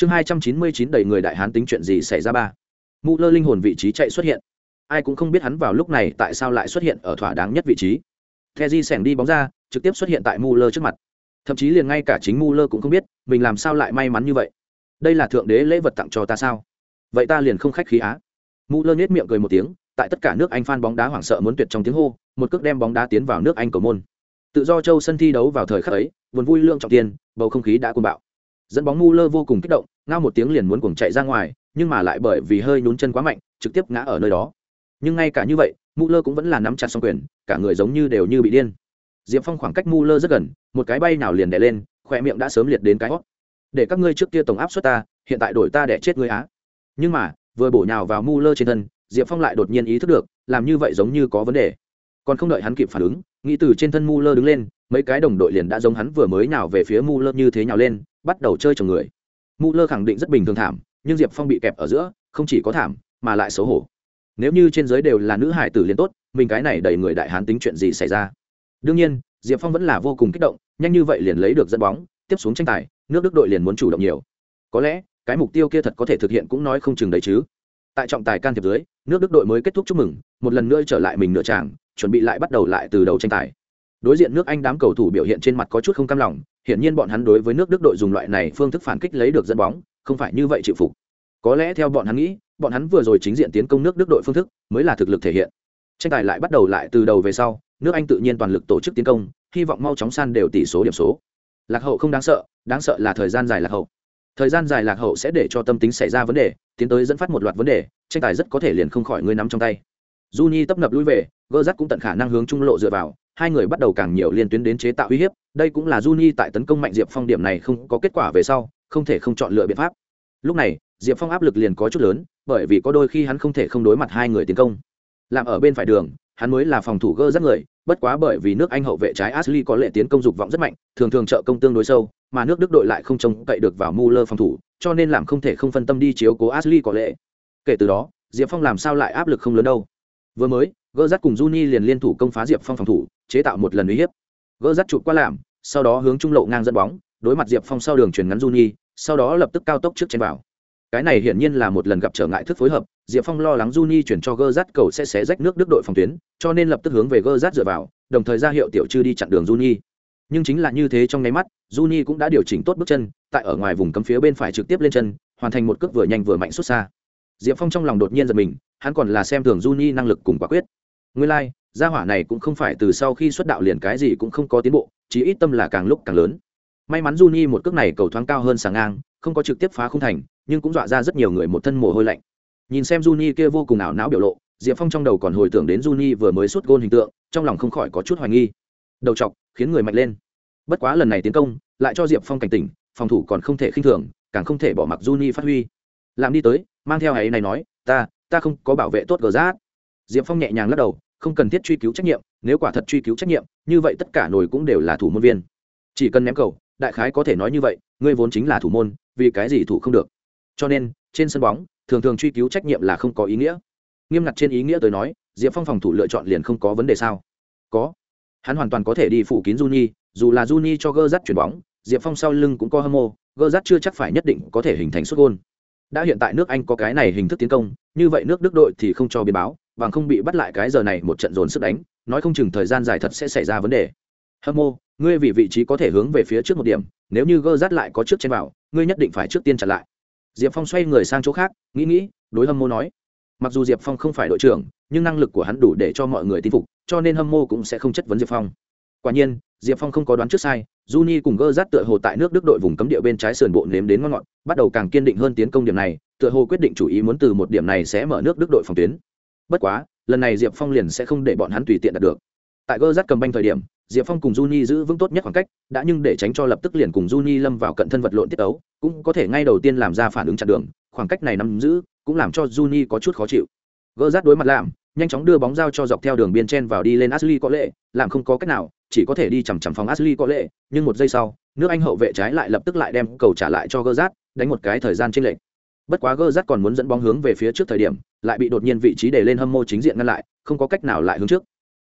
chương hai trăm chín mươi chín đầy người đại hán tính chuyện gì xảy ra ba? Mụ lơ linh hồn vị trí chạy xuất hiện. Ai cũng không biết hắn vào lúc này tại sao lại xuất hiện ở thỏa đáng nhất vị trí. The di sẻng đi bóng ra, trực tiếp xuất hiện tại mù lơ trước mặt. Thậm chí liền ngay cả chính mù lơ cũng không biết, mình làm sao lại may mắn như vậy? Đây là thượng đế lễ vật tặng cho ta sao? Vậy ta liền không khách khí á. Mù lơ nhét miệng cười một tiếng, tại tất cả nước anh phan bóng đá hoảng sợ muốn tuyệt trong tiếng hô, một cước đem bóng đá tiến vào nước anh cầu môn. Tự do châu sân thi đấu vào thời khắc ấy, buồn vui lượng trọng tiền, bầu không khí đã cuồng bạo dẫn bóng mu lơ vô cùng kích động, ngao một tiếng liền muốn cuồng chạy ra ngoài, nhưng mà lại bởi vì hơi nhún chân quá mạnh, trực tiếp ngã ở nơi đó. Nhưng ngay cả như vậy mu lơ cũng vẫn là nắm chặt xong quyền, cả người giống như đều như bị điên. Diệp phong khoảng cách mu lơ rất gần, một cái bay nào liền đè lên, khỏe miệng đã sớm liệt đến cái hót. Để các ngươi trước kia tổng áp suất ta, hiện tại đổi ta đẻ chết ngươi á. Nhưng mà, vừa bổ nhào vào mu lơ trên thân, diệp phong lại đột nhiên ý thức được, làm như vậy giống như có vấn đề. Còn không đợi hắn kịp phản ứng, nghĩ từ trên thân mu lơ đứng lên, mấy cái đồng đội liền đã giống hắn vừa mới nào về phía mu lơ như thế nhào lên bắt đầu chơi chồng người. Mụ lơ khẳng định rất bình thường thảm, nhưng diệp phong bị kẹp ở giữa, không chỉ có thảm, mà lại xấu hổ. Nếu như trên giới đều là nữ hải tử liền tốt, mình cái này đầy người đại hán tính chuyện gì xảy ra? Đương nhiên, diệp phong vẫn là vô cùng kích động, nhanh như vậy liền lấy được dẫn bóng, tiếp xuống tranh tài, nước đức đội liền muốn chủ động nhiều. Có lẽ, cái mục tiêu kia thật có thể thực hiện cũng nói không chừng đấy chứ. Tại trọng tài can thiệp dưới, nước đức đội mới kết thúc chúc mừng, một lần nữa trở lại mình nửa tràng, chuẩn bị lại bắt đầu lại từ đầu tranh tài. Đối diện nước anh đám cầu thủ biểu hiện trên mặt có chút không cam lòng hiển nhiên bọn hắn đối với nước đức đội dùng loại này phương thức phản kích lấy được dẫn bóng, không phải như vậy chịu phục. Có lẽ theo bọn hắn nghĩ, bọn hắn vừa rồi chính diện tiến công nước đức đội phương thức mới là thực lực thể hiện. Tranh tài lại bắt đầu lại từ đầu về sau, nước anh tự nhiên toàn lực tổ chức tiến công, hy vọng mau chóng san đều tỷ số điểm số. Lạc hậu không đáng sợ đáng sợ là thời gian dài lạc hậu. Thời gian dài lạc hậu sẽ để cho tâm tính xảy ra vấn đề, tiến tới dẫn phát một loạt vấn đề, tranh tài rất có thể liền không khỏi người nắm trong tay. Juni tấp nập lui về, gơ rắt cũng tận khả năng hướng trung lộ dựa vào, hai người bắt đầu càng nhiều liên tuyến đến chế tạo uy hiếp, đây cũng là Juni tại tấn công mạnh diệp phong điểm này không có kết quả về sau, không thể không chọn lựa biện pháp. Lúc này, diệp phong áp lực liền có chút lớn, bởi vì có đôi khi hắn không thể không đối mặt hai người tiến công. Làm ở bên phải đường, hắn mới là phòng thủ gơ rất người, bất quá bởi vì nước anh hậu vệ trái ashley có lệ tiến công dục vọng rất mạnh, thường thường trợ công tương đối sâu, mà nước đức đội lại không trông cậy được vào Muller phòng thủ, cho nên làm không thể không phân tâm đi chiếu cố ashley có lệ. Kể từ đó, diệp phong làm sao lại áp lực không lớn đâu? Vừa mới gơ rắt cùng juni liền liên thủ công phá diệp phong phòng thủ, chế tạo một lần uy hiếp. Gơ rắt chụp qua làm, sau đó hướng trung lộ ngang dẫn bóng, đối mặt diệp phong sau đường chuyển ngắn juni, sau đó lập tức cao tốc trước trên vào. Cái này hiển nhiên là một lần gặp trở ngại thức phối hợp, diệp phong lo lắng juni chuyển cho gơ rắt cầu sẽ xé rách nước đức đội phòng tuyến, cho nên lập tức hướng về gơ rắt dựa vào, đồng thời ra hiệu tiểu chư đi chặn đường juni. Nhưng chính là như thế trong nháy mắt, juni cũng đã điều chỉnh tốt bước chân, tại ở ngoài vùng cấm phía bên phải trực tiếp lên chân, hoàn thành một cước vừa nhanh vừa mạnh xuất xa. Diệp phong trong lòng đột nhiên giật mình hắn còn là xem thường juni năng lực cùng quả quyết. Nguyên lai、like, gia hỏa này cũng không phải từ sau khi xuất đạo liền cái gì cũng không có tiến bộ chỉ ít tâm là càng lúc càng lớn. May mắn juni một cước này cầu thoáng cao hơn sáng ngang không có trực tiếp phá không thành nhưng cũng dọa ra rất nhiều người một thân mồ hôi lạnh. Nhìn xem Juni kia vô cùng ảo não biểu lộ diệp phong trong đầu còn hồi tưởng đến Juni vừa mới xuất gôn hình tượng trong lòng không khỏi có chút hoài nghi. Đầu chọc khiến người mạnh lên. Bất quá lần này tiến công lại cho diệp phong cảnh tỉnh phòng thủ còn không thể khinh thường càng không thể bỏ mặc Juni phát huy. Làm đi tới mang theo ấy này nói ta ta không có bảo vệ tốt gờ rát. Diệp phong nhẹ nhàng lắc đầu, không cần thiết truy cứu trách nhiệm, nếu quả thật truy cứu trách nhiệm, như vậy tất cả nồi cũng đều là thủ môn viên. Chỉ cần ném cầu, đại khái có thể nói như vậy, ngươi vốn chính là thủ môn, vì cái gì thủ không được? Cho nên, trên sân bóng, thường thường truy cứu trách nhiệm là không có ý nghĩa. Nghiêm ngặt trên ý nghĩa tới nói, diệp phong phòng thủ lựa chọn liền không có vấn đề sao? Có. Hắn hoàn toàn có thể đi phủ kín juni, dù là juni cho gơ rắt chuyển bóng, diệp phong sau lưng cũng có hâm mô gơ rắt chưa chắc phải nhất định có thể hình thành xuất gôn đã hiện tại nước anh có cái này hình thức tiến công, như vậy nước đức đội thì không cho biến báo, bằng không bị bắt lại cái giờ này một trận dồn sức đánh, nói không chừng thời gian dài thật sẽ xảy ra vấn đề. Hâm mô ngươi vì vị trí có thể hướng về phía trước một điểm, nếu như gơ rát lại có trước trên vào, ngươi nhất định phải trước tiên chặn lại. Diệp phong xoay người sang chỗ khác, nghĩ nghĩ, đối hâm mô nói. Mặc dù diệp phong không phải đội trưởng, nhưng năng lực của hắn đủ để cho mọi người tin phục, cho nên hâm mô cũng sẽ không chất vấn diệp phong quả nhiên, diệp phong không có đoán trước sai, juni cùng gơ rát tựa hồ tại nước đức đội vùng cấm địa bên trái sườn bộ nếm đến ngon ngọt, bắt đầu càng kiên định hơn tiến công điểm này, tựa hồ quyết định chủ ý muốn từ một điểm này sẽ mở nước đức đội phòng tuyến. Bất quá, lần này diệp phong liền sẽ không để bọn hắn tùy tiện đạt được. Tại gơ rát cầm banh thời điểm, diệp phong cùng juni giữ vững tốt nhất khoảng cách, đã nhưng để tránh cho lập tức liền cùng juni lâm vào cận thân vật lộn tiết ấu, cũng có thể ngay đầu tiên làm ra phản ứng chặn đường, khoảng cách này nắm giữ, cũng làm cho juni có chút khó chịu. Gơ rát đối mặt làm nhanh chóng đưa bóng giao cho dọc theo đường biên chen vào đi lên ashley có lệ làm không có cách nào chỉ có thể đi chằm chằm phòng ashley có lệ nhưng một giây sau nước anh hậu vệ trái lại lập tức lại đem cầu trả lại cho Gerrard, đánh một cái thời gian chênh lệch. Bất quá Gerrard còn muốn dẫn bóng hướng về phía trước thời điểm lại bị đột nhiên vị trí để lên hâm mô chính diện ngăn lại không có cách nào lại hướng trước.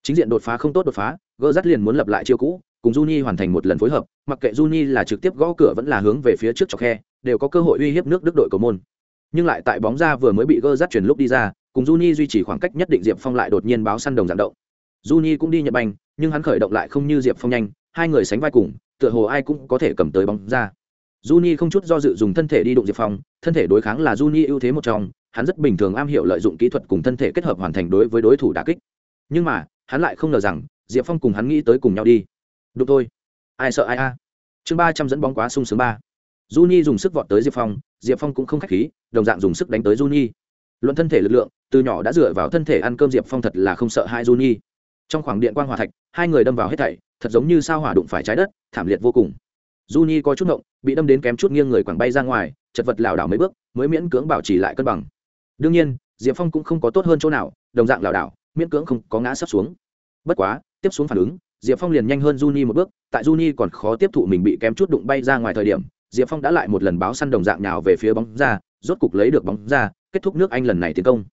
Chính diện đột phá không tốt đột phá Gerrard liền muốn lập lại chiêu cũ cùng Juni hoàn thành một lần phối hợp, mặc kệ Juni là trực tiếp gõ cửa vẫn là hướng về phía trước chọc khe, đều có cơ hội uy hiếp nước đức đội cầu môn. Nhưng lại tại bóng ra vừa mới bị Gerrard chuyển lúc đi ra cùng Juni duy trì khoảng cách nhất định Diệp Phong lại đột nhiên báo săn đồng giáng động. Juni cũng đi nhận banh, nhưng hắn khởi động lại không như Diệp Phong nhanh, hai người sánh vai cùng, tựa hồ ai cũng có thể cầm tới bóng ra. Juni không chút do dự dùng thân thể đi đụng Diệp Phong, thân thể đối kháng là Juni ưu thế một trong, hắn rất bình thường am hiểu lợi dụng kỹ thuật cùng thân thể kết hợp hoàn thành đối với đối thủ đả kích. Nhưng mà, hắn lại không ngờ rằng, Diệp Phong cùng hắn nghĩ tới cùng nhau đi. Đụng thôi. Ai sợ ai a. Chương ba trăm dẫn bóng quá sung sướng ba. Juni dùng sức vọt tới Diệp Phong, Diệp Phong cũng không khách khí, đồng dạng dùng sức đánh tới Juni. Luận thân thể lực lượng, từ nhỏ đã dựa vào thân thể ăn cơm Diệp Phong thật là không sợ hai Juni. Trong khoảng điện quang hòa thạch, hai người đâm vào hết thảy, thật giống như sao hỏa đụng phải trái đất, thảm liệt vô cùng. Juni có chút ngộng, bị đâm đến kém chút nghiêng người quẳng bay ra ngoài, chật vật lảo đảo mấy bước, mới miễn cưỡng bảo trì lại cân bằng. Đương nhiên, Diệp Phong cũng không có tốt hơn chỗ nào, đồng dạng lảo đảo, miễn cưỡng không có ngã sắp xuống. Bất quá, tiếp xuống phản ứng, Diệp Phong liền nhanh hơn Juni một bước, tại Juni còn khó tiếp thụ mình bị kém chút đụng bay ra ngoài thời điểm, Diệp Phong đã lại một lần báo săn đồng dạng nào về phía bóng ra, rốt cục lấy được bóng ra, kết thúc nước Anh lần này tiến công.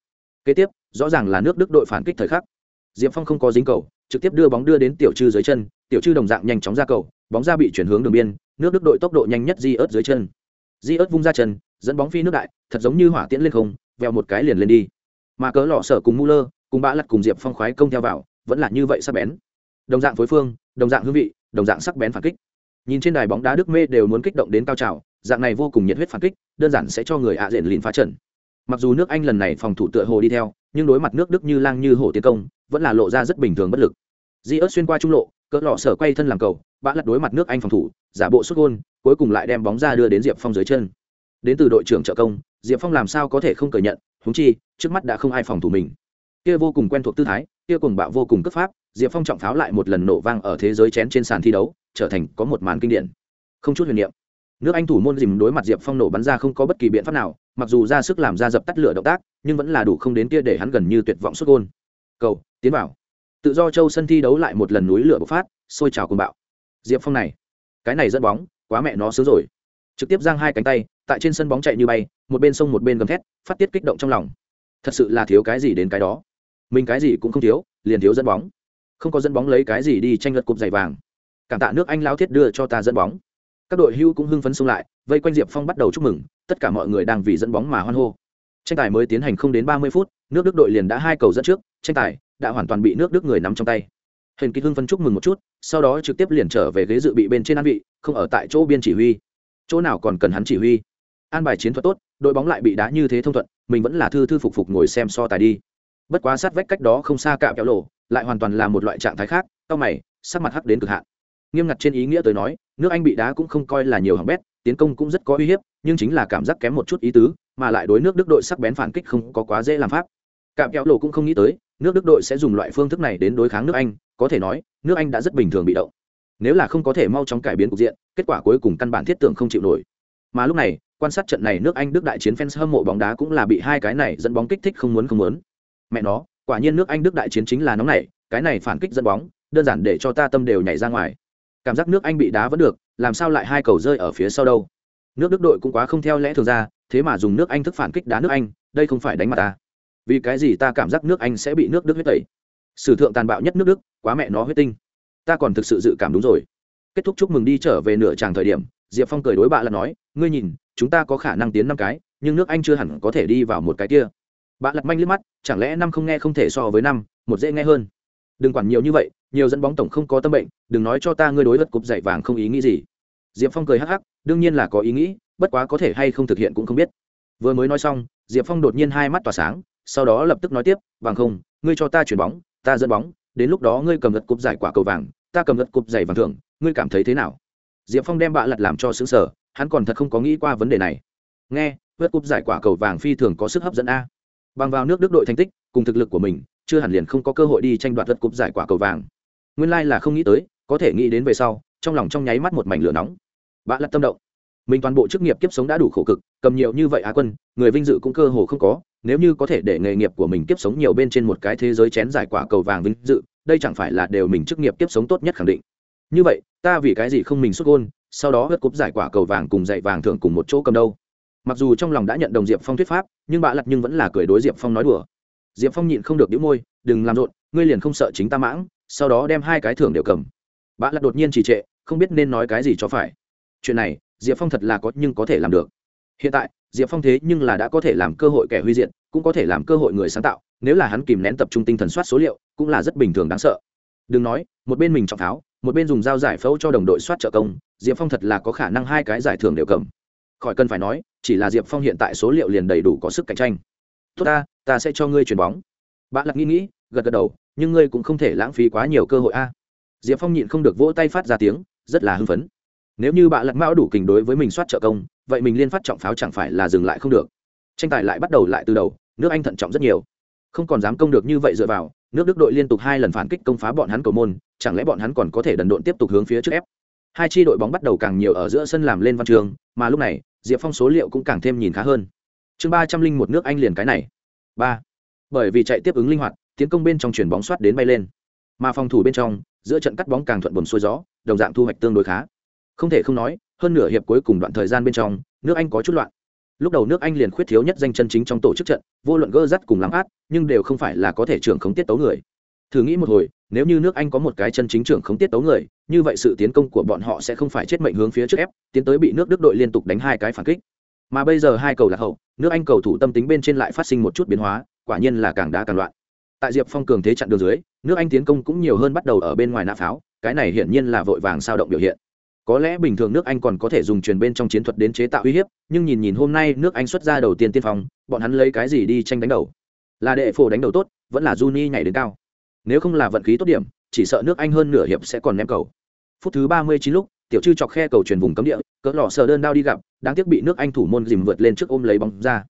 Kế tiếp, rõ ràng là nước Đức đội phản kích thời khắc. Diệp Phong không có dính cầu, trực tiếp đưa bóng đưa đến tiểu trư dưới chân, tiểu trư đồng dạng nhanh chóng ra cầu, bóng ra bị chuyển hướng đường biên, nước Đức đội tốc độ nhanh nhất Di ớt dưới chân. Di ớt vung ra chân, dẫn bóng phi nước đại, thật giống như hỏa tiễn lên không, vèo một cái liền lên đi. Mà cớ lọ sở cùng Muller, cùng bã lật cùng Diệp Phong khoái công theo vào, vẫn là như vậy sắc bén. Đồng dạng phối phương, đồng dạng hương vị, đồng dạng sắc bén phản kích. Nhìn trên đài bóng đá Đức mê đều muốn kích động đến cao trào, dạng này vô cùng nhiệt huyết phản kích, đơn giản sẽ cho người ạ à diện lìn phá trận. Mặc dù nước Anh lần này phòng thủ tựa hồ đi theo, nhưng đối mặt nước Đức như lang như hổ tiến công, vẫn là lộ ra rất bình thường bất lực. Di ớt xuyên qua trung lộ, cỡ lọ sở quay thân làm cầu, bã lật đối mặt nước Anh phòng thủ, giả bộ xuất gôn, cuối cùng lại đem bóng ra đưa đến Diệp Phong dưới chân. Đến từ đội trưởng trợ công, Diệp Phong làm sao có thể không cởi nhận, húng chi, trước mắt đã không ai phòng thủ mình. Kia vô cùng quen thuộc tư thái, kia cùng bạo vô cùng cấp pháp, Diệp Phong trọng pháo lại một lần nổ vang ở thế giới chén trên sàn thi đấu, trở thành có một màn kinh điển. Không chút huyền niệm nước anh thủ môn dìm đối mặt diệp phong nổ bắn ra không có bất kỳ biện pháp nào, mặc dù ra sức làm ra dập tắt lửa động tác, nhưng vẫn là đủ không đến kia để hắn gần như tuyệt vọng xuất gôn. Cầu, tiến vào. Tự do châu sân thi đấu lại một lần núi lửa bộc phát sôi trào cùng bạo. Diệp phong này, cái này dẫn bóng, quá mẹ nó sướng rồi. Trực tiếp giang hai cánh tay, tại trên sân bóng chạy như bay, một bên sông một bên gầm thét, phát tiết kích động trong lòng. Thật sự là thiếu cái gì đến cái đó. Mình cái gì cũng không thiếu, liền thiếu dẫn bóng. Không có dẫn bóng lấy cái gì đi tranh lật cục giày vàng. Cảm tạ nước anh lao thiết đưa cho ta dẫn bóng các đội hưu cũng hưng phấn xông lại, vây quanh diệp phong bắt đầu chúc mừng, tất cả mọi người đang vì dẫn bóng mà hoan hô. Tranh tài mới tiến hành không đến ba mươi phút, nước đức đội liền đã hai cầu dẫn trước, tranh tài đã hoàn toàn bị nước đức người nắm trong tay. Hình kỳ hưng phấn chúc mừng một chút, sau đó trực tiếp liền trở về ghế dự bị bên trên an vị, không ở tại chỗ biên chỉ huy. Chỗ nào còn cần hắn chỉ huy? An bài chiến thuật tốt, đội bóng lại bị đá như thế thông thuận, mình vẫn là thư thư phục phục ngồi xem so tài đi. Bất quá sát vách cách đó không xa cạo kéo lộ, lại hoàn toàn là một loại trạng thái khác tao mày, sắc mặt hắc đến cực hạn. Nghiêm ngặt trên ý nghĩa tới nói nước anh bị đá cũng không coi là nhiều hỏng bét, tiến công cũng rất có uy hiếp, nhưng chính là cảm giác kém một chút ý tứ, mà lại đối nước đức đội sắc bén phản kích không có quá dễ làm pháp. Cạm kéo lộ cũng không nghĩ tới, nước đức đội sẽ dùng loại phương thức này đến đối kháng nước anh, có thể nói, nước anh đã rất bình thường bị động. Nếu là không có thể mau chóng cải biến cục diện, kết quả cuối cùng căn bản thiết tưởng không chịu nổi. Mà lúc này, quan sát trận này nước anh đức đại chiến fans hâm mộ bóng đá cũng là bị hai cái này dẫn bóng kích thích không muốn không muốn. Mẹ nó, quả nhiên nước anh đức đại chiến chính là nóng này cái này phản kích dẫn bóng, đơn giản để cho ta tâm đều nhảy ra ngoài cảm giác nước anh bị đá vẫn được, làm sao lại hai cầu rơi ở phía sau đâu? Nước đức đội cũng quá không theo lẽ thường ra, thế mà dùng nước anh thức phản kích đá nước anh, đây không phải đánh mặt ta. Vì cái gì ta cảm giác nước anh sẽ bị nước đức huyết tẩy? Sử thượng tàn bạo nhất nước đức, quá mẹ nó huyết tinh. Ta còn thực sự dự cảm đúng rồi. Kết thúc chúc mừng đi trở về nửa tràng thời điểm, diệp phong cười đối bạ là nói, ngươi nhìn, chúng ta có khả năng tiến năm cái, nhưng nước anh chưa hẳn có thể đi vào một cái kia. Bạn lật manh liếc mắt, chẳng lẽ năm không nghe không thể so với năm, một dễ nghe hơn? Đừng quản nhiều như vậy, nhiều dẫn bóng tổng không có tâm bệnh, đừng nói cho ta ngươi đối vật cục dạy vàng không ý nghĩ gì. Diệp phong cười hắc hắc, đương nhiên là có ý nghĩ, bất quá có thể hay không thực hiện cũng không biết. Vừa mới nói xong, diệp phong đột nhiên hai mắt tỏa sáng, sau đó lập tức nói tiếp, vàng không, ngươi cho ta chuyển bóng, ta dẫn bóng, đến lúc đó ngươi cầm vật cục giải quả cầu vàng, ta cầm vật cục giày vàng thưởng, ngươi cảm thấy thế nào? Diệp phong đem bạ lật làm cho xứng sở hắn còn thật không có nghĩ qua vấn đề này. Nghe vật cúp giải quả cầu vàng phi thường có sức hấp dẫn a. Bằng vào nước đức đội thành tích, cùng thực lực của mình chưa hẳn liền không có cơ hội đi tranh đoạt vật cúp giải quả cầu vàng. Nguyên lai là không nghĩ tới, có thể nghĩ đến về sau, trong lòng trong nháy mắt một mảnh lửa nóng. Bạn lật tâm động. Mình toàn bộ chức nghiệp kiếp sống đã đủ khổ cực, cầm nhiều như vậy á quân, người vinh dự cũng cơ hồ không có, nếu như có thể để nghề nghiệp của mình kiếp sống nhiều bên trên một cái thế giới chén giải quả cầu vàng vinh dự, đây chẳng phải là đều mình chức nghiệp kiếp sống tốt nhất khẳng định. Như vậy, ta vì cái gì không mình xuất gôn, sau đó hất cúp giải quả cầu vàng cùng dạy vàng thưởng cùng một chỗ cầm đâu? Mặc dù trong lòng đã nhận đồng diệp phong thuyết pháp, nhưng bạ lật nhưng vẫn là cười đối diệp phong nói đùa diệp phong nhịn không được đĩu môi, đừng làm rộn, ngươi liền không sợ chính ta mãng, sau đó đem hai cái thưởng đều cầm. Bạn lật đột nhiên trì trệ, không biết nên nói cái gì cho phải. Chuyện này, diệp phong thật là có nhưng có thể làm được. Hiện tại, diệp phong thế nhưng là đã có thể làm cơ hội kẻ huy diện, cũng có thể làm cơ hội người sáng tạo, nếu là hắn kìm nén tập trung tinh thần soát số liệu, cũng là rất bình thường đáng sợ. Đừng nói, một bên mình trọng tháo, một bên dùng dao giải phẫu cho đồng đội soát trợ công, diệp phong thật là có khả năng hai cái giải thưởng đều cầm. Khỏi cần phải nói, chỉ là diệp phong hiện tại số liệu liền đầy đủ có sức cạnh tranh. Tốt ta ta sẽ cho ngươi chuyền bóng. Bạn lặc nghĩ nghĩ, gật gật đầu, nhưng ngươi cũng không thể lãng phí quá nhiều cơ hội a. Diệp phong nhịn không được vỗ tay phát ra tiếng, rất là hưng phấn. Nếu như bạn lặc mão đủ kình đối với mình soát trợ công, vậy mình liên phát trọng pháo chẳng phải là dừng lại không được. Tranh tài lại bắt đầu lại từ đầu, nước anh thận trọng rất nhiều. Không còn dám công được như vậy dựa vào, nước đức đội liên tục hai lần phản kích công phá bọn hắn cầu môn, chẳng lẽ bọn hắn còn có thể đần độn tiếp tục hướng phía trước ép? Hai chi đội bóng bắt đầu càng nhiều ở giữa sân làm lên văn trường, mà lúc này, diệp phong số liệu cũng càng thêm nhìn khá hơn. Chương ba trăm linh một nước anh liền cái này ba. Bởi vì chạy tiếp ứng linh hoạt, tiến công bên trong chuyển bóng soát đến bay lên. Mà phòng thủ bên trong, giữa trận cắt bóng càng thuận buồm xuôi gió, đồng dạng thu hoạch tương đối khá. Không thể không nói, hơn nửa hiệp cuối cùng đoạn thời gian bên trong, nước anh có chút loạn. Lúc đầu nước anh liền khuyết thiếu nhất danh chân chính trong tổ chức trận, vô luận gơ rắt cùng lắm át, nhưng đều không phải là có thể trưởng khống tiết tấu người. Thử nghĩ một hồi, nếu như nước anh có một cái chân chính trưởng khống tiết tấu người, như vậy sự tiến công của bọn họ sẽ không phải chết mệnh hướng phía trước ép, tiến tới bị nước đức đội liên tục đánh hai cái phản kích mà bây giờ hai cầu lạc hậu, nước anh cầu thủ tâm tính bên trên lại phát sinh một chút biến hóa, quả nhiên là càng đá càng loạn. Tại diệp phong cường thế chặn đường dưới, nước anh tiến công cũng nhiều hơn bắt đầu ở bên ngoài nạ pháo, cái này hiển nhiên là vội vàng sao động biểu hiện. Có lẽ bình thường nước anh còn có thể dùng truyền bên trong chiến thuật đến chế tạo uy hiếp, nhưng nhìn nhìn hôm nay nước anh xuất ra đầu tiên tiên phong, bọn hắn lấy cái gì đi tranh đánh đầu? Là đệ phổ đánh đầu tốt, vẫn là juni nhảy đến cao. Nếu không là vận khí tốt điểm, chỉ sợ nước anh hơn nửa hiệp sẽ còn ném cầu. Phút thứ ba mươi chín lúc tiểu chư chọc khe cầu truyền vùng cấm địa cỡ lò sờ đơn đao đi gặp đáng tiếc bị nước anh thủ môn dìm vượt lên trước ôm lấy bóng ra.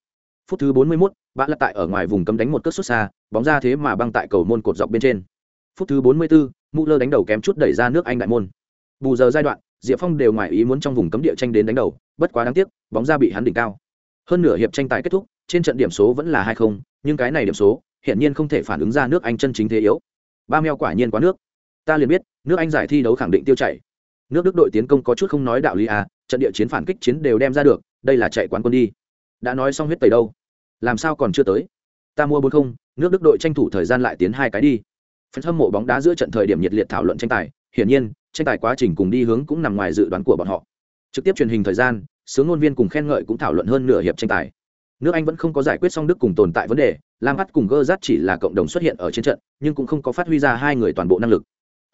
Phút thứ bốn mươi 41, bạn lật tại ở ngoài vùng cấm đánh một cất xuất xa bóng ra thế mà băng tại cầu môn cột dọc bên trên. Phút thứ bốn mươi 44, lơ đánh đầu kém chút đẩy ra nước anh đại môn. Bù giờ giai đoạn diệp phong đều ngoài ý muốn trong vùng cấm địa tranh đến đánh đầu bất quá đáng tiếc bóng ra bị hắn đỉnh cao. Hơn nửa hiệp tranh tài kết thúc trên trận điểm số vẫn là hai không nhưng cái này điểm số hiện nhiên không thể phản ứng ra nước anh chân chính thế yếu. Ba meo quả nhiên quá nước. Ta liền biết nước anh giải thi đấu khẳng định tiêu chảy nước đức đội tiến công có chút không nói đạo lý à trận địa chiến phản kích chiến đều đem ra được, đây là chạy quán quân đi. Đã nói xong huyết tẩy đâu? Làm sao còn chưa tới? Ta mua bốn không, nước đức đội tranh thủ thời gian lại tiến hai cái đi. Phần hâm mộ bóng đá giữa trận thời điểm nhiệt liệt thảo luận tranh tài, hiển nhiên, tranh tài quá trình cùng đi hướng cũng nằm ngoài dự đoán của bọn họ. Trực tiếp truyền hình thời gian, sướng ngôn viên cùng khen ngợi cũng thảo luận hơn nửa hiệp tranh tài. Nước anh vẫn không có giải quyết xong đức cùng tồn tại vấn đề, lam hắt cùng gơ rát chỉ là cộng đồng xuất hiện ở trên trận, nhưng cũng không có phát huy ra hai người toàn bộ năng lực.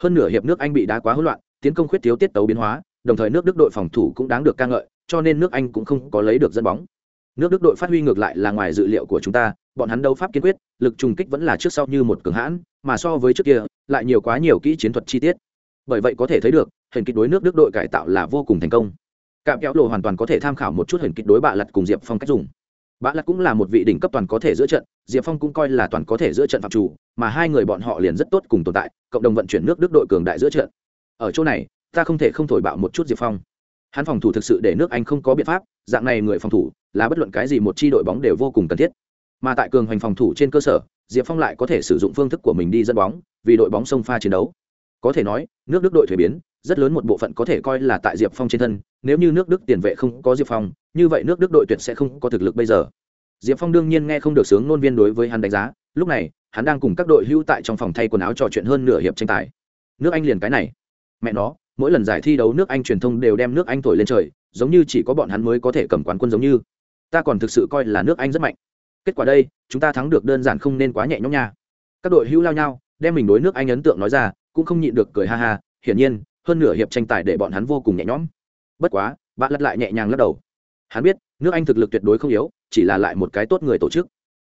Hơn nửa hiệp nước anh bị đá quá hỗn loạn tiến công khuyết thiếu tiết tấu biến hóa, đồng thời nước đức đội phòng thủ cũng đáng được ca ngợi, cho nên nước anh cũng không có lấy được dẫn bóng. Nước đức đội phát huy ngược lại là ngoài dự liệu của chúng ta, bọn hắn đấu pháp kiên quyết, lực trùng kích vẫn là trước sau như một cường hãn, mà so với trước kia, lại nhiều quá nhiều kỹ chiến thuật chi tiết. Bởi vậy có thể thấy được, hình kích đối nước đức đội cải tạo là vô cùng thành công. Cạm kéo lộ hoàn toàn có thể tham khảo một chút hình kích đối bạ lặt cùng diệp phong cách dùng. Bạ lặt cũng là một vị đỉnh cấp toàn có thể giữa trận, diệp phong cũng coi là toàn có thể giữa trận phạm chủ, mà hai người bọn họ liền rất tốt cùng tồn tại, cộng đồng vận chuyển nước đức đội cường đại giữa trận ở chỗ này, ta không thể không thổi bạo một chút diệp phong. Hắn phòng thủ thực sự để nước anh không có biện pháp, dạng này người phòng thủ, là bất luận cái gì một chi đội bóng đều vô cùng cần thiết. Mà tại cường hoành phòng thủ trên cơ sở, diệp phong lại có thể sử dụng phương thức của mình đi dẫn bóng, vì đội bóng sông pha chiến đấu. Có thể nói, nước đức đội thuế biến, rất lớn một bộ phận có thể coi là tại diệp phong trên thân, nếu như nước đức tiền vệ không có diệp phong, như vậy nước đức đội tuyển sẽ không có thực lực bây giờ. Diệp phong đương nhiên nghe không được sướng ngôn viên đối với hắn đánh giá, lúc này, hắn đang cùng các đội hưu tại trong phòng thay quần áo trò chuyện hơn nửa hiệp tranh tài. Nước anh liền cái này mẹ nó, mỗi lần giải thi đấu nước anh truyền thông đều đem nước anh thổi lên trời, giống như chỉ có bọn hắn mới có thể cầm quán quân giống như. Ta còn thực sự coi là nước anh rất mạnh. Kết quả đây, chúng ta thắng được đơn giản không nên quá nhẹ nhõm nha. Các đội hữu lao nhau, đem mình đối nước anh ấn tượng nói ra, cũng không nhịn được cười ha ha, hiển nhiên, hơn nửa hiệp tranh tài để bọn hắn vô cùng nhẹ nhõm. Bất quá bạn lật lại nhẹ nhàng lắc đầu. Hắn biết, nước anh thực lực tuyệt đối không yếu, chỉ là lại một cái tốt người tổ chức.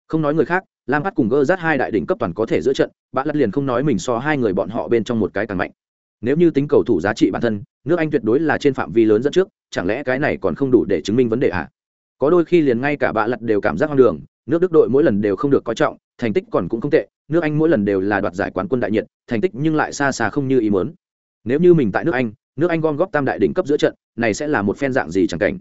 Không nói người khác lam hát cùng gơ rát hai đại đỉnh cấp toàn có thể giữa trận bạn lật liền không nói mình so hai người bọn họ bên trong một cái càng mạnh nếu như tính cầu thủ giá trị bản thân, nước anh tuyệt đối là trên phạm vi lớn dẫn trước, chẳng lẽ cái này còn không đủ để chứng minh vấn đề ạ à? có đôi khi liền ngay cả bạ lật đều cảm giác hoang đường, nước đức đội mỗi lần đều không được coi trọng, thành tích còn cũng không tệ, nước anh mỗi lần đều là đoạt giải quán quân đại nhiệt, thành tích nhưng lại xa xa không như ý muốn. Nếu như mình tại nước anh nước anh gom góp tam đại đỉnh cấp giữa trận, này sẽ là một phen dạng gì chẳng cảnh?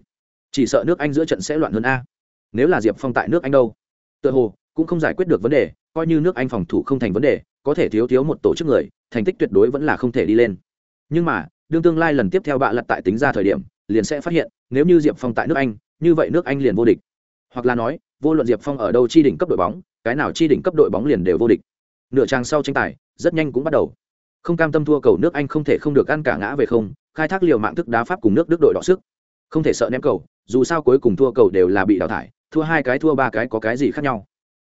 Chỉ sợ nước anh giữa trận sẽ loạn hơn a. Nếu là diệp phong tại nước anh đâu? Tựa hồ cũng không giải quyết được vấn đề, coi như nước anh phòng thủ không thành vấn đề, có thể thiếu thiếu một tổ chức người thành tích tuyệt đối vẫn là không thể đi lên. Nhưng mà, đương tương lai lần tiếp theo bạ lật tại tính ra thời điểm, liền sẽ phát hiện, nếu như diệp phong tại nước anh, như vậy nước anh liền vô địch. Hoặc là nói, vô luận diệp phong ở đâu chi đỉnh cấp đội bóng, cái nào chi đỉnh cấp đội bóng liền đều vô địch. Nửa trang sau tranh tài, rất nhanh cũng bắt đầu. Không cam tâm thua cầu nước anh không thể không được ăn cả ngã về không, khai thác liều mạng thức đá pháp cùng nước đức đội đọ sức. Không thể sợ ném cầu, dù sao cuối cùng thua cầu đều là bị đào thải, thua hai cái thua ba cái có cái gì khác nhau.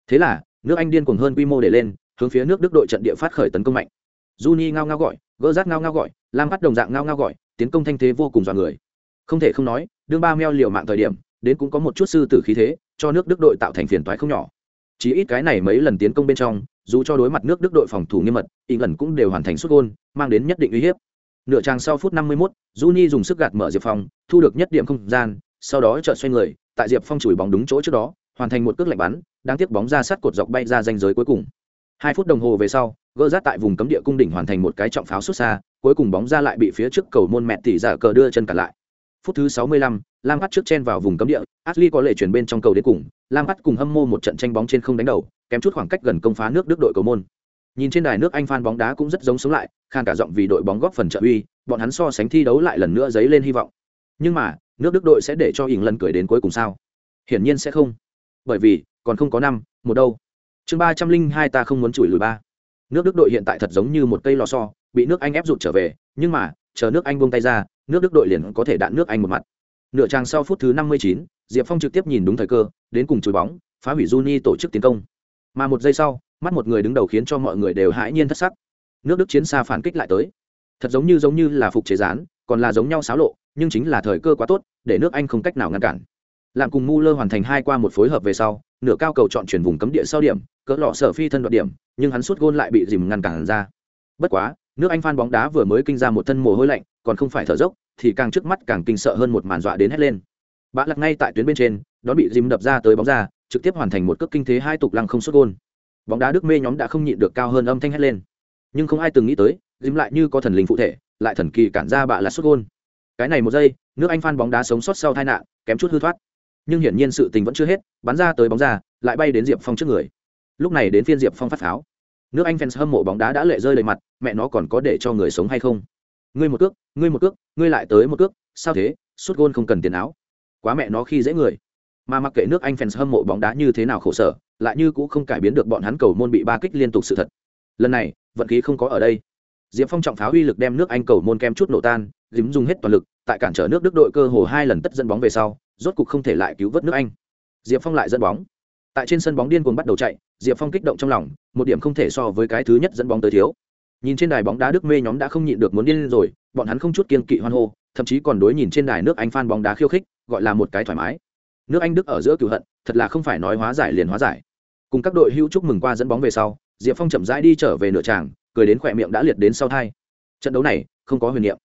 Thế là, nước anh điên cuồng hơn quy mô để lên, hướng phía nước đức đội trận địa phát khởi tấn công mạnh juni ngao ngao gọi gỡ rát ngao ngao gọi lam bắt đồng dạng ngao ngao gọi tiến công thanh thế vô cùng dọa người. Không thể không nói đương ba meo liều mạng thời điểm đến cũng có một chút sư tử khí thế cho nước đức đội tạo thành phiền toái không nhỏ. Chỉ ít cái này mấy lần tiến công bên trong dù cho đối mặt nước đức đội phòng thủ nghiêm mật England lần cũng đều hoàn thành xuất gôn mang đến nhất định uy hiếp. Nửa trang sau phút 51, Juni dùng sức gạt mở Diệp Phong, thu được nhất điểm không gian, sau đó chợt xoay người, tại Diệp Phong chùi bóng đúng chỗ trước đó, hoàn thành một cước lạnh bắn, đang tiếp bóng ra sát cột dọc bay ra ranh giới cuối cùng. Hai phút đồng hồ về sau, gỡ rát tại vùng cấm địa cung đỉnh hoàn thành một cái trọng pháo xuất xa, cuối cùng bóng ra lại bị phía trước cầu môn mẹ tỷ giả cờ đưa chân cả lại. Phút thứ 65, Lam Phát trước chen vào vùng cấm địa, Ashley có lệ chuyển bên trong cầu đến cùng, Lam Phát cùng hâm mô một trận tranh bóng trên không đánh đầu, kém chút khoảng cách gần công phá nước Đức đội cầu môn. Nhìn trên đài nước Anh phan bóng đá cũng rất giống sống lại, khan cả giọng vì đội bóng góp phần trợ uy, bọn hắn so sánh thi đấu lại lần nữa dấy lên hy vọng. Nhưng mà, nước Đức đội sẽ để cho lần cười đến cuối cùng sao? Hiển nhiên sẽ không. Bởi vì, còn không có năm, một đâu. Chương ba trăm linh hai ta không muốn chửi lùi ba. Nước Đức đội hiện tại thật giống như một cây lò xo, bị nước Anh ép rụt trở về, nhưng mà, chờ nước Anh buông tay ra, nước Đức đội liền có thể đạn nước Anh một mặt. Nửa trang sau phút thứ năm mươi chín, Diệp Phong trực tiếp nhìn đúng thời cơ, đến cùng chùi bóng, phá hủy Juni tổ chức tiến công. Mà một giây sau, mắt một người đứng đầu khiến cho mọi người đều hãi nhiên thất sắc nước đức chiến xa phản kích lại tới thật giống như giống như là phục chế rán còn là giống nhau xáo lộ nhưng chính là thời cơ quá tốt để nước anh không cách nào ngăn cản làm cùng mu lơ hoàn thành hai qua một phối hợp về sau nửa cao cầu chọn chuyển vùng cấm địa sau điểm, cỡ lọ sở phi thân đoạn điểm, nhưng hắn sút gôn lại bị dìm ngăn cản ra. Bất quá, nước anh phan bóng đá vừa mới kinh ra một thân mồ hôi lạnh, còn không phải thở dốc, thì càng trước mắt càng kinh sợ hơn một màn dọa đến hét lên. Bã lật ngay tại tuyến bên trên đó bị dìm đập ra tới bóng ra, trực tiếp hoàn thành một cước kinh thế hai tục lăng không xuất gôn. Bóng đá đức mê nhóm đã không nhịn được cao hơn âm thanh hét lên. Nhưng không ai từng nghĩ tới, dìm lại như có thần linh phụ thể, lại thần kỳ cản ra bạ là xuất gôn. Cái này một giây, nước anh phan bóng đá sống sót sau tai nạn, kém chút hư thoát nhưng hiển nhiên sự tình vẫn chưa hết, bắn ra tới bóng ra, lại bay đến diệp phong trước người. Lúc này đến phiên diệp phong phát pháo. Nước anh fans hâm mộ bóng đá đã lệ rơi đầy mặt, mẹ nó còn có để cho người sống hay không? Ngươi một cước, ngươi một cước, ngươi lại tới một cước, sao thế? Suốt gôn không cần tiền áo. Quá mẹ nó khi dễ người. Mà mặc kệ nước anh fans hâm mộ bóng đá như thế nào khổ sở, lại như cũng không cải biến được bọn hắn cầu môn bị ba kích liên tục sự thật. Lần này, vận khí không có ở đây. Diệp phong trọng pháo uy lực đem nước anh cầu môn kem chút nổ tan dím dùng hết toàn lực tại cản trở nước đức đội cơ hồ hai lần tất dẫn bóng về sau, rốt cục không thể lại cứu vớt nước anh. Diệp phong lại dẫn bóng. Tại trên sân bóng điên cuồng bắt đầu chạy, diệp phong kích động trong lòng, một điểm không thể so với cái thứ nhất dẫn bóng tới thiếu. Nhìn trên đài bóng đá đức mê nhóm đã không nhịn được muốn điên lên rồi, bọn hắn không chút kiên kỵ hoan hô, thậm chí còn đối nhìn trên đài nước anh phan bóng đá khiêu khích, gọi là một cái thoải mái. Nước anh đức ở giữa cựu hận, thật là không phải nói hóa giải liền hóa giải. Cùng các đội hữu chúc mừng qua dẫn bóng về sau, diệp phong chậm rãi đi trở về nửa tràng, cười đến khỏe miệng đã liệt đến sau thai. Trận đấu này, không có huyền niệm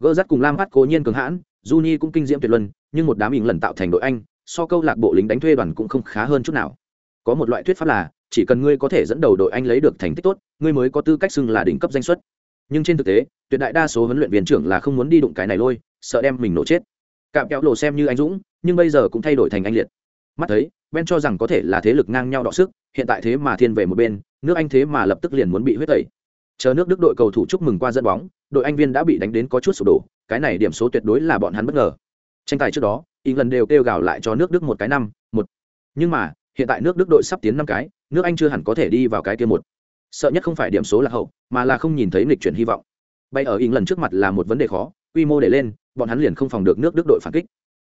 gỡ rắt cùng lam phát cố nhiên cường hãn juni cũng kinh diễm tuyệt luân, nhưng một đám ỉng lần tạo thành đội anh, so câu lạc bộ lính đánh thuê đoàn cũng không khá hơn chút nào. Có một loại thuyết pháp là, chỉ cần ngươi có thể dẫn đầu đội anh lấy được thành tích tốt, ngươi mới có tư cách xưng là đỉnh cấp danh xuất. Nhưng trên thực tế, tuyệt đại đa số huấn luyện viên trưởng là không muốn đi đụng cái này lôi, sợ đem mình nổ chết. Cạm kéo lộ xem như anh dũng, nhưng bây giờ cũng thay đổi thành anh liệt. Mắt thấy, ben cho rằng có thể là thế lực ngang nhau đọ sức, hiện tại thế mà thiên về một bên, nước anh thế mà lập tức liền muốn bị huyết tẩy chờ nước đức đội cầu thủ chúc mừng qua dẫn bóng, đội anh viên đã bị đánh đến có chút sụp đổ, cái này điểm số tuyệt đối là bọn hắn bất ngờ. Tranh tài trước đó, england đều kêu gào lại cho nước đức một cái năm, một. Nhưng mà, hiện tại nước đức đội sắp tiến năm cái, nước anh chưa hẳn có thể đi vào cái kia một. Sợ nhất không phải điểm số là hậu, mà là không nhìn thấy lịch chuyển hy vọng. Bay ở lần trước mặt là một vấn đề khó, quy mô để lên, bọn hắn liền không phòng được nước đức đội phản kích.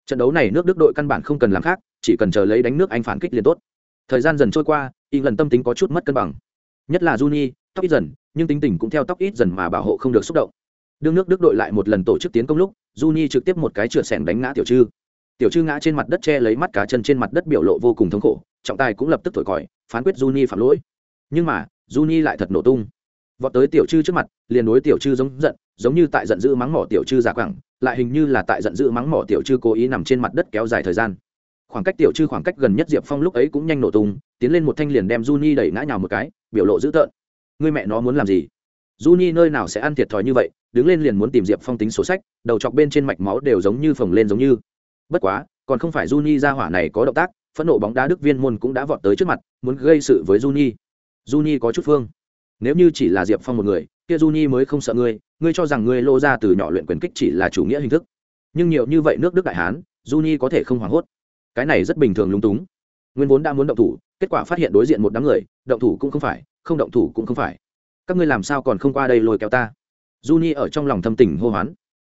Trận đấu này nước đức đội căn bản không cần làm khác, chỉ cần chờ lấy đánh nước anh phản kích liền tốt. Thời gian dần trôi qua y tâm tính có chút mất cân bằng. Nhất là juni, tóc ít dần nhưng tính tình cũng theo tóc ít dần mà bảo hộ không được xúc động. Đương nước đức đội lại một lần tổ chức tiến công lúc juni trực tiếp một cái trượt sẻng đánh ngã tiểu trư. Tiểu trư ngã trên mặt đất che lấy mắt cá chân trên mặt đất biểu lộ vô cùng thống khổ, trọng tài cũng lập tức thổi còi, phán quyết juni phạm lỗi. Nhưng mà juni lại thật nổ tung. Vọt tới tiểu trư trước mặt, liền đối tiểu trư giống giận, giống như tại giận dữ mắng mỏ tiểu trư giả quẳng, lại hình như là tại giận dữ mắng mỏ tiểu trư cố ý nằm trên mặt đất kéo dài thời gian. Khoảng cách tiểu trư khoảng cách gần nhất diệp phong lúc ấy cũng nhanh nổ tung, tiến lên một thanh liền đem Juni đẩy ngã nhào một cái, biểu lộ dữ tợn. Ngươi mẹ nó muốn làm gì? Juni nơi nào sẽ ăn thiệt thòi như vậy, đứng lên liền muốn tìm diệp phong tính số sách, đầu chọc bên trên mạch máu đều giống như phồng lên giống như. Bất quá, còn không phải Juni ra hỏa này có động tác, phẫn nộ bóng đá đức viên môn cũng đã vọt tới trước mặt, muốn gây sự với Juni Juni có chút phương. Nếu như chỉ là diệp phong một người, kia Juni mới không sợ ngươi ngươi cho rằng ngươi lô ra từ nhỏ luyện quyền kích chỉ là chủ nghĩa hình thức. Nhưng nhiều như vậy nước đức đại hán Juni có thể không hoảng hốt. Cái này rất bình thường lúng túng. Nguyên vốn đã muốn động thủ, kết quả phát hiện đối diện một đám người, động thủ cũng không phải không động thủ cũng không phải. Các ngươi làm sao còn không qua đây lôi kéo ta? Juni ở trong lòng thâm tình hô hoán.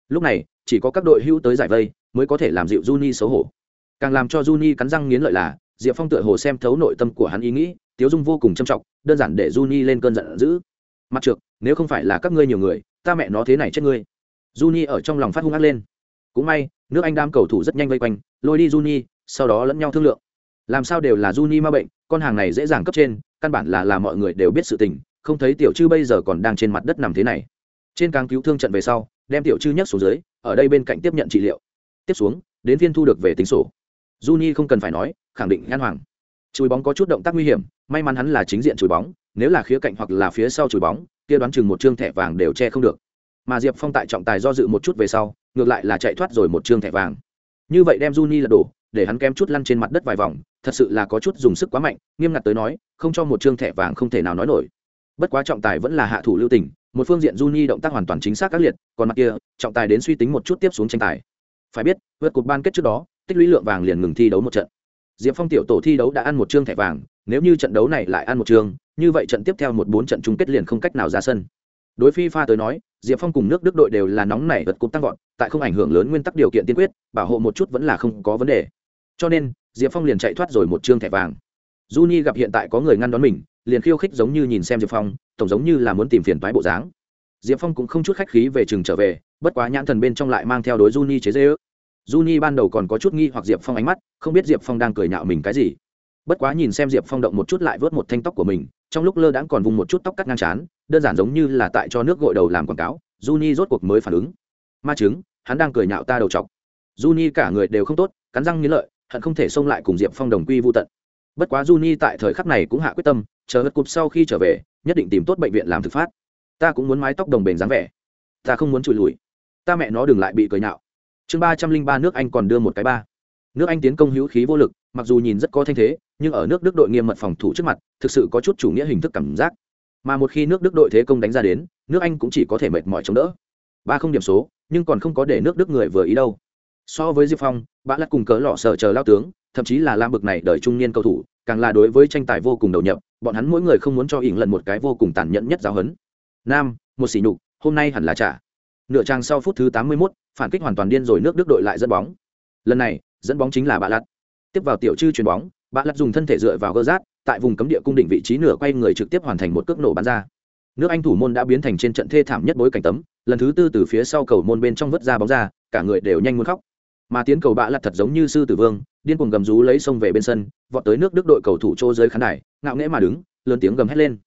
Lúc này, chỉ có các đội hữu tới giải vây mới có thể làm dịu Juni xấu hổ. Càng làm cho Juni cắn răng nghiến lợi là, diệp phong tựa hồ xem thấu nội tâm của hắn ý nghĩ, tiếu dung vô cùng châm trọng, đơn giản để Juni lên cơn giận dữ. Mặt trược, nếu không phải là các ngươi nhiều người, ta mẹ nó thế này chết ngươi. Juni ở trong lòng phát hung ác lên. Cũng may, nước anh đam cầu thủ rất nhanh vây quanh, lôi đi Juni, sau đó lẫn nhau thương lượng. Làm sao đều là Juni ma bệnh con hàng này dễ dàng cấp trên, căn bản là là mọi người đều biết sự tình, không thấy tiểu chư bây giờ còn đang trên mặt đất nằm thế này. Trên càng cứu thương trận về sau, đem tiểu chư nhấc xuống dưới, ở đây bên cạnh tiếp nhận trị liệu. Tiếp xuống, đến viên thu được về tính sổ. Juni không cần phải nói, khẳng định nhan hoàng. Chùi bóng có chút động tác nguy hiểm, may mắn hắn là chính diện chùi bóng, nếu là khía cạnh hoặc là phía sau chùi bóng, kia đoán chừng một chương thẻ vàng đều che không được. Mà diệp phong tại trọng tài do dự một chút về sau, ngược lại là chạy thoát rồi một chương thẻ vàng. Như vậy đem Juni là đổ, để hắn kém chút lăn trên mặt đất vài vòng thật sự là có chút dùng sức quá mạnh, nghiêm ngặt tới nói, không cho một chương thẻ vàng không thể nào nói nổi. Bất quá trọng tài vẫn là hạ thủ lưu tình, một phương diện Juni động tác hoàn toàn chính xác các liệt, còn mặt kia, trọng tài đến suy tính một chút tiếp xuống tranh tài. Phải biết, vượt cột ban kết trước đó, tích lũy lượng vàng liền ngừng thi đấu một trận. Diệp phong tiểu tổ thi đấu đã ăn một chương thẻ vàng, nếu như trận đấu này lại ăn một chương, như vậy trận tiếp theo một bốn trận chung kết liền không cách nào ra sân. Đối phi pha tới nói, diệp phong cùng nước đức đội đều là nóng nảy vượt cúp tăng vọt, tại không ảnh hưởng lớn nguyên tắc điều kiện tiên quyết, bảo hộ một chút vẫn là không có vấn đề. Cho nên diệp phong liền chạy thoát rồi một chương thẻ vàng Juni gặp hiện tại có người ngăn đón mình liền khiêu khích giống như nhìn xem diệp phong tổng giống như là muốn tìm phiền toái bộ dáng diệp phong cũng không chút khách khí về chừng trở về bất quá nhãn thần bên trong lại mang theo đối Juni chế dễ ước Juni ban đầu còn có chút nghi hoặc Diệp Phong ánh mắt, không biết Diệp Phong đang cười nhạo mình cái gì. Bất quá nhìn xem Diệp Phong động một chút lại vớt một thanh tóc của mình, trong lúc lơ đãng còn vùng một chút tóc cắt ngang chán, đơn giản giống như là tại cho nước gội đầu làm quảng cáo, Juni rốt cuộc mới phản ứng. Ma chứng, hắn đang cười nhạo ta đầu trọc. Juni cả người đều không tốt, cắn răng nghiến lợi, hận không thể xông lại cùng Diệp Phong đồng quy vu tận. Bất quá Juni tại thời khắc này cũng hạ quyết tâm, chờ hết cục sau khi trở về, nhất định tìm tốt bệnh viện làm thực phát. Ta cũng muốn mái tóc đồng bền dáng vẻ. Ta không muốn trụi lùi. Ta mẹ nó đừng lại bị cười nhạo chương ba trăm linh ba nước anh còn đưa một cái ba nước anh tiến công hữu khí vô lực mặc dù nhìn rất có thanh thế nhưng ở nước đức đội nghiêm mật phòng thủ trước mặt thực sự có chút chủ nghĩa hình thức cảm giác mà một khi nước đức đội thế công đánh ra đến nước anh cũng chỉ có thể mệt mỏi chống đỡ ba không điểm số nhưng còn không có để nước đức người vừa ý đâu so với diệp phong bã lắc cùng cớ lọ sở chờ lao tướng thậm chí là lam bực này đời trung niên cầu thủ càng là đối với tranh tài vô cùng đầu nhập bọn hắn mỗi người không muốn cho ỉn lần một cái vô cùng tàn nhẫn nhất giáo hấn nam một xỉ nhục hôm nay hẳn là trả nửa trang sau phút thứ 81, phản kích hoàn toàn điên rồi nước Đức đội lại dẫn bóng. Lần này, dẫn bóng chính là Bạ Lật. Tiếp vào tiểu chư chuyền bóng, Bạ Lật dùng thân thể dựa vào gơ rát, tại vùng cấm địa cung đỉnh vị trí nửa quay người trực tiếp hoàn thành một cước nổ bắn ra. Nước Anh thủ môn đã biến thành trên trận thê thảm nhất bối cảnh tấm, lần thứ tư từ phía sau cầu môn bên trong vứt ra bóng ra, cả người đều nhanh muốn khóc. Mà tiến cầu Bạ Lật thật giống như sư tử vương, điên cuồng gầm rú lấy sông về bên sân, vọt tới nước Đức đội cầu thủ chỗ dưới khán đài, ngạo nghễ mà đứng, lớn tiếng gầm hét lên.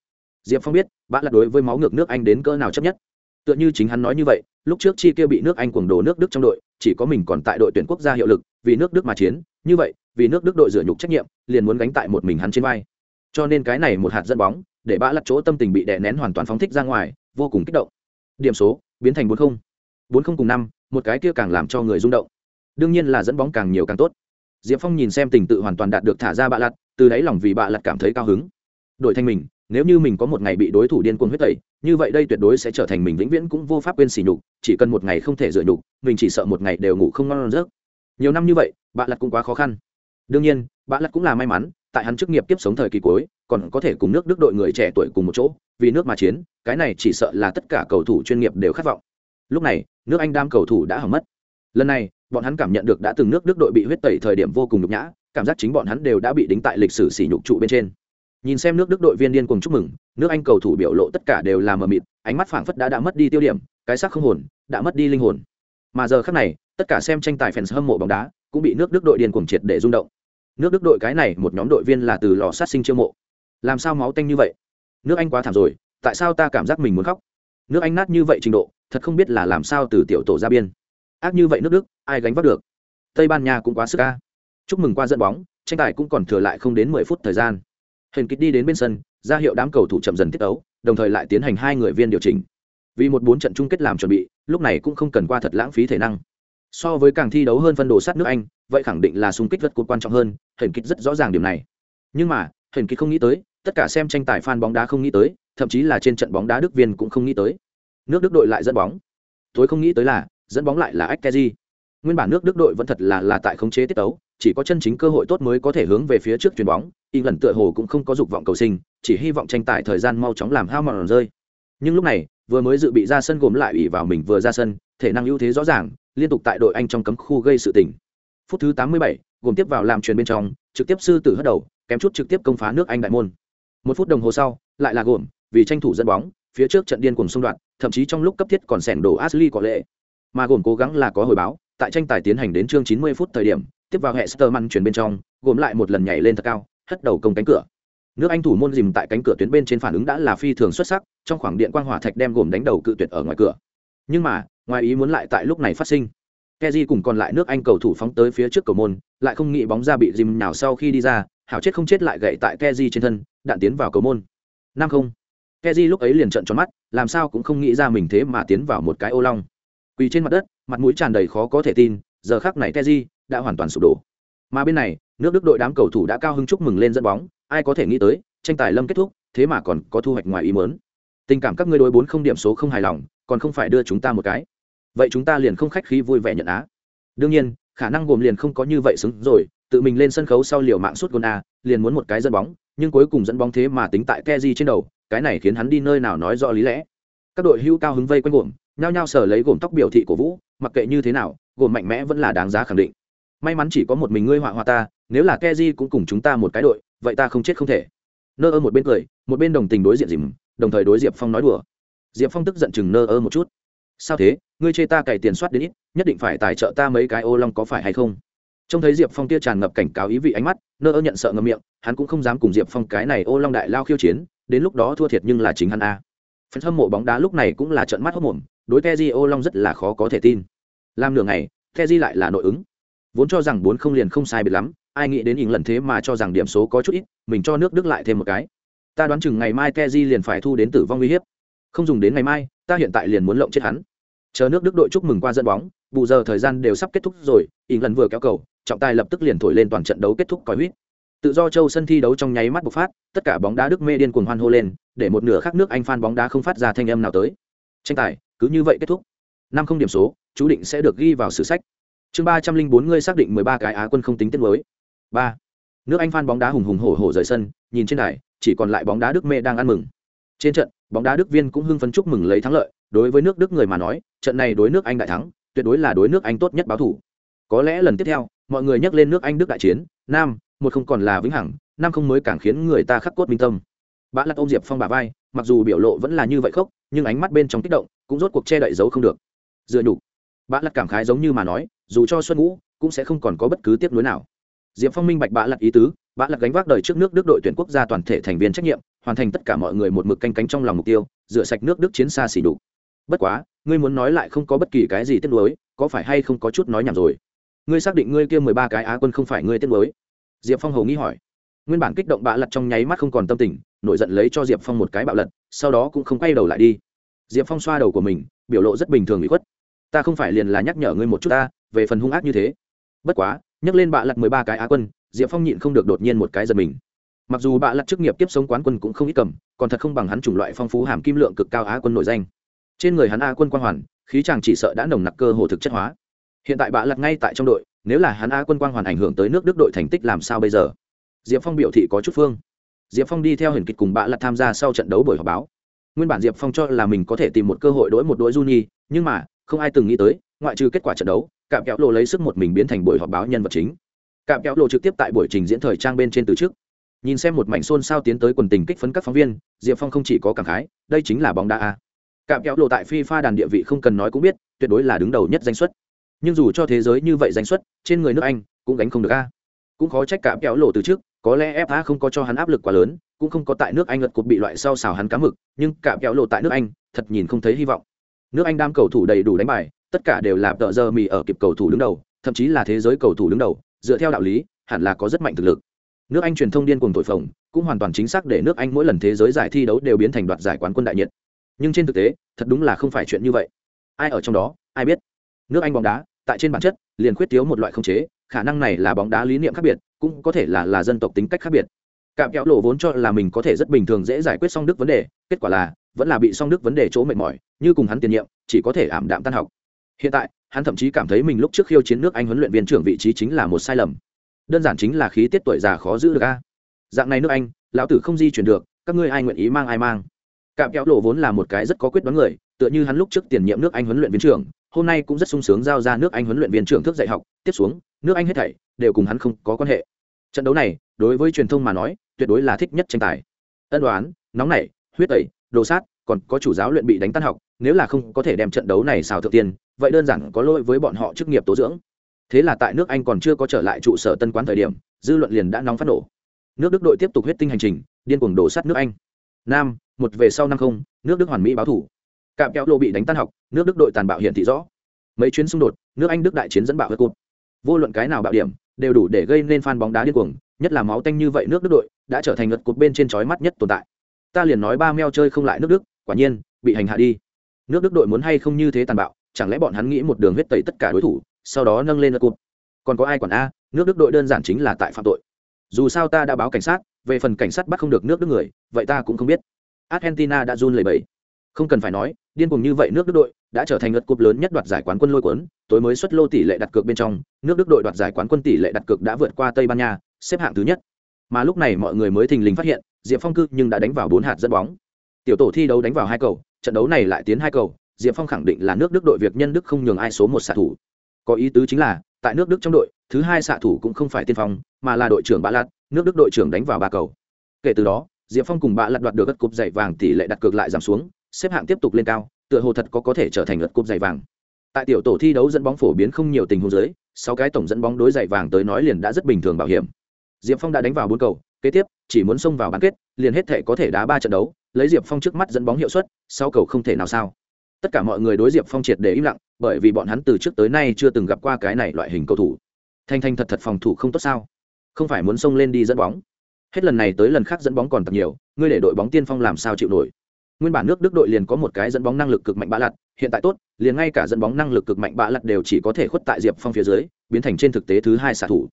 Diệp Phong biết, Bạ Lật đối với máu ngược nước Anh đến cỡ nào chấp nhất. Tựa như chính hắn nói như vậy lúc trước chi kia bị nước anh cuồng đồ nước đức trong đội chỉ có mình còn tại đội tuyển quốc gia hiệu lực vì nước đức mà chiến như vậy vì nước đức đội dựa nhục trách nhiệm liền muốn gánh tại một mình hắn trên vai. Cho nên cái này một hạt dẫn bóng để bã lặt chỗ tâm tình bị đè nén hoàn toàn phóng thích ra ngoài vô cùng kích động. Điểm số biến thành bốn không. Bốn không cùng năm một cái kia càng làm cho người rung động đương nhiên là dẫn bóng càng nhiều càng tốt. Diệp phong nhìn xem tình tự hoàn toàn đạt được thả ra bạ lặt, từ đáy lòng vì bạ lặt cảm thấy cao hứng. Đội thanh mình, nếu như mình có một ngày bị đối thủ điên cuồng huyết tẩy, như vậy đây tuyệt đối sẽ trở thành mình vĩnh viễn cũng vô pháp quên sỉ nhục, chỉ cần một ngày không thể dựa nhục, mình chỉ sợ một ngày đều ngủ không ngon giấc. Nhiều năm như vậy, bạ lặt cũng quá khó khăn. Đương nhiên, bạ lặt cũng là may mắn, tại hắn chức nghiệp tiếp sống thời kỳ cuối, còn có thể cùng nước đức đội người trẻ tuổi cùng một chỗ, vì nước mà chiến, cái này chỉ sợ là tất cả cầu thủ chuyên nghiệp đều khát vọng. Lúc này, nước anh đam cầu thủ đã hỏng mất. Lần này bọn hắn cảm nhận được đã từng nước đức đội bị huyết tẩy thời điểm vô cùng nhục nhã, cảm giác chính bọn hắn đều đã bị đính tại lịch sử sỉ nhục trụ bên trên. Nhìn xem nước đức đội viên điên cùng chúc mừng, nước anh cầu thủ biểu lộ tất cả đều là mờ mịt, ánh mắt phảng phất đã đã mất đi tiêu điểm, cái xác không hồn, đã mất đi linh hồn. Mà giờ khác này, tất cả xem tranh tài fans hâm mộ bóng đá cũng bị nước đức đội điên cuồng triệt để rung động. Nước đức đội cái này một nhóm đội viên là từ lò sát sinh chiêu mộ. Làm sao máu tanh như vậy? Nước anh quá thảm rồi, tại sao ta cảm giác mình muốn khóc? Nước anh nát như vậy trình độ, thật không biết là làm sao từ tiểu tổ ra biên ác như vậy nước đức, ai gánh vác được? Tây ban nha cũng quá sức ca chúc mừng qua dẫn bóng, tranh tài cũng còn thừa lại không đến mười phút thời gian. Hình kịch đi đến bên sân, ra hiệu đám cầu thủ chậm dần tiết ấu đồng thời lại tiến hành hai người viên điều chỉnh. Vì một bốn trận chung kết làm chuẩn bị, lúc này cũng không cần qua thật lãng phí thể năng. So với càng thi đấu hơn phân đồ sát nước anh, vậy khẳng định là xung kích rất cột quan trọng hơn hình kịch rất rõ ràng điểm này. Nhưng mà hình kịch không nghĩ tới, tất cả xem tranh tài fan bóng đá không nghĩ tới, thậm chí là trên trận bóng đá đức viên cũng không nghĩ tới. Nước đức đội lại dẫn bóng. Tối không nghĩ tới là dẫn bóng lại là ách nguyên bản nước đức đội vẫn thật là là tại khống chế tiết tấu chỉ có chân chính cơ hội tốt mới có thể hướng về phía trước chuyền bóng y lần tựa hồ cũng không có dục vọng cầu sinh chỉ hy vọng tranh tài thời gian mau chóng làm hao mòn rơi. Nhưng lúc này vừa mới dự bị ra sân gồm lại ủy vào mình vừa ra sân thể năng ưu thế rõ ràng liên tục tại đội anh trong cấm khu gây sự tình. Phút thứ 87, gồm tiếp vào làm truyền bên trong trực tiếp sư tử hất đầu kém chút trực tiếp công phá nước anh đại môn. Một phút đồng hồ sau lại là gồm vì tranh thủ dẫn bóng phía trước trận điên cuồng xung đoạn thậm chí trong lúc cấp thiết còn sẻn đổ Ashley có lệ mà gồm cố gắng là có hồi báo tại tranh tài tiến hành đến chương 90 phút thời điểm tiếp vào hệ Sterman chuyển bên trong gồm lại một lần nhảy lên thật cao hất đầu công cánh cửa nước anh thủ môn dìm tại cánh cửa tuyến bên trên phản ứng đã là phi thường xuất sắc trong khoảng điện quang hỏa thạch đem gồm đánh đầu cự tuyệt ở ngoài cửa nhưng mà ngoài ý muốn lại tại lúc này phát sinh Keji cùng còn lại nước Anh cầu thủ phóng tới phía trước cầu môn, lại không nghĩ bóng ra bị dìm nào sau khi đi ra, hảo chết không chết lại gậy tại Keji trên thân, đạn tiến vào cầu môn. Năm không. Keji lúc ấy liền trợn tròn mắt, làm sao cũng không nghĩ ra mình thế mà tiến vào một cái ô long. Quỳ trên mặt đất, mặt mũi tràn đầy khó có thể tin, giờ khắc này teji đã hoàn toàn sụp đổ. Mà bên này, nước Đức đội đám cầu thủ đã cao hứng chúc mừng lên dẫn bóng, ai có thể nghĩ tới, tranh tài lâm kết thúc, thế mà còn có thu hoạch ngoài ý muốn. Tình cảm các ngươi đối bốn không điểm số không hài lòng, còn không phải đưa chúng ta một cái vậy chúng ta liền không khách khí vui vẻ nhận á đương nhiên khả năng gồm liền không có như vậy xứng rồi tự mình lên sân khấu sau liều mạng suốt gôn a liền muốn một cái dẫn bóng nhưng cuối cùng dẫn bóng thế mà tính tại keji trên đầu cái này khiến hắn đi nơi nào nói rõ lý lẽ các đội hưu cao hứng vây quanh gồm nhao nhao sở lấy gồm tóc biểu thị của vũ, mặc kệ như thế nào, gồm mạnh mẽ vẫn là đáng giá khẳng định. May mắn chỉ có một mình ngươi họa hoa ta, nếu là keji cũng cùng chúng ta một cái đội, vậy ta không chết không thể. Nơ ơ một bên cười, một bên đồng tình đối diện dìm đồng thời đối diệp phong nói đùa. Diệp phong tức giận chừng nơ ơ một chút. Sao thế? Ngươi chê ta cày tiền soát đến ít, nhất định phải tài trợ ta mấy cái ô long có phải hay không? Trông thấy diệp phong tia tràn ngập cảnh cáo ý vị ánh mắt, nơ ơ nhận sợ ngầm miệng, hắn cũng không dám cùng diệp phong cái này ô long đại lao khiêu chiến, đến lúc đó thua thiệt nhưng là chính hắn a phần hâm mộ bóng đá lúc này cũng là trận mắt hốc mồm, đối teji long rất là khó có thể tin. Làm nửa ngày teji lại là nội ứng. Vốn cho rằng bốn không liền không sai biệt lắm, ai nghĩ đến ỉng lần thế mà cho rằng điểm số có chút ít, mình cho nước đức lại thêm một cái. Ta đoán chừng ngày mai teji liền phải thu đến tử vong nguy hiếp. Không dùng đến ngày mai, ta hiện tại liền muốn lộng chết hắn. Chờ nước đức đội chúc mừng qua dẫn bóng, bù giờ thời gian đều sắp kết thúc rồi ỉng lần vừa kéo cầu, trọng tài lập tức liền thổi lên toàn trận đấu kết thúc còi huýt tự do châu sân thi đấu trong nháy mắt bộc phát, tất cả bóng đá đức mê điên cuồng hoan hô lên, để một nửa khác nước anh phan bóng đá không phát ra thanh âm nào tới. Tranh tài, cứ như vậy kết thúc. Năm không điểm số, chú định sẽ được ghi vào sử sách. Chương ba trăm linh bốn ngươi xác định mười ba cái á quân không tính tiết mới. Ba. Nước anh phan bóng đá hùng hùng hổ hổ rời sân, nhìn trên đài, chỉ còn lại bóng đá đức mê đang ăn mừng. Trên trận, bóng đá đức viên cũng hưng phấn chúc mừng lấy thắng lợi, đối với nước đức người mà nói, trận này đối nước anh đại thắng, tuyệt đối là đối nước anh tốt nhất báo thủ. Có lẽ lần tiếp theo, mọi người nhắc lên nước anh đức đại chiến, nam một không còn là vĩnh hằng, năm không mới càng khiến người ta khắc cốt minh tâm. Bã lắc ôm diệp phong bà vai, mặc dù biểu lộ vẫn là như vậy khóc nhưng ánh mắt bên trong kích động, cũng rốt cuộc che đậy giấu không được. Dựa nhục. Bã lắc cảm khái giống như mà nói, dù cho xuân ngũ, cũng sẽ không còn có bất cứ tiếp nối nào. Diệp phong minh bạch bã lặt ý tứ, bã lặt gánh vác đời trước nước đức đội tuyển quốc gia toàn thể thành viên trách nhiệm, hoàn thành tất cả mọi người một mực canh cánh trong lòng mục tiêu, rửa sạch nước đức chiến xa xỉ đục bất quá, ngươi muốn nói lại không có bất kỳ cái gì tiếp nối có phải hay không có chút nói nhảm rồi? Ngươi xác định ngươi kia mười ba cái á quân không phải ngươi tiết nuối? Diệp phong hầu nghĩ hỏi. Nguyên bản kích động bạ lật trong nháy mắt không còn tâm tình, nổi giận lấy cho diệp phong một cái bạo lật, sau đó cũng không quay đầu lại đi. Diệp phong xoa đầu của mình, biểu lộ rất bình thường bị khuất. Ta không phải liền là nhắc nhở ngươi một chút ta, về phần hung ác như thế. Bất quá, nhắc lên bạ lật mười ba cái á quân, diệp phong nhịn không được đột nhiên một cái giật mình. Mặc dù bạ lật chức nghiệp tiếp sống quán quân cũng không ít cầm, còn thật không bằng hắn chủng loại phong phú hàm kim lượng cực cao á quân nổi danh. Trên người hắn a quân quang hoàn, khí chàng chỉ sợ đã nồng nặc cơ hồ thực chất hóa. Hiện tại bạ lật ngay tại trong đội nếu là hắn á quân quang hoàn ảnh hưởng tới nước đức đội thành tích làm sao bây giờ? Diệp phong biểu thị có chút phương. Diệp phong đi theo hình kịch cùng bạ lật tham gia sau trận đấu buổi họp báo. Nguyên bản diệp phong cho là mình có thể tìm một cơ hội đối một đội juni, nhưng mà, không ai từng nghĩ tới, ngoại trừ kết quả trận đấu, cạm kéo lộ lấy sức một mình biến thành buổi họp báo nhân vật chính. Cạm kéo lộ trực tiếp tại buổi trình diễn thời trang bên trên từ trước. Nhìn xem một mảnh xôn xao tiến tới quần tình kích phấn các phóng viên, diệp phong không chỉ có cảm khái, đây chính là bóng đá a. Cạm kéo lộ tại fifa đàn địa vị không cần nói cũng biết, tuyệt đối là đứng đầu nhất danh xuất nhưng dù cho thế giới như vậy danh xuất, trên người nước anh cũng gánh không được a. Cũng khó trách cả kéo lộ từ trước, có lẽ fa không có cho hắn áp lực quá lớn, cũng không có tại nước anh lật cột bị loại sau xào hắn cá mực, nhưng cả kéo lộ tại nước anh thật nhìn không thấy hy vọng. Nước anh đam cầu thủ đầy đủ đánh bài, tất cả đều là tợ giờ mì ở kịp cầu thủ đứng đầu, thậm chí là thế giới cầu thủ đứng đầu, dựa theo đạo lý, hẳn là có rất mạnh thực lực. Nước anh truyền thông điên cuồng thổi phồng, cũng hoàn toàn chính xác để nước anh mỗi lần thế giới giải thi đấu đều biến thành đoạt giải quán quân đại nhiệt. Nhưng trên thực tế, thật đúng là không phải chuyện như vậy. Ai ở trong đó, ai biết? Nước anh bóng đá tại trên bản chất, liền khuyết thiếu một loại không chế, khả năng này là bóng đá lý niệm khác biệt, cũng có thể là là dân tộc tính cách khác biệt. Cạm kẹo lộ vốn cho là mình có thể rất bình thường dễ giải quyết song đức vấn đề, kết quả là, vẫn là bị song đức vấn đề chỗ mệt mỏi, như cùng hắn tiền nhiệm, chỉ có thể ảm đạm tan học. Hiện tại, hắn thậm chí cảm thấy mình lúc trước khiêu chiến nước anh huấn luyện viên trưởng vị trí chính là một sai lầm. Đơn giản chính là khí tiết tuổi già khó giữ được a. Dạng này nước anh, lão tử không di chuyển được, các ngươi ai nguyện ý mang ai mang. Cạm kéo lộ vốn là một cái rất có quyết đoán người, tựa như hắn lúc trước tiền nhiệm nước anh huấn luyện viên trưởng hôm nay cũng rất sung sướng giao ra nước anh huấn luyện viên trưởng thức dạy học, tiếp xuống, nước anh hết thảy đều cùng hắn không có quan hệ. Trận đấu này, đối với truyền thông mà nói, tuyệt đối là thích nhất tranh tài. Ân đoán, nóng nảy, huyết tẩy, đồ sát, còn có chủ giáo luyện bị đánh tan học, nếu là không có thể đem trận đấu này xào thượng tiền, vậy đơn giản có lỗi với bọn họ chức nghiệp tố dưỡng. Thế là tại nước anh còn chưa có trở lại trụ sở tân quán thời điểm, dư luận liền đã nóng phát nổ. Nước đức đội tiếp tục huyết tinh hành trình, điên cuồng đổ sát nước anh. Nam, một về sau năm không, nước đức hoàn mỹ báo thủ cạm kéo lộ bị đánh tan học, nước đức đội tàn bạo hiện thị rõ. Mấy chuyến xung đột, nước anh đức đại chiến dẫn bạo hết cụt vô luận cái nào bạo điểm, đều đủ để gây nên fan bóng đá điên cuồng, nhất là máu tanh như vậy nước đức đội đã trở thành ngật cột bên trên chói mắt nhất tồn tại. Ta liền nói ba meo chơi không lại nước đức, quả nhiên, bị hành hạ đi. Nước đức đội muốn hay không như thế tàn bạo, chẳng lẽ bọn hắn nghĩ một đường huyết tẩy tất cả đối thủ, sau đó nâng lên ngật cột. Còn có ai quản a, nước đức đội đơn giản chính là tại phạm tội. Dù sao ta đã báo cảnh sát, về phần cảnh sát bắt không được nước đức người, vậy ta cũng không biết. Argentina đã run lẩy bẩy không cần phải nói, điên cùng như vậy nước đức đội đã trở thành ngất cúp lớn nhất đoạt giải quán quân lôi cuốn, tối mới xuất lô tỷ lệ đặt cược bên trong, nước đức đội đoạt giải quán quân tỷ lệ đặt cược đã vượt qua tây ban nha, xếp hạng thứ nhất. Mà lúc này mọi người mới thình lình phát hiện, diệp phong cư nhưng đã đánh vào bốn hạt dẫn bóng. Tiểu tổ thi đấu đánh vào hai cầu, trận đấu này lại tiến hai cầu, diệp phong khẳng định là nước đức đội việc nhân đức không nhường ai số một xạ thủ. Có ý tứ chính là, tại nước đức trong đội, thứ hai xạ thủ cũng không phải tiên phong, mà là đội trưởng bạ lạt, nước đức đội trưởng đánh vào ba cầu. Kể từ đó, diệp phong cùng bạ lạt đoạt được các cúp dạy vàng tỷ lệ đặt cược lại giảm xuống xếp hạng tiếp tục lên cao, tựa hồ thật có có thể trở thành lượt cúp giày vàng. Tại tiểu tổ thi đấu dẫn bóng phổ biến không nhiều tình huống dưới, sáu cái tổng dẫn bóng đối giày vàng tới nói liền đã rất bình thường bảo hiểm. Diệp phong đã đánh vào bốn cầu, kế tiếp, chỉ muốn xông vào bán kết, liền hết thể có thể đá ba trận đấu, lấy diệp phong trước mắt dẫn bóng hiệu suất sau cầu không thể nào sao. Tất cả mọi người đối diệp phong triệt để im lặng, bởi vì bọn hắn từ trước tới nay chưa từng gặp qua cái này loại hình cầu thủ. Thanh thanh thật thật phòng thủ không tốt sao? Không phải muốn xông lên đi dẫn bóng. Hết lần này tới lần khác dẫn bóng còn tập nhiều, ngươi để đội bóng tiên phong làm sao chịu nổi? Nguyên bản nước đức đội liền có một cái dẫn bóng năng lực cực mạnh bạ lặt, hiện tại tốt, liền ngay cả dẫn bóng năng lực cực mạnh bạ lặt đều chỉ có thể khuất tại diệp phong phía dưới, biến thành trên thực tế thứ hai xạ thủ.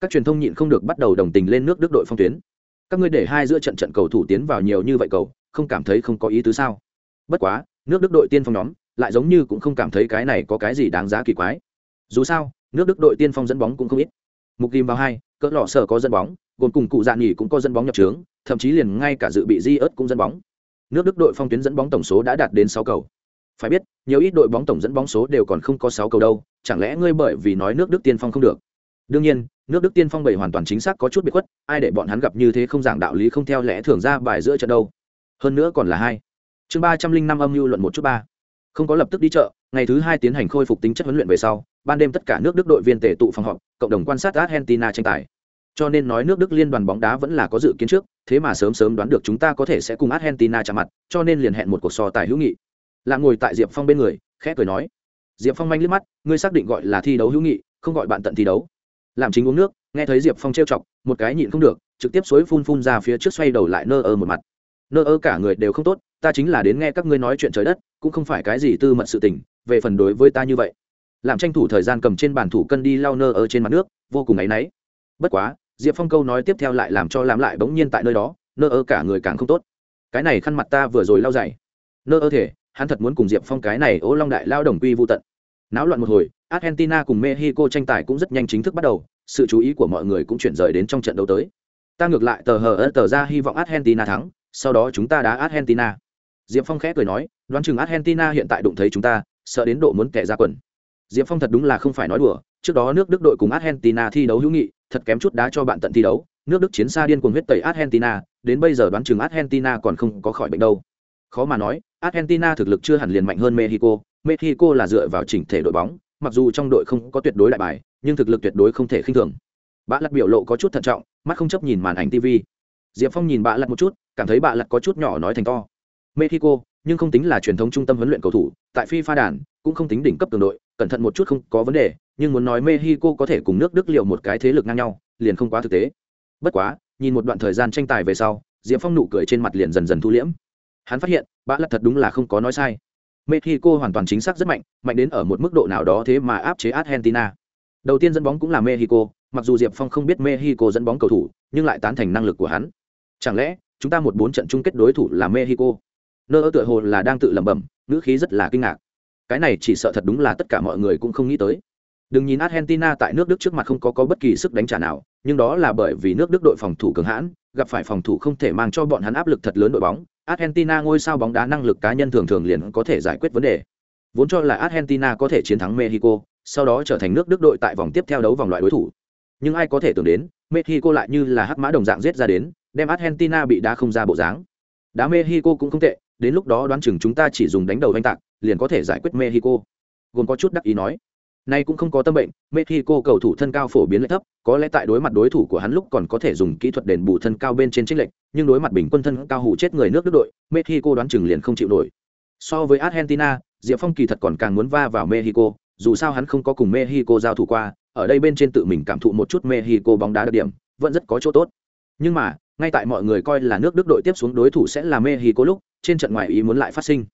Các truyền thông nhịn không được bắt đầu đồng tình lên nước đức đội phong tuyến. Các ngươi để hai giữa trận trận cầu thủ tiến vào nhiều như vậy cầu, không cảm thấy không có ý tứ sao? Bất quá, nước đức đội tiên phong nhóm lại giống như cũng không cảm thấy cái này có cái gì đáng giá kỳ quái. Dù sao, nước đức đội tiên phong dẫn bóng cũng không ít. Mục kim vào hai, cỡ lọ sở có dẫn bóng, gồm cùng cụ dạ nghỉ cũng có dẫn bóng nhập trướng, thậm chí liền ngay cả dự bị di ớt cũng dẫn bóng nước đức đội phong tuyến dẫn bóng tổng số đã đạt đến sáu cầu. Phải biết, nhiều ít đội bóng tổng dẫn bóng số đều còn không có sáu cầu đâu, chẳng lẽ ngươi bởi vì nói nước đức tiên phong không được? Đương nhiên, nước đức tiên phong bảy hoàn toàn chính xác có chút bị khuất, ai để bọn hắn gặp như thế không giảng đạo lý không theo lẽ thường ra bài giữa trận đâu. Hơn nữa còn là hai. Chương ba trăm linh năm âm mưu luận một chút ba. Không có lập tức đi chợ, ngày thứ hai tiến hành khôi phục tính chất huấn luyện về sau, ban đêm tất cả nước đức đội viên tề tụ phòng họp, cộng đồng quan sát argentina tranh tài cho nên nói nước đức liên đoàn bóng đá vẫn là có dự kiến trước, thế mà sớm sớm đoán được chúng ta có thể sẽ cùng argentina chạm mặt, cho nên liền hẹn một cuộc so tài hữu nghị. Là ngồi tại diệp phong bên người, khẽ cười nói, diệp phong manh liếc mắt, ngươi xác định gọi là thi đấu hữu nghị, không gọi bạn tận thi đấu. Làm chính uống nước, nghe thấy diệp phong trêu chọc, một cái nhịn không được, trực tiếp suối phun phun ra phía trước xoay đầu lại nơ ơ một mặt. Nơ ơ cả người đều không tốt, ta chính là đến nghe các ngươi nói chuyện trời đất, cũng không phải cái gì tư mật sự tình, về phần đối với ta như vậy. Làm tranh thủ thời gian cầm trên bàn thủ cân đi lau nơ ơ trên mặt nước, vô cùng áy náy. Bất quá diệp phong câu nói tiếp theo lại làm cho làm lại bỗng nhiên tại nơi đó, nơ ơ cả người càng không tốt. Cái này khăn mặt ta vừa rồi lau dày. Nơ ơ thể, hắn thật muốn cùng diệp phong cái này ố long đại lao đồng quy vô tận. Náo loạn một hồi, argentina cùng mexico tranh tài cũng rất nhanh chính thức bắt đầu, sự chú ý của mọi người cũng chuyển rời đến trong trận đấu tới. Ta ngược lại tờ hờ ơ tờ ra hy vọng argentina thắng, sau đó chúng ta đá argentina. Diệp phong khẽ cười nói, đoán chừng argentina hiện tại đụng thấy chúng ta, sợ đến độ muốn kẻ ra quần. Diệp phong thật đúng là không phải nói đùa trước đó nước đức đội cùng argentina thi đấu hữu nghị, thật kém chút đá cho bạn tận thi đấu. Nước đức chiến xa điên cuồng huyết tẩy argentina, đến bây giờ đoán chừng argentina còn không có khỏi bệnh đâu. Khó mà nói, argentina thực lực chưa hẳn liền mạnh hơn mexico. Mexico là dựa vào chỉnh thể đội bóng, mặc dù trong đội không có tuyệt đối đại bài, nhưng thực lực tuyệt đối không thể khinh thường. Bạn lặt biểu lộ có chút thận trọng, mắt không chấp nhìn màn ảnh tv diệp phong nhìn bạn lặt một chút, cảm thấy bạn lặt có chút nhỏ nói thành to. Mexico, nhưng không tính là truyền thống trung tâm huấn luyện cầu thủ, tại phi pha đàn, cũng không tính đỉnh cấp cường đội, cẩn thận một chút không có vấn đề nhưng muốn nói mexico có thể cùng nước đức liệu một cái thế lực ngang nhau, liền không quá thực tế. Bất quá, nhìn một đoạn thời gian tranh tài về sau, diệp phong nụ cười trên mặt liền dần dần thu liễm. Hắn phát hiện bã lặt thật đúng là không có nói sai. Mexico hoàn toàn chính xác rất mạnh mạnh đến ở một mức độ nào đó thế mà áp chế argentina. Đầu tiên dẫn bóng cũng là mexico, mặc dù diệp phong không biết mexico dẫn bóng cầu thủ, nhưng lại tán thành năng lực của hắn. Chẳng lẽ, chúng ta một bốn trận chung kết đối thủ là mexico? Nơ ơ tựa hồ là đang tự lẩm bẩm, ngữ khí rất là kinh ngạc. Cái này chỉ sợ thật đúng là tất cả mọi người cũng không nghĩ tới đừng nhìn argentina tại nước đức trước mặt không có, có bất kỳ sức đánh trả nào nhưng đó là bởi vì nước đức đội phòng thủ cường hãn gặp phải phòng thủ không thể mang cho bọn hắn áp lực thật lớn đội bóng. Argentina ngôi sao bóng đá năng lực cá nhân thường thường liền có thể giải quyết vấn đề. Vốn cho là argentina có thể chiến thắng mexico sau đó trở thành nước đức đội tại vòng tiếp theo đấu vòng loại đối thủ. Nhưng ai có thể tưởng đến mexico lại như là hắc mã đồng dạng giết ra đến đem argentina bị đá không ra bộ dáng. Đá mexico cũng không tệ đến lúc đó đoán chừng chúng ta chỉ dùng đánh đầu oanh tạc liền có thể giải quyết mexico. Gồm có chút đắc ý nói nay cũng không có tâm bệnh, mexico cầu thủ thân cao phổ biến lại thấp, có lẽ tại đối mặt đối thủ của hắn lúc còn có thể dùng kỹ thuật đền bù thân cao bên trên trích lệnh nhưng đối mặt bình quân thân cao hủ chết người nước đức đội, mexico đoán chừng liền không chịu nổi. So với argentina, diệp phong kỳ thật còn càng muốn va vào mexico, dù sao hắn không có cùng mexico giao thủ qua, ở đây bên trên tự mình cảm thụ một chút mexico bóng đá đặc điểm, vẫn rất có chỗ tốt. Nhưng mà, ngay tại mọi người coi là nước đức đội tiếp xuống đối thủ sẽ là mexico lúc, trên trận ngoài ý muốn lại phát sinh.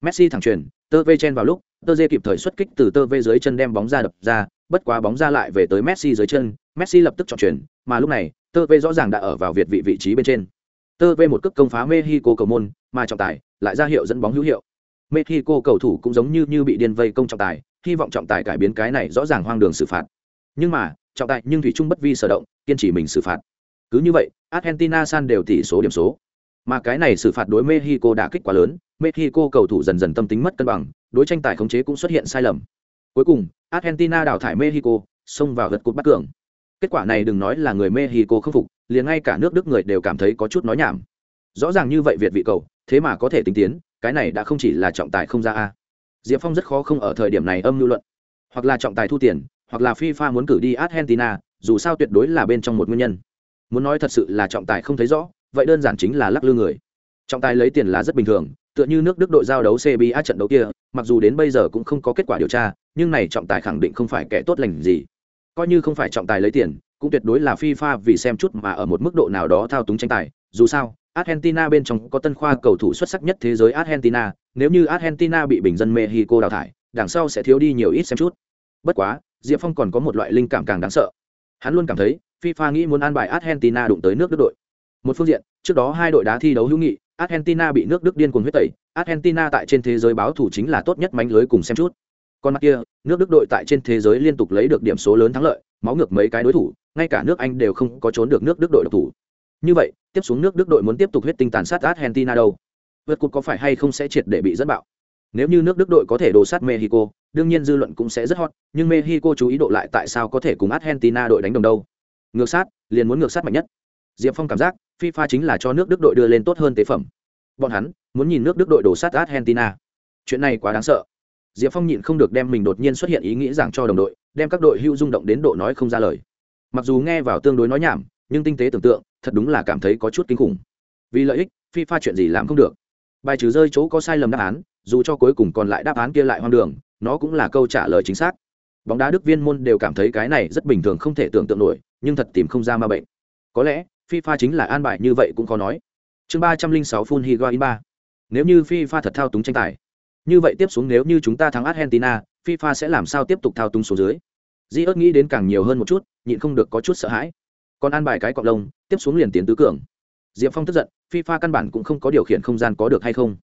Messi thẳng truyền Tevez chen vào lúc tơ dê kịp thời xuất kích từ tơ vê dưới chân đem bóng ra đập ra, bất quá bóng ra lại về tới messi dưới chân, messi lập tức chọn chuyển, mà lúc này, tơ vê rõ ràng đã ở vào việt vị vị trí bên trên. Tơ vê một cước công phá mexico cầu môn, mà trọng tài lại ra hiệu dẫn bóng hữu hiệu. Mexico cầu thủ cũng giống như như bị điên vây công trọng tài, hy vọng trọng tài cải biến cái này rõ ràng hoang đường xử phạt. Nhưng mà, trọng tài nhưng thủy trung bất vi sở động, kiên trì mình xử phạt. Cứ như vậy, argentina san đều tỷ số điểm số. Mà cái này xử phạt đối mexico đã kích quá lớn, mexico cầu thủ dần dần tâm tính mất cân bằng đối tranh tài khống chế cũng xuất hiện sai lầm. Cuối cùng, argentina đào thải mexico, xông vào gật cột bắt cường. Kết quả này đừng nói là người mexico khâm phục, liền ngay cả nước đức người đều cảm thấy có chút nói nhảm. Rõ ràng như vậy việt vị cầu, thế mà có thể tính tiến, cái này đã không chỉ là trọng tài không ra a. Diệp phong rất khó không ở thời điểm này âm lưu luận. Hoặc là trọng tài thu tiền, hoặc là fifa muốn cử đi argentina, dù sao tuyệt đối là bên trong một nguyên nhân. Muốn nói thật sự là trọng tài không thấy rõ, vậy đơn giản chính là lắc lư người. Trọng tài lấy tiền là rất bình thường tựa như nước đức đội giao đấu cba trận đấu kia, mặc dù đến bây giờ cũng không có kết quả điều tra, nhưng này trọng tài khẳng định không phải kẻ tốt lành gì. Coi như không phải trọng tài lấy tiền, cũng tuyệt đối là fifa vì xem chút mà ở một mức độ nào đó thao túng tranh tài. Dù sao, argentina bên trong có tân khoa cầu thủ xuất sắc nhất thế giới argentina, nếu như argentina bị bình dân mexico đào thải, đằng sau sẽ thiếu đi nhiều ít xem chút. Bất quá, diệp phong còn có một loại linh cảm càng đáng sợ. Hắn luôn cảm thấy, fifa nghĩ muốn an bài argentina đụng tới nước đức đội. Một phương diện, trước đó hai đội đá thi đấu hữu nghị argentina bị nước đức điên cuồng huyết tẩy. Argentina tại trên thế giới báo thủ chính là tốt nhất mánh lưới cùng xem chút. Còn mặt kia, nước đức đội tại trên thế giới liên tục lấy được điểm số lớn thắng lợi, máu ngược mấy cái đối thủ, ngay cả nước anh đều không có trốn được nước đức đội độc thủ. Như vậy, tiếp xuống nước đức đội muốn tiếp tục huyết tinh tàn sát argentina đâu? Vượt cuộc có phải hay không sẽ triệt để bị dẫn bạo? Nếu như nước đức đội có thể đổ sát mexico, đương nhiên dư luận cũng sẽ rất hot, nhưng mexico chú ý độ lại tại sao có thể cùng argentina đội đánh đồng đâu? Ngược sát, liền muốn ngược sát mạnh nhất diệp phong cảm giác, fifa chính là cho nước đức đội đưa lên tốt hơn tế phẩm. Bọn hắn muốn nhìn nước đức đội đổ sát argentina. Chuyện này quá đáng sợ. Diệp phong nhịn không được đem mình đột nhiên xuất hiện ý nghĩ rằng cho đồng đội, đem các đội hưu rung động đến độ nói không ra lời. Mặc dù nghe vào tương đối nói nhảm, nhưng tinh tế tưởng tượng, thật đúng là cảm thấy có chút kinh khủng. Vì lợi ích, fifa chuyện gì làm không được. Bài trừ rơi chỗ có sai lầm đáp án, dù cho cuối cùng còn lại đáp án kia lại hoang đường, nó cũng là câu trả lời chính xác. Bóng đá đức viên môn đều cảm thấy cái này rất bình thường không thể tưởng tượng nổi, nhưng thật tìm không ra ma bệnh. Có lẽ FIFA chính là an bài như vậy cũng có nói. Chương ba trăm linh sáu Fun Higuain ba. Nếu như FIFA thật thao túng tranh tài, như vậy tiếp xuống nếu như chúng ta thắng Argentina, FIFA sẽ làm sao tiếp tục thao túng số dưới? Di nghĩ đến càng nhiều hơn một chút, nhịn không được có chút sợ hãi. Còn an bài cái cọp lông, tiếp xuống liền tiến tứ cường. Diệp Phong tức giận, FIFA căn bản cũng không có điều khiển không gian có được hay không.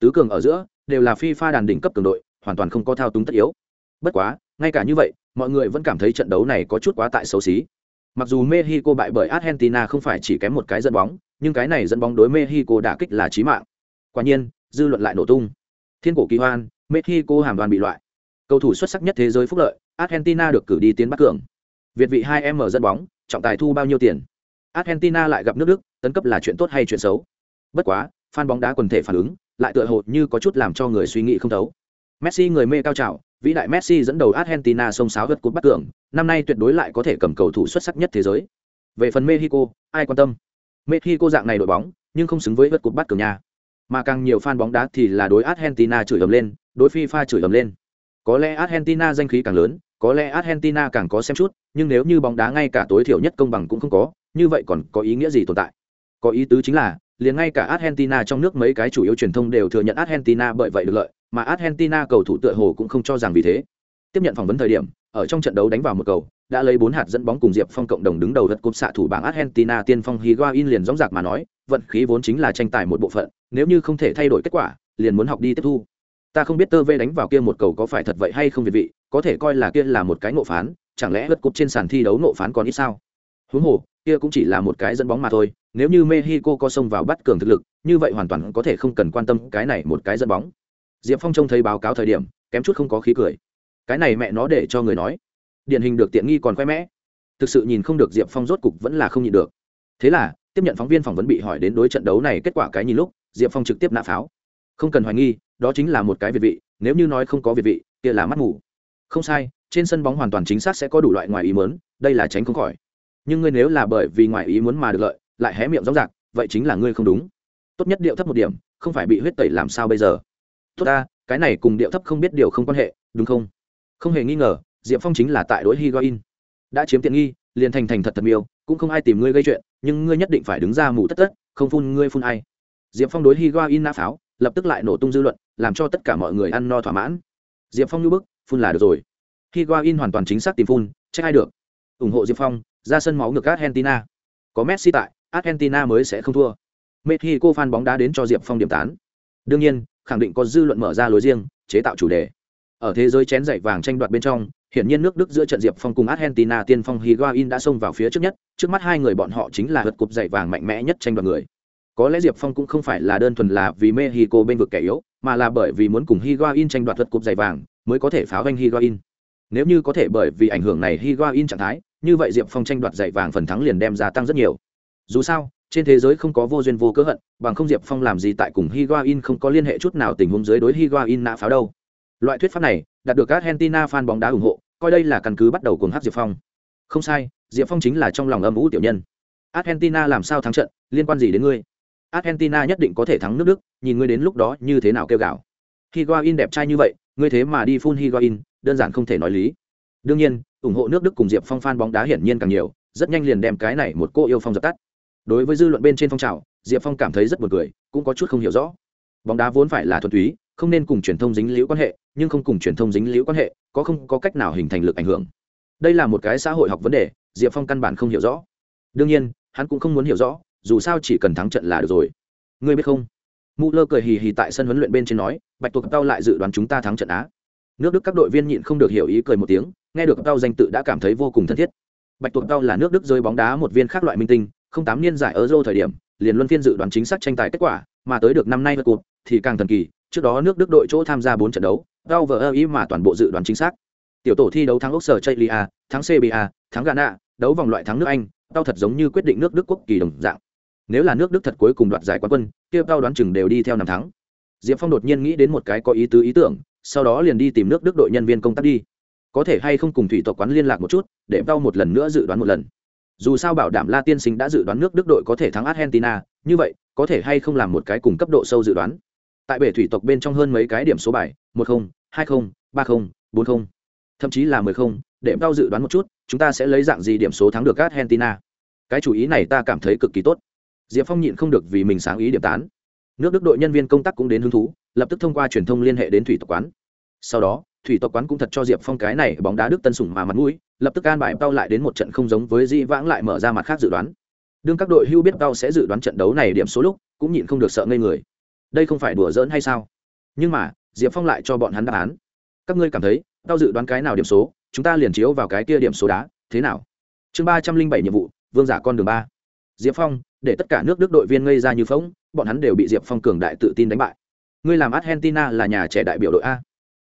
Tứ cường ở giữa đều là FIFA đàn đỉnh cấp cường đội, hoàn toàn không có thao túng tất yếu. Bất quá, ngay cả như vậy, mọi người vẫn cảm thấy trận đấu này có chút quá tại xấu xí. Mặc dù Mexico bại bởi Argentina không phải chỉ kém một cái dẫn bóng, nhưng cái này dẫn bóng đối Mexico đả kích là chí mạng. Quả nhiên, dư luận lại nổ tung. Thiên cổ kỳ hoan, Mexico hàm đoàn bị loại. Cầu thủ xuất sắc nhất thế giới phúc lợi, Argentina được cử đi tiến bắt cường. Việt vị 2M dẫn bóng, trọng tài thu bao nhiêu tiền? Argentina lại gặp nước Đức, tấn cấp là chuyện tốt hay chuyện xấu? Bất quá, fan bóng đá quần thể phản ứng, lại tựa hồ như có chút làm cho người suy nghĩ không thấu. Messi người mê cao trào, vĩ đại Messi dẫn đầu Argentina sông sáo vượt cột bắt cường, năm nay tuyệt đối lại có thể cầm cầu thủ xuất sắc nhất thế giới. Về phần Mexico, ai quan tâm? Mexico dạng này đội bóng, nhưng không xứng với vượt cột bắt cường nhà. Mà càng nhiều fan bóng đá thì là đối Argentina chửi ầm lên, đối FIFA chửi ầm lên. Có lẽ Argentina danh khí càng lớn, có lẽ Argentina càng có xem chút, nhưng nếu như bóng đá ngay cả tối thiểu nhất công bằng cũng không có, như vậy còn có ý nghĩa gì tồn tại? Có ý tứ chính là, liền ngay cả Argentina trong nước mấy cái chủ yếu truyền thông đều thừa nhận Argentina bởi vậy được lợi, mà Argentina cầu thủ tựa hồ cũng không cho rằng vì thế. Tiếp nhận phỏng vấn thời điểm, ở trong trận đấu đánh vào một cầu, đã lấy bốn hạt dẫn bóng cùng Diệp Phong cộng đồng đứng đầu đất cúp xạ thủ bảng Argentina tiên phong Higuain liền rõ rạc mà nói, vận khí vốn chính là tranh tài một bộ phận, nếu như không thể thay đổi kết quả, liền muốn học đi tiếp thu. Ta không biết Tơ Vê đánh vào kia một cầu có phải thật vậy hay không việt vị, có thể coi là kia là một cái ngộ phán, chẳng lẽ đất cúp trên sàn thi đấu ngộ phán còn ít sao? Huống hồ, kia cũng chỉ là một cái dẫn bóng mà thôi, nếu như mexico có xông vào bắt cường thực lực như vậy hoàn toàn có thể không cần quan tâm cái này một cái dẫn bóng. Diệp phong trông thấy báo cáo thời điểm kém chút không có khí cười. Cái này mẹ nó để cho người nói. Điển hình được tiện nghi còn khoe mẽ. Thực sự nhìn không được diệp phong rốt cục vẫn là không nhịn được. Thế là tiếp nhận phóng viên phỏng vấn bị hỏi đến đối trận đấu này kết quả cái nhìn lúc diệp phong trực tiếp nạ pháo. Không cần hoài nghi đó chính là một cái việt vị nếu như nói không có việt vị kia là mắt ngủ không sai trên sân bóng hoàn toàn chính xác sẽ có đủ loại ngoài ý muốn đây là tránh không khỏi nhưng ngươi nếu là bởi vì ngoài ý muốn mà được lợi, lại hé miệng rõ rạc vậy chính là ngươi không đúng. Tốt nhất điệu thấp một điểm, không phải bị huyết tẩy làm sao bây giờ? Tốt ta, cái này cùng điệu thấp không biết điều không quan hệ, đúng không? Không hề nghi ngờ, diệp phong chính là tại đối higuain. Đã chiếm tiện nghi, liền thành thành thật thật miêu, cũng không ai tìm ngươi gây chuyện, nhưng ngươi nhất định phải đứng ra mù tất tất, không phun ngươi phun ai. Diệp phong đối higuain nã pháo, lập tức lại nổ tung dư luận, làm cho tất cả mọi người ăn no thỏa mãn. Diệp phong như bức, phun là được rồi. Higuain hoàn toàn chính xác tìm phun trách ai được. Ủng hộ diệp phong ra sân máu ngược argentina. Có messi tại, argentina mới sẽ không thua. Mexico fan bóng đá đến cho diệp phong điểm tán. Đương nhiên, khẳng định có dư luận mở ra lối riêng, chế tạo chủ đề. Ở thế giới chén dậy vàng tranh đoạt bên trong, hiển nhiên nước đức giữa trận diệp phong cùng argentina tiên phong higuain đã xông vào phía trước nhất, trước mắt hai người bọn họ chính là vật cục dậy vàng mạnh mẽ nhất tranh đoạt người. Có lẽ diệp phong cũng không phải là đơn thuần là vì mexico bên vực kẻ yếu, mà là bởi vì muốn cùng higuain tranh đoạt vật cục dày vàng, mới có thể pháo vanh higuain nếu như có thể bởi vì ảnh hưởng này higuain trạng thái như vậy diệp phong tranh đoạt giải vàng phần thắng liền đem gia tăng rất nhiều dù sao trên thế giới không có vô duyên vô cớ hận bằng không diệp phong làm gì tại cùng higuain không có liên hệ chút nào tình huống dưới đối higuain nã pháo đâu loại thuyết pháp này đạt được argentina fan bóng đá ủng hộ coi đây là căn cứ bắt đầu cùng hát diệp phong không sai diệp phong chính là trong lòng âm ủ tiểu nhân argentina làm sao thắng trận liên quan gì đến ngươi argentina nhất định có thể thắng nước đức nhìn ngươi đến lúc đó như thế nào kêu gào higuain đẹp trai như vậy ngươi thế mà đi phun higuain đơn giản không thể nói lý đương nhiên ủng hộ nước đức cùng diệp phong fan bóng đá hiển nhiên càng nhiều, rất nhanh liền đem cái này một cô yêu phong dập tắt. Đối với dư luận bên trên phong trào, diệp phong cảm thấy rất buồn cười, cũng có chút không hiểu rõ. Bóng đá vốn phải là thuần túy, không nên cùng truyền thông dính liễu quan hệ, nhưng không cùng truyền thông dính liễu quan hệ, có không có cách nào hình thành lực ảnh hưởng. Đây là một cái xã hội học vấn đề, diệp phong căn bản không hiểu rõ. Đương nhiên, hắn cũng không muốn hiểu rõ, dù sao chỉ cần thắng trận là được rồi. Ngươi biết không? Mụ lơ cười hì hì tại sân huấn luyện bên trên nói, bạch tuộc tao lại dự đoán chúng ta thắng trận á. Nước đức các đội viên nhịn không được hiểu ý cười một tiếng nghe được tao danh tự đã cảm thấy vô cùng thân thiết. Bạch tuộc tao là nước đức rơi bóng đá một viên khác loại minh tinh, không tám niên giải euro thời điểm, liền luân phiên dự đoán chính xác tranh tài kết quả, mà tới được năm nay vượt cuộc thì càng thần kỳ, trước đó nước đức đội chỗ tham gia bốn trận đấu, tao vờ ơ ý mà toàn bộ dự đoán chính xác. Tiểu tổ thi đấu thắng ốc sở chaylia thắng cba thắng ghana, đấu vòng loại thắng nước anh, tao thật giống như quyết định nước đức quốc kỳ đồng dạng. Nếu là nước đức thật cuối cùng đoạt giải quán quân, kia tao đoán chừng đều đi theo năm thắng. Diệp phong đột nhiên nghĩ đến một cái có ý tứ ý tưởng, sau đó liền đi tìm nước đức đội nhân viên công tác đi có thể hay không cùng thủy tộc quán liên lạc một chút, để đau một lần nữa dự đoán một lần. Dù sao bảo đảm la tiên sinh đã dự đoán nước đức đội có thể thắng argentina, như vậy, có thể hay không làm một cái cùng cấp độ sâu dự đoán. Tại bể thủy tộc bên trong hơn mấy cái điểm số bài, một không, hai không, ba không, bốn không, thậm chí là mười không, để đau dự đoán một chút, chúng ta sẽ lấy dạng gì điểm số thắng được argentina? Cái chủ ý này ta cảm thấy cực kỳ tốt. Diệp phong nhịn không được vì mình sáng ý điểm tán. Nước đức đội nhân viên công tác cũng đến hứng thú, lập tức thông qua truyền thông liên hệ đến thủy tộc quán. Sau đó thủy tộc quán cũng thật cho diệp phong cái này bóng đá đức tân sủng mà mặt mũi, lập tức an bài tao lại đến một trận không giống với di vãng lại mở ra mặt khác dự đoán. Đương các đội hưu biết tao sẽ dự đoán trận đấu này điểm số lúc, cũng nhịn không được sợ ngây người. Đây không phải đùa giỡn hay sao? Nhưng mà, diệp phong lại cho bọn hắn đáp án. Các ngươi cảm thấy tao dự đoán cái nào điểm số, chúng ta liền chiếu vào cái kia điểm số đá, thế nào? Chương ba trăm linh bảy nhiệm vụ, vương giả con đường ba. Diệp phong, để tất cả nước đức đội viên ngây ra như phóng bọn hắn đều bị diệp phong cường đại tự tin đánh bại. Ngươi làm argentina là nhà trẻ đại biểu đội a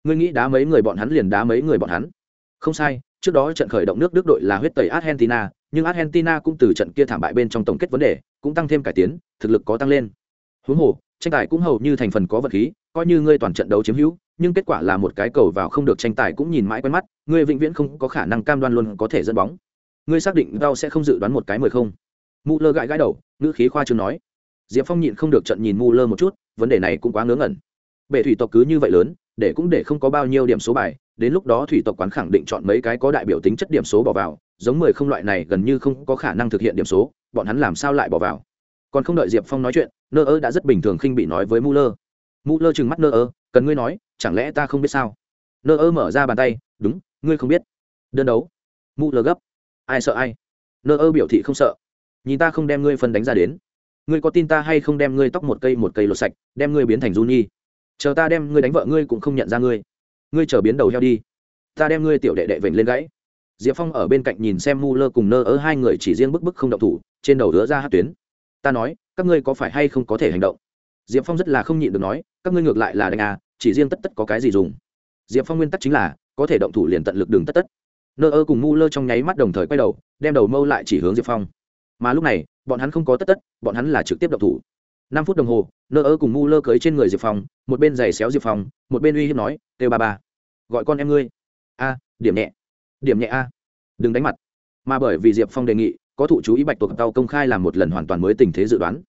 ngươi nghĩ đá mấy người bọn hắn liền đá mấy người bọn hắn. Không sai, trước đó trận khởi động nước đức đội là huyết tẩy argentina, nhưng argentina cũng từ trận kia thảm bại bên trong tổng kết vấn đề, cũng tăng thêm cải tiến, thực lực có tăng lên. Huống hồ, tranh tài cũng hầu như thành phần có vật khí, coi như ngươi toàn trận đấu chiếm hữu, nhưng kết quả là một cái cầu vào không được tranh tài cũng nhìn mãi quen mắt, ngươi vĩnh viễn không có khả năng cam đoan luôn có thể dẫn bóng. Ngươi xác định đau sẽ không dự đoán một cái mười không. Mù lơ gãi gãi đầu, ngữ khí khoa chương nói. Diệp phong nhịn không được trận nhìn mù lơ một chút, vấn đề này cũng quá ngớ ngẩn. Bệ thủy tộc cứ như vậy lớn để cũng để không có bao nhiêu điểm số bài, đến lúc đó thủy tộc quán khẳng định chọn mấy cái có đại biểu tính chất điểm số bỏ vào, giống mười không loại này gần như không có khả năng thực hiện điểm số, bọn hắn làm sao lại bỏ vào? Còn không đợi diệp phong nói chuyện, nơ ơ đã rất bình thường khinh bị nói với mu lơ. Mu lơ trừng mắt nơ ơ, cần ngươi nói, chẳng lẽ ta không biết sao? Nơ ơ mở ra bàn tay, đúng, ngươi không biết. Đơn đấu. Mu lơ gấp. Ai sợ ai? Nơ ơ biểu thị không sợ. Nhìn ta không đem ngươi phân đánh ra đến. Ngươi có tin ta hay không đem ngươi tóc một cây một cây lột sạch, đem ngươi biến thành du nhi chờ ta đem ngươi đánh vợ ngươi cũng không nhận ra ngươi. Ngươi chờ biến đầu heo đi. Ta đem ngươi tiểu đệ đệ vểnh lên gãy. Diệp phong ở bên cạnh nhìn xem mu lơ cùng nơ ớ hai người chỉ riêng bức bức không động thủ, trên đầu đứa ra hát tuyến. Ta nói, các ngươi có phải hay không có thể hành động? Diệp phong rất là không nhịn được nói, các ngươi ngược lại là đánh à chỉ riêng tất tất có cái gì dùng? Diệp phong nguyên tắc chính là, có thể động thủ liền tận lực đường tất tất. Nơ ơ cùng mu lơ trong nháy mắt đồng thời quay đầu, đem đầu mâu lại chỉ hướng diệp phong. Mà lúc này, bọn hắn không có tất tất, bọn hắn là trực tiếp động thủ năm phút đồng hồ, nơ ơ cùng mu lơ cưới trên người diệp phong, một bên giày xéo diệp phong, một bên uy hiếp nói, têu ba ba, gọi con em ngươi. A, điểm nhẹ điểm nhẹ a, đừng đánh mặt. Mà bởi vì diệp phong đề nghị, có thụ chú ý bạch tuộc tàu công khai làm một lần hoàn toàn mới tình thế dự đoán.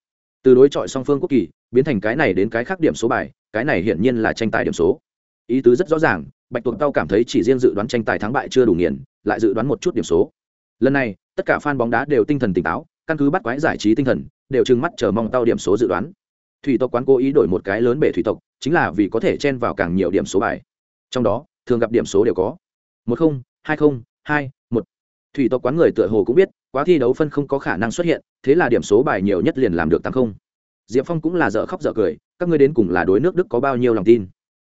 Từ đối chọi song phương quốc kỳ, biến thành cái này đến cái khác điểm số bài, cái này hiển nhiên là tranh tài điểm số. Ý tứ rất rõ ràng, bạch tuộc tàu cảm thấy chỉ riêng dự đoán tranh tài thắng bại chưa đủ nghiền, lại dự đoán một chút điểm số. Lần này, tất cả fan bóng đá đều tinh thần tỉnh táo, căn cứ bắt quái giải trí tinh thần đều trừng mắt chờ mong tao điểm số dự đoán. Thủy tộc quán cố ý đổi một cái lớn bể thủy tộc, chính là vì có thể chen vào càng nhiều điểm số bài. Trong đó, thường gặp điểm số đều có. Một không, hai không, hai, một. Thủy tộc quán người tựa hồ cũng biết, quá thi đấu phân không có khả năng xuất hiện, thế là điểm số bài nhiều nhất liền làm được tám không. Diệp phong cũng là dở khóc dở cười, các ngươi đến cùng là đối nước đức có bao nhiêu lòng tin?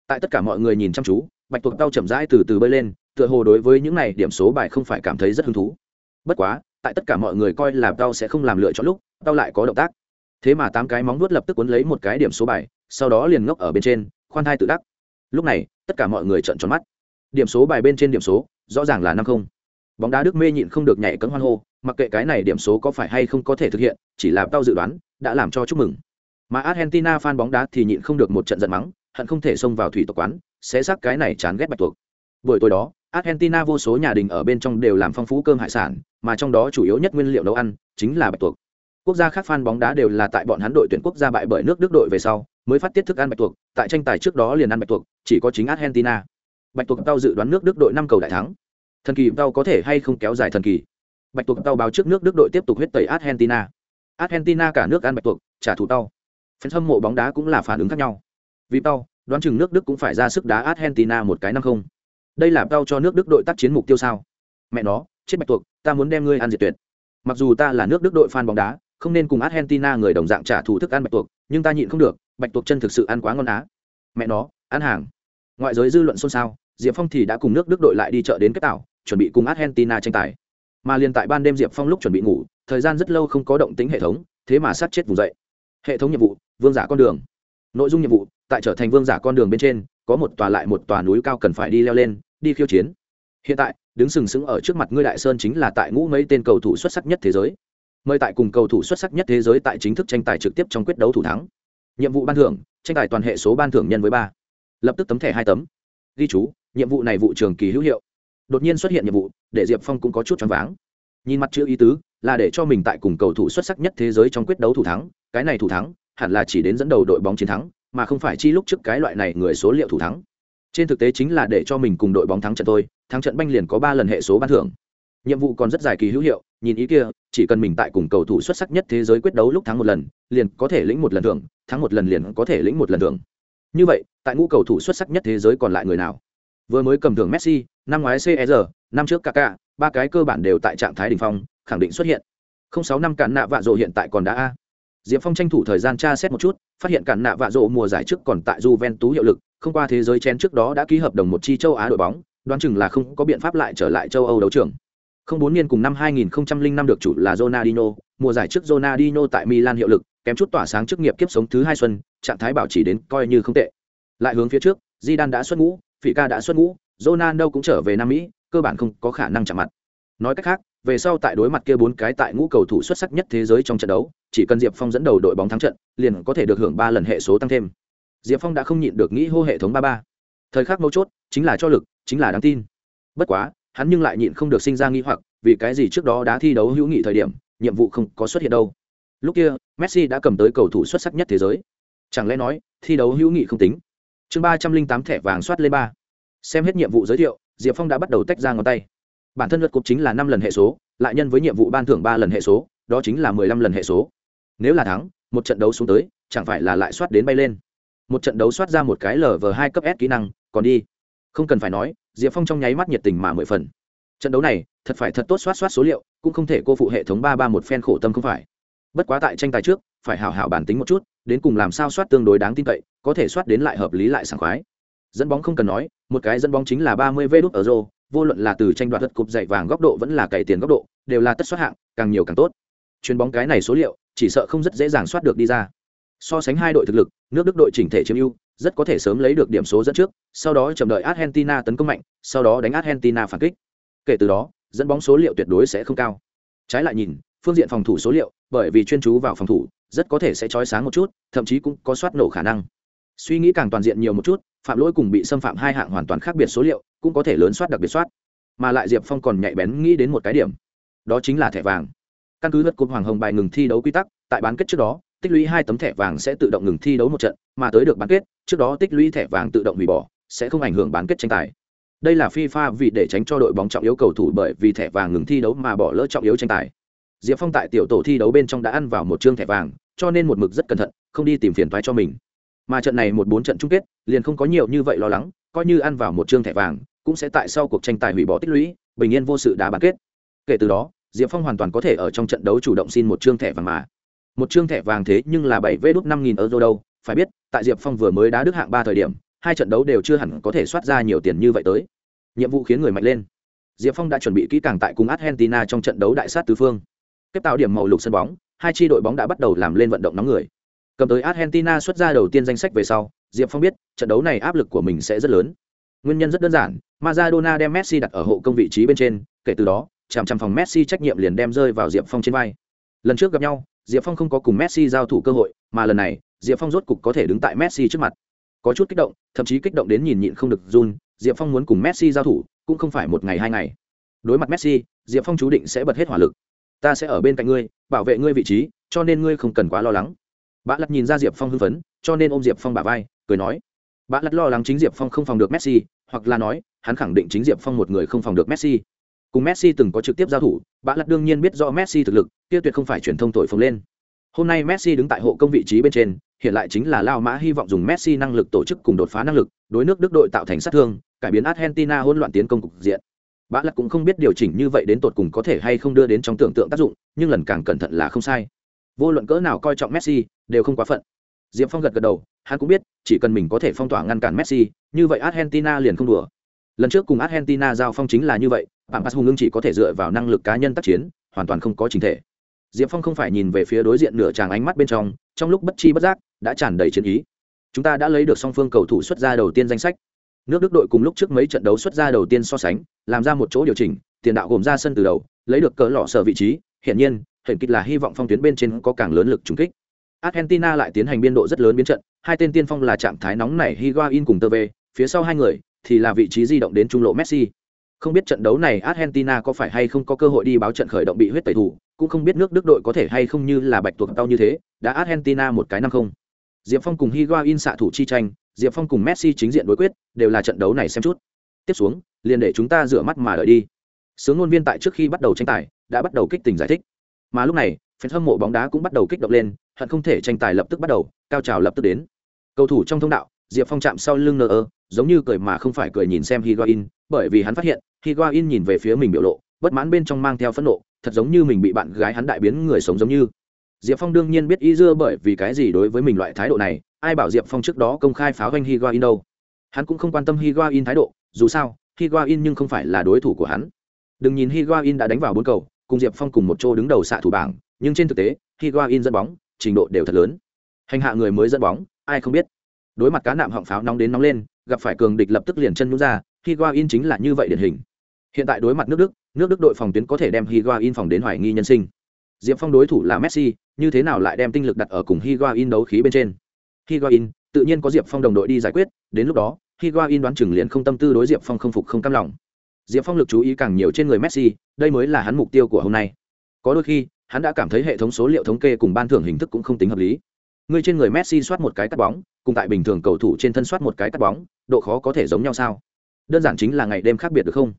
Tại tất cả mọi người nhìn chăm chú, bạch tuộc tao chậm rãi từ từ bơi lên, tựa hồ đối với những này điểm số bài không phải cảm thấy rất hứng thú. Bất quá, tại tất cả mọi người coi là tao sẽ không làm lựa chọn lúc tao lại có động tác. Thế mà tám cái móng vuốt lập tức cuốn lấy một cái điểm số bài, sau đó liền ngốc ở bên trên, khoan thai tự đắc. Lúc này, tất cả mọi người trợn tròn mắt. Điểm số bài bên trên điểm số, rõ ràng là năm không. Bóng đá đức mê nhịn không được nhảy cấm hoan hô, mặc kệ cái này điểm số có phải hay không có thể thực hiện, chỉ là tao dự đoán, đã làm cho chúc mừng. Mà argentina fan bóng đá thì nhịn không được một trận giận mắng, hận không thể xông vào thủy tộc quán sẽ xác cái này chán ghét bạch tuộc. Buổi tối đó, argentina vô số nhà đình ở bên trong đều làm phong phú cơm hải sản, mà trong đó chủ yếu nhất nguyên liệu nấu ăn chính là bạch tuộc quốc gia khác fan bóng đá đều là tại bọn hắn đội tuyển quốc gia bại bởi nước đức đội về sau, mới phát tiết thức ăn bạch tuộc, tại tranh tài trước đó liền ăn bạch tuộc, chỉ có chính argentina. Bạch tuộc tao dự đoán nước đức đội năm cầu đại thắng. Thần kỳ tao có thể hay không kéo dài thần kỳ? Bạch tuộc tao báo trước nước đức đội tiếp tục huyết tẩy argentina. Argentina cả nước ăn bạch tuộc, trả thù tao phần hâm mộ bóng đá cũng là phản ứng khác nhau. Vì tao đoán chừng nước đức cũng phải ra sức đá argentina một cái năm không. Đây là tao cho nước đức đội tác chiến mục tiêu sao? Mẹ nó, chết bạch tuộc, ta muốn đem ngươi ăn diệt tuyệt. Mặc dù ta là nước đức đội fan bóng đá không nên cùng argentina người đồng dạng trả thù thức ăn bạch tuộc, nhưng ta nhịn không được, bạch tuộc chân thực sự ăn quá ngon á. Mẹ nó, ăn hàng. Ngoại giới dư luận xôn xao, diệp phong thì đã cùng nước đức đội lại đi chợ đến kết tảo, chuẩn bị cùng argentina tranh tài. Mà liền tại ban đêm diệp phong lúc chuẩn bị ngủ, thời gian rất lâu không có động tính hệ thống, thế mà sát chết vùng dậy. Hệ thống nhiệm vụ, vương giả con đường. Nội dung nhiệm vụ, tại trở thành vương giả con đường bên trên, có một tòa lại một tòa núi cao cần phải đi leo lên, đi khiêu chiến. Hiện tại, đứng sừng sững ở trước mặt ngươi đại sơn chính là tại ngũ mấy tên cầu thủ xuất sắc nhất thế giới mời tại cùng cầu thủ xuất sắc nhất thế giới tại chính thức tranh tài trực tiếp trong quyết đấu thủ thắng. Nhiệm vụ ban thưởng, tranh tài toàn hệ số ban thưởng nhân với ba. Lập tức tấm thẻ hai tấm. Ghi chú, nhiệm vụ này vụ trường kỳ hữu hiệu. Đột nhiên xuất hiện nhiệm vụ, để diệp phong cũng có chút choáng váng. Nhìn mặt chữ ý tứ, là để cho mình tại cùng cầu thủ xuất sắc nhất thế giới trong quyết đấu thủ thắng. Cái này thủ thắng, hẳn là chỉ đến dẫn đầu đội bóng chiến thắng, mà không phải chi lúc trước cái loại này người số liệu thủ thắng. Trên thực tế chính là để cho mình cùng đội bóng thắng trận thôi, thắng trận banh liền có ba lần hệ số ban thưởng. Nhiệm vụ còn rất dài kỳ hữu hiệu nhìn ý kia chỉ cần mình tại cùng cầu thủ xuất sắc nhất thế giới quyết đấu lúc thắng một lần liền có thể lĩnh một lần thưởng thắng một lần liền có thể lĩnh một lần thưởng. Như vậy tại ngũ cầu thủ xuất sắc nhất thế giới còn lại người nào? Vừa mới cầm thưởng messi năm ngoái CR, năm trước kk ba cái cơ bản đều tại trạng thái đ ỉ n h phong khẳng định xuất hiện. không sáu năm cản nạ vạ rộ hiện tại còn đã a. Diệp phong tranh thủ thời gian tra xét một chút phát hiện cản nạ vạ rộ mùa giải trước còn tại j ven tú hiệu lực không qua thế giới chen trước đó đã ký hợp đồng một chi châu á đội bóng đoán chừng là không có biện pháp lại trở lại châu âu đấu trường không bốn niên cùng năm 2005 được chủ là Ronaldinho, mùa giải trước Ronaldinho tại Milan hiệu lực, kém chút tỏa sáng chức nghiệp kiếp sống thứ hai xuân, trạng thái bảo trì đến coi như không tệ. Lại hướng phía trước, Zidane đã xuất ngũ, Fica đã xuất ngũ, Ronaldo cũng trở về Nam Mỹ, cơ bản không có khả năng chạm mặt. Nói cách khác, về sau tại đối mặt kia bốn cái tại ngũ cầu thủ xuất sắc nhất thế giới trong trận đấu, chỉ cần Diệp Phong dẫn đầu đội bóng thắng trận, liền có thể được hưởng ba lần hệ số tăng thêm. Diệp Phong đã không nhịn được nghĩ hô hệ thống ba ba. Thời khắc mấu chốt, chính là cho lực, chính là đáng tin. Bất quá, hắn nhưng lại nhịn không được sinh ra nghi hoặc, vì cái gì trước đó đã thi đấu hữu nghị thời điểm, nhiệm vụ không có xuất hiện đâu. Lúc kia, messi đã cầm tới cầu thủ xuất sắc nhất thế giới. Chẳng lẽ nói, thi đấu hữu nghị không tính? Chương ba trăm linh tám thẻ vàng soát lên ba. Xem hết nhiệm vụ giới thiệu, diệp phong đã bắt đầu tách ra ngón tay. Bản thân luật cục chính là năm lần hệ số, lại nhân với nhiệm vụ ban thưởng ba lần hệ số, đó chính là mười lăm lần hệ số. Nếu là thắng, một trận đấu xuống tới, chẳng phải là lại soát đến bay lên. Một trận đấu soát ra một cái lv hai cấp s kỹ năng, còn đi. Không cần phải nói diệp phong trong nháy mắt nhiệt tình mà mười phần. Trận đấu này, thật phải thật tốt soát soát số liệu, cũng không thể cô phụ hệ thống ba ba một phen khổ tâm không phải. Bất quá tại tranh tài trước, phải hảo hảo bản tính một chút, đến cùng làm sao soát tương đối đáng tin cậy, có thể soát đến lại hợp lý lại sảng khoái. Dẫn bóng không cần nói, một cái dẫn bóng chính là ba mươi vê đút ở rô, vô luận là từ tranh đoạt đất cục dạy vàng góc độ vẫn là cày tiền góc độ, đều là tất soát hạng, càng nhiều càng tốt. Chuyền bóng cái này số liệu, chỉ sợ không rất dễ dàng soát được đi ra. So sánh hai đội thực lực, nước đức đội chỉnh thể chiếm ưu rất có thể sớm lấy được điểm số dẫn trước, sau đó chờ đợi argentina tấn công mạnh, sau đó đánh argentina phản kích. Kể từ đó, dẫn bóng số liệu tuyệt đối sẽ không cao. Trái lại nhìn, phương diện phòng thủ số liệu, bởi vì chuyên chú vào phòng thủ, rất có thể sẽ chói sáng một chút, thậm chí cũng có soát nổ khả năng. Suy nghĩ càng toàn diện nhiều một chút, phạm lỗi cùng bị xâm phạm hai hạng hoàn toàn khác biệt số liệu, cũng có thể lớn soát đặc biệt soát. Mà lại diệp phong còn nhạy bén nghĩ đến một cái điểm, đó chính là thẻ vàng. Căn cứ luật cột hoàng hồng bài ngừng thi đấu quy tắc, tại bán kết trước đó, tích lũy hai tấm thẻ vàng sẽ tự động ngừng thi đấu một trận, mà tới được bán kết trước đó tích lũy thẻ vàng tự động hủy bỏ, sẽ không ảnh hưởng bán kết tranh tài. Đây là fifa vì để tránh cho đội bóng trọng yếu cầu thủ bởi vì thẻ vàng ngừng thi đấu mà bỏ lỡ trọng yếu tranh tài. Diệp phong tại tiểu tổ thi đấu bên trong đã ăn vào một chương thẻ vàng, cho nên một mực rất cẩn thận, không đi tìm phiền thoái cho mình. Mà trận này một bốn trận chung kết, liền không có nhiều như vậy lo lắng, coi như ăn vào một chương thẻ vàng, cũng sẽ tại sau cuộc tranh tài hủy bỏ tích lũy, bình yên vô sự đá bán kết. Kể từ đó, diệp phong hoàn toàn có thể ở trong trận đấu chủ động xin một chương thẻ vàng mà. Một chương thẻ vàng thế nhưng là bảy vê đốt năm nghìn euro đâu phải biết, tại diệp phong vừa mới đá đức hạng ba thời điểm, hai trận đấu đều chưa hẳn có thể soát ra nhiều tiền như vậy tới. Nhiệm vụ khiến người mạnh lên. Diệp phong đã chuẩn bị kỹ càng tại cùng argentina trong trận đấu đại sát tứ phương. Tiếp tạo điểm màu lục sân bóng, hai tri đội bóng đã bắt đầu làm lên vận động nóng người. Cầm tới argentina xuất ra đầu tiên danh sách về sau, diệp phong biết, trận đấu này áp lực của mình sẽ rất lớn. Nguyên nhân rất đơn giản, Maradona đem Messi đặt ở hộ công vị trí bên trên, kể từ đó, chằm chằm phòng Messi trách nhiệm liền đem rơi vào Diệp Phong trên vai. Lần trước gặp nhau Diệp Phong không có cùng Messi giao thủ cơ hội, mà lần này, Diệp Phong rốt cục có thể đứng tại Messi trước mặt. Có chút kích động, thậm chí kích động đến nhìn nhịn không được run, Diệp Phong muốn cùng Messi giao thủ, cũng không phải một ngày hai ngày. Đối mặt Messi, Diệp Phong chú định sẽ bật hết hỏa lực. Ta sẽ ở bên cạnh ngươi, bảo vệ ngươi vị trí, cho nên ngươi không cần quá lo lắng. Bã lật nhìn ra diệp phong hưng phấn, cho nên ôm diệp phong bả vai, cười nói. Bã lật lo lắng chính diệp phong không phòng được messi, hoặc là nói, hắn khẳng định chính diệp phong một người không phòng được messi cùng messi từng có trực tiếp giao thủ, bã lật đương nhiên biết rõ messi thực lực, kia tuyệt không phải truyền thông thổi phồng lên. Hôm nay messi đứng tại hộ công vị trí bên trên, hiện lại chính là lao mã hy vọng dùng messi năng lực tổ chức cùng đột phá năng lực, đối nước đức đội tạo thành sát thương, cải biến argentina hỗn loạn tiến công cục diện. Bã lật cũng không biết điều chỉnh như vậy đến tột cùng có thể hay không đưa đến trong tưởng tượng tác dụng, nhưng lần càng cẩn thận là không sai. Vô luận cỡ nào coi trọng messi, đều không quá phận. Diệp phong gật gật đầu, hắn cũng biết, chỉ cần mình có thể phong tỏa ngăn cản messi, như vậy argentina liền không đùa lần trước cùng argentina giao phong chính là như vậy bạn pass hùng ưng chỉ có thể dựa vào năng lực cá nhân tác chiến hoàn toàn không có chính thể. Diệp phong không phải nhìn về phía đối diện nửa tràng ánh mắt bên trong trong lúc bất chi bất giác đã tràn đầy chiến ý. Chúng ta đã lấy được song phương cầu thủ xuất ra đầu tiên danh sách. Nước đức đội cùng lúc trước mấy trận đấu xuất ra đầu tiên so sánh làm ra một chỗ điều chỉnh tiền đạo gồm ra sân từ đầu lấy được cỡ lọ sở vị trí. Hiển nhiên hiện kịch là hy vọng phong tuyến bên trên có càng lớn lực trúng kích. Argentina lại tiến hành biên độ rất lớn biến trận hai tên tiên phong là trạng thái nóng này, higuain cùng tơ về phía sau hai người thì là vị trí di động đến trung lộ messi. Không biết trận đấu này argentina có phải hay không có cơ hội đi báo trận khởi động bị huyết tẩy thủ, cũng không biết nước đức đội có thể hay không như là bạch tuộc tao như thế, đã argentina một cái năm không. Diệp phong cùng higuain xạ thủ chi tranh, diệp phong cùng messi chính diện đối quyết, đều là trận đấu này xem chút. Tiếp xuống, liền để chúng ta rửa mắt mà đợi đi. Sướng ngôn viên tại trước khi bắt đầu tranh tài, đã bắt đầu kích tình giải thích. Mà lúc này fan hâm mộ bóng đá cũng bắt đầu kích động lên, hận không thể tranh tài lập tức bắt đầu, cao trào lập tức đến. Cầu thủ trong thông đạo, diệp phong chạm sau lưng nơ ơ giống như cười mà không phải cười nhìn xem higuain, bởi vì hắn phát hiện, higuain nhìn về phía mình biểu lộ, bất mãn bên trong mang theo phẫn nộ, thật giống như mình bị bạn gái hắn đại biến người sống giống như. Diệp phong đương nhiên biết y dưa bởi vì cái gì đối với mình loại thái độ này, ai bảo diệp phong trước đó công khai pháo doanh higuain đâu. Hắn cũng không quan tâm higuain thái độ, dù sao, higuain nhưng không phải là đối thủ của hắn. Đừng nhìn higuain đã đánh vào bốn cầu, cùng diệp phong cùng một chỗ đứng đầu xạ thủ bảng, nhưng trên thực tế, higuain dẫn bóng, trình độ đều thật lớn. Hành hạ người mới dẫn bóng, ai không biết. Đối mặt cá nạm họng pháo nóng đến nóng lên gặp phải cường địch lập tức liền chân nhũ ra, higuain chính là như vậy điển hình. Hiện tại đối mặt nước đức nước đức đội phòng tuyến có thể đem higuain phòng đến hoài nghi nhân sinh. Diệp phong đối thủ là messi, như thế nào lại đem tinh lực đặt ở cùng higuain đấu khí bên trên? Higuain, tự nhiên có diệp phong đồng đội đi giải quyết, đến lúc đó, higuain đoán chừng liền không tâm tư đối diệp phong không phục không cam lòng. Diệp phong lực chú ý càng nhiều trên người messi, đây mới là hắn mục tiêu của hôm nay. Có đôi khi, hắn đã cảm thấy hệ thống số liệu thống kê cùng ban thưởng hình thức cũng không tính hợp lý. Người trên người messi soát một cái cắt bóng, cùng tại bình thường cầu thủ trên thân soát một cái cắt bóng độ khó có thể giống nhau sao? Đơn giản chính là ngày đêm khác biệt được không?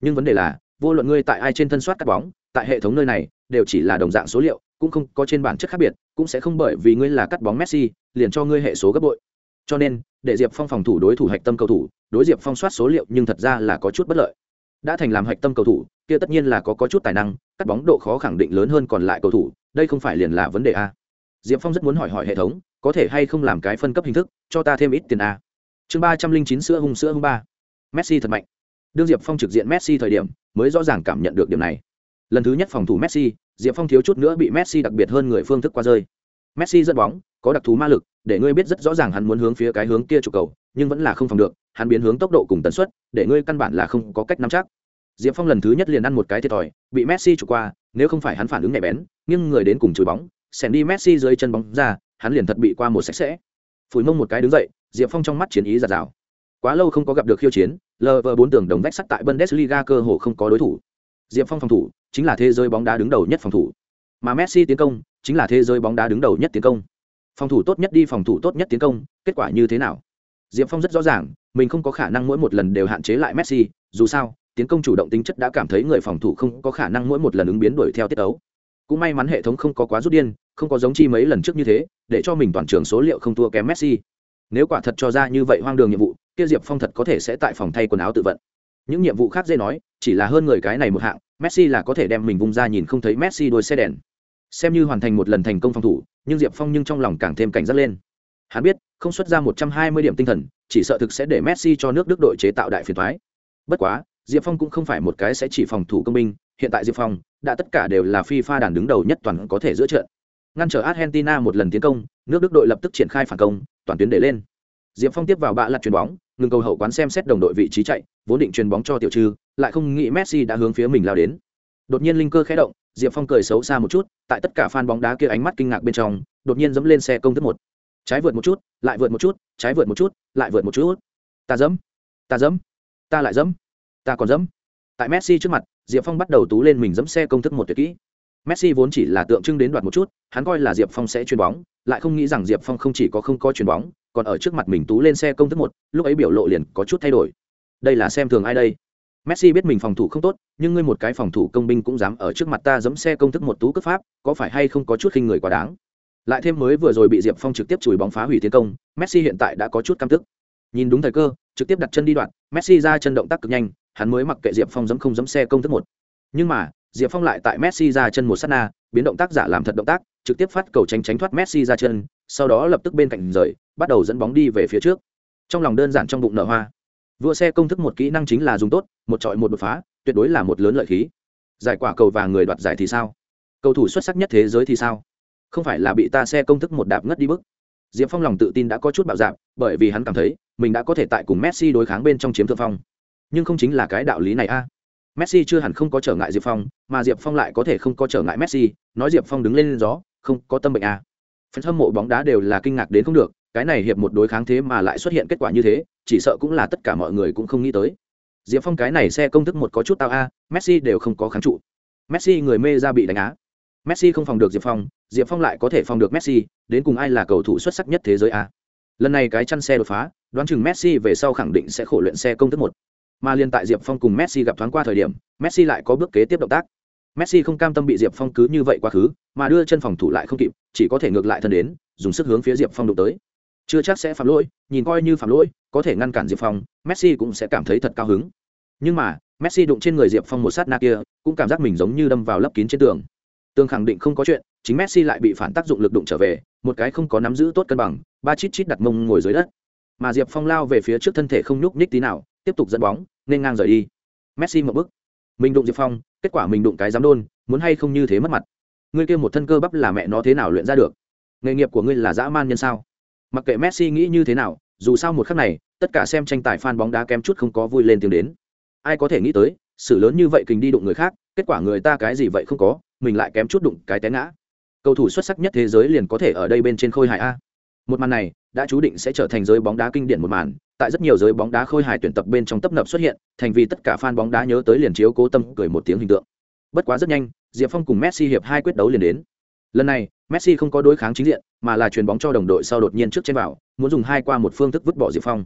Nhưng vấn đề là, vô luận ngươi tại ai trên thân soát cắt bóng, tại hệ thống nơi này, đều chỉ là đồng dạng số liệu, cũng không có trên bản chất khác biệt, cũng sẽ không bởi vì ngươi là cắt bóng messi, liền cho ngươi hệ số gấp bội. Cho nên, để diệp phong phòng thủ đối thủ hạch tâm cầu thủ, đối diệp phong soát số liệu nhưng thật ra là có chút bất lợi. Đã thành làm hạch tâm cầu thủ, kia tất nhiên là có có chút tài năng, cắt bóng độ khó khẳng định lớn hơn còn lại cầu thủ, đây không phải liền là vấn đề a. Diệp phong rất muốn hỏi hỏi hệ thống, có thể hay không làm cái phân cấp hình thức, cho ta thêm ít tiền a chương ba trăm linh chín sữa hung sữa hung ba. Messi thật mạnh. Đương diệp phong trực diện messi thời điểm, mới rõ ràng cảm nhận được điểm này. Lần thứ nhất phòng thủ messi, diệp phong thiếu chút nữa bị messi đặc biệt hơn người phương thức qua rơi. Messi dẫn bóng, có đặc thù ma lực, để ngươi biết rất rõ ràng hắn muốn hướng phía cái hướng kia chụp cầu, nhưng vẫn là không phòng được, hắn biến hướng tốc độ cùng tần suất, để ngươi căn bản là không có cách nắm chắc. Diệp phong lần thứ nhất liền ăn một cái thiệt thòi, bị messi chụp qua, nếu không phải hắn phản ứng nhạy bén nhưng người đến cùng chùi bóng, xẻn đi messi dưới chân bóng ra, hắn liền thật bị qua một sạch sẽ. Phủi mông một cái đứng dậy diệp phong trong mắt chiến ý giạt rào. Quá lâu không có gặp được khiêu chiến lờ vờ bốn tường đồng vách sắt tại bundesliga cơ hồ không có đối thủ. Diệp phong phòng thủ chính là thế giới bóng đá đứng đầu nhất phòng thủ. Mà messi tiến công chính là thế giới bóng đá đứng đầu nhất tiến công. Phòng thủ tốt nhất đi, phòng thủ tốt nhất tiến công, kết quả như thế nào? Diệp phong rất rõ ràng, mình không có khả năng mỗi một lần đều hạn chế lại messi, dù sao, tiến công chủ động tính chất đã cảm thấy người phòng thủ không có khả năng mỗi một lần ứng biến đuổi theo tiết ấu cũng may mắn hệ thống không có quá rút điên, không có giống chi mấy lần trước như thế, để cho mình toàn trường số liệu không thua kém messi nếu quả thật cho ra như vậy hoang đường nhiệm vụ, kia diệp phong thật có thể sẽ tại phòng thay quần áo tự vận. Những nhiệm vụ khác dễ nói, chỉ là hơn người cái này một hạng, messi là có thể đem mình vung ra nhìn không thấy messi đôi xe đèn. Xem như hoàn thành một lần thành công phòng thủ, nhưng diệp phong nhưng trong lòng càng thêm cảnh giác lên. Hắn biết, không xuất ra một trăm hai mươi điểm tinh thần, chỉ sợ thực sẽ để messi cho nước đức đội chế tạo đại phiền thoái bất quá, diệp phong cũng không phải một cái sẽ chỉ phòng thủ công binh, hiện tại diệp phong, đã tất cả đều là phi pha đàn đứng đầu nhất toàn có thể giữa trận. Ngăn trở argentina một lần tiến công nước đức đội lập tức triển khai phản công, toàn tuyến để lên. Diệp phong tiếp vào bạ lặt chuyền bóng, ngừng cầu hậu quán xem xét đồng đội vị trí chạy, vốn định chuyền bóng cho tiểu trư, lại không nghĩ messi đã hướng phía mình lao đến. Đột nhiên linh cơ khé động, diệp phong cười xấu xa một chút, tại tất cả fan bóng đá kia ánh mắt kinh ngạc bên trong, đột nhiên dẫm lên xe công thức một. Trái vượt một chút, lại vượt một chút, trái vượt một chút, lại vượt một chút. Ta dẫm ta dẫm, ta lại dẫm, ta còn dẫm. Tại messi trước mặt, diệp phong bắt đầu tú lên mình dẫm xe công thức một tuyệt kỹ messi vốn chỉ là tượng trưng đến đoạt một chút, hắn coi là diệp phong sẽ chuyền bóng, lại không nghĩ rằng diệp phong không chỉ có không có chuyền bóng, còn ở trước mặt mình tú lên xe công thức một, lúc ấy biểu lộ liền có chút thay đổi. Đây là xem thường ai đây? Messi biết mình phòng thủ không tốt, nhưng ngươi một cái phòng thủ công binh cũng dám ở trước mặt ta giẫm xe công thức một tú cấp pháp, có phải hay không có chút khinh người quá đáng? Lại thêm mới vừa rồi bị diệp phong trực tiếp chùi bóng phá hủy tiến công, messi hiện tại đã có chút căm tức. Nhìn đúng thời cơ, trực tiếp đặt chân đi đoạn, messi ra chân động tác cực nhanh, hắn mới mặc kệ diệp phong giẫm không giẫm xe công thức một. Nhưng mà diệp phong lại tại messi ra chân một sát na biến động tác giả làm thật động tác trực tiếp phát cầu tránh tránh thoát messi ra chân sau đó lập tức bên cạnh rời bắt đầu dẫn bóng đi về phía trước. Trong lòng đơn giản trong bụng nở hoa. Vua xe công thức một kỹ năng chính là dùng tốt một trọi một đột phá tuyệt đối là một lớn lợi khí. Giải quả cầu và người đoạt giải thì sao? Cầu thủ xuất sắc nhất thế giới thì sao? Không phải là bị ta xe công thức một đạp ngất đi bức. Diệp phong lòng tự tin đã có chút bạo dạn, bởi vì hắn cảm thấy mình đã có thể tại cùng messi đối kháng bên trong chiếm thượng phong. Nhưng không chính là cái đạo lý này a messi chưa hẳn không có trở ngại diệp phong, mà diệp phong lại có thể không có trở ngại messi, nói diệp phong đứng lên gió, không có tâm bệnh à? phần hâm mộ bóng đá đều là kinh ngạc đến không được, cái này hiệp một đối kháng thế mà lại xuất hiện kết quả như thế, chỉ sợ cũng là tất cả mọi người cũng không nghĩ tới. Diệp phong cái này xe công thức một có chút tao a, messi đều không có kháng trụ. Messi người mê ra bị đánh á. Messi không phòng được diệp phong diệp phong lại có thể phòng được messi, đến cùng ai là cầu thủ xuất sắc nhất thế giới a. Lần này cái chăn xe đột phá, đoán chừng messi về sau khẳng định sẽ khổ luyện xe công thức một mà liên tại diệp phong cùng messi gặp thoáng qua thời điểm, messi lại có bước kế tiếp động tác. Messi không cam tâm bị diệp phong cứ như vậy quá khứ, mà đưa chân phòng thủ lại không kịp, chỉ có thể ngược lại thân đến, dùng sức hướng phía diệp phong đụng tới. Chưa chắc sẽ phạm lỗi, nhìn coi như phạm lỗi, có thể ngăn cản diệp phong, messi cũng sẽ cảm thấy thật cao hứng. Nhưng mà, messi đụng trên người diệp phong một sát na kia, cũng cảm giác mình giống như đâm vào lấp kín trên tường. Tường khẳng định không có chuyện, chính messi lại bị phản tác dụng lực đụng trở về, một cái không có nắm giữ tốt cân bằng, ba chít chít đặt mông ngồi dưới đất. Mà diệp phong lao về phía trước thân thể không nhúc nhích tí nào tiếp tục dẫn bóng, nên ngang rời đi. Messi một bước. Mình đụng diệp phong, kết quả mình đụng cái giám đôn, muốn hay không như thế mất mặt. Ngươi kêu một thân cơ bắp là mẹ nó thế nào luyện ra được? Nghề nghiệp của ngươi là dã man nhân sao? Mặc kệ messi nghĩ như thế nào, dù sao một khắc này, tất cả xem tranh tài fan bóng đá kém chút không có vui lên tiếng đến. Ai có thể nghĩ tới sự lớn như vậy kình đi đụng người khác, kết quả người ta cái gì vậy không có, mình lại kém chút đụng cái té ngã. Cầu thủ xuất sắc nhất thế giới liền có thể ở đây bên trên khôi hài a. Một màn này, đã chú định sẽ trở thành giới bóng đá kinh điển một màn tại rất nhiều giới bóng đá khôi hài tuyển tập bên trong tấp nập xuất hiện, thành vì tất cả fan bóng đá nhớ tới liền chiếu cố tâm cười một tiếng hình tượng. Bất quá rất nhanh, diệp phong cùng messi hiệp hai quyết đấu liền đến. Lần này, messi không có đối kháng chính diện, mà là chuyền bóng cho đồng đội sau đột nhiên trước trên vào, muốn dùng hai qua một phương thức vứt bỏ diệp phong.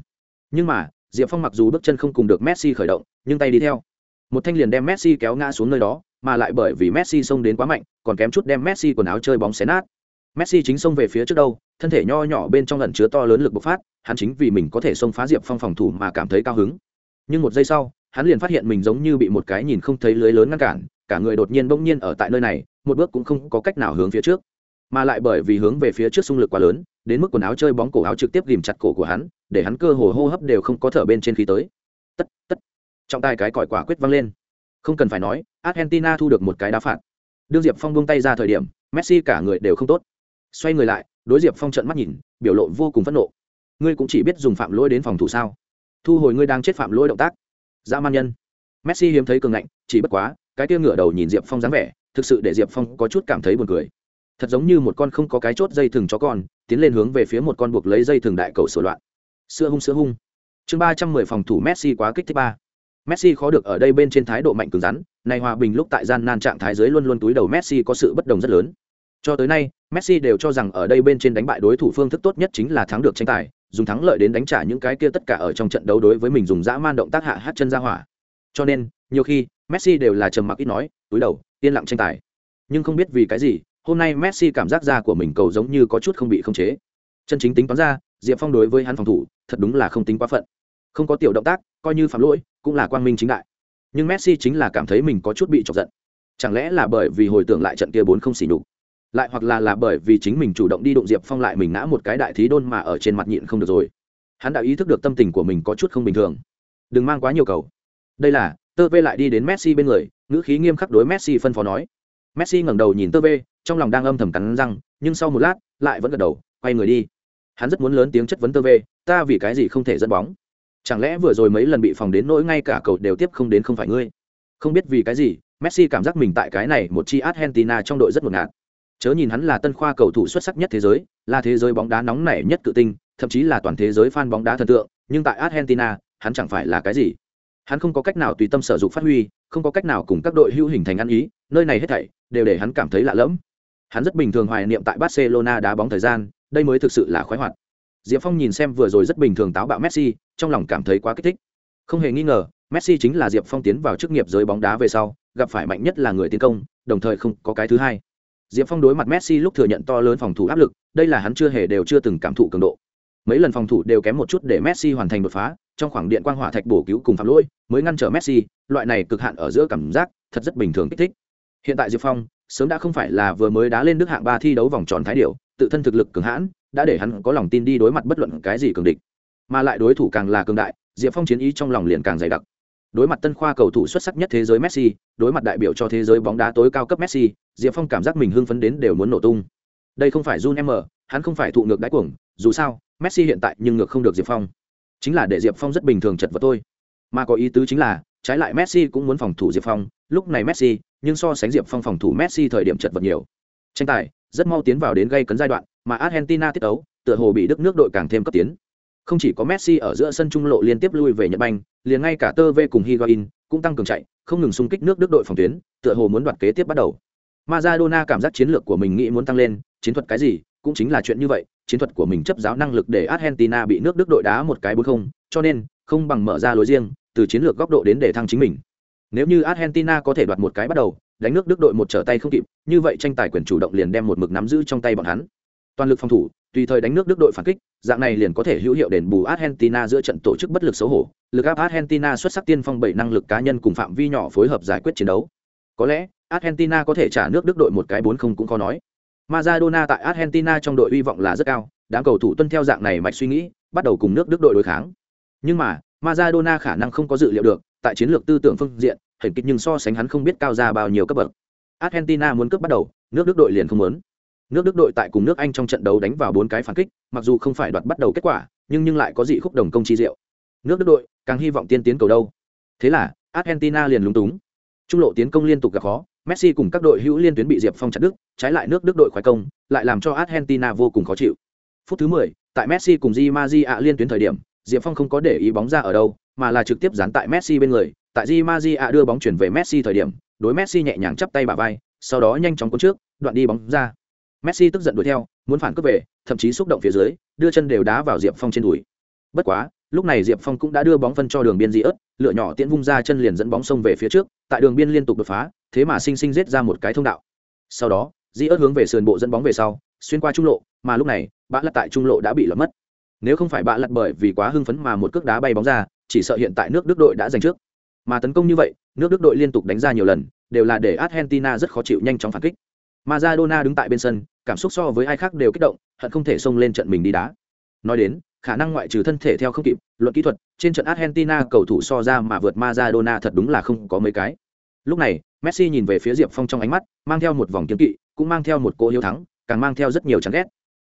Nhưng mà, diệp phong mặc dù bước chân không cùng được messi khởi động, nhưng tay đi theo. Một thanh liền đem messi kéo ngã xuống nơi đó, mà lại bởi vì messi xông đến quá mạnh, còn kém chút đem messi quần áo chơi bóng xé nát. Messi chính xông về phía trước đâu thân thể nho nhỏ bên trong lần chứa to lớn lực bộc phát hắn chính vì mình có thể xông phá diệp phong phòng thủ mà cảm thấy cao hứng. Nhưng một giây sau hắn liền phát hiện mình giống như bị một cái nhìn không thấy lưới lớn ngăn cản cả người đột nhiên bỗng nhiên ở tại nơi này một bước cũng không có cách nào hướng phía trước. Mà lại bởi vì hướng về phía trước xung lực quá lớn đến mức quần áo chơi bóng cổ áo trực tiếp ghìm chặt cổ của hắn để hắn cơ hồ hô hấp đều không có thở bên trên khí tới. Tất tất. Trọng tài cái còi quả quyết văng lên. Không cần phải nói, Argentina thu được một cái đá phạt. Đương Diệp Phong buông tay ra thời điểm, Messi cả người đều không tốt. Xoay người lại, đối Diệp Phong trận mắt nhìn, biểu lộ vô cùng phẫn nộ. Ngươi cũng chỉ biết dùng phạm lỗi đến phòng thủ sao? Thu hồi ngươi đang chết phạm lỗi động tác. Dã man nhân. Messi hiếm thấy cường ngạnh, chỉ bất quá, cái kia ngửa đầu nhìn Diệp Phong dáng vẻ, thực sự để Diệp Phong có chút cảm thấy buồn cười. Thật giống như một con không có cái chốt dây thừng chó con, tiến lên hướng về phía một con buộc lấy dây thừng đại cầu sửa loạn. Sữa hung sữa hung. Chương ba trăm mười phòng thủ Messi quá kích thích ba. Messi khó được ở đây bên trên thái độ mạnh cứng rắn, này hòa bình lúc tại gian nan trạng thái dưới luôn luôn túi đầu Messi có sự bất đồng rất lớn. Cho tới nay, Messi đều cho rằng ở đây bên trên đánh bại đối thủ phương thức tốt nhất chính là thắng được tranh tài, dùng thắng lợi đến đánh trả những cái kia tất cả ở trong trận đấu đối với mình dùng dã man động tác hạ hát chân ra hỏa. Cho nên, nhiều khi, Messi đều là trầm mặc ít nói, túi đầu, yên lặng tranh tài. Nhưng không biết vì cái gì, hôm nay Messi cảm giác ra của mình cầu giống như có chút không bị khống chế. Chân chính tính toán ra, Diệp Phong đối với hắn phòng thủ, thật đúng là không tính quá phận. Không có tiểu động tác, coi như phạm lỗi, cũng là quang minh chính đại. Nhưng Messi chính là cảm thấy mình có chút bị chọc giận. Chẳng lẽ là bởi vì hồi tưởng lại trận kia bốn không xỉ nhục, lại hoặc là là bởi vì chính mình chủ động đi đụng Diệp Phong lại mình ngã một cái đại thí đôn mà ở trên mặt nhịn không được rồi. Hắn đã ý thức được tâm tình của mình có chút không bình thường. Đừng mang quá nhiều cầu. Đây là, Tơ Vê lại đi đến Messi bên người, ngữ khí nghiêm khắc đối Messi phân phó nói. Messi ngẩng đầu nhìn Tơ Vê, trong lòng đang âm thầm cắn răng, nhưng sau một lát, lại vẫn gật đầu, quay người đi. Hắn rất muốn lớn tiếng chất vấn Tơ Vê, ta vì cái gì không thể dẫn bóng? Chẳng lẽ vừa rồi mấy lần bị phòng đến nỗi ngay cả cầu đều tiếp không đến không phải ngươi? Không biết vì cái gì, Messi cảm giác mình tại cái này một chi Argentina trong đội rất một ngạt. Chớ nhìn hắn là tân khoa cầu thủ xuất sắc nhất thế giới, là thế giới bóng đá nóng nảy nhất cự tinh, thậm chí là toàn thế giới fan bóng đá thần tượng, nhưng tại Argentina, hắn chẳng phải là cái gì. Hắn không có cách nào tùy tâm sở dụng phát huy, không có cách nào cùng các đội hữu hình thành ăn ý, nơi này hết thảy đều để hắn cảm thấy lạ lẫm. Hắn rất bình thường hoài niệm tại Barcelona đá bóng thời gian, đây mới thực sự là khoái hoạt. Diệp Phong nhìn xem vừa rồi rất bình thường táo bạo Messi, trong lòng cảm thấy quá kích thích. Không hề nghi ngờ, Messi chính là Diệp Phong tiến vào chức nghiệp giới bóng đá về sau, gặp phải mạnh nhất là người tiến công, đồng thời không có cái thứ hai. Diệp Phong đối mặt Messi lúc thừa nhận to lớn phòng thủ áp lực, đây là hắn chưa hề đều chưa từng cảm thụ cường độ. Mấy lần phòng thủ đều kém một chút để Messi hoàn thành đột phá, trong khoảng điện quang hỏa thạch bổ cứu cùng phạm lỗi, mới ngăn trở Messi, loại này cực hạn ở giữa cảm giác, thật rất bình thường kích thích. Hiện tại Diệp Phong, sớm đã không phải là vừa mới đá lên đức hạng ba thi đấu vòng tròn thái điểu, tự thân thực lực cường hãn, đã để hắn có lòng tin đi đối mặt bất luận cái gì cường địch. Mà lại đối thủ càng là cường đại, Diệp Phong chiến ý trong lòng liền càng dày đặc. Đối mặt tân khoa cầu thủ xuất sắc nhất thế giới Messi, đối mặt đại biểu cho thế giới bóng đá tối cao cấp Messi, Diệp Phong cảm giác mình hưng phấn đến đều muốn nổ tung. Đây không phải Jun M, hắn không phải thụ ngược đáy cuồng, dù sao, Messi hiện tại nhưng ngược không được Diệp Phong. Chính là để Diệp Phong rất bình thường chật vật thôi. Mà có ý tứ chính là, trái lại Messi cũng muốn phòng thủ Diệp Phong, lúc này Messi, nhưng so sánh Diệp Phong phòng thủ Messi thời điểm chật vật nhiều. Tranh tài rất mau tiến vào đến gây cấn giai đoạn, mà Argentina tiết đấu, tựa hồ bị Đức nước đội càng thêm cấp tiến. Không chỉ có Messi ở giữa sân trung lộ liên tiếp lui về Nhật Banh, liền ngay cả Tơ V cùng Higuain cũng tăng cường chạy, không ngừng xung kích nước Đức đội phòng tuyến, tựa hồ muốn đoạt kế tiếp bắt đầu. Maradona cảm giác chiến lược của mình nghĩ muốn tăng lên, chiến thuật cái gì, cũng chính là chuyện như vậy, chiến thuật của mình chấp giáo năng lực để Argentina bị nước Đức đội đá một cái bốn không, cho nên không bằng mở ra lối riêng, từ chiến lược góc độ đến để thăng chính mình. Nếu như Argentina có thể đoạt một cái bắt đầu, đánh nước Đức đội một trở tay không kịp, như vậy tranh tài quyền chủ động liền đem một mực nắm giữ trong tay bọn hắn. Toàn lực phòng thủ, tùy thời đánh nước Đức đội phản kích, dạng này liền có thể hữu hiệu đền bù Argentina giữa trận tổ chức bất lực xấu hổ, lực áp Argentina xuất sắc tiên phong bảy năng lực cá nhân cùng phạm vi nhỏ phối hợp giải quyết chiến đấu. Có lẽ, Argentina có thể trả nước Đức đội một cái bốn không cũng khó nói. Maradona tại Argentina trong đội hy vọng là rất cao, đám cầu thủ tuân theo dạng này mạch suy nghĩ, bắt đầu cùng nước Đức đội đối kháng. Nhưng mà, Maradona khả năng không có dự liệu được, tại chiến lược tư tưởng phương diện, hình kích nhưng so sánh hắn không biết cao ra bao nhiêu cấp bậc. Argentina muốn cướp bắt đầu, nước Đức đội liền không muốn. Nước Đức đội tại cùng nước Anh trong trận đấu đánh vào bốn cái phản kích, mặc dù không phải đoạt bắt đầu kết quả, nhưng nhưng lại có dị khúc đồng công chi diệu. Nước Đức đội càng hy vọng tiên tiến cầu đâu. Thế là, Argentina liền lúng túng. Trung lộ tiến công liên tục gặp khó, Messi cùng các đội hữu liên tuyến bị Diệp Phong chặt đứt, trái lại nước Đức đội khoái công, lại làm cho Argentina vô cùng khó chịu. Phút thứ 10, tại Messi cùng Di Maria liên tuyến thời điểm, Diệp Phong không có để ý bóng ra ở đâu, mà là trực tiếp dán tại Messi bên người, tại Di Maria đưa bóng chuyển về Messi thời điểm, đối Messi nhẹ nhàng chắp tay bả vai, sau đó nhanh chóng cuốn trước, đoạn đi bóng ra. Messi tức giận đuổi theo, muốn phản cướp về, thậm chí xúc động phía dưới, đưa chân đều đá vào Diệp Phong trên đùi. Bất quá, lúc này Diệp Phong cũng đã đưa bóng phân cho đường biên dị ớt, lựa nhỏ tiễn vung ra chân liền dẫn bóng xông về phía trước, tại đường biên liên tục đột phá, thế mà sinh sinh giết ra một cái thông đạo. Sau đó, dị ớt hướng về sườn bộ dẫn bóng về sau, xuyên qua trung lộ, mà lúc này, bạ lật tại trung lộ đã bị lật mất. Nếu không phải bạ lật bởi vì quá hưng phấn mà một cước đá bay bóng ra, chỉ sợ hiện tại nước Đức đội đã giành trước. Mà tấn công như vậy, nước Đức đội liên tục đánh ra nhiều lần, đều là để Argentina rất khó chịu nhanh chóng phản kích. Maradona đứng tại bên sân, cảm xúc so với ai khác đều kích động, hận không thể xông lên trận mình đi đá. Nói đến, khả năng ngoại trừ thân thể theo không kịp, luận kỹ thuật, trên trận Argentina cầu thủ so ra mà vượt Maradona thật đúng là không có mấy cái. lúc này messi nhìn về phía diệp phong trong ánh mắt mang theo một vòng kiếm kỵ cũng mang theo một cỗ hiếu thắng càng mang theo rất nhiều chán ghét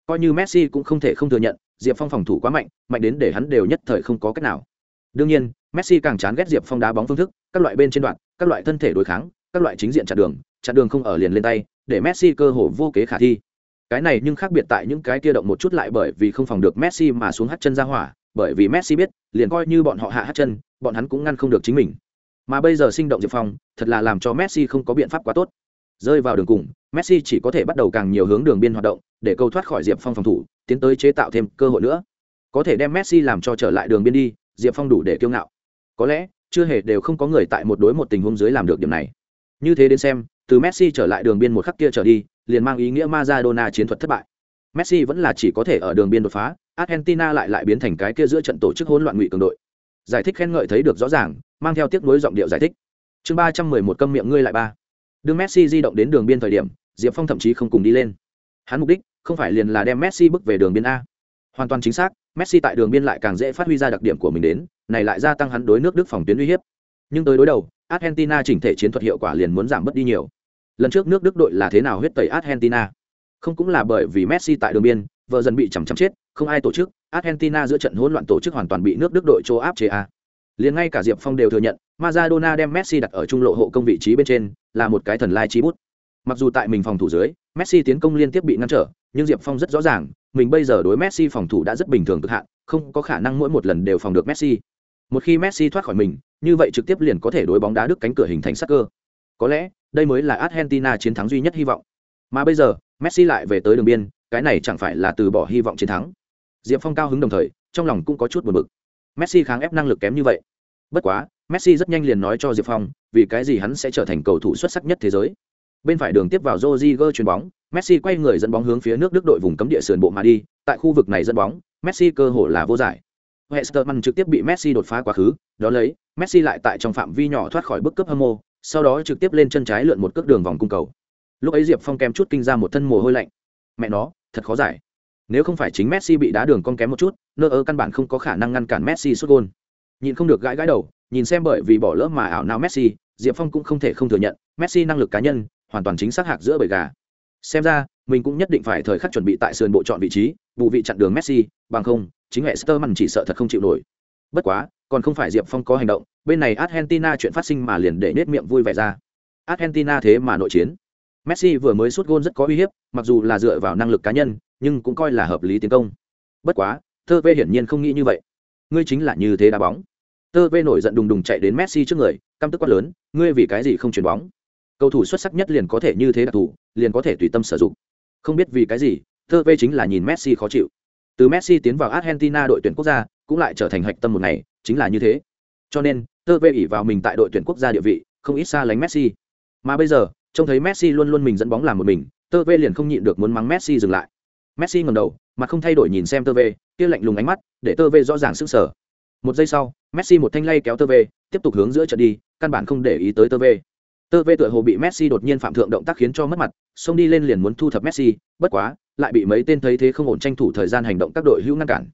coi như messi cũng không thể không thừa nhận diệp phong phòng thủ quá mạnh mạnh đến để hắn đều nhất thời không có cách nào đương nhiên messi càng chán ghét diệp phong đá bóng phương thức các loại bên trên đoạn các loại thân thể đối kháng các loại chính diện chặn đường chặn đường không ở liền lên tay để messi cơ hội vô kế khả thi. Cái này nhưng khác biệt tại những cái kia động một chút lại bởi vì không phòng được messi mà xuống hất chân ra hỏa, bởi vì messi biết, liền coi như bọn họ hạ hất chân, bọn hắn cũng ngăn không được chính mình. Mà bây giờ sinh động diệp phong, thật là làm cho messi không có biện pháp quá tốt. Rơi vào đường cùng, messi chỉ có thể bắt đầu càng nhiều hướng đường biên hoạt động, để câu thoát khỏi diệp phong phòng thủ, tiến tới chế tạo thêm cơ hội nữa. Có thể đem messi làm cho trở lại đường biên đi, diệp phong đủ để kiêu ngạo. Có lẽ, chưa hề đều không có người tại một đối một tình huống dưới làm được điểm này. Như thế đến xem từ messi trở lại đường biên một khắc kia trở đi, liền mang ý nghĩa Maradona chiến thuật thất bại. Messi vẫn là chỉ có thể ở đường biên đột phá, argentina lại lại biến thành cái kia giữa trận tổ chức hỗn loạn ngụy cường đội. Giải thích khen ngợi thấy được rõ ràng, mang theo tiếc nuối giọng điệu giải thích. Chương ba trăm mười một câm miệng ngươi lại ba. Đường messi di động đến đường biên thời điểm, diệp phong thậm chí không cùng đi lên. Hắn mục đích không phải liền là đem messi bước về đường biên a. Hoàn toàn chính xác, messi tại đường biên lại càng dễ phát huy ra đặc điểm của mình đến, này lại gia tăng hắn đối nước đức phòng tuyến uy hiếp nhưng tới đối đầu, argentina chỉnh thể chiến thuật hiệu quả liền muốn giảm bớt đi nhiều. Lần trước nước đức đội là thế nào huyết tẩy argentina? Không cũng là bởi vì messi tại đường biên, vợ dần bị chằm chằm chết, không ai tổ chức, argentina giữa trận hỗn loạn tổ chức hoàn toàn bị nước đức đội châu áp chế a liền ngay cả diệp phong đều thừa nhận, Maradona đem messi đặt ở trung lộ hộ công vị trí bên trên, là một cái thần lai chí bút. Mặc dù tại mình phòng thủ dưới, messi tiến công liên tiếp bị ngăn trở, nhưng diệp phong rất rõ ràng, mình bây giờ đối messi phòng thủ đã rất bình thường cực hạn, không có khả năng mỗi một lần đều phòng được messi. Một khi messi thoát khỏi mình như vậy trực tiếp liền có thể đối bóng đá đức cánh cửa hình thành sắc cơ. Có lẽ đây mới là argentina chiến thắng duy nhất hy vọng. Mà bây giờ messi lại về tới đường biên cái này chẳng phải là từ bỏ hy vọng chiến thắng. Diệp phong cao hứng đồng thời trong lòng cũng có chút buồn bực. Messi kháng ép năng lực kém như vậy. Bất quá messi rất nhanh liền nói cho diệp phong vì cái gì hắn sẽ trở thành cầu thủ xuất sắc nhất thế giới. Bên phải đường tiếp vào Rodriguez chuyền bóng, Messi quay người dẫn bóng hướng phía nước Đức đội vùng cấm địa sườn bộ mà đi, tại khu vực này dẫn bóng, Messi cơ hội là vô giải. Westerman trực tiếp bị Messi đột phá quá khứ, đó lấy, Messi lại tại trong phạm vi nhỏ thoát khỏi bức cấp hâm mộ, sau đó trực tiếp lên chân trái lượn một cước đường vòng cung cầu. Lúc ấy Diệp Phong kém chút kinh ra một thân mồ hôi lạnh. Mẹ nó, thật khó giải. Nếu không phải chính Messi bị đá đường con kém một chút, nơ ơ căn bản không có khả năng ngăn cản Messi sút gol. Nhìn không được gãi gãi đầu, nhìn xem bởi vì bỏ lỡ mà ảo nào Messi, Diệp Phong cũng không thể không thừa nhận, Messi năng lực cá nhân, hoàn toàn chính xác hạc giữa bầy gà xem ra mình cũng nhất định phải thời khắc chuẩn bị tại sườn bộ chọn vị trí vụ vị chặn đường messi, bằng không, chính hệ sterman chỉ sợ thật không chịu nổi. Bất quá, còn không phải diệp phong có hành động, bên này argentina chuyện phát sinh mà liền để nết miệng vui vẻ ra. Argentina thế mà nội chiến. Messi vừa mới sút gôn rất có uy hiếp, mặc dù là dựa vào năng lực cá nhân, nhưng cũng coi là hợp lý tiến công. Bất quá thơ vê hiển nhiên không nghĩ như vậy. Ngươi chính là như thế đá bóng. Tơ vê nổi giận đùng đùng chạy đến messi trước người, căm tức quát lớn, ngươi vì cái gì không chuyền bóng? Cầu thủ xuất sắc nhất liền có thể như thế đặc thù, liền có thể tùy tâm sử dụng không biết vì cái gì thơ vê chính là nhìn messi khó chịu. Từ messi tiến vào argentina đội tuyển quốc gia, cũng lại trở thành hạch tâm một ngày, chính là như thế. Cho nên thơ vê ỉ vào mình tại đội tuyển quốc gia địa vị, không ít xa lánh messi. Mà bây giờ, trông thấy messi luôn luôn mình dẫn bóng làm một mình, tơ vê liền không nhịn được muốn mắng messi dừng lại. Messi ngầm đầu mà không thay đổi nhìn xem tơ vê, kia lạnh lùng ánh mắt, để tơ vê rõ ràng sức sở một giây sau, messi một thanh lay kéo tơ vê, tiếp tục hướng giữa trận đi, căn bản không để ý tới tơ vê. Tơ vê tựa hồ bị Messi đột nhiên phạm thượng động tác khiến cho mất mặt, xông đi lên liền muốn thu thập Messi, bất quá, lại bị mấy tên thấy thế không ổn tranh thủ thời gian hành động các đội hữu ngăn cản.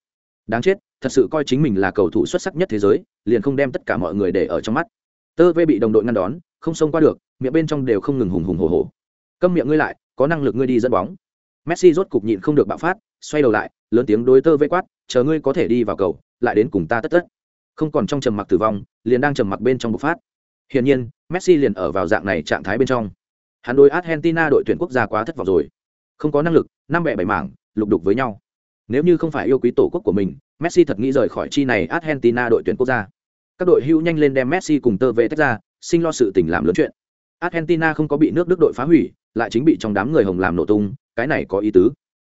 Đáng chết, thật sự coi chính mình là cầu thủ xuất sắc nhất thế giới, liền không đem tất cả mọi người để ở trong mắt. Tơ vê bị đồng đội ngăn đón, không xông qua được, miệng bên trong đều không ngừng hùng hùng hổ hổ. Câm miệng ngươi lại, có năng lực ngươi đi dẫn bóng. Messi rốt cục nhịn không được bạo phát, xoay đầu lại, lớn tiếng đối Tơ vê quát, chờ ngươi có thể đi vào cầu, lại đến cùng ta tất tất. Không còn trong trầm mặc tử vong, liền đang trầm mặc bên trong bộc phát. Hiển nhiên, Messi liền ở vào dạng này trạng thái bên trong. Hắn đối Argentina đội tuyển quốc gia quá thất vọng rồi. Không có năng lực, năm mẹ bảy mảng, lục đục với nhau. Nếu như không phải yêu quý tổ quốc của mình, Messi thật nghĩ rời khỏi chi này Argentina đội tuyển quốc gia. Các đội hưu nhanh lên đem Messi cùng tơ về tách ra, sinh lo sự tình làm lớn chuyện. Argentina không có bị nước Đức đội phá hủy, lại chính bị trong đám người hồng làm nổ tung, cái này có ý tứ.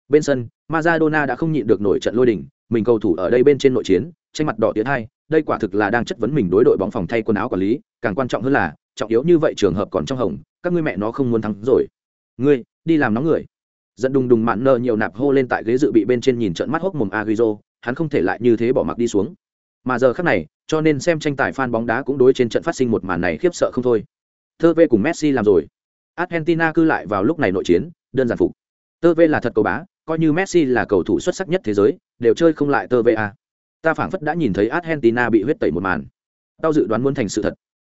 Bên sân, Maradona đã không nhịn được nổi trận lôi đình, mình cầu thủ ở đây bên trên nội chiến, tranh mặt đỏ tiến hai, đây quả thực là đang chất vấn mình đối đội bóng phòng thay quần áo quản lý, càng quan trọng hơn là, trọng yếu như vậy trường hợp còn trong hồng các ngươi mẹ nó không muốn thắng rồi. Ngươi đi làm nóng người. Dẫn đùng đùng mạn nợ nhiều nạp hô lên tại ghế dự bị bên trên nhìn trận mắt hốc mồm aguizo hắn không thể lại như thế bỏ mặc đi xuống. Mà giờ khác này cho nên xem tranh tài fan bóng đá cũng đối trên trận phát sinh một màn này khiếp sợ không thôi. Thơ vê cùng messi làm rồi. Argentina cư lại vào lúc này nội chiến đơn giản phục. Tơ vê là thật cầu bá coi như messi là cầu thủ xuất sắc nhất thế giới đều chơi không lại tơ vê a. Ta phảng phất đã nhìn thấy argentina bị huyết tẩy một màn. Tao dự đoán muốn thành sự thật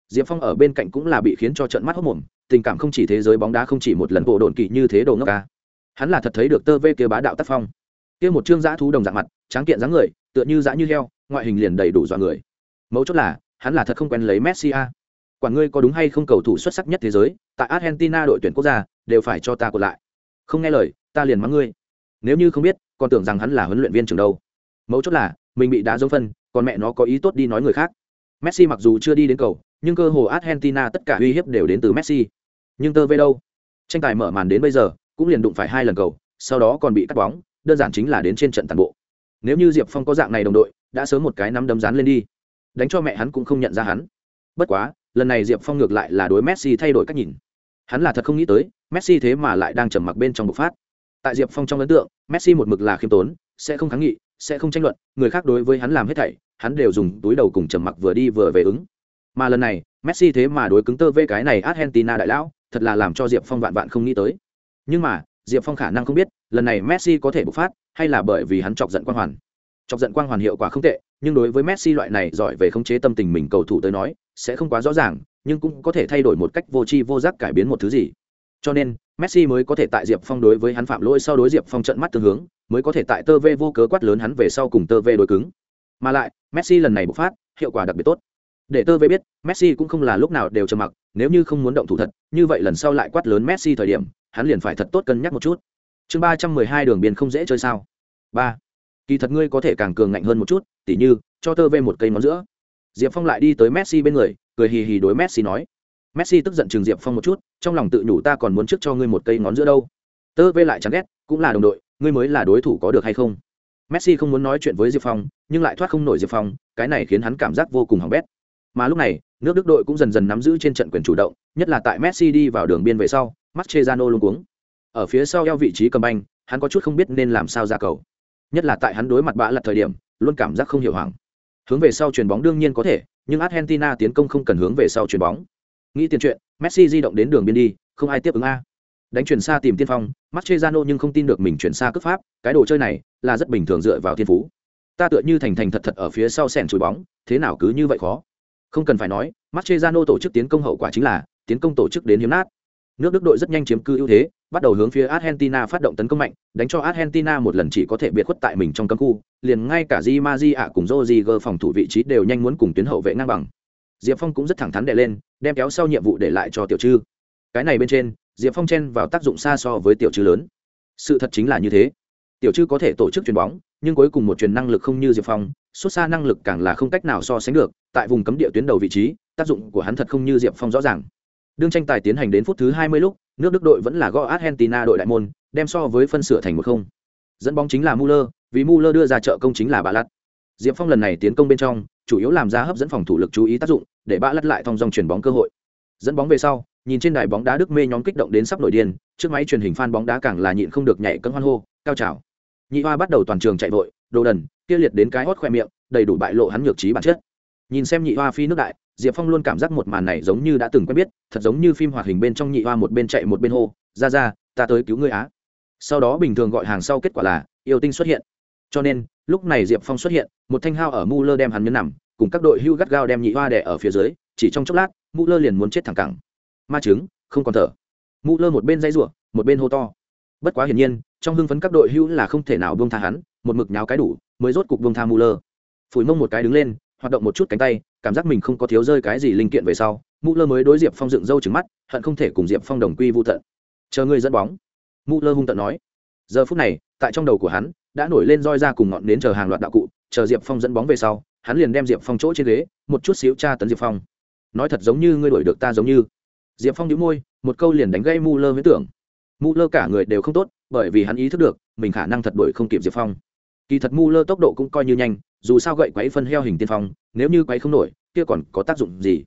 diệp phong ở bên cạnh cũng là bị khiến cho trận mắt hốc mồm, tình cảm không chỉ thế giới bóng đá không chỉ một lần bộ đồn kỵ như thế đồ ngốc ca. Hắn là thật thấy được tơ vê kia bá đạo tác phong. Kia một chương giã thú đồng dạng mặt, tráng kiện dáng người, tựa như dã như heo, ngoại hình liền đầy đủ dọa người. Mấu chốt là, hắn là thật không quen lấy messi a. Quản ngươi có đúng hay không cầu thủ xuất sắc nhất thế giới, tại argentina đội tuyển quốc gia, đều phải cho ta còn lại. Không nghe lời, ta liền mắng ngươi. Nếu như không biết, còn tưởng rằng hắn là huấn luyện viên trường đâu. Mấu chốt là, mình bị đá giống phân, còn mẹ nó có ý tốt đi nói người khác messi mặc dù chưa đi đến cầu, nhưng cơ hồ argentina tất cả uy hiếp đều đến từ messi. Nhưng tơ về đâu? Tranh tài mở màn đến bây giờ, cũng liền đụng phải hai lần cầu, sau đó còn bị cắt bóng, đơn giản chính là đến trên trận toàn bộ. Nếu như diệp phong có dạng này đồng đội, đã sớm một cái nắm đấm dán lên đi. Đánh cho mẹ hắn cũng không nhận ra hắn. Bất quá, lần này diệp phong ngược lại là đối messi thay đổi cách nhìn. Hắn là thật không nghĩ tới, messi thế mà lại đang trầm mặc bên trong bộc phát. Tại diệp phong trong ấn tượng, messi một mực là khiêm tốn, sẽ không kháng nghị sẽ không tranh luận, người khác đối với hắn làm hết thảy, hắn đều dùng túi đầu cùng trầm mặc vừa đi vừa về ứng. Mà lần này, messi thế mà đối cứng tơ vê cái này argentina đại lão, thật là làm cho diệp phong vạn vạn không nghĩ tới. Nhưng mà, diệp phong khả năng không biết, lần này messi có thể bộc phát, hay là bởi vì hắn chọc giận quang hoàn. Chọc giận quang hoàn hiệu quả không tệ, nhưng đối với messi loại này giỏi về khống chế tâm tình mình cầu thủ tới nói, sẽ không quá rõ ràng, nhưng cũng có thể thay đổi một cách vô tri vô giác cải biến một thứ gì. Cho nên, messi mới có thể tại diệp phong đối với hắn phạm lỗi sau đối diệp phong trận mắt tương hướng mới có thể tại tơ vê vô cớ quát lớn hắn về sau cùng tơ vê đối cứng. Mà lại, messi lần này bộc phát, hiệu quả đặc biệt tốt. Để tơ vê biết, messi cũng không là lúc nào đều trầm mặc, nếu như không muốn động thủ thật, như vậy lần sau lại quát lớn messi thời điểm, hắn liền phải thật tốt cân nhắc một chút. Chương ba trăm mười hai đường biên không dễ chơi sao. Ba. Kỳ thật ngươi có thể càng cường ngạnh hơn một chút, tỉ như, cho tơ vê một cây ngón giữa. Diệp phong lại đi tới messi bên người, cười hì hì đối messi nói. Messi tức giận chừng diệp phong một chút, trong lòng tự nhủ ta còn muốn trước cho ngươi một cây ngón giữa đâu. Tơ vê lại chán ghét, cũng là đồng đội ngươi mới là đối thủ có được hay không? Messi không muốn nói chuyện với diệp phong, nhưng lại thoát không nổi diệp phong, cái này khiến hắn cảm giác vô cùng hỏng bét. Mà lúc này, nước đức đội cũng dần dần nắm giữ trên trận quyền chủ động, nhất là tại messi đi vào đường biên về sau, Mascherano luôn cuống. Ở phía sau eo vị trí cầm banh, hắn có chút không biết nên làm sao ra cầu. Nhất là tại hắn đối mặt bạ lật thời điểm, luôn cảm giác không hiểu hoảng. Hướng về sau chuyền bóng đương nhiên có thể, nhưng argentina tiến công không cần hướng về sau chuyền bóng. Nghĩ tiền chuyện, messi di động đến đường biên đi, không ai tiếp ứng a đánh chuyển xa tìm tiên phong Mascherano nhưng không tin được mình chuyển xa cướp pháp, cái đồ chơi này là rất bình thường dựa vào thiên phú. Ta tựa như thành thành thật thật ở phía sau sèn chùi bóng, thế nào cứ như vậy khó? Không cần phải nói Mascherano tổ chức tiến công hậu quả chính là, tiến công tổ chức đến hiếm nát. Nước đức đội rất nhanh chiếm cư ưu thế, bắt đầu hướng phía argentina phát động tấn công mạnh, đánh cho argentina một lần chỉ có thể biệt khuất tại mình trong cấm khu, liền ngay cả di ma di ạ cùng joziger phòng thủ vị trí đều nhanh muốn cùng tuyến hậu vệ ngang bằng. Diệp phong cũng rất thẳng thắn đè lên, đem kéo sau nhiệm vụ để lại cho tiểu trư. Cái này bên trên diệp phong chen vào tác dụng xa so với tiểu trư lớn. Sự thật chính là như thế. Tiểu trư có thể tổ chức chuyền bóng, nhưng cuối cùng một chuyền năng lực không như diệp phong, xuất xa năng lực càng là không cách nào so sánh được, tại vùng cấm địa tuyến đầu vị trí, tác dụng của hắn thật không như diệp phong rõ ràng. Đương tranh tài tiến hành đến phút thứ 20 lúc, nước đức đội vẫn là gõ argentina đội đại môn, đem so với phân sửa thành một không. Dẫn bóng chính là muller vì muller đưa ra trợ công chính là bà lắt diệp phong lần này tiến công bên trong, chủ yếu làm ra hấp dẫn phòng thủ lực chú ý tác dụng, để bà lắt lại thong dòng chuyển bóng cơ hội. Dẫn bóng về sau nhìn trên đài bóng đá đức mê nhóm kích động đến sắp nổi điên, trước máy truyền hình fan bóng đá càng là nhịn không được nhảy cân hoan hô, cao trào. Nhị hoa bắt đầu toàn trường chạy vội, đồ đần, kia liệt đến cái hót khoe miệng, đầy đủ bại lộ hắn nhược trí bản chất. Nhìn xem nhị hoa phi nước đại, diệp phong luôn cảm giác một màn này giống như đã từng quen biết, thật giống như phim hoạt hình bên trong nhị hoa một bên chạy một bên hô, ra ra, ta tới cứu ngươi á. Sau đó bình thường gọi hàng sau kết quả là, yêu tinh xuất hiện. Cho nên, lúc này diệp phong xuất hiện, một thanh hao ở mu lơ đem hắn nhấn nằm, cùng các đội hưu gắt gao đem nhị hoa đẻ ở phía dưới, chỉ trong chốc lát mu lơ liền muốn chết thẳng cẳng ma trứng, không còn thở. Mụ lơ một bên dây ruộng một bên hô to. Bất quá hiển nhiên trong hưng phấn các đội hưu là không thể nào buông tha hắn một mực nháo cái đủ mới rốt cục buông tha mu lơ. Phủi mông một cái đứng lên hoạt động một chút cánh tay cảm giác mình không có thiếu rơi cái gì linh kiện về sau mụ lơ mới đối diệp phong dựng râu trứng mắt hận không thể cùng diệp phong đồng quy vô tận. Chờ ngươi dẫn bóng. Mụ lơ hung tận nói. Giờ phút này tại trong đầu của hắn đã nổi lên roi ra cùng ngọn đến chờ hàng loạt đạo cụ chờ diệp phong dẫn bóng về sau hắn liền đem diệp phong chỗ trên ghế một chút xíu tra tấn diệp phong. Nói thật giống như ngươi đuổi được ta giống như diệp phong nhíu môi, một câu liền đánh gây mũ lơ tưởng. Mũ lơ cả người đều không tốt, bởi vì hắn ý thức được, mình khả năng thật đuổi không kịp diệp phong. Kỳ thật mũ lơ tốc độ cũng coi như nhanh, dù sao gậy quấy phân heo hình tiên phong, nếu như quấy không nổi, kia còn có tác dụng gì?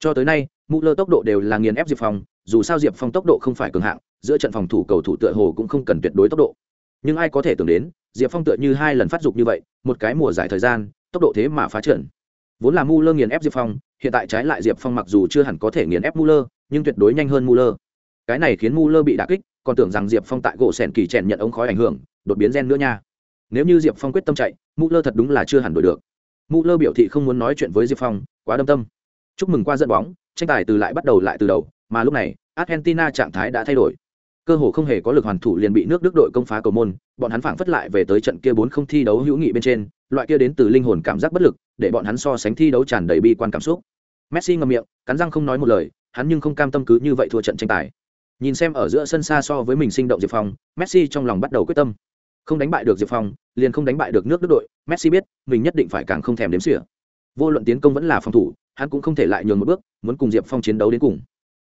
Cho tới nay mũ lơ tốc độ đều là nghiền ép diệp phong, dù sao diệp phong tốc độ không phải cường hạng, giữa trận phòng thủ cầu thủ tựa hồ cũng không cần tuyệt đối tốc độ. Nhưng ai có thể tưởng đến, diệp phong tựa như hai lần phát dục như vậy, một cái mùa giải thời gian, tốc độ thế mà phá trận. Vốn là mu lơ nghiền ép diệp phong, hiện tại trái lại diệp phong mặc dù chưa hẳn có thể nghiền ép mu lơ nhưng tuyệt đối nhanh hơn Muller. cái này khiến Muller bị đả kích, còn tưởng rằng diệp phong tại gỗ sèn kỳ chèn nhận ống khói ảnh hưởng, đột biến gen nữa nha. Nếu như diệp phong quyết tâm chạy Muller thật đúng là chưa hẳn đổi được. Muller biểu thị không muốn nói chuyện với diệp phong, quá đâm tâm. Chúc mừng qua dẫn bóng, tranh tài từ lại bắt đầu lại từ đầu, mà lúc này, argentina trạng thái đã thay đổi. Cơ hồ không hề có lực hoàn thủ liền bị nước đức đội công phá cầu môn, bọn hắn phản phất lại về tới trận kia bốn không thi đấu hữu nghị bên trên, loại kia đến từ linh hồn cảm giác bất lực, để bọn hắn so sánh thi đấu tràn đầy bi quan cảm xúc. Messi ngậm miệng, cắn răng không nói một lời hắn nhưng không cam tâm cứ như vậy thua trận tranh tài. Nhìn xem ở giữa sân xa so với mình sinh động diệp phong, messi trong lòng bắt đầu quyết tâm. Không đánh bại được diệp phong, liền không đánh bại được nước đức đội, messi biết, mình nhất định phải càng không thèm đếm xỉa. Vô luận tiến công vẫn là phòng thủ, hắn cũng không thể lại nhường một bước, muốn cùng diệp phong chiến đấu đến cùng.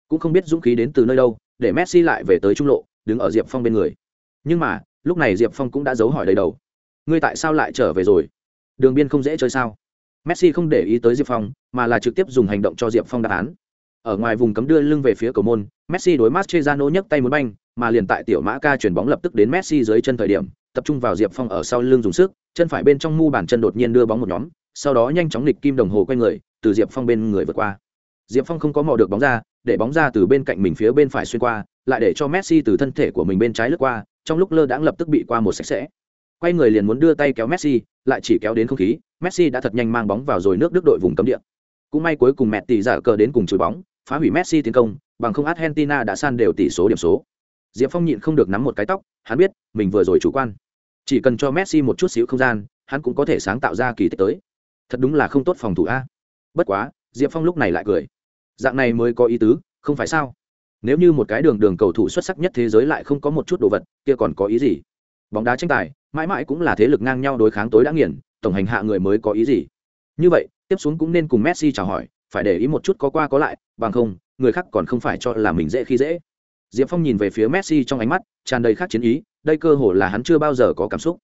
Cũng không biết dũng khí đến từ nơi đâu, để messi lại về tới trung lộ, đứng ở diệp phong bên người. Nhưng mà, lúc này diệp phong cũng đã giấu hỏi đầy đầu. Ngươi tại sao lại trở về rồi? Đường biên không dễ chơi sao? Messi không để ý tới diệp phong, mà là trực tiếp dùng hành động cho diệp phong đáp án ở ngoài vùng cấm đưa lưng về phía cầu môn, messi đối Mascherano nhấc tay muốn banh, mà liền tại tiểu mã ca chuyển bóng lập tức đến messi dưới chân thời điểm, tập trung vào diệp phong ở sau lưng dùng sức, chân phải bên trong mu bàn chân đột nhiên đưa bóng một nhóm, sau đó nhanh chóng nghịch kim đồng hồ quay người, từ diệp phong bên người vượt qua. Diệp phong không có mò được bóng ra, để bóng ra từ bên cạnh mình phía bên phải xuyên qua, lại để cho messi từ thân thể của mình bên trái lướt qua, trong lúc lơ đãng lập tức bị qua một sạch sẽ. Quay người liền muốn đưa tay kéo messi, lại chỉ kéo đến không khí, messi đã thật nhanh mang bóng vào rồi nước đức đội vùng cấm địa. Cũng may cuối cùng mẹ tỷ giả cờ đến cùng chùi bóng phá hủy messi tiến công, bằng không argentina đã san đều tỷ số điểm số. Diệp phong nhịn không được nắm một cái tóc, hắn biết, mình vừa rồi chủ quan. Chỉ cần cho messi một chút xíu không gian, hắn cũng có thể sáng tạo ra kỳ tích tới. Thật đúng là không tốt phòng thủ a. Bất quá, diệp phong lúc này lại cười. Dạng này mới có ý tứ, không phải sao? Nếu như một cái đường đường cầu thủ xuất sắc nhất thế giới lại không có một chút đồ vật, kia còn có ý gì? Bóng đá tranh tài, mãi mãi cũng là thế lực ngang nhau đối kháng tối đã nghiền, tổng hành hạ người mới có ý gì? Như vậy, tiếp xuống cũng nên cùng messi chào hỏi phải để ý một chút có qua có lại, bằng không, người khác còn không phải cho là mình dễ khi dễ. Diệp phong nhìn về phía messi trong ánh mắt, tràn đầy khác chiến ý, đây cơ hồ là hắn chưa bao giờ có cảm xúc.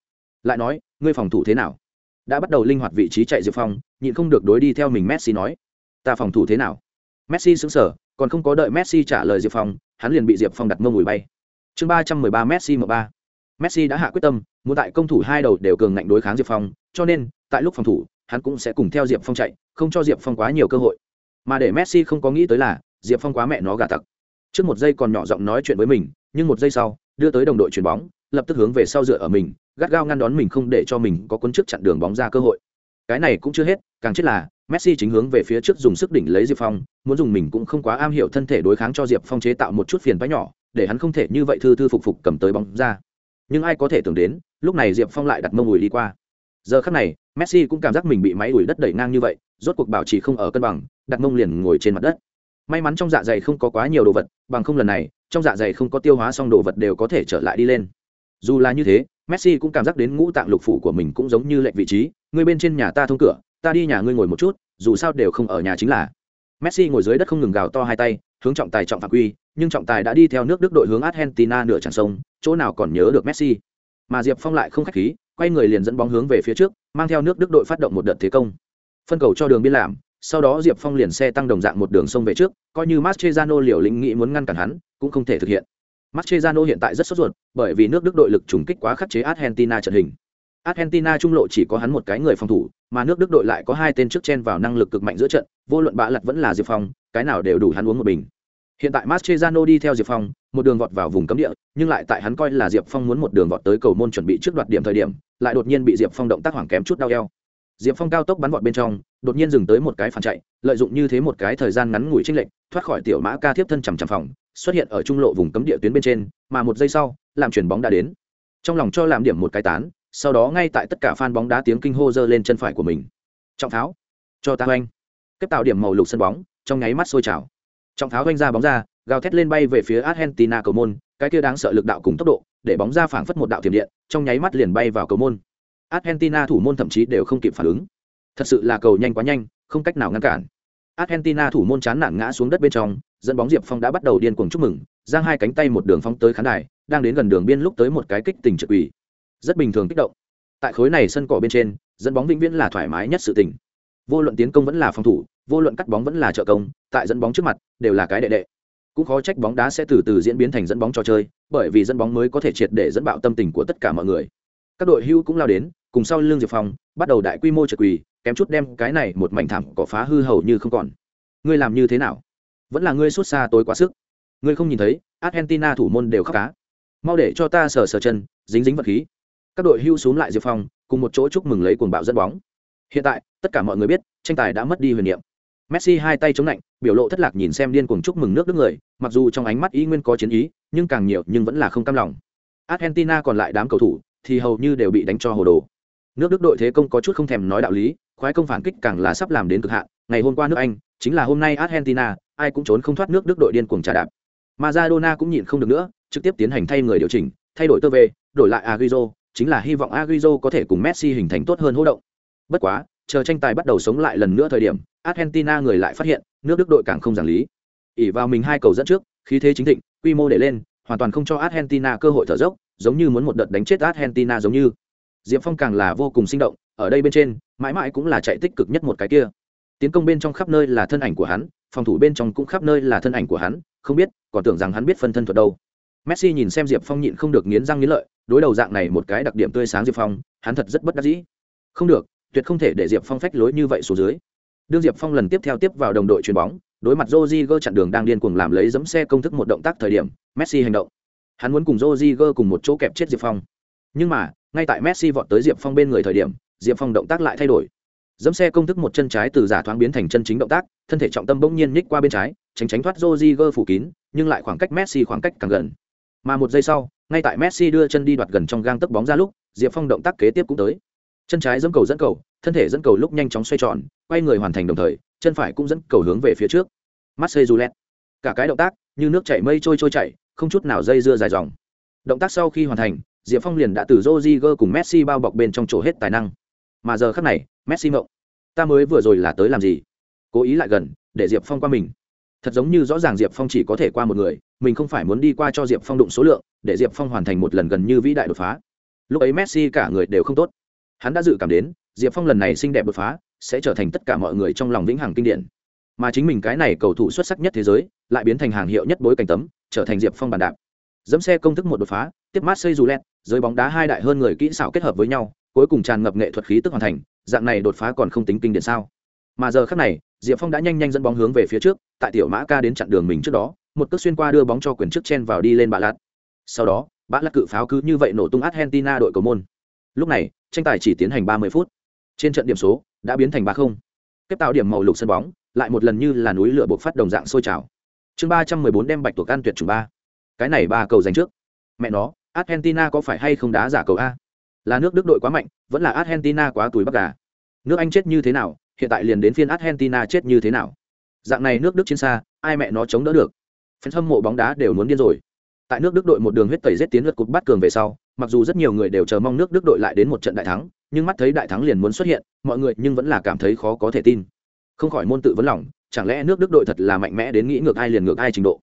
Lại nói, ngươi phòng thủ thế nào? Đã bắt đầu linh hoạt vị trí chạy diệp phong, nhịn không được đối đi theo mình messi nói, ta phòng thủ thế nào? Messi xứng sở còn không có đợi messi trả lời diệp phong, hắn liền bị diệp phong đặt mông mùi bay. Chương ba trăm mười ba messi m ba. Messi đã hạ quyết tâm, muốn tại công thủ hai đầu đều cường ngạnh đối kháng diệp phong, cho nên, tại lúc phòng thủ, hắn cũng sẽ cùng theo diệp phong chạy không cho diệp phong quá nhiều cơ hội. Mà để messi không có nghĩ tới là, diệp phong quá mẹ nó gà tặc. Trước một giây còn nhỏ giọng nói chuyện với mình, nhưng một giây sau, đưa tới đồng đội chuyền bóng, lập tức hướng về sau dựa ở mình, gắt gao ngăn đón mình không để cho mình có cuốn trước chặn đường bóng ra cơ hội. Cái này cũng chưa hết, càng chết là, messi chính hướng về phía trước dùng sức đỉnh lấy diệp phong, muốn dùng mình cũng không quá am hiểu thân thể đối kháng cho diệp phong chế tạo một chút phiền toái nhỏ, để hắn không thể như vậy thư thư phục phục cầm tới bóng ra. Nhưng ai có thể tưởng đến, lúc này diệp phong lại đặt mông ngồi đi qua giờ khắc này, messi cũng cảm giác mình bị máy ủi đất đẩy ngang như vậy, rốt cuộc bảo trì không ở cân bằng, đặt mông liền ngồi trên mặt đất. May mắn trong dạ dày không có quá nhiều đồ vật, bằng không lần này, trong dạ dày không có tiêu hóa xong đồ vật đều có thể trở lại đi lên. Dù là như thế, messi cũng cảm giác đến ngũ tạng lục phủ của mình cũng giống như lệnh vị trí, người bên trên nhà ta thông cửa, ta đi nhà ngươi ngồi một chút, dù sao đều không ở nhà chính là. Messi ngồi dưới đất không ngừng gào to hai tay, hướng trọng tài trọng phạm quy, nhưng trọng tài đã đi theo nước đức đội hướng argentina nửa tràn sông, chỗ nào còn nhớ được messi? Mà diệp phong lại không khách khí quay người liền dẫn bóng hướng về phía trước, mang theo nước đức đội phát động một đợt thế công. Phân cầu cho đường biên làm, sau đó diệp phong liền xe tăng đồng dạng một đường sông về trước, coi như mastrezano liều lĩnh nghĩ muốn ngăn cản hắn, cũng không thể thực hiện. Mastrezano hiện tại rất sốt ruột, bởi vì nước đức đội lực trùng kích quá khắc chế argentina trận hình. Argentina trung lộ chỉ có hắn một cái người phòng thủ, mà nước đức đội lại có hai tên trước chen vào năng lực cực mạnh giữa trận, vô luận bạ lặt vẫn là diệp phong, cái nào đều đủ hắn uống một bình. Hiện tại mastrezano đi theo diệp phong, một đường vọt vào vùng cấm địa, nhưng lại tại hắn coi là diệp phong muốn một đường vọt tới cầu môn chuẩn bị trước đoạt điểm thời điểm lại đột nhiên bị diệp phong động tác hoảng kém chút đau eo. Diệp phong cao tốc bắn vọt bên trong, đột nhiên dừng tới một cái phản chạy, lợi dụng như thế một cái thời gian ngắn ngủi tranh lệch, thoát khỏi tiểu mã ca tiếp thân chằm chằm phòng, xuất hiện ở trung lộ vùng cấm địa tuyến bên trên, mà một giây sau làm chuyền bóng đã đến. Trong lòng cho làm điểm một cái tán, sau đó ngay tại tất cả phan bóng đá tiếng kinh hô giơ lên chân phải của mình. Trọng tháo. Cho ta oanh kết tạo điểm màu lục sân bóng, trong nháy mắt sôi trào. Trọng tháo oanh ra bóng ra, gào thét lên bay về phía argentina cầu môn, cái kia đáng sợ lực đạo cùng tốc độ để bóng ra phảng phất một đạo tiềm điện, trong nháy mắt liền bay vào cầu môn. Argentina thủ môn thậm chí đều không kịp phản ứng. Thật sự là cầu nhanh quá nhanh, không cách nào ngăn cản. Argentina thủ môn chán nản ngã xuống đất bên trong, dẫn bóng diệp phong đã bắt đầu điên cuồng chúc mừng, giang hai cánh tay một đường phóng tới khán đài, đang đến gần đường biên lúc tới một cái kích tình trực ủy. Rất bình thường kích động. Tại khối này sân cỏ bên trên, dẫn bóng vĩnh viễn là thoải mái nhất sự tình. Vô luận tiến công vẫn là phòng thủ, vô luận cắt bóng vẫn là trợ công, tại dẫn bóng trước mặt, đều là cái đệ đệ cũng khó trách bóng đá sẽ từ từ diễn biến thành dẫn bóng trò chơi, bởi vì dẫn bóng mới có thể triệt để dẫn bạo tâm tình của tất cả mọi người. Các đội hưu cũng lao đến, cùng sau lưng diệp phong, bắt đầu đại quy mô trượt quỳ, kém chút đem cái này một mảnh thảm cỏ phá hư hầu như không còn. Ngươi làm như thế nào? Vẫn là ngươi xuất xa tối quá sức. Ngươi không nhìn thấy, argentina thủ môn đều khóc cá. Mau để cho ta sờ sờ chân, dính dính vật khí. Các đội hưu xuống lại diệp phong, cùng một chỗ chúc mừng lấy cuồng bạo dẫn bóng. Hiện tại, tất cả mọi người biết, tranh tài đã mất đi huyền niệm messi hai tay chống lạnh, biểu lộ thất lạc nhìn xem điên cuồng chúc mừng nước đức người, mặc dù trong ánh mắt ý nguyên có chiến ý, nhưng càng nhiều nhưng vẫn là không cam lòng. Argentina còn lại đám cầu thủ thì hầu như đều bị đánh cho hồ đồ. Nước đức đội thế công có chút không thèm nói đạo lý, khoái công phản kích càng là sắp làm đến cực hạn. Ngày hôm qua nước anh, chính là hôm nay argentina, ai cũng trốn không thoát nước đức đội điên cuồng trả đạp. Maradona cũng nhịn không được nữa, trực tiếp tiến hành thay người điều chỉnh, thay đổi tơ về, đổi lại Agüero, chính là hy vọng Agüero có thể cùng Messi hình thành tốt hơn hô động. Bất quá chờ tranh tài bắt đầu sống lại lần nữa thời điểm, argentina người lại phát hiện, nước đức đội càng không giảng lý. Ỉ vào mình hai cầu dẫn trước, khí thế chính thịnh, quy mô để lên, hoàn toàn không cho argentina cơ hội thở dốc, giống như muốn một đợt đánh chết argentina giống như. Diệp phong càng là vô cùng sinh động, ở đây bên trên, mãi mãi cũng là chạy tích cực nhất một cái kia. Tiến công bên trong khắp nơi là thân ảnh của hắn, phòng thủ bên trong cũng khắp nơi là thân ảnh của hắn, không biết, còn tưởng rằng hắn biết phân thân thuật đâu. Messi nhìn xem diệp phong nhịn không được nghiến răng nghiến lợi, đối đầu dạng này một cái đặc điểm tươi sáng diệp phong, hắn thật rất bất đắc dĩ. Không được tuyệt không thể để diệp phong phách lối như vậy xuống dưới. Đương diệp phong lần tiếp theo tiếp vào đồng đội chuyền bóng, đối mặt Rodrigo chặn đường đang điên cuồng làm lấy giẫm xe công thức một động tác thời điểm, messi hành động. Hắn muốn cùng Rodrigo cùng một chỗ kẹp chết diệp phong. Nhưng mà, ngay tại messi vọt tới diệp phong bên người thời điểm, diệp phong động tác lại thay đổi. Giẫm xe công thức một chân trái từ giả thoáng biến thành chân chính động tác, thân thể trọng tâm bỗng nhiên nhích qua bên trái, tránh tránh thoát Rodrigo phủ kín, nhưng lại khoảng cách messi khoảng cách càng gần. Mà một giây sau, ngay tại messi đưa chân đi đoạt gần trong gang tấc bóng ra lúc, diệp phong động tác kế tiếp cũng tới chân trái dẫm cầu dẫn cầu thân thể dẫn cầu lúc nhanh chóng xoay tròn quay người hoàn thành đồng thời chân phải cũng dẫn cầu hướng về phía trước. Marseille julet cả cái động tác như nước chảy mây trôi trôi chảy không chút nào dây dưa dài dòng. Động tác sau khi hoàn thành diệp phong liền đã từ Rodriguez cùng messi bao bọc bên trong chỗ hết tài năng. Mà giờ khác này messi mộng, ta mới vừa rồi là tới làm gì? Cố ý lại gần để diệp phong qua mình. Thật giống như rõ ràng diệp phong chỉ có thể qua một người mình không phải muốn đi qua cho diệp phong đụng số lượng để diệp phong hoàn thành một lần gần như vĩ đại đột phá. Lúc ấy messi cả người đều không tốt hắn đã dự cảm đến, diệp phong lần này xinh đẹp đột phá, sẽ trở thành tất cả mọi người trong lòng vĩnh hằng kinh điển. Mà chính mình cái này cầu thủ xuất sắc nhất thế giới, lại biến thành hàng hiệu nhất bối cảnh tấm, trở thành diệp phong bàn đạp. Dẫm xe công thức một đột phá, tiếp mát xây dù lẹt dưới bóng đá hai đại hơn người kỹ xảo kết hợp với nhau, cuối cùng tràn ngập nghệ thuật khí tức hoàn thành, dạng này đột phá còn không tính kinh điển sao? Mà giờ khác này, diệp phong đã nhanh nhanh dẫn bóng hướng về phía trước, tại tiểu mã ca đến chặn đường mình trước đó, một cước xuyên qua đưa bóng cho quyền trước chen vào đi lên bà lạt. Sau đó bã lạt cự pháo cứ như vậy nổ tung argentina đội cầu môn. Lúc này tranh tài chỉ tiến hành ba mươi phút. Trên trận điểm số đã biến thành ba không. Tiếp tạo điểm màu lục sân bóng, lại một lần như là núi lửa buộc phát đồng dạng sôi trào. Chương ba trăm mười bốn đem bạch tuộc ăn tuyệt chủng ba. Cái này ba cầu giành trước. Mẹ nó, argentina có phải hay không đá giả cầu a? Là nước đức đội quá mạnh, vẫn là argentina quá tuổi bắc gà? Nước anh chết như thế nào, hiện tại liền đến phiên argentina chết như thế nào? Dạng này nước đức chiến xa, ai mẹ nó chống đỡ được? Phần hâm mộ bóng đá đều muốn điên rồi. Tại nước đức đội một đường huyết tẩy giết tiến lượt cục bắt cường về sau mặc dù rất nhiều người đều chờ mong nước đức đội lại đến một trận đại thắng, nhưng mắt thấy đại thắng liền muốn xuất hiện, mọi người nhưng vẫn là cảm thấy khó có thể tin. Không khỏi môn tự vấn lòng, chẳng lẽ nước đức đội thật là mạnh mẽ đến nghĩ ngược ai liền ngược ai trình độ?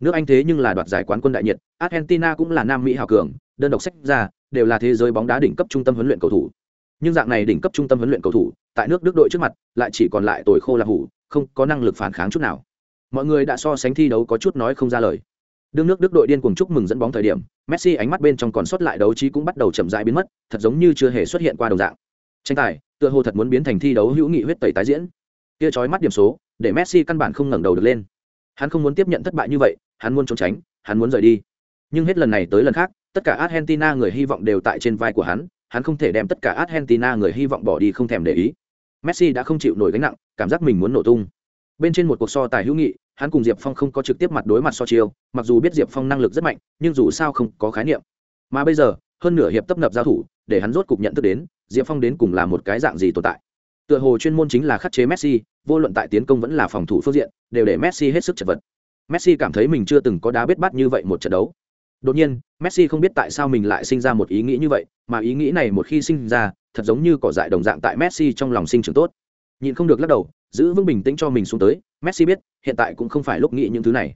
Nước anh thế nhưng là đoạt giải quán quân đại nhiệt, argentina cũng là nam mỹ hào cường, đơn độc sách ra, đều là thế giới bóng đá đỉnh cấp trung tâm huấn luyện cầu thủ. Nhưng dạng này đỉnh cấp trung tâm huấn luyện cầu thủ, tại nước đức đội trước mặt, lại chỉ còn lại tồi khô là hủ, không có năng lực phản kháng chút nào. Mọi người đã so sánh thi đấu có chút nói không ra lời đương nước đức đội điên cuồng chúc mừng dẫn bóng thời điểm, messi ánh mắt bên trong còn sót lại đấu trí cũng bắt đầu chậm rãi biến mất, thật giống như chưa hề xuất hiện qua đồng dạng. Tranh tài, tựa hồ thật muốn biến thành thi đấu hữu nghị huyết tẩy tái diễn. Kia trói mắt điểm số, để messi căn bản không ngẩng đầu được lên. Hắn không muốn tiếp nhận thất bại như vậy, hắn muốn trốn tránh, hắn muốn rời đi. Nhưng hết lần này tới lần khác, tất cả argentina người hy vọng đều tại trên vai của hắn hắn không thể đem tất cả argentina người hy vọng bỏ đi không thèm để ý. Messi đã không chịu nổi gánh nặng, cảm giác mình muốn nổ tung. Bên trên một cuộc so tài hữu nghị hắn cùng diệp phong không có trực tiếp mặt đối mặt so chiêu, mặc dù biết diệp phong năng lực rất mạnh, nhưng dù sao không có khái niệm. Mà bây giờ, hơn nửa hiệp tấp nập giao thủ, để hắn rốt cục nhận thức đến, diệp phong đến cùng là một cái dạng gì tồn tại. Tựa hồ chuyên môn chính là khắc chế messi, vô luận tại tiến công vẫn là phòng thủ phương diện, đều để messi hết sức chật vật. Messi cảm thấy mình chưa từng có đá biết bắt như vậy một trận đấu. Đột nhiên, messi không biết tại sao mình lại sinh ra một ý nghĩ như vậy, mà ý nghĩ này một khi sinh ra, thật giống như cỏ dại đồng dạng tại messi trong lòng sinh trưởng tốt. Nhìn không được lắc đầu, giữ vững bình tĩnh cho mình xuống tới messi biết, hiện tại cũng không phải lúc nghĩ những thứ này.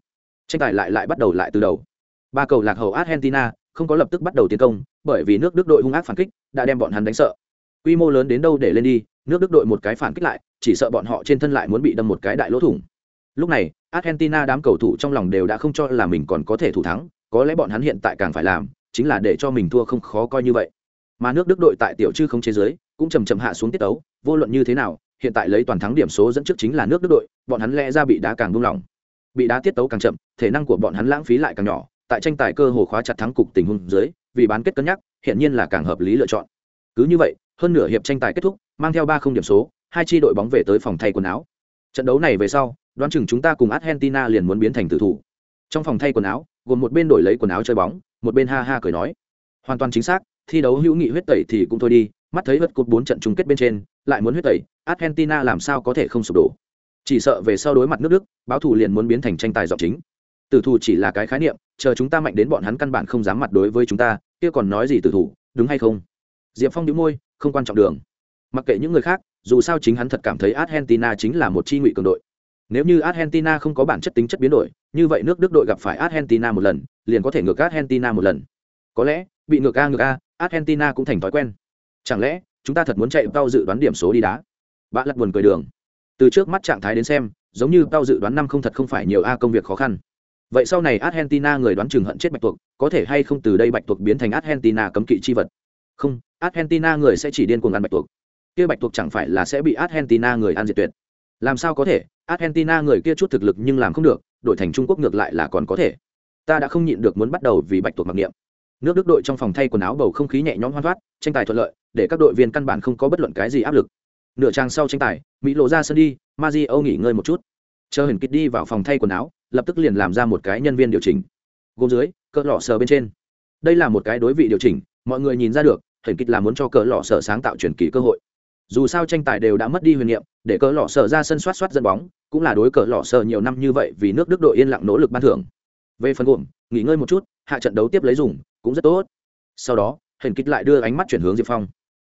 Tranh tài lại lại bắt đầu lại từ đầu. Ba cầu lạc hậu argentina không có lập tức bắt đầu tiến công, bởi vì nước đức đội hung ác phản kích đã đem bọn hắn đánh sợ. Quy mô lớn đến đâu để lên đi, nước đức đội một cái phản kích lại, chỉ sợ bọn họ trên thân lại muốn bị đâm một cái đại lỗ thủng. Lúc này, argentina đám cầu thủ trong lòng đều đã không cho là mình còn có thể thủ thắng, có lẽ bọn hắn hiện tại càng phải làm, chính là để cho mình thua không khó coi như vậy. Mà nước đức đội tại tiểu chư không chế giới, cũng chầm chậm hạ xuống tiết tấu, vô luận như thế nào hiện tại lấy toàn thắng điểm số dẫn trước chính là nước đức đội, bọn hắn lẽ ra bị đá càng buông lỏng. Bị đá tiết tấu càng chậm, thể năng của bọn hắn lãng phí lại càng nhỏ, tại tranh tài cơ hồ khóa chặt thắng cục tình huống dưới, vì bán kết cân nhắc hiện nhiên là càng hợp lý lựa chọn. Cứ như vậy, hơn nửa hiệp tranh tài kết thúc, mang theo ba không điểm số, hai chi đội bóng về tới phòng thay quần áo. Trận đấu này về sau, đoán chừng chúng ta cùng argentina liền muốn biến thành tử thủ. Trong phòng thay quần áo, gồm một bên đổi lấy quần áo chơi bóng, một bên ha ha cười nói. Hoàn toàn chính xác, thi đấu hữu nghị huyết tẩy thì cũng thôi đi mắt thấy vật cột bốn trận chung kết bên trên, lại muốn huyết tẩy, argentina làm sao có thể không sụp đổ? Chỉ sợ về sau đối mặt nước đức, báo thủ liền muốn biến thành tranh tài giọng chính. Tử thủ chỉ là cái khái niệm, chờ chúng ta mạnh đến bọn hắn căn bản không dám mặt đối với chúng ta, kia còn nói gì tử thủ, đúng hay không? Diệp phong đĩu môi, không quan trọng đường. Mặc kệ những người khác, dù sao chính hắn thật cảm thấy argentina chính là một chi ngụy cường đội. Nếu như argentina không có bản chất tính chất biến đổi, như vậy nước đức đội gặp phải argentina một lần, liền có thể ngược argentina một lần. Có lẽ, bị ngược a ngược a, argentina cũng thành thói quen chẳng lẽ, chúng ta thật muốn chạy tao dự đoán điểm số đi đá? Bạn lật buồn cười đường. Từ trước mắt trạng thái đến xem, giống như tao dự đoán năm không thật không phải nhiều a công việc khó khăn. Vậy sau này argentina người đoán chừng hận chết bạch tuộc, có thể hay không từ đây bạch tuộc biến thành argentina cấm kỵ chi vật? Không, argentina người sẽ chỉ điên cuồng ăn bạch tuộc. Kia bạch tuộc chẳng phải là sẽ bị argentina người ăn diệt tuyệt. Làm sao có thể? Argentina người kia chút thực lực nhưng làm không được, đổi thành trung quốc ngược lại là còn có thể. Ta đã không nhịn được muốn bắt đầu vì bạch tuộc mặc niệm. Nước đức đội trong phòng thay quần áo bầu không khí nhẹ nhõm hoan thoát, tranh tài thuận lợi để các đội viên căn bản không có bất luận cái gì áp lực. Nửa trang sau tranh tài, mỹ lộ ra sân đi ma nghỉ ngơi một chút. Chờ hình kịch đi vào phòng thay quần áo, lập tức liền làm ra một cái nhân viên điều chỉnh. Gồm dưới, cỡ lọ sờ bên trên. Đây là một cái đối vị điều chỉnh, mọi người nhìn ra được hình kịch là muốn cho cỡ lọ sờ sáng tạo truyền kỳ cơ hội. Dù sao tranh tài đều đã mất đi huyền niệm, để cỡ lọ sờ ra sân soát soát dẫn bóng, cũng là đối cỡ lọ sờ nhiều năm như vậy vì nước đức đội yên lặng nỗ lực ban thưởng. Về phần gồm, nghỉ ngơi một chút, hạ trận đấu tiếp lấy dùng, cũng rất tốt. Sau đó hình kịch lại đưa ánh mắt chuyển hướng diệp phong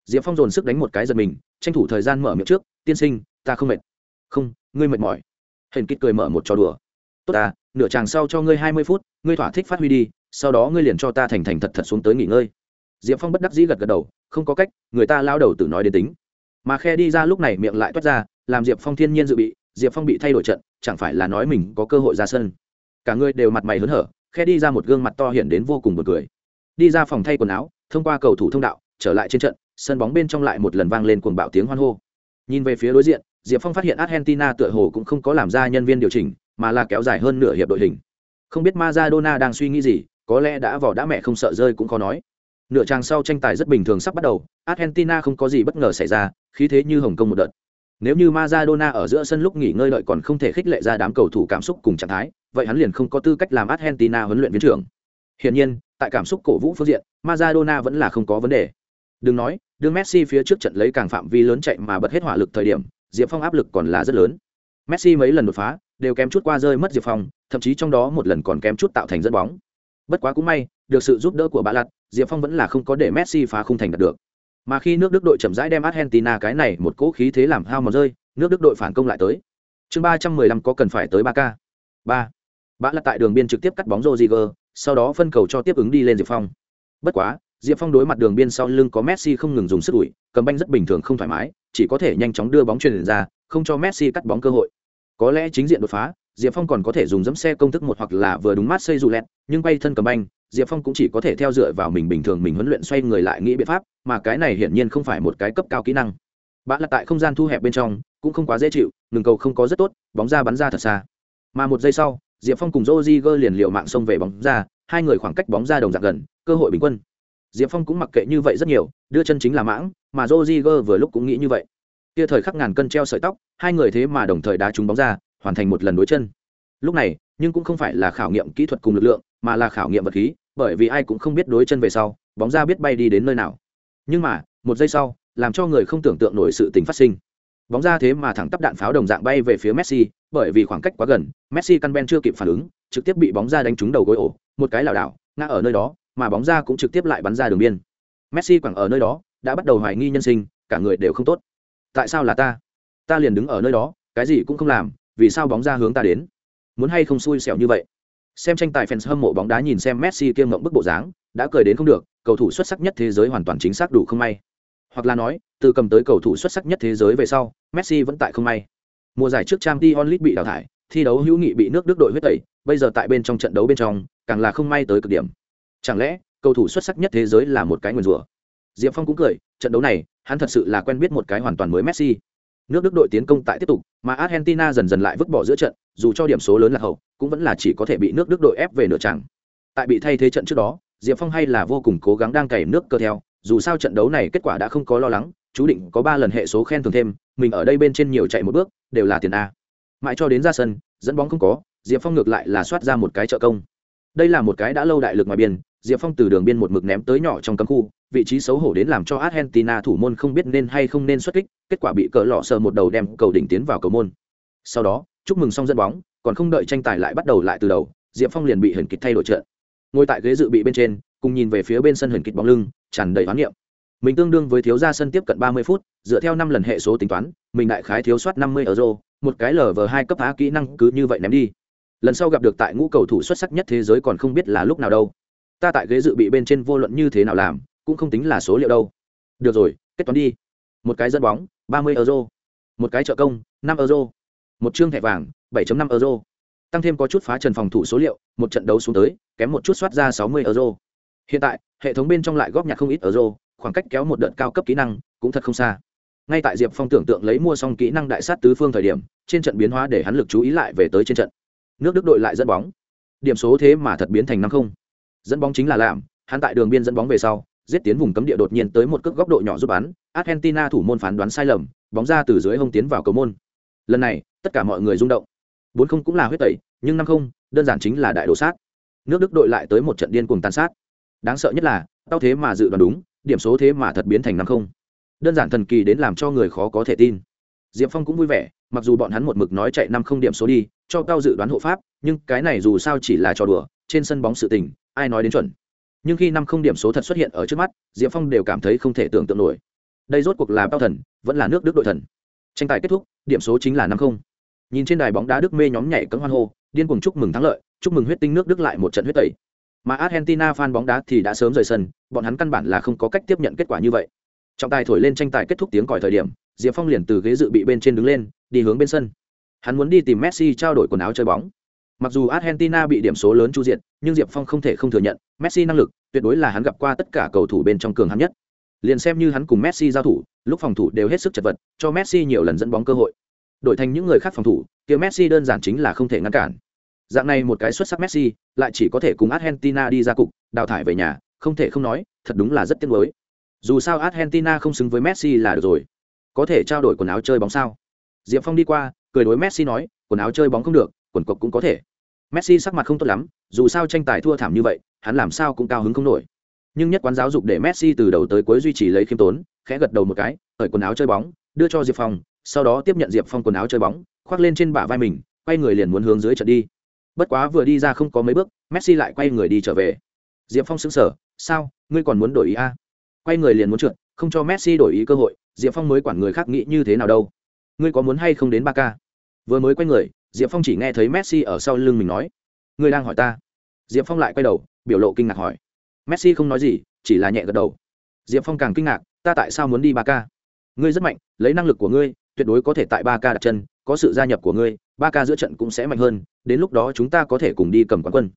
diệp phong dồn sức đánh một cái giật mình, tranh thủ thời gian mở miệng trước, tiên sinh, ta không mệt. Không, ngươi mệt mỏi. Hển kích cười mở một trò đùa. Tốt ta, nửa chàng sau cho ngươi hai mươi phút, ngươi thỏa thích phát huy đi, sau đó ngươi liền cho ta thành thành thật thật xuống tới nghỉ ngơi. Diệp phong bất đắc dĩ gật gật đầu, không có cách, người ta lao đầu tự nói đến tính. Mà khe đi ra lúc này miệng lại toát ra, làm diệp phong thiên nhiên dự bị, diệp phong bị thay đổi trận, chẳng phải là nói mình có cơ hội ra sân. Cả ngươi đều mặt mày hớn hở, khe đi ra một gương mặt to hiển đến vô cùng b u ồ n cười. Đi ra phòng thay quần áo, thông qua cầu thủ thông đạo, trở lại trên trận sân bóng bên trong lại một lần vang lên cuồng bạo tiếng hoan hô. Nhìn về phía đối diện, diệp phong phát hiện argentina tựa hồ cũng không có làm ra nhân viên điều chỉnh, mà là kéo dài hơn nửa hiệp đội hình. Không biết Maradona đang suy nghĩ gì, có lẽ đã vỏ đã mẹ không sợ rơi cũng khó nói. Nửa trang sau tranh tài rất bình thường sắp bắt đầu, argentina không có gì bất ngờ xảy ra, khí thế như hồng kông một đợt. Nếu như Maradona ở giữa sân lúc nghỉ ngơi đợi còn không thể khích lệ ra đám cầu thủ cảm xúc cùng trạng thái, vậy hắn liền không có tư cách làm argentina huấn luyện viên trưởng. Hiển nhiên, tại cảm xúc cổ vũ phương diện, Maradona vẫn là không có vấn đề đừng nói đương messi phía trước trận lấy càng phạm vi lớn chạy mà bật hết hỏa lực thời điểm diệp phong áp lực còn là rất lớn. Messi mấy lần đột phá đều kém chút qua rơi mất diệp phong thậm chí trong đó một lần còn kém chút tạo thành dẫn bóng. Bất quá cũng may được sự giúp đỡ của bà lặt diệp phong vẫn là không có để messi phá khung thành đạt được. Mà khi nước đức đội chậm rãi đem argentina cái này một cỗ khí thế làm hao mà rơi nước đức đội phản công lại tới. Chương ba trăm mười lăm có cần phải tới ba k ba. Bà lặt tại đường biên trực tiếp cắt bóng Rodriguez, sau đó phân cầu cho tiếp ứng đi lên diệp phong. Bất quá diệp phong đối mặt đường biên sau lưng có messi không ngừng dùng sức đuổi, cầm banh rất bình thường không thoải mái chỉ có thể nhanh chóng đưa bóng truyền ra không cho messi cắt bóng cơ hội. Có lẽ chính diện đột phá diệp phong còn có thể dùng dẫm xe công thức một hoặc là vừa đúng mát xây dù lẹt nhưng bay thân cầm banh diệp phong cũng chỉ có thể theo dựa vào mình bình thường mình huấn luyện xoay người lại nghĩ biện pháp mà cái này hiển nhiên không phải một cái cấp cao kỹ năng. Bạn là tại không gian thu hẹp bên trong cũng không quá dễ chịu ngừng cầu không có rất tốt bóng ra bắn ra thật xa. Mà một giây sau diệp phong cùng joji liền liều mạng xông về bóng ra hai người khoảng cách bóng ra đồng dạng gần cơ hội bình quân diệp phong cũng mặc kệ như vậy rất nhiều, đưa chân chính là mãng, mà joji gơ vừa lúc cũng nghĩ như vậy. Kia thời khắc ngàn cân treo sợi tóc, hai người thế mà đồng thời đá trúng bóng ra, hoàn thành một lần đối chân. Lúc này, nhưng cũng không phải là khảo nghiệm kỹ thuật cùng lực lượng, mà là khảo nghiệm vật khí, bởi vì ai cũng không biết đối chân về sau, bóng ra biết bay đi đến nơi nào. Nhưng mà, một giây sau, làm cho người không tưởng tượng nổi sự tình phát sinh. Bóng ra thế mà thẳng tắp đạn pháo đồng dạng bay về phía messi, bởi vì khoảng cách quá gần, messi căn ben chưa kịp phản ứng, trực tiếp bị bóng ra đánh trúng đầu gối ổ, một cái lảo đảo, ngã ở nơi đó mà bóng ra cũng trực tiếp lại bắn ra đường biên. Messi quẳng ở nơi đó, đã bắt đầu hoài nghi nhân sinh, cả người đều không tốt. Tại sao là ta? Ta liền đứng ở nơi đó, cái gì cũng không làm, vì sao bóng ra hướng ta đến? Muốn hay không xui xẻo như vậy? Xem tranh tài fans hâm mộ bóng đá nhìn xem messi kiêng ngậm bức bộ dáng, đã cười đến không được, cầu thủ xuất sắc nhất thế giới hoàn toàn chính xác đủ không may. Hoặc là nói, từ cầm tới cầu thủ xuất sắc nhất thế giới về sau, messi vẫn tại không may. Mùa giải trước trang t onlit bị đào thải, thi đấu hữu nghị bị nước đức đội huyết tẩy, bây giờ tại bên trong trận đấu bên trong, càng là không may tới cực điểm chẳng lẽ, cầu thủ xuất sắc nhất thế giới là một cái nguyền rủa? Diệp phong cũng cười, trận đấu này, hắn thật sự là quen biết một cái hoàn toàn mới messi. Nước đức đội tiến công tại tiếp tục, mà argentina dần dần lại vứt bỏ giữa trận, dù cho điểm số lớn là hậu, cũng vẫn là chỉ có thể bị nước đức đội ép về nửa chẳng tại bị thay thế trận trước đó, diệp phong hay là vô cùng cố gắng đang cày nước cơ theo, dù sao trận đấu này kết quả đã không có lo lắng, chú định có ba lần hệ số khen thường thêm, mình ở đây bên trên nhiều chạy một bước, đều là tiền a. Mãi cho đến ra sân, dẫn bóng không có, diệp phong ngược lại là soát ra một cái trợ công. Đây là một cái đã lâu đại lực ngoài biên diệp phong từ đường biên một mực ném tới nhỏ trong cấm khu, vị trí xấu hổ đến làm cho argentina thủ môn không biết nên hay không nên xuất kích, kết quả bị cỡ lọ sờ một đầu đem cầu đỉnh tiến vào cầu môn. Sau đó, chúc mừng xong dẫn bóng, còn không đợi tranh tài lại bắt đầu lại từ đầu, diệp phong liền bị hển kịch thay đổi trận. Ngồi tại ghế dự bị bên trên, cùng nhìn về phía bên sân hển kịch bóng lưng, tràn đầy hoán niệm. Mình tương đương với thiếu gia sân tiếp cận ba mươi phút, dựa theo năm lần hệ số tính toán, mình đại khái thiếu soát năm mươi euro, một cái lv hai cấp phá kỹ năng cứ như vậy ném đi. Lần sau gặp được tại ngũ cầu thủ xuất sắc nhất thế giới còn không biết là lúc nào đâu ta tại ghế dự bị bên trên vô luận như thế nào làm, cũng không tính là số liệu đâu. Được rồi, kết toán đi. Một cái dẫn bóng, ba mươi euro. Một cái trợ công, năm euro. Một chương thẻ vàng 7 năm euro. Tăng thêm có chút phá trần phòng thủ số liệu, một trận đấu xuống tới, kém một chút soát ra 60 euro. Hiện tại, hệ thống bên trong lại góp nhặt không ít euro, khoảng cách kéo một đợt cao cấp kỹ năng, cũng thật không xa. Ngay tại diệp phong tưởng tượng lấy mua xong kỹ năng đại sát tứ phương thời điểm, trên trận biến hóa để hắn lực chú ý lại về tới trên trận. Nước đức đội lại dẫn bóng. Điểm số thế mà thật biến thành năm không dẫn bóng chính là làm hắn tại đường biên dẫn bóng về sau, giết tiến vùng cấm địa đột nhiên tới một cước góc độ nhỏ giúp bắn, argentina thủ môn phán đoán sai lầm, bóng ra từ dưới hông tiến vào cầu môn. Lần này, tất cả mọi người rung động. Bốn không cũng là huyết tẩy, nhưng năm không, đơn giản chính là đại đồ sát. Nước đức đội lại tới một trận điên cuồng tàn sát. Đáng sợ nhất là, tao thế mà dự đoán đúng, điểm số thế mà thật biến thành năm không. Đơn giản thần kỳ đến làm cho người khó có thể tin. Diệp phong cũng vui vẻ, mặc dù bọn hắn một mực nói chạy năm không điểm số đi, cho cao dự đoán hộ pháp, nhưng cái này dù sao chỉ là trò đùa, trên sân bóng sự tình ai nói đến chuẩn. Nhưng khi năm không điểm số thật xuất hiện ở trước mắt, diệp phong đều cảm thấy không thể tưởng tượng nổi. Đây rốt cuộc là bao thần, vẫn là nước đức đội thần. Tranh tài kết thúc, điểm số chính là năm không. Nhìn trên đài bóng đá đức mê nhóm nhảy cấm hoan hô, điên cuồng chúc mừng thắng lợi, chúc mừng huyết tinh nước đức lại một trận huyết tẩy. Mà argentina fan bóng đá thì đã sớm rời sân, bọn hắn căn bản là không có cách tiếp nhận kết quả như vậy. Trọng tài thổi lên tranh tài kết thúc tiếng còi thời điểm, diệp phong liền từ ghế dự bị bên trên đứng lên, đi hướng bên sân. Hắn muốn đi tìm messi trao đổi quần áo chơi bóng mặc dù argentina bị điểm số lớn chu diện nhưng diệp phong không thể không thừa nhận, messi năng lực tuyệt đối là hắn gặp qua tất cả cầu thủ bên trong cường hắn nhất. Liền xem như hắn cùng messi giao thủ, lúc phòng thủ đều hết sức chật vật, cho messi nhiều lần dẫn bóng cơ hội. Đổi thành những người khác phòng thủ, kia messi đơn giản chính là không thể ngăn cản. Dạng này một cái xuất sắc messi, lại chỉ có thể cùng argentina đi ra cục, đào thải về nhà, không thể không nói, thật đúng là rất tiếc nuối. Dù sao argentina không xứng với messi là được rồi. Có thể trao đổi quần áo chơi bóng sao? Diệp phong đi qua, cười đối messi nói, quần áo chơi bóng không được quần cộc cũng có thể. Messi sắc mặt không tốt lắm, dù sao tranh tài thua thảm như vậy, hắn làm sao cũng cao hứng không nổi. Nhưng nhất quán giáo dục để messi từ đầu tới cuối duy trì lấy khiêm tốn, khẽ gật đầu một cái, cởi quần áo chơi bóng, đưa cho diệp phong, sau đó tiếp nhận diệp phong quần áo chơi bóng, khoác lên trên bả vai mình, quay người liền muốn hướng dưới trận đi. Bất quá vừa đi ra không có mấy bước, messi lại quay người đi trở về. Diệp phong xứng sở sao, ngươi còn muốn đổi ý a? À? quay người liền muốn trượt, không cho messi đổi ý cơ hội, diệp phong mới quản người khác nghĩ như thế nào đâu. Ngươi có muốn hay không đến ba ca vừa mới quay người diệp phong chỉ nghe thấy messi ở sau lưng mình nói, ngươi đang hỏi ta? Diệp phong lại quay đầu, biểu lộ kinh ngạc hỏi, messi không nói gì, chỉ là nhẹ gật đầu. Diệp phong càng kinh ngạc, ta tại sao muốn đi ba ngươi rất mạnh, lấy năng lực của ngươi, tuyệt đối có thể tại ba đặt chân, có sự gia nhập của ngươi, ba giữa trận cũng sẽ mạnh hơn, đến lúc đó chúng ta có thể cùng đi cầm quán quân.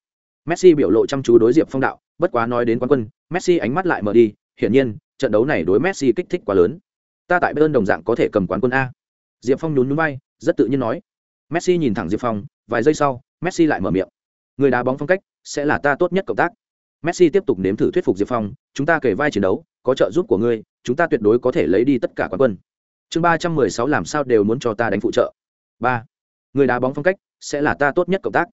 Messi biểu lộ chăm chú đối diệp phong đạo, bất quá nói đến quán quân, messi ánh mắt lại mở đi, hiển nhiên, trận đấu này đối messi kích thích quá lớn. Ta tại bên đồng dạng có thể cầm quán quân a. Diệp phong nhún nhún vai, rất tự nhiên nói messi nhìn thẳng diệp phong, vài giây sau, messi lại mở miệng. Người đá bóng phong cách sẽ là ta tốt nhất cộng tác. Messi tiếp tục nếm thử thuyết phục diệp phong, chúng ta kể vai chiến đấu, có trợ giúp của ngươi, chúng ta tuyệt đối có thể lấy đi tất cả quán quân. Chương ba trăm mười sáu làm sao đều muốn cho ta đánh phụ trợ. Ba. Người đá bóng phong cách sẽ là ta tốt nhất cộng tác.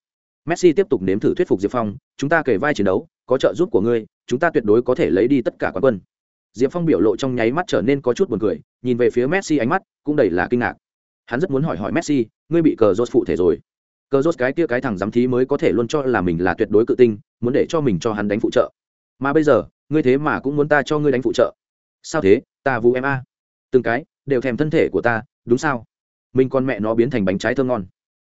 Messi tiếp tục nếm thử thuyết phục diệp phong, chúng ta kể vai chiến đấu, có trợ giúp của ngươi, chúng ta tuyệt đối có thể lấy đi tất cả quán quân. Diệp phong biểu lộ trong nháy mắt trở nên có chút buồn cười, nhìn về phía messi ánh mắt cũng đầy là kinh ngạc hắn rất muốn hỏi hỏi messi, ngươi bị cờ rốt phụ thể rồi? Cờ rốt cái kia cái thằng giám thí mới có thể luôn cho là mình là tuyệt đối cự tinh, muốn để cho mình cho hắn đánh phụ trợ. Mà bây giờ, ngươi thế mà cũng muốn ta cho ngươi đánh phụ trợ. Sao thế? Ta vu em a. Từng cái đều thèm thân thể của ta, đúng sao? Mình con mẹ nó biến thành bánh trái thơm ngon.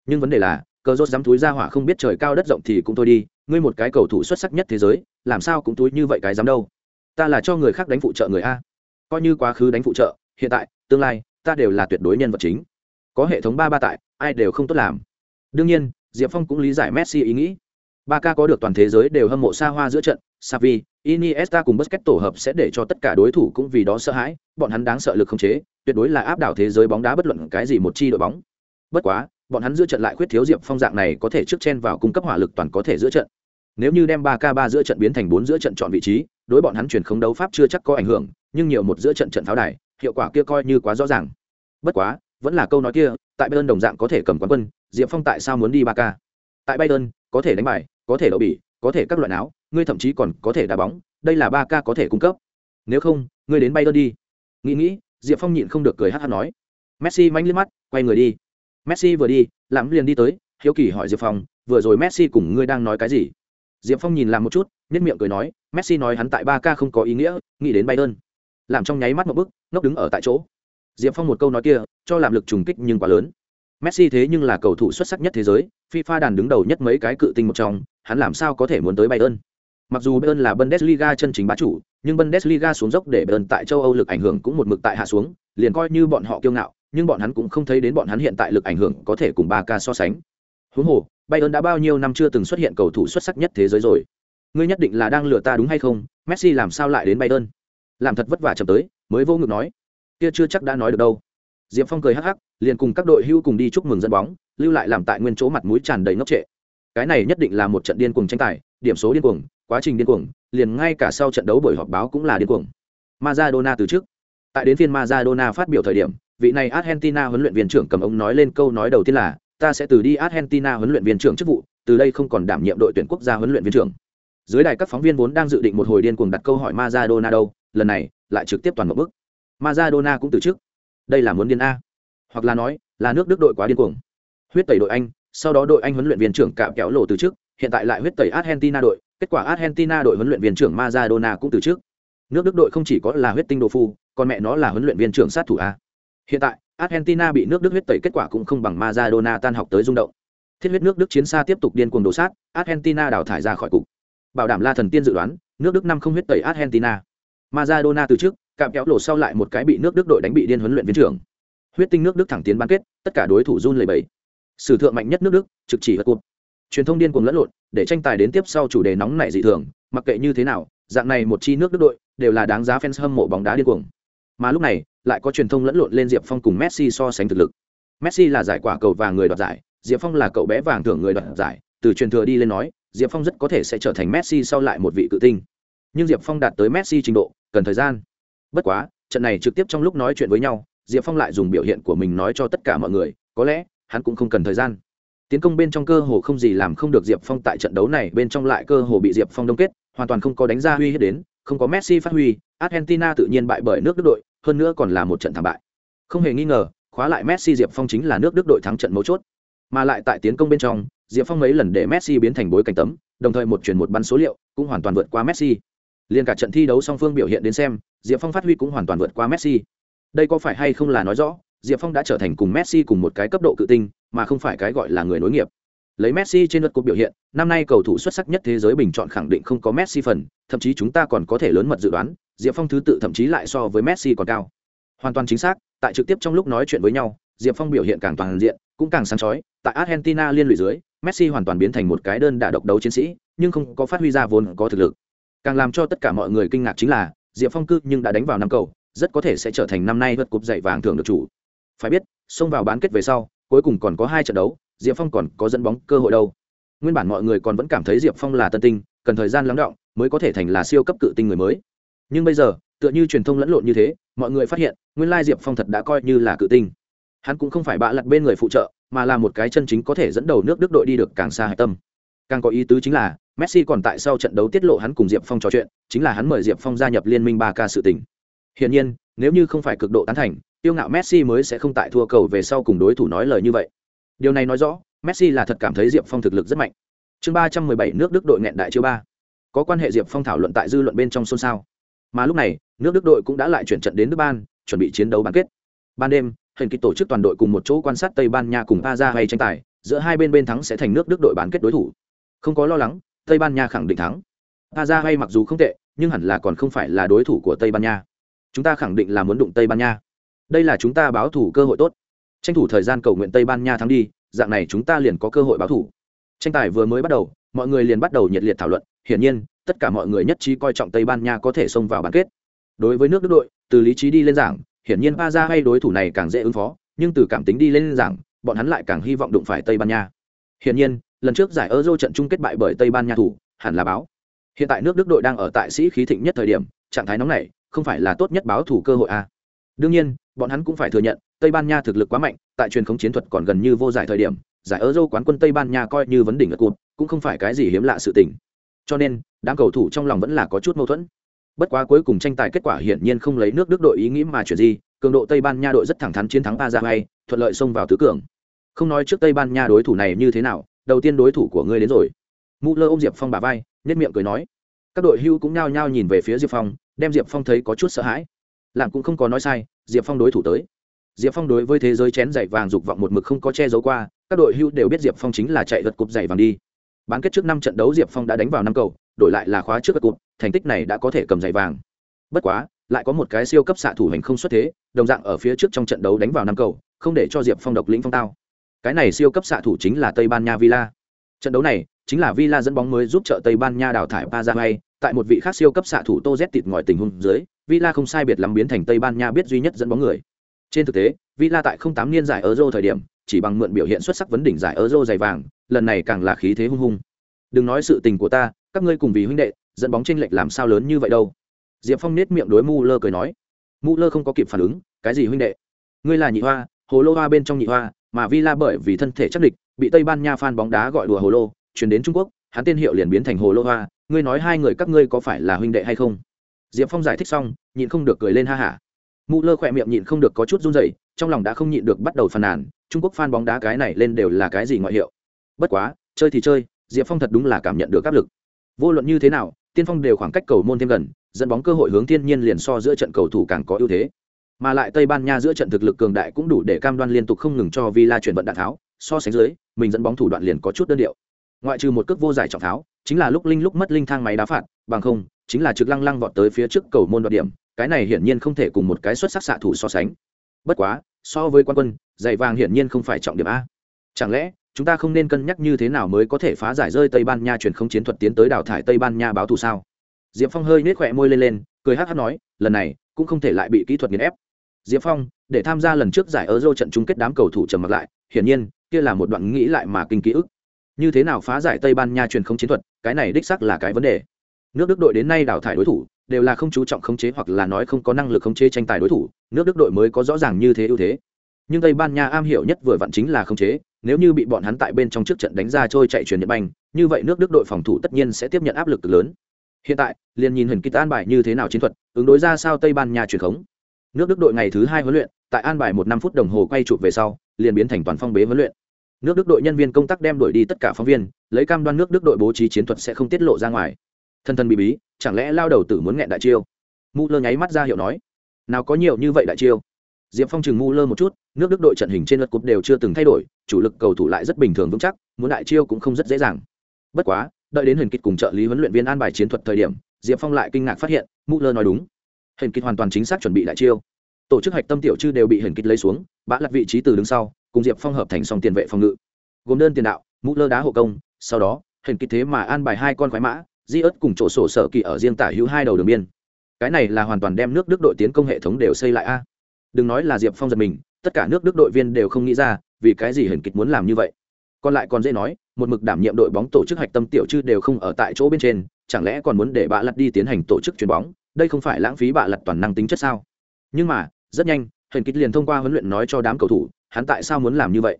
Nhưng vấn đề là, cờ rốt dám túi ra hỏa không biết trời cao đất rộng thì cũng thôi đi, ngươi một cái cầu thủ xuất sắc nhất thế giới, làm sao cũng túi như vậy cái dám đâu? Ta là cho người khác đánh phụ trợ người a. Coi như quá khứ đánh phụ trợ, hiện tại, tương lai, ta đều là tuyệt đối nhân vật chính có hệ thống ba ba tại, ai đều không tốt làm. Đương nhiên, diệp phong cũng lý giải messi ý nghĩ. Ba ca có được toàn thế giới đều hâm mộ xa hoa giữa trận savi iniesta cùng busquets tổ hợp sẽ để cho tất cả đối thủ cũng vì đó sợ hãi, bọn hắn đáng sợ lực không chế, tuyệt đối là áp đảo thế giới bóng đá bất luận cái gì một chi đội bóng. Bất quá, bọn hắn giữa trận lại khuyết thiếu diệp phong dạng này có thể trước chen vào cung cấp hỏa lực toàn có thể giữa trận. Nếu như đem ba k ba giữa trận biến thành bốn giữa trận chọn vị trí, đối bọn hắn chuyển không đấu pháp chưa chắc có ảnh hưởng, nhưng nhiều một giữa trận trận pháo đài, hiệu quả kia coi như quá rõ ràng. Bất quá vẫn là câu nói kia, tại bayern đồng dạng có thể cầm quán quân, diệp phong tại sao muốn đi ba k tại bayern, có thể đánh bài, có thể đậu bỉ, có thể các loại áo ngươi thậm chí còn có thể đá bóng, đây là ba k có thể cung cấp. Nếu không, ngươi đến bayern đi. Nghĩ nghĩ, diệp phong nhịn không được cười hát hát nói. Messi manh liếc mắt, quay người đi. Messi vừa đi lãm liền đi tới, hiếu kỳ hỏi diệp phong, vừa rồi messi cùng ngươi đang nói cái gì? Diệp phong nhìn làm một chút nhất miệng cười nói, messi nói hắn tại ba k không có ý nghĩa, nghĩ đến bayern. Làm trong nháy mắt một bức ngốc đứng ở tại chỗ diệp phong một câu nói kia, cho làm lực trùng kích nhưng quá lớn. Messi thế nhưng là cầu thủ xuất sắc nhất thế giới, fifa đàn đứng đầu nhất mấy cái cự tinh một trong, hắn làm sao có thể muốn tới bayern? Mặc dù bayern là bundesliga chân chính bá chủ, nhưng bundesliga xuống dốc để bayern tại châu âu lực ảnh hưởng cũng một mực tại hạ xuống, liền coi như bọn họ kiêu ngạo, nhưng bọn hắn cũng không thấy đến bọn hắn hiện tại lực ảnh hưởng có thể cùng Barca so sánh. Huống hồ, bayern đã bao nhiêu năm chưa từng xuất hiện cầu thủ xuất sắc nhất thế giới rồi. Ngươi nhất định là đang lừa ta đúng hay không? Messi làm sao lại đến bayern? Làm thật vất vả chậm tới, mới vô ngực nói kia chưa chắc đã nói được đâu. Diệp phong cười hắc hắc, liền cùng các đội hưu cùng đi chúc mừng dẫn bóng, lưu lại làm tại nguyên chỗ mặt mũi tràn đầy ngốc trệ. Cái này nhất định là một trận điên cuồng tranh tài, điểm số điên cuồng, quá trình điên cuồng, liền ngay cả sau trận đấu buổi họp báo cũng là điên cuồng. Maradona từ trước. Tại đến phiên Maradona phát biểu thời điểm, vị này Argentina huấn luyện viên trưởng cầm ông nói lên câu nói đầu tiên là, ta sẽ từ đi Argentina huấn luyện viên trưởng chức vụ, từ đây không còn đảm nhiệm đội tuyển quốc gia huấn luyện viên trưởng. Dưới đài các phóng viên vốn đang dự định một hồi điên cuồng đặt câu hỏi Maradona đâu, lần này lại trực tiếp toàn một bước. Maradona cũng từ chức. Đây là muốn điên a. Hoặc là nói, là nước đức đội quá điên cuồng. Huyết tẩy đội anh, sau đó đội anh huấn luyện viên trưởng cạm kéo lộ từ trước hiện tại lại huyết tẩy argentina đội. Kết quả argentina đội huấn luyện viên trưởng maradona cũng từ chức. nước đức đội không chỉ có là huyết tinh đồ phu, còn mẹ nó là huấn luyện viên trưởng sát thủ a. Hiện tại, argentina bị nước đức huyết tẩy kết quả cũng không bằng maradona tan học tới rung động. Thiết huyết nước đức chiến xa tiếp tục điên cuồng đổ sát, argentina đào thải ra khỏi cục. Bảo đảm la thần tiên dự đoán, nước đức năm không huyết tẩy argentina. Maradona từ trước cạm kéo lộ sau lại một cái bị nước đức đội đánh bị điên huấn luyện viên trưởng. Huyết tinh nước đức thẳng tiến bán kết, tất cả đối thủ run lầy bẫy sử thượng mạnh nhất nước đức, trực chỉ hất cụt truyền thông điên cuồng lẫn lộn, để tranh tài đến tiếp sau chủ đề nóng nảy dị thường, mặc kệ như thế nào, dạng này một chi nước đức đội đều là đáng giá fans hâm mộ bóng đá điên cuồng. Mà lúc này, lại có truyền thông lẫn lộn lên diệp phong cùng messi so sánh thực lực. Messi là giải quả cầu vàng người đoạt giải, diệp phong là cậu bé vàng thưởng người đoạt giải. Từ truyền thừa đi lên nói, diệp phong rất có thể sẽ trở thành messi sau lại một vị cự tinh. Nhưng diệp phong đạt tới messi trình độ, cần thời gian bất quá, trận này trực tiếp trong lúc nói chuyện với nhau, diệp phong lại dùng biểu hiện của mình nói cho tất cả mọi người, có lẽ, hắn cũng không cần thời gian. Tiến công bên trong cơ hồ không gì làm không được diệp phong tại trận đấu này, bên trong lại cơ hồ bị diệp phong đông kết, hoàn toàn không có đánh ra uy hiếp đến, không có messi phát huy, argentina tự nhiên bại bởi nước đức đội, hơn nữa còn là một trận thảm bại. Không hề nghi ngờ, khóa lại messi diệp phong chính là nước đức đội thắng trận mấu chốt. Mà lại tại tiến công bên trong, diệp phong mấy lần để messi biến thành bối cảnh tấm, đồng thời một chuyển một bắn số liệu, cũng hoàn toàn vượt qua messi liên cả trận thi đấu song phương biểu hiện đến xem, diệp phong phát huy cũng hoàn toàn vượt qua messi. Đây có phải hay không là nói rõ, diệp phong đã trở thành cùng messi cùng một cái cấp độ cự tinh, mà không phải cái gọi là người nối nghiệp. Lấy messi trên lượt cuộc biểu hiện, năm nay cầu thủ xuất sắc nhất thế giới bình chọn khẳng định không có messi phần, thậm chí chúng ta còn có thể lớn mật dự đoán, diệp phong thứ tự thậm chí lại so với messi còn cao. Hoàn toàn chính xác, tại trực tiếp trong lúc nói chuyện với nhau, diệp phong biểu hiện càng toàn diện, cũng càng sáng chói. Tại argentina liên lụy dưới, messi hoàn toàn biến thành một cái đơn đả độc đấu chiến sĩ, nhưng không có phát huy ra vốn có thực lực càng làm cho tất cả mọi người kinh ngạc chính là, diệp phong cư nhưng đã đánh vào năm cầu, rất có thể sẽ trở thành năm nay vượt cúp dạy vàng thường được chủ. Phải biết, xông vào bán kết về sau, cuối cùng còn có hai trận đấu, diệp phong còn có dẫn bóng cơ hội đâu. Nguyên bản mọi người còn vẫn cảm thấy diệp phong là tân tinh, cần thời gian lắng động mới có thể thành là siêu cấp cự tinh người mới. Nhưng bây giờ, tựa như truyền thông lẫn lộn như thế, mọi người phát hiện, nguyên lai diệp phong thật đã coi như là cự tinh. Hắn cũng không phải bạ lặt bên người phụ trợ, mà là một cái chân chính có thể dẫn đầu nước đức đội đi được càng xa hạch tâm càng có ý tứ chính là, messi còn tại sau trận đấu tiết lộ hắn cùng diệp phong trò chuyện, chính là hắn mời diệp phong gia nhập liên minh ba k sự tình. Hiển nhiên, nếu như không phải cực độ tán thành, tiêu ngạo messi mới sẽ không tại thua cầu về sau cùng đối thủ nói lời như vậy. Điều này nói rõ, messi là thật cảm thấy diệp phong thực lực rất mạnh. Chương ba trăm mười bảy, nước đức đội nghẹn đại chiêu ba. Có quan hệ diệp phong thảo luận tại dư luận bên trong xôn xao. Mà lúc này, nước đức đội cũng đã lại chuyển trận đến nước ban, chuẩn bị chiến đấu bán kết. Ban đêm hình kịch tổ chức toàn đội cùng một chỗ quan sát tây ban nha cùng a ra hay tranh tài, giữa hai bên bên thắng sẽ thành nước đức đội bán kết đối thủ không có lo lắng, tây ban nha khẳng định thắng. Pa ra hay mặc dù không tệ, nhưng hẳn là còn không phải là đối thủ của tây ban nha. Chúng ta khẳng định là muốn đụng tây ban nha. Đây là chúng ta báo thủ cơ hội tốt. Tranh thủ thời gian cầu nguyện tây ban nha thắng đi, dạng này chúng ta liền có cơ hội báo thủ. Tranh tài vừa mới bắt đầu, mọi người liền bắt đầu nhiệt liệt thảo luận. Hiển nhiên, tất cả mọi người nhất trí coi trọng tây ban nha có thể xông vào bán kết. Đối với nước đức đội, từ lý trí đi lên giảng, hiển nhiên ba ra hay đối thủ này càng dễ ứng phó, nhưng từ cảm tính đi lên giảng, bọn hắn lại càng hy vọng đụng phải tây ban nha. Hiển nhiên lần trước giải euro trận chung kết bại bởi tây ban nha thủ, hẳn là báo. Hiện tại nước đức đội đang ở tại sĩ khí thịnh nhất thời điểm, trạng thái nóng này, không phải là tốt nhất báo thủ cơ hội à. đương nhiên, bọn hắn cũng phải thừa nhận, tây ban nha thực lực quá mạnh, tại truyền thống chiến thuật còn gần như vô giải thời điểm, giải euro quán quân tây ban nha coi như vấn đỉnh ở cụt, cũng không phải cái gì hiếm lạ sự tình. Cho nên, đám cầu thủ trong lòng vẫn là có chút mâu thuẫn. Bất quá cuối cùng tranh tài kết quả hiển nhiên không lấy nước đức đội ý nghĩ mà chuyển gì, cường độ tây ban nha đội rất thẳng thắn chiến thắng paraguay thuận lợi xông vào tứ cường. Không nói trước tây ban nha đối thủ này như thế nào đầu tiên đối thủ của ngươi đến rồi. Mụ lơ ôm diệp phong bà vai nhất miệng cười nói. Các đội hưu cũng nhao nhao nhìn về phía diệp phong, đem diệp phong thấy có chút sợ hãi. Làm cũng không có nói sai, diệp phong đối thủ tới. Diệp phong đối với thế giới chén giày vàng dục vọng một mực không có che giấu qua, các đội hưu đều biết diệp phong chính là chạy gật cục giày vàng đi. Bán kết trước năm trận đấu diệp phong đã đánh vào năm cầu, đổi lại là khóa trước gật cục, thành tích này đã có thể cầm giày vàng. Bất quá, lại có một cái siêu cấp xạ thủ hành không xuất thế, đồng dạng ở phía trước trong trận đấu đánh vào năm cầu, không để cho diệp phong độc lĩnh phong tao cái này siêu cấp xạ thủ chính là tây ban nha villa. Trận đấu này chính là villa dẫn bóng mới giúp trợ tây ban nha đào thải paraguay tại một vị khác siêu cấp xạ thủ tô z tịt ngòi tình huống dưới, villa không sai biệt lắm biến thành tây ban nha biết duy nhất dẫn bóng người. Trên thực tế, villa tại không tám niên giải euro thời điểm, chỉ bằng mượn biểu hiện xuất sắc vấn đỉnh giải euro dày vàng, lần này càng là khí thế hung hung. Đừng nói sự tình của ta, các ngươi cùng vì huynh đệ, dẫn bóng tranh lệch làm sao lớn như vậy đâu. Diệp phong nết miệng đối mu lơ cười nói. Mu lơ không có kịp phản ứng, cái gì huynh đệ? Ngươi là nhị hoa, hồ lô hoa bên trong nhị hoa mà villa bởi vì thân thể chắc địch, bị tây ban nha fan bóng đá gọi đùa hồ lô, chuyển đến trung quốc, hắn tên hiệu liền biến thành hồ lô hoa, ngươi nói hai người các ngươi có phải là huynh đệ hay không? Diệp phong giải thích xong, nhịn không được cười lên ha hả. Mụ lơ khỏe miệng nhịn không được có chút run rẩy, trong lòng đã không nhịn được bắt đầu phàn nàn, trung quốc fan bóng đá cái này lên đều là cái gì ngoại hiệu? Bất quá, chơi thì chơi, diệp phong thật đúng là cảm nhận được áp lực. Vô luận như thế nào, tiên phong đều khoảng cách cầu môn thêm gần, dẫn bóng cơ hội hướng thiên nhiên liền so giữa trận cầu thủ càng có ưu thế mà lại tây ban nha giữa trận thực lực cường đại cũng đủ để cam đoan liên tục không ngừng cho villa chuyển vận đạn tháo, so sánh dưới, mình dẫn bóng thủ đoạn liền có chút đơn điệu. Ngoại trừ một cước vô giải trọng tháo, chính là lúc linh lúc mất linh thang máy đá phạt, bằng không, chính là trực lăng lăng vọt tới phía trước cầu môn đoạt điểm, cái này hiển nhiên không thể cùng một cái xuất sắc xạ thủ so sánh. Bất quá, so với quan quân, giày vàng hiển nhiên không phải trọng điểm a. Chẳng lẽ, chúng ta không nên cân nhắc như thế nào mới có thể phá giải rơi tây ban nha truyền không chiến thuật tiến tới đào thải tây ban nha báo thù sao? Diệp phong hơi nết khỏe môi lên lên, cười hát hát nói, lần này cũng không thể lại bị kỹ thuật nghiền ép diệp phong, để tham gia lần trước giải euro trận chung kết đám cầu thủ trầm mặc lại, hiển nhiên, kia là một đoạn nghĩ lại mà kinh ký ức. Như thế nào phá giải tây ban nha truyền không chiến thuật, cái này đích xác là cái vấn đề. Nước đức đội đến nay đào thải đối thủ, đều là không chú trọng khống chế hoặc là nói không có năng lực khống chế tranh tài đối thủ, nước đức đội mới có rõ ràng như thế ưu thế. Nhưng tây ban nha am hiểu nhất vừa vặn chính là khống chế, nếu như bị bọn hắn tại bên trong trước trận đánh ra trôi chạy truyền nhật banh, như vậy nước đức đội phòng thủ tất nhiên sẽ tiếp nhận áp lực lớn. Hiện tại, liền nhìn hình kịch an bài như thế nào chiến thuật, ứng đối ra sao tây ban nha truyền khống nước đức đội ngày thứ hai huấn luyện, tại an bài một năm phút đồng hồ quay chụp về sau, liền biến thành toàn phong bế huấn luyện. Nước đức đội nhân viên công tác đem đổi đi tất cả phóng viên, lấy cam đoan nước đức đội bố trí chiến thuật sẽ không tiết lộ ra ngoài. Thân thân bị bí, chẳng lẽ lao đầu tử muốn nghẹn đại chiêu? Mu lơ nháy mắt ra hiệu nói. Nào có nhiều như vậy đại chiêu. Diệp phong chừng mu lơ một chút, nước đức đội trận hình trên lượt cúp đều chưa từng thay đổi, chủ lực cầu thủ lại rất bình thường vững chắc, muốn đại chiêu cũng không rất dễ dàng. Bất quá, đợi đến huyền kịch cùng trợ lý huấn luyện viên an bài chiến thuật thời điểm, diệp phong lại kinh ngạc phát hiện mu lơ nói đúng huyền kịch hoàn toàn chính xác chuẩn bị đại chiêu. Tổ chức hạch tâm tiểu chư đều bị huyền kịch lấy xuống, bã lặt vị trí từ đứng sau, cùng diệp phong hợp thành song tiền vệ phòng ngự. Gồm đơn tiền đạo, mũ lơ đá hộ công, sau đó huyền kịch thế mà an bài hai con khoái mã, di ớt cùng chỗ sổ sở kỳ ở riêng tả hữu hai đầu đường biên. Cái này là hoàn toàn đem nước đức đội tiến công hệ thống đều xây lại a. Đừng nói là diệp phong giật mình, tất cả nước đức đội viên đều không nghĩ ra, vì cái gì huyền kịch muốn làm như vậy. Còn lại còn dễ nói, một mực đảm nhiệm đội bóng tổ chức hạch tâm tiểu chư đều không ở tại chỗ bên trên, chẳng lẽ còn muốn để bạ lặt đi tiến hành tổ chức chuyền bóng? Đây không phải lãng phí bạ lặt toàn năng tính chất sao? Nhưng mà, rất nhanh, huyền kích liền thông qua huấn luyện nói cho đám cầu thủ, hắn tại sao muốn làm như vậy?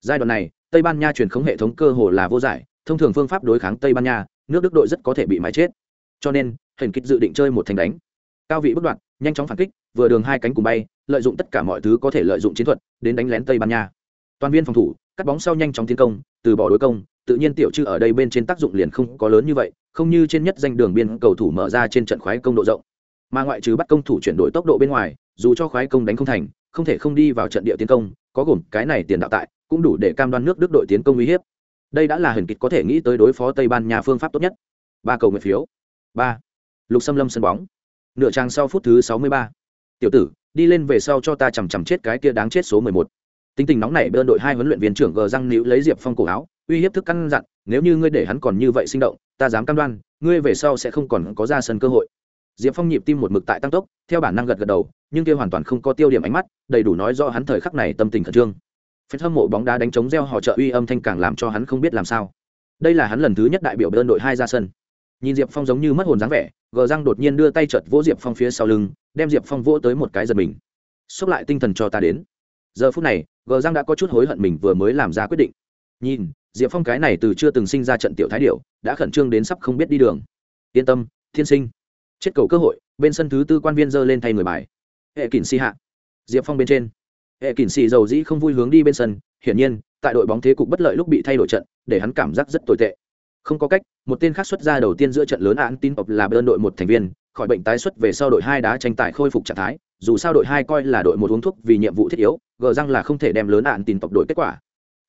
Giai đoạn này, tây ban nha truyền khống hệ thống cơ hồ là vô giải, thông thường phương pháp đối kháng tây ban nha, nước đức đội rất có thể bị mái chết. Cho nên hình kích dự định chơi một thành đánh. Cao vị bất đoạn, nhanh chóng phản kích, vừa đường hai cánh cùng bay, lợi dụng tất cả mọi thứ có thể lợi dụng chiến thuật, đến đánh lén tây ban nha. Toàn viên phòng thủ, cắt bóng sau nhanh chóng tiến công, từ bỏ đối công, tự nhiên tiểu chư ở đây bên trên tác dụng liền không có lớn như vậy không như trên nhất danh đường biên cầu thủ mở ra trên trận khoái công độ rộng. Mà ngoại trừ bắt công thủ chuyển đổi tốc độ bên ngoài, dù cho khoái công đánh không thành, không thể không đi vào trận địa tiến công, có gồm cái này tiền đạo tại, cũng đủ để cam đoan nước đức đội tiến công uy hiếp. Đây đã là hình kịch có thể nghĩ tới đối phó tây ban nha phương pháp tốt nhất. Ba cầu nguyện phiếu. Ba. Lục xâm lâm sân bóng. Nửa trang sau phút thứ sáu mươi ba. Tiểu tử, đi lên về sau cho ta chằm chằm chết cái kia đáng chết số mười một. Tính tình nóng này bên đội hai huấn luyện viên trưởng gờ răng níu lấy diệp phong cổ áo uy hiếp thức căn dặn, nếu như ngươi để hắn còn như vậy sinh động, ta dám cam đoan, ngươi về sau sẽ không còn có ra sân cơ hội. Diệp phong nhịp tim một mực tại tăng tốc, theo bản năng gật gật đầu, nhưng kia hoàn toàn không có tiêu điểm ánh mắt, đầy đủ nói rõ hắn thời khắc này tâm tình khẩn trương. Phen hâm mộ bóng đá đánh trống reo họ trợ uy âm thanh càng làm cho hắn không biết làm sao. Đây là hắn lần thứ nhất đại biểu đơn đội hai ra sân. Nhìn diệp phong giống như mất hồn dáng vẻ, gờ răng đột nhiên đưa tay chợt vỗ diệp phong phía sau lưng, đem diệp phong vỗ tới một cái giật mình. Xốc lại tinh thần cho ta đến. Giờ phút này, gờ giang đã có chút hối hận mình vừa mới làm ra quyết định. Nhìn diệp phong cái này từ chưa từng sinh ra trận tiểu thái điệu đã khẩn trương đến sắp không biết đi đường. Yên tâm, thiên sinh. Chết cầu cơ hội, bên sân thứ tư quan viên dơ lên thay người bài. Hệ kỳn si hạ. Diệp phong bên trên. Hệ kỳn si dầu dĩ không vui hướng đi bên sân, hiển nhiên, tại đội bóng thế cục bất lợi lúc bị thay đổi trận, để hắn cảm giác rất tồi tệ. Không có cách, một tên khác xuất ra đầu tiên giữa trận lớn án tin ập là bên đội một thành viên, khỏi bệnh tái xuất về sau đội hai đá tranh tài khôi phục trạng thái, dù sao đội hai coi là đội một uống thuốc vì nhiệm vụ thiết yếu, gờ răng là không thể đem lớn án tin tộc đội kết quả.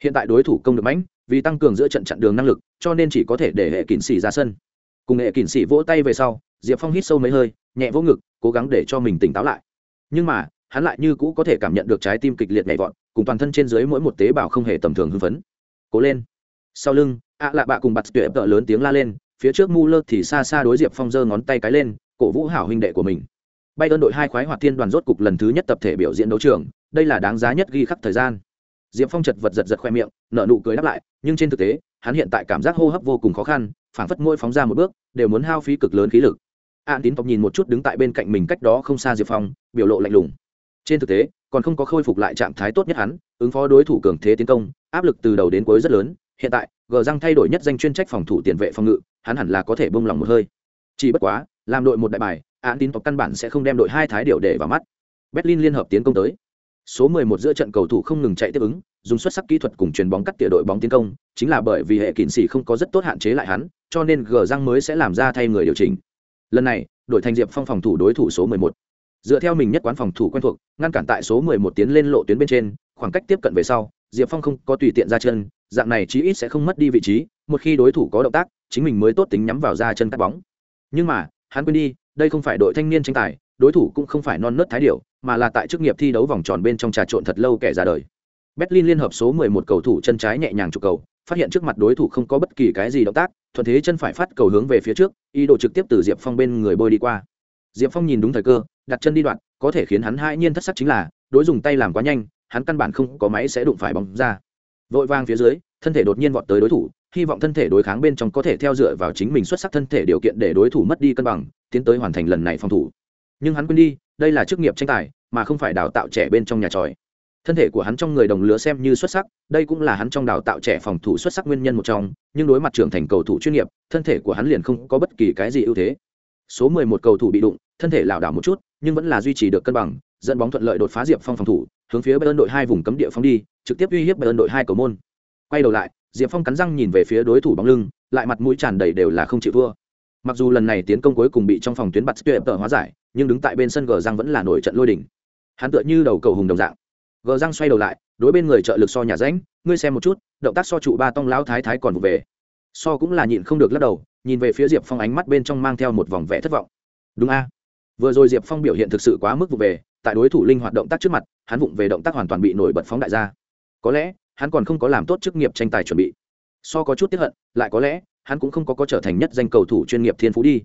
Hiện tại đối thủ công được mãnh vì tăng cường giữa trận chặn đường năng lực, cho nên chỉ có thể để hệ kỳn xỉ ra sân. Cùng hệ kỳn xỉ vỗ tay về sau, diệp phong hít sâu mấy hơi, nhẹ vỗ ngực, cố gắng để cho mình tỉnh táo lại. Nhưng mà, hắn lại như cũ có thể cảm nhận được trái tim kịch liệt nhảy vọt, cùng toàn thân trên dưới mỗi một tế bào không hề tầm thường hưng phấn. Cố lên. Sau lưng, ạ lạ bạ cùng bặt tuyệt vợ lớn tiếng la lên, phía trước mu lơ thì xa xa đối diệp phong giơ ngón tay cái lên, cổ vũ hảo huynh đệ của mình. Bay ơn đội hai khoái hoạt thiên đoàn rốt cục lần thứ nhất tập thể biểu diễn đấu trường, đây là đáng giá nhất ghi khắc thời gian diệp phong chật vật giật giật khoe miệng nợ nụ cười đáp lại, nhưng trên thực tế, hắn hiện tại cảm giác hô hấp vô cùng khó khăn, phảng phất môi phóng ra một bước, đều muốn hao phí cực lớn khí lực. An tín tộc nhìn một chút đứng tại bên cạnh mình cách đó không xa diệp phong, biểu lộ lạnh lùng. Trên thực tế, còn không có khôi phục lại trạng thái tốt nhất hắn, ứng phó đối thủ cường thế tiến công, áp lực từ đầu đến cuối rất lớn, hiện tại gờ răng thay đổi nhất danh chuyên trách phòng thủ tiền vệ phòng ngự, hắn hẳn là có thể bông lòng một hơi. Chỉ bất quá, làm đội một đại bài, an tín tộc căn bản sẽ không đem đội hai thái điệu để vào mắt. Berlin liên hợp tiến công tới số 11 giữa trận cầu thủ không ngừng chạy tiếp ứng, dùng xuất sắc kỹ thuật cùng chuyền bóng cắt tỉa đội bóng tiến công, chính là bởi vì hệ kỵ sĩ không có rất tốt hạn chế lại hắn, cho nên gờ răng mới sẽ làm ra thay người điều chỉnh. Lần này, đội thành diệp phong phòng thủ đối thủ số 11 dựa theo mình nhất quán phòng thủ quen thuộc, ngăn cản tại số 11 tiến lên lộ tuyến bên trên, khoảng cách tiếp cận về sau, diệp phong không có tùy tiện ra chân, dạng này chí ít sẽ không mất đi vị trí, một khi đối thủ có động tác, chính mình mới tốt tính nhắm vào ra chân cắt bóng. Nhưng mà, hắn quên đi, đây không phải đội thanh niên tranh tài đối thủ cũng không phải non nớt thái điệu mà là tại chức nghiệp thi đấu vòng tròn bên trong trà trộn thật lâu kẻ ra đời. Berlin liên hợp số 11 cầu thủ chân trái nhẹ nhàng chụp cầu, phát hiện trước mặt đối thủ không có bất kỳ cái gì động tác, thuận thế chân phải phát cầu hướng về phía trước, ý đồ trực tiếp từ diệp phong bên người bơi đi qua. Diệp phong nhìn đúng thời cơ, đặt chân đi đoạn, có thể khiến hắn hai nhiên thất sắc chính là, đối dùng tay làm quá nhanh, hắn căn bản không có máy sẽ đụng phải bóng ra. Vội vang phía dưới, thân thể đột nhiên vọt tới đối thủ, hy vọng thân thể đối kháng bên trong có thể theo dựa vào chính mình xuất sắc thân thể điều kiện để đối thủ mất đi cân bằng, tiến tới hoàn thành lần này phòng thủ nhưng hắn quên đi, đây là chức nghiệp tranh tài, mà không phải đào tạo trẻ bên trong nhà tròi. Thân thể của hắn trong người đồng lứa xem như xuất sắc, đây cũng là hắn trong đào tạo trẻ phòng thủ xuất sắc nguyên nhân một trong, nhưng đối mặt trưởng thành cầu thủ chuyên nghiệp, thân thể của hắn liền không có bất kỳ cái gì ưu thế. Số 11 cầu thủ bị đụng, thân thể lảo đảo một chút, nhưng vẫn là duy trì được cân bằng, dẫn bóng thuận lợi đột phá diệp phong phòng thủ, hướng phía bayern đội hai vùng cấm địa phóng đi, trực tiếp uy hiếp bayern đội hai cầu môn. Quay đầu lại, diệp phong cắn răng nhìn về phía đối thủ bóng lưng, lại mặt mũi tràn đầy đều là không chịu thua. Mặc dù lần này tiến công cuối cùng bị trong phòng tuyến bắt tuyệt tờ hóa giải nhưng đứng tại bên sân gờ răng vẫn là nổi trận lôi đỉnh hắn tựa như đầu cầu hùng đồng dạng. Gờ răng xoay đầu lại, đối bên người trợ lực so nhà ránh ngươi xem một chút, động tác so trụ ba tông lão thái thái còn vụ về. So cũng là nhịn không được lắc đầu, nhìn về phía diệp phong ánh mắt bên trong mang theo một vòng vẽ thất vọng. Đúng a. Vừa rồi diệp phong biểu hiện thực sự quá mức vụ về, tại đối thủ linh hoạt động tác trước mặt, hắn vụng về động tác hoàn toàn bị nổi bật phóng đại ra. Có lẽ, hắn còn không có làm tốt chức nghiệp tranh tài chuẩn bị. So có chút tiếp hận, lại có lẽ, hắn cũng không có có trở thành nhất danh cầu thủ chuyên nghiệp thiên phú đi.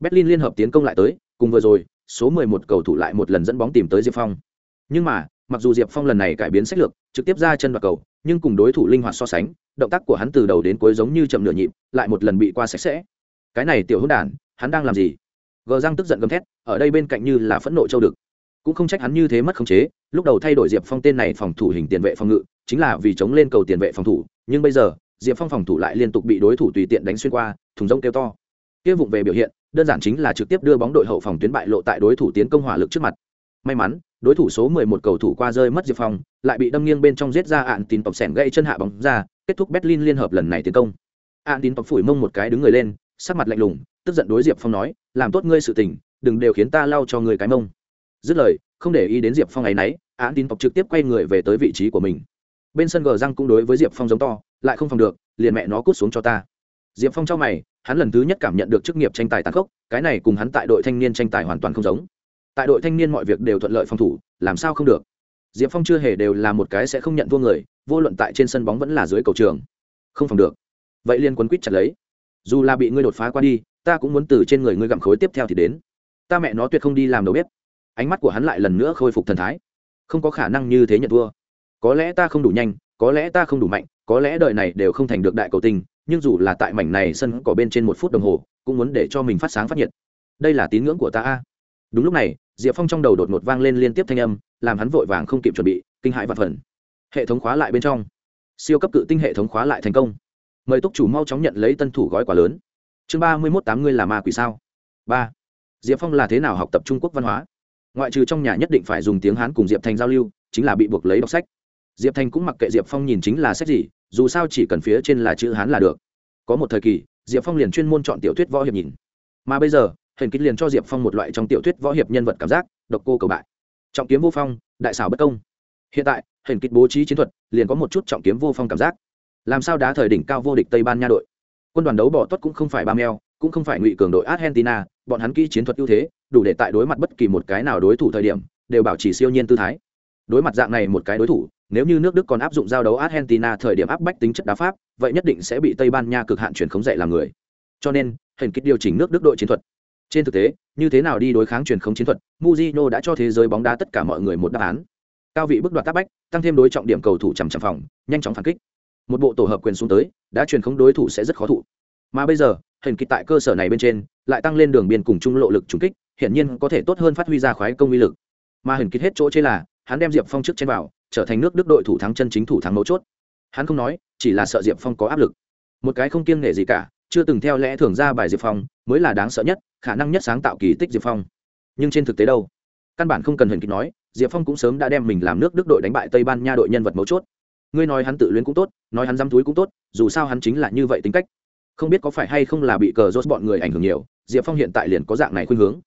Berlin liên hợp tiến công lại tới, cùng vừa rồi số 11 cầu thủ lại một lần dẫn bóng tìm tới diệp phong. Nhưng mà, mặc dù diệp phong lần này cải biến sách lược, trực tiếp ra chân vào cầu, nhưng cùng đối thủ linh hoạt so sánh, động tác của hắn từ đầu đến cuối giống như chậm nửa nhịp, lại một lần bị qua sạch sẽ. Cái này tiểu hỗn đản, hắn đang làm gì? Gờ răng tức giận gầm thét, ở đây bên cạnh như là phẫn nộ châu được. cũng không trách hắn như thế mất khống chế, lúc đầu thay đổi diệp phong tên này phòng thủ hình tiền vệ phòng ngự, chính là vì chống lên cầu tiền vệ phòng thủ, nhưng bây giờ, diệp phong phòng thủ lại liên tục bị đối thủ tùy tiện đánh xuyên qua, thùng rông kêu to. Kia vụng về biểu hiện đơn giản chính là trực tiếp đưa bóng đội hậu phòng tuyến bại lộ tại đối thủ tiến công hỏa lực trước mặt. May mắn, đối thủ số 11 cầu thủ qua rơi mất diệp phong, lại bị đâm nghiêng bên trong giết ra ạn tín tộc sẻn gây chân hạ bóng ra, kết thúc berlin liên hợp lần này tiến công. Ạn tín tộc phủi mông một cái đứng người lên, sắc mặt lạnh lùng, tức giận đối diệp phong nói, làm tốt ngươi sự tình, đừng đều khiến ta lau cho người cái mông. Dứt lời, không để ý đến diệp phong ấy nấy, ạn tín tộc trực tiếp quay người về tới vị trí của mình. Bên sân gờ răng cũng đối với diệp phong giống to, lại không phòng được, liền mẹ nó cút xuống cho ta. Diệp phong trong mày hắn lần thứ nhất cảm nhận được chức nghiệp tranh tài tàn khốc, cái này cùng hắn tại đội thanh niên tranh tài hoàn toàn không giống. Tại đội thanh niên mọi việc đều thuận lợi phòng thủ, làm sao không được? Diệp phong chưa hề đều là một cái sẽ không nhận thua người, vô luận tại trên sân bóng vẫn là dưới cầu trường, không phòng được. Vậy liên quân quýt chặt lấy. Dù là bị ngươi đột phá qua đi, ta cũng muốn từ trên người ngươi gặm khối tiếp theo thì đến. Ta mẹ nó tuyệt không đi làm đầu bếp. Ánh mắt của hắn lại lần nữa khôi phục thần thái. Không có khả năng như thế nhận thua. Có lẽ ta không đủ nhanh, có lẽ ta không đủ mạnh, có lẽ đời này đều không thành được đại cầu tình nhưng dù là tại mảnh này sân cỏ bên trên một phút đồng hồ, cũng muốn để cho mình phát sáng phát nhiệt. Đây là tín ngưỡng của ta a. Đúng lúc này, diệp phong trong đầu đột ngột vang lên liên tiếp thanh âm, làm hắn vội vàng không kịp chuẩn bị, kinh hại và phần. Hệ thống khóa lại bên trong. Siêu cấp cự tinh hệ thống khóa lại thành công. Mời túc chủ mau chóng nhận lấy tân thủ gói quà lớn. Chương ba mươi mốt tám ngươi là ma quỷ sao? Ba. Diệp phong là thế nào học tập trung quốc văn hóa? Ngoại trừ trong nhà nhất định phải dùng tiếng hán cùng diệp thành giao lưu, chính là bị buộc lấy đọc sách diệp thành cũng mặc kệ diệp phong nhìn chính là sách gì, dù sao chỉ cần phía trên là chữ hán là được. Có một thời kỳ, diệp phong liền chuyên môn chọn tiểu thuyết võ hiệp nhìn. Mà bây giờ hình kích liền cho diệp phong một loại trong tiểu thuyết võ hiệp nhân vật cảm giác, độc cô cầu bại. Trọng kiếm vô phong, đại xảo bất công. Hiện tại hình kích bố trí chiến thuật, liền có một chút trọng kiếm vô phong cảm giác. Làm sao đá thời đỉnh cao vô địch tây ban nha đội? Quân đoàn đấu bỏ tuất cũng không phải ba meo, cũng không phải ngụy cường đội argentina, bọn hắn kỹ chiến thuật ưu thế, đủ để tại đối mặt bất kỳ một cái nào đối thủ thời điểm, đều bảo trì siêu nhiên tư thái. Đối mặt dạng này một cái đối thủ nếu như nước đức còn áp dụng giao đấu argentina thời điểm áp bách tính chất đá pháp, vậy nhất định sẽ bị tây ban nha cực hạn chuyển khống dạy làm người. Cho nên hình kích điều chỉnh nước đức đội chiến thuật. Trên thực tế, như thế nào đi đối kháng truyền khống chiến thuật muzino đã cho thế giới bóng đá tất cả mọi người một đáp án. Cao vị bước đoạt tác bách, tăng thêm đối trọng điểm cầu thủ chằm chằm phòng, nhanh chóng phản kích. Một bộ tổ hợp quyền xuống tới, đã truyền khống đối thủ sẽ rất khó thụ. Mà bây giờ hình kịch tại cơ sở này bên trên, lại tăng lên đường biên cùng trung lộ lực trúng kích, hiển nhiên có thể tốt hơn phát huy ra khoái công uy lực. Mà hình kịch hết chỗ chế là, hắn đem diệp phong trước trên vào trở thành nước đức đội thủ thắng chân chính thủ thắng mấu chốt. Hắn không nói, chỉ là sợ diệp phong có áp lực. Một cái không kiêng nể gì cả, chưa từng theo lẽ thường ra bài diệp phong, mới là đáng sợ nhất, khả năng nhất sáng tạo kỳ tích diệp phong. Nhưng trên thực tế đâu? Căn bản không cần hình kịch nói, diệp phong cũng sớm đã đem mình làm nước đức đội đánh bại tây ban nha đội nhân vật mấu chốt. Ngươi nói hắn tự luyến cũng tốt, nói hắn dăm túi cũng tốt, dù sao hắn chính là như vậy tính cách. Không biết có phải hay không là bị cờ rốt bọn người ảnh hưởng nhiều, diệp phong hiện tại liền có dạng này khuynh hướng.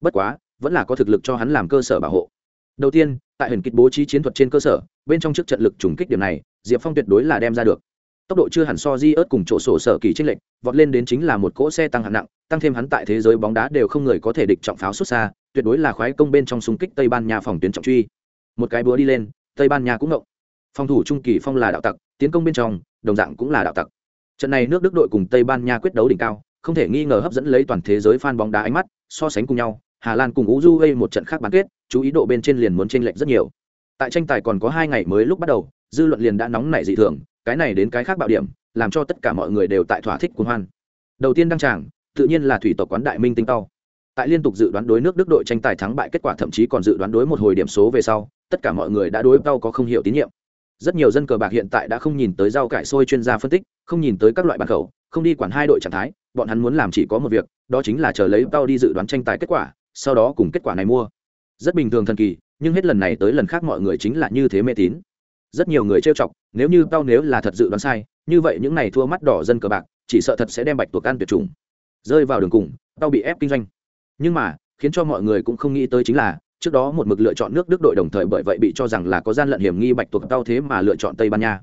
Bất quá, vẫn là có thực lực cho hắn làm cơ sở bảo hộ đầu tiên, tại huyền kịch bố trí chiến thuật trên cơ sở, bên trong trước trận lực trùng kích điểm này, diệp phong tuyệt đối là đem ra được. Tốc độ chưa hẳn so di ớt cùng chỗ sổ sở kỳ tranh lệch, vọt lên đến chính là một cỗ xe tăng hạng nặng, tăng thêm hắn tại thế giới bóng đá đều không người có thể địch trọng pháo xuất xa, tuyệt đối là khoái công bên trong xung kích tây ban nha phòng tuyến trọng truy. Một cái búa đi lên, tây ban nha cũng ngộng. Phòng thủ trung kỳ phong là đạo tặc, tiến công bên trong, đồng dạng cũng là đạo tặc. Trận này nước đức đội cùng tây ban nha quyết đấu đỉnh cao, không thể nghi ngờ hấp dẫn lấy toàn thế giới fan bóng đá ánh mắt, so sánh cùng nhau hà lan cùng uju gây một trận khác bán kết, chú ý độ bên trên liền muốn chênh lệch rất nhiều. Tại tranh tài còn có hai ngày mới lúc bắt đầu, dư luận liền đã nóng nảy dị thường, cái này đến cái khác bạo điểm, làm cho tất cả mọi người đều tại thỏa thích cuồng hoan. Đầu tiên đăng tràng, tự nhiên là thủy tộc quán đại minh tinh tao. Tại liên tục dự đoán đối nước đức đội tranh tài thắng bại kết quả thậm chí còn dự đoán đối một hồi điểm số về sau, tất cả mọi người đã đối tao có không hiểu tín nhiệm. Rất nhiều dân cờ bạc hiện tại đã không nhìn tới rau cải sôi chuyên gia phân tích, không nhìn tới các loại bàn khẩu, không đi quản hai đội trạng thái, bọn hắn muốn làm chỉ có một việc, đó chính là chờ lấy tao đi dự đoán tranh tài kết quả sau đó cùng kết quả này mua. Rất bình thường thần kỳ, nhưng hết lần này tới lần khác mọi người chính là như thế mê tín. Rất nhiều người trêu chọc, nếu như tao nếu là thật dự đoán sai, như vậy những này thua mắt đỏ dân cờ bạc, chỉ sợ thật sẽ đem bạch tuộc ăn tuyệt chủng. Rơi vào đường cùng, tao bị ép kinh doanh. Nhưng mà, khiến cho mọi người cũng không nghĩ tới chính là, trước đó một mực lựa chọn nước đức đội đồng thời bởi vậy bị cho rằng là có gian lận hiểm nghi bạch tuộc tao thế mà lựa chọn tây ban nha.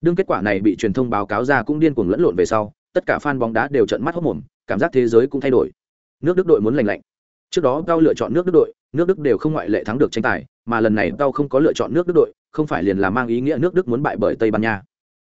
Đương kết quả này bị truyền thông báo cáo ra cũng điên cuồng lẫn lộn về sau, tất cả fan bóng đá đều trận mắt hốc mồm, cảm giác thế giới cũng thay đổi. Nước đức đội muốn lành lạnh trước đó tao lựa chọn nước đức đội, nước đức đều không ngoại lệ thắng được tranh tài, mà lần này tao không có lựa chọn nước đức đội, không phải liền là mang ý nghĩa nước đức muốn bại bởi tây ban nha.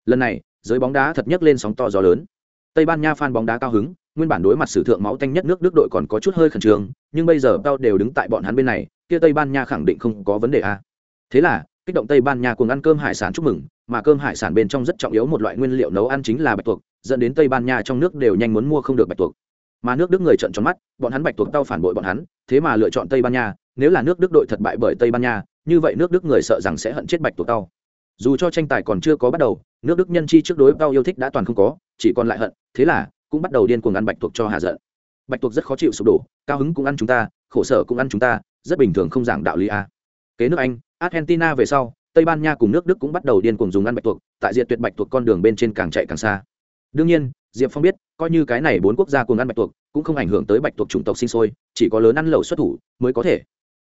Lần này, giới bóng đá thật nhất lên sóng to gió lớn. Tây ban nha fan bóng đá cao hứng, nguyên bản đối mặt sử thượng máu tanh nhất nước đức đội còn có chút hơi khẩn trương, nhưng bây giờ tao đều đứng tại bọn hắn bên này, kia tây ban nha khẳng định không có vấn đề a thế là, kích động tây ban nha cùng ăn cơm hải sản chúc mừng, mà cơm hải sản bên trong rất trọng yếu một loại nguyên liệu nấu ăn chính là bạch tuộc, dẫn đến tây ban nha trong nước đều nhanh muốn mua không được bạch tuộc mà nước đức người trận tròn mắt, bọn hắn bạch tuộc tao phản bội bọn hắn, thế mà lựa chọn tây ban nha, nếu là nước đức đội thất bại bởi tây ban nha, như vậy nước đức người sợ rằng sẽ hận chết bạch tuộc tao. Dù cho tranh tài còn chưa có bắt đầu, nước đức nhân chi trước đối tao yêu thích đã toàn không có, chỉ còn lại hận, thế là cũng bắt đầu điên cuồng ăn bạch tuộc cho hà giận. Bạch tuộc rất khó chịu sụp đổ, cao hứng cũng ăn chúng ta, khổ sở cũng ăn chúng ta, rất bình thường không giảng đạo lý a. Kế nước anh, argentina về sau, tây ban nha cùng nước đức cũng bắt đầu điên cuồng dùng ăn bạch tuộc, tại diện tuyệt bạch tuộc con đường bên trên càng chạy càng xa. Đương nhiên diệp phong biết coi như cái này bốn quốc gia cùng ăn bạch tuộc cũng không ảnh hưởng tới bạch tuộc chủng tộc sinh sôi chỉ có lớn ăn lẩu xuất thủ mới có thể.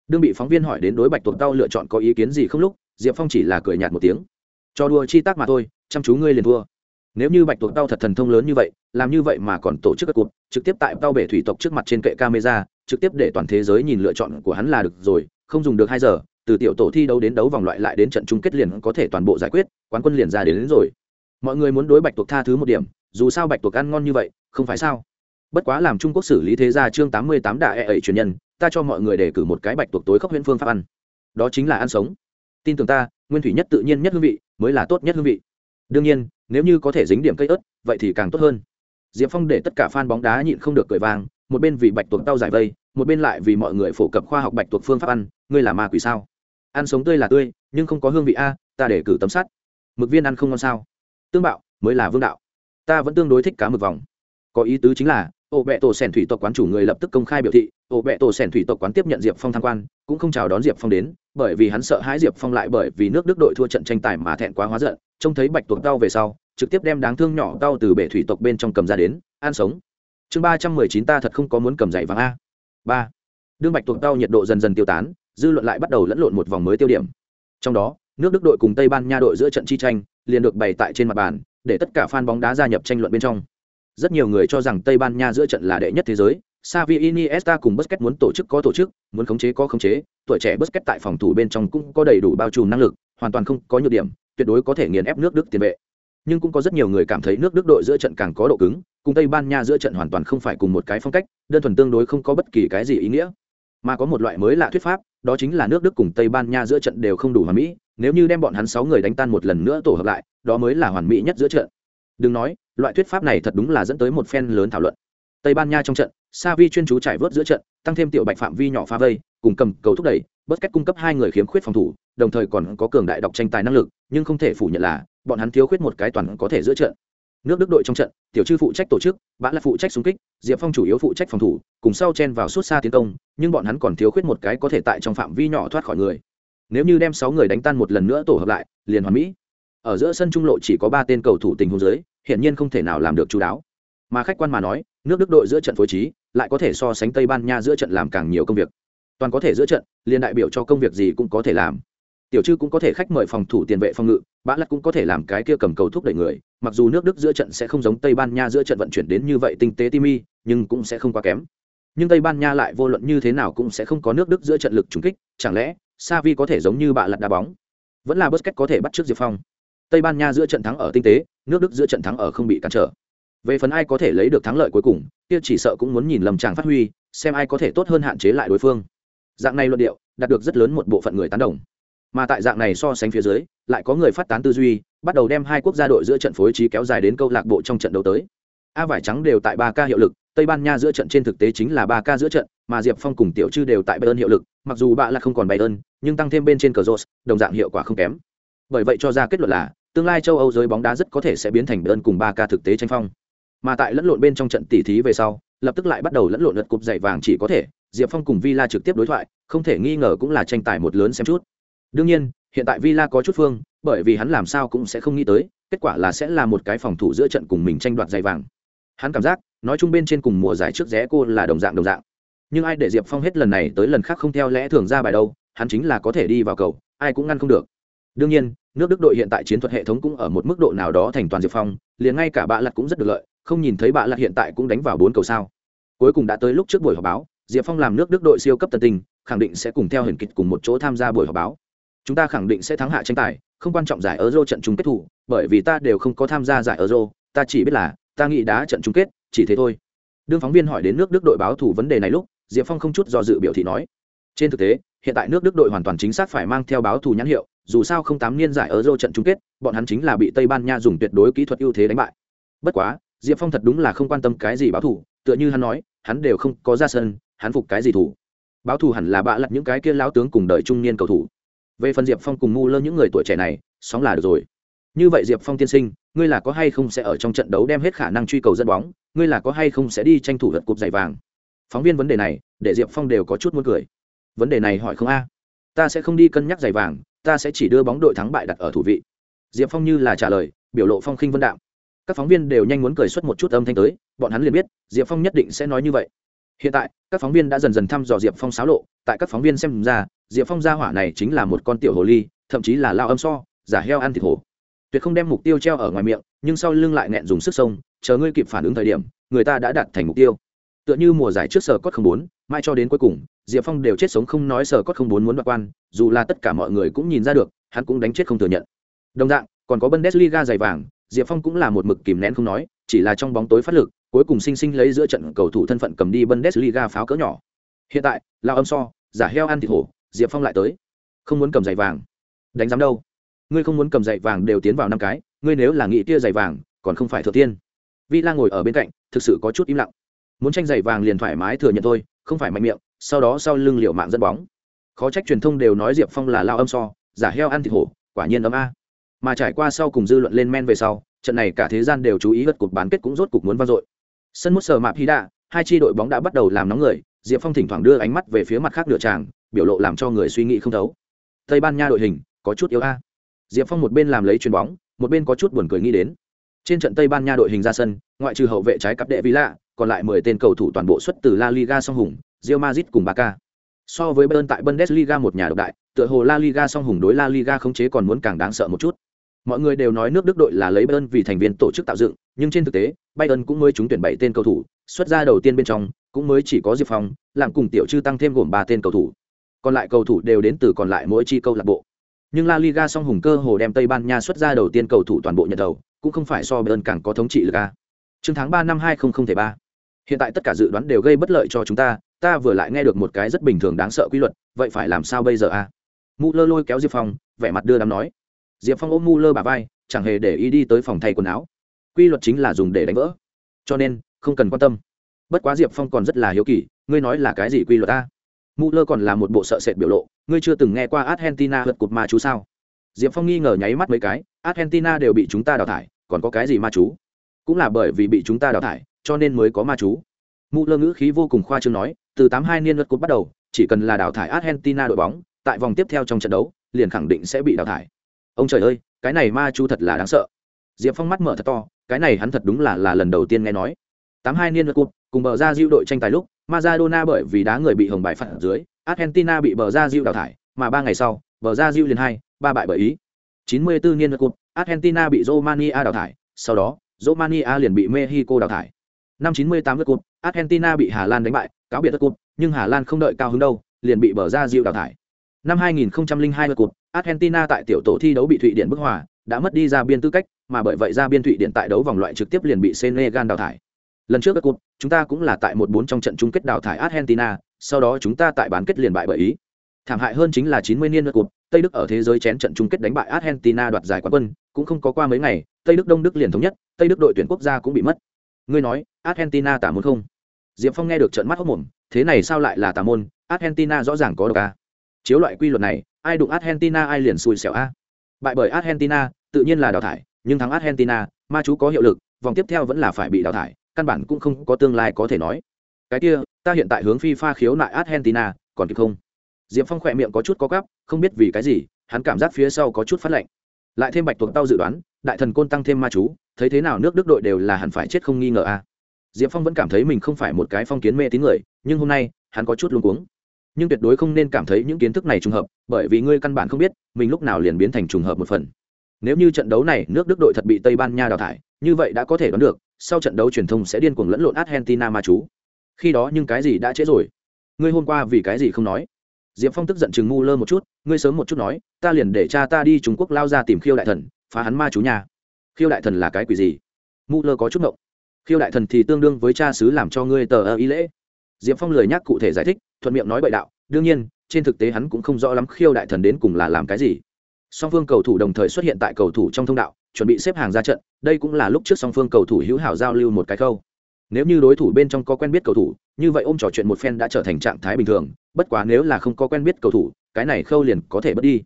Đương bị phóng viên hỏi đến đối bạch tuộc tao lựa chọn có ý kiến gì không lúc diệp phong chỉ là cười nhạt một tiếng. Cho đùa chi tác mà thôi chăm chú ngươi liền thua. Nếu như bạch tuộc tao thật thần thông lớn như vậy làm như vậy mà còn tổ chức các cuộc trực tiếp tại tao bể thủy tộc trước mặt trên kệ camera trực tiếp để toàn thế giới nhìn lựa chọn của hắn là được rồi không dùng được hai giờ từ tiểu tổ thi đấu đến đấu vòng loại lại đến trận chung kết liền có thể toàn bộ giải quyết quán quân liền ra đến, đến rồi. Mọi người muốn đối bạch tuộc tha thứ một điểm dù sao bạch tuộc ăn ngon như vậy, không phải sao? Bất quá làm trung quốc xử lý thế gia chương tám mươi tám đạ e ẩy truyền nhân, ta cho mọi người đề cử một cái bạch tuộc tối khốc huyễn phương pháp ăn. Đó chính là ăn sống. Tin tưởng ta, nguyên thủy nhất tự nhiên nhất hương vị, mới là tốt nhất hương vị. Đương nhiên, nếu như có thể dính điểm cây ớt, vậy thì càng tốt hơn. Diệp phong để tất cả fan bóng đá nhịn không được cười vang, một bên vì bạch tuộc tao giải vây, một bên lại vì mọi người phổ cập khoa học bạch tuộc phương pháp ăn, ngươi là ma quỷ sao? Ăn sống tươi là tươi, nhưng không có hương vị a, ta để cử tấm sắt. Mực viên ăn không ngon sao? Tương bạo, mới là vương đạo ta vẫn tương đối thích cá mực vòng. Có ý tứ chính là ổ bẹ tổ sẻn thủy tộc quán chủ người lập tức công khai biểu thị ổ bẹ tổ sẻn thủy tộc quán tiếp nhận diệp phong tham quan, cũng không chào đón diệp phong đến, bởi vì hắn sợ hãi diệp phong lại bởi vì nước đức đội thua trận tranh tài mà thẹn quá hóa giận, trông thấy bạch tuộc đau về sau, trực tiếp đem đáng thương nhỏ đau từ bể thủy tộc bên trong cầm ra đến, ăn sống. Chương ba trăm mười chín ta thật không có muốn cầm dạy vàng a. Ba. Đương bạch tuộc đau nhiệt độ dần dần tiêu tán, dư luận lại bắt đầu lẫn lộn một vòng mới tiêu điểm. Trong đó, nước đức đội cùng tây ban nha đội giữa trận chi tranh, liền được bày tại trên mặt bàn để tất cả fan bóng đá gia nhập tranh luận bên trong rất nhiều người cho rằng tây ban nha giữa trận là đệ nhất thế giới Xavi Iniesta cùng Busquets muốn tổ chức có tổ chức, muốn khống chế có khống chế, tuổi trẻ Busquets tại phòng thủ bên trong cũng có đầy đủ bao trùm năng lực, hoàn toàn không có nhược điểm, tuyệt đối có thể nghiền ép nước Đức tiền vệ. Nhưng cũng có rất nhiều người cảm thấy nước Đức đội giữa trận càng có độ cứng, cùng Tây Ban Nha giữa trận hoàn toàn không phải cùng một cái phong cách, đơn thuần tương đối không có bất kỳ cái gì ý nghĩa. Mà có một loại mới lạ thuyết pháp, đó chính là nước Đức cùng Tây Ban Nha giữa trận đều không đủ hoàn mỹ, nếu như đem bọn hắn sáu người đánh tan một lần nữa tổ hợp lại, đó mới là hoàn mỹ nhất giữa trận. Đừng nói, loại thuyết pháp này thật đúng là dẫn tới một phen lớn thảo luận. Tây Ban Nha trong trận, Savi chuyên chú chạy vớt giữa trận, tăng thêm tiểu bạch phạm vi nhỏ phá vây, cùng cầm cầu thúc đẩy, bất cách cung cấp hai người khiếm khuyết phòng thủ, đồng thời còn có cường đại đọc tranh tài năng lực, nhưng không thể phủ nhận là bọn hắn thiếu khuyết một cái toàn có thể giữa trận. Nước Đức đội trong trận, tiểu chư phụ trách tổ chức, Bã là phụ trách xung kích, Diệp Phong chủ yếu phụ trách phòng thủ, cùng sau chen vào suốt xa tiến công, nhưng bọn hắn còn thiếu khuyết một cái có thể tại trong phạm vi nhỏ thoát khỏi người. Nếu như đem sáu người đánh tan một lần nữa tổ hợp lại, liền hoàn mỹ. Ở giữa sân trung lộ chỉ có ba tên cầu thủ tình huống dưới, hiển nhiên không thể nào làm được chú đáo. Mà khách quan mà nói, nước Đức đội giữa trận phối trí lại có thể so sánh Tây Ban Nha giữa trận làm càng nhiều công việc. Toàn có thể giữa trận, liền đại biểu cho công việc gì cũng có thể làm. Tiểu chư cũng có thể khách mời phòng thủ tiền vệ phòng ngự, Bã lắc cũng có thể làm cái kia cầm cầu thúc đẩy người, mặc dù nước Đức giữa trận sẽ không giống Tây Ban Nha giữa trận vận chuyển đến như vậy tinh tế timi, nhưng cũng sẽ không quá kém. Nhưng Tây Ban Nha lại vô luận như thế nào cũng sẽ không có nước Đức giữa trận lực trùng kích, chẳng lẽ Savi có thể giống như bạ lặt đá bóng? Vẫn là Busquets có thể bắt trước Diệp Phong. Tây Ban Nha giữa trận thắng ở tinh tế, nước Đức giữa trận thắng ở không bị cản trở. Về phần ai có thể lấy được thắng lợi cuối cùng, kia chỉ sợ cũng muốn nhìn lầm chàng phát huy, xem ai có thể tốt hơn hạn chế lại đối phương. Dạng này luận điệu, đạt được rất lớn một bộ phận người tán đồng. Mà tại dạng này so sánh phía dưới, lại có người phát tán tư duy, bắt đầu đem hai quốc gia đội giữa trận phối trí kéo dài đến câu lạc bộ trong trận đấu tới. A vải trắng đều tại ba ca hiệu lực, Tây Ban Nha giữa trận trên thực tế chính là ba ca giữa trận, mà Diệp Phong cùng Tiểu Trư đều tại Bayern hiệu lực, mặc dù bạ là không còn Bayern, nhưng tăng thêm bên trên cờ Rose, đồng dạng hiệu quả không kém. Bởi vậy cho ra kết luận là, tương lai châu Âu giới bóng đá rất có thể sẽ biến thành đơn cùng ba ca thực tế tranh phong. Mà tại lẫn lộn bên trong trận tỷ thí về sau, lập tức lại bắt đầu lẫn lộn lượt cúp giày vàng chỉ có thể, Diệp Phong cùng Villa trực tiếp đối thoại, không thể nghi ngờ cũng là tranh tài một lớn xem chút. Đương nhiên, hiện tại Villa có chút phương, bởi vì hắn làm sao cũng sẽ không nghĩ tới, kết quả là sẽ là một cái phòng thủ giữa trận cùng mình tranh đoạt giày vàng. Hắn cảm giác, nói chung bên trên cùng mùa giải trước rẽ cô là đồng dạng đồng dạng. Nhưng ai để Diệp Phong hết lần này tới lần khác không theo lẽ thường ra bài đâu, hắn chính là có thể đi vào cầu, ai cũng ngăn không được. Đương nhiên, nước Đức đội hiện tại chiến thuật hệ thống cũng ở một mức độ nào đó thành toàn Diệp Phong, liền ngay cả bạ lật cũng rất được lợi, không nhìn thấy bạ lật hiện tại cũng đánh vào bốn cầu sao. Cuối cùng đã tới lúc trước buổi họp báo, Diệp Phong làm nước Đức đội siêu cấp tân tình, khẳng định sẽ cùng theo hiển kịch cùng một chỗ tham gia buổi họp báo. Chúng ta khẳng định sẽ thắng hạ tranh tài, không quan trọng giải Euro trận chung kết thủ, bởi vì ta đều không có tham gia giải Euro, ta chỉ biết là ta nghĩ đá trận chung kết, chỉ thế thôi. Đương phóng viên hỏi đến nước Đức đội báo thủ vấn đề này lúc, Diệp Phong không chút do dự biểu thị nói: "Trên thực tế, hiện tại nước Đức đội hoàn toàn chính xác phải mang theo báo thù nhãn hiệu, dù sao không tám niên giải ở Euro trận chung kết, bọn hắn chính là bị Tây Ban Nha dùng tuyệt đối kỹ thuật ưu thế đánh bại. Bất quá, Diệp Phong thật đúng là không quan tâm cái gì báo thủ, tựa như hắn nói, hắn đều không có ra sân, hắn phục cái gì thủ. Báo thủ hẳn là bạ lật những cái kia lão tướng cùng đời trung niên cầu thủ. Về phần Diệp Phong cùng Mu lơ những người tuổi trẻ này, sóng là được rồi. Như vậy Diệp Phong tiên sinh, ngươi là có hay không sẽ ở trong trận đấu đem hết khả năng truy cầu dẫn bóng, ngươi là có hay không sẽ đi tranh thủ lượt cúp giày vàng. Phóng viên vấn đề này, để Diệp Phong đều có chút muốn cười. Vấn đề này hỏi không a? Ta sẽ không đi cân nhắc giày vàng, ta sẽ chỉ đưa bóng đội thắng bại đặt ở thủ vị. Diệp phong như là trả lời, biểu lộ phong khinh vân đạm. Các phóng viên đều nhanh muốn cười xuất một chút âm thanh tới, bọn hắn liền biết, diệp phong nhất định sẽ nói như vậy. Hiện tại, các phóng viên đã dần dần thăm dò diệp phong xáo lộ, tại các phóng viên xem ra, diệp phong gia hỏa này chính là một con tiểu hồ ly, thậm chí là lao âm so, giả heo ăn thịt hổ. Tuyệt không đem mục tiêu treo ở ngoài miệng, nhưng sau lưng lại nghẹn dùng sức sông, chờ ngươi kịp phản ứng thời điểm, người ta đã đạt thành mục tiêu tựa như mùa giải trước sở cốt không bốn mai cho đến cuối cùng, diệp phong đều chết sống không nói sở cốt không bốn muốn đoạt quan, dù là tất cả mọi người cũng nhìn ra được, hắn cũng đánh chết không thừa nhận. Đồng dạng, còn có bundesliga dày vàng, diệp phong cũng là một mực kìm nén không nói, chỉ là trong bóng tối phát lực, cuối cùng sinh sinh lấy giữa trận cầu thủ thân phận cầm đi bundesliga pháo cỡ nhỏ. Hiện tại, là âm so, giả heo ăn thịt hổ, diệp phong lại tới. Không muốn cầm giày vàng. Đánh giám đâu? Ngươi không muốn cầm giày vàng đều tiến vào năm cái, ngươi nếu là nghị tia giày vàng, còn không phải thừa tiên. Vi la ngồi ở bên cạnh, thực sự có chút im lặng muốn tranh giày vàng liền thoải mái thừa nhận thôi, không phải mạnh miệng, sau đó sau lưng liệu mạng dẫn bóng. Khó trách truyền thông đều nói diệp phong là lao âm so, giả heo ăn thịt hổ, quả nhiên ấm a. Mà trải qua sau cùng dư luận lên men về sau, trận này cả thế gian đều chú ý gật cuộc bán kết cũng rốt cuộc muốn vang dội. Sân mút sờ mạp hy đạ, hai tri đội bóng đã bắt đầu làm nóng người, diệp phong thỉnh thoảng đưa ánh mắt về phía mặt khác nửa tràng, biểu lộ làm cho người suy nghĩ không thấu. Tây ban nha đội hình, có chút yếu a. Diệp phong một bên làm lấy chuyền bóng, một bên có chút buồn cười nghĩ đến. Trên trận tây ban nha đội hình ra sân ngoại trừ hậu vệ trái cặp đệ villa còn lại mười tên cầu thủ toàn bộ xuất từ la liga song hùng, Real Madrid cùng barca. So với bayern tại bundesliga một nhà độc đại, tựa hồ la liga song hùng đối la liga khống chế còn muốn càng đáng sợ một chút. Mọi người đều nói nước đức đội là lấy bayern vì thành viên tổ chức tạo dựng, nhưng trên thực tế, bayern cũng mới trúng tuyển bảy tên cầu thủ, xuất ra đầu tiên bên trong, cũng mới chỉ có diệp phong, làm cùng tiểu trư tăng thêm gồm ba tên cầu thủ. Còn lại cầu thủ đều đến từ còn lại mỗi chi câu lạc bộ. Nhưng la liga song hùng cơ hồ đem tây ban nha xuất ra đầu tiên cầu thủ toàn bộ nhận đầu, cũng không phải so bayern càng có thống trị lực a chương tháng ba năm hai không không thể ba. Hiện tại tất cả dự đoán đều gây bất lợi cho chúng ta ta vừa lại nghe được một cái rất bình thường đáng sợ quy luật, vậy phải làm sao bây giờ a? Mu lơ lôi kéo diệp phong, vẻ mặt đưa đám nói. Diệp phong ôm mu lơ bà vai, chẳng hề để ý đi tới phòng thay quần áo. Quy luật chính là dùng để đánh vỡ. Cho nên, không cần quan tâm. Bất quá diệp phong còn rất là hiếu kỳ, ngươi nói là cái gì quy luật ta mu lơ còn là một bộ sợ sệt biểu lộ, ngươi chưa từng nghe qua argentina vượt cột ma chú sao? Diệp phong nghi ngờ nháy mắt mấy cái, argentina đều bị chúng ta đào thải, còn có cái gì ma chú? Cũng là bởi vì bị chúng ta đào thải, cho nên mới có ma chú. Mụ lơ ngữ khí vô cùng khoa trương nói, từ tám hai niên luật cột bắt đầu, chỉ cần là đào thải argentina đội bóng, tại vòng tiếp theo trong trận đấu, liền khẳng định sẽ bị đào thải. Ông trời ơi, cái này ma chú thật là đáng sợ. Diệp phong mắt mở thật to, cái này hắn thật đúng là là lần đầu tiên nghe nói. Tám hai niên luật cột, cùng bờ ra diệu đội tranh tài lúc, Maradona bởi vì đá người bị hồng bài phạt ở dưới, Argentina bị bờ ra diệu đào thải, mà ba ngày sau, bờ ra diệu liền hai, ba bại bởi ý. 94 niên luật cột, Argentina bị Romania đào thải, sau đó Romania liền bị Mexico đào thải năm 98 lượt cột Argentina bị Hà Lan đánh bại cáo biệt lượt cột nhưng Hà Lan không đợi cao hứng đâu liền bị bờ ra Diêu đào thải năm 2002 lượt cột Argentina tại tiểu tổ thi đấu bị Thụy Điển bức hòa, đã mất đi ra biên tư cách, mà bởi vậy ra biên Thụy Điển tại đấu vòng loại trực tiếp liền bị Senegal đào thải. Lần trước lượt cuộc, chúng ta cũng là tại một bốn trong trận chung kết đào thải Argentina, sau đó chúng ta tại bán kết liền bại bởi Ý. Thảm hại hơn chính là 90 niên lượt cuộc, Tây Đức ở thế giới chén trận chung kết đánh bại Argentina đoạt giải quán quân, cũng không có qua mấy ngày, Tây Đức Đông Đức liền thống nhất, Tây Đức đội tuyển quốc gia cũng bị mất. Ngươi nói, Argentina tả môn không? Diệp Phong nghe được trận mắt hốt mồm, thế này sao lại là tả môn, Argentina rõ ràng có độc a. Chiếu loại quy luật này, ai đụng Argentina ai liền xui xẻo a. Bại bởi Argentina, tự nhiên là đào thải, nhưng thắng Argentina, ma chú có hiệu lực, vòng tiếp theo vẫn là phải bị đào thải, căn bản cũng không có tương lai có thể nói. Cái kia, ta hiện tại hướng FIFA khiếu nại Argentina, còn kịp không? Diệp Phong khỏe miệng có chút có gắp, không biết vì cái gì, hắn cảm giác phía sau có chút phát lạnh. Lại thêm Bạch tuộc tao dự đoán, đại thần côn tăng thêm ma chú, thấy thế nào nước Đức đội đều là hẳn phải chết không nghi ngờ a. Diệp Phong vẫn cảm thấy mình không phải một cái phong kiến mê tín người, nhưng hôm nay, hắn có chút luống cuống. Nhưng tuyệt đối không nên cảm thấy những kiến thức này trùng hợp bởi vì ngươi căn bản không biết mình lúc nào liền biến thành trùng hợp một phần. Nếu như trận đấu này nước đức đội thật bị tây ban nha đào thải như vậy đã có thể đoán được sau trận đấu truyền thông sẽ điên cuồng lẫn lộn argentina ma chú. Khi đó nhưng cái gì đã trễ rồi? Ngươi hôm qua vì cái gì không nói? Diệp phong tức giận chừng ngu lơ một chút, ngươi sớm một chút nói, ta liền để cha ta đi trung quốc lao ra tìm khiêu đại thần, phá hắn ma chú nhà khiêu đại thần là cái quỷ gì? Ngu lơ có chút ngộng. Khiêu đại thần thì tương đương với cha sứ làm cho ngươi tờ ơ ý lễ. Diệp phong lời nhắc cụ thể giải thích, thuận miệng nói bậy đạo, đương nhiên, trên thực tế hắn cũng không rõ lắm khiêu đại thần đến cùng là làm cái gì. Song phương cầu thủ đồng thời xuất hiện tại cầu thủ trong thông đạo, chuẩn bị xếp hàng ra trận, đây cũng là lúc trước song phương cầu thủ hữu hảo giao lưu một cái khâu. Nếu như đối thủ bên trong có quen biết cầu thủ, như vậy ôm trò chuyện một phen đã trở thành trạng thái bình thường bất quá nếu là không có quen biết cầu thủ, cái này khâu liền có thể bớt đi.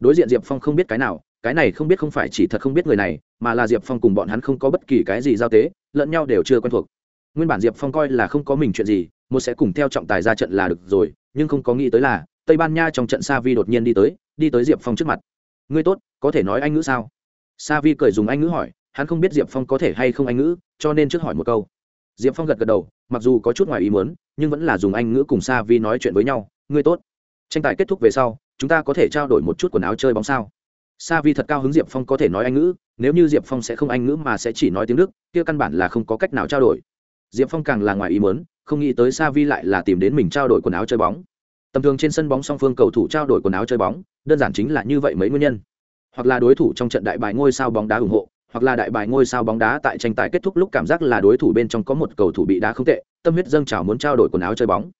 Đối diện diệp phong không biết cái nào, cái này không biết không phải chỉ thật không biết người này, mà là diệp phong cùng bọn hắn không có bất kỳ cái gì giao tế, lẫn nhau đều chưa quen thuộc. Nguyên bản diệp phong coi là không có mình chuyện gì, một sẽ cùng theo trọng tài ra trận là được rồi, nhưng không có nghĩ tới là, tây ban nha trong trận sa vi đột nhiên đi tới đi tới diệp phong trước mặt. Ngươi tốt, có thể nói anh ngữ sao? Sa vi cười dùng anh ngữ hỏi, hắn không biết diệp phong có thể hay không anh ngữ, cho nên trước hỏi một câu diệp phong gật gật đầu, mặc dù có chút ngoài ý muốn, nhưng vẫn là dùng anh ngữ cùng sa vi nói chuyện với nhau, ngươi tốt. Tranh tài kết thúc về sau, chúng ta có thể trao đổi một chút quần áo chơi bóng sao? Sa vi thật cao hứng diệp phong có thể nói anh ngữ, nếu như diệp phong sẽ không anh ngữ mà sẽ chỉ nói tiếng đức, kia căn bản là không có cách nào trao đổi. Diệp phong càng là ngoài ý muốn, không nghĩ tới sa vi lại là tìm đến mình trao đổi quần áo chơi bóng. Tầm thường trên sân bóng song phương cầu thủ trao đổi quần áo chơi bóng, đơn giản chính là như vậy mấy nguyên nhân. Hoặc là đối thủ trong trận đại bài ngôi sao bóng đá ủng hộ hoặc là đại bài ngôi sao bóng đá tại tranh tài kết thúc lúc cảm giác là đối thủ bên trong có một cầu thủ bị đá không tệ, tâm huyết dâng trào muốn trao đổi quần áo chơi bóng.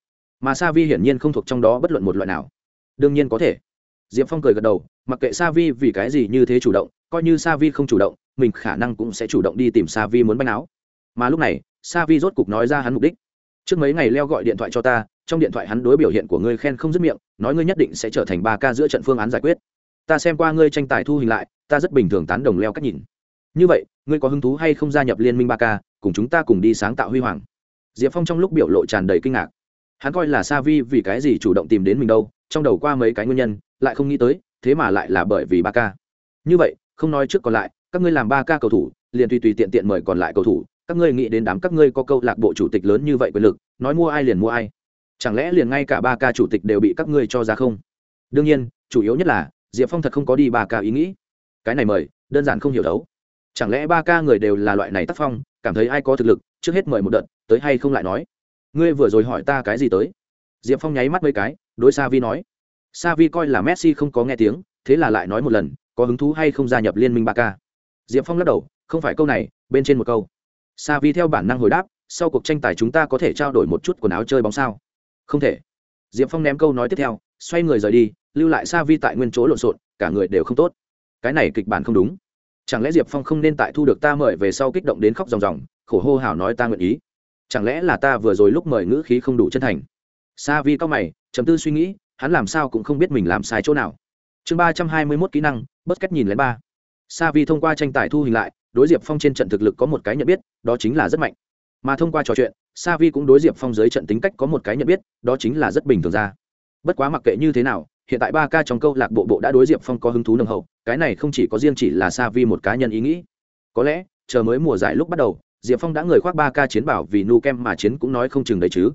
Mà sa vi hiển nhiên không thuộc trong đó bất luận một loại nào. Đương nhiên có thể. Diệp phong cười gật đầu, mặc kệ sa vi vì cái gì như thế chủ động, coi như sa vi không chủ động, mình khả năng cũng sẽ chủ động đi tìm sa vi muốn bánh áo. Mà lúc này sa vi rốt cục nói ra hắn mục đích. Trước mấy ngày leo gọi điện thoại cho ta, trong điện thoại hắn đối biểu hiện của ngươi khen không dứt miệng, nói ngươi nhất định sẽ trở thành ba ca giữa trận phương án giải quyết. Ta xem qua ngươi tranh tài thu hình lại, ta rất bình thường tán đồng leo cách nhìn như vậy, ngươi có hứng thú hay không gia nhập liên minh ba ca cùng chúng ta cùng đi sáng tạo huy hoàng? Diệp phong trong lúc biểu lộ tràn đầy kinh ngạc. Hắn coi là sa vi vì cái gì chủ động tìm đến mình đâu, trong đầu qua mấy cái nguyên nhân, lại không nghĩ tới, thế mà lại là bởi vì ba ca như vậy, không nói trước còn lại, các ngươi làm ba ca cầu thủ, liền tùy tùy tiện tiện mời còn lại cầu thủ. Các ngươi nghĩ đến đám các ngươi có câu lạc bộ chủ tịch lớn như vậy quyền lực, nói mua ai liền mua ai. Chẳng lẽ liền ngay cả ba ca chủ tịch đều bị các ngươi cho ra không? Đương nhiên, chủ yếu nhất là, diệp phong thật không có đi ba ca ý nghĩ. Cái này mời, đơn giản không hiểu đấu chẳng lẽ ba ca người đều là loại này tác phong, cảm thấy ai có thực lực, trước hết mời một đợt, tới hay không lại nói? Ngươi vừa rồi hỏi ta cái gì tới? Diệp phong nháy mắt mấy cái, đối sa vi nói. Sa vi coi là messi không có nghe tiếng, thế là lại nói một lần, có hứng thú hay không gia nhập liên minh ba ca? Diệp phong lắc đầu, không phải câu này, bên trên một câu. Sa vi theo bản năng hồi đáp, sau cuộc tranh tài chúng ta có thể trao đổi một chút quần áo chơi bóng sao? Không thể. Diệp phong ném câu nói tiếp theo, xoay người rời đi, lưu lại sa vi tại nguyên chỗ lộn xộn, cả người đều không tốt. Cái này kịch bản không đúng chẳng lẽ diệp phong không nên tại thu được ta mời về sau kích động đến khóc ròng ròng, khổ hô hào nói ta nguyện ý? Chẳng lẽ là ta vừa rồi lúc mời ngữ khí không đủ chân thành? Sa vi cao mày chấm tư suy nghĩ, hắn làm sao cũng không biết mình làm sai chỗ nào. Chương ba trăm hai mươi mốt kỹ năng bất cách nhìn lấy ba. Sa vi thông qua tranh tài thu hình lại, đối diệp phong trên trận thực lực có một cái nhận biết, đó chính là rất mạnh. Mà thông qua trò chuyện, sa vi cũng đối diệp phong dưới trận tính cách có một cái nhận biết, đó chính là rất bình thường ra. Bất quá mặc kệ như thế nào, hiện tại ba ca trong câu lạc bộ bộ đã đối diệp phong có hứng thú nồng hậu cái này không chỉ có riêng chỉ là sa vi một cá nhân ý nghĩ. Có lẽ, chờ mới mùa giải lúc bắt đầu, diệp phong đã người khoác ba ca chiến bảo vì nu kem mà chiến cũng nói không chừng đấy chứ.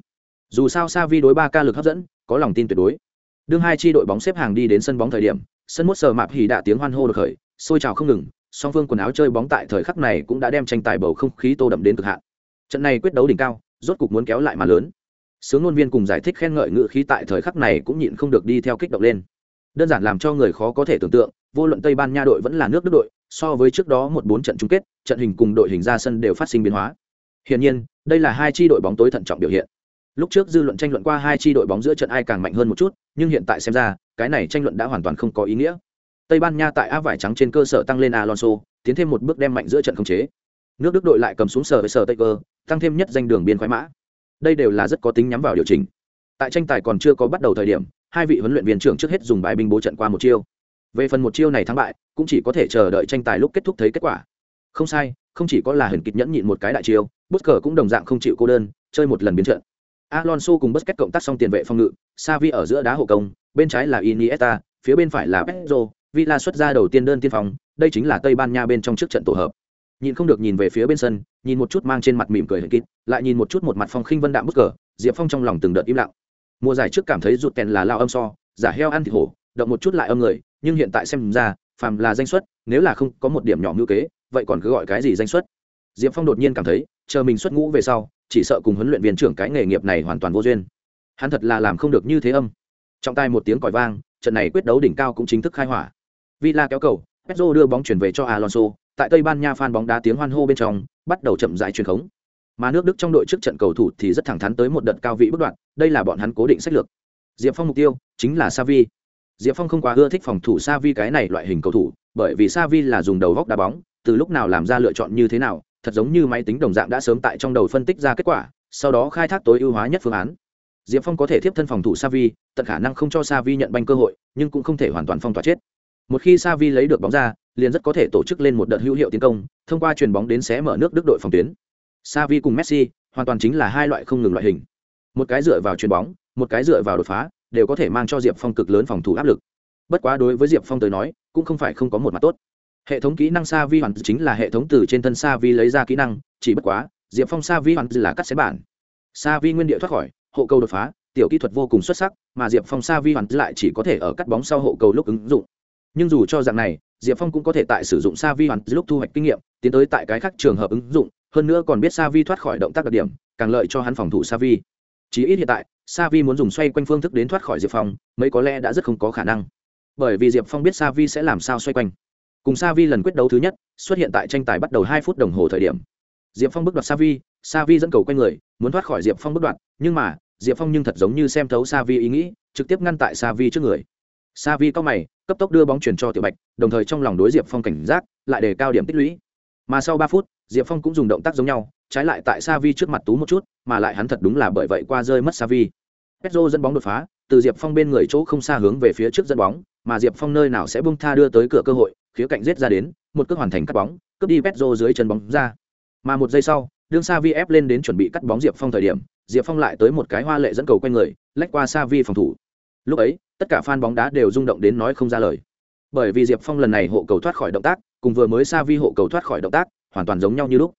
Dù sao sa vi đối ba ca lực hấp dẫn, có lòng tin tuyệt đối. Đương hai chi đội bóng xếp hàng đi đến sân bóng thời điểm, sân mốt sờ mạp hỉ đã tiếng hoan hô được khởi sôi trào không ngừng, song phương quần áo chơi bóng tại thời khắc này cũng đã đem tranh tài bầu không khí tô đậm đến cực hạn. Trận này quyết đấu đỉnh cao, rốt cục muốn kéo lại mà lớn. Sướng ngôn viên cùng giải thích khen ngợi ngự khí tại thời khắc này cũng nhịn không được đi theo kích động lên. Đơn giản làm cho người khó có thể tưởng tượng vô luận tây ban nha đội vẫn là nước đức đội, so với trước đó một bốn trận chung kết, trận hình cùng đội hình ra sân đều phát sinh biến hóa. Hiển nhiên, đây là hai chi đội bóng tối thận trọng biểu hiện. Lúc trước dư luận tranh luận qua hai chi đội bóng giữa trận ai càng mạnh hơn một chút, nhưng hiện tại xem ra, cái này tranh luận đã hoàn toàn không có ý nghĩa. Tây ban nha tại áp vải trắng trên cơ sở tăng lên alonso, tiến thêm một bước đem mạnh giữa trận khống chế. Nước đức đội lại cầm xuống sở với sở tây cơ, tăng thêm nhất danh đường biên khoái mã. Đây đều là rất có tính nhắm vào điều chỉnh. Tại tranh tài còn chưa có bắt đầu thời điểm, hai vị huấn luyện viên trưởng trước hết dùng bài binh bố trận qua một chiêu về phần một chiêu này thắng bại, cũng chỉ có thể chờ đợi tranh tài lúc kết thúc thấy kết quả. Không sai, không chỉ có là hình kịch nhẫn nhịn một cái đại chiêu Busquets cũng đồng dạng không chịu cô đơn, chơi một lần biến trận. Alonso cùng Busquets cộng tác xong tiền vệ phòng ngự Savi ở giữa đá hộ công, bên trái là Iniesta, phía bên phải là Pedro, Villa xuất ra đầu tiên đơn tiên phòng, đây chính là Tây Ban Nha bên trong trước trận tổ hợp. Nhìn không được nhìn về phía bên sân, nhìn một chút mang trên mặt mỉm cười hình kịch, lại nhìn một chút một mặt phong khinh vân đạm bất cờ diệp phong trong lòng từng đợt im lặng. Mùa giải trước cảm thấy rụt kèn là lao âm so, giả heo ăn thịt hổ, động một chút lại âm người nhưng hiện tại xem ra, phàm là danh xuất, nếu là không có một điểm nhỏ ngữ kế, vậy còn cứ gọi cái gì danh xuất? Diệp phong đột nhiên cảm thấy, chờ mình xuất ngũ về sau, chỉ sợ cùng huấn luyện viên trưởng cái nghề nghiệp này hoàn toàn vô duyên. Hắn thật là làm không được như thế âm. Trong tay một tiếng còi vang, trận này quyết đấu đỉnh cao cũng chính thức khai hỏa. Villa kéo cầu, pedro đưa bóng chuyển về cho alonso, tại tây ban nha phan bóng đá tiếng hoan hô bên trong, bắt đầu chậm rãi truyền khống. Mà nước đức trong đội trước trận cầu thủ thì rất thẳng thắn tới một đợt cao vị bất đoạn, đây là bọn hắn cố định sách lược. Diệp phong mục tiêu chính là savi diệp phong không quá ưa thích phòng thủ Sa Vi cái này loại hình cầu thủ bởi vì Sa Vi là dùng đầu góc đá bóng từ lúc nào làm ra lựa chọn như thế nào thật giống như máy tính đồng dạng đã sớm tại trong đầu phân tích ra kết quả sau đó khai thác tối ưu hóa nhất phương án. Diệp phong có thể tiếp thân phòng thủ Sa Vi, tận khả năng không cho Sa Vi nhận banh cơ hội nhưng cũng không thể hoàn toàn phong tỏa chết. Một khi Sa Vi lấy được bóng ra liền rất có thể tổ chức lên một đợt hữu hiệu tiến công thông qua chuyền bóng đến xé mở nước đức đội phòng tuyến. Sa Vi cùng messi hoàn toàn chính là hai loại không ngừng loại hình. Một cái dựa vào chuyền bóng một cái dựa vào đột phá đều có thể mang cho diệp phong cực lớn phòng thủ áp lực. Bất quá đối với diệp phong tới nói, cũng không phải không có một mặt tốt. Hệ thống kỹ năng sa vi hoàn chính là hệ thống từ trên thân sa vi lấy ra kỹ năng, chỉ bất quá, diệp phong sa vi hoàn là cắt xé bản. Sa vi nguyên địa thoát khỏi, hộ cầu đột phá, tiểu kỹ thuật vô cùng xuất sắc, mà diệp phong sa vi hoàn lại chỉ có thể ở cắt bóng sau hộ cầu lúc ứng dụng. Nhưng dù cho dạng này, diệp phong cũng có thể tại sử dụng sa vi hoàn lúc thu hoạch kinh nghiệm, tiến tới tại cái khác trường hợp ứng dụng, hơn nữa còn biết sa vi thoát khỏi động tác đặc điểm, càng lợi cho hắn phòng thủ sa vi chí ít hiện tại sa vi muốn dùng xoay quanh phương thức đến thoát khỏi diệp phong, mấy có lẽ đã rất không có khả năng. Bởi vì diệp phong biết sa vi sẽ làm sao xoay quanh. Cùng sa vi lần quyết đấu thứ nhất, xuất hiện tại tranh tài bắt đầu hai phút đồng hồ thời điểm. Diệp phong bước đoạt sa vi sa vi dẫn cầu quanh người, muốn thoát khỏi diệp phong bước đoạt, nhưng mà, diệp phong nhưng thật giống như xem thấu sa vi ý nghĩ, trực tiếp ngăn tại sa vi trước người. Sa vi cao mày, cấp tốc đưa bóng chuyển cho tiểu bạch, đồng thời trong lòng đối diệp phong cảnh giác, lại đề cao điểm tích lũy mà sau ba phút, diệp phong cũng dùng động tác giống nhau, trái lại tại sa vi trước mặt tú một chút, mà lại hắn thật đúng là bởi vậy qua rơi mất sa vi. Petro dẫn bóng đột phá, từ diệp phong bên người chỗ không xa hướng về phía trước dẫn bóng, mà diệp phong nơi nào sẽ bung tha đưa tới cửa cơ hội, khía cạnh giết ra đến, một cước hoàn thành cắt bóng, cướp đi petro dưới chân bóng ra. Mà một giây sau, đương sa vi ép lên đến chuẩn bị cắt bóng diệp phong thời điểm, diệp phong lại tới một cái hoa lệ dẫn cầu q u a n người, lách qua sa vi phòng thủ. Lúc ấy, tất cả fan bóng đá đều rung động đến nói không ra lời. Bởi vì diệp phong lần này hộ cầu thoát khỏi động tác cùng vừa mới sa vi hộ cầu thoát khỏi động tác, hoàn toàn giống nhau như lúc.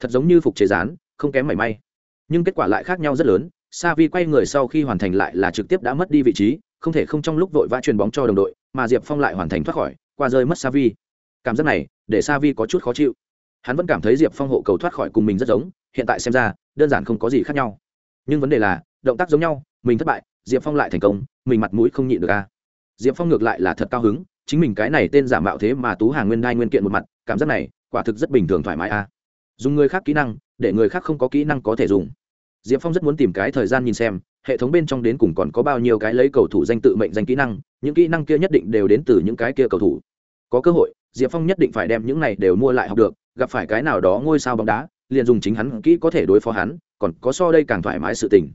Thật giống như phục chế rán không kém mảy may. Nhưng kết quả lại khác nhau rất lớn, sa vi quay người sau khi hoàn thành lại là trực tiếp đã mất đi vị trí, không thể không trong lúc vội vã chuyền bóng cho đồng đội, mà diệp phong lại hoàn thành thoát khỏi, qua rơi mất sa vi. Cảm giác này, để sa vi có chút khó chịu. Hắn vẫn cảm thấy diệp phong hộ cầu thoát khỏi cùng mình rất giống, hiện tại xem ra, đơn giản không có gì khác nhau. Nhưng vấn đề là, động tác giống nhau, mình thất bại, diệp phong lại thành công, mình mặt mũi không nhịn được a. Diệp phong ngược lại là thật cao hứng chính mình cái này tên giả mạo thế mà tú hàng nguyên đai nguyên kiện một mặt, cảm giác này, quả thực rất bình thường thoải mái a. Dùng người khác kỹ năng, để người khác không có kỹ năng có thể dùng. Diệp phong rất muốn tìm cái thời gian nhìn xem, hệ thống bên trong đến cùng còn có bao nhiêu cái lấy cầu thủ danh tự mệnh danh kỹ năng, những kỹ năng kia nhất định đều đến từ những cái kia cầu thủ. Có cơ hội, diệp phong nhất định phải đem những này đều mua lại học được, gặp phải cái nào đó ngôi sao bóng đá, liền dùng chính hắn kỹ có thể đối phó hắn, còn có so đây càng thoải mái sự tình.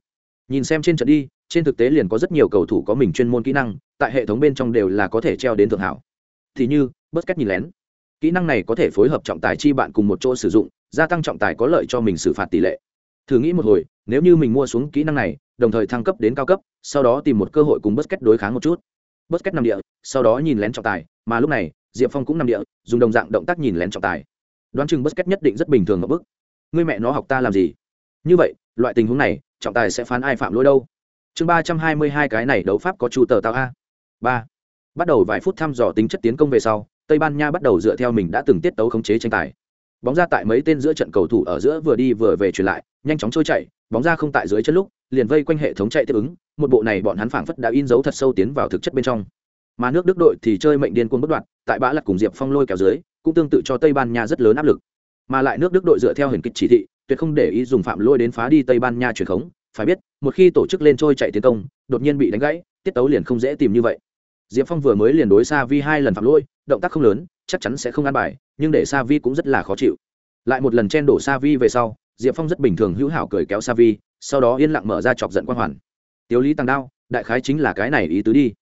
Nhìn xem trên trận đi trên thực tế liền có rất nhiều cầu thủ có mình chuyên môn kỹ năng, tại hệ thống bên trong đều là có thể treo đến thượng hảo. Thì như bất cách nhìn lén. Kỹ năng này có thể phối hợp trọng tài chi bạn cùng một chỗ sử dụng, gia tăng trọng tài có lợi cho mình xử phạt tỷ lệ. Thử nghĩ một hồi, nếu như mình mua xuống kỹ năng này, đồng thời thăng cấp đến cao cấp, sau đó tìm một cơ hội cùng bất cách đối kháng một chút. Bất cách nằm địa, sau đó nhìn lén trọng tài, mà lúc này, diệp phong cũng nằm địa, dùng đồng dạng động tác nhìn lén trọng tài. Đoán chừng bất cách nhất định rất bình thường ở bức người mẹ nó học ta làm gì? Như vậy, loại tình huống này, trọng tài sẽ phán ai phạm lỗi đâu? Chương ba trăm hai mươi hai cái này đấu pháp có chu tờ tao a. Ba. Bắt đầu vài phút thăm dò tính chất tiến công về sau, tây ban nha bắt đầu dựa theo mình đã từng tiết tấu khống chế tranh tài. Bóng ra tại mấy tên giữa trận cầu thủ ở giữa vừa đi vừa về truyền lại, nhanh chóng trôi chạy bóng ra không tại dưới chân lúc, liền vây quanh hệ thống chạy tiếp ứng, một bộ này bọn hắn phảng phất đã in dấu thật sâu tiến vào thực chất bên trong. Mà nước đức đội thì chơi mệnh điên quân bất đoạn tại bã lặt cùng diệp phong lôi kéo dưới, cũng tương tự cho tây ban nha rất lớn áp lực. Mà lại nước đức đội dựa theo hình kịch chỉ thị, tuyệt không để ý dùng phạm lôi đến phá đi tây ban nha truyền khống phải biết, một khi tổ chức lên trôi chạy tiến công, đột nhiên bị đánh gãy, tiết tấu liền không dễ tìm như vậy. Diệp phong vừa mới liền đối Sa vi hai lần phạm lỗi, động tác không lớn, chắc chắn sẽ không ăn bài, nhưng để sa vi cũng rất là khó chịu. Lại một lần chen đổ sa vi về sau, diệp phong rất bình thường hữu hảo cười kéo sa vi, sau đó yên lặng mở ra chọc giận quan hoàn. Tiếu lý tăng đao, đại khái chính là cái này ý tứ đi.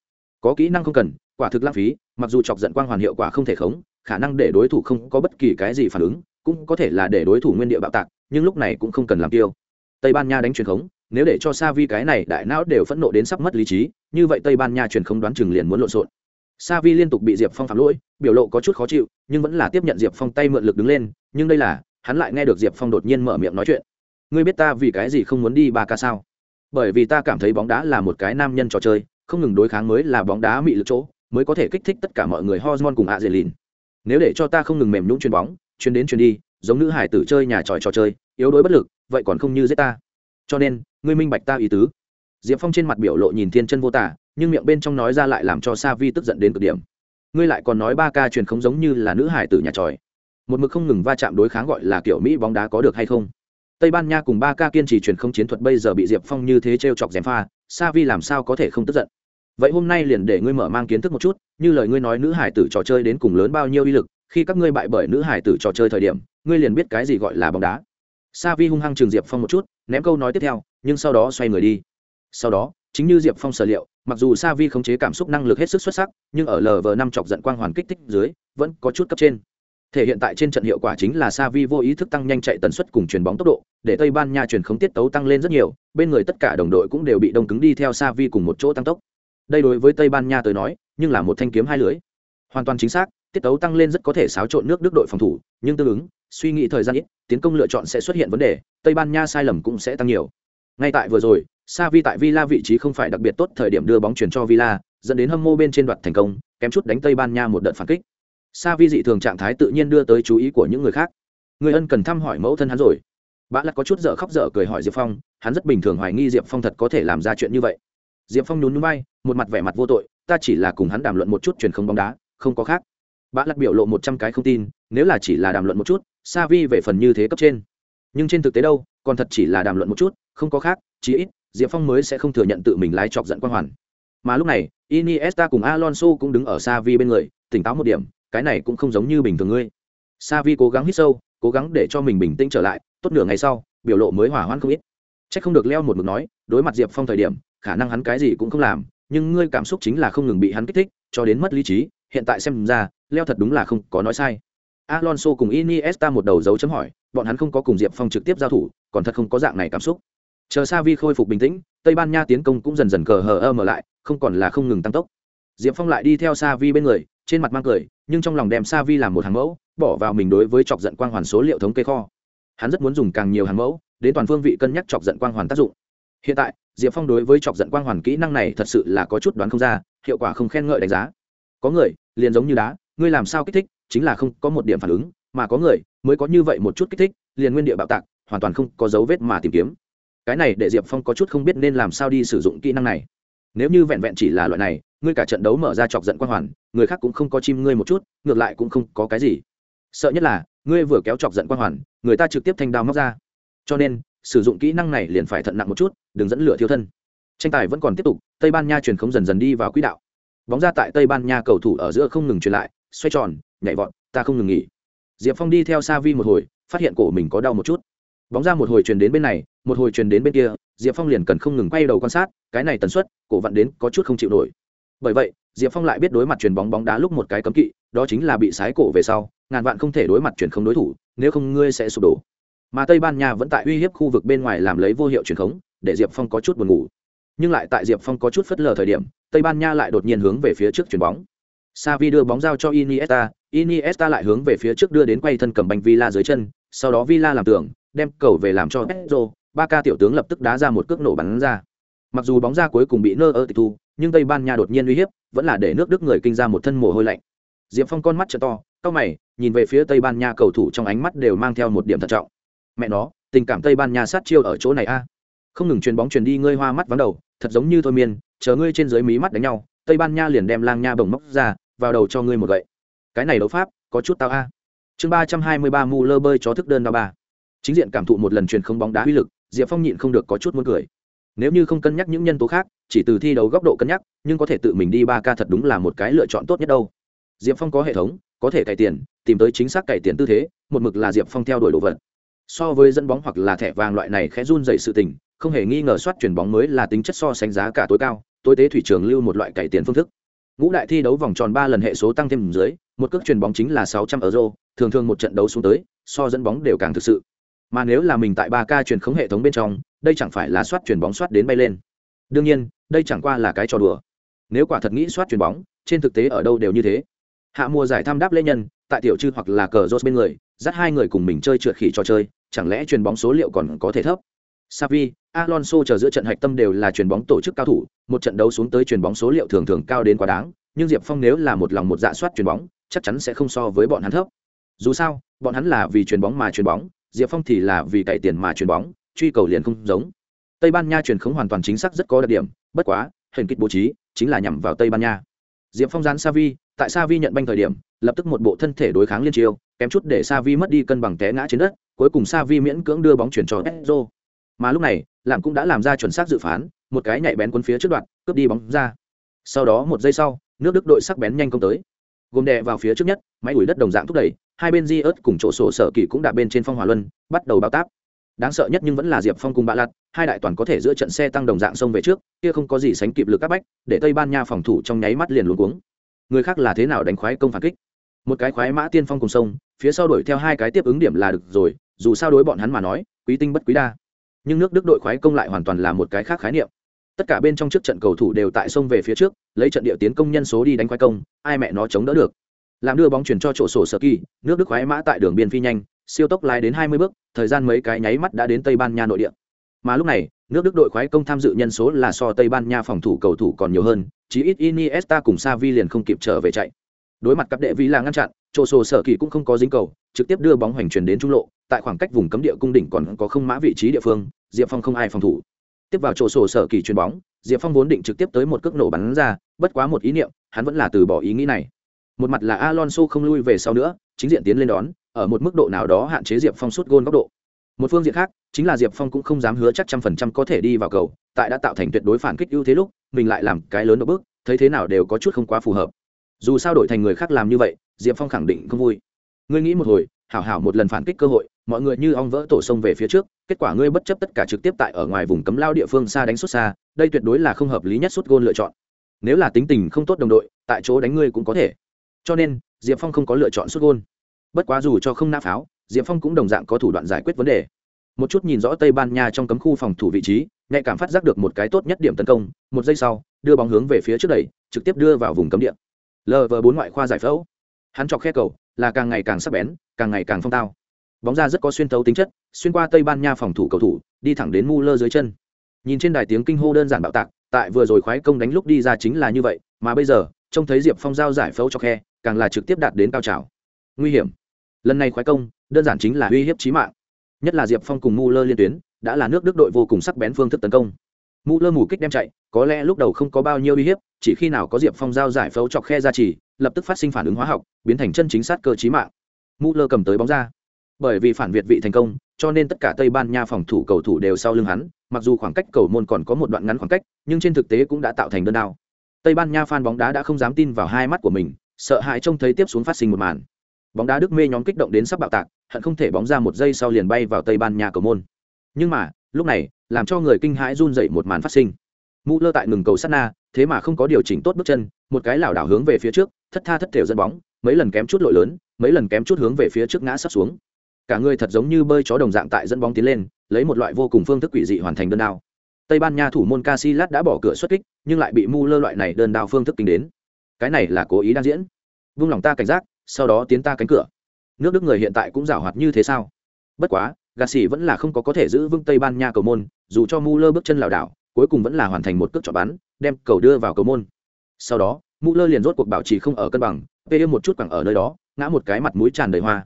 Có kỹ năng không cần, quả thực lãng phí, mặc dù chọc giận quang hoàn hiệu quả không thể khống, khả năng để đối thủ không có bất kỳ cái gì phản ứng, cũng có thể là để đối thủ nguyên địa bạo tạc, nhưng lúc này cũng không cần làm tiêu. Tây ban nha đánh truyền khống nếu để cho sa vi cái này đại não đều phẫn nộ đến sắp mất lý trí, như vậy tây ban nha truyền không đoán chừng liền muốn lộn xộn. Sa vi liên tục bị diệp phong phạm lỗi, biểu lộ có chút khó chịu, nhưng vẫn là tiếp nhận diệp phong tay mượn lực đứng lên, nhưng đây là, hắn lại nghe được diệp phong đột nhiên mở miệng nói chuyện. Ngươi biết ta vì cái gì không muốn đi ba ca sao? Bởi vì ta cảm thấy bóng đá là một cái nam nhân trò chơi, không ngừng đối kháng mới là bóng đá mị lực chỗ, mới có thể kích thích tất cả mọi người hormone cùng ạ lìn nếu để cho ta không ngừng mềm nhũn chuyền bóng, chuyền đến chuyền đi, giống nữ hải tử chơi nhà tròi trò chơi, yếu đuối bất lực, vậy còn không như giết ta cho nên, ngươi minh bạch ta ý tứ. Diệp phong trên mặt biểu lộ nhìn thiên chân vô tả, nhưng miệng bên trong nói ra lại làm cho sa vi tức giận đến cực điểm. Ngươi lại còn nói ba ca truyền không giống như là nữ hải tử nhà tròi. Một mực không ngừng va chạm đối kháng gọi là kiểu mỹ bóng đá có được hay không? Tây ban nha cùng ba ca kiên trì truyền không chiến thuật bây giờ bị diệp phong như thế t r e o chọc dèm pha, sa vi làm sao có thể không tức giận? Vậy hôm nay liền để ngươi mở mang kiến thức một chút, như lời ngươi nói nữ hải tử trò chơi đến cùng lớn bao nhiêu uy lực, khi các ngươi bại bởi nữ hải tử trò chơi thời điểm, ngươi liền biết cái gì gọi là bóng đá. Sa vi hung hăng trường diệp phong một chút ném câu nói tiếp theo, nhưng sau đó xoay người đi. Sau đó, chính như diệp phong sở liệu, mặc dù sa vi khống chế cảm xúc năng lực hết sức xuất sắc, nhưng ở lv năm chọc giận quang hoàn kích thích dưới, vẫn có chút cấp trên. Thể hiện tại trên trận hiệu quả chính là sa vi vô ý thức tăng nhanh chạy tần suất cùng chuyền bóng tốc độ, để tây ban nha truyền khống tiết tấu tăng lên rất nhiều, bên người tất cả đồng đội cũng đều bị đông cứng đi theo sa vi cùng một chỗ tăng tốc. Đây đối với tây ban nha tới nói, nhưng là một thanh kiếm hai lưới hoàn toàn chính xác tiết tấu tăng lên rất có thể xáo trộn nước đức đội phòng thủ, nhưng tương ứng, suy nghĩ thời gian ít, tiến công lựa chọn sẽ xuất hiện vấn đề, tây ban nha sai lầm cũng sẽ tăng nhiều. Ngay tại vừa rồi sa vi tại villa vị trí không phải đặc biệt tốt thời điểm đưa bóng chuyển cho villa, dẫn đến hâm mô bên trên đoạt thành công, kém chút đánh tây ban nha một đợt phản kích. Sa vi dị thường trạng thái tự nhiên đưa tới chú ý của những người khác. Người ân cần thăm hỏi mẫu thân hắn rồi. Bã lặt có chút dở khóc dở cười hỏi diệp phong, hắn rất bình thường hoài nghi diệp phong thật có thể làm ra chuyện như vậy. Diệp phong nhún núi bay một mặt vẻ mặt vô tội, ta chỉ là cùng hắn đàm luận một chút truyền không bóng đá, không có khác bã lặt biểu lộ một trăm cái không tin, nếu là chỉ là đàm luận một chút sa vi về phần như thế cấp trên. Nhưng trên thực tế đâu, còn thật chỉ là đàm luận một chút, không có khác, chí ít, diệp phong mới sẽ không thừa nhận tự mình lái chọc giận quan hoàn. Mà lúc này, iniesta cùng alonso cũng đứng ở sa vi bên người, tỉnh táo một điểm, cái này cũng không giống như bình thường ngươi. Sa vi cố gắng hít sâu, cố gắng để cho mình bình tĩnh trở lại, tốt nửa ngày sau, biểu lộ mới hỏa hoãn không ít. C h ắ c không được leo một mực nói, đối mặt diệp phong thời điểm, khả năng hắn cái gì cũng không làm, nhưng ngươi cảm xúc chính là không ngừng bị hắn kích thích, cho đến mất lý trí hiện tại xem ra, leo thật đúng là không có nói sai. Alonso cùng iniesta một đầu dấu chấm hỏi, bọn hắn không có cùng diệp phong trực tiếp giao thủ, còn thật không có dạng này cảm xúc. Chờ sa vi khôi phục bình tĩnh, tây ban nha tiến công cũng dần dần cờ hờ ơ mở lại, không còn là không ngừng tăng tốc. Diệp phong lại đi theo sa vi bên người, trên mặt mang cười, nhưng trong lòng đem sa vi làm một hàng mẫu, bỏ vào mình đối với chọc giận quang hoàn số liệu thống kê kho. Hắn rất muốn dùng càng nhiều hàng mẫu, đến toàn phương vị cân nhắc chọc giận quang hoàn tác dụng. Hiện tại, diệp phong đối với chọc giận quang hoàn kỹ năng này thật sự là có chút đoán không ra, hiệu quả không khen ngợi đánh giá. Có người liền giống như đá, ngươi làm sao kích thích, chính là không có một điểm phản ứng, mà có người mới có như vậy một chút kích thích, liền nguyên địa bạo tạc, hoàn toàn không có dấu vết mà tìm kiếm. Cái này để diệp phong có chút không biết nên làm sao đi sử dụng kỹ năng này. Nếu như vẹn vẹn chỉ là loại này, ngươi cả trận đấu mở ra chọc giận quang hoàn, người khác cũng không có chim ngươi một chút, ngược lại cũng không có cái gì. Sợ nhất là, ngươi vừa kéo chọc giận quang hoàn, người ta trực tiếp thanh đao móc ra. Cho nên, sử dụng kỹ năng này liền phải thận nặng một chút, đừng dẫn lửa thiêu thân. Tranh tài vẫn còn tiếp tục, tây ban nha truyền không dần dần đi vào quỹ đạo bóng ra tại tây ban nha cầu thủ ở giữa không ngừng truyền lại, xoay tròn, nhảy vọt, ta không ngừng nghỉ. Diệp phong đi theo sa vi một hồi, phát hiện cổ mình có đau một chút. Bóng ra một hồi truyền đến bên này, một hồi truyền đến bên kia, diệp phong liền cần không ngừng quay đầu quan sát, cái này tần suất, cổ vặn đến có chút không chịu nổi. Bởi vậy, diệp phong lại biết đối mặt truyền bóng bóng đá lúc một cái cấm kỵ, đó chính là bị sái cổ về sau, ngàn vạn không thể đối mặt chuyển không đối thủ, nếu không ngươi sẽ sụp đổ. Mà tây ban nha vẫn tại uy hiếp khu vực bên ngoài làm lấy vô hiệu truyền khống, để diệp phong có chút buồn ngủ. Nhưng lại tại diệp phong có chút phất lờ thời điểm tây ban nha lại đột nhiên hướng về phía trước chuyển bóng. Xavi đưa bóng giao cho iniesta iniesta lại hướng về phía trước đưa đến quay thân cầm banh villa dưới chân, sau đó villa làm tưởng đem cầu về làm cho pedro ba ca tiểu tướng lập tức đá ra một cước nổ bắn ra. Mặc dù bóng ra cuối cùng bị nơ ơ tịch thu, nhưng tây ban nha đột nhiên uy hiếp, vẫn là để nước đức người kinh ra một thân mồ hôi lạnh. Diệp phong con mắt trợ to cao mày, nhìn về phía tây ban nha cầu thủ trong ánh mắt đều mang theo một điểm thận trọng. Mẹ nó, tình cảm tây ban nha sát chiêu ở chỗ này a. Không ngừng chuyền bóng chuyền đi, ngươi hoa mắt vắng đầu, thật giống như thôi miên chờ ngươi trên dưới mí mắt đánh nhau, tây ban nha liền đem lang nha bồng móc ra, vào đầu cho ngươi một gậy. Cái này đấu pháp, có chút tao a. Chương ba trăm hai mươi ba mu lơ bơi chó thức đơn ba ba. Chính diện cảm thụ một lần truyền không bóng đá uy lực, diệp phong nhịn không được có chút muốn cười. Nếu như không cân nhắc những nhân tố khác, chỉ từ thi đấu góc độ cân nhắc, nhưng có thể tự mình đi ba ca thật đúng là một cái lựa chọn tốt nhất đâu. Diệp phong có hệ thống, có thể cải tiền, tìm tới chính xác cải tiền tư thế, một mực là diệp phong theo đuổi đồ vật. So với dẫn bóng hoặc là thẻ vàng loại này khẽ run dậy sự tình, không hề nghi ngờ soát chuyển bóng mới là tính chất so sánh giá cả tối cao tối tế thủy trường lưu một loại cải tiền phương thức. Ngũ đại thi đấu vòng tròn ba lần hệ số tăng thêm dưới một cước chuyền bóng chính là sáu trăm euro thường thường một trận đấu xuống tới so dẫn bóng đều càng thực sự. Mà nếu là mình tại ba k truyền khống hệ thống bên trong đây chẳng phải là soát chuyền bóng soát đến bay lên. Đương nhiên đây chẳng qua là cái trò đùa. Nếu quả thật nghĩ soát chuyền bóng trên thực tế ở đâu đều như thế. Hạ mùa giải tham đáp lễ nhân tại tiểu trư hoặc là cờ rốt bên người dắt hai người cùng mình chơi trượt khỉ trò chơi chẳng lẽ chuyền bóng số liệu còn có thể thấp? Savi, Alonso chờ giữa trận hạch tâm đều là chuyền bóng tổ chức cao thủ, một trận đấu xuống tới chuyền bóng số liệu thường thường cao đến quá đáng, nhưng Diệp Phong nếu là một lòng một dạ soát chuyền bóng, chắc chắn sẽ không so với bọn hắn thấp. Dù sao, bọn hắn là vì chuyền bóng mà chuyền bóng, Diệp Phong thì là vì cải tiền mà chuyền bóng, truy cầu liền không giống. Tây Ban Nha chuyền không hoàn toàn chính xác rất có đặc điểm, bất quá, hình kích bố trí chính là nhằm vào Tây Ban Nha. Diệp Phong dán Savi, tại Savi nhận banh thời điểm, lập tức một bộ thân thể đối kháng liên chiêu, kém chút để Savi mất đi cân bằng té ngã trên đất, cuối cùng Savi miễn cưỡng đưa bóng chuyển cho Pedro mà lúc này làm cũng đã làm ra chuẩn xác dự phán, một cái nhạy bén quân phía trước đoạn, cướp đi bóng ra. Sau đó một giây sau, nước đức đội sắc bén nhanh công tới. Gồm đè vào phía trước nhất, máy ủi đất đồng dạng thúc đẩy, hai bên di ớt cùng chỗ sổ sở kỳ cũng đã bên trên phong hỏa luân, bắt đầu bao táp. Đáng sợ nhất nhưng vẫn là diệp phong cùng bạ lặt hai đại toàn có thể giữa trận xe tăng đồng dạng sông về trước, kia không có gì sánh kịp lực các bách, để tây ban nha phòng thủ trong nháy mắt liền luống cuống. Người khác là thế nào đánh khoái công phản kích? Một cái khoái mã tiên phong cùng sông, phía sau đuổi theo hai cái tiếp ứng điểm là được rồi, dù sao đối bọn hắn mà nói, quý tinh bất quý đa nhưng nước đức đội khoái công lại hoàn toàn là một cái khác khái niệm. Tất cả bên trong trước trận cầu thủ đều tại sông về phía trước, lấy trận địa tiến công nhân số đi đánh khoái công, ai mẹ nó chống đỡ được. Làm đưa bóng chuyển cho chỗ sổ sở kỳ, nước đức khoái mã tại đường biên phi nhanh, siêu tốc lái đến hai mươi bước, thời gian mấy cái nháy mắt đã đến tây ban nha nội địa. Mà lúc này, nước đức đội khoái công tham dự nhân số là so tây ban nha phòng thủ cầu thủ còn nhiều hơn, chí ít iniesta cùng savi liền không kịp trở về chạy. Đối mặt cặp đệ vi là ngăn chặn chỗ sổ sở kỳ cũng không có dính cầu, trực tiếp đưa bóng hoành truyền đến trung lộ, tại khoảng cách vùng cấm địa cung đỉnh còn có không mã vị trí địa phương, diệp phong không ai phòng thủ. Tiếp vào chỗ sổ sở kỳ chuyền bóng, diệp phong vốn định trực tiếp tới một cước nổ bắn ra, bất quá một ý niệm, hắn vẫn là từ bỏ ý nghĩ này. Một mặt là alonso không lui về sau nữa, chính diện tiến lên đón, ở một mức độ nào đó hạn chế diệp phong suốt gôn góc độ. Một phương diện khác, chính là diệp phong cũng không dám hứa chắc trăm phần trăm có thể đi vào cầu, tại đã tạo thành tuyệt đối phản kích ưu thế lúc, mình lại làm cái lớn đ bước, thấy thế nào đều có chút không quá phù hợp. Dù sao đổi thành người khác làm như vậy diệp phong khẳng định không vui. Ngươi nghĩ một hồi, hảo hảo một lần phản kích cơ hội, mọi người như ong vỡ tổ sông về phía trước, kết quả ngươi bất chấp tất cả trực tiếp tại ở ngoài vùng cấm lao địa phương xa đánh xuất xa, đây tuyệt đối là không hợp lý nhất suốt gôn lựa chọn. Nếu là tính tình không tốt đồng đội, tại chỗ đánh ngươi cũng có thể. Cho nên, diệp phong không có lựa chọn suốt gôn. Bất quá dù cho không nã pháo, diệp phong cũng đồng dạng có thủ đoạn giải quyết vấn đề. Một chút nhìn rõ tây ban nha trong cấm khu phòng thủ vị trí, nhạy cảm phát giác được một cái tốt nhất điểm tấn công, một giây sau, đưa bóng hướng về phía trước đẩy, trực tiếp đưa vào vùng cấm địa. Lv bốn ngoại khoa giải phẫu hắn chọc khe cầu, là càng ngày càng sắc bén, càng ngày càng phong tao. Bóng ra rất có xuyên thấu tính chất, xuyên qua tây ban nha phòng thủ cầu thủ, đi thẳng đến mu lơ dưới chân. Nhìn trên đài tiếng kinh hô đơn giản bạo tạc, tại vừa rồi khoái công đánh lúc đi ra chính là như vậy, mà bây giờ, trông thấy diệp phong giao giải phẫu cho khe, càng là trực tiếp đạt đến cao trào. Nguy hiểm. Lần này khoái công, đơn giản chính là uy hiếp chí mạng. Nhất là diệp phong cùng mu lơ liên tuyến, đã là nước đức đội vô cùng sắc bén phương thức tấn công mu lơ mù kích đem chạy, có lẽ lúc đầu không có bao nhiêu uy hiếp, chỉ khi nào có diệp phong giao giải phẫu chọc khe ra chỉ lập tức phát sinh phản ứng hóa học, biến thành chân chính sát cơ chí mạng. Mu lơ cầm tới bóng ra. Bởi vì phản việt vị thành công, cho nên tất cả tây ban nha phòng thủ cầu thủ đều sau lưng hắn, mặc dù khoảng cách cầu môn còn có một đoạn ngắn khoảng cách, nhưng trên thực tế cũng đã tạo thành đơn đao. Tây ban nha fan bóng đá đã không dám tin vào hai mắt của mình, sợ hãi trông thấy tiếp xuống phát sinh một màn. Bóng đá đức mê nhóm kích động đến sắp bạo tạc, hận không thể bóng ra một giây sau liền bay vào tây ban nha cầu môn. Nhưng mà, lúc này làm cho người kinh hãi run dậy một màn phát sinh. Mũ lơ tại ngừng cầu sát na, thế mà không có điều chỉnh tốt bước chân, một cái lảo đảo hướng về phía trước, thất tha thất thểu dẫn bóng, mấy lần kém chút lội lớn, mấy lần kém chút hướng về phía trước ngã sắp xuống. Cả người thật giống như bơi chó đồng dạng tại dẫn bóng tiến lên, lấy một loại vô cùng phương thức quỷ dị hoàn thành đơn đao. Tây ban nha thủ môn casilat đã bỏ cửa xuất kích, nhưng lại bị mu lơ loại này đơn đao phương thức tính đến. Cái này là cố ý đang diễn. Vung lòng ta cảnh giác, sau đó tiến ta cánh cửa. Nước đức người hiện tại cũng giảo hoạt như thế sao? Bất quá gà xỉ vẫn là không có có thể giữ vững tây ban nha cầu môn, dù cho mu lơ bước chân lảo đảo, cuối cùng vẫn là hoàn thành một cước chọn bắn, đem cầu đưa vào cầu môn. Sau đó, mu lơ liền rốt cuộc bảo trì không ở cân bằng pê một chút quẳng ở nơi đó, ngã một cái mặt mũi tràn đầy hoa.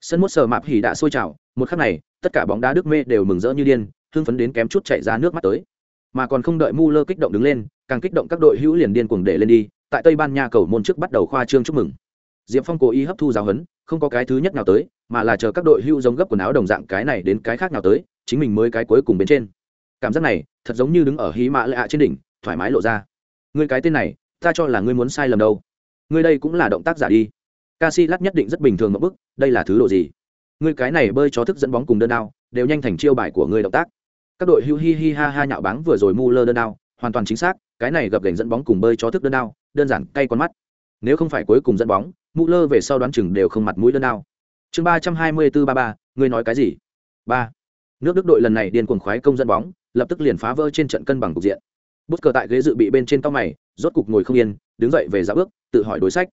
Sân mốt sờ mạp hỉ đã sôi trào, một khắc này, tất cả bóng đá đức mê đều mừng rỡ như điên, hưng phấn đến kém chút chạy ra nước mắt tới. Mà còn không đợi mu lơ kích động đứng lên, càng kích động các đội hữu liền điên cuồng để lên đi, tại tây ban nha cầu môn trước bắt đầu khoa trương chúc mừng diệp phong cố ý hấp thu giáo huấn, không có cái thứ nhất nào tới, mà là chờ các đội hưu giống gấp quần áo đồng dạng cái này đến cái khác nào tới, chính mình mới cái cuối cùng bên trên. Cảm giác này, thật giống như đứng ở hí mã lệ ạ trên đỉnh, thoải mái lộ ra. Ngươi cái tên này, ta cho là ngươi muốn sai lầm đâu. Ngươi đây cũng là động tác giả đi. Ca si lát nhất định rất bình thường một bức đây là thứ độ gì? Ngươi cái này bơi chó thức dẫn bóng cùng đơn đao, đều nhanh thành chiêu bài của ngươi động tác. Các đội hưu hi hi ha ha nhạo báng vừa rồi mu lơ đơn đao, hoàn toàn chính xác, cái này gập gành dẫn bóng cùng bơi chó thức đơn đao, đơn giản cay con mắt nếu không phải cuối cùng dẫn bóng, mũ lơ về sau đoán chừng đều không mặt mũi đơn nào. chương ba trăm hai mươi bốn ba ba, ngươi nói cái gì? Ba. Nước đức đội lần này điên cuồng khoái công dẫn bóng, lập tức liền phá vỡ trên trận cân bằng cục diện. Bút cờ tại ghế dự bị bên trên cao mày, rốt cục ngồi không yên, đứng dậy về giá bước, tự hỏi đối sách.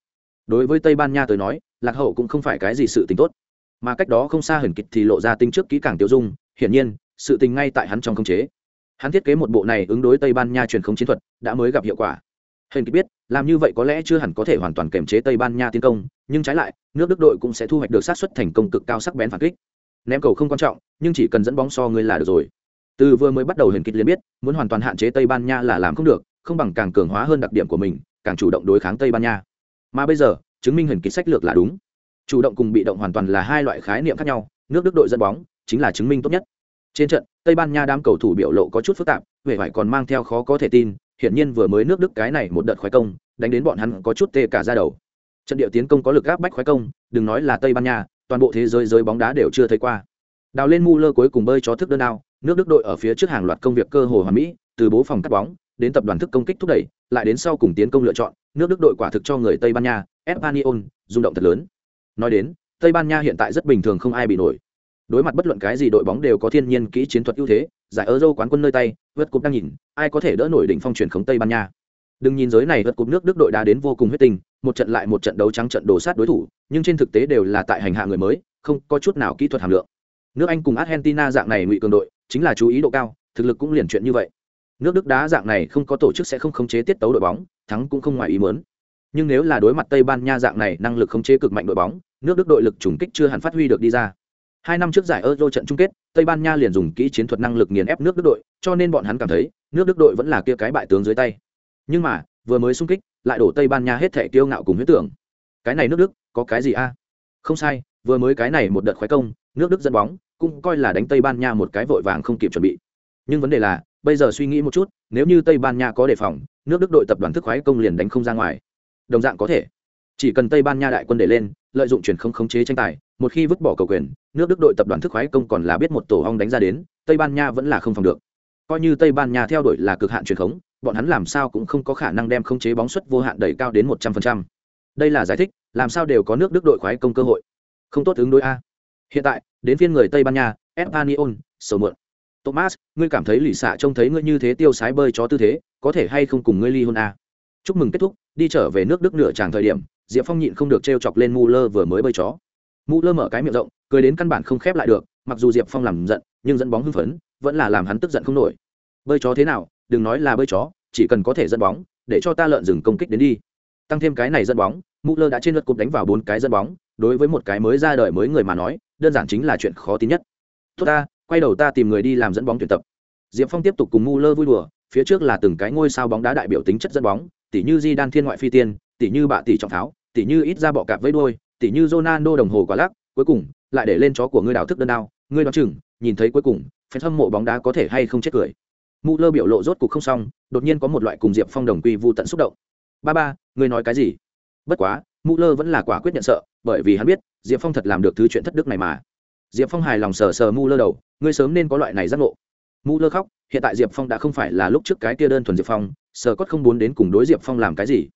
Đối với tây ban nha tới nói, lạc hậu cũng không phải cái gì sự tình tốt. Mà cách đó không xa hẩn kịch thì lộ ra tinh trước kỹ càng tiêu dung, hiển nhiên, sự tình ngay tại hắn trong khống chế. Hắn thiết kế một bộ này ứng đối tây ban nha truyền khống chiến thuật, đã mới gặp hiệu quả hển kịch biết, làm như vậy có lẽ chưa hẳn có thể hoàn toàn kiềm chế tây ban nha tiến công, nhưng trái lại, nước đức đội cũng sẽ thu hoạch được sát xuất thành công cực cao sắc bén phản kích. Ném cầu không quan trọng, nhưng chỉ cần dẫn bóng so ngươi là được rồi. Từ vừa mới bắt đầu Huyền kịch liền biết, muốn hoàn toàn hạn chế tây ban nha là làm không được, không bằng càng cường hóa hơn đặc điểm của mình, càng chủ động đối kháng tây ban nha. Mà bây giờ, chứng minh hình kịch sách lược là đúng. Chủ động cùng bị động hoàn toàn là hai loại khái niệm khác nhau, nước đức đội dẫn bóng, chính là chứng minh tốt nhất. Trên trận, tây ban nha đám cầu thủ biểu lộ có chút phức tạp huệ vải còn mang theo khó có thể tin hiển nhiên vừa mới nước đức cái này một đợt khoái công, đánh đến bọn hắn có chút tê cả ra đầu. Trận địa tiến công có lực gáp bách khoái công, đừng nói là tây ban nha, toàn bộ thế giới giới bóng đá đều chưa thấy qua. Đào lên mu lơ cuối cùng bơi chó thức đơn ao nước đức đội ở phía trước hàng loạt công việc cơ hồ hoàn mỹ, từ bố phòng cắt bóng, đến tập đoàn thức công kích thúc đẩy, lại đến sau cùng tiến công lựa chọn, nước đức đội quả thực cho người tây ban nha, espanyol, rung động thật lớn. Nói đến, tây ban nha hiện tại rất bình thường không ai bị nổi đối mặt bất luận cái gì đội bóng đều có thiên nhiên kỹ chiến thuật ưu thế, giải euro quán quân nơi tay vượt cúp đang nhìn, ai có thể đỡ nổi đỉnh phong truyền khống tây ban nha. Đừng nhìn giới này vượt cúp nước đức đội đã đến vô cùng huyết tình, một trận lại một trận đấu trắng trận đổ sát đối thủ, nhưng trên thực tế đều là tại hành hạ người mới, không có chút nào kỹ thuật hàm lượng. Nước anh cùng argentina dạng này ngụy cường đội, chính là chú ý độ cao, thực lực cũng liền chuyện như vậy. Nước đức đá dạng này không có tổ chức sẽ không khống chế tiết tấu đội bóng, thắng cũng không ngoài ý muốn. Nhưng nếu là đối mặt tây ban nha dạng này năng lực khống chế cực mạnh đội bóng, nước đức đội lực chủng kích chưa hẳn phát huy được đi ra hai năm trước giải euro trận chung kết, tây ban nha liền dùng kỹ chiến thuật năng lực nghiền ép nước đức đội, cho nên bọn hắn cảm thấy, nước đức đội vẫn là kia cái bại tướng dưới tay. Nhưng mà, vừa mới xung kích, lại đổ tây ban nha hết thể kiêu ngạo cùng huyết tưởng. Cái này nước đức, có cái gì a? Không sai, vừa mới cái này một đợt khoái công, nước đức dẫn bóng, cũng coi là đánh tây ban nha một cái vội vàng không kịp chuẩn bị. Nhưng vấn đề là, bây giờ suy nghĩ một chút, nếu như tây ban nha có đề phòng, nước đức đội tập đoàn thức khoái công liền đánh không ra ngoài. Đồng dạng có thể. Chỉ cần tây ban nha đại quân để lên, lợi dụng chuyển không khống chế tranh tài một khi vứt bỏ cầu quyền, nước đức đội tập đoàn thức khoái công còn là biết một tổ hong đánh ra đến, tây ban nha vẫn là không phòng được. Coi như tây ban nha theo đuổi là cực hạn truyền khống, bọn hắn làm sao cũng không có khả năng đem khống chế bóng suất vô hạn đẩy cao đến một trăm phần trăm. Đây là giải thích, làm sao đều có nước đức đội khoái công cơ hội. Không tốt ứng đối a. Hiện tại, đến phiên người tây ban nha espanyol sầu mượn thomas, ngươi cảm thấy lì xạ trông thấy ngươi như thế tiêu sái bơi chó tư thế, có thể hay không cùng ngươi ly hôn a? Chúc mừng kết thúc, đi trở về nước đức nửa tràng thời điểm, diệp phong nhịn không được t r e o chọc lên mu lơ vừa mới bơi chó mu lơ mở cái miệng rộng, cười đến căn bản không khép lại được, mặc dù diệp phong làm giận, nhưng dẫn bóng hưng phấn, vẫn là làm hắn tức giận không nổi. Bơi chó thế nào, đừng nói là bơi chó, chỉ cần có thể dẫn bóng, để cho ta lợn dừng công kích đến đi. Tăng thêm cái này dẫn bóng mu lơ đã trên lượt cục đánh vào bốn cái dẫn bóng, đối với một cái mới ra đời mới người mà nói, đơn giản chính là chuyện khó tin nhất. Tốt ta, quay đầu ta tìm người đi làm dẫn bóng tuyển tập. Diệp phong tiếp tục cùng mu lơ vui đùa, phía trước là từng cái ngôi sao bóng đá đại biểu tính chất dẫn bóng tỷ như di đan thiên ngoại phi tiên tỷ như bạ tỷ trọng tháo tỷ như ít ra bọ cạp với đôi Tỉ như Ronaldo đồng hồ quả lắc, cuối cùng, lại để lên chó của ngươi đào thức đơn đao. Ngươi đoán chừng, nhìn thấy cuối cùng phải hâm mộ bóng đá có thể hay không chết cười. Müller biểu lộ rốt cục không xong, đột nhiên có một loại cùng diệp phong đồng quy vu tận xúc động. Ba ba, ngươi nói cái gì? Bất quá Müller vẫn là quả quyết nhận sợ, bởi vì hắn biết, diệp phong thật làm được thứ chuyện thất đức này mà. Diệp phong hài lòng sờ sờ Müller đầu, ngươi sớm nên có loại này giác ngộ. Müller khóc, hiện tại diệp phong đã không phải là lúc trước cái kia đơn thuần diệp phong, sờ cốt không muốn đến cùng đối diệp phong làm cái gì.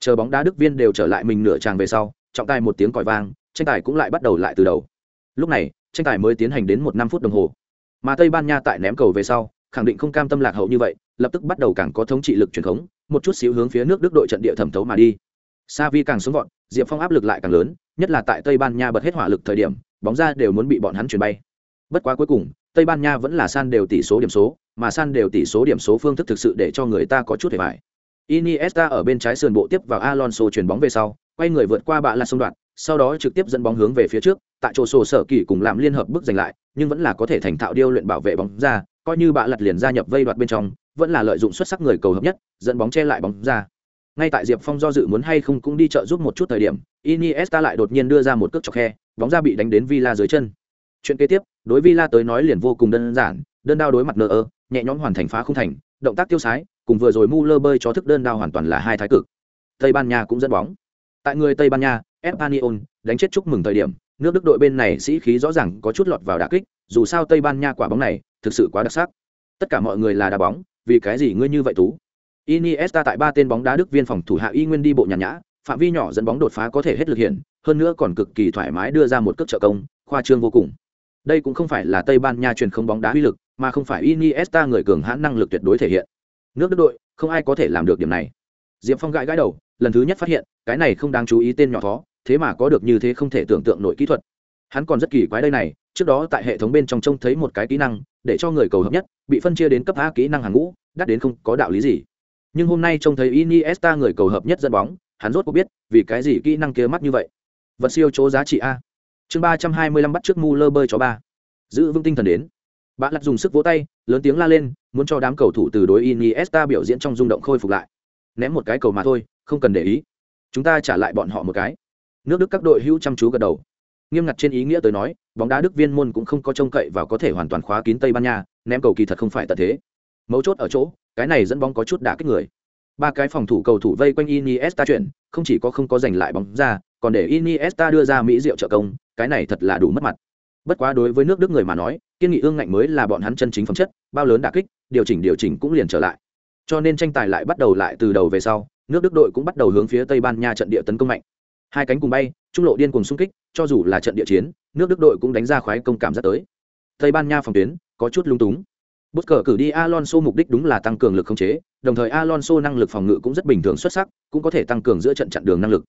Chờ bóng đá đức viên đều trở lại mình nửa tràng về sau trọng tài một tiếng còi vang, tranh tài cũng lại bắt đầu lại từ đầu. Lúc này, tranh tài mới tiến hành đến một năm phút đồng hồ. Mà tây ban nha tại ném cầu về sau, khẳng định không cam tâm lạc hậu như vậy, lập tức bắt đầu càng có thống trị lực truyền thống, một chút xíu hướng phía nước đức đội trận địa thẩm thấu mà đi. Sa vi càng xuống vọt, diệp phong áp lực lại càng lớn, nhất là tại tây ban nha bật hết hỏa lực thời điểm, bóng ra đều muốn bị bọn hắn chuyển bay. Bất quá cuối cùng, tây ban nha vẫn là san đều tỷ số điểm số, mà san đều tỷ số điểm số phương thức thực sự để cho người ta có chút hề bại iniesta ở bên trái sườn bộ tiếp vào alonso chuyền bóng về sau quay người vượt qua bạ là sông đoạn, sau đó trực tiếp dẫn bóng hướng về phía trước, tại chỗ sổ sở kỳ cùng làm liên hợp bước giành lại, nhưng vẫn là có thể thành thạo điêu luyện bảo vệ bóng ra, coi như bạ lật liền gia nhập vây đoạt bên trong, vẫn là lợi dụng xuất sắc người cầu hợp nhất, dẫn bóng che lại bóng ra. Ngay tại diệp phong do dự muốn hay không cũng đi chợ giúp một chút thời điểm, iniesta lại đột nhiên đưa ra một cước chọc khe, bóng ra bị đánh đến villa dưới chân. Chuyện kế tiếp, đối villa tới nói liền vô cùng đơn giản, đơn đao đối mặt nợ ơ, nhẹ nhõm hoàn thành phá không thành, động tác tiêu sái, cùng vừa rồi mu lơ bơi cho thức đơn đao hoàn toàn là hai thái cực. Tây ban nha cũng dẫn bóng tại người tây ban nha espanyol đánh chết chúc mừng thời điểm, nước đức đội bên này sĩ khí rõ ràng có chút lọt vào đà kích, dù sao tây ban nha quả bóng này thực sự quá đặc sắc. Tất cả mọi người là đá bóng, vì cái gì ngươi như vậy tú? Iniesta tại ba tên bóng đá đức viên phòng thủ hạ y nguyên đi bộ nhàn nhã, phạm vi nhỏ dẫn bóng đột phá có thể hết lực hiện, hơn nữa còn cực kỳ thoải mái đưa ra một cước trợ công, khoa trương vô cùng. Đây cũng không phải là tây ban nha truyền không bóng đá uy lực, mà không phải iniesta người cường hãn năng lực tuyệt đối thể hiện. Nước đức đội, không ai có thể làm được điểm này diệp phong gãi gãi đầu, lần thứ nhất phát hiện, cái này không đáng chú ý tên nhỏ phó thế mà có được như thế không thể tưởng tượng nội kỹ thuật. Hắn còn rất kỳ quái đây này, trước đó tại hệ thống bên trong trông thấy một cái kỹ năng, để cho người cầu hợp nhất, bị phân chia đến cấp a kỹ năng hàng ngũ, đắt đến không có đạo lý gì. Nhưng hôm nay trông thấy iniesta người cầu hợp nhất dẫn bóng, hắn rốt có biết, vì cái gì kỹ năng kia mắt như vậy. Vật siêu chỗ giá trị a. Chương ba trăm hai mươi lăm bắt trước mu lơ bơi cho ba. Giữ vững tinh thần đến. Bạn lặt dùng sức vỗ tay, lớn tiếng la lên, muốn cho đám cầu thủ từ đối iniesta biểu diễn trong rung động khôi phục lại ném một cái cầu mà thôi, không cần để ý. Chúng ta trả lại bọn họ một cái. Nước đức các đội hữu chăm chú gật đầu. Nghiêm ngặt trên ý nghĩa tới nói, bóng đá đức viên môn cũng không có trông cậy và có thể hoàn toàn khóa kín tây ban nha, ném cầu kỳ thật không phải tận thế. Mấu chốt ở chỗ, cái này dẫn bóng có chút đả kích người. Ba cái phòng thủ cầu thủ vây quanh iniesta chuyển, không chỉ có không có giành lại bóng ra, còn để iniesta đưa ra mỹ diệu trợ công, cái này thật là đủ mất mặt. Bất quá đối với nước đức người mà nói, kiên nghị ương ngạnh mới là bọn hắn chân chính phẩm chất, bao lớn đả kích, điều chỉnh điều chỉnh cũng liền trở lại cho nên tranh tài lại bắt đầu lại từ đầu về sau nước đức đội cũng bắt đầu hướng phía tây ban nha trận địa tấn công mạnh hai cánh cùng bay trung lộ điên cùng xung kích cho dù là trận địa chiến nước đức đội cũng đánh ra khoái công cảm giác tới tây ban nha phòng tuyến có chút lung túng Bất cờ cử đi Alonso mục đích đúng là tăng cường lực khống chế, đồng thời Alonso năng lực phòng ngự cũng rất bình thường xuất sắc, cũng có thể tăng cường giữa trận chặn đường năng lực.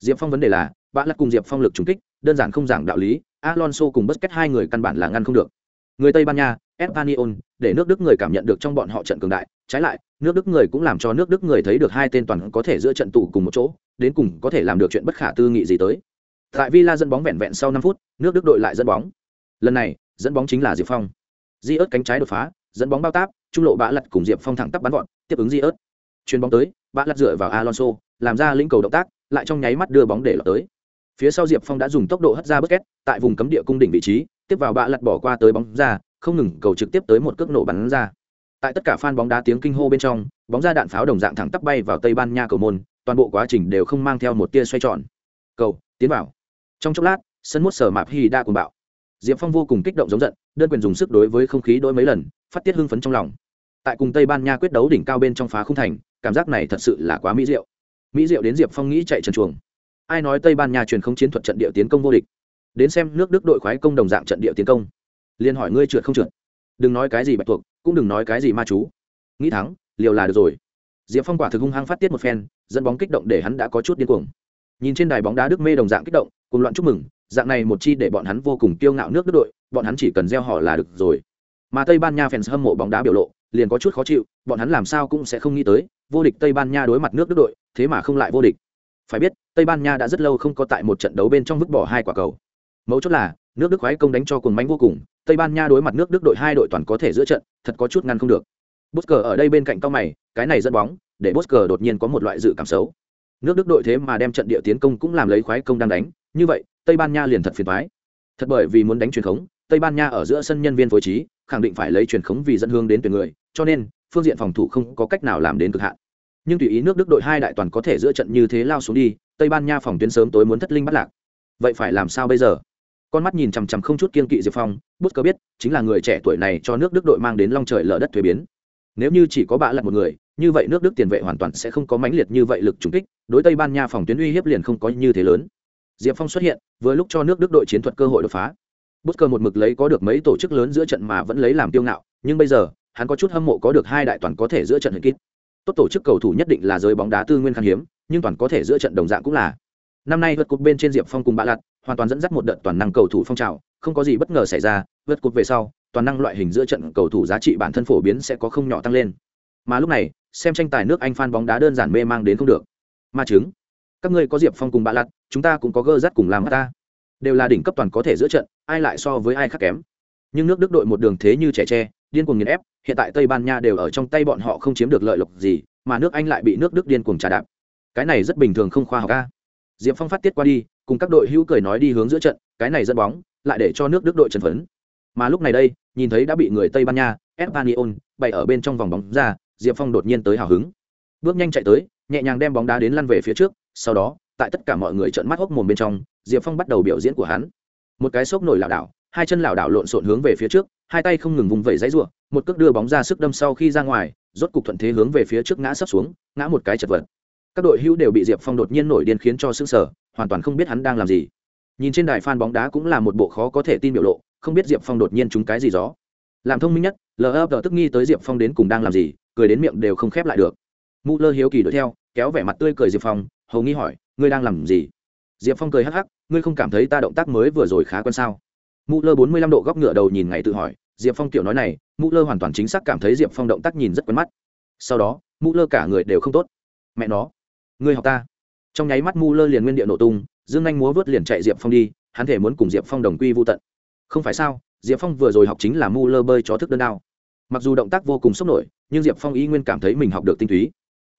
Diệp Phong vấn đề là, bạn lật cùng Diệp Phong lực trùng kích, đơn giản không giảng đạo lý, Alonso cùng bất kết hai người căn bản là ngăn không được. Người Tây Ban Nha, Espanyol, để nước Đức người cảm nhận được trong bọn họ trận cường đại, trái lại, nước Đức người cũng làm cho nước Đức người thấy được hai tên toàn có thể giữa trận tụ cùng một chỗ, đến cùng có thể làm được chuyện bất khả tư nghị gì tới. Tại Villa dẫn bóng vẹn vẹn sau 5 phút, nước Đức đội lại dẫn bóng. Lần này, dẫn bóng chính là Diệp Phong. Di ớt cánh trái đột phá, dẫn bóng bao táp, trung lộ bã lật cùng Diệp Phong thẳng tắp bắn gọn, tiếp ứng Di ớt. Chuyền bóng tới, bã lật dựa vào Alonso, làm ra lĩnh cầu động tác, lại trong nháy mắt đưa bóng để lọt tới. Phía sau Diệp Phong đã dùng tốc độ hất ra Busquets, tại vùng cấm địa cung đỉnh vị trí, tiếp vào bạ lật bỏ qua tới bóng ra, không ngừng cầu trực tiếp tới một cước nổ bắn ra. Tại tất cả fan bóng đá tiếng kinh hô bên trong, bóng ra đạn pháo đồng dạng thẳng tắp bay vào Tây Ban Nha cầu môn, toàn bộ quá trình đều không mang theo một tia xoay tròn. Cầu, tiến vào. Trong chốc lát, sân mốt sở mạp hy đa cùng bạo diệp phong vô cùng kích động giống giận đơn quyền dùng sức đối với không khí đôi mấy lần phát tiết hưng phấn trong lòng tại cùng tây ban nha quyết đấu đỉnh cao bên trong phá không thành cảm giác này thật sự là quá mỹ diệu mỹ diệu đến diệp phong nghĩ chạy trần chuồng ai nói tây ban nha truyền không chiến thuật trận địa tiến công vô địch đến xem nước đức đội khoái công đồng dạng trận địa tiến công liên hỏi ngươi trượt không trượt. Đừng nói cái gì bạch tuộc, cũng đừng nói cái gì ma chú. Nghĩ thắng, liều là được rồi. Diệp phong quả thực hung hăng phát tiết một phen, dẫn bóng kích động để hắn đã có chút điên cuồng. Nhìn trên đài bóng đá đức mê đồng dạng kích động, cùng loạn chúc mừng, dạng này một chi để bọn hắn vô cùng kiêu ngạo nước đức đội, bọn hắn chỉ cần gieo họ là được rồi. Mà tây ban nha fans hâm mộ bóng đá biểu lộ, liền có chút khó chịu, bọn hắn làm sao cũng sẽ không nghĩ tới, vô địch tây ban nha đối mặt nước đức đội, thế mà không lại vô địch. Phải biết, tây ban nha đã rất lâu không có tại một trận đấu bên trong vứt bỏ hai quả cầu. Mấu chốt là nước đức khoái công đánh cho cuồng mánh vô cùng tây ban nha đối mặt nước đức đội hai đội toàn có thể giữa trận thật có chút ngăn không được bút cờ ở đây bên cạnh cao mày, cái này dẫn bóng, để bút cờ đột nhiên có một loại dự cảm xấu. Nước Đức đội thế mà đem trận địa tiến công cũng làm lấy khoái công đang đánh, như vậy, Tây Ban Nha liền thật phiền thoái Thật bởi vì muốn đánh truyền khống, Tây Ban Nha ở giữa sân nhân viên phối trí, khẳng định phải lấy truyền khống vì dẫn hướng đến tuyển người, cho nên, phương diện phòng thủ không có cách nào làm đến cực hạn. Nhưng tùy ý nước Đức đội hai đại toàn có thể giữa trận như thế lao xuống đi, Tây Ban Nha phòng tuyến sớm tối muốn thất linh bắt lạc. Vậy phải làm sao bây giờ? Con mắt nhìn chằm chằm không chút kiên kỵ Diệp Phong, bút cơ biết, chính là người trẻ tuổi này cho nước Đức đội mang đến long trời lở đất thuế biến. Nếu như chỉ có bạ lật một người như vậy nước đức tiền vệ hoàn toàn sẽ không có mãnh liệt như vậy lực trúng kích đối tây ban nha phòng tuyến uy hiếp liền không có như thế lớn. Diệp phong xuất hiện vừa lúc cho nước đức đội chiến thuật cơ hội đột phá. Bút cơ một mực lấy có được mấy tổ chức lớn giữa trận mà vẫn lấy làm tiêu ngạo nhưng bây giờ hắn có chút hâm mộ có được hai đại toàn có thể giữa trận hữu kít tốt tổ chức cầu thủ nhất định là giới bóng đá tư nguyên khan hiếm nhưng toàn có thể giữa trận đồng dạng cũng là. Năm nay vượt cột bên trên diệp phong cùng bạ lặt hoàn toàn dẫn dắt một đợt toàn năng cầu thủ phong trào không có gì bất ngờ xảy ra vượt cột về sau toàn năng loại hình giữa trận cầu thủ giá trị bản thân phổ biến sẽ có không nhỏ tăng lên. Mà lúc này xem tranh tài nước anh fan bóng đá đơn giản mê mang đến không được. Ma chứng. Các ngươi có diệp phong cùng bạ Lật, chúng ta cũng có gơ dắt cùng làm ta đều là đỉnh cấp toàn có thể giữa trận ai lại so với ai khác kém. Nhưng nước đức đội một đường thế như trẻ tre điên cuồng nghiền ép hiện tại tây ban nha đều ở trong tay bọn họ không chiếm được lợi lộc gì mà nước anh lại bị nước đức điên cuồng trả đạp. Cái này rất bình thường không khoa học a. diệp phong phát tiết qua đi cùng các đội hữu cười nói đi hướng giữa trận cái này dẫn bóng lại để cho nước đức đội trần phấn. Mà lúc này đây nhìn thấy đã bị người tây ban nha espanyol bày ở bên trong vòng bóng ra diệp phong đột nhiên tới hào hứng. Bước nhanh chạy tới nhẹ nhàng đem bóng đá đến lăn về phía trước sau đó tại tất cả mọi người trợn mắt hốc mồm bên trong diệp phong bắt đầu biểu diễn của hắn. Một cái sốc nổi lảo đảo hai chân lảo đảo lộn xộn hướng về phía trước hai tay không ngừng vùng vẩy giãy giụa, một cước đưa bóng ra sức đâm sau khi ra ngoài rốt cục thuận thế hướng về phía trước ngã sắp xuống ngã một cái chật vật. Các đội hữu đều bị diệp phong đột nhiên nổi điên khiến cho sững sờ. sở hoàn toàn không biết hắn đang làm gì. Nhìn trên đài phan bóng đá cũng là một bộ khó có thể tin biểu lộ, không biết diệp phong đột nhiên trúng cái gì gió. Làm thông minh nhất lờ ấp tức nghi tới diệp phong đến cùng đang làm gì, cười đến miệng đều không khép lại được. Mụ lơ hiếu kỳ đuổi theo, kéo vẻ mặt tươi cười diệp phong, hầu nghi hỏi, ngươi đang làm gì? Diệp phong cười hắc hắc, ngươi không cảm thấy ta động tác mới vừa rồi khá quen sao? Mụ lơ bốn mươi lăm độ góc ngựa đầu nhìn ngày tự hỏi, diệp phong kiểu nói này mụ lơ hoàn toàn chính xác cảm thấy diệp phong động tác nhìn rất quen mắt. Sau đó mụ lơ cả người đều không tốt. Mẹ nó, ngươi học ta trong nháy mắt Mu lơ liền nguyên địa nổ tung, dương anh múa vớt liền chạy diệp phong đi, hắn thể muốn cùng diệp phong đồng quy vô tận. Không phải sao, diệp phong vừa rồi học chính là mu lơ bơi chó thức đơn đao. Mặc dù động tác vô cùng sốc nổi, nhưng diệp phong ý nguyên cảm thấy mình học được tinh túy.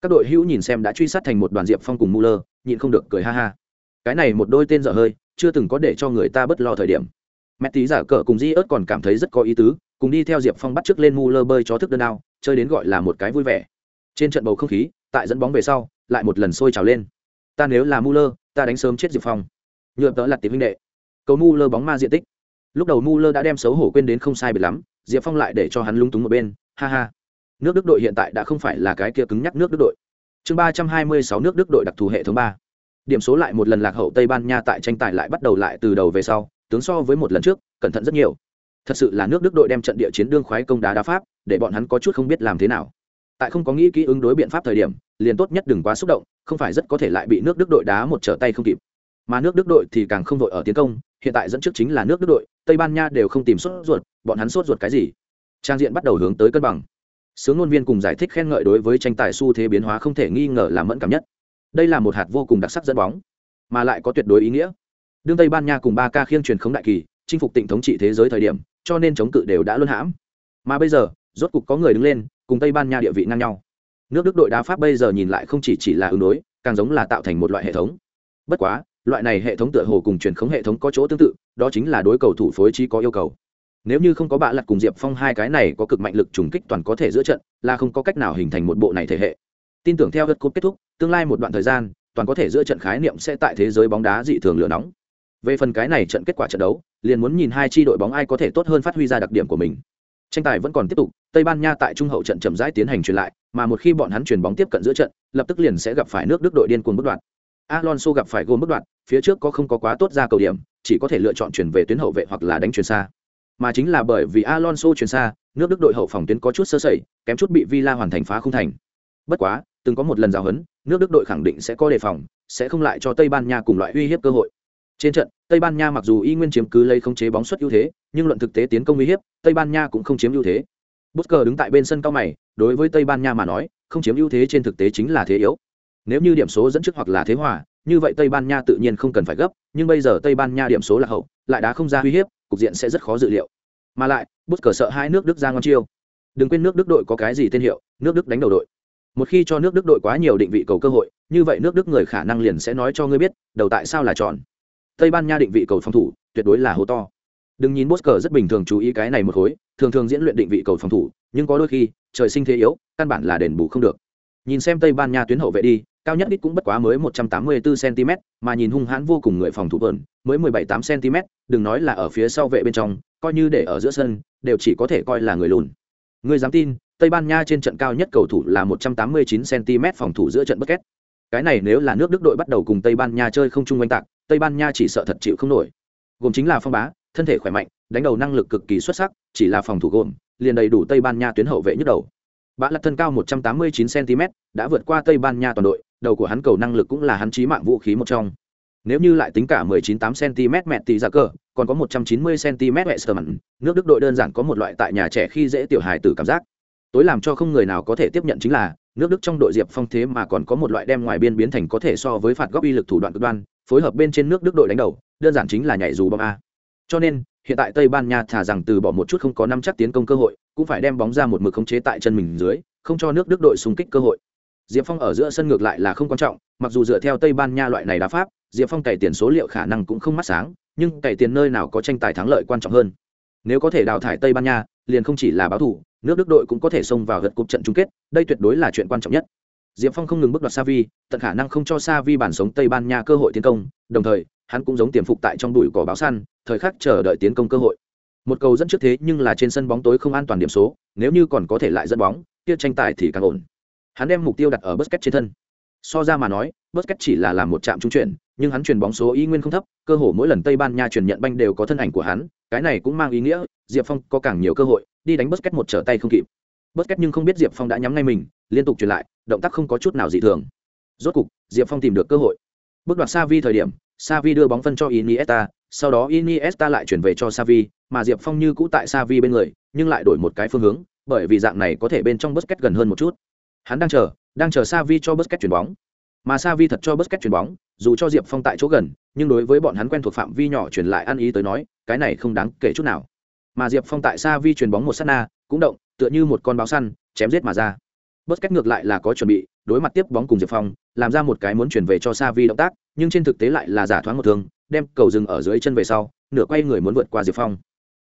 Các đội hữu nhìn xem đã truy sát thành một đoàn diệp phong cùng mu lơ, nhịn không được cười ha ha. Cái này một đôi tên dở hơi, chưa từng có để cho người ta bất lo thời điểm. Mẹ tí giả cờ cùng di ớt còn cảm thấy rất có ý tứ, cùng đi theo diệp phong bắt trước lên mu lơ bơi chó thức đơn đao, chơi đến gọi là một cái vui vẻ. Trên trận bầu không khí, tại dẫn bóng về sau, lại một lần sôi trào lên ta nếu là Muller, ta đánh sớm chết diệp phong. Nhựa tớ là tỷ huynh đệ. Cầu Muller bóng ma diện tích. Lúc đầu Muller đã đem xấu hổ quên đến không sai biệt lắm diệp phong lại để cho hắn lung túng một bên ha ha. Nước đức đội hiện tại đã không phải là cái kia cứng nhắc nước đức đội. Chương ba trăm hai mươi sáu nước đức đội đặc thù hệ thống ba. Điểm số lại một lần lạc hậu tây ban nha tại tranh tài lại bắt đầu lại từ đầu về sau tướng so với một lần trước cẩn thận rất nhiều. Thật sự là nước đức đội đem trận địa chiến đương khoái công đá đá pháp để bọn hắn có chút không biết làm thế nào tại không có nghĩ kỹ ứng đối biện pháp thời điểm, liền tốt nhất đừng quá xúc động, không phải rất có thể lại bị nước đức đội đá một trở tay không kịp. Mà nước đức đội thì càng không đội ở tiến công, hiện tại dẫn trước chính là nước đức đội, tây ban nha đều không tìm sốt ruột, bọn hắn sốt ruột cái gì? Trang diện bắt đầu hướng tới cân bằng. Sướng ngôn viên cùng giải thích khen ngợi đối với tranh tài xu thế biến hóa không thể nghi ngờ là mẫn cảm nhất. Đây là một hạt vô cùng đặc sắc dẫn bóng, mà lại có tuyệt đối ý nghĩa. Đương tây ban nha cùng ba ca khiêng truyền khống đại kỳ, chinh phục tỉnh thống trị thế giới thời điểm, cho nên chống cự đều đã luân hãm. Mà bây giờ, rốt cục có người đứng lên cùng tây ban nha địa vị ngang nhau nước đức đội đá pháp bây giờ nhìn lại không chỉ chỉ là ứng đối càng giống là tạo thành một loại hệ thống bất quá loại này hệ thống tựa hồ cùng truyền khống hệ thống có chỗ tương tự đó chính là đối cầu thủ phối trí có yêu cầu nếu như không có bạ lặt cùng diệp phong hai cái này có cực mạnh lực trùng kích toàn có thể giữa trận là không có cách nào hình thành một bộ này thể hệ tin tưởng theo đất cúp kết thúc tương lai một đoạn thời gian toàn có thể giữa trận khái niệm sẽ tại thế giới bóng đá dị thường lửa nóng về phần cái này trận kết quả trận đấu liền muốn nhìn hai chi đội bóng ai có thể tốt hơn phát huy ra đặc điểm của mình tranh tài vẫn còn tiếp tục tây ban nha tại trung hậu trận chậm rãi tiến hành truyền lại mà một khi bọn hắn truyền bóng tiếp cận giữa trận lập tức liền sẽ gặp phải nước đức đội điên cuồng bất đoạn. Alonso gặp phải gồm bất đoạn phía trước có không có quá tốt ra cầu điểm chỉ có thể lựa chọn chuyển về tuyến hậu vệ hoặc là đánh chuyển xa. Mà chính là bởi vì alonso chuyển xa nước đức đội hậu phòng tuyến có chút sơ sẩy kém chút bị villa hoàn thành phá không thành. Bất quá từng có một lần giao hấn, nước đức đội khẳng định sẽ có đề phòng sẽ không lại cho tây ban nha cùng loại uy hiếp cơ hội. Trên trận tây ban nha mặc dù y nguyên chiếm cứ lấy không chế bóng suất ưu thế nhưng luận thực tế tiến công uy hiếp tây ban nha cũng không chiếm ưu thế. Busker đứng tại bên sân cao mày, đối với Tây Ban Nha mà nói, không chiếm ưu thế trên thực tế chính là thế yếu. Nếu như điểm số dẫn trước hoặc là thế hòa, như vậy Tây Ban Nha tự nhiên không cần phải gấp, nhưng bây giờ Tây Ban Nha điểm số là hậu, lại đã không ra uy hiếp, cục diện sẽ rất khó dự liệu. Mà lại, Busker sợ hai nước Đức ra ngon chiêu. Đừng quên nước Đức đội có cái gì tên hiệu, nước Đức đánh đầu đội. Một khi cho nước Đức đội quá nhiều định vị cầu cơ hội, như vậy nước Đức người khả năng liền sẽ nói cho ngươi biết, đầu tại sao là tròn. Tây Ban Nha định vị cầu phòng thủ, tuyệt đối là hố to. Đừng nhìn Bosker rất bình thường chú ý cái này một khối, thường thường diễn luyện định vị cầu phòng thủ, nhưng có đôi khi, trời sinh thế yếu, căn bản là đền bù không được. Nhìn xem Tây Ban Nha tuyến hậu vệ đi, cao nhất ít cũng bất quá mới 184 cm, mà nhìn hung hãn vô cùng người phòng thủ vợn, mới 178 cm, đừng nói là ở phía sau vệ bên trong, coi như để ở giữa sân, đều chỉ có thể coi là người lùn. Người dám tin, Tây Ban Nha trên trận cao nhất cầu thủ là 189 cm phòng thủ giữa trận bất kết. Cái này nếu là nước Đức đội bắt đầu cùng Tây Ban Nha chơi không chung quanh tạc, Tây Ban Nha chỉ sợ thật chịu không nổi. Gồm chính là phong bá, thân thể khỏe mạnh, đánh đầu năng lực cực kỳ xuất sắc, chỉ là phòng thủ gồm, liền đầy đủ tây ban nha tuyến hậu vệ nhức đầu. Bã lật thân cao 189 cm đã vượt qua tây ban nha toàn đội, đầu của hắn cầu năng lực cũng là hắn chí mạng vũ khí một trong. Nếu như lại tính cả 198 cm mẹ tỷ giả cờ, còn có 190 cm mẹ sờ mặn, nước đức đội đơn giản có một loại tại nhà trẻ khi dễ tiểu hài tử cảm giác. Tối làm cho không người nào có thể tiếp nhận chính là, nước đức trong đội diệp phong thế mà còn có một loại đem ngoài biên biến thành có thể so với phạt góc uy lực thủ đoạn cực đoan, phối hợp bên trên nước đức đội đánh đầu, đơn giản chính là nhảy dù bom a cho nên, hiện tại tây ban nha thả rằng từ bỏ một chút không có năm chắc tiến công cơ hội, cũng phải đem bóng ra một mực khống chế tại chân mình dưới, không cho nước đức đội xung kích cơ hội. Diệp phong ở giữa sân ngược lại là không quan trọng, mặc dù dựa theo tây ban nha loại này đá pháp, diệp phong cày tiền số liệu khả năng cũng không mắt sáng, nhưng cày tiền nơi nào có tranh tài thắng lợi quan trọng hơn. Nếu có thể đào thải tây ban nha, liền không chỉ là báo thủ, nước đức đội cũng có thể xông vào gật cục trận chung kết, đây tuyệt đối là chuyện quan trọng nhất diệp phong không ngừng bước đoạt savi tận khả năng không cho savi bản sống tây ban nha cơ hội tiến công, đồng thời, hắn cũng giống tiềm phục tại trong bụi cỏ báo săn, thời khắc chờ đợi tiến công cơ hội. Một cầu dẫn trước thế nhưng là trên sân bóng tối không an toàn điểm số, nếu như còn có thể lại dẫn bóng, kia tranh tài thì càng ổn. Hắn đem mục tiêu đặt ở Busquets trên thân. So ra mà nói, Busquets chỉ là làm một trạm trung chuyển, nhưng hắn chuyển bóng số ý nguyên không thấp, cơ hội mỗi lần tây ban nha chuyển nhận banh đều có thân ảnh của hắn, cái này cũng mang ý nghĩa, diệp phong có càng nhiều cơ hội, đi đánh Busquets một trở tay không kịp. Busquets nhưng không biết diệp phong đã nhắm ngay mình, liên tục chuyển lại động tác không có chút nào dị thường rốt cục diệp phong tìm được cơ hội bước đoạt xa vi thời điểm Savi đưa bóng phân cho Iniesta, sau đó Iniesta lại chuyển về cho Savi, mà Diệp Phong như cũ tại Savi bên người, nhưng lại đổi một cái phương hướng, bởi vì dạng này có thể bên trong Busquets gần hơn một chút. Hắn đang chờ, đang chờ Savi cho Busquets chuyển bóng. Mà Savi thật cho Busquets chuyển bóng, dù cho Diệp Phong tại chỗ gần, nhưng đối với bọn hắn quen thuộc phạm vi nhỏ chuyển lại ăn ý tới nói, cái này không đáng kể chút nào. Mà Diệp Phong tại Savi chuyển bóng một sát na, cũng động, tựa như một con báo săn, chém giết mà ra. Busquets ngược lại là có chuẩn bị, đối mặt tiếp bóng cùng Diệp Phong, làm ra một cái muốn chuyển về cho Sa Vi động tác, nhưng trên thực tế lại là giả thoáng một thương, đem cầu dừng ở dưới chân về sau, nửa quay người muốn vượt qua Diệp Phong.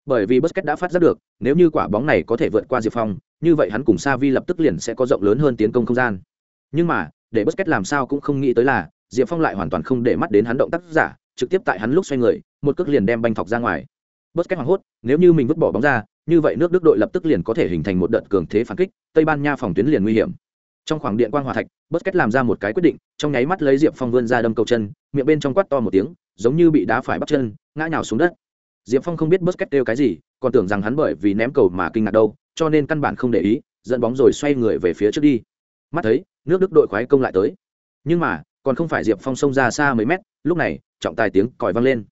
Bởi vì Busquets đã phát giác được, nếu như quả bóng này có thể vượt qua Diệp Phong, như vậy hắn cùng Sa Vi lập tức liền sẽ có rộng lớn hơn tiến công không gian. Nhưng mà, để Busquets làm sao cũng không nghĩ tới là, Diệp Phong lại hoàn toàn không để mắt đến hắn động tác giả, trực tiếp tại hắn lúc xoay người, một cước liền đem banh thọc ra ngoài. Busquets hoảng hốt, nếu như mình vứt bỏ bóng ra, như vậy nước Đức đội lập tức liền có thể hình thành một đợt cường thế phản kích, Tây Ban Nha phòng tuyến liền nguy hiểm. Trong khoảng điện quang hòa thạch bất cách làm ra một cái quyết định trong nháy mắt lấy diệp phong vươn ra đâm cầu chân miệng bên trong quát to một tiếng giống như bị đá phải bắt chân ngã nhào xuống đất. Diệp phong không biết bất cách kêu cái gì còn tưởng rằng hắn bởi vì ném cầu mà kinh ngạc đâu cho nên căn bản không để ý dẫn bóng rồi xoay người về phía trước đi. Mắt thấy nước đức đội khoái công lại tới. Nhưng mà còn không phải diệp phong xông ra xa mấy mét lúc này trọng tài tiếng còi vang lên.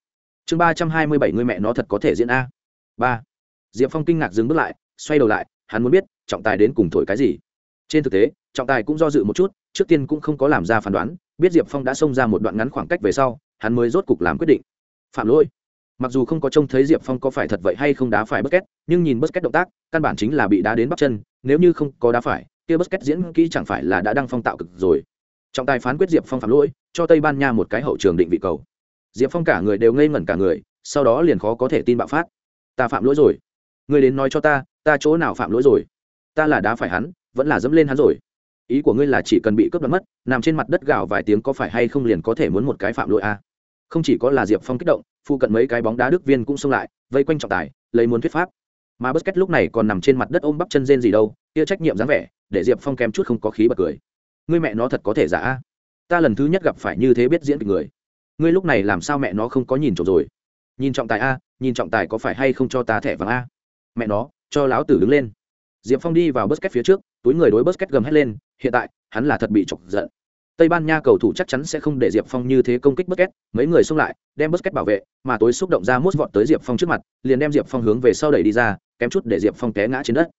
Chương ba trăm hai mươi bảy người mẹ nó thật có thể diễn a. Ba diệp phong kinh ngạc dừng bước lại, xoay đầu lại, hắn muốn biết, trọng tài đến cùng thổi cái gì? Trên thực tế, trọng tài cũng do dự một chút, trước tiên cũng không có làm ra phán đoán, biết diệp phong đã xông ra một đoạn ngắn khoảng cách về sau, hắn mới rốt cục làm quyết định. Phạm lỗi. Mặc dù không có trông thấy diệp phong có phải thật vậy hay không đá phải bất két nhưng nhìn bất két động tác, căn bản chính là bị đá đến bắp chân, nếu như không có đá phải, kia bất két diễn kỹ chẳng phải là đã đăng phong tạo cực rồi. Trọng tài phán quyết diệp phong phạm lỗi, cho tây ban nha một cái hậu trường định vị cầu. Diệp phong cả người đều ngây ngẩn cả người, sau đó liền khó có thể tin bạo phát. Ta phạm lỗi rồi. Ngươi đến nói cho ta ta chỗ nào phạm lỗi rồi? Ta là đá phải hắn, vẫn là dẫm lên hắn rồi. Ý của ngươi là chỉ cần bị cướp đoạt mất, nằm trên mặt đất gạo vài tiếng có phải hay không liền có thể muốn một cái phạm lỗi à? không chỉ có là diệp phong kích động phụ cận mấy cái bóng đá đức viên cũng xông lại, vây quanh trọng tài, lấy muốn thuyết pháp. Mà bất kết lúc này còn nằm trên mặt đất ôm bắp chân rên gì đâu, kia trách nhiệm dáng vẻ, để diệp phong kém chút không có khí bật cười. Ngươi mẹ nó thật có thể giả a? Ta lần thứ nhất gặp phải như thế biết diễn kịch người. Ngươi lúc này làm sao mẹ nó không có nhìn trộm rồi? Nhìn trọng tài a, nhìn trọng tài có phải hay không cho ta thẻ vàng a? Mẹ nó, cho láo tử đứng lên. Diệp phong đi vào bớt két phía trước, túi người đối bớt két gầm hét lên, hiện tại, hắn là thật bị chọc giận. Tây ban nha cầu thủ chắc chắn sẽ không để diệp phong như thế công kích bớt két, mấy người xông lại, đem bớt két bảo vệ, mà tối xúc động ra mút vọt tới diệp phong trước mặt, liền đem diệp phong hướng về sau đẩy đi ra, kém chút để diệp phong té ngã trên đất.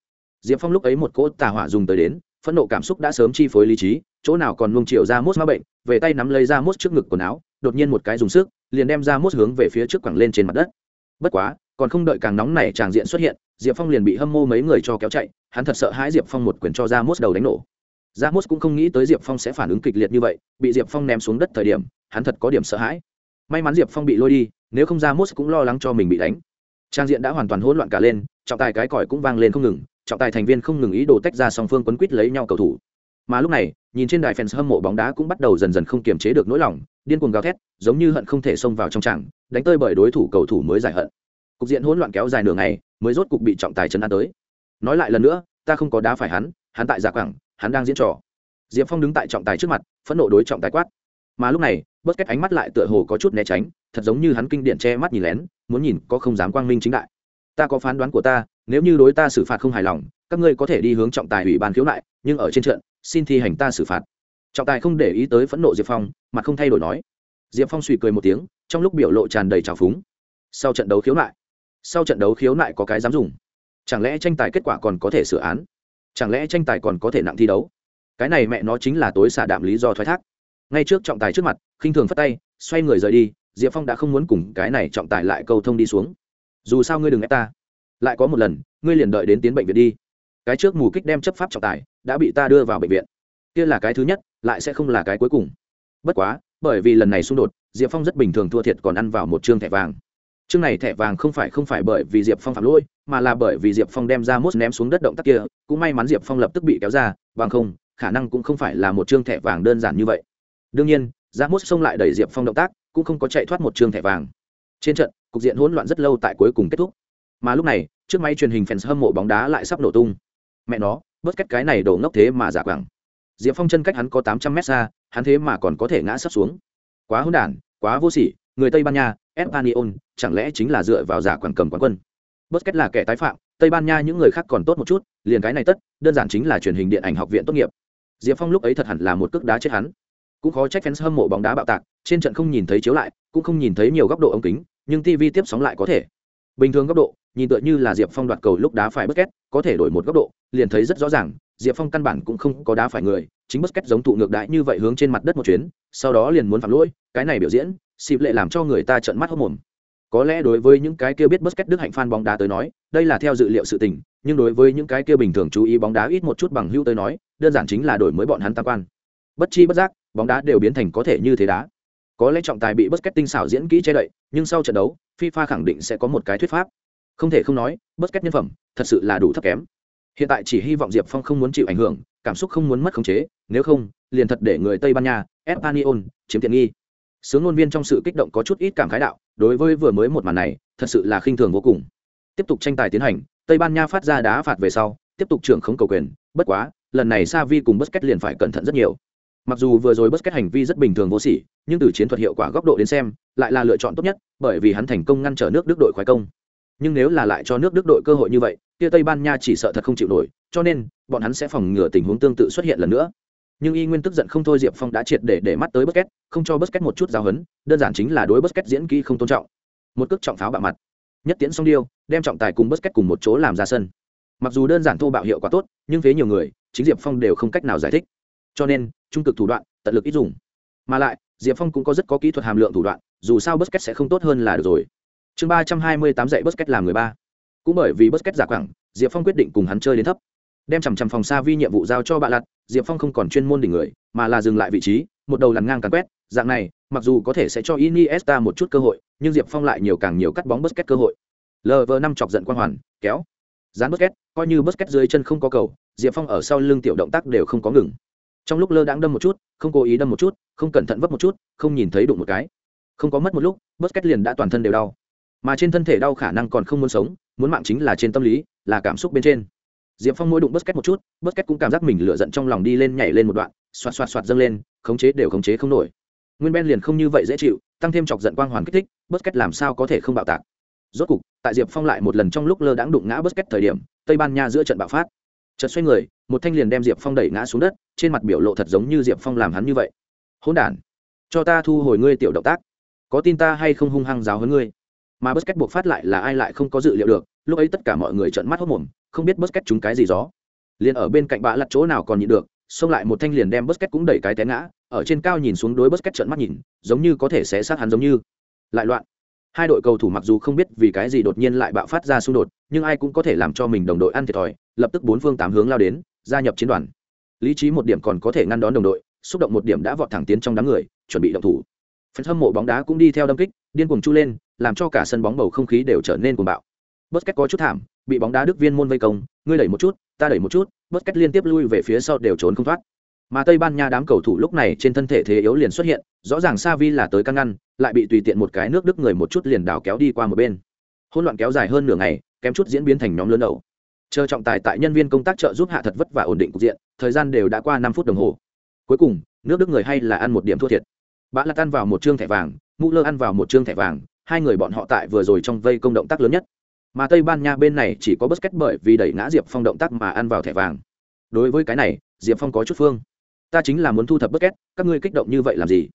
Diệp phong lúc ấy một cỗ tà hỏa dùng tới đến, phẫn nộ cảm xúc đã sớm chi phối lý trí, chỗ nào còn nung triệu ra mút ma bệnh, về tay nắm lấy ra mút trước ngực quần áo, đột nhiên một cái dùng sức, liền đem ra mút hướng về phía trước quẳng lên trên mặt đất. Bất quá, còn không đợi càng nóng này tràng diện xuất hiện diệp phong liền bị hâm mô mấy người cho kéo chạy, hắn thật sợ hãi diệp phong một quyền cho ra mút đầu đánh nổ. Ra mút cũng không nghĩ tới diệp phong sẽ phản ứng kịch liệt như vậy, bị diệp phong ném xuống đất thời điểm, hắn thật có điểm sợ hãi. May mắn diệp phong bị lôi đi, nếu không ra mút cũng lo lắng cho mình bị đánh. Trang diện đã hoàn toàn hỗn loạn cả lên, trọng tài cái còi cũng vang lên không ngừng, trọng tài thành viên không ngừng ý đồ tách ra song phương quấn quýt lấy nhau cầu thủ. Mà lúc này, nhìn trên đài fans hâm mộ bóng đá cũng bắt đầu dần dần không kiềm chế được nỗi lòng, điên cuồng gào thét, giống như hận không thể xông vào trong tràng, đánh tơi bởi đối thủ cầu thủ mới giải hận cục diện hỗn loạn kéo dài nửa ngày, mới rốt cục bị trọng tài chấn an tới. Nói lại lần nữa, ta không có đá phải hắn hắn tại giả quảng, hắn đang diễn trò. Diệp phong đứng tại trọng tài trước mặt, phẫn nộ đối trọng tài quát. Mà lúc này bớt kết ánh mắt lại tựa hồ có chút né tránh, thật giống như hắn kinh điện che mắt nhìn lén, muốn nhìn có không dám quang minh chính đại. Ta có phán đoán của ta, nếu như đối ta xử phạt không hài lòng, các ngươi có thể đi hướng trọng tài ủy ban khiếu nại, nhưng ở trên trận, xin thi hành ta xử phạt. Trọng tài không để ý tới phẫn nộ diệp phong, mặt không thay đổi nói. Diệp phong suy cười một tiếng, trong lúc biểu lộ tràn đầy trào phúng. Sau trận đấu khiếu nại sau trận đấu khiếu nại có cái dám dùng? Chẳng lẽ tranh tài kết quả còn có thể sửa án? Chẳng lẽ tranh tài còn có thể nặng thi đấu? Cái này mẹ nó chính là tối xả đạm lý do thoái thác. Ngay trước trọng tài trước mặt, khinh thường phát tay, xoay người rời đi, diệp phong đã không muốn cùng cái này trọng tài lại câu thông đi xuống. Dù sao ngươi đừng ép ta. Lại có một lần, ngươi liền đợi đến tiến bệnh viện đi. Cái trước mù kích đem chấp pháp trọng tài, đã bị ta đưa vào bệnh viện. Kia là cái thứ nhất, lại sẽ không là cái cuối cùng. Bất quá, bởi vì lần này xung đột, diệp phong rất bình thường thua thiệt còn ăn vào một chương thẻ vàng chương này thẻ vàng không phải không phải bởi vì diệp phong phạm lỗi, mà là bởi vì diệp phong đem ra mốt ném xuống đất động tác kia, cũng may mắn diệp phong lập tức bị kéo ra, bằng không, khả năng cũng không phải là một chương thẻ vàng đơn giản như vậy. Đương nhiên, ra mốt xông lại đẩy diệp phong động tác, cũng không có chạy thoát một chương thẻ vàng. Trên trận, cục diện hỗn loạn rất lâu tại cuối cùng kết thúc. Mà lúc này, trước máy truyền hình fans hâm mộ bóng đá lại sắp nổ tung. Mẹ nó, bớt cách cái này đổ ngốc thế mà giả quẳng. Diệp phong chân cách hắn có tám trăm mét xa, hắn thế mà còn có thể ngã sắp xuống. Quá hỗn đản, quá vô sỉ, người tây ban nha espanyol chẳng lẽ chính là dựa vào giả quảng cầm quán quân? Bất kết là kẻ tái phạm, tây ban nha những người khác còn tốt một chút, liền cái này tất, đơn giản chính là truyền hình điện ảnh học viện tốt nghiệp. Diệp phong lúc ấy thật hẳn là một cước đá chết hắn. Cũng khó trách fans hâm mộ bóng đá bạo tạc, trên trận không nhìn thấy chiếu lại, cũng không nhìn thấy nhiều góc độ ống kính, nhưng tv tiếp sóng lại có thể. Bình thường góc độ, nhìn tựa như là diệp phong đoạt cầu lúc đá phải bất két có thể đổi một góc độ, liền thấy rất rõ ràng, diệp phong căn bản cũng không có đá phải người, chính bất két giống tụ ngược đại như vậy hướng trên mặt đất một chuyến, sau đó liền muốn phạm lỗi, cái này biểu diễn, xịp lệ làm cho người ta trợn mắt hốc mồm có lẽ đối với những cái kia biết bất kết đức hạnh fan bóng đá tới nói, đây là theo dự liệu sự tình, nhưng đối với những cái kia bình thường chú ý bóng đá ít một chút bằng hưu tới nói, đơn giản chính là đổi mới bọn hắn tam quan. Bất chi bất giác, bóng đá đều biến thành có thể như thế đá. Có lẽ trọng tài bị bất kết tinh xảo diễn kỹ che đậy, nhưng sau trận đấu, fifa khẳng định sẽ có một cái thuyết pháp. Không thể không nói bất kết nhân phẩm thật sự là đủ thấp kém. Hiện tại chỉ hy vọng diệp phong không muốn chịu ảnh hưởng, cảm xúc không muốn mất khống chế, nếu không, liền thật để người tây ban nha, espanyol, chiếm tiện nghi sướng ngôn viên trong sự kích động có chút ít cảm khái đạo, đối với vừa mới một màn này, thật sự là khinh thường vô cùng. Tiếp tục tranh tài tiến hành, tây ban nha phát ra đá phạt về sau, tiếp tục trưởng không cầu quyền, bất quá, lần này sa vi cùng bất kết liền phải cẩn thận rất nhiều. Mặc dù vừa rồi bất kết hành vi rất bình thường vô sỉ, nhưng từ chiến thuật hiệu quả góc độ đến xem, lại là lựa chọn tốt nhất, bởi vì hắn thành công ngăn trở nước đức đội khoái công. Nhưng nếu là lại cho nước đức đội cơ hội như vậy, kia tây ban nha chỉ sợ thật không chịu nổi, cho nên, bọn hắn sẽ phòng ngừa tình huống tương tự xuất hiện lần nữa nhưng y nguyên tức giận không thôi diệp phong đã triệt để để mắt tới bất két không cho bất két một chút giáo hấn, đơn giản chính là đối bất két diễn kỹ không tôn trọng. Một cước trọng pháo bạo mặt. Nhất tiễn song điêu, đem trọng tài cùng bất két cùng một chỗ làm ra sân. Mặc dù đơn giản thô bạo hiệu quả tốt, nhưng phía nhiều người, chính diệp phong đều không cách nào giải thích. Cho nên, trung cực thủ đoạn, tận lực ít dùng. Mà lại, diệp phong cũng có rất có kỹ thuật hàm lượng thủ đoạn, dù sao bất két sẽ không tốt hơn là được rồi. Chương ba trăm hai mươi tám dạy Busquets làm người ba. Cũng bởi vì Busquets giả quảng diệp phong quyết định cùng hắn chơi đến thấp đem chằm chằm phòng xa vi nhiệm vụ giao cho bạn lặt diệp phong không còn chuyên môn đỉnh người, mà là dừng lại vị trí, một đầu lằn ngang càn quét, dạng này, mặc dù có thể sẽ cho iniesta một chút cơ hội, nhưng diệp phong lại nhiều càng nhiều cắt bóng Busquets cơ hội. Lv năm chọc giận quang hoàn, kéo. Dán Busquets, coi như Busquets dưới chân không có cầu, diệp phong ở sau lưng tiểu động tác đều không có ngừng. Trong lúc lơ đãng đâm một chút, không cố ý đâm một chút, không cẩn thận vấp một chút, không nhìn thấy đụng một cái. Không có mất một lúc, Busquets liền đã toàn thân đều đau. Mà trên thân thể đau khả năng còn không muốn sống, muốn mạng chính là trên tâm lý, là cảm xúc bên trên diệp phong mỗi đụng Bất Kết một chút Bất Kết cũng cảm giác mình lửa giận trong lòng đi lên nhảy lên một đoạn, xoạt xoạt xoạt dâng lên, khống chế đều khống chế không nổi. Nguyên ben liền không như vậy dễ chịu, tăng thêm chọc giận quang hoàn kích thích Bất Kết làm sao có thể không bạo tạc. Rốt cục, tại diệp phong lại một lần trong lúc lơ đãng đụng ngã Bất Kết thời điểm, tây ban nha giữa trận bạo phát. Chợt xoay người, một thanh liền đem diệp phong đẩy ngã xuống đất, trên mặt biểu lộ thật giống như diệp phong làm hắn như vậy. Hỗn đản, cho ta thu hồi ngươi tiểu động tác. Có tin ta hay không hung hăng giáo hơn ngươi? Mà Busquets buộc phát lại là ai lại không có dự liệu được, lúc ấy tất cả mọi người trợn mắt hốt mồm, không biết Busquets trúng cái gì gió. Liền ở bên cạnh bạ lặt chỗ nào còn nhịn được, xông lại một thanh liền đem Busquets cũng đẩy cái té ngã, ở trên cao nhìn xuống đối Busquets trợn mắt nhìn, giống như có thể sẽ sát hắn giống như. Lại loạn. Hai đội cầu thủ mặc dù không biết vì cái gì đột nhiên lại bạo phát ra xung đột, nhưng ai cũng có thể làm cho mình đồng đội ăn thiệt thòi, lập tức bốn phương tám hướng lao đến, gia nhập chiến đoàn. Lý trí một điểm còn có thể ngăn đón đồng đội, xúc động một điểm đã vọt thẳng tiến trong đám người, chuẩn bị động thủ phần hâm mộ bóng đá cũng đi theo đâm kích, điên cuồng chu lên, làm cho cả sân bóng bầu không khí đều trở nên cuồng bạo. Bất cách có chút thảm, bị bóng đá đức viên môn vây công, ngươi đẩy một chút, ta đẩy một chút. Bất cách liên tiếp lui về phía sau đều trốn không thoát. Mà tây ban nha đám cầu thủ lúc này trên thân thể thế yếu liền xuất hiện, rõ ràng Savi là tới căn ngăn, lại bị tùy tiện một cái nước đức người một chút liền đảo kéo đi qua một bên. Hỗn loạn kéo dài hơn nửa ngày, kém chút diễn biến thành nhóm lớn đầu. Chờ trọng tài tại nhân viên công tác trợ giúp hạ thật vất và ổn định cục diện, thời gian đều đã qua năm phút đồng hồ. Cuối cùng, nước đức người hay là ăn một điểm thua thiệt bạn là ăn vào một chương thẻ vàng, mũ lơ ăn vào một chương thẻ vàng, hai người bọn họ tại vừa rồi trong vây công động tác lớn nhất. Mà tây ban nha bên này chỉ có bất kết bởi vì đẩy ngã diệp phong động tác mà ăn vào thẻ vàng. Đối với cái này, diệp phong có chút phương. Ta chính là muốn thu thập bất kết các ngươi kích động như vậy làm gì?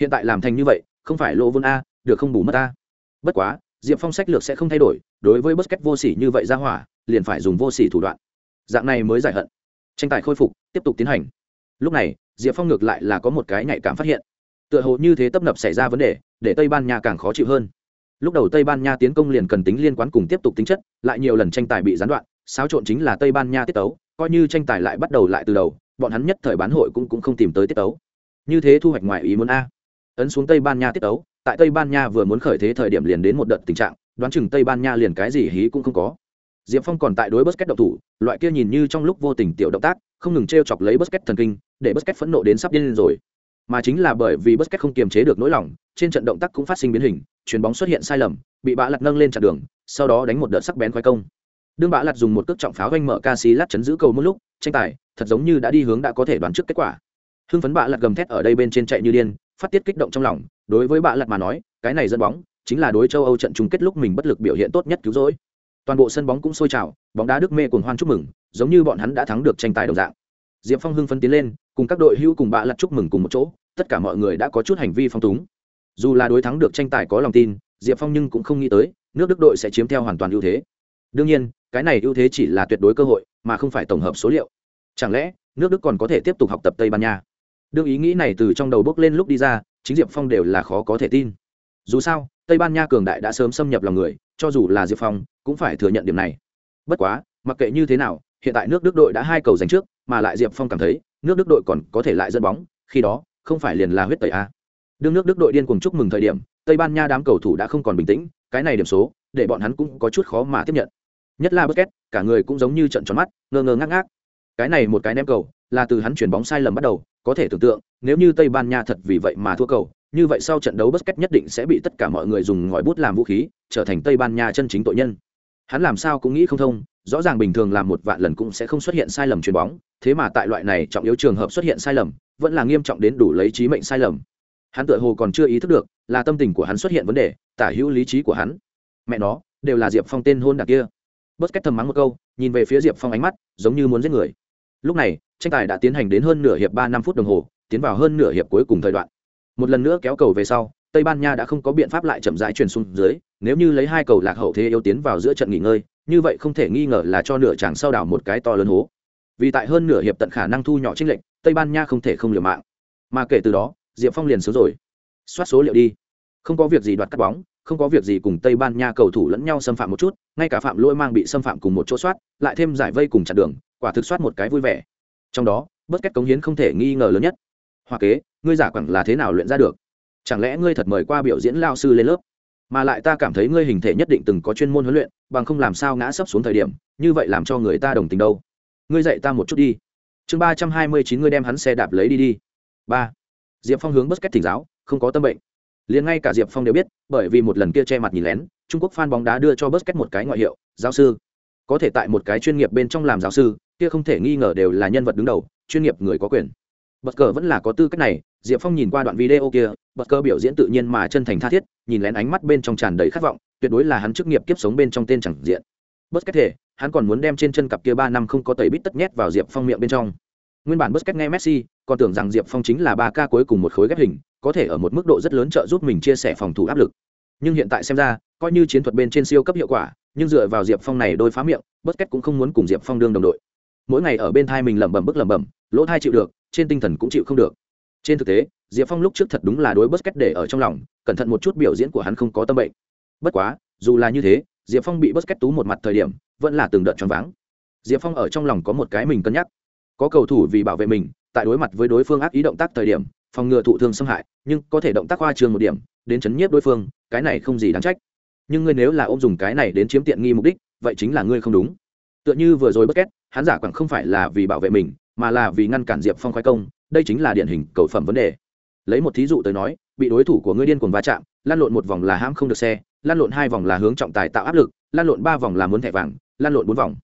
Hiện tại làm thành như vậy, không phải lỗ vốn a, được không bù mất ta? bất quá, diệp phong sách lược sẽ không thay đổi, đối với bất kết vô s ỉ như vậy ra hỏa, liền phải dùng vô s ỉ thủ đoạn. Dạng này mới giải hận. Tranh tài khôi phục, tiếp tục tiến hành. Lúc này, diệp phong ngược lại là có một cái nhạy cảm phát hiện tựa hồ như thế tấp nập xảy ra vấn đề để tây ban nha càng khó chịu hơn. Lúc đầu tây ban nha tiến công liền cần tính liên quan cùng tiếp tục tính chất lại nhiều lần tranh tài bị gián đoạn xáo trộn chính là tây ban nha tiết tấu coi như tranh tài lại bắt đầu lại từ đầu bọn hắn nhất thời bán hội cũng, cũng không tìm tới tiết tấu. Như thế thu hoạch ngoài ý muốn a. Ấn xuống tây ban nha tiết tấu tại tây ban nha vừa muốn khởi thế thời điểm liền đến một đợt tình trạng đoán chừng tây ban nha liền cái gì hí cũng không có. Diệp phong còn tại đối bất kết động thủ loại kia nhìn như trong lúc vô tình tiểu động tác không ngừng t r e o chọc lấy bất kết thần kinh để bất kết phẫn nộ đến sắp điên lên rồi mà chính là bởi vì bất kết không kiềm chế được nỗi lòng, trên trận động tác cũng phát sinh biến hình, chuyền bóng xuất hiện sai lầm, bị bã lặt nâng lên chặn đường, sau đó đánh một đợt sắc bén khoái công. Đương bã lặt dùng một cước trọng pháo ganh mở ca xí lát chấn giữ cầu một lúc, tranh tài, thật giống như đã đi hướng đã có thể đoán trước kết quả. Hưng phấn bạ lặt gầm thét ở đây bên trên chạy như điên, phát tiết kích động trong lòng, đối với bạ lặt mà nói, cái này dẫn bóng, chính là đối châu âu trận chung kết lúc mình bất lực biểu hiện tốt nhất cứu rỗi. Toàn bộ sân bóng cũng sôi trào, bóng đá đức mê cuồng hoan chúc mừng, giống như bọn hắn đã thắng được tranh tài đồng dạng diệp phong hưng phấn tiến lên, cùng các đội hữu cùng bạ lặt chúc mừng cùng một chỗ, tất cả mọi người đã có chút hành vi phong túng. Dù là đối thắng được tranh tài có lòng tin, diệp phong nhưng cũng không nghĩ tới, nước đức đội sẽ chiếm theo hoàn toàn ưu thế. Đương nhiên, cái này ưu thế chỉ là tuyệt đối cơ hội, mà không phải tổng hợp số liệu. Chẳng lẽ, nước đức còn có thể tiếp tục học tập tây ban nha? Đương ý nghĩ này từ trong đầu bước lên lúc đi ra, chính diệp phong đều là khó có thể tin. Dù sao, tây ban nha cường đại đã sớm xâm nhập lòng người, cho dù là diệp phong, cũng phải thừa nhận điểm này. Bất quá, mặc kệ như thế nào hiện tại nước đức đội đã hai cầu giành trước, mà lại diệp phong cảm thấy, nước đức đội còn có thể lại dẫn bóng, khi đó, không phải liền là huyết tẩy a. Đương nước đức đội điên cuồng chúc mừng thời điểm, tây ban nha đám cầu thủ đã không còn bình tĩnh, cái này điểm số, để bọn hắn cũng có chút khó mà tiếp nhận. Nhất là bất két cả người cũng giống như trận tròn mắt, ngơ ngơ ngác ngác. Cái này một cái ném cầu, là từ hắn chuyển bóng sai lầm bắt đầu, có thể tưởng tượng, nếu như tây ban nha thật vì vậy mà thua cầu, như vậy sau trận đấu bất nhất định sẽ bị tất cả mọi người dùng ngòi bút làm vũ khí, trở thành tây ban nha chân chính tội nhân hắn làm sao cũng nghĩ không thông, rõ ràng bình thường làm một vạn lần cũng sẽ không xuất hiện sai lầm chuyền bóng, thế mà tại loại này trọng yếu trường hợp xuất hiện sai lầm, vẫn là nghiêm trọng đến đủ lấy trí mệnh sai lầm. Hắn tựa hồ còn chưa ý thức được, là tâm tình của hắn xuất hiện vấn đề, tả hữu lý trí của hắn. Mẹ nó, đều là diệp phong tên hôn đặc kia. Bất cách thầm mắng một câu, nhìn về phía diệp phong ánh mắt, giống như muốn giết người. Lúc này, tranh tài đã tiến hành đến hơn nửa hiệp ba năm phút đồng hồ, tiến vào hơn nửa hiệp cuối cùng thời đoạn. Một lần nữa kéo cầu về sau, tây ban nha đã không có biện pháp lại chậm rãi truyền xuống dưới nếu như lấy hai cầu lạc hậu thế yếu tiến vào giữa trận nghỉ ngơi, như vậy không thể nghi ngờ là cho nửa chàng sau đảo một cái to lớn hố. Vì tại hơn nửa hiệp tận khả năng thu nhỏ trinh lệnh tây ban nha không thể không liều mạng. Mà kể từ đó, diệp phong liền sớm rồi. Soát số liệu đi. Không có việc gì đoạt cắt bóng, không có việc gì cùng tây ban nha cầu thủ lẫn nhau xâm phạm một chút, ngay cả phạm lỗi mang bị xâm phạm cùng một chỗ soát, lại thêm giải vây cùng chặn đường, quả thực soát một cái vui vẻ. Trong đó, bất kết cống hiến không thể nghi ngờ lớn nhất. Hoa kế, ngươi giả quẳng là thế nào luyện ra được? Chẳng lẽ ngươi thật mời qua biểu diễn lao sư lên lớp? Mà lại ta cảm thấy ngươi hình thể nhất định từng có chuyên môn huấn luyện, bằng không làm sao ngã sấp xuống thời điểm, như vậy làm cho người ta đồng tình đâu. Ngươi dạy ta một chút đi. Chương ba trăm hai mươi chín ngươi đem hắn xe đạp lấy đi đi. Ba. Diệp phong hướng bất kết thỉnh giáo, không có tâm bệnh. Liền ngay cả diệp phong đều biết, bởi vì một lần kia che mặt nhìn lén, trung quốc fan bóng đá đưa cho Busquets một cái ngoại hiệu, giáo sư. Có thể tại một cái chuyên nghiệp bên trong làm giáo sư, kia không thể nghi ngờ đều là nhân vật đứng đầu, chuyên nghiệp người có quyền bất cờ vẫn là có tư cách này, diệp phong nhìn qua đoạn video kia, bất cờ biểu diễn tự nhiên mà chân thành tha thiết, nhìn lén ánh mắt bên trong tràn đầy khát vọng, tuyệt đối là hắn chức nghiệp kiếp sống bên trong tên chẳng diện. Bất cách thể, hắn còn muốn đem trên chân cặp kia ba năm không có tẩy bít tất nhét vào diệp phong miệng bên trong. Nguyên bản bất cách nghe messi, còn tưởng rằng diệp phong chính là ba ca cuối cùng một khối ghép hình, có thể ở một mức độ rất lớn trợ giúp mình chia sẻ phòng thủ áp lực. Nhưng hiện tại xem ra, coi như chiến thuật bên trên siêu cấp hiệu quả, nhưng dựa vào diệp phong này đôi phá miệng, bất cách cũng không muốn cùng diệp phong đương đồng đội. Mỗi ngày ở bên thai mình lẩm bẩm bức lẩm bẩm, lỗ thai chịu được trên tinh thần cũng chịu không được. Trên thực tế, diệp phong lúc trước thật đúng là đối bất cách để ở trong lòng, cẩn thận một chút biểu diễn của hắn không có tâm bệnh. Bất quá, dù là như thế, diệp phong bị bất cách tú một mặt thời điểm, vẫn là từng đợt choáng váng. Diệp phong ở trong lòng có một cái mình cân nhắc. Có cầu thủ vì bảo vệ mình, tại đối mặt với đối phương ác ý động tác thời điểm, phòng ngừa thụ thương xâm hại, nhưng có thể động tác hoa trường một điểm, đến chấn nhiếp đối phương, cái này không gì đáng trách. Nhưng ngươi nếu là ôm dùng cái này đến chiếm tiện nghi mục đích, vậy chính là ngươi không đúng. Tựa như vừa rồi bất két hắn giả quẳng không phải là vì bảo vệ mình mà là vì ngăn cản diệp phong khoái công, đây chính là điển hình cầu phẩm vấn đề. Lấy một thí dụ tới nói, bị đối thủ của ngươi điên cuồng va chạm lan lộn một vòng là hãm không được xe lan lộn hai vòng là hướng trọng tài tạo áp lực lan lộn ba vòng là muốn thẻ vàng lan lộn bốn vòng.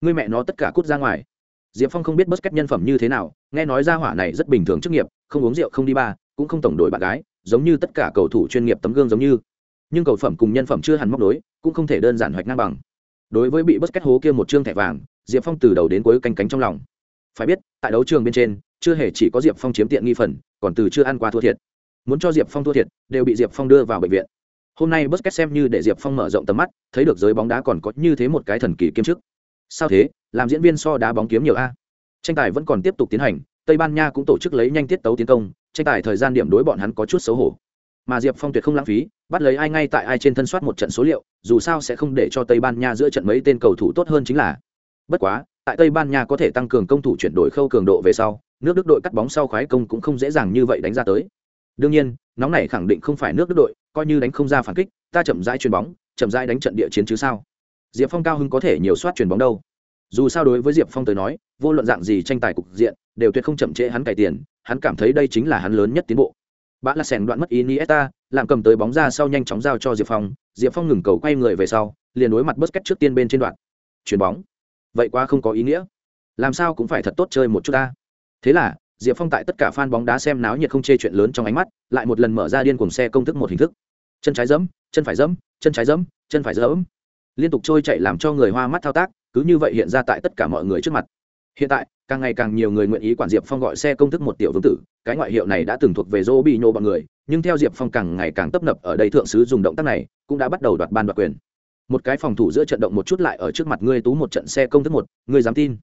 Ngươi mẹ nó tất cả cút ra ngoài. Diệp phong không biết bất cách nhân phẩm như thế nào, nghe nói ra hỏa này rất bình thường chức nghiệp, không uống rượu không đi ba, cũng không tổng đổi bạn gái, giống như tất cả cầu thủ chuyên nghiệp tấm gương giống như. Nhưng cầu phẩm cùng nhân phẩm chưa hẳn móc đối cũng không thể đơn giản hoạch ngang bằng. Đối với bị bất cách hố kia một chương thẻ vàng, diệp phong từ đầu đến cuối canh cánh trong lòng phải biết, tại đấu trường bên trên, chưa hề chỉ có diệp phong chiếm tiện nghi phần, còn từ chưa ăn qua thua thiệt. Muốn cho diệp phong thua thiệt, đều bị diệp phong đưa vào bệnh viện. Hôm nay bất cách xem như để diệp phong mở rộng tầm mắt, thấy được giới bóng đá còn có như thế một cái thần kỳ kiêm chức. Sao thế? Làm diễn viên so đá bóng kiếm nhiều a? Tranh tài vẫn còn tiếp tục tiến hành, tây ban nha cũng tổ chức lấy nhanh tiết tấu tiến công, tranh tài thời gian điểm đối bọn hắn có chút xấu hổ. Mà diệp phong tuyệt không lãng phí, bắt lấy ai ngay tại ai trên thân soát một trận số liệu, dù sao sẽ không để cho tây ban nha giữa trận mấy tên cầu thủ tốt hơn chính là. Bất quá tại tây ban nha có thể tăng cường công thủ chuyển đổi khâu cường độ về sau, nước đức đội cắt bóng sau khoái công cũng không dễ dàng như vậy đánh ra tới. Đương nhiên, nóng này khẳng định không phải nước đức đội, coi như đánh không ra phản kích, ta chậm rãi chuyền bóng, chậm rãi đánh trận địa chiến chứ sao? Diệp phong cao hưng có thể nhiều soát chuyền bóng đâu. Dù sao đối với diệp phong tới nói, vô luận dạng gì tranh tài cục diện, đều tuyệt không chậm trễ hắn cải tiền, hắn cảm thấy đây chính là hắn lớn nhất tiến bộ. Bã là sẻng đoạn mất iniesta làm cầm tới bóng ra sau nhanh chóng giao cho diệp phong diệp phong ngừng cầu quay người về sau, liền đối mặt bất cách trước tiên bên trên đoạn. Chuyền bóng vậy quá không có ý nghĩa. Làm sao cũng phải thật tốt chơi một chút ta. Thế là, diệp phong tại tất cả fan bóng đá xem náo nhiệt không chê chuyện lớn trong ánh mắt, lại một lần mở ra điên cùng xe công thức một hình thức. Chân trái dẫm, chân phải dẫm, chân trái dẫm, chân phải dẫm. Liên tục trôi chạy làm cho người hoa mắt thao tác, cứ như vậy hiện ra tại tất cả mọi người trước mặt. Hiện tại, càng ngày càng nhiều người nguyện ý quản diệp phong gọi xe công thức một tiểu vương tử, cái ngoại hiệu này đã từng thuộc về dô bị nhô bọn người, nhưng theo diệp phong càng ngày càng tấp nập ở đây thượng sứ dùng động tác này, cũng đã bắt đầu đoạt ban đoạt quyền một cái phòng thủ giữa trận động một chút lại ở trước mặt ngươi tú một trận xe công thức một, ngươi dám tin?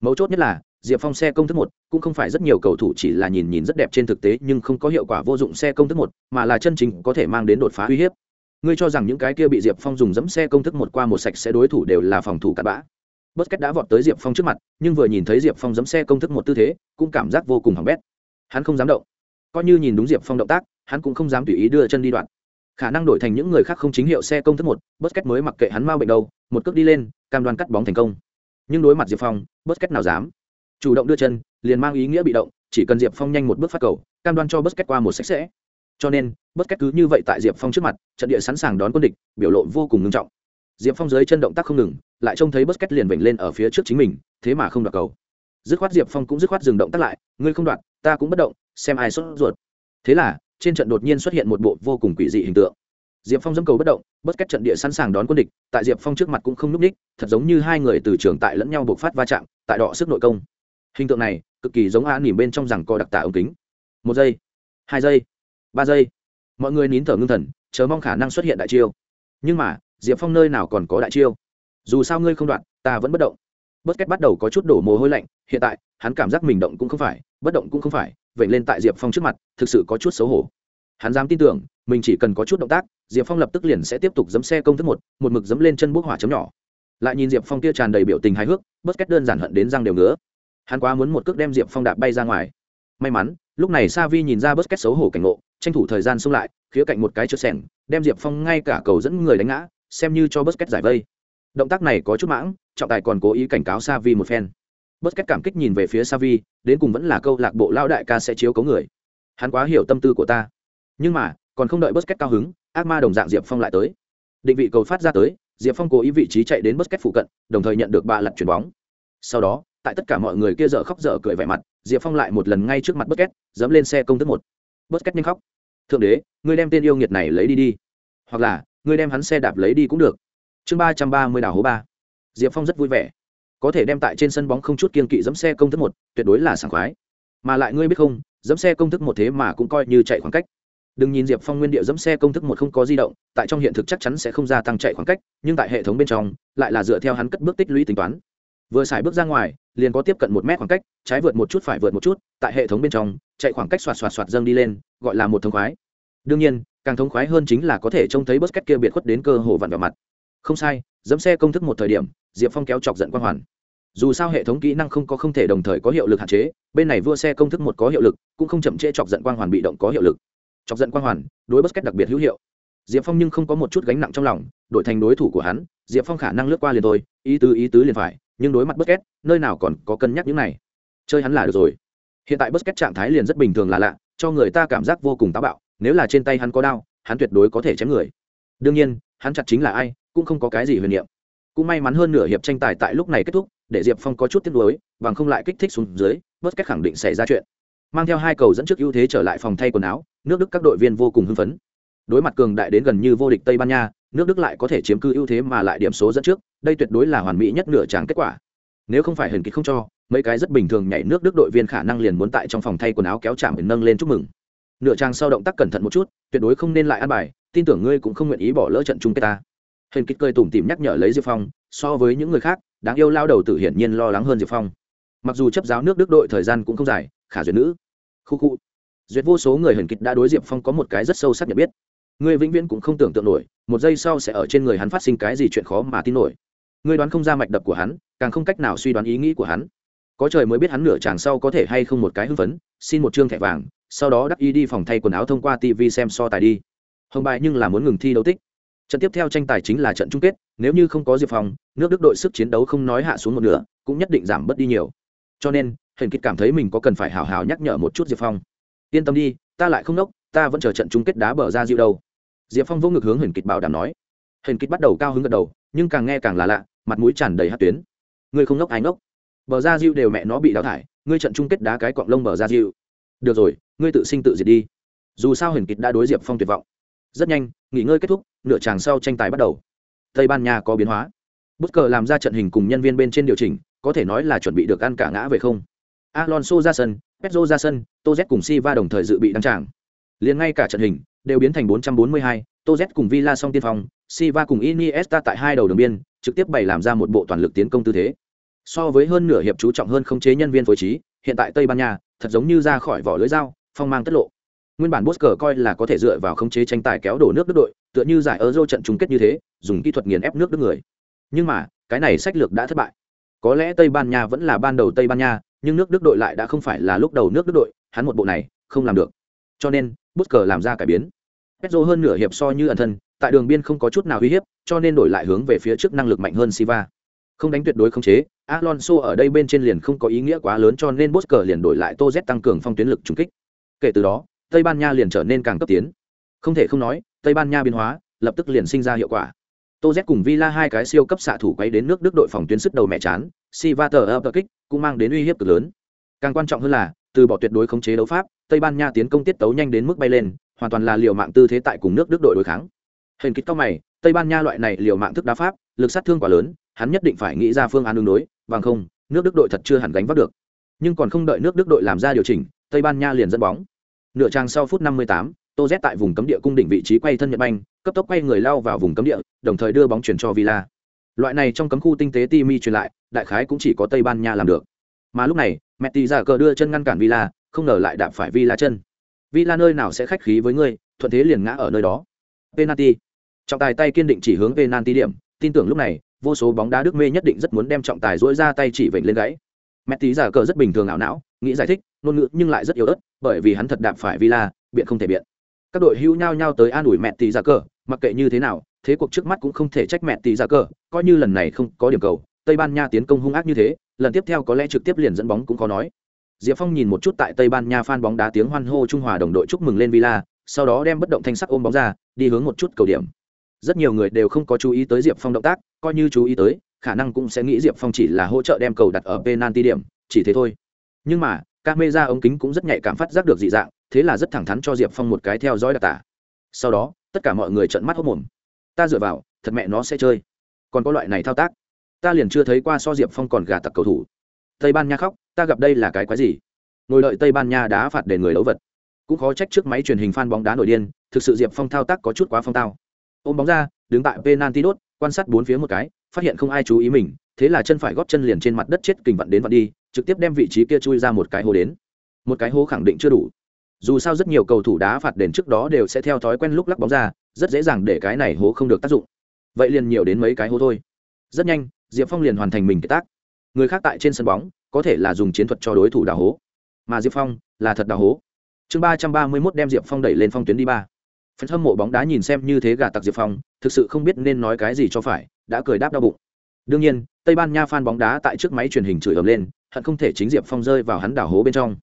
Mấu chốt nhất là, diệp phong xe công thức một cũng không phải rất nhiều cầu thủ chỉ là nhìn nhìn rất đẹp trên thực tế nhưng không có hiệu quả vô dụng xe công thức một, mà là chân chính có thể mang đến đột phá uy hiếp. Ngươi cho rằng những cái kia bị diệp phong dùng dẫm xe công thức một qua một sạch sẽ đối thủ đều là phòng thủ cặn bã. Bất cách đã vọt tới diệp phong trước mặt, nhưng vừa nhìn thấy diệp phong dẫm xe công thức một tư thế, cũng cảm giác vô cùng hỏng bét. Hắn không dám động. Coi như nhìn đúng diệp phong động tác, hắn cũng không dám tùy ý đưa chân đi đoạn khả năng đổi thành những người khác không chính hiệu xe công thức một bất kết mới mặc kệ hắn mau bệnh đâu, một cước đi lên, cam đoan cắt bóng thành công. Nhưng đối mặt diệp phong bất kết nào dám? Chủ động đưa chân, liền mang ý nghĩa bị động, chỉ cần diệp phong nhanh một bước phát cầu, cam đoan cho bất kết qua một sạch sẽ. Cho nên bất kết cứ như vậy tại diệp phong trước mặt, trận địa sẵn sàng đón quân địch, biểu lộ vô cùng nghiêm trọng. Diệp phong dưới chân động tác không ngừng, lại trông thấy bất kết liền vểnh lên ở phía trước chính mình, thế mà không đoạt cầu. Dứt khoát diệp phong cũng dứt khoát dừng động tác lại, ngươi không đoạt, ta cũng bất động, xem ai sốt ruột. Thế là trên trận đột nhiên xuất hiện một bộ vô cùng quỷ dị hình tượng. Diệp phong dẫm cầu bất động, bất cách trận địa sẵn sàng đón quân địch, tại diệp phong trước mặt cũng không n ú c ních, thật giống như hai người từ trường tại lẫn nhau bộc phát va chạm, tại đọ sức nội công. Hình tượng này, cực kỳ giống a nỉm bên trong rằng co đặc tả ống kính. Một giây, hai giây, ba giây. Mọi người nín thở ngưng thần, chờ mong khả năng xuất hiện đại chiêu. Nhưng mà, diệp phong nơi nào còn có đại chiêu? Dù sao ngươi không đoạn, ta vẫn bất động. Bất kết bắt đầu có chút đổ mồ hôi lạnh, hiện tại, hắn cảm giác mình động cũng không phải, bất động cũng không phải vậy lên tại diệp phong trước mặt, thực sự có chút xấu hổ. Hắn dám tin tưởng, mình chỉ cần có chút động tác, diệp phong lập tức liền sẽ tiếp tục dấm xe công thức một một mực dấm lên chân bước hỏa chấm nhỏ. Lại nhìn diệp phong kia tràn đầy biểu tình hài hước, bất kết đơn giản hận đến răng đều ngứa. Hắn quá muốn một cước đem diệp phong đạp bay ra ngoài. May mắn, lúc này sa vi nhìn ra bất kết xấu hổ cảnh ngộ, tranh thủ thời gian xông lại, khía cạnh một cái chớp sẻng, đem diệp phong ngay cả cầu dẫn người đánh ngã, xem như cho bất kết giải vây. Động tác này có chút mãng, trọng tài còn cố ý cảnh cáo sa vi một phen bất kết cảm kích nhìn về phía Savi, đến cùng vẫn là câu lạc bộ lao đại ca sẽ chiếu cấu người hắn quá hiểu tâm tư của ta nhưng mà còn không đợi bất kết cao hứng, ác ma đồng dạng Diệp Phong lại tới. Định vị cầu phát ra tới, Diệp Phong cố ý vị trí chạy đến bất kết phụ cận, đồng thời nhận được ba lần chuyển bóng. Sau đó, tại tất cả mọi người kia dở khóc dở cười vẻ mặt, Diệp Phong lại một lần ngay trước mặt bất kết, dẫm lên xe công thức một. Bất kết nhanh khóc. Thượng đế, ngươi đem tên yêu nghiệt này lấy đi đi. Hoặc là, ngươi đem hắn xe đạp lấy đi cũng được. Chương ba trăm ba mươi đảo hố ba. Diệp Phong rất vui vẻ. Có thể đem tại trên sân bóng không chút kiên kỵ dẫm xe công thức một, tuyệt đối là sảng khoái. Mà lại ngươi biết không, dẫm xe công thức một thế mà cũng coi như chạy khoảng cách. Đừng nhìn diệp phong nguyên địa dẫm xe công thức một không có di động tại trong hiện thực chắc chắn sẽ không gia tăng chạy khoảng cách nhưng tại hệ thống bên trong lại là dựa theo hắn cất bước tích lũy tính toán. Vừa xài bước ra ngoài liền có tiếp cận một mét khoảng cách trái vượt một chút phải vượt một chút tại hệ thống bên trong chạy khoảng cách xoạt xoạt xoạt dâng đi lên gọi là một thống khoái. Đương nhiên càng thống khoái hơn chính là có thể trông thấy bớt cách kia biệt khuất đến cơ hồ vặn vào mặt. Không sai dẫm xe công thức một thời điểm diệp phong kéo chọc giận quang hoàn. Dù sao hệ thống kỹ năng không có không thể đồng thời có hiệu lực hạn chế bên này vua xe công thức một có hiệu lực cũng không chậm trễ chọc giận quang hoàn bị động có hiệu lực. Chọc giận quang hoàn đối bất cách đặc biệt hữu hiệu. Diệp phong nhưng không có một chút gánh nặng trong lòng đổi thành đối thủ của hắn diệp phong khả năng lướt qua liền thôi ý tứ ý tứ liền phải nhưng đối mặt bất kết, nơi nào còn có cân nhắc những này. Chơi hắn là được rồi. Hiện tại bất kết trạng thái liền rất bình thường là lạ cho người ta cảm giác vô cùng táo bạo nếu là trên tay hắn có đao hắn tuyệt đối có thể chém người. Đương nhiên hắn chặt chính là ai cũng không có cái gì huyền niệm cũng may mắn hơn nửa hiệp tranh tài tại lúc này kết thúc, để diệp phong có chút tiếc nuối, bằng không lại kích thích xuống dưới bất cách khẳng định xảy ra chuyện. Mang theo hai cầu dẫn trước ưu thế trở lại phòng thay quần áo, nước đức các đội viên vô cùng hưng phấn. Đối mặt cường đại đến gần như vô địch tây ban nha, nước đức lại có thể chiếm cư ưu thế mà lại điểm số dẫn trước, đây tuyệt đối là hoàn mỹ nhất nửa tràng kết quả. Nếu không phải hình kịch không cho, mấy cái rất bình thường nhảy nước đức đội viên khả năng liền muốn tại trong phòng thay quần áo kéo chạm để nâng lên chúc mừng. Nửa trang sau động tác cẩn thận một chút, tuyệt đối không nên lại ăn bài, tin tưởng ngươi cũng không nguyện ý bỏ lỡ trận chung kết ta hình kịch cười tủm tỉm nhắc nhở lấy diệp phong, so với những người khác, đáng yêu lao đầu tử hiển nhiên lo lắng hơn diệp phong. Mặc dù chấp giáo nước đức đội thời gian cũng không dài, khả duyệt nữ. Khu khu. Duyệt vô số người hình kịch đã đối diệp phong có một cái rất sâu sắc nhận biết. Người vĩnh viễn cũng không tưởng tượng nổi, một giây sau sẽ ở trên người hắn phát sinh cái gì chuyện khó mà tin nổi. Người đoán không ra mạch đập của hắn, càng không cách nào suy đoán ý nghĩ của hắn. Có trời mới biết hắn nửa chàng sau có thể hay không một cái hưng phấn, xin một chương thẻ vàng, sau đó đắc y đi phòng thay quần áo thông qua tv xem so tài đi. Hồng bài nhưng là muốn ngừng thi đấu tích trận tiếp theo tranh tài chính là trận chung kết, nếu như không có diệp phong, nước đức đội sức chiến đấu không nói hạ xuống một nửa, cũng nhất định giảm bớt đi nhiều. Cho nên hển kịch cảm thấy mình có cần phải hào hào nhắc nhở một chút diệp phong. Yên tâm đi, ta lại không nốc, ta vẫn chờ trận chung kết đá bờ ra diệu đâu. Diệp phong vô ngực hướng hển kịch bảo đảm nói. Hển kịch bắt đầu cao hứng gật đầu, nhưng càng nghe càng là lạ, mặt mũi tràn đầy hát tuyến. Ngươi không nốc, ai nốc? Bờ ra diệu đều mẹ nó bị đào thải, ngươi trận chung kết đá cái cọng lông bờ ra diệu được rồi, ngươi tự sinh tự diệt đi. Dù sao hển kịch đã đối diệp phong tuyệt vọng rất nhanh nghỉ ngơi kết thúc nửa tràng sau tranh tài bắt đầu. Tây ban nha có biến hóa. Bất cờ làm ra trận hình cùng nhân viên bên trên điều chỉnh có thể nói là chuẩn bị được ăn cả ngã về không. Alonso ra sân pedro ra sân toz cùng si va đồng thời dự bị đăng tràng. Liền ngay cả trận hình đều biến thành 442, tô z cùng villa song tiên phong si va cùng iniesta tại hai đầu đường biên trực tiếp bày làm ra một bộ toàn lực tiến công tư thế. So với hơn nửa hiệp chú trọng hơn khống chế nhân viên phối trí hiện tại tây ban nha thật giống như ra khỏi vỏ lưới dao phong mang tất lộ nguyên bản Bosker coi là có thể dựa vào khống chế tranh tài kéo đổ nước Đức đội, tựa như giải Euro trận chung kết như thế, dùng kỹ thuật nghiền ép nước Đức người. Nhưng mà, cái này sách lược đã thất bại. Có lẽ Tây Ban Nha vẫn là ban đầu Tây Ban Nha, nhưng nước Đức đội lại đã không phải là lúc đầu nước Đức đội, hắn một bộ này không làm được. Cho nên, Bosker làm ra cải biến. Pedro hơn nửa hiệp so như ẩn thân, tại đường biên không có chút nào uy hiếp, cho nên đổi lại hướng về phía trước năng lực mạnh hơn Siva. Không đánh tuyệt đối không chế, Alonso ở đây bên trên liền không có ý nghĩa quá lớn cho nên Bosker liền đổi lại Tô Z tăng cường phong tuyến lực trùng kích. Kể từ đó, tây ban nha liền trở nên càng cấp tiến. Không thể không nói, tây ban nha biến hóa, lập tức liền sinh ra hiệu quả. Tô z cùng villa hai cái siêu cấp xạ thủ quấy đến nước đức đội phòng tuyến sức đầu mẹ chán si va tờ ập kích cũng mang đến uy hiếp cực lớn. Càng quan trọng hơn là, từ bỏ tuyệt đối khống chế đấu pháp, tây ban nha tiến công tiết tấu nhanh đến mức bay lên, hoàn toàn là liều mạng tư thế tại cùng nước đức đội đối kháng. Hình kích cao mày, tây ban nha loại này liều mạng thức đá pháp, lực sát thương quá lớn, hắn nhất định phải nghĩ ra phương án đương đối, bằng không, nước đức đội thật chưa hẳn gánh vác được. Nhưng còn không đợi nước đức đội làm ra điều chỉnh, tây ban nha liền dẫn bóng nửa trang sau phút 58, tô z tại vùng cấm địa cung đỉnh vị trí quay thân nhật banh cấp tốc quay người lao vào vùng cấm địa đồng thời đưa bóng chuyển cho villa. Loại này trong cấm khu tinh tế timi truyền lại đại khái cũng chỉ có tây ban nha làm được. Mà lúc này Messi giả cờ đưa chân ngăn cản villa không ngờ lại đạp phải villa chân. Villa nơi nào sẽ khách khí với ngươi thuận thế liền ngã ở nơi đó. Penalty. Trọng tài tay kiên định chỉ hướng penalty điểm tin tưởng lúc này vô số bóng đá đức mê nhất định rất muốn đem trọng tài dỗi ra tay chỉ vịnh lên gãy. Messi giả cờ rất bình thường ảo não nghĩ giải thích ngôn ngữ nhưng lại rất yếu ớt, bởi vì hắn thật đạp phải villa, biện không thể biện. Các đội hưu nhau nhau tới an ủi mẹ tỷ ra cờ, mặc kệ như thế nào, thế cuộc trước mắt cũng không thể trách mẹ tỷ ra cờ, coi như lần này không có điểm cầu, tây ban nha tiến công hung ác như thế, lần tiếp theo có lẽ trực tiếp liền dẫn bóng cũng có nói. Diệp phong nhìn một chút tại tây ban nha phan bóng đá tiếng hoan hô trung hòa đồng đội chúc mừng lên villa, sau đó đem bất động thanh sắc ôm bóng ra, đi hướng một chút cầu điểm. Rất nhiều người đều không có chú ý tới diệp phong động tác, coi như chú ý tới, khả năng cũng sẽ nghĩ diệp phong chỉ là hỗ trợ đem cầu đặt ở penalty điểm, chỉ thế thôi. Nhưng mà các mê ra ống kính cũng rất nhạy cảm phát giác được dị dạng, thế là rất thẳng thắn cho diệp phong một cái theo dõi đặc tả. Sau đó, tất cả mọi người trợn mắt hốc mồm ta dựa vào, thật mẹ nó sẽ chơi. Còn có loại này thao tác. Ta liền chưa thấy qua so diệp phong còn gà tặc cầu thủ. Tây ban nha khóc, ta gặp đây là cái quái gì? Ngồi đợi tây ban nha đá phạt để người đấu vật. Cũng khó trách trước máy truyền hình phan bóng đá nổi điên, thực sự diệp phong thao tác có chút quá phong tao. Ôm bóng ra, đứng tại penalty đốt, quan sát bốn phía một cái, phát hiện không ai chú ý mình, thế là chân phải góp chân liền trên mặt đất chết kình vặn đến vặn đi trực tiếp đem vị trí kia chui ra một cái hố đến. Một cái hố khẳng định chưa đủ. Dù sao rất nhiều cầu thủ đá phạt đền trước đó đều sẽ theo thói quen lúc lắc bóng ra, rất dễ dàng để cái này hố không được tác dụng. Vậy liền nhiều đến mấy cái hố thôi. Rất nhanh, diệp phong liền hoàn thành mình cái tác. Người khác tại trên sân bóng, có thể là dùng chiến thuật cho đối thủ đào hố. Mà diệp phong là thật đào hố. Chương ba trăm ba mươi mốt đem diệp phong đẩy lên phong tuyến đi ba. Phần hâm mộ bóng đá nhìn xem như thế gà tặc diệp phong, thực sự không biết nên nói cái gì cho phải, đã cười đáp đau bụng. Đương nhiên, tây ban nha fan bóng đá tại trước máy truyền hình chửi ầm lên hận không thể chính diệp phong rơi vào hắn đảo hố bên trong.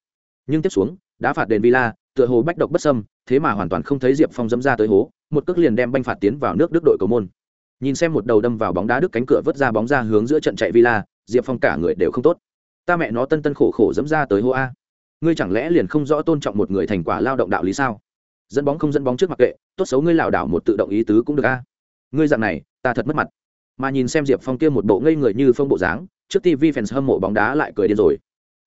Nhưng tiếp xuống, đá phạt đền villa, tựa hồ bách độc bất sâm thế mà hoàn toàn không thấy diệp phong dẫm ra tới hố, một cước liền đem banh phạt tiến vào nước đức đội cầu môn. Nhìn xem một đầu đâm vào bóng đá đức cánh cửa vớt ra bóng ra hướng giữa trận chạy villa, diệp phong cả người đều không tốt. Ta mẹ nó tân tân khổ khổ dẫm ra tới hố a. Ngươi chẳng lẽ liền không rõ tôn trọng một người thành quả lao động đạo lý sao? Dẫn bóng không dẫn bóng trước mặt kệ, tốt xấu ngươi lảo đảo một tự động ý tứ cũng được a. Ngươi dạng này, ta thật mất mặt. Mà nhìn xem diệp phong kia một bộ ngây người như phong bộ dáng trước tv fans hâm mộ bóng đá lại cười điên rồi.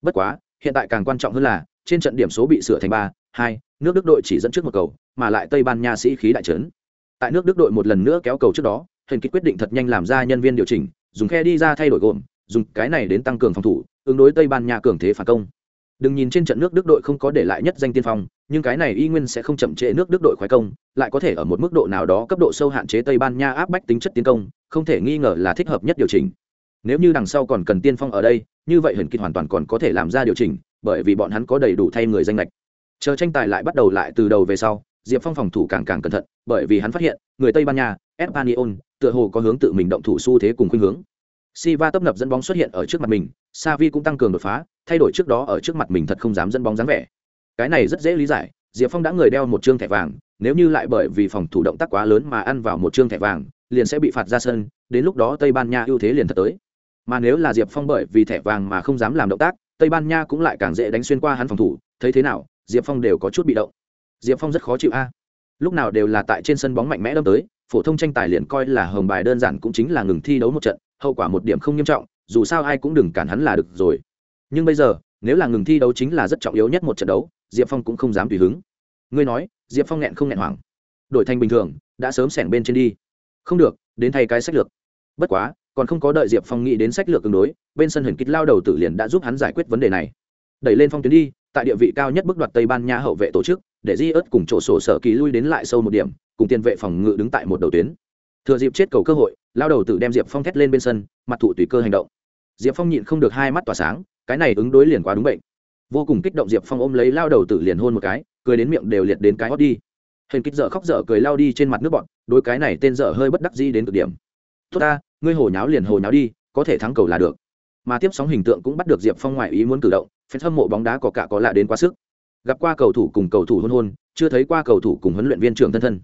Bất quá, hiện tại càng quan trọng hơn là, trên trận điểm số bị sửa thành ba, hai, nước đức đội chỉ dẫn trước một cầu, mà lại tây ban nha sĩ khí đại trấn. Tại nước đức đội một lần nữa kéo cầu trước đó hình Kịch quyết định thật nhanh làm ra nhân viên điều chỉnh, dùng khe đi ra thay đổi gồm dùng cái này đến tăng cường phòng thủ, ứng đối tây ban nha cường thế phản công. Đừng nhìn trên trận nước đức đội không có để lại nhất danh tiên phong, nhưng cái này y nguyên sẽ không chậm trễ nước đức đội khoái công, lại có thể ở một mức độ nào đó cấp độ sâu hạn chế tây ban nha áp bách tính chất tiến công, không thể nghi ngờ là thích hợp nhất điều chỉnh nếu như đằng sau còn cần tiên phong ở đây như vậy Huyền kịch hoàn toàn còn có thể làm ra điều chỉnh bởi vì bọn hắn có đầy đủ thay người danh lệch chờ tranh tài lại bắt đầu lại từ đầu về sau diệp phong phòng thủ càng càng cẩn thận bởi vì hắn phát hiện người tây ban nha espanyol tựa hồ có hướng tự mình động thủ xu thế cùng khuynh hướng Siva tấp nập dẫn bóng xuất hiện ở trước mặt mình, Savi cũng tăng cường đột phá, thay đổi trước đó ở trước mặt mình thật không dám dẫn bóng dáng vẻ. Cái này rất dễ lý giải, Diệp Phong đã người đeo một trương thẻ vàng, nếu như lại bởi vì phòng thủ động tác quá lớn mà ăn vào một trương thẻ vàng, liền sẽ bị phạt ra sân, đến lúc đó Tây Ban Nha ưu thế liền thật tới. Mà nếu là Diệp Phong bởi vì thẻ vàng mà không dám làm động tác, Tây Ban Nha cũng lại càng dễ đánh xuyên qua hắn phòng thủ, thấy thế nào, Diệp Phong đều có chút bị động. Diệp Phong rất khó chịu a. À. Lúc nào đều là tại trên sân bóng mạnh mẽ đâm tới, phổ thông tranh tài liền coi là hồng bài đơn giản cũng chính là ngừng thi đấu một trận, hậu quả một điểm không nghiêm trọng dù sao ai cũng đừng cản hắn là được rồi. Nhưng bây giờ nếu là ngừng thi đấu chính là rất trọng yếu nhất một trận đấu diệp phong cũng không dám tùy hứng. Ngươi nói diệp phong nghẹn không nghẹn hoảng? Đổi thành bình thường đã sớm xẻng bên trên đi. Không được đến thay cái sách lược. Bất quá còn không có đợi diệp phong nghĩ đến sách lược tương đối, bên sân hình kích lao đầu tử liền đã giúp hắn giải quyết vấn đề này. Đẩy lên phong tuyến đi, tại địa vị cao nhất bước đoạt tây ban nha hậu vệ tổ chức, để di ớt cùng chỗ sổ sở kỳ lui đến lại sâu một điểm, cùng tiền vệ phòng ngự đứng tại một đầu tuyến. Thừa dịp chết cầu cơ hội, lao đầu tử đem diệp phong thét lên bên sân, mặt thụ tùy cơ hành động. Diệp phong nhịn không được hai mắt tỏa sáng, cái này ứng đối liền quá đúng bệnh. Vô cùng kích động diệp phong ôm lấy lao đầu tử liền hôn một cái, cười đến miệng đều liệt đến cái hót đi. Hình kích dở khóc dở cười lao đi trên mặt nước bọn đôi cái này tên dở hơi bất đắc di đến cực điểm tốt ta, ngươi hồ nháo liền hồ nháo đi, có thể thắng cầu là được. Mà tiếp sóng hình tượng cũng bắt được diệp phong ngoại ý muốn cử động phen hâm mộ bóng đá có cả có lạ đến quá sức. Gặp qua cầu thủ cùng cầu thủ hôn hôn, chưa thấy qua cầu thủ cùng huấn luyện viên trưởng thân thân.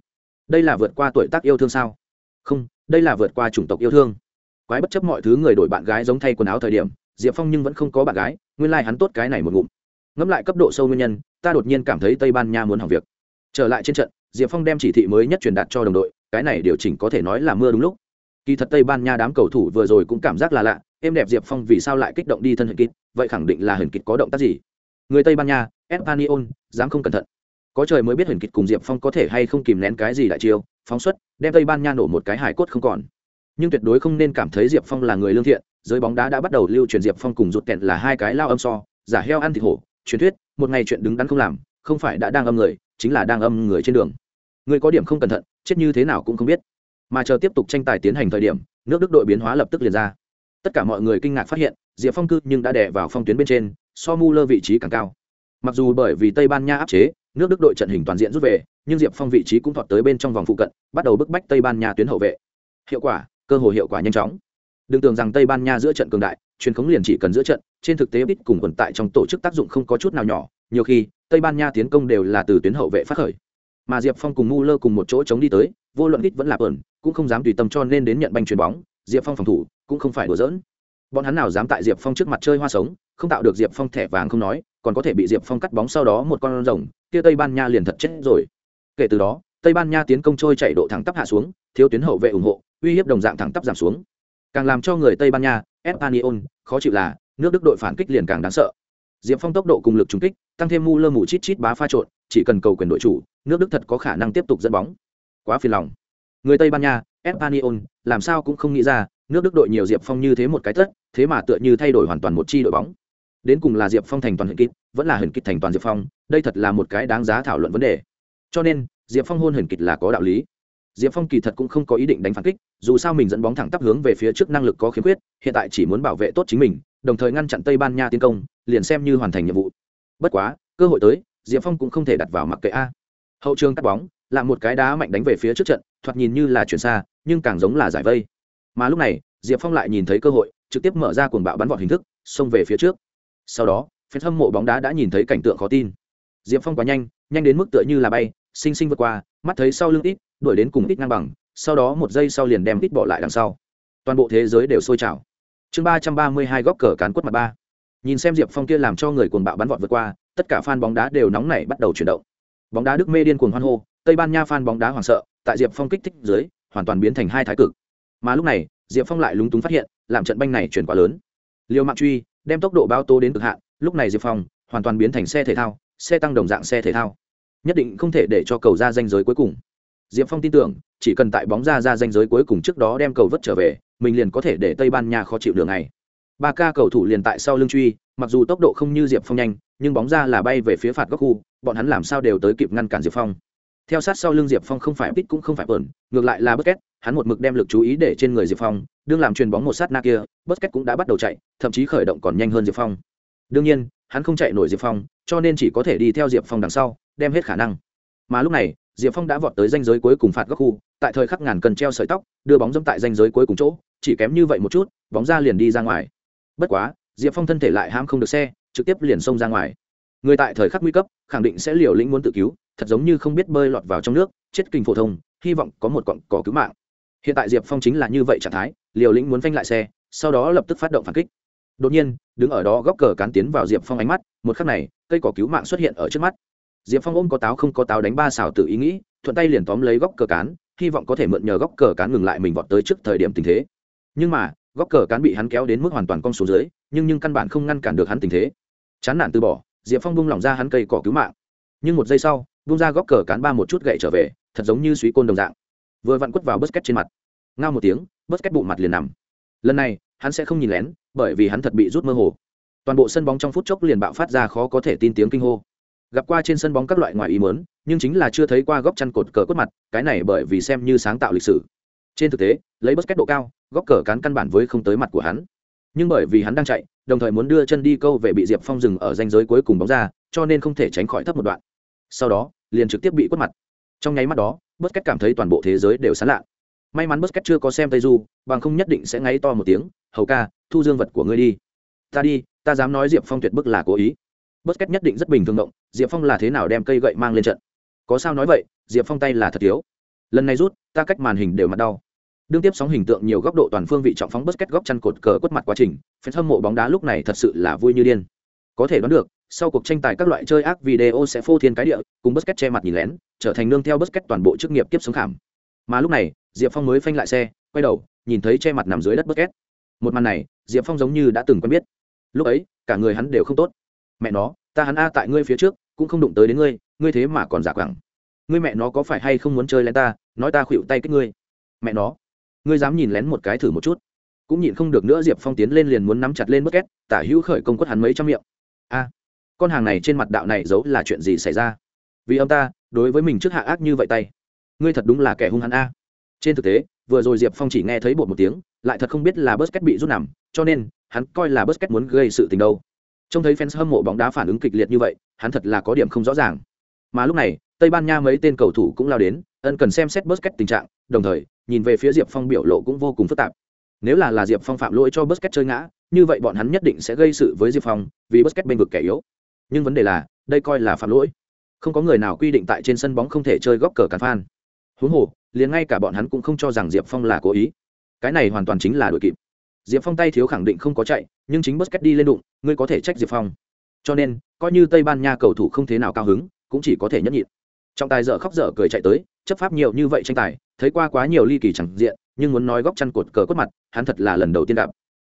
Đây là vượt qua tuổi tác yêu thương sao? Không, đây là vượt qua chủng tộc yêu thương. Quái bất chấp mọi thứ người đổi bạn gái giống thay quần áo thời điểm, diệp phong nhưng vẫn không có bạn gái, nguyên lai、like、hắn tốt cái này một ngụm. Ngẫm lại cấp độ sâu nguyên nhân, ta đột nhiên cảm thấy tây ban nha muốn hỏng việc. Trở lại trên trận, diệp phong đem chỉ thị mới nhất truyền đạt cho đồng đội, cái này điều chỉnh có thể nói là mưa đúng lúc kỳ thật tây ban nha đám cầu thủ vừa rồi cũng cảm giác là lạ, em đẹp diệp phong vì sao lại kích động đi thân hình kịch, vậy khẳng định là hình kịch có động tác gì? Người tây ban nha espanyol dám không cẩn thận. Có trời mới biết hình kịch cùng diệp phong có thể hay không kìm nén cái gì đại chiêu, phóng xuất, đem tây ban nha nổ một cái hải cốt không còn. Nhưng tuyệt đối không nên cảm thấy diệp phong là người lương thiện, giới bóng đá đã bắt đầu lưu truyền diệp phong cùng rụt kẹn là hai cái lao âm so, giả heo ăn thịt hổ, truyền thuyết, một ngày chuyện đứng đắn không làm, không phải đã đang âm người, chính là đang âm người trên đường. Người có điểm không cẩn thận, chết như thế nào cũng không biết mà chờ tiếp tục tranh tài tiến hành thời điểm, nước đức đội biến hóa lập tức liền ra. Tất cả mọi người kinh ngạc phát hiện, diệp phong cư nhưng đã đè vào phong tuyến bên trên, so mu lơ vị trí càng cao. Mặc dù bởi vì tây ban nha áp chế, nước đức đội trận hình toàn diện rút về, nhưng diệp phong vị trí cũng thọt tới bên trong vòng phụ cận, bắt đầu bức bách tây ban nha tuyến hậu vệ. Hiệu quả, cơ hội hiệu quả nhanh chóng. Đừng tưởng rằng tây ban nha giữa trận cường đại, truyền khống liền chỉ cần giữa trận, trên thực tế ít cùng quần tại trong tổ chức tác dụng không có chút nào nhỏ, nhiều khi, tây ban nha tiến công đều là từ tuyến hậu vệ phát khởi. Mà diệp phong cùng mu lơ cùng một chỗ chống đi tới vô luận ít vẫn là ẩn, cũng không dám tùy tâm cho nên đến nhận banh chuyền bóng, diệp phong phòng thủ, cũng không phải đùa giỡn. Bọn hắn nào dám tại diệp phong trước mặt chơi hoa sống, không tạo được diệp phong thẻ vàng không nói, còn có thể bị diệp phong cắt bóng sau đó một con rồng, kia tây ban nha liền thật chết rồi. Kể từ đó, tây ban nha tiến công trôi chạy độ thẳng tắp hạ xuống, thiếu tuyến hậu vệ ủng hộ, uy hiếp đồng dạng thẳng tắp giảm xuống. Càng làm cho người tây ban nha, espanyol, khó chịu là, nước đức đội phản kích liền càng đáng sợ. Diệp phong tốc độ cùng lực trúng kích, tăng thêm mu lơ mù chít chít bá pha trộn, chỉ cần cầu quyền đội chủ, nước đức thật có khả năng tiếp tục dẫn bóng quá phiền lòng. Người tây ban nha espanyol làm sao cũng không nghĩ ra, nước đức đội nhiều diệp phong như thế một cái tất, thế mà tựa như thay đổi hoàn toàn một chi đội bóng. Đến cùng là diệp phong thành toàn hình kịch, vẫn là hình kịch thành toàn diệp phong, đây thật là một cái đáng giá thảo luận vấn đề. Cho nên, diệp phong hôn hình kịch là có đạo lý. Diệp phong kỳ thật cũng không có ý định đánh phản kích, dù sao mình dẫn bóng thẳng tắp hướng về phía trước năng lực có khiếm khuyết, hiện tại chỉ muốn bảo vệ tốt chính mình, đồng thời ngăn chặn tây ban nha tiến công, liền xem như hoàn thành nhiệm vụ. Bất quá, cơ hội tới, diệp phong cũng không thể đặt vào mặc kệ a. Hậu trường cắt bóng là một cái đá mạnh đánh về phía trước trận, thoạt nhìn như là chuyển xa, nhưng càng giống là giải vây. Mà lúc này, diệp phong lại nhìn thấy cơ hội, trực tiếp mở ra cuồng bạo bắn vọt hình thức, xông về phía trước. Sau đó phen hâm mộ bóng đá đã nhìn thấy cảnh tượng khó tin. Diệp phong quá nhanh nhanh đến mức tựa như là bay sinh sinh vượt qua, mắt thấy sau lưng ít, đuổi đến cùng ít ngang bằng, sau đó một giây sau liền đem ít bỏ lại đằng sau. Toàn bộ thế giới đều sôi trào. Chương ba trăm ba mươi hai góc cờ cán quất mặt ba. Nhìn xem diệp phong kia làm cho người cuồng bạo bắn vọt vượt qua, tất cả fan bóng đá đều nóng nảy bắt đầu chuyển động. Bóng đá đức mê điên cuồng hoan hô tây ban nha fan bóng đá hoảng sợ, tại diệp phong kích thích dưới, hoàn toàn biến thành hai thái cực. Mà lúc này, diệp phong lại lúng túng phát hiện, làm trận banh này chuyển quá lớn. Liều mạng truy đem tốc độ bao tố đến cực hạn, lúc này diệp phong hoàn toàn biến thành xe thể thao, xe tăng đồng dạng xe thể thao. Nhất định không thể để cho cầu ra danh giới cuối cùng. Diệp phong tin tưởng, chỉ cần tại bóng ra ra danh giới cuối cùng trước đó đem cầu vớt trở về, mình liền có thể để tây ban nha khó chịu đường này. Ba ca cầu thủ liền tại sau lưng truy, mặc dù tốc độ không như diệp phong nhanh, nhưng bóng ra là bay về phía phạt góc khu, bọn hắn làm sao đều tới kịp ngăn cản diệp phong theo sát sau lưng diệp phong không phải bít cũng không phải bờn ngược lại là bất két, hắn một mực đem lực chú ý để trên người diệp phong, đương làm chuyền bóng một sát na kia bất két cũng đã bắt đầu chạy, thậm chí khởi động còn nhanh hơn diệp phong. Đương nhiên, hắn không chạy nổi diệp phong, cho nên chỉ có thể đi theo diệp phong đằng sau, đem hết khả năng. Mà lúc này, diệp phong đã vọt tới danh giới cuối cùng phạt góc khu, tại thời khắc ngàn cần treo sợi tóc, đưa bóng dẫm tại danh giới cuối cùng chỗ, chỉ kém như vậy một chút, bóng ra liền đi ra ngoài. Bất quá, diệp phong thân thể lại hãm không được xe, trực tiếp liền xông ra ngoài người tại thời khắc nguy cấp, khẳng định sẽ liều lĩnh muốn tự cứu, thật giống như không biết bơi lọt vào trong nước, chết kinh phổ thông, hy vọng có một cọn cỏ cứu mạng. Hiện tại diệp phong chính là như vậy trạng thái, liều lĩnh muốn phanh lại xe, sau đó lập tức phát động phản kích. Đột nhiên, đứng ở đó góc cờ cán tiến vào diệp phong ánh mắt, một khắc này, cây cỏ cứu mạng xuất hiện ở trước mắt. Diệp phong ôm có táo không có táo đánh ba xào tự ý nghĩ, thuận tay liền tóm lấy góc cờ cán, hy vọng có thể mượn nhờ góc cờ cán ngừng lại mình vọt tới trước thời điểm tình thế. Nhưng mà, góc cờ cán bị hắn kéo đến mức hoàn toàn cong xuống dưới, nhưng nhưng căn bản không ngăn cản được hắn tình thế. Chán nản từ bỏ diệp phong bung lỏng ra hắn cây cỏ cứu mạng. Nhưng một giây sau bung ra góc cờ cán ba một chút gậy trở về, thật giống như suý côn đồng dạng. Vừa vặn quất vào bớt két trên mặt. Ngao một tiếng bớt két bụng mặt liền nằm. Lần này, hắn sẽ không nhìn lén, bởi vì hắn thật bị rút mơ hồ. Toàn bộ sân bóng trong phút chốc liền bạo phát ra khó có thể tin tiếng kinh hô. Gặp qua trên sân bóng các loại ngoài ý muốn, nhưng chính là chưa thấy qua góc chăn cột cờ quất mặt, cái này bởi vì xem như sáng tạo lịch sử. Trên thực tế, lấy bất kết độ cao, góc cờ cán căn bản với không tới mặt của hắn nhưng bởi vì hắn đang chạy, đồng thời muốn đưa chân đi câu về bị diệp phong dừng ở danh giới cuối cùng bóng ra, cho nên không thể tránh khỏi thấp một đoạn. Sau đó, liền trực tiếp bị quất mặt. Trong nháy mắt đó bất kết cảm thấy toàn bộ thế giới đều sán lạ. May mắn bất kết chưa có xem tây du, bằng không nhất định sẽ ngáy to một tiếng, hầu ca, thu dương vật của ngươi đi. Ta đi, ta dám nói diệp phong tuyệt bức là cố ý. Bất kết nhất định rất bình thường động, diệp phong là thế nào đem cây gậy mang lên trận? Có sao nói vậy, diệp phong tay là thật thiếu. Lần này rút, ta cách màn hình đều mặt đau đương tiếp sóng hình tượng nhiều góc độ toàn phương vị trọng phóng bất kết góc chăn cột cờ quất mặt quá trình phen hâm mộ bóng đá lúc này thật sự là vui như điên. Có thể đoán được, sau cuộc tranh tài các loại chơi ác video sẽ phô thiên cái địa, cùng bất kết che mặt nhìn lén, trở thành nương theo bất kết toàn bộ chức nghiệp tiếp sống khảm. Mà lúc này, diệp phong mới phanh lại xe, quay đầu, nhìn thấy che mặt nằm dưới đất bất kết một màn này, diệp phong giống như đã từng quen biết. Lúc ấy, cả người hắn đều không tốt. Mẹ nó, ta hắn a tại ngươi phía trước, cũng không đụng tới đến ngươi ngươi thế mà còn giả quẳng. Ngươi mẹ nó có phải hay không muốn chơi lén ta, nói ta khuỵu tay kích ngươi. Mẹ nó ngươi dám nhìn lén một cái thử một chút. Cũng nhịn không được nữa, diệp phong tiến lên liền muốn nắm chặt lên bất két, tả hữu khởi công quất hắn mấy trăm miệng. A, con hàng này trên mặt đạo này giấu là chuyện gì xảy ra? Vì ông ta, đối với mình trước hạ ác như vậy tay, ngươi thật đúng là kẻ hung hắn a. Trên thực tế, vừa rồi diệp phong chỉ nghe thấy bột một tiếng, lại thật không biết là bớt két bị rút nằm, cho nên, hắn coi là bớt két muốn gây sự tình đâu. Trông thấy fans hâm mộ bóng đá phản ứng kịch liệt như vậy, hắn thật là có điểm không rõ ràng. Mà lúc này tây ban nha mấy tên cầu thủ cũng lao đến, ân cần xem xét Busquets tình trạng, đồng thời, nhìn về phía diệp phong biểu lộ cũng vô cùng phức tạp. Nếu là là diệp phong phạm lỗi cho Busquets chơi ngã, như vậy bọn hắn nhất định sẽ gây sự với diệp phong, vì Busquets bên vực kẻ yếu. Nhưng vấn đề là, đây coi là phạm lỗi. Không có người nào quy định tại trên sân bóng không thể chơi góc cờ cản phan. Huống hồ, liền ngay cả bọn hắn cũng không cho rằng diệp phong là cố ý. Cái này hoàn toàn chính là đội kịp. Diệp phong tay thiếu khẳng định không có chạy, nhưng chính bất đi lên đụng, ngươi có thể trách diệp phong. Cho nên, coi như tây ban nha cầu thủ không thế nào cao hứng, cũng chỉ có thể nhẫn nhịn trọng tài dở khóc dở cười chạy tới, chấp pháp nhiều như vậy tranh tài, thấy qua quá nhiều ly kỳ chẳng diện, nhưng muốn nói góc chăn cột cờ quất mặt, hắn thật là lần đầu tiên gặp.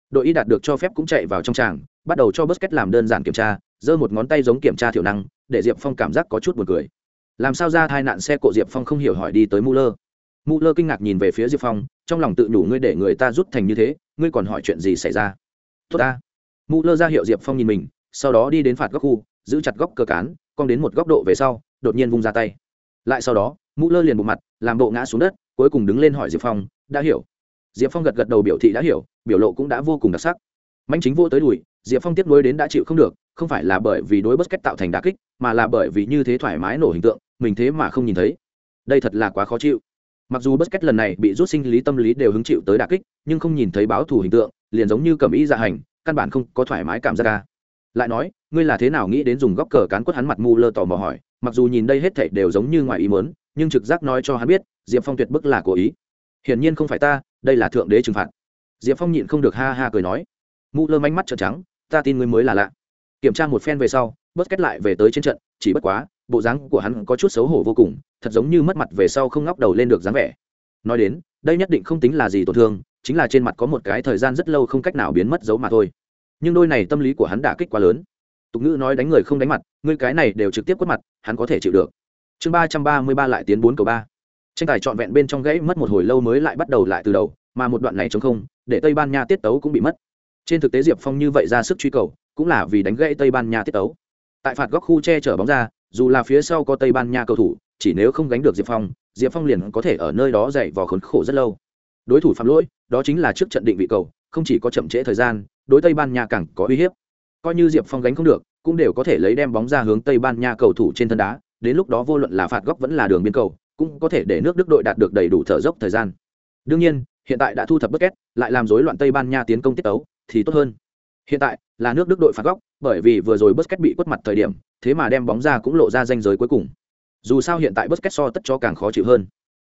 Đội y đạt được cho phép cũng chạy vào trong tràng, bắt đầu cho Busquets làm đơn giản kiểm tra, giơ một ngón tay giống kiểm tra thiểu năng, để diệp phong cảm giác có chút buồn cười. Làm sao ra tai nạn xe cộ diệp phong không hiểu hỏi đi tới Muller. Muller kinh ngạc nhìn về phía diệp phong, trong lòng tự đủ ngươi để người ta rút thành như thế, ngươi còn hỏi chuyện gì xảy ra? Tốt ta. Muller ra hiệu diệp phong nhìn mình, sau đó đi đến phạt góc khu, giữ chặt góc cơ cán, cong đến một góc độ về sau đột nhiên vung ra tay. Lại sau đó, mũ lơ liền bộ mặt, làm bộ ngã xuống đất, cuối cùng đứng lên hỏi diệp phong, đã hiểu? Diệp phong gật gật đầu biểu thị đã hiểu, biểu lộ cũng đã vô cùng đặc sắc. Mạnh chính vô tới đùi, diệp phong tiếp nối đến đã chịu không được, không phải là bởi vì đối bất cách tạo thành đà kích, mà là bởi vì như thế thoải mái nổ hình tượng, mình thế mà không nhìn thấy. Đây thật là quá khó chịu. Mặc dù bất cách lần này bị rút sinh lý tâm lý đều hứng chịu tới đà kích, nhưng không nhìn thấy báo thù hình tượng, liền giống như cầm ý dạ hành, căn bản không có thoải mái cảm giác ca lại nói, ngươi là thế nào nghĩ đến dùng góc cờ cán quất hắn mặt mù lơ tò mò hỏi, mặc dù nhìn đây hết thảy đều giống như ngoài ý muốn, nhưng trực giác nói cho hắn biết, diệp phong tuyệt bức là cố ý. Hiển nhiên không phải ta, đây là thượng đế trừng phạt. Diệp phong nhịn không được ha ha cười nói. Mù lơ manh mắt trợn trắng, ta tin ngươi mới là lạ. Kiểm tra một phen về sau, bớt kết lại về tới trên trận, chỉ bất quá, bộ dáng của hắn có chút xấu hổ vô cùng, thật giống như mất mặt về sau không ngóc đầu lên được dáng vẻ. Nói đến, đây nhất định không tính là gì tổn thương, chính là trên mặt có một cái thời gian rất lâu không cách nào biến mất dấu mà thôi nhưng đôi này tâm lý của hắn đã kích quá lớn. Tục ngữ nói đánh người không đánh mặt, ngươi cái này đều trực tiếp quất mặt, hắn có thể chịu được. Chương ba trăm ba mươi ba lại tiến bốn cầu ba. Tranh tài trọn vẹn bên trong gãy mất một hồi lâu mới lại bắt đầu lại từ đầu, mà một đoạn này chống không, để tây ban nha tiết tấu cũng bị mất. Trên thực tế diệp phong như vậy ra sức truy cầu, cũng là vì đánh gãy tây ban nha tiết tấu. Tại phạt góc khu che chở bóng ra, dù là phía sau có tây ban nha cầu thủ, chỉ nếu không gánh được diệp phong diệp phong liền có thể ở nơi đó dậy vò khốn khổ rất lâu. Đối thủ phạm lỗi, đó chính là trước trận định vị cầu, không chỉ có chậm trễ thời gian đối tây ban nha càng có uy hiếp. Coi như diệp phong gánh không được, cũng đều có thể lấy đem bóng ra hướng tây ban nha cầu thủ trên thân đá, đến lúc đó vô luận là phạt góc vẫn là đường biên cầu, cũng có thể để nước đức đội đạt được đầy đủ thở dốc thời gian. Đương nhiên, hiện tại đã thu thập bất két lại làm rối loạn tây ban nha tiến công tiết tấu, thì tốt hơn. Hiện tại, là nước đức đội phạt góc, bởi vì vừa rồi bất két bị quất mặt thời điểm, thế mà đem bóng ra cũng lộ ra danh giới cuối cùng. Dù sao hiện tại bất két so tất cho càng khó chịu hơn.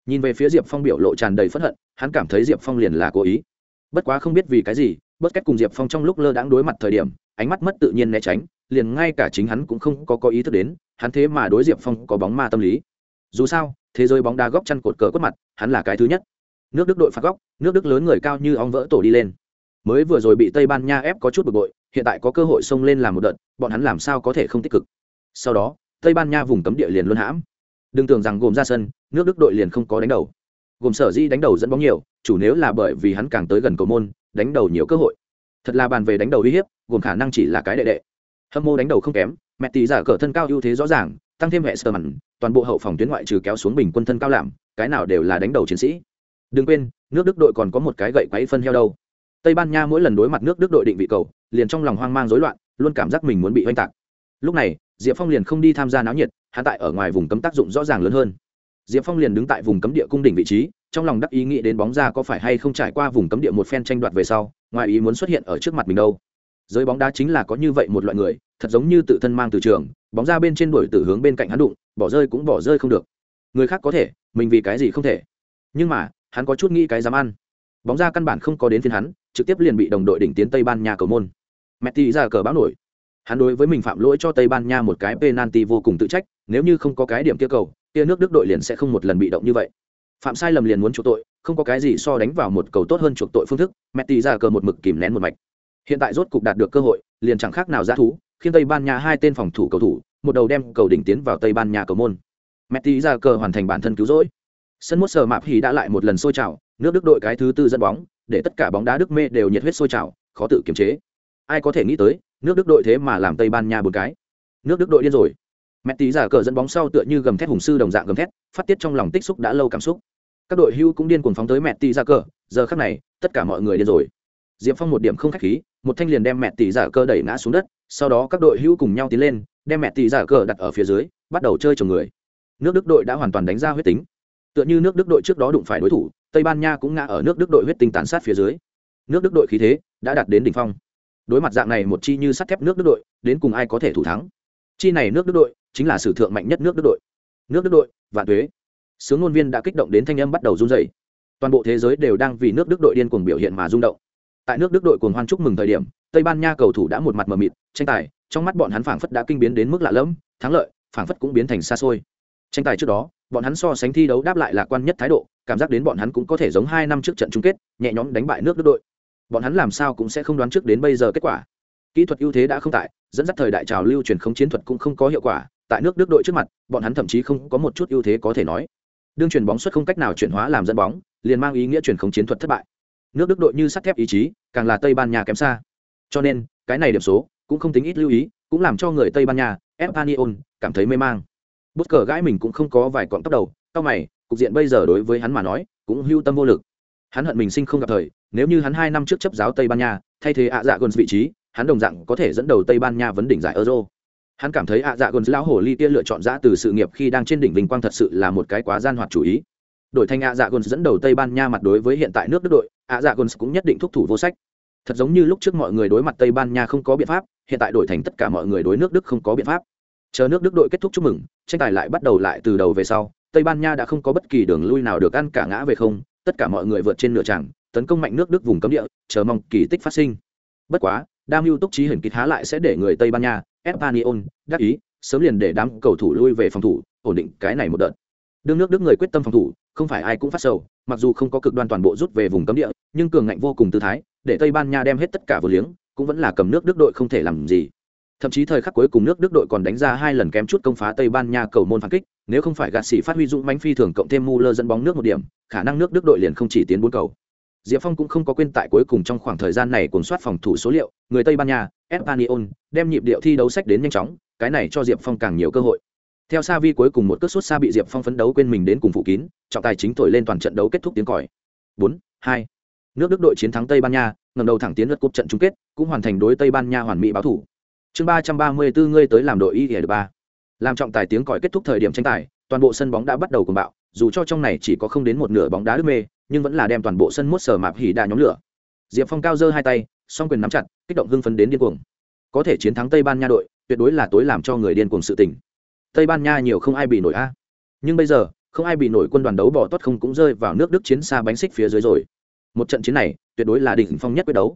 Nhìn về phía diệp phong biểu lộ tràn đầy phẫn hận, hắn cảm thấy diệp phong liền là cố ý. Bất quá không biết vì cái gì bất két cùng diệp phong trong lúc lơ đãng đối mặt thời điểm, ánh mắt mất tự nhiên né tránh, liền ngay cả chính hắn cũng không có có ý thức đến, hắn thế mà đối diệp phong có bóng ma tâm lý. Dù sao, thế giới bóng đá góc chăn cột cờ quất mặt, hắn là cái thứ nhất. Nước đức đội phạt góc, nước đức lớn người cao như ong vỡ tổ đi lên. Mới vừa rồi bị tây ban nha ép có chút bực bội, hiện tại có cơ hội xông lên làm một đợt, bọn hắn làm sao có thể không tích cực? Sau đó, tây ban nha vùng cấm địa liền luôn hãm. Đừng tưởng rằng gồm ra sân, nước đức đội liền không có đánh đầu. Gồm sở di đánh đầu dẫn bóng nhiều, chủ nếu là bởi vì hắn càng tới gần cầu môn đánh đầu nhiều cơ hội. Thật là bàn về đánh đầu uy hiếp, gồm khả năng chỉ là cái đệ đệ. Hâm mô đánh đầu không kém, mẹ tỷ giả cờ thân cao ưu thế rõ ràng, tăng thêm hệ sơ mặn, toàn bộ hậu phòng tuyến ngoại trừ kéo xuống bình quân thân cao làm cái nào đều là đánh đầu chiến sĩ. Đừng quên, nước đức đội còn có một cái gậy quáy phân heo đâu. Tây ban nha mỗi lần đối mặt nước đức đội định vị cầu, liền trong lòng hoang mang rối loạn, luôn cảm giác mình muốn bị oanh tạc. Lúc này, diệp phong liền không đi tham gia náo nhiệt, hắn tại ở ngoài vùng cấm tác dụng rõ ràng lớn hơn diệp phong liền đứng tại vùng cấm địa cung đỉnh vị trí, trong lòng đắc ý nghĩ đến bóng ra có phải hay không trải qua vùng cấm địa một phen tranh đoạt về sau, ngoài ý muốn xuất hiện ở trước mặt mình đâu. Giới bóng đá chính là có như vậy một loại người, thật giống như tự thân mang từ trường, bóng ra bên trên đuổi từ hướng bên cạnh hắn đụng, bỏ rơi cũng bỏ rơi không được. Người khác có thể, mình vì cái gì không thể? Nhưng mà, hắn có chút nghĩ cái dám ăn. Bóng ra căn bản không có đến phiên hắn, trực tiếp liền bị đồng đội đỉnh tiến tây ban nha cầu môn. Messi ra cờ báo nổi. Hắn đối với mình phạm lỗi cho tây ban nha một cái penalty vô cùng tự trách, nếu như không có cái điểm kia cầu kia nước đức đội liền sẽ không một lần bị động như vậy. Phạm sai lầm liền muốn chuộc tội, không có cái gì so đánh vào một cầu tốt hơn chuộc tội phương thức messi ra cờ một mực kìm nén một mạch. Hiện tại rốt cục đạt được cơ hội, liền chẳng khác nào ra thú, khiến tây ban nha hai tên phòng thủ cầu thủ, một đầu đem cầu đỉnh tiến vào tây ban nha cầu môn. Messi ra cờ hoàn thành bản thân cứu rỗi. Sân mốt sờ mạp hì đã lại một lần sôi trào, nước đức đội cái thứ tư dẫn bóng, để tất cả bóng đá đức mê đều nhiệt huyết sôi trào, khó tự kiềm chế. Ai có thể nghĩ tới, nước đức đội thế mà làm tây ban nha một cái. Nước đức đội điên rồi mẹ tí giả cờ dẫn bóng sau tựa như gầm thét hùng sư đồng dạng gầm thét, phát tiết trong lòng tích xúc đã lâu cảm xúc. Các đội hưu cũng điên cuồng phóng tới mẹ tỷ giả cờ, giờ khắc này, tất cả mọi người điên rồi. Diệp phong một điểm không khách khí, một thanh liền đem mẹ tỷ giả cờ đẩy ngã xuống đất, sau đó các đội hưu cùng nhau tiến lên, đem mẹ tỷ giả cờ đặt ở phía dưới, bắt đầu chơi chồng người. Nước đức đội đã hoàn toàn đánh ra huyết tính. Tựa như nước đức đội trước đó đụng phải đối thủ, tây ban nha cũng ngã ở nước đức đội huyết tinh tàn sát phía dưới. Nước đức đội khí thế đã đạt đến đỉnh phong. Đối mặt dạng này một chi như sắt thép nước đức đội, đến cùng ai có thể thủ thắng? Chi này nước đức đội chính là sử thượng mạnh nhất nước đức đội. Nước đức đội, vạn thuế sướng ngôn viên đã kích động đến thanh âm bắt đầu run dày toàn bộ thế giới đều đang vì nước đức đội điên cuồng biểu hiện mà rung động. Tại nước đức đội cuồng hoan chúc mừng thời điểm, tây ban nha cầu thủ đã một mặt mờ mịt, tranh tài, trong mắt bọn hắn phảng phất đã kinh biến đến mức lạ lẫm, thắng lợi, phảng phất cũng biến thành xa xôi. Tranh tài trước đó, bọn hắn so sánh thi đấu đáp lại lạc quan nhất thái độ, cảm giác đến bọn hắn cũng có thể giống hai năm trước trận chung kết, nhẹ nhõm đánh bại nước đức đội. Bọn hắn làm sao cũng sẽ không đoán trước đến bây giờ kết quả. Kỹ thuật ưu thế đã không tại, dẫn dắt thời đại trào lưu truyền không chiến thuật cũng không có hiệu quả tại nước đức đội trước mặt, bọn hắn thậm chí không có một chút ưu thế có thể nói. Đương chuyển bóng xuất không cách nào chuyển hóa làm dẫn bóng, liền mang ý nghĩa chuyển không chiến thuật thất bại. Nước đức đội như sắt thép ý chí, càng là tây ban nha kém xa. Cho nên, cái này điểm số cũng không tính ít lưu ý, cũng làm cho người tây ban nha espanyol cảm thấy mê mang. Bút cờ gãi mình cũng không có vài cọng tóc đầu, Cao mày, cục diện bây giờ đối với hắn mà nói, cũng hưu tâm vô lực. Hắn hận mình sinh không gặp thời, nếu như hắn hai năm trước chấp giáo tây ban nha, thay thế ạ dạ gần vị trí, hắn đồng dạng có thể dẫn đầu tây ban nha vấn đỉnh giải euro hắn cảm thấy ạ dạ gần lão hồ ly kia lựa chọn giã từ sự nghiệp khi đang trên đỉnh vinh quang thật sự là một cái quá gian hoạt chủ ý. Đổi thành ạ dạ gần dẫn đầu tây ban nha mặt đối với hiện tại nước đức đội, ạ dạ gần cũng nhất định thúc thủ vô sách. Thật giống như lúc trước mọi người đối mặt tây ban nha không có biện pháp, hiện tại đổi thành tất cả mọi người đối nước đức không có biện pháp. Chờ nước đức đội kết thúc chúc mừng, tranh tài lại bắt đầu lại từ đầu về sau, tây ban nha đã không có bất kỳ đường lui nào được ăn cả ngã về không, tất cả mọi người vượt trên nửa tràng tấn công mạnh nước đức vùng cấm địa, chờ mong kỳ tích phát sinh. Bất quá, đam mưu túc trí hình kịch há lại sẽ để người tây ban nha espanyol đắc ý, sớm liền để đám cầu thủ lui về phòng thủ, ổn định cái này một đợt. Đương nước đức người quyết tâm phòng thủ, không phải ai cũng phát sầu, mặc dù không có cực đoan toàn bộ rút về vùng cấm địa, nhưng cường ngạnh vô cùng tư thái, để tây ban nha đem hết tất cả vô liếng, cũng vẫn là cầm nước đức đội không thể làm gì. Thậm chí thời khắc cuối cùng nước đức đội còn đánh ra hai lần kém chút công phá tây ban nha cầu môn phản kích, nếu không phải gạt sĩ phát huy dũng mãnh phi thường cộng thêm Müller dẫn bóng nước một điểm, khả năng nước đức đội liền không chỉ tiến bốn cầu diệp phong cũng không có quên tại cuối cùng trong khoảng thời gian này cùng soát phòng thủ số liệu, người tây ban nha, espanyol, đem nhịp điệu thi đấu sách đến nhanh chóng, cái này cho diệp phong càng nhiều cơ hội. Theo sa vi cuối cùng một cước sút xa bị diệp phong phấn đấu quên mình đến cùng phụ kín, trọng tài chính thổi lên toàn trận đấu kết thúc tiếng còi. Bốn, hai, nước đức đội chiến thắng tây ban nha, ngẩng đầu thẳng tiến lượt cúp trận chung kết, cũng hoàn thành đối tây ban nha hoàn mỹ báo thủ. Chương ba trăm ba mươi bốn ngươi tới làm đội y ỉa ba. Làm trọng tài tiếng còi kết thúc thời điểm tranh tài, toàn bộ sân bóng đã bắt đầu cuồng bạo, dù cho trong này chỉ có không đến một nửa bóng đá đứt mê nhưng vẫn là đem toàn bộ sân mốt sở mạp hỉ đà nhóm lửa. Diệp phong cao giơ hai tay, song quyền nắm chặt, kích động hưng phấn đến điên cuồng. Có thể chiến thắng tây ban nha đội, tuyệt đối là tối làm cho người điên cuồng sự tình. Tây ban nha nhiều không ai bị nổi a. Nhưng bây giờ, không ai bị nổi quân đoàn đấu bỏ tốt không cũng rơi vào nước đức chiến xa bánh xích phía dưới rồi. Một trận chiến này, tuyệt đối là đỉnh phong nhất quyết đấu.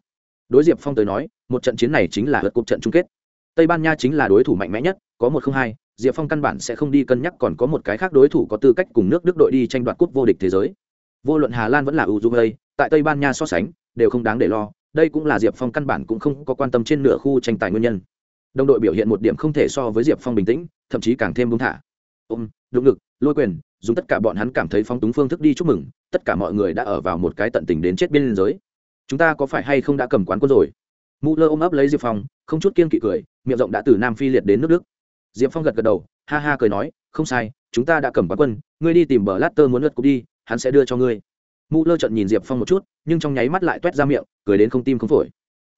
Đối diệp phong tới nói, một trận chiến này chính là lượt cuộc trận chung kết. Tây ban nha chính là đối thủ mạnh mẽ nhất, có một không hai, diệp phong căn bản sẽ không đi cân nhắc còn có một cái khác đối thủ có tư cách cùng nước đức đội đi tranh đoạt cúp vô địch thế giới vô luận hà lan vẫn là uruguay, tại tây ban nha so sánh, đều không đáng để lo. Đây cũng là diệp phong căn bản cũng không có quan tâm trên nửa khu tranh tài nguyên nhân. Đồng đội biểu hiện một điểm không thể so với diệp phong bình tĩnh, thậm chí càng thêm buông thả. Ôm đúng ngực, lôi quyền, dùng tất cả bọn hắn cảm thấy phóng túng phương thức đi chúc mừng, tất cả mọi người đã ở vào một cái tận tình đến chết biên giới. Chúng ta có phải hay không đã cầm quán quân rồi? Mũ lơ ôm ấp lấy diệp phong, không chút kiên kỵ cười, miệng rộng đã từ nam phi liệt đến nước đức. Diệp phong gật gật đầu, ha ha cười nói, không sai, chúng ta đã cầm quán quân, ngươi đi tìm bờ lát tơ muốn lượt cục đi hắn sẽ đưa cho ngươi. Mũ lơ trận nhìn diệp phong một chút, nhưng trong nháy mắt lại t u é t ra miệng, cười đến không tim không phổi.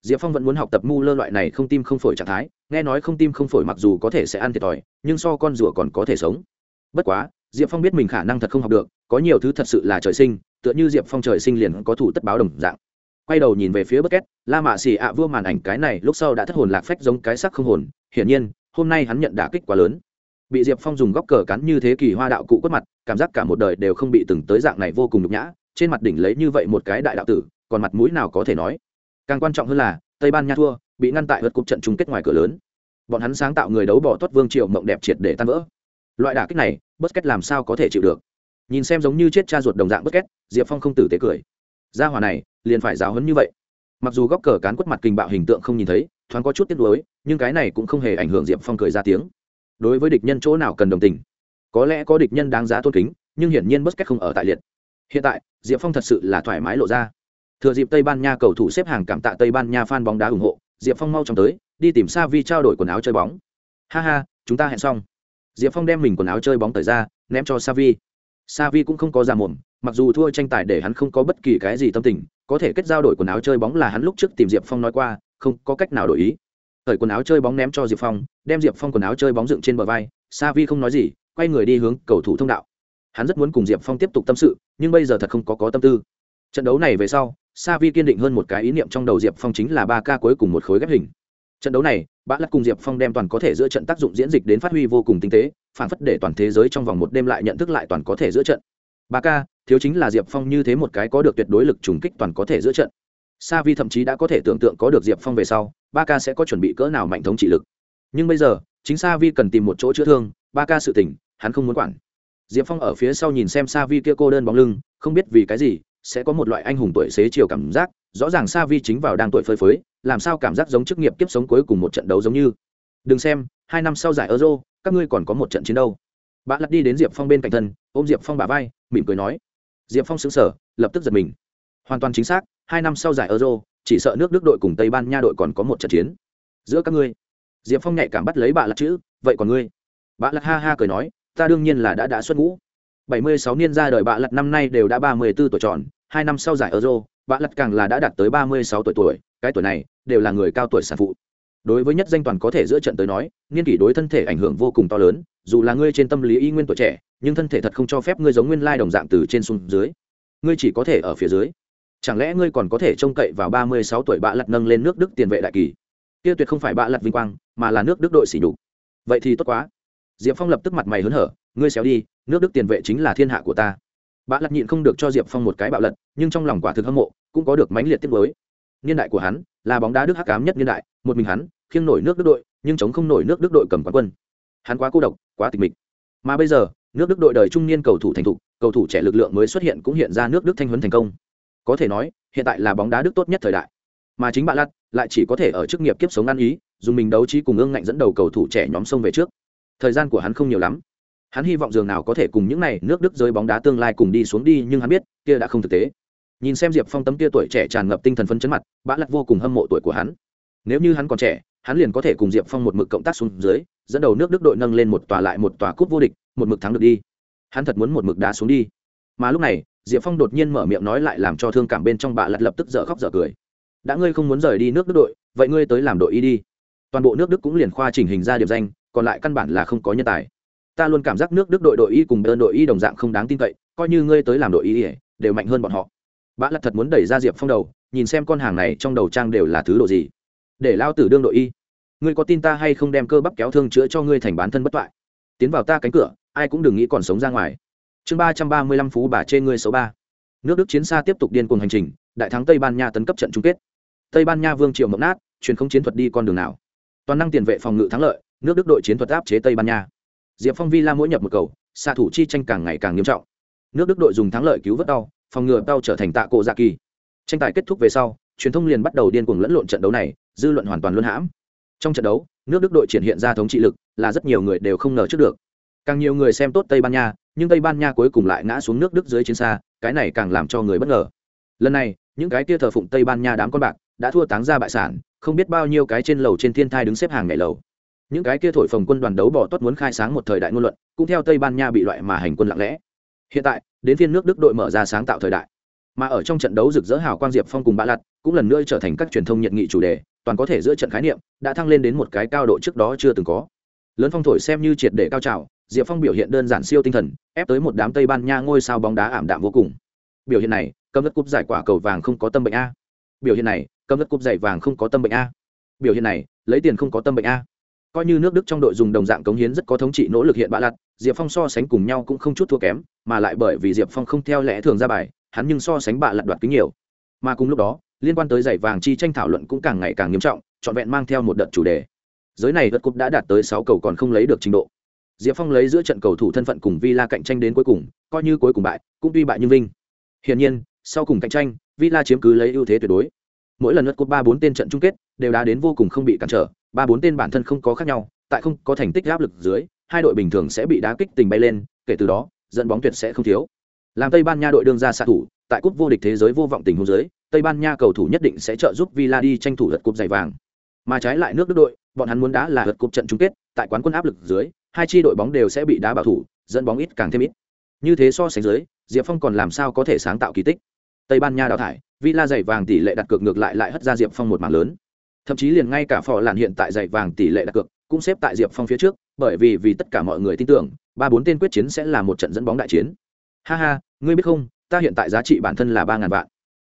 Diệp phong vẫn muốn học tập mu lơ loại này không tim không phổi trạng thái, nghe nói không tim không phổi mặc dù có thể sẽ ăn thiệt thòi, nhưng so con rùa còn có thể sống. Bất quá, diệp phong biết mình khả năng thật không học được, có nhiều thứ thật sự là trời sinh, tựa như diệp phong trời sinh liền có thủ tất báo đồng dạng. Quay đầu nhìn về phía bất két la mạ xì ạ vua màn ảnh cái này lúc sau đã thất hồn lạc phách giống cái sắc không hồn, hiển nhiên, hôm nay hắn nhận đả kích quá lớn bị diệp phong dùng góc cờ cắn như thế kỳ hoa đạo cụ quất mặt, cảm giác cả một đời đều không bị từng tới dạng này vô cùng nhục nhã, trên mặt đỉnh lấy như vậy một cái đại đạo tử, còn mặt mũi nào có thể nói. Càng quan trọng hơn là, tây ban nha thua, bị ngăn tại vượt cục trận chung kết ngoài cửa lớn. Bọn hắn sáng tạo người đấu bỏ tuất vương triệu mộng đẹp triệt để tan vỡ. Loại đả kích này, bất kết làm sao có thể chịu được? Nhìn xem giống như chết cha ruột đồng dạng bất kết, diệp phong không tử tế cười. Gia hòa này, liền phải giáo hấn như vậy. Mặc dù góc cờ cán quất mặt kinh bạo hình tượng không nhìn thấy, thoáng có chút tiếc nuối, nhưng cái này cũng không hề ảnh hưởng diệp phong cười ra tiếng đối với địch nhân chỗ nào cần đồng tình. Có lẽ có địch nhân đáng giá tôn kính, nhưng hiển nhiên bất cách không ở tại liệt. Hiện tại, diệp phong thật sự là thoải mái lộ ra. Thừa dịp tây ban nha cầu thủ xếp hàng cảm tạ tây ban nha fan bóng đá ủng hộ, diệp phong mau chóng tới, đi tìm sa vi trao đổi quần áo chơi bóng. Ha ha, chúng ta hẹn xong. Diệp phong đem mình quần áo chơi bóng thời ra, ném cho sa vi sa vi cũng không có ra mồm, mặc dù thua tranh tài để hắn không có bất kỳ cái gì tâm tình, có thể kết giao đổi quần áo chơi bóng là hắn lúc trước tìm diệp phong nói qua, không có cách nào đổi ý thời quần áo chơi bóng ném cho diệp phong, đem diệp phong quần áo chơi bóng dựng trên bờ vai sa vi không nói gì, quay người đi hướng cầu thủ thông đạo. Hắn rất muốn cùng diệp phong tiếp tục tâm sự, nhưng bây giờ thật không có có tâm tư. Trận đấu này về sau sa vi kiên định hơn một cái ý niệm trong đầu diệp phong chính là ba ca cuối cùng một khối ghép hình. Trận đấu này, bã lắc cùng diệp phong đem toàn có thể giữa trận tác dụng diễn dịch đến phát huy vô cùng tinh tế, phản phất để toàn thế giới trong vòng một đêm lại nhận thức lại toàn có thể giữa trận. Ba ca, thiếu chính là diệp phong như thế một cái có được tuyệt đối lực trùng kích toàn có thể giữa trận. Sa vi thậm chí đã có thể tưởng tượng có được diệp phong về sau ba ca sẽ có chuẩn bị cỡ nào mạnh thống trị lực. Nhưng bây giờ, chính sa vi cần tìm một chỗ chữa thương, ba ca sự tỉnh, hắn không muốn quản. Diệp phong ở phía sau nhìn xem sa vi kia cô đơn bóng lưng, không biết vì cái gì, sẽ có một loại anh hùng tuổi xế chiều cảm giác, rõ ràng sa vi chính vào đang tuổi phơi phới, làm sao cảm giác giống chức nghiệp kiếp sống cuối cùng một trận đấu giống như. Đừng xem, hai năm sau giải euro, các ngươi còn có một trận chiến đâu. Bạn lật đi đến diệp phong bên cạnh thân, ôm diệp phong bà vai, mỉm cười nói. Diệp phong xứng sở lập tức giật mình. Hoàn toàn chính xác, hai năm sau giải euro chỉ sợ nước đức đội cùng tây ban nha đội còn có một trận chiến. Giữa các ngươi, diệp phong nhạy cảm bắt lấy bà lật chữ, vậy còn ngươi? Bà lật ha ha cười nói, ta đương nhiên là đã đã xuất ngũ. Bảy mươi sáu niên ra đời bà lật năm nay đều đã ba mươi 34 tuổi tròn, hai năm sau giải euro bà lật càng là đã đạt tới ba mươi sáu tuổi tuổi, cái tuổi này đều là người cao tuổi sản phụ. Đối với nhất danh toàn có thể giữa trận tới nói, niên kỷ đối thân thể ảnh hưởng vô cùng to lớn, dù là ngươi trên tâm lý y nguyên tuổi trẻ, nhưng thân thể thật không cho phép ngươi giống nguyên lai đồng dạng từ trên xuống dưới. Ngươi chỉ có thể ở phía dưới chẳng lẽ ngươi còn có thể trông cậy vào ba mươi sáu tuổi bạ lật nâng lên nước đức tiền vệ đại kỳ? Kia tuyệt không phải bạ lật vinh quang, mà là nước đức đội xỉ đục vậy thì tốt quá. Diệp phong lập tức mặt mày hớn hở, ngươi xéo đi, nước đức tiền vệ chính là thiên hạ của ta. Bạ lật nhịn không được cho diệp phong một cái bạo lật, nhưng trong lòng quả thực hâm mộ, cũng có được mãnh liệt tiếp mới niên đại của hắn là bóng đá đức hắc cám nhất niên đại, một mình hắn, khiêng nổi nước đức đội, nhưng chống không nổi nước đức đội cầm quán quân. Hắn quá cô độc, quá tịch mịch. Mà bây giờ, nước đức đội đời trung niên cầu thủ thành thục, cầu thủ trẻ lực lượng mới xuất hiện cũng hiện ra nước đức thanh huấn thành công có thể nói, hiện tại là bóng đá đức tốt nhất thời đại. Mà chính bạn lặt lại chỉ có thể ở chức nghiệp kiếp sống ăn ý, dùng mình đấu trí cùng ương ngạnh dẫn đầu cầu thủ trẻ nhóm sông về trước. Thời gian của hắn không nhiều lắm. Hắn hy vọng dường nào có thể cùng những n à y nước đức rơi bóng đá tương lai cùng đi xuống đi, nhưng hắn biết, kia đã không thực tế. Nhìn xem diệp phong tấm kia tuổi trẻ tràn ngập tinh thần phân chấn mặt bã lặt vô cùng hâm mộ tuổi của hắn. Nếu như hắn còn trẻ, hắn liền có thể cùng diệp phong một mực cộng tác xuống dưới, dẫn đầu nước đức đội nâng lên một tòa lại một tòa cúp vô địch, một mực thắng được đi. Hắn thật muốn một mực đá xuống đi. Mà lúc này diệp phong đột nhiên mở miệng nói lại làm cho thương cảm bên trong bà lặt lập tức dở khóc dở cười. Đã ngươi không muốn rời đi nước đức đội, vậy ngươi tới làm đội y đi. Toàn bộ nước đức cũng liền khoa chỉnh hình ra điểm danh, còn lại căn bản là không có nhân tài. Ta luôn cảm giác nước đức đội đội y cùng đơn đội y đồng dạng không đáng tin cậy, coi như ngươi tới làm đội y đều mạnh hơn bọn họ. Bã lặt thật muốn đẩy ra diệp phong đầu, nhìn xem con hàng này trong đầu trang đều là thứ độ gì. Để lao tử đương đội y. Ngươi có tin ta hay không đem cơ bắp kéo thương chữa cho ngươi thành bán thân bất toại? Tiến vào ta cánh cửa, ai cũng đừng nghĩ còn sống ra ngoài chương ba trăm ba mươi lăm phú bà trên ngươi số ba. Nước đức chiến xa tiếp tục điên cuồng hành trình, đại thắng tây ban nha tấn cấp trận chung kết. Tây ban nha vương triều mộng nát, truyền không chiến thuật đi con đường nào. Toàn năng tiền vệ phòng ngự thắng lợi, nước đức đội chiến thuật áp chế tây ban nha. Diệp phong Vi La mỗi nhập một cầu, xạ thủ chi tranh càng ngày càng nghiêm trọng. Nước đức đội dùng thắng lợi cứu vớt đau phòng ngừa đau trở thành tạ cổ dạ kỳ. Tranh tài kết thúc về sau, truyền thông liền bắt đầu điên cuồng lẫn lộn trận đấu này, dư luận hoàn toàn luân hãm. Trong trận đấu, nước đức đội triển hiện ra thống trị lực, là rất nhiều người đều không ngờ trước được. Càng nhiều người xem tốt tây ban nha nhưng tây ban nha cuối cùng lại ngã xuống nước đức dưới chiến xa, cái này càng làm cho người bất ngờ. Lần này, những cái kia thờ phụng tây ban nha đám con bạc đã thua táng ra bại sản, không biết bao nhiêu cái trên lầu trên thiên thai đứng xếp hàng ngày lầu. Những cái kia thổi phồng quân đoàn đấu bỏ tốt muốn khai sáng một thời đại ngôn luận, cũng theo tây ban nha bị loại mà hành quân lặng lẽ. Hiện tại, đến phiên nước đức đội mở ra sáng tạo thời đại. Mà ở trong trận đấu rực rỡ hào quang diệp phong cùng bạ lặt, cũng lần nữa trở thành các truyền thông nhận nghị chủ đề, toàn có thể giữa trận khái niệm, đã thăng lên đến một cái cao độ trước đó chưa từng có. Lớn phong thổi xem như triệt để cao trào diệp phong biểu hiện đơn giản siêu tinh thần, ép tới một đám tây ban nha ngôi sao bóng đá ảm đạm vô cùng. Biểu hiện này, cầm đất cúp giải quả cầu vàng không có tâm bệnh a. Biểu hiện này, cầm đất cúp giải vàng không có tâm bệnh a. Biểu hiện này, lấy tiền không có tâm bệnh a. Coi như nước đức trong đội dùng đồng dạng cống hiến rất có thống trị nỗ lực hiện bạ lặt, diệp phong so sánh cùng nhau cũng không chút thua kém, mà lại bởi vì diệp phong không theo lẽ thường ra bài, hắn nhưng so sánh bạ lặt đoạt kính nhiều. Mà cùng lúc đó, liên quan tới giải vàng chi tranh thảo luận cũng càng ngày càng nghiêm trọng, trọn vẹn mang theo một đợt chủ đề. Giới này vật cúp đã đạt tới sáu cầu còn không lấy được trình độ diệp phong lấy giữa trận cầu thủ thân phận cùng villa cạnh tranh đến cuối cùng, coi như cuối cùng bại, cũng tuy bại nhưng vinh. Hiển nhiên, sau cùng cạnh tranh, villa chiếm cứ lấy ưu thế tuyệt đối. Mỗi lần lượt cúp ba bốn tên trận chung kết, đều đã đến vô cùng không bị cản trở, ba bốn tên bản thân không có khác nhau, tại không có thành tích áp lực dưới, hai đội bình thường sẽ bị đá kích tình bay lên, kể từ đó, dẫn bóng tuyệt sẽ không thiếu. Làm tây ban nha đội đương ra xạ thủ, tại cúp vô địch thế giới vô vọng tình huống dưới, tây ban nha cầu thủ nhất định sẽ trợ giúp villa đi tranh thủ lượt cúp giày vàng. Mà trái lại nước đức đội, bọn hắn muốn đá là lượt cúp trận chung kết, tại quán quân áp lực dưới hai chi đội bóng đều sẽ bị đá bảo thủ, dẫn bóng ít càng thêm ít. Như thế so sánh dưới, diệp phong còn làm sao có thể sáng tạo kỳ tích? Tây ban nha đào thải, villa giày vàng tỷ lệ đặt cược ngược lại lại hất ra diệp phong một mảng lớn. Thậm chí liền ngay cả phò làn hiện tại giày vàng tỷ lệ đặt cược cũng xếp tại diệp phong phía trước, bởi vì vì tất cả mọi người tin tưởng, ba bốn tên quyết chiến sẽ là một trận dẫn bóng đại chiến. Ha ha, ngươi biết không, ta hiện tại giá trị bản thân là ba ngàn vạn.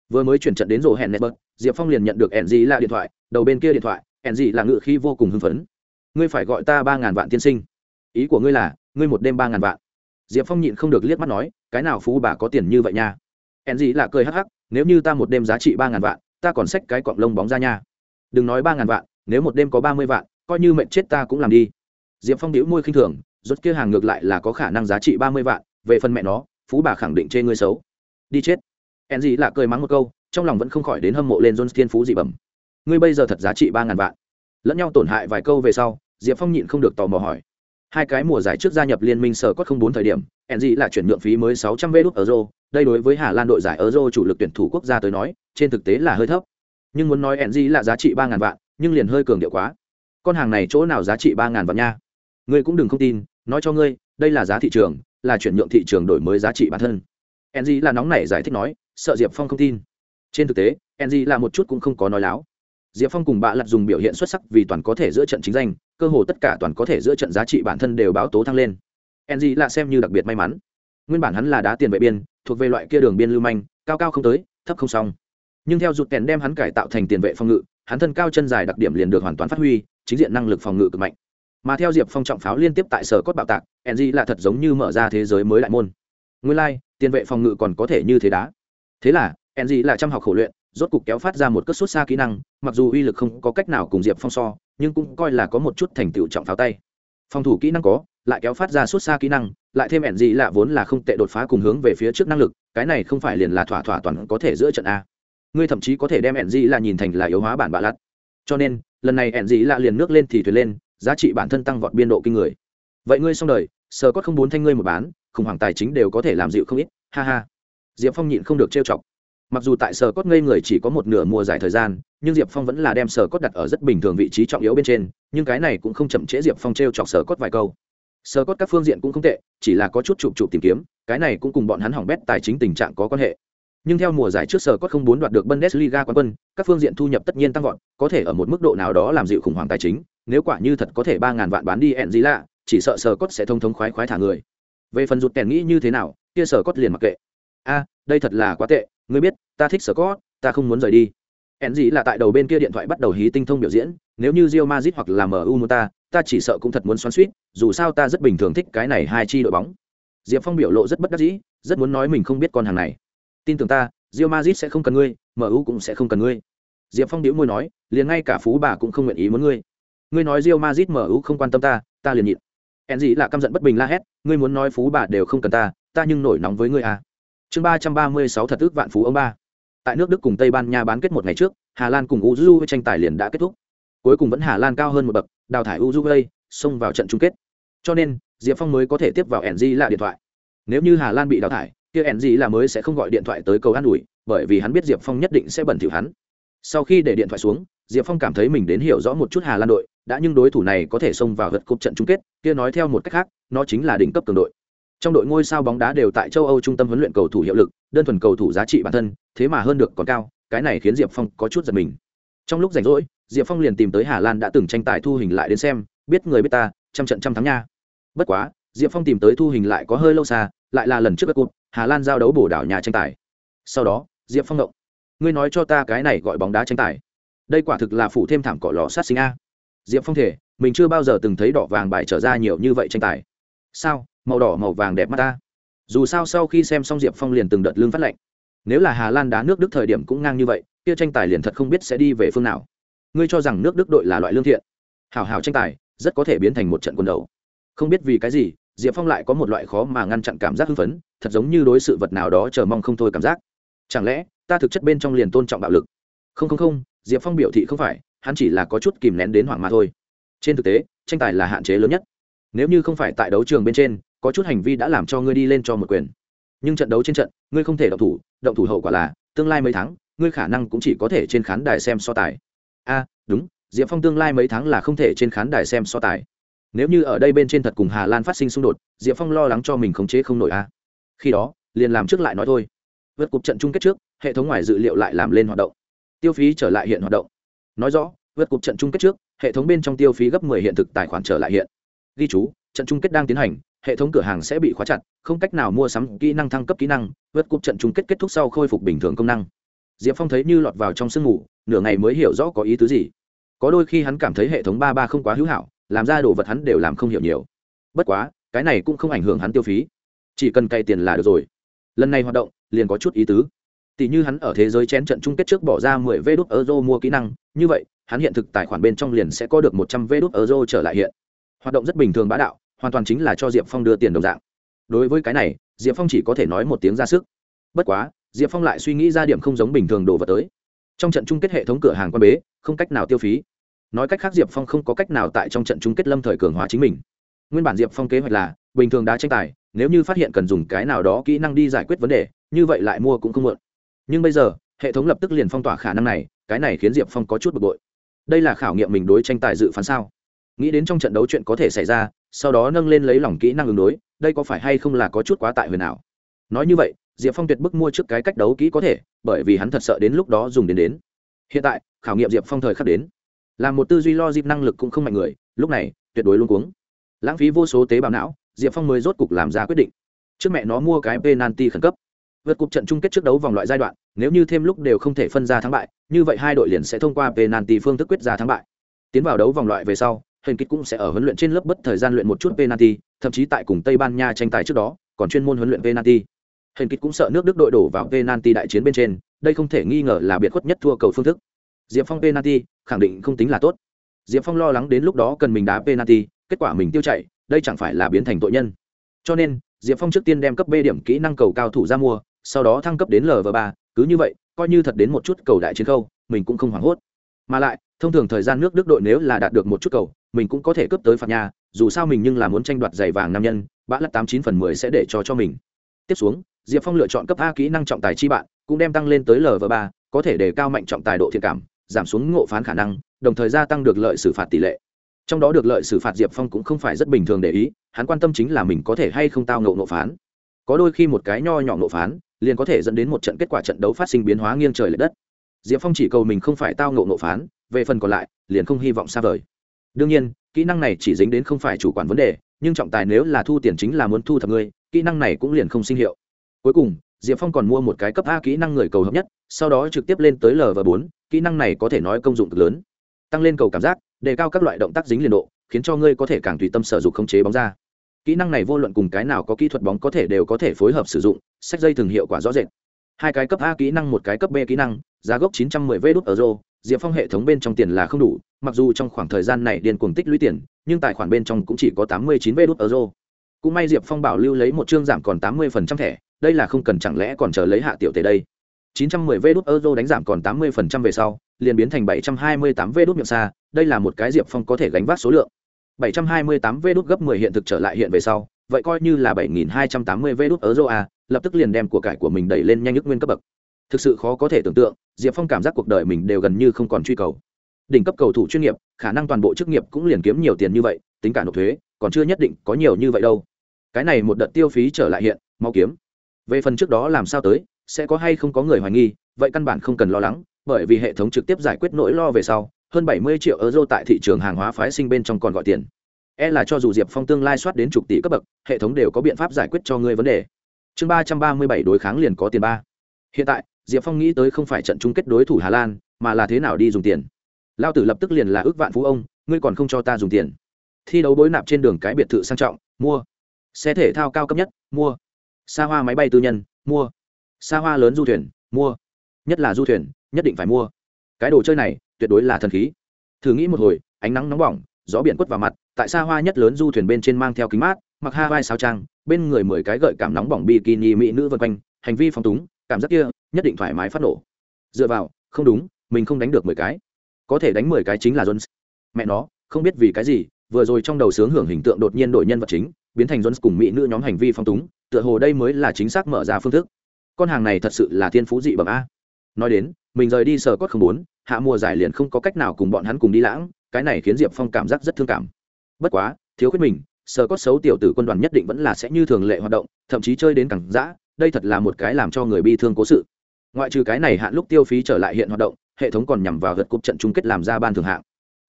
Vừa mới chuyển trận đến rổ hẹn netbert diệp phong liền nhận được ẻn gì là điện thoại, đầu bên kia điện thoại ẻn gì là ngự khi vô cùng hưng phấn. Ngươi phải gọi ta ba ngàn vạn tiên sinh ý của ngươi là, ngươi một đêm ba ngàn vạn. Diệp phong nhịn không được liếc mắt nói, cái nào phú bà có tiền như vậy nha? Hẹn gì là cười hắc hắc, nếu như ta một đêm giá trị ba ngàn vạn, ta còn xách cái cọng lông bóng ra nha. Đừng nói ba ngàn vạn, nếu một đêm có ba mươi vạn, coi như mệnh chết ta cũng làm đi. Diệp phong đĩu môi khinh thường, rốt kia hàng ngược lại là có khả năng giá trị ba mươi vạn, về phần mẹ nó, phú bà khẳng định chê ngươi xấu. Đi chết. Hẹn gì là cười mắng một câu, trong lòng vẫn không khỏi đến hâm mộ lên john thiên phú dị bẩm. Ngươi bây giờ thật giá trị ba ngàn vạn. Lẫn nhau tổn hại vài câu về sau, diệp phong nhịn không được tò mò hỏi hai cái mùa giải trước gia nhập liên minh sở cốt không bốn thời điểm en là chuyển nhượng phí mới sáu trăm vé euro. Đây đối với hà lan đội giải euro chủ lực tuyển thủ quốc gia tới nói, trên thực tế là hơi thấp. Nhưng muốn nói en là giá trị ba ngàn vạn, nhưng liền hơi cường điệu quá. Con hàng này chỗ nào giá trị ba ngàn vạn nha? Ngươi cũng đừng không tin, nói cho ngươi, đây là giá thị trường, là chuyển nhượng thị trường đổi mới giá trị bản thân. Enzy là nóng nảy giải thích nói, sợ diệp phong không tin. Trên thực tế, enzy là một chút cũng không có nói láo. Diệp phong cùng bạ lặt dùng biểu hiện xuất sắc vì toàn có thể giữa trận chính danh cơ hồ tất cả toàn có thể giữa trận giá trị bản thân đều báo tố thăng lên. Enzy là xem như đặc biệt may mắn. Nguyên bản hắn là đá tiền vệ biên thuộc về loại kia đường biên lưu manh cao cao không tới thấp không xong. Nhưng theo rụt kèn đem hắn cải tạo thành tiền vệ phòng ngự hắn thân cao chân dài đặc điểm liền được hoàn toàn phát huy chính diện năng lực phòng ngự cực mạnh. Mà theo diệp phong trọng pháo liên tiếp tại sở cốt bạo tạc enzy là thật giống như mở ra thế giới mới đại môn. Nguyên lai、like, tiền vệ phòng ngự còn có thể như thế đá. Thế là enzy là chăm học khổ luyện rốt cục kéo phát ra một cất sút xa kỹ năng mặc dù uy lực không có cách nào cùng diệp phong so nhưng cũng coi là có một chút thành tựu trọng pháo tay. Phòng thủ kỹ năng có, lại kéo phát ra suốt xa kỹ năng, lại thêm ẻn gì lạ vốn là không tệ đột phá cùng hướng về phía trước năng lực, cái này không phải liền là thỏa thỏa toàn có thể giữa trận a. Ngươi thậm chí có thể đem ẻn gì là nhìn thành là yếu hóa bản bạ lặt. Cho nên, lần này ẻn gì lạ liền nước lên thì thuyền lên, giá trị bản thân tăng vọt biên độ kinh người. Vậy ngươi xong đời, sờ cốt không bốn thanh ngươi một bán, khủng hoảng tài chính đều có thể làm dịu không ít, ha ha. Diệp phong nhịn không được trêu chọc. Mặc dù tại sở cốt ngây người chỉ có một nửa mùa giải thời gian nhưng diệp phong vẫn là đem sở cốt đặt ở rất bình thường vị trí trọng yếu bên trên, nhưng cái này cũng không chậm trễ diệp phong t r e o chọc sở cốt vài câu. Sở cốt các phương diện cũng không tệ, chỉ là có chút chụp chụp tìm kiếm, cái này cũng cùng bọn hắn hỏng bét tài chính tình trạng có quan hệ. Nhưng theo mùa giải trước sở cốt không muốn đoạt được bundesliga quán quân, các phương diện thu nhập tất nhiên tăng vọt, có thể ở một mức độ nào đó làm dịu khủng hoảng tài chính, nếu quả như thật có thể ba ngàn vạn bán đi ẹn gì lạ chỉ sợ sở cốt sẽ thông thống khoái khoái thả người. Về phần rụt Tèn nghĩ như thế nào, kia sở cốt liền mặc kệ. A, đây thật là quá tệ, ngươi biết, ta thích sở cốt, ta không muốn rời đi hẹn gì là tại đầu bên kia điện thoại bắt đầu hí tinh thông biểu diễn nếu như rio mazit hoặc là mu Muta, ta ta chỉ sợ cũng thật muốn xoắn suýt dù sao ta rất bình thường thích cái này hai chi đội bóng. Diệp phong biểu lộ rất bất đắc dĩ rất muốn nói mình không biết con hàng này. Tin tưởng ta rio mazit sẽ không cần ngươi mu cũng sẽ không cần ngươi. Diệp phong đĩu môi nói liền ngay cả phú bà cũng không nguyện ý muốn ngươi. Ngươi nói rio mazit mu không quan tâm ta ta liền nhịn. Hẹn gì là căm giận bất bình la hét ngươi muốn nói phú bà đều không cần ta ta nhưng nổi nóng với ngươi à. Chương ba trăm ba mươi sáu thật ước vạn phú ông ba tại nước đức cùng tây ban nha bán kết một ngày trước, hà lan cùng uzu tranh tài liền đã kết thúc. Cuối cùng vẫn hà lan cao hơn một bậc, đào thải uzu xông vào trận chung kết. Cho nên, diệp phong mới có thể tiếp vào ng là điện thoại. Nếu như hà lan bị đào thải, kia ng là mới sẽ không gọi điện thoại tới cầu an ủi, bởi vì hắn biết diệp phong nhất định sẽ bẩn thỉu hắn. Sau khi để điện thoại xuống, diệp phong cảm thấy mình đến hiểu rõ một chút hà lan đội, đã nhưng đối thủ này có thể xông vào gật cục trận chung kết, kia nói theo một cách khác, nó chính là đỉnh cấp cường đội trong đội ngôi sao bóng đá đều tại châu âu trung tâm huấn luyện cầu thủ hiệu lực, đơn thuần cầu thủ giá trị bản thân, thế mà hơn được còn cao, cái này khiến diệp phong có chút giật mình. Trong lúc rảnh rỗi, diệp phong liền tìm tới hà lan đã từng tranh tài thu hình lại đến xem, biết người biết ta, trăm trận trăm thắng nha. Bất quá, diệp phong tìm tới thu hình lại có hơi lâu xa, lại là lần trước các cụt hà lan giao đấu bổ đảo nhà tranh tài. Sau đó, diệp phong động ngươi nói cho ta cái này gọi bóng đá tranh tài. Đây quả thực là phủ thêm thảm cỏ lò sát sinh a. Diệp phong thể mình chưa bao giờ từng thấy đỏ vàng bài trở ra nhiều như vậy tranh tài. Sao? Màu đỏ màu vàng đẹp mắt ta. Dù sao sau khi xem xong diệp phong liền từng đợt lương phát lệnh nếu là hà lan đá nước đức thời điểm cũng ngang như vậy, kia tranh tài liền thật không biết sẽ đi về phương nào. Ngươi cho rằng nước đức đội là loại lương thiện? Hào hào tranh tài, rất có thể biến thành một trận quân đầu không biết vì cái gì, diệp phong lại có một loại khó mà ngăn chặn cảm giác hưng phấn, thật giống như đối sự vật nào đó chờ mong không thôi cảm giác. Chẳng lẽ, ta thực chất bên trong liền tôn trọng bạo lực? Không không không, diệp phong biểu thị không phải, hắn chỉ là có chút kìm nén đến hoảng mà thôi. Trên thực tế, tranh tài là hạn chế lớn nhất nếu như không phải tại đấu trường bên trên, có chút hành vi đã làm cho ngươi đi lên cho một quyền. Nhưng trận đấu trên trận, ngươi không thể động thủ động thủ hậu quả là, tương lai mấy tháng, ngươi khả năng cũng chỉ có thể trên khán đài xem so tài. A, đúng, diệp phong tương lai mấy tháng là không thể trên khán đài xem so tài. Nếu như ở đây bên trên thật cùng hà lan phát sinh xung đột, diệp phong lo lắng cho mình khống chế không nổi a. Khi đó, liền làm trước lại nói thôi. Vượt cục trận chung kết trước, hệ thống ngoài dự liệu lại làm lên hoạt động. Tiêu phí trở lại hiện hoạt động. Nói rõ, vượt cục trận chung kết trước, hệ thống bên trong tiêu phí gấp 10 hiện thực tài khoản trở lại hiện ghi chú, trận chung kết đang tiến hành, hệ thống cửa hàng sẽ bị khóa chặt, không cách nào mua sắm kỹ năng thăng cấp kỹ năng, vượt cúp trận chung kết kết thúc sau khôi phục bình thường công năng. Diệp phong thấy như lọt vào trong sương ngủ nửa ngày mới hiểu rõ có ý tứ gì. Có đôi khi hắn cảm thấy hệ thống ba ba không quá hữu hảo, làm ra đồ vật hắn đều làm không hiểu nhiều. Bất quá, cái này cũng không ảnh hưởng hắn tiêu phí. Chỉ cần cày tiền là được rồi. Lần này hoạt động, liền có chút ý tứ. Tỷ như hắn ở thế giới chén trận chung kết trước bỏ ra 10 vé đút euro mua kỹ năng, như vậy, hắn hiện thực tài khoản bên trong liền sẽ có được 100 vé đút euro trở lại hiện hoạt động rất bình thường bá đạo, hoàn toàn chính là cho diệp phong đưa tiền đồng dạng. Đối với cái này, diệp phong chỉ có thể nói một tiếng ra sức. Bất quá, diệp phong lại suy nghĩ ra điểm không giống bình thường đồ vật tới. Trong trận chung kết hệ thống cửa hàng quan bế, không cách nào tiêu phí. Nói cách khác, diệp phong không có cách nào tại trong trận chung kết lâm thời cường hóa chính mình. Nguyên bản diệp phong kế hoạch là, bình thường đá tranh tài, nếu như phát hiện cần dùng cái nào đó kỹ năng đi giải quyết vấn đề, như vậy lại mua cũng không mượn. Nhưng bây giờ, hệ thống lập tức liền phong tỏa khả năng này, cái này khiến diệp phong có chút bực bội. Đây là khảo nghiệm mình đối tranh tài dự phán sao? Nghĩ đến trong trận đấu chuyện có thể xảy ra, sau đó nâng lên lấy lòng kỹ năng ứng đối, đây có phải hay không là có chút quá tại huyền ảo? Nói như vậy, diệp phong tuyệt bức mua trước cái cách đấu kỹ có thể, bởi vì hắn thật sợ đến lúc đó dùng đến đến. Hiện tại, khảo nghiệm diệp phong thời khắc đến. Là một tư duy lo dịp năng lực cũng không mạnh người, lúc này, tuyệt đối luôn cuống. Lãng phí vô số tế bào não, diệp phong mới rốt cục làm ra quyết định. Trước mẹ nó mua cái penalty khẩn cấp. Vượt cục trận chung kết trước đấu vòng loại giai đoạn, nếu như thêm lúc đều không thể phân ra thắng bại, như vậy hai đội liền sẽ thông qua penalty phương thức quyết ra thắng bại. Tiến vào đấu vòng loại về sau hình kích cũng sẽ ở huấn luyện trên lớp bất thời gian luyện một chút penalty, thậm chí tại cùng tây ban nha tranh tài trước đó, còn chuyên môn huấn luyện penalty. Hình kích cũng sợ nước đức đội đổ vào penalty đại chiến bên trên, đây không thể nghi ngờ là biệt khuất nhất thua cầu phương thức. Diệp phong penalty, khẳng định không tính là tốt. Diệp phong lo lắng đến lúc đó cần mình đá penalty, kết quả mình tiêu chạy, đây chẳng phải là biến thành tội nhân. Cho nên, diệp phong trước tiên đem cấp b điểm kỹ năng cầu cao thủ ra mua, sau đó thăng cấp đến lv ba, cứ như vậy, coi như thật đến một chút cầu đại chiến khâu, mình cũng không hoảng hốt. Mà lại, thông thường thời gian nước đức đội nếu là đạt được một chút cầu mình cũng có thể cướp tới phạt nhà, dù sao mình nhưng là muốn tranh đoạt giày vàng nam nhân, bã lắc tám chín phần mười sẽ để cho cho mình. Tiếp xuống, diệp phong lựa chọn cấp a kỹ năng trọng tài chi bạn, cũng đem tăng lên tới lv ba, có thể đề cao mạnh trọng tài độ thiện cảm, giảm xuống ngộ phán khả năng, đồng thời gia tăng được lợi xử phạt tỷ lệ. Trong đó được lợi xử phạt diệp phong cũng không phải rất bình thường để ý, hắn quan tâm chính là mình có thể hay không tao ngộ ngộ phán. Có đôi khi một cái nho nhỏ ngộ phán, liền có thể dẫn đến một trận kết quả trận đấu phát sinh biến hóa nghiêng trời l ệ đất. Diệp phong chỉ cầu mình không phải tao ngộ ngộ phán, về phần còn lại, liền không hy vọng xa vời đương nhiên, kỹ năng này chỉ dính đến không phải chủ quản vấn đề, nhưng trọng tài nếu là thu tiền chính là muốn thu thập ngươi kỹ năng này cũng liền không sinh hiệu. Cuối cùng, diệp phong còn mua một cái cấp a kỹ năng người cầu hợp nhất, sau đó trực tiếp lên tới l và bốn, kỹ năng này có thể nói công dụng cực lớn. Tăng lên cầu cảm giác, đề cao các loại động tác dính liền độ, khiến cho ngươi có thể càng tùy tâm sở dụng khống chế bóng ra. Kỹ năng này vô luận cùng cái nào có kỹ thuật bóng có thể đều có thể phối hợp sử dụng, sách dây thường hiệu quả rõ rệt. Hai cái cấp a kỹ năng, một cái cấp b kỹ năng, giá gốc 910 v đút euro diệp phong hệ thống bên trong tiền là không đủ, mặc dù trong khoảng thời gian này điền cuồng tích lũy tiền, nhưng tài khoản bên trong cũng chỉ có tám mươi chín vê đốt euro. Cũng may diệp phong bảo lưu lấy một chương giảm còn 80% thẻ, đây là không cần chẳng lẽ còn chờ lấy hạ tiểu tề đây? chín trăm mười vê đốt euro đánh giảm còn 80% về sau, liền biến thành bảy trăm hai mươi tám vê đốt miệng xa, đây là một cái diệp phong có thể gánh vác số lượng. bảy trăm hai mươi tám vê đốt gấp 10 hiện thực trở lại hiện về sau, vậy coi như là bảy nghìn hai trăm tám mươi vê đốt euro a lập tức liền đem của cải của mình đẩy lên nhanh nhất nguyên cấp bậc thực sự khó có thể tưởng tượng, diệp phong cảm giác cuộc đời mình đều gần như không còn truy cầu. Đỉnh cấp cầu thủ chuyên nghiệp, khả năng toàn bộ chức nghiệp cũng liền kiếm nhiều tiền như vậy, tính cả nộp thuế, còn chưa nhất định có nhiều như vậy đâu. Cái này một đợt tiêu phí trở lại hiện, mau kiếm. Về phần trước đó làm sao tới, sẽ có hay không có người hoài nghi, vậy căn bản không cần lo lắng, bởi vì hệ thống trực tiếp giải quyết nỗi lo về sau, hơn bảy mươi triệu euro tại thị trường hàng hóa phái sinh bên trong còn gọi tiền. E là cho dù diệp phong tương lai soát đến chục tỷ cấp bậc, hệ thống đều có biện pháp giải quyết cho ngươi vấn đề. Chương ba trăm ba mươi bảy đối kháng liền có tiền ba. Hiện tại diệp phong nghĩ tới không phải trận chung kết đối thủ hà lan, mà là thế nào đi dùng tiền. Lao tử lập tức liền là ước vạn phú ông, ngươi còn không cho ta dùng tiền. Thi đấu bối nạp trên đường cái biệt thự sang trọng, mua. Xe thể thao cao cấp nhất, mua. Xa hoa máy bay tư nhân, mua. Xa hoa lớn du thuyền, mua. Nhất là du thuyền, nhất định phải mua. Cái đồ chơi này, tuyệt đối là thần khí. Thử nghĩ một hồi, ánh nắng nóng bỏng, gió biển quất vào mặt, tại xa hoa nhất lớn du thuyền bên trên mang theo kính mát, mặc ha vai sao trang, bên người mười cái gợi cảm nóng bỏng bikini mỹ nữ vân quanh, hành vi phong túng, cảm giác kia nhất định thoải mái phát nổ. Dựa vào, không đúng, mình không đánh được mười cái. Có thể đánh mười cái chính là jones. Mẹ nó, không biết vì cái gì, vừa rồi trong đầu sướng hưởng hình tượng đột nhiên đổi nhân vật chính, biến thành jones cùng mỹ nữ nhóm hành vi phong túng, tựa hồ đây mới là chính xác mở ra phương thức. Con hàng này thật sự là thiên phú dị bẩm a. Nói đến, mình rời đi sở cốt không bốn hạ mùa giải liền không có cách nào cùng bọn hắn cùng đi lãng, cái này khiến diệp phong cảm giác rất thương cảm. Bất quá, thiếu khuyết mình, sở cốt xấu tiểu tử quân đoàn nhất định vẫn là sẽ như thường lệ hoạt động, thậm chí chơi đến cẳng dã, đây thật là một cái làm cho người bi thương cố sự ngoại trừ cái này hạn lúc tiêu phí trở lại hiện hoạt động, hệ thống còn nhằm vào gật cúp trận chung kết làm ra ban thưởng hạng.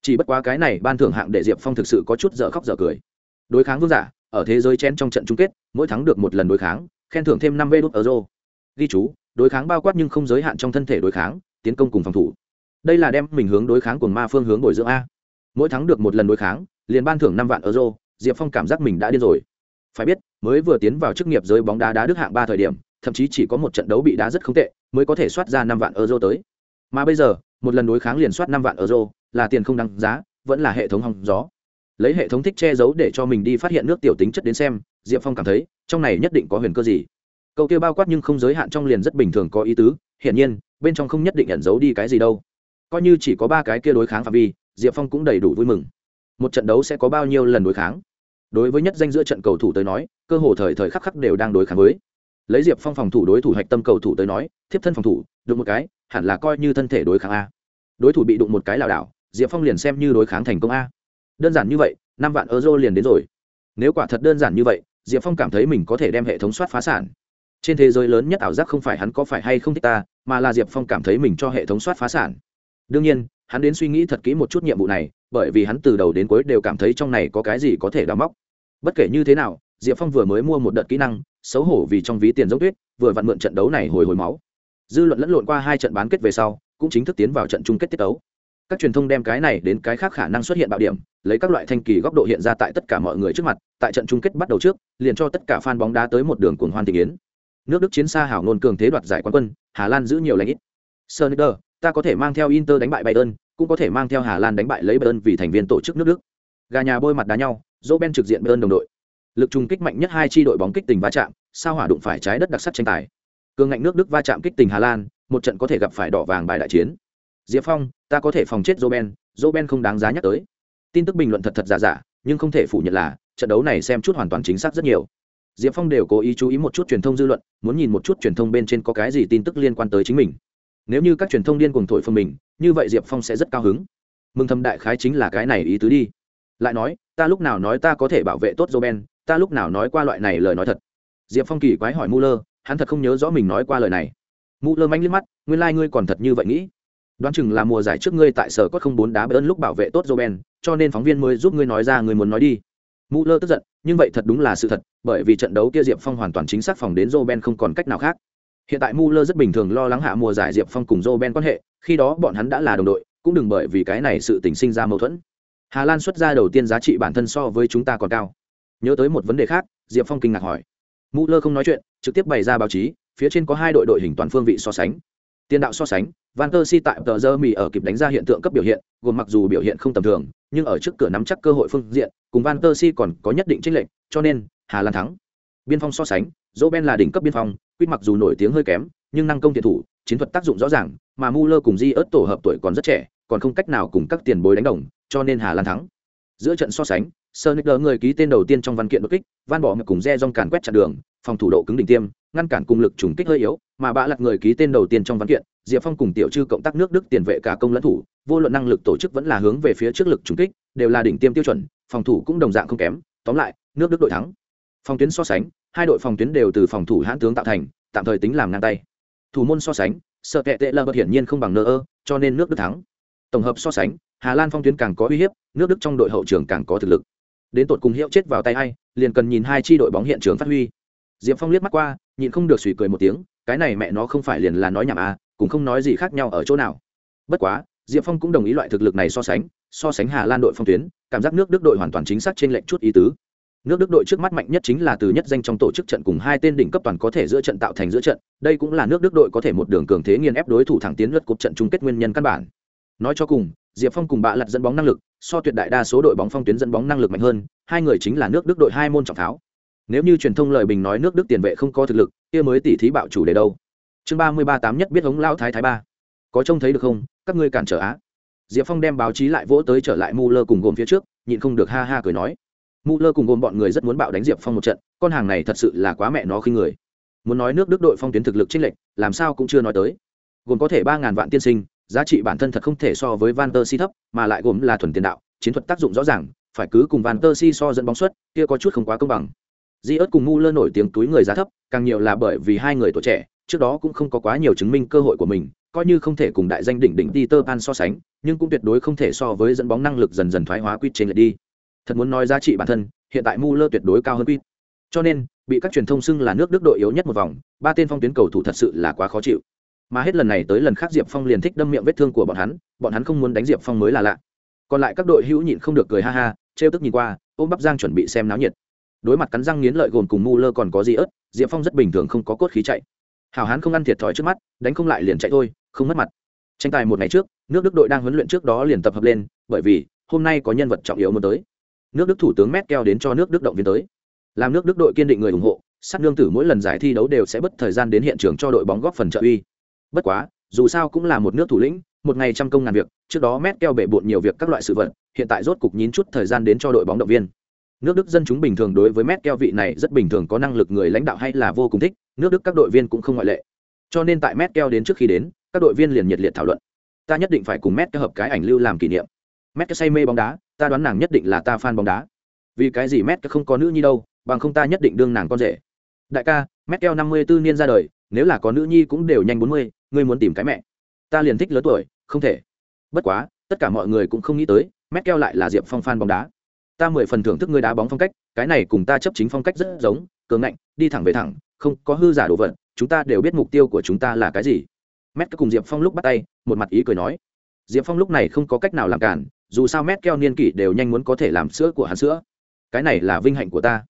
Chỉ bất quá cái này ban thưởng hạng để diệp phong thực sự có chút dở khóc dở cười. Đối kháng vương giả, ở thế giới chen trong trận chung kết, mỗi thắng được một lần đối kháng, khen thưởng thêm năm vê đốt euro ghi chú, đối kháng bao quát nhưng không giới hạn trong thân thể đối kháng, tiến công cùng phòng thủ. Đây là đem mình hướng đối kháng của ma phương hướng bồi dưỡng a. Mỗi tháng được một lần đối kháng, liền ban thưởng năm vạn euro diệp phong cảm giác mình đã điên rồi. Phải biết, mới vừa tiến vào chức nghiệp giới bóng đá đá đức hạng ba thời điểm, thậm chí chỉ có một trận đấu bị đá rất không tệ mới có thể soát ra năm vạn euro tới. Mà bây giờ, một lần đối kháng liền soát năm vạn euro, là tiền không đáng giá, vẫn là hệ thống hòng gió. Lấy hệ thống thích che giấu để cho mình đi phát hiện nước tiểu tính chất đến xem, diệp phong cảm thấy, trong này nhất định có huyền cơ gì. Câu kia bao quát nhưng không giới hạn trong liền rất bình thường có ý tứ, hiển nhiên, bên trong không nhất định ẩn giấu đi cái gì đâu. Coi như chỉ có ba cái kia đối kháng phạm vi, diệp phong cũng đầy đủ vui mừng. Một trận đấu sẽ có bao nhiêu lần đối kháng? Đối với nhất danh giữa trận cầu thủ tới nói, cơ hồ thời thời khắc khắc đều đang đối kháng với lấy diệp phong phòng thủ đối thủ hạch tâm cầu thủ tới nói, thiếp thân phòng thủ, đụng một cái, hẳn là coi như thân thể đối kháng a. Đối thủ bị đụng một cái lảo đảo, diệp phong liền xem như đối kháng thành công a. Đơn giản như vậy, năm vạn euro liền đến rồi. Nếu quả thật đơn giản như vậy, diệp phong cảm thấy mình có thể đem hệ thống soát phá sản. Trên thế giới lớn nhất ảo giác không phải hắn có phải hay không thích ta, mà là diệp phong cảm thấy mình cho hệ thống soát phá sản. Đương nhiên, hắn đến suy nghĩ thật kỹ một chút nhiệm vụ này, bởi vì hắn từ đầu đến cuối đều cảm thấy trong này có cái gì có thể đào móc. Bất kể như thế nào, diệp phong vừa mới mua một đợt kỹ năng xấu hổ vì trong ví tiền giống tuyết vừa vặn mượn trận đấu này hồi hồi máu. Dư luận lẫn lộn qua hai trận bán kết về sau cũng chính thức tiến vào trận chung kết tiết đấu các truyền thông đem cái này đến cái khác khả năng xuất hiện bạo điểm lấy các loại thanh kỳ góc độ hiện ra tại tất cả mọi người trước mặt tại trận chung kết bắt đầu trước liền cho tất cả fan bóng đá tới một đường cuồng hoan tình yến nước đức chiến xa hảo ngôn cường thế đoạt giải quán quân hà lan giữ nhiều lãnh ít. Sonicer, ta có thể mang theo inter đánh bại bayern cũng có thể mang theo hà lan đánh bại lấy bayern vì thành viên tổ chức nước đức. Gà nhà bôi mặt đá nhau dỗ ben trực diện bayern đồng đội lực trung kích mạnh nhất hai chi đội bóng kích tình va chạm, sao hỏa đụng phải trái đất đặc sắc tranh tài. Cường ngạnh nước đức va chạm kích tình hà lan, một trận có thể gặp phải đỏ vàng bài đại chiến. Diệp phong, ta có thể phòng chết dỗ ben ben không đáng giá nhắc tới. Tin tức bình luận thật thật giả giả, nhưng không thể phủ nhận là, trận đấu này xem chút hoàn toàn chính xác rất nhiều. Diệp phong đều cố ý chú ý một chút truyền thông dư luận, muốn nhìn một chút truyền thông bên trên có cái gì tin tức liên quan tới chính mình. Nếu như các truyền thông điên cùng thổi phồng mình, như vậy diệp phong sẽ rất cao hứng. Mừng thầm đại khái chính là cái này ý tứ đi. Lại nói, ta lúc nào nói ta có thể bảo vệ tốt joben ta lúc nào nói qua loại này lời nói thật? Diệp phong kỳ quái hỏi mu lơ, hắn thật không nhớ rõ mình nói qua lời này. Mu lơ manh liếc mắt, nguyên lai、like、ngươi còn thật như vậy nghĩ. Đoán chừng là mùa giải trước ngươi tại sở có không bốn đá bỡn lúc bảo vệ tốt joben, cho nên phóng viên mới giúp ngươi nói ra ngươi muốn nói đi. Mu lơ tức giận, nhưng vậy thật đúng là sự thật, bởi vì trận đấu kia diệp phong hoàn toàn chính xác phòng đến joben không còn cách nào khác. Hiện tại mu lơ rất bình thường lo lắng hạ mùa giải diệp phong cùng joben quan hệ, khi đó bọn hắn đã là đồng đội, cũng đừng bởi vì cái này sự tình sinh ra mâu thuẫn. Hà lan xuất ra đầu tiên giá trị bản thân so với chúng ta còn cao nhớ tới một vấn đề khác, diệp phong kinh ngạc hỏi. Mũ lơ không nói chuyện, trực tiếp bày ra báo chí, phía trên có hai đội đội hình toàn phương vị so sánh. Tiền đạo so sánh, van der si tại tờ rơ mì ở kịp đánh ra hiện tượng cấp biểu hiện, gồm mặc dù biểu hiện không tầm thường, nhưng ở trước cửa nắm chắc cơ hội phương diện, cùng van der si còn có nhất định tranh lệch, cho nên, hà lan thắng. Biên phong so sánh, dỗ ben là đỉnh cấp biên phong, quýt mặc dù nổi tiếng hơi kém, nhưng năng công thiện thủ, chiến thuật tác dụng rõ ràng, mà mu lơ cùng di ớt tổ hợp tuổi còn rất trẻ, còn không cách nào cùng các tiền bối đánh đồng, cho nên hà lan thắng. Giữa trận so sánh Sonic người ký tên đầu tiên trong văn kiện đột kích, Van Bỏ mà cùng Re rong càn quét chặn đường, phòng thủ độ cứng đỉnh tiêm, ngăn cản cùng lực trùng kích hơi yếu, mà bạ lật người ký tên đầu tiên trong văn kiện, Diệp Phong cùng Tiểu Trư cộng tác nước Đức tiền vệ cả công lẫn thủ, vô luận năng lực tổ chức vẫn là hướng về phía trước lực trùng kích, đều là đỉnh tiêm tiêu chuẩn, phòng thủ cũng đồng dạng không kém, tóm lại, nước Đức đội thắng. Phòng tuyến so sánh, hai đội phòng tuyến đều từ phòng thủ hãn tướng tạo thành, tạm thời tính làm ngang tay. Thủ môn so sánh, sợ tệ tệ là hiển nhiên không bằng nơ ơ, cho nên nước Đức thắng. Tổng hợp so sánh, Hà Lan phong tuyến càng có uy hiếp, nước Đức trong đội hậu trường càng có thực lực đến tột cùng hiệu chết vào tay hay liền cần nhìn hai chi đội bóng hiện trường phát huy. Diệp phong liếc mắt qua nhìn không được suy cười một tiếng, cái này mẹ nó không phải liền là nói nhảm à cũng không nói gì khác nhau ở chỗ nào. Bất quá, diệp phong cũng đồng ý loại thực lực này so sánh so sánh hà lan đội phong tuyến, cảm giác nước đức đội hoàn toàn chính xác trên lệnh chút ý tứ. Nước đức đội trước mắt mạnh nhất chính là từ nhất danh trong tổ chức trận cùng hai tên đỉnh cấp toàn có thể giữa trận tạo thành giữa trận, đây cũng là nước đức đội có thể một đường cường thế nghiên ép đối thủ thẳng tiến lượt cục trận chung kết nguyên nhân căn bản. Nói cho cùng diệp phong cùng bạ lật dẫn bóng năng lực, so tuyệt đại đa số đội bóng phong tuyến dẫn bóng năng lực mạnh hơn, hai người chính là nước đức đội hai môn trọng pháo nếu như truyền thông lời bình nói nước đức tiền vệ không có thực lực, kia mới tỉ thí bạo chủ để đâu. Chương ba mươi ba tám nhất biết hống lao thái thái ba. Có trông thấy được không? Các ngươi cản trở á. Diệp phong đem báo chí lại vỗ tới trở lại mu lơ cùng gồm phía trước, nhịn không được ha ha cười nói. Mu lơ cùng gồm bọn người rất muốn bạo đánh diệp phong một trận, con hàng này thật sự là quá mẹ nó khi người. Muốn nói nước đức đội phong tuyến thực lực chênh lệch, làm sao cũng chưa nói tới. Gồm có thể ba ngàn vạn tiên sinh giá trị bản thân thật không thể so với van der si thấp mà lại gồm là thuần tiền đạo chiến thuật tác dụng rõ ràng phải cứ cùng van der si so dẫn bóng suất kia có chút không quá công bằng di ớt cùng mu lơ nổi tiếng túi người giá thấp càng nhiều là bởi vì hai người tuổi trẻ trước đó cũng không có quá nhiều chứng minh cơ hội của mình coi như không thể cùng đại danh đỉnh đỉnh Peter Pan so sánh, nhưng cũng tuyệt đối không thể so với dẫn bóng năng lực dần dần thoái hóa Quýt trên lại đi. Thật muốn nói giá trị bản thân, hiện tại Muller tuyệt đối cao hơn Quýt. Cho nên, bị các truyền thông xưng là nước Đức đội yếu nhất một vòng, ba tên phong tuyến cầu thủ thật sự là quá khó chịu mà hết lần này tới lần khác diệp phong liền thích đâm miệng vết thương của bọn hắn bọn hắn không muốn đánh diệp phong mới là lạ. Còn lại các đội hữu nhịn không được cười ha ha, trêu tức nhìn qua, ôm bắp giang chuẩn bị xem náo nhiệt. Đối mặt cắn răng nghiến lợi gồm cùng mù lơ còn có gì ớt, diệp phong rất bình thường không có cốt khí chạy. Hảo hán không ăn thiệt thòi trước mắt, đánh không lại liền chạy thôi, không mất mặt. Tranh tài một ngày trước, nước đức đội đang huấn luyện trước đó liền tập hợp lên, bởi vì hôm nay có nhân vật trọng yếu muốn tới. Nước đức thủ tướng merkel đến cho nước đức động viên tới. Làm nước đức đội kiên định người ủng hộ, sát nương tử mỗi lần giải thi đấu đều sẽ bất thời gian đến hiện trường cho đội bóng góp phần trợ uy bất quá, dù sao cũng là một nước thủ lĩnh, một ngày trăm công ngàn việc, trước đó merkel bể bộn nhiều việc các loại sự vật, hiện tại rốt cục nhín chút thời gian đến cho đội bóng động viên. Nước đức dân chúng bình thường đối với merkel vị này rất bình thường có năng lực người lãnh đạo hay là vô cùng thích, nước đức các đội viên cũng không ngoại lệ. Cho nên tại merkel đến trước khi đến, các đội viên liền nhiệt liệt thảo luận. Ta nhất định phải cùng merkel hợp cái ảnh lưu làm kỷ niệm. Merkel say mê bóng đá, ta đoán nàng nhất định là ta fan bóng đá. Vì cái gì merkel không có nữ nhi đâu, bằng không ta nhất định đương nàng con rể. Đại ca merkel năm mươi tư niên ra đời, nếu là có nữ nhi cũng đều nhanh bốn mươi ngươi muốn tìm cái mẹ. Ta liền thích lớn tuổi, không thể. Bất quá, tất cả mọi người cũng không nghĩ tới merkel lại là diệp phong fan bóng đá. Ta mười phần thưởng thức ngươi đá bóng phong cách, cái này cùng ta chấp chính phong cách rất giống, cường ngạnh, đi thẳng về thẳng, không có hư giả đồ vật, chúng ta đều biết mục tiêu của chúng ta là cái gì. Mét cùng diệp phong lúc bắt tay, một mặt ý cười nói. Diệp phong lúc này không có cách nào làm cản, dù sao mét keo niên kỷ đều nhanh muốn có thể làm sữa của hắn sữa. Cái này là vinh hạnh của ta.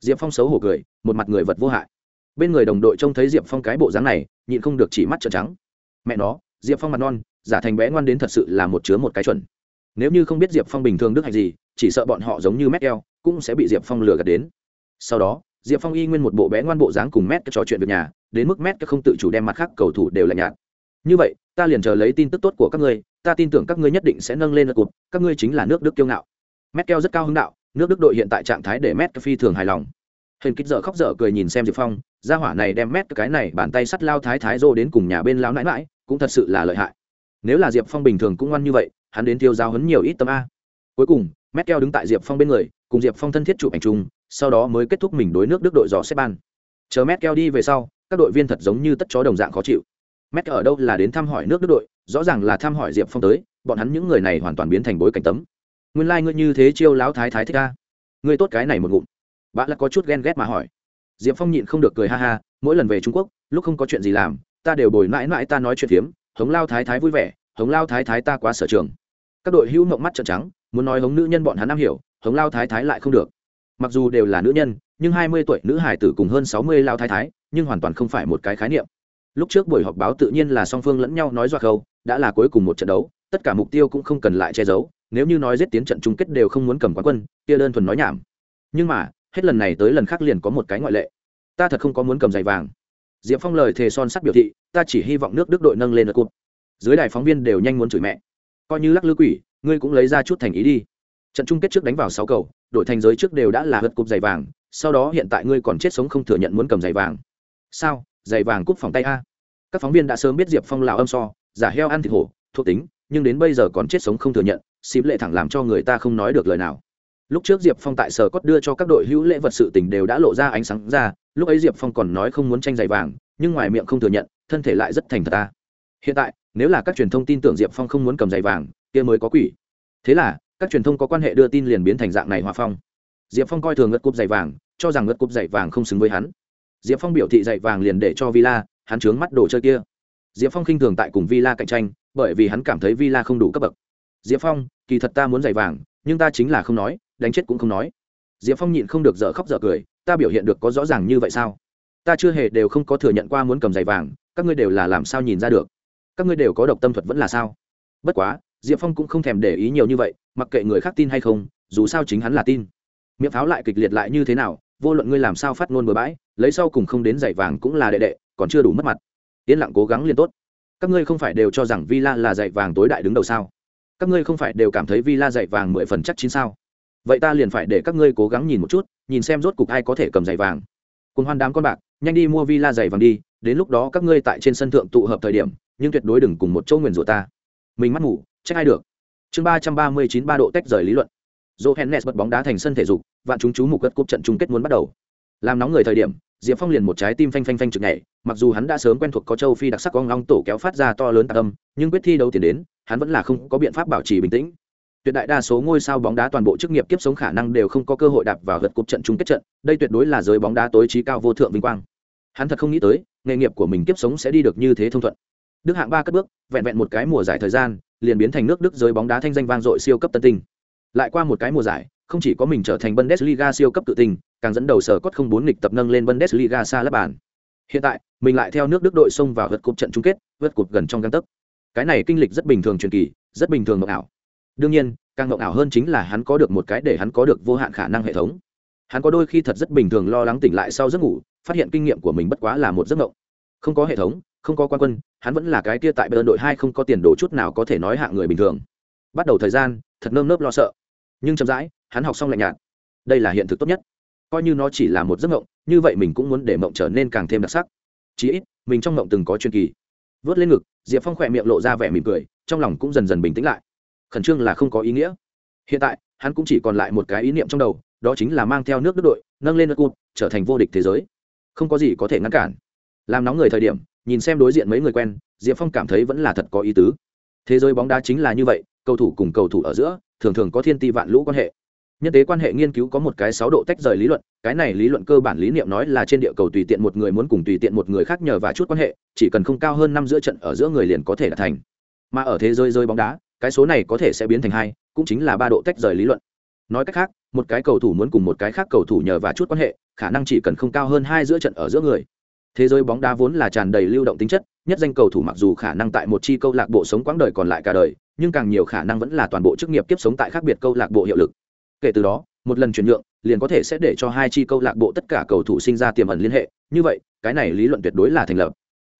Diệp phong xấu hổ cười, một mặt người vật vô hại bên người đồng đội trông thấy diệp phong cái bộ dáng này, nhịn không được chỉ mắt trợn trắng. Mẹ nó, diệp phong mặt non, giả thành bé ngoan đến thật sự là một chứa một cái chuẩn. Nếu như không biết diệp phong bình thường đức hạnh gì, chỉ sợ bọn họ giống như mét keo cũng sẽ bị diệp phong lừa gạt đến. Sau đó, diệp phong y nguyên một bộ bé ngoan bộ dáng cùng mét trò chuyện việc nhà, đến mức mét không tự chủ đem mặt khác cầu thủ đều lạnh nhạt. Như vậy, ta liền chờ lấy tin tức tốt của các ngươi, ta tin tưởng các ngươi nhất định sẽ nâng lên lượt cụt các ngươi chính là nước đức kiêu ngạo. Merkel rất cao hứng đạo, nước đức đội hiện tại trạng thái để mét phi thường hài lòng hình kích dở khóc dở cười nhìn xem diệp phong, gia hỏa này đem mét cái này bàn tay sắt lao thái thái rô đến cùng nhà bên lão nãi mãi cũng thật sự là lợi hại. Nếu là diệp phong bình thường cũng ngoan như vậy, hắn đến tiêu giao hấn nhiều ít tâm a. Cuối cùng, mét keo đứng tại diệp phong bên người, cùng diệp phong thân thiết chụp ảnh chung, sau đó mới kết thúc mình đối nước đức đội dò xếp ban. Chờ mét keo đi về sau, các đội viên thật giống như tất chó đồng dạng khó chịu. Mét ở đâu là đến thăm hỏi nước đức đội, rõ ràng là thăm hỏi diệp phong tới, bọn hắn những người này hoàn toàn biến thành bối cảnh tấm. Nguyên lai、like、ngươi như thế chiêu láo thái thái thích ca ngươi tốt cái này một ngụm bạn là có chút ghen ghét mà hỏi. Diệp phong nhịn không được cười ha ha, mỗi lần về trung quốc, lúc không có chuyện gì làm, ta đều bồi mãi mãi ta nói chuyện phiếm, hống lao thái thái vui vẻ, hống lao thái thái ta quá sở trường. Các đội hữu mộng mắt trợn trắng, muốn nói hống nữ nhân bọn hắn am hiểu, hống lao thái thái lại không được. Mặc dù đều là nữ nhân, nhưng hai mươi tuổi nữ hải tử cùng hơn sáu mươi lao thái thái, nhưng hoàn toàn không phải một cái khái niệm. Lúc trước buổi họp báo tự nhiên là song phương lẫn nhau nói doa khâu, đã là cuối cùng một trận đấu, tất cả mục tiêu cũng không cần lại che giấu, nếu như nói giết tiến trận chung kết đều không muốn cầm quán quân, kia đơn thuần nói nhảm. Nhưng mà hết lần này tới lần khác liền có một cái ngoại lệ. Ta thật không có muốn cầm giày vàng. Diệp phong lời thề son sắt biểu thị, ta chỉ hy vọng nước đức đội nâng lên được cụt dưới đài phóng viên đều nhanh muốn chửi mẹ. Coi như lắc lư quỷ, ngươi cũng lấy ra chút thành ý đi. Trận chung kết trước đánh vào sáu cầu, đội thành giới trước đều đã là hất cụp giày vàng, sau đó hiện tại ngươi còn chết sống không thừa nhận muốn cầm giày vàng. Sao? Giày vàng cúp phòng tay a. Các phóng viên đã sớm biết diệp phong lào âm so, giả heo ăn thịt hổ, thuộc tính, nhưng đến bây giờ còn chết sống không thừa nhận xím lệ thẳng làm cho người ta không nói được lời nào lúc trước diệp phong tại sở cốt đưa cho các đội hữu lễ vật sự tình đều đã lộ ra ánh sáng ra, lúc ấy diệp phong còn nói không muốn tranh giày vàng, nhưng ngoài miệng không thừa nhận, thân thể lại rất thành thật ta. Hiện tại, nếu là các truyền thông tin tưởng diệp phong không muốn cầm giày vàng, kia mới có quỷ. Thế là, các truyền thông có quan hệ đưa tin liền biến thành dạng này hòa phong. Diệp phong coi thường ngất cúp giày vàng, cho rằng ngất cúp giày vàng không xứng với hắn. Diệp phong biểu thị giày vàng liền để cho villa, hắn chướng mắt đồ chơi kia. Diệp phong khinh thường tại cùng villa cạnh tranh, bởi vì hắn cảm thấy villa không đủ cấp bậc. Diệp phong, kỳ thật ta muốn giày vàng, nhưng ta chính là không nói đánh chết cũng không nói. Diệp phong nhịn không được dở khóc dở cười, ta biểu hiện được có rõ ràng như vậy sao? Ta chưa hề đều không có thừa nhận qua muốn cầm giày vàng, các ngươi đều là làm sao nhìn ra được? Các ngươi đều có độc tâm thuật vẫn là sao? Bất quá, diệp phong cũng không thèm để ý nhiều như vậy, mặc kệ người khác tin hay không, dù sao chính hắn là tin. Miệng pháo lại kịch liệt lại như thế nào, vô luận ngươi làm sao phát ngôn bừa bãi, lấy sau cùng không đến giày vàng cũng là đệ đệ, còn chưa đủ mất mặt. Yên lặng cố gắng liền tốt. Các ngươi không phải đều cho rằng villa là giày vàng tối đại đứng đầu sao? Các ngươi không phải đều cảm thấy villa giày vàng mười phần chắc chín sao? Vậy ta liền phải để các ngươi cố gắng nhìn một chút, nhìn xem rốt cục ai có thể cầm giày vàng. Cùng hoan đám con bạc, nhanh đi mua villa giày vàng đi, đến lúc đó các ngươi tại trên sân thượng tụ hợp thời điểm, nhưng tuyệt đối đừng cùng một chỗ nguyền rủa ta. Mình mắt ngủ, trách ai được. Chương ba trăm ba mươi chín ba độ tách rời lý luận. Johannes bật bóng đá thành sân thể dục, vạn chúng chú mục cất cúp trận chung kết muốn bắt đầu. Làm nóng người thời điểm, diệp phong liền một trái tim phanh phanh phanh trực nhảy, mặc dù hắn đã sớm quen thuộc có châu phi đặc sắc con long tổ kéo phát ra to lớn tạc âm, nhưng quyết thi đấu tiền đến, hắn vẫn là không có biện pháp bảo trì bình tĩnh tuyệt đại đa số ngôi sao bóng đá toàn bộ chức nghiệp kiếp sống khả năng đều không có cơ hội đạp vào gật cúp trận chung kết trận, đây tuyệt đối là giới bóng đá tối trí cao vô thượng vinh quang. Hắn thật không nghĩ tới, nghề nghiệp của mình kiếp sống sẽ đi được như thế thông thuận. Đức hạng ba cất bước, vẹn vẹn một cái mùa giải thời gian, liền biến thành nước đức giới bóng đá thanh danh vang dội siêu cấp tân tinh. Lại qua một cái mùa giải, không chỉ có mình trở thành bundesliga siêu cấp tự tinh càng dẫn đầu sở cốt không bốn nghịch tập nâng lên bundesliga xa lấp bản. hiện tại, mình lại theo nước đức đội xông vào vượt cục trận chung kết, vượt cục gần trong găng tấc. Cái này kinh lịch rất bình thường truyền kỳ, rất bình thường mộng ảo đương nhiên, càng ngộng ảo hơn chính là hắn có được một cái để hắn có được vô hạn khả năng hệ thống. Hắn có đôi khi thật rất bình thường lo lắng tỉnh lại sau giấc ngủ, phát hiện kinh nghiệm của mình bất quá là một giấc ngộng. Không có hệ thống, không có quan quân, hắn vẫn là cái kia tại bên đội hai không có tiền đồ chút nào có thể nói hạng người bình thường. Bắt đầu thời gian, thật nơm nớp lo sợ. Nhưng chậm rãi, hắn học xong lạnh nhạt. Đây là hiện thực tốt nhất. Coi như nó chỉ là một giấc mộng như vậy mình cũng muốn để mộng trở nên càng thêm đặc sắc. Chí ít, mình trong mộng từng có chuyên kỳ. Vớt lên ngực, diệp phong khỏe miệng lộ ra vẻ mỉm cười, trong lòng cũng dần dần bình tĩnh lại khẩn trương là không có ý nghĩa. Hiện tại, hắn cũng chỉ còn lại một cái ý niệm trong đầu, đó chính là mang theo nước đức đội, nâng lên nước cụt, trở thành vô địch thế giới. Không có gì có thể ngăn cản. Làm nóng người thời điểm, nhìn xem đối diện mấy người quen, diệp phong cảm thấy vẫn là thật có ý tứ. Thế giới bóng đá chính là như vậy, cầu thủ cùng cầu thủ ở giữa, thường thường có thiên ti vạn lũ quan hệ. Nhân tế quan hệ nghiên cứu có một cái sáu độ tách rời lý luận, cái này lý luận cơ bản lý niệm nói là trên địa cầu tùy tiện một người muốn cùng tùy tiện một người khác nhờ và chút quan hệ, chỉ cần không cao hơn năm giữa trận ở giữa người liền có thể đạt thành. Mà ở thế giới rơi bóng đá cái số này có thể sẽ biến thành hai, cũng chính là ba độ tách rời lý luận. Nói cách khác, một cái cầu thủ muốn cùng một cái khác cầu thủ nhờ và chút quan hệ, khả năng chỉ cần không cao hơn hai giữa trận ở giữa người. Thế giới bóng đá vốn là tràn đầy lưu động tính chất, nhất danh cầu thủ mặc dù khả năng tại một chi câu lạc bộ sống quãng đời còn lại cả đời, nhưng càng nhiều khả năng vẫn là toàn bộ chức nghiệp kiếp sống tại khác biệt câu lạc bộ hiệu lực. Kể từ đó, một lần chuyển nhượng, liền có thể sẽ để cho hai chi câu lạc bộ tất cả cầu thủ sinh ra tiềm ẩn liên hệ, như vậy, cái này lý luận tuyệt đối là thành lập.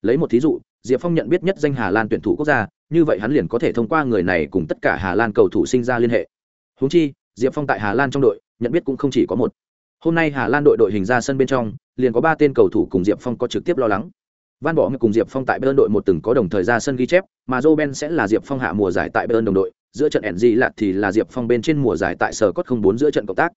Lấy một thí dụ diệp phong nhận biết nhất danh hà lan tuyển thủ quốc gia, như vậy hắn liền có thể thông qua người này cùng tất cả hà lan cầu thủ sinh ra liên hệ. Huống chi, diệp phong tại hà lan trong đội, nhận biết cũng không chỉ có một. Hôm nay hà lan đội đội hình ra sân bên trong, liền có ba tên cầu thủ cùng diệp phong có trực tiếp lo lắng. Van Bommel cùng diệp phong tại Bayern đội một từng có đồng thời ra sân ghi chép, mà Roben ben sẽ là diệp phong hạ mùa giải tại Bayern đồng đội, giữa trận Enzi lạt thì là diệp phong bên trên mùa giải tại sở cốt không bốn giữa trận cộng tác.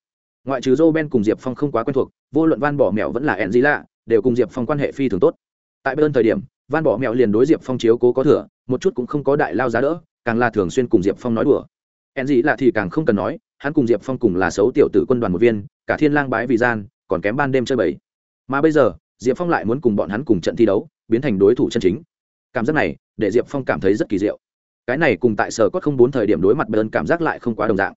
Ngoại trừ Roben ben cùng diệp phong không quá quen thuộc, vô luận van Bommel mèo vẫn là Enzi lạ đều cùng diệp phong quan hệ phi thường tốt tại bên thời điểm, van bỏ mèo liền đối diệp phong chiếu cố có thừa, một chút cũng không có đại lao giá đỡ, càng là thường xuyên cùng diệp phong nói đùa. Ẩn gì lạ thì càng không cần nói, hắn cùng diệp phong cùng là xấu tiểu tử quân đoàn một viên, cả thiên lang bái vì gian, còn kém ban đêm chơi bẫy mà bây giờ, diệp phong lại muốn cùng bọn hắn cùng trận thi đấu, biến thành đối thủ chân chính. Cảm giác này, để diệp phong cảm thấy rất kỳ diệu. Cái này cùng tại sở cốt không bốn thời điểm đối mặt bơn cảm giác lại không quá đồng dạng.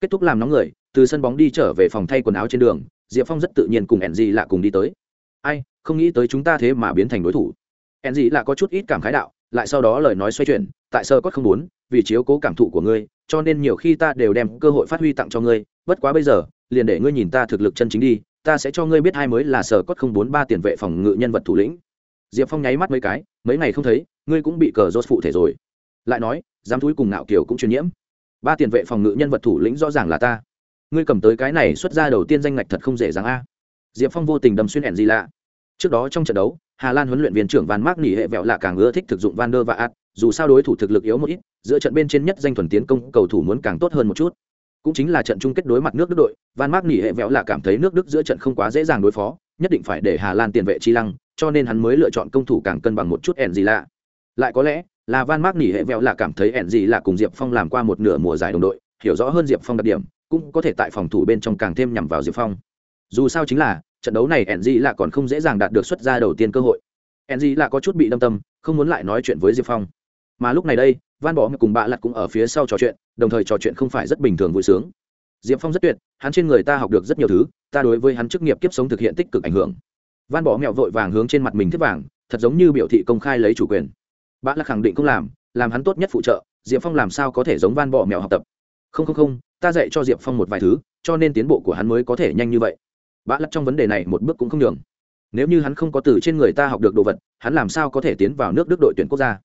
Kết thúc làm nóng người, từ sân bóng đi trở về phòng thay quần áo trên đường, diệp phong rất tự nhiên cùng hẹn dị lạ cùng đi tới. Ai không nghĩ tới chúng ta thế mà biến thành đối thủ. Hẹn dị lạ có chút ít cảm khái đạo lại sau đó lời nói xoay chuyển tại sơ cốt không muốn, vì chiếu cố cảm thụ của ngươi cho nên nhiều khi ta đều đem cơ hội phát huy tặng cho ngươi bất quá bây giờ liền để ngươi nhìn ta thực lực chân chính đi ta sẽ cho ngươi biết hai mới là sở cốt không bốn ba tiền vệ phòng ngự nhân vật thủ lĩnh. Diệp phong nháy mắt mấy cái mấy ngày không thấy ngươi cũng bị cờ rốt phụ thể rồi. Lại nói dám thúi cùng ngạo kiều cũng truyền nhiễm. Ba tiền vệ phòng ngự nhân vật thủ lĩnh rõ ràng là ta. Ngươi cầm tới cái này xuất ra đầu tiên danh ngạch thật không dễ dàng a. Diệp phong vô tình đâm xuyên hẹn gì lạ trước đó trong trận đấu, hà lan huấn luyện viên trưởng van mark nỉ hệ vẹo lạ càng ưa thích thực dụng van der và ad dù sao đối thủ thực lực yếu một ít, giữa trận bên trên nhất danh thuần tiến công cầu thủ muốn càng tốt hơn một chút. Cũng chính là trận chung kết đối mặt nước đức đội, van mark nỉ hệ vẹo lạ cảm thấy nước đức giữa trận không quá dễ dàng đối phó, nhất định phải để hà lan tiền vệ chi lăng, cho nên hắn mới lựa chọn công thủ càng cân bằng một chút ẻn gì lạ. Lại có lẽ là van mark nỉ hệ vẹo lạ cảm thấy ẻn gì lạ cùng diệp phong làm qua một nửa mùa giải đồng đội, hiểu rõ hơn diệp phong đặc điểm, cũng có thể tại phòng thủ bên trong càng thêm nhằm vào diệp phong. Dù sao chính là trận đấu này ẻn là còn không dễ dàng đạt được xuất ra đầu tiên cơ hội. Ẻn là có chút bị đâm tâm, không muốn lại nói chuyện với diệp phong. Mà lúc này đây, van bỏ cùng bạ lặt cũng ở phía sau trò chuyện, đồng thời trò chuyện không phải rất bình thường vui sướng. Diệp phong rất tuyệt, hắn trên người ta học được rất nhiều thứ, ta đối với hắn chức nghiệp kiếp sống thực hiện tích cực ảnh hưởng. Van bỏ mẹo vội vàng hướng trên mặt mình thiết vàng, thật giống như biểu thị công khai lấy chủ quyền. Bạ là khẳng định không làm làm hắn tốt nhất phụ trợ, diệp phong làm sao có thể giống van bỏ mẹo học tập? Không không không, ta dạy cho diệp phong một vài thứ, cho nên tiến bộ của hắn mới có thể nhanh như vậy bã lắc trong vấn đề này một bước cũng không nhường. Nếu như hắn không có từ trên người ta học được đồ vật, hắn làm sao có thể tiến vào nước đức đội tuyển quốc gia?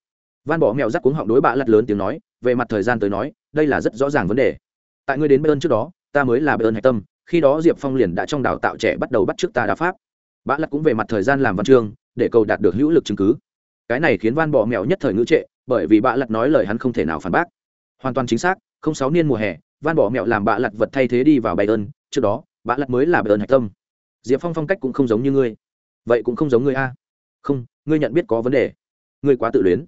Van bỏ mèo rắc cuống họng đối bạ lật lớn tiếng nói, về mặt thời gian tới nói, đây là rất rõ ràng vấn đề. Tại ngươi đến bayern trước đó, ta mới là bayern hạch tâm, khi đó diệp phong liền đã trong đào tạo trẻ bắt đầu bắt trước ta đá pháp. Bạ lật cũng về mặt thời gian làm văn chương, để cầu đạt được hữu lực chứng cứ. Cái này khiến van bỏ mèo nhất thời ngữ trệ, bởi vì bạ lật nói lời hắn không thể nào phản bác. Hoàn toàn chính xác, không sáu niên mùa hè, van bỏ mèo làm bạ lặt vật thay thế đi vào bayern, trước đó bạ lặt mới là bayern hạch tâm. Diệp phong phong cách cũng không giống như ngươi. Vậy cũng không giống ngươi a. Không, ngươi nhận biết có vấn đề. Ngươi quá tự luyến.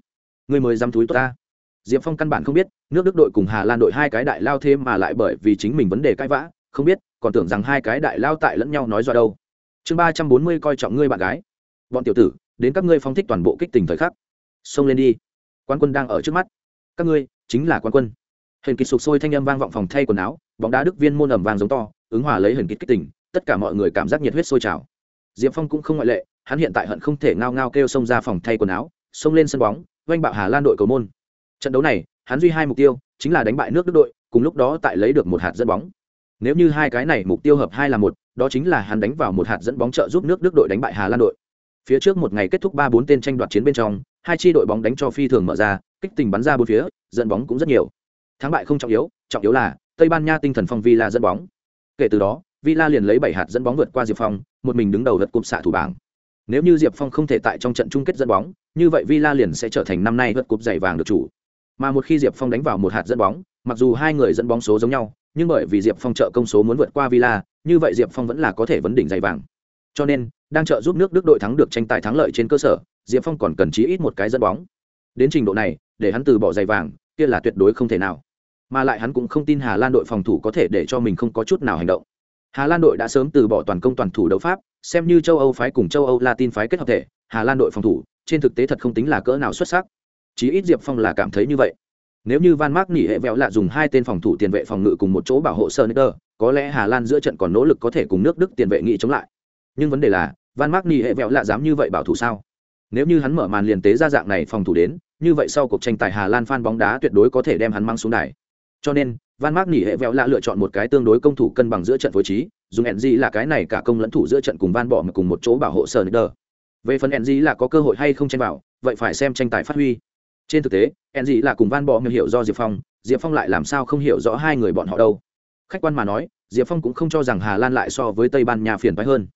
Ngươi mới dám túi tốt ta. Diệp phong căn bản không biết, nước đức đội cùng hà lan đội hai cái đại lao thêm mà lại bởi vì chính mình vấn đề cãi vã, không biết, còn tưởng rằng hai cái đại lao tại lẫn nhau nói do đâu. Chương ba trăm bốn mươi coi trọng ngươi bạn gái. Bọn tiểu tử, đến các ngươi phong thích toàn bộ kích tình thời khắc. Xông lên đi. Quan quân đang ở trước mắt. Các ngươi, chính là quan quân. Hình kịch sụp sôi thanh âm vang vọng phòng thay quần áo, bóng đá đức viên môn ẩm vàng giống to ứng hòa lấy hình kích kích tỉnh tất cả mọi người cảm giác nhiệt huyết sôi trào. Diệp phong cũng không ngoại lệ, hắn hiện tại hận không thể ngao ngao kêu xông ra phòng thay quần áo, xông lên sân bóng, oanh bạo hà lan đội cầu môn. Trận đấu này, hắn duy hai mục tiêu, chính là đánh bại nước đức đội, cùng lúc đó tại lấy được một hạt dẫn bóng. Nếu như hai cái này mục tiêu hợp hai là một, đó chính là hắn đánh vào một hạt dẫn bóng trợ giúp nước đức đội đánh bại hà lan đội. Phía trước một ngày kết thúc ba bốn tên tranh đoạt chiến bên trong, hai chi đội bóng đánh cho phi thường mở ra, kích tình bắn ra bốn phía, dẫn bóng cũng rất nhiều. Thắng bại không trọng yếu trọng yếu là tây ban nha tinh thần phong villa dẫn bóng kể từ đó, villa liền lấy bảy hạt dẫn bóng vượt qua diệp phong, một mình đứng đầu lượt cụm xạ thủ bảng. Nếu như diệp phong không thể tại trong trận chung kết dẫn bóng, như vậy villa liền sẽ trở thành năm nay vượt cụm giày vàng được chủ. Mà một khi diệp phong đánh vào một hạt dẫn bóng, mặc dù hai người dẫn bóng số giống nhau, nhưng bởi vì diệp phong trợ công số muốn vượt qua villa, như vậy diệp phong vẫn là có thể vấn đỉnh giày vàng. Cho nên, đang trợ giúp nước đức đội thắng được tranh tài thắng lợi trên cơ sở, diệp phong còn cần chí ít một cái dẫn bóng. Đến trình độ này, để hắn từ bỏ giày vàng, kia là tuyệt đối không thể nào mà lại hắn cũng không tin hà lan đội phòng thủ có thể để cho mình không có chút nào hành động. Hà lan đội đã sớm từ bỏ toàn công toàn thủ đấu pháp xem như châu âu phái cùng châu âu latin phái kết hợp thể hà lan đội phòng thủ trên thực tế thật không tính là cỡ nào xuất sắc. Chí ít diệp phong là cảm thấy như vậy. Nếu như van mark nỉ hệ vẹo lạ dùng hai tên phòng thủ tiền vệ phòng ngự cùng một chỗ bảo hộ Sonder, có lẽ hà lan giữa trận còn nỗ lực có thể cùng nước đức tiền vệ nghị chống lại. Nhưng vấn đề là van mark nỉ hệ vẹo lạ dám như vậy bảo thủ sao? Nếu như hắn mở màn liền tế ra dạng này phòng thủ đến như vậy sau cuộc tranh tài hà lan fan bóng đá tuyệt đối có thể đem hắn mang xuống đài cho nên, van mác nỉ hệ vẹo lạ lựa chọn một cái tương đối công thủ cân bằng giữa trận phối trí, dùng ng là cái này cả công lẫn thủ giữa trận cùng van bỏ mà cùng một chỗ bảo hộ sờ nơ về phần ng là có cơ hội hay không tranh bảo vậy phải xem tranh tài phát huy. Trên thực tế en là cùng van bỏ mà hiểu do diệp phong diệp phong lại làm sao không hiểu rõ hai người bọn họ đâu. Khách quan mà nói, diệp phong cũng không cho rằng hà lan lại so với tây ban nha phiền phái hơn.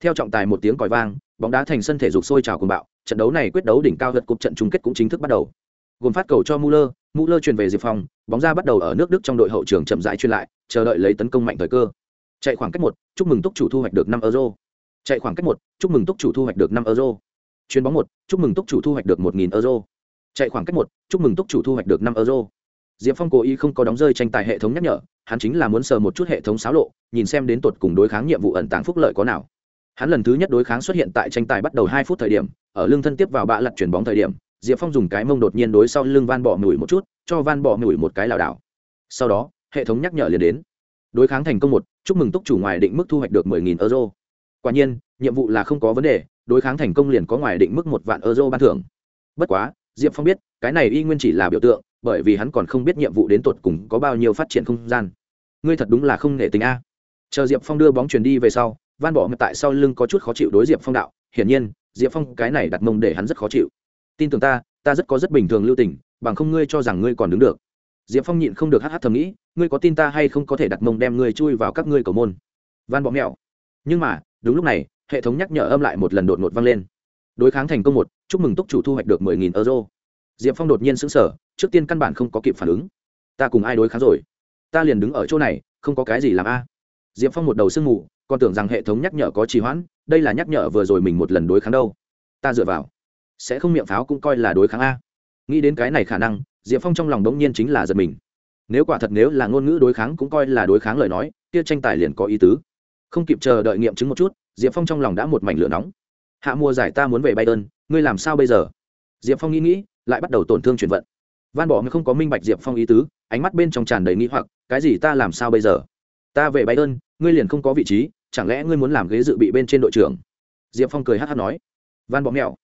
Theo trọng tài một tiếng còi vang, bóng đá thành sân thể dục sôi trào cùng bạo, trận đấu này quyết đấu đỉnh cao vượt cục trận chung kết cũng chính thức bắt đầu gồm phát cầu cho Muller, Muller truyền về Diệp Phong, bóng ra bắt đầu ở nước Đức trong đội hậu trường chậm rãi truyền lại, chờ đợi lấy tấn công mạnh thời cơ. Chạy khoảng cách một, chúc mừng Túc chủ thu hoạch được năm euro. Chạy khoảng cách một, chúc mừng Túc chủ thu hoạch được năm euro. Chuyền bóng một, chúc mừng Túc chủ thu hoạch được một nghìn euro chạy khoảng cách một chúc mừng túc chủ thu hoạch được năm euro diệp phong cố ý không có đóng rơi tranh tài hệ thống nhắc nhở hắn chính là muốn sờ một chút hệ thống xáo lộ nhìn xem đến tột cùng đối kháng nhiệm vụ ẩn tàng phúc lợi có nào hắn lần thứ nhất đối kháng xuất hiện tại tranh tài bắt đầu hai phút thời điểm ở lưng thân tiếp vào bạ lật chuyển bóng thời điểm diệp phong dùng cái mông đột nhiên đối sau lưng van bọ mùi một chút, cho van bọ mùi một cái lảo đảo. Sau đó, hệ thống nhắc nhở liền đến. Đối kháng thành công một, chúc mừng túc chủ ngoài định mức thu hoạch được mười nghìn euro. Quả nhiên, nhiệm vụ là không có vấn đề, đối kháng thành công liền có ngoài định mức một vạn euro ban thưởng. Bất quá, diệp phong biết, cái này y nguyên chỉ là biểu tượng, bởi vì hắn còn không biết nhiệm vụ đến tột cùng có bao nhiêu phát triển không gian. Ngươi thật đúng là không nghệ tình a. Chờ diệp phong đưa bóng truyền đi về sau, van bỏ tại sau lưng có chút khó chịu đối diệp phong đạo, hiển nhiên, diệp phong cái này đặt mông để hắn rất khó chịu tin tưởng ta ta rất có rất bình thường lưu tình, bằng không ngươi cho rằng ngươi còn đứng được. Diệp phong nhịn không được hh thầm nghĩ, ngươi có tin ta hay không có thể đặt mông đem ngươi chui vào các ngươi cầu môn? Van bọ mẹo. Nhưng mà, đúng lúc này, hệ thống nhắc nhở âm lại một lần đột ngột vang lên. Đối kháng thành công một, chúc mừng túc chủ thu hoạch được mười nghìn euro. Diệp phong đột nhiên xứng sở trước tiên căn bản không có kịp phản ứng. Ta cùng ai đối kháng rồi? Ta liền đứng ở chỗ này, không có cái gì làm a. Diệp phong một đầu sương mù, còn tưởng rằng hệ thống nhắc nhở có trì hoãn, đây là nhắc nhở vừa rồi mình một lần đối kháng đâu. Ta dựa vào sẽ không miệng pháo cũng coi là đối kháng a. Nghĩ đến cái này khả năng, diệp phong trong lòng đống nhiên chính là giật mình. Nếu quả thật nếu là ngôn ngữ đối kháng cũng coi là đối kháng lời nói, kia tranh tài liền có ý tứ. Không kịp chờ đợi nghiệm chứng một chút, diệp phong trong lòng đã một mảnh lửa nóng. Hạ mùa giải ta muốn về bay đơn ngươi làm sao bây giờ? Diệp phong nghĩ nghĩ, lại bắt đầu tổn thương chuyển vận. Van bỏ ngươi không có minh bạch diệp phong ý tứ, ánh mắt bên trong tràn đầy nghĩ hoặc, cái gì ta làm sao bây giờ? Ta về bay đơn ngươi liền không có vị trí, chẳng lẽ ngươi muốn làm ghế dự bị bên trên đội trưởng? Diệp phong cười hát hát nói. Van bỏ mẹo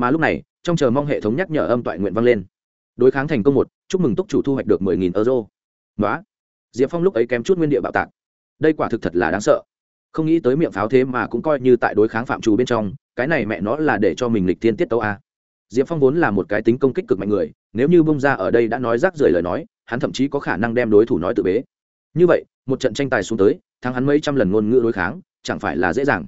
mà lúc này, trong chờ mong hệ thống nhắc nhở âm toại nguyện vang lên. Đối kháng thành công một, chúc mừng túc chủ thu hoạch được mười nghìn euro. Nói diệp phong lúc ấy kém chút nguyên địa bạo tạc. Đây quả thực thật là đáng sợ. Không nghĩ tới miệng pháo thế mà cũng coi như tại đối kháng phạm trù bên trong, cái này mẹ nó là để cho mình lịch thiên tiết tấu a. Diệp phong vốn là một cái tính công kích cực mạnh người, nếu như bông ra ở đây đã nói rác rưởi lời nói, hắn thậm chí có khả năng đem đối thủ nói tự bế. Như vậy, một trận tranh tài xuống tới, thắng hắn mấy trăm lần ngôn ngữ đối kháng, chẳng phải là dễ dàng.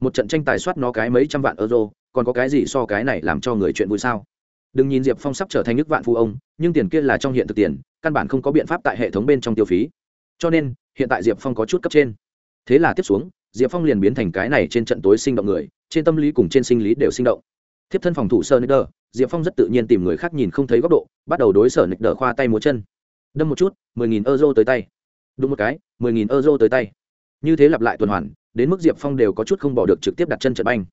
Một trận tranh tài soát nó cái mấy trăm vạn euro còn có cái gì so cái này làm cho người chuyện vui sao? Đừng nhìn diệp phong sắp trở thành nước vạn phụ ông, nhưng tiền kia là trong hiện thực tiền, căn bản không có biện pháp tại hệ thống bên trong tiêu phí. Cho nên, hiện tại diệp phong có chút cấp trên. Thế là tiếp xuống, diệp phong liền biến thành cái này trên trận tối sinh động người, trên tâm lý cùng trên sinh lý đều sinh động. Thiếp thân phòng thủ sơ nick diệp phong rất tự nhiên tìm người khác nhìn không thấy góc độ, bắt đầu đối sở nick khoa tay múa chân. Đâm một chút, mười nghìn euro tới tay. Đúng một cái, mười nghìn euro tới tay. Như thế lặp lại tuần hoàn, đến mức diệp phong đều có chút không bỏ được trực tiếp đặt chân trận banh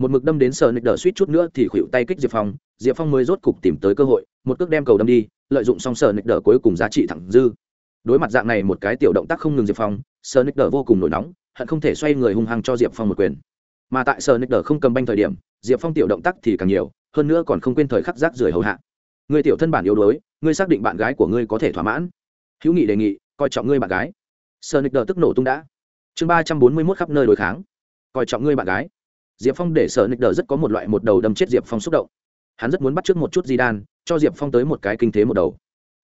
một mực đâm đến sờ nịch đỡ suýt chút nữa thì khuỵu tay kích diệp phong diệp phong mới rốt cục tìm tới cơ hội, một cước đem cầu đâm đi, lợi dụng xong sờ nịch đờ cuối cùng giá trị thẳng dư. Đối mặt dạng này một cái tiểu động tác không ngừng diệp phong sờ nịch đờ vô cùng nổi nóng, hận không thể xoay người hung hăng cho diệp phong một quyền. Mà tại sờ nịch đờ không cầm banh thời điểm, diệp phong tiểu động tác thì càng nhiều, hơn nữa còn không quên thời khắc rác rưởi hầu hạ. Người tiểu thân bản yếu đuối, ngươi xác định bạn gái của ngươi có thể thỏa mãn. Hữu nghị đề nghị, coi trọng ngươi bạn gái. Sờ nịch đờ tức nổ tung đã. Chương ba trăm bốn mươi mốt khắp nơi đối kháng. Coi trọng ngươi bạn gái diệp phong để sở nick đờ rất có một loại một đầu đâm chết diệp phong xúc động. Hắn rất muốn bắt trước một chút di đan cho diệp phong tới một cái kinh thế một đầu.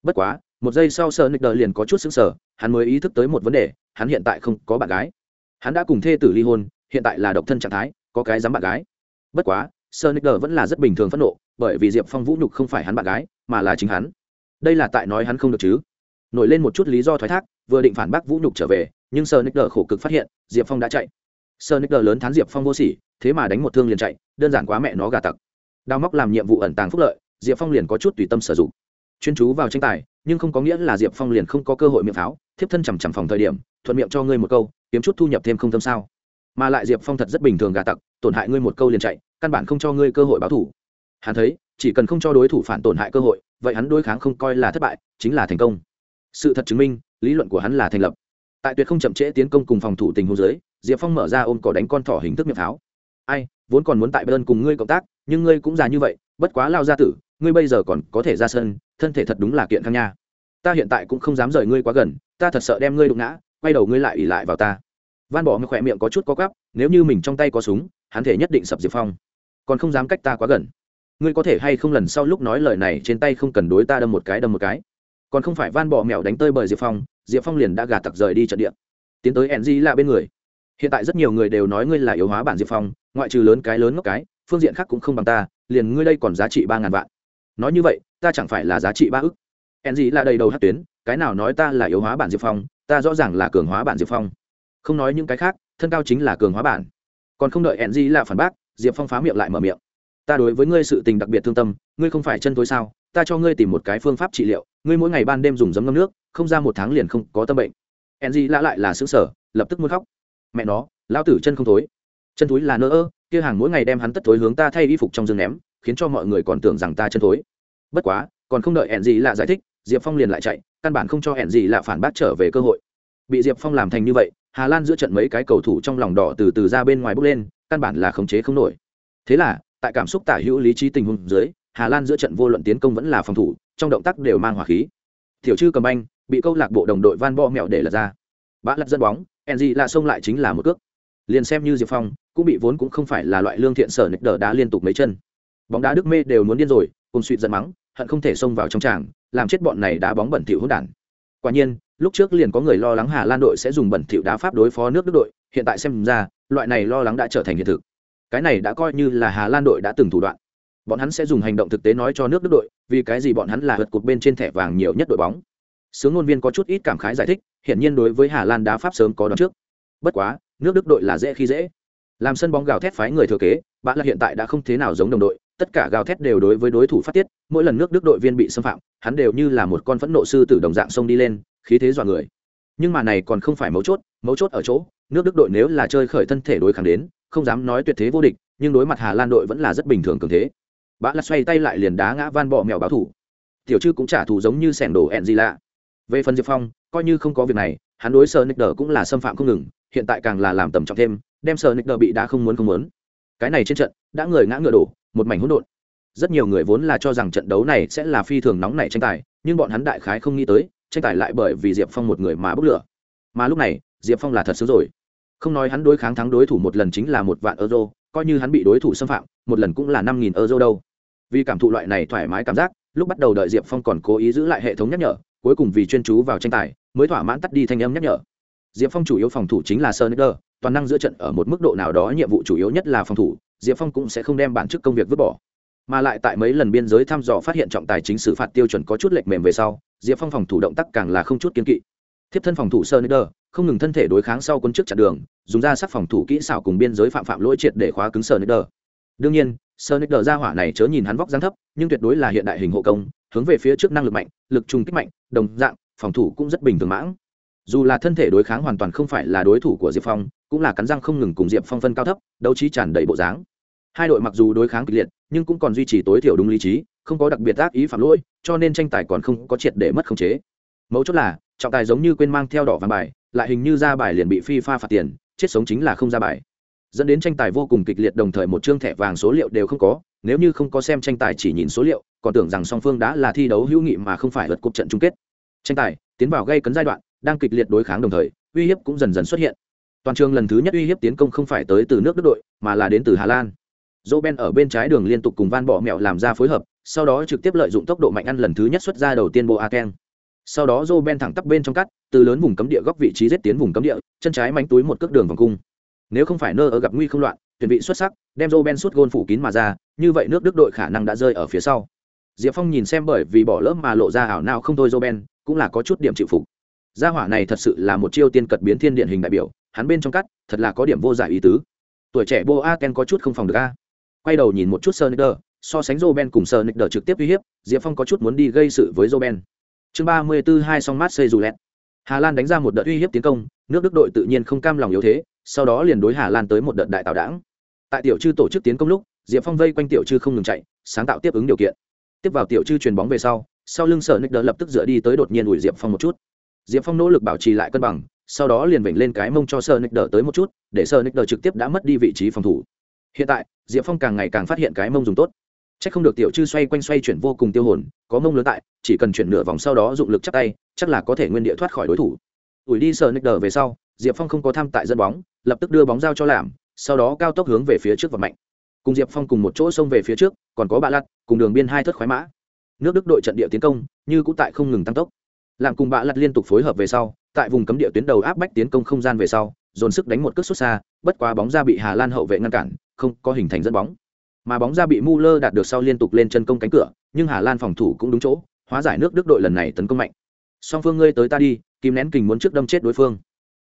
Bất quá, một giây sau sở nick đờ liền có chút xứng sở hắn mới ý thức tới một vấn đề, hắn hiện tại không có bạn gái. Hắn đã cùng thê tử ly hôn, hiện tại là độc thân trạng thái, có cái dám bạn gái. Bất quá sở nick đờ vẫn là rất bình thường phẫn nộ, bởi vì diệp phong vũ nhục không phải hắn bạn gái, mà là chính hắn. Đây là tại nói hắn không được chứ. Nổi lên một chút lý do thoái thác, vừa định phản bác vũ nhục trở về, nhưng sở nick đờ khổ cực phát hiện, diệp phong đã chạy sơ nick lớn thán diệp phong vô sỉ, thế mà đánh một thương liền chạy, đơn giản quá mẹ nó gà tặc. Đào móc làm nhiệm vụ ẩn tàng phúc lợi, diệp phong liền có chút tùy tâm sử dụng. Chuyên chú vào tranh tài, nhưng không có nghĩa là diệp phong liền không có cơ hội miệng pháo, thiếp thân chằm chằm phòng thời điểm, thuận miệng cho ngươi một câu, kiếm chút thu nhập thêm không tâm sao. Mà lại diệp phong thật rất bình thường gà tặc, tổn hại ngươi một câu liền chạy, căn bản không cho ngươi cơ hội báo thủ. Hắn thấy, chỉ cần không cho đối thủ phản tổn hại cơ hội, vậy hắn đối kháng không coi là thất bại, chính là thành công. Sự thật chứng minh, lý luận của hắn là thành lập. Tại tuyệt không chậm trễ tiến công cùng phòng thủ tình huống dưới diệp phong mở ra ôm cỏ đánh con thỏ hình thức miệng pháo. Ai, vốn còn muốn tại bên cùng ngươi cộng tác, nhưng ngươi cũng già như vậy, bất quá lao ra tử, ngươi bây giờ còn có thể ra sân, thân thể thật đúng là kiện khang nha. Ta hiện tại cũng không dám rời ngươi quá gần, ta thật sợ đem ngươi đụng ngã, quay đầu ngươi lại ỉ lại vào ta. Van bỏ ngươi khỏe miệng có chút có gắp nếu như mình trong tay có súng, hắn thể nhất định sập diệp phong. Còn không dám cách ta quá gần. Ngươi có thể hay không lần sau lúc nói lời này trên tay không cần đối ta đâm một cái đâm một cái. Còn không phải van bỏ mèo đánh tơi bởi diệp phong diệp phong liền đã gạt tặc rời đi trận địa. Tiến tới ng là bên người hiện tại rất nhiều người đều nói ngươi là yếu hóa bản diệp phong, ngoại trừ lớn cái lớn ngốc cái, phương diện khác cũng không bằng ta, liền ngươi đây còn giá trị ba ngàn vạn. Nói như vậy, ta chẳng phải là giá trị ba ức. Enzy là đầy đầu hát tuyến, cái nào nói ta là yếu hóa bản diệp phong, ta rõ ràng là cường hóa bản diệp phong. Không nói những cái khác, thân cao chính là cường hóa bản. Còn không đợi enzy là phản bác, diệp phong phá miệng lại mở miệng. Ta đối với ngươi sự tình đặc biệt thương tâm, ngươi không phải chân tối sao, ta cho ngươi tìm một cái phương pháp trị liệu, ngươi mỗi ngày ban đêm dùng giấm ngâm nước, không ra một tháng liền không có tâm bệnh. Enzy lạ lại là xứng sở lập tức muốn khóc mẹ nó lao tử chân không thối. Chân thối là nỡ ơ, kia hàng mỗi ngày đem hắn tất thối hướng ta thay y phục trong giường ném, khiến cho mọi người còn tưởng rằng ta chân thối. Bất quá, còn không đợi enzy lạ giải thích, diệp phong liền lại chạy, căn bản không cho enzy lạ phản bác trở về cơ hội. Bị diệp phong làm thành như vậy, hà lan giữa trận mấy cái cầu thủ trong lòng đỏ từ từ ra bên ngoài bước lên, căn bản là khống chế không nổi. Thế là, tại cảm xúc tả hữu lý trí tình huống dưới, hà lan giữa trận vô luận tiến công vẫn là phòng thủ, trong động tác đều mang hỏa khí. Tiểu chư cầm anh bị câu lạc bộ đồng đội van bo mẹo để lật ra. Bã lật dẫn bóng enzy là xông lại chính là một cước. Liền xem như diệp phong, cũng bị vốn cũng không phải là loại lương thiện sở nịch đờ đá liên tục mấy chân. Bóng đá đức mê đều muốn điên rồi, cùng suỵt giận mắng, hận không thể xông vào trong tràng, làm chết bọn này đá bóng bẩn thỉu hỗn đản. Quả nhiên, lúc trước liền có người lo lắng hà lan đội sẽ dùng bẩn thỉu đá pháp đối phó nước đức đội, hiện tại xem ra, loại này lo lắng đã trở thành hiện thực. Cái này đã coi như là hà lan đội đã từng thủ đoạn. Bọn hắn sẽ dùng hành động thực tế nói cho nước đức đội, vì cái gì bọn hắn là vượt cột bên trên thẻ vàng nhiều nhất đội bóng sướng ngôn viên có chút ít cảm khái giải thích hiện nhiên đối với hà lan đá pháp sớm có đón trước. Bất quá, nước đức đội là dễ khi dễ. Làm sân bóng gào thét phái người thừa kế, bạn là hiện tại đã không thế nào giống đồng đội, tất cả gào thét đều đối với đối thủ phát tiết, mỗi lần nước đức đội viên bị xâm phạm, hắn đều như là một con phẫn nộ sư từ đồng dạng sông đi lên, khí thế dọa người. Nhưng mà này còn không phải mấu chốt mấu chốt ở chỗ, nước đức đội nếu là chơi khởi thân thể đối kháng đến, không dám nói tuyệt thế vô địch, nhưng đối mặt hà lan đội vẫn là rất bình thường cường thế. Bã là xoay tay lại liền đá ngã van bọ mèo báo thủ. Tiểu chư cũng trả thù giống như sẻng đổ ẹn gì lạ về phần diệp phong, coi như không có việc này, hắn đối sơ nick đờ cũng là xâm phạm không ngừng, hiện tại càng là làm tầm trọng thêm, đem sơ nick đờ bị đá không muốn không muốn. Cái này trên trận, đã người ngã ngựa đổ, một mảnh hỗn độn. Rất nhiều người vốn là cho rằng trận đấu này sẽ là phi thường nóng nảy tranh tài, nhưng bọn hắn đại khái không nghĩ tới, tranh tài lại bởi vì diệp phong một người mà bốc lửa. Mà lúc này, diệp phong là thật sướng rồi. Không nói hắn đối kháng thắng đối thủ một lần chính là một vạn euro, coi như hắn bị đối thủ xâm phạm, một lần cũng là năm nghìn euro đâu. Vì cảm thụ loại này thoải mái cảm giác, lúc bắt đầu đợi diệp phong còn cố ý giữ lại hệ thống nhắc nhở cuối cùng vì chuyên chú vào tranh tài, mới thỏa mãn tắt đi thanh âm nhắc nhở. Diệp phong chủ yếu phòng thủ chính là sơn nơ toàn năng giữa trận ở một mức độ nào đó nhiệm vụ chủ yếu nhất là phòng thủ, diệp phong cũng sẽ không đem bản chức công việc vứt bỏ. Mà lại tại mấy lần biên giới thăm dò phát hiện trọng tài chính xử phạt tiêu chuẩn có chút lệch mềm về sau, diệp phong phòng thủ động tác càng là không chút kiên kỵ. Thiếp thân phòng thủ sơn nơ không ngừng thân thể đối kháng sau quân trước chặn đường, dùng ra sắc phòng thủ kỹ xảo cùng biên giới phạm phạm lỗi triệt để khóa cứng sơn nơ đương nhiên sơn nơ ra hỏa này chớ nhìn hắn vóc dáng thấp, nhưng tuyệt đối là hiện đại hình hộ công, hướng về phía trước năng lực mạnh, lực trùng kích mạnh đồng dạng, phòng thủ cũng rất bình thường mãng. Dù là thân thể đối kháng hoàn toàn không phải là đối thủ của diệp phong, cũng là cắn răng không ngừng cùng diệp phong phân cao thấp, đấu trí tràn đầy bộ dáng. Hai đội mặc dù đối kháng kịch liệt, nhưng cũng còn duy trì tối thiểu đúng lý trí, không có đặc biệt ác ý phạm lỗi, cho nên tranh tài còn không có triệt để mất khống chế. Mấu chốt là, trọng tài giống như quên mang theo đỏ vàng bài, lại hình như ra bài liền bị phi pha phạt tiền, chết sống chính là không ra bài. Dẫn đến tranh tài vô cùng kịch liệt, đồng thời một chương thẻ vàng số liệu đều không có, nếu như không có xem tranh tài chỉ nhìn số liệu còn tưởng rằng song phương đã là thi đấu hữu nghị mà không phải lượt cuộc trận chung kết. Tranh tài tiến vào gây cấn giai đoạn, đang kịch liệt đối kháng đồng thời, uy hiếp cũng dần dần xuất hiện. Toàn trường lần thứ nhất uy hiếp tiến công không phải tới từ nước đức đội, mà là đến từ hà lan. Dỗ ben ở bên trái đường liên tục cùng van bọ mẹo làm ra phối hợp, sau đó trực tiếp lợi dụng tốc độ mạnh ăn lần thứ nhất xuất ra đầu tiên bộ aken sau đó dỗ ben thẳng tắp bên trong cắt, từ lớn vùng cấm địa góc vị trí giết tiến vùng cấm địa, chân trái mánh túi một cước đường vòng cung. Nếu không phải nơ ở gặp nguy không loạn, tuyển vị xuất sắc, đem dỗ ben sút gôn phủ kín mà ra, như vậy nước đức đội khả năng đã rơi ở phía sau diệp phong nhìn xem bởi vì bỏ lỡ mà lộ ra ảo nào không thôi dỗ ben, cũng là có chút điểm chịu phục. Gia hỏa này thật sự là một chiêu tiên cật biến thiên điện hình đại biểu, hắn bên trong cắt, thật là có điểm vô giải ý tứ. Tuổi trẻ bo a ken có chút không phòng được a. Quay đầu nhìn một chút sơ so sánh joe ben cùng sơ trực tiếp uy hiếp, diệp phong có chút muốn đi gây sự với joe ben. Chương ba mươi b ố hai song mát xây dù lẹt. Hà lan đánh ra một đợt uy hiếp tiến công, nước đức đội tự nhiên không cam lòng yếu thế, sau đó liền đối hà lan tới một đợt đại tạo đảng tại tiểu chư tổ chức tiến công lúc, diệp phong vây quanh tiểu chư không ngừng chạy, sáng tạo tiếp ứng điều kiện tiếp vào tiểu chư truyền bóng về sau sau lưng sở nick lập tức dựa đi tới đột nhiên ủi diệp phong một chút. Diệp phong nỗ lực bảo trì lại cân bằng, sau đó liền vểnh lên cái mông cho sở nick đờ tới một chút, để sở nick đờ trực tiếp đã mất đi vị trí phòng thủ. Hiện tại, diệp phong càng ngày càng phát hiện cái mông dùng tốt. C h ắ c không được tiểu chư xoay quanh xoay chuyển vô cùng tiêu hồn, có mông lớn tại, chỉ cần chuyển nửa vòng sau đó dụng lực chắc tay, chắc là có thể nguyên địa thoát khỏi đối thủ. Ủi đi sở nick đờ về sau, diệp phong không có tham tại dân bóng, lập tức đưa bóng giao cho làm sau đó cao tốc hướng về phía trước và mạnh cùng diệp phong cùng một chỗ xông về phía trước, còn có bạ lặt cùng đường biên hai thất khoái mã. Nước đức đội trận địa tiến công, như cũng tại không ngừng tăng tốc. Làm cùng bạ lặt liên tục phối hợp về sau, tại vùng cấm địa tuyến đầu áp bách tiến công không gian về sau, dồn sức đánh một cước xuất xa, bất quá bóng ra bị hà lan hậu vệ ngăn cản, không có hình thành dẫn bóng. Mà bóng ra bị Muller đạt được sau liên tục lên chân công cánh cửa, nhưng hà lan phòng thủ cũng đúng chỗ, hóa giải nước đức đội lần này tấn công mạnh. Song phương ngươi tới ta đi kim nén kình muốn trước đâm chết đối phương.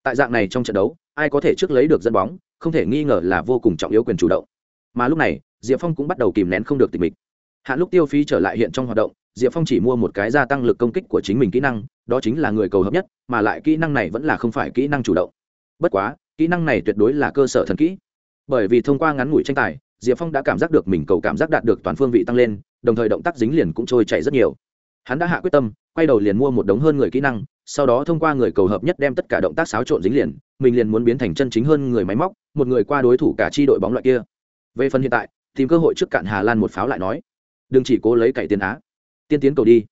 Tại dạng này trong trận đấu, ai có thể trước lấy được dẫn bóng, không thể nghi ngờ là vô cùng trọng yếu quyền chủ động mà lúc này, diệp phong cũng bắt đầu kìm nén không được tình mình hạn lúc tiêu phí trở lại hiện trong hoạt động, diệp phong chỉ mua một cái gia tăng lực công kích của chính mình kỹ năng, đó chính là người cầu hợp nhất, mà lại kỹ năng này vẫn là không phải kỹ năng chủ động. Bất quá, kỹ năng này tuyệt đối là cơ sở thần kỹ. Bởi vì thông qua ngắn ngủi tranh tài, diệp phong đã cảm giác được mình cầu cảm giác đạt được toàn phương vị tăng lên, đồng thời động tác dính liền cũng trôi chảy rất nhiều. Hắn đã hạ quyết tâm, quay đầu liền mua một đống hơn người kỹ năng, sau đó thông qua người cầu hợp nhất đem tất cả động tác xáo trộn dính liền, mình liền muốn biến thành chân chính hơn người máy móc, một người qua đối thủ cả chi đội bóng loại kia về phần hiện tại, tìm cơ hội trước cạn hà lan một pháo lại nói. Đừng chỉ cố lấy cậy tiền á. Tiên tiến cầu đi.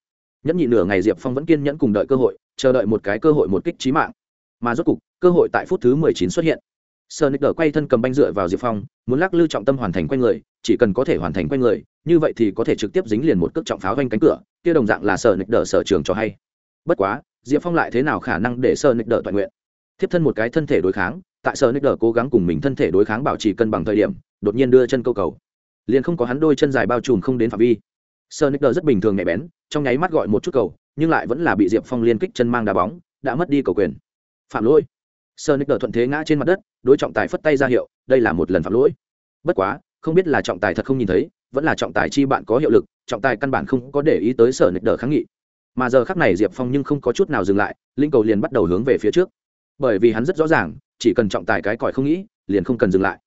Nhẫn nhị nửa ngày diệp phong vẫn kiên nhẫn cùng đợi cơ hội, chờ đợi một cái cơ hội một kích trí mạng. Mà rốt cục, cơ hội tại phút thứ mười chín xuất hiện. Sơ nick đỡ quay thân cầm banh dựa vào diệp phong, muốn lắc lư trọng tâm hoàn thành q u a n người, chỉ cần có thể hoàn thành q u a n người, như vậy thì có thể trực tiếp dính liền một cước trọng pháo quanh cánh cửa, kia đồng dạng là sơ nick đỡ sở trường cho hay. Bất quá, diệp phong lại thế nào khả năng để sơ nick đỡ toàn nguyện? Thiếp thân một cái thân thể đối kháng, tại sơ nick đỡ cố gắng cùng mình thân thể đối kháng bảo trì cân bằng thời điểm đột nhiên đưa chân câu cầu. Liền không có hắn đôi chân dài bao trùm không đến phạm vi. Sơ nick rất bình thường nhạy bén, trong nháy mắt gọi một chút cầu, nhưng lại vẫn là bị diệp phong liên kích chân mang đá bóng, đã mất đi cầu quyền. Phạm lỗi. Sơ nick thuận thế ngã trên mặt đất, đối trọng tài phất tay ra hiệu, đây là một lần phạm lỗi. Bất quá, không biết là trọng tài thật không nhìn thấy, vẫn là trọng tài chi bạn có hiệu lực, trọng tài căn bản không có để ý tới sở nick kháng nghị. Mà giờ khắc này diệp phong nhưng không có chút nào dừng lại, linh cầu liền bắt đầu hướng về phía trước. Bởi vì hắn rất rõ ràng, chỉ cần trọng tài cái còi không nghĩ, liền không cần dừng lại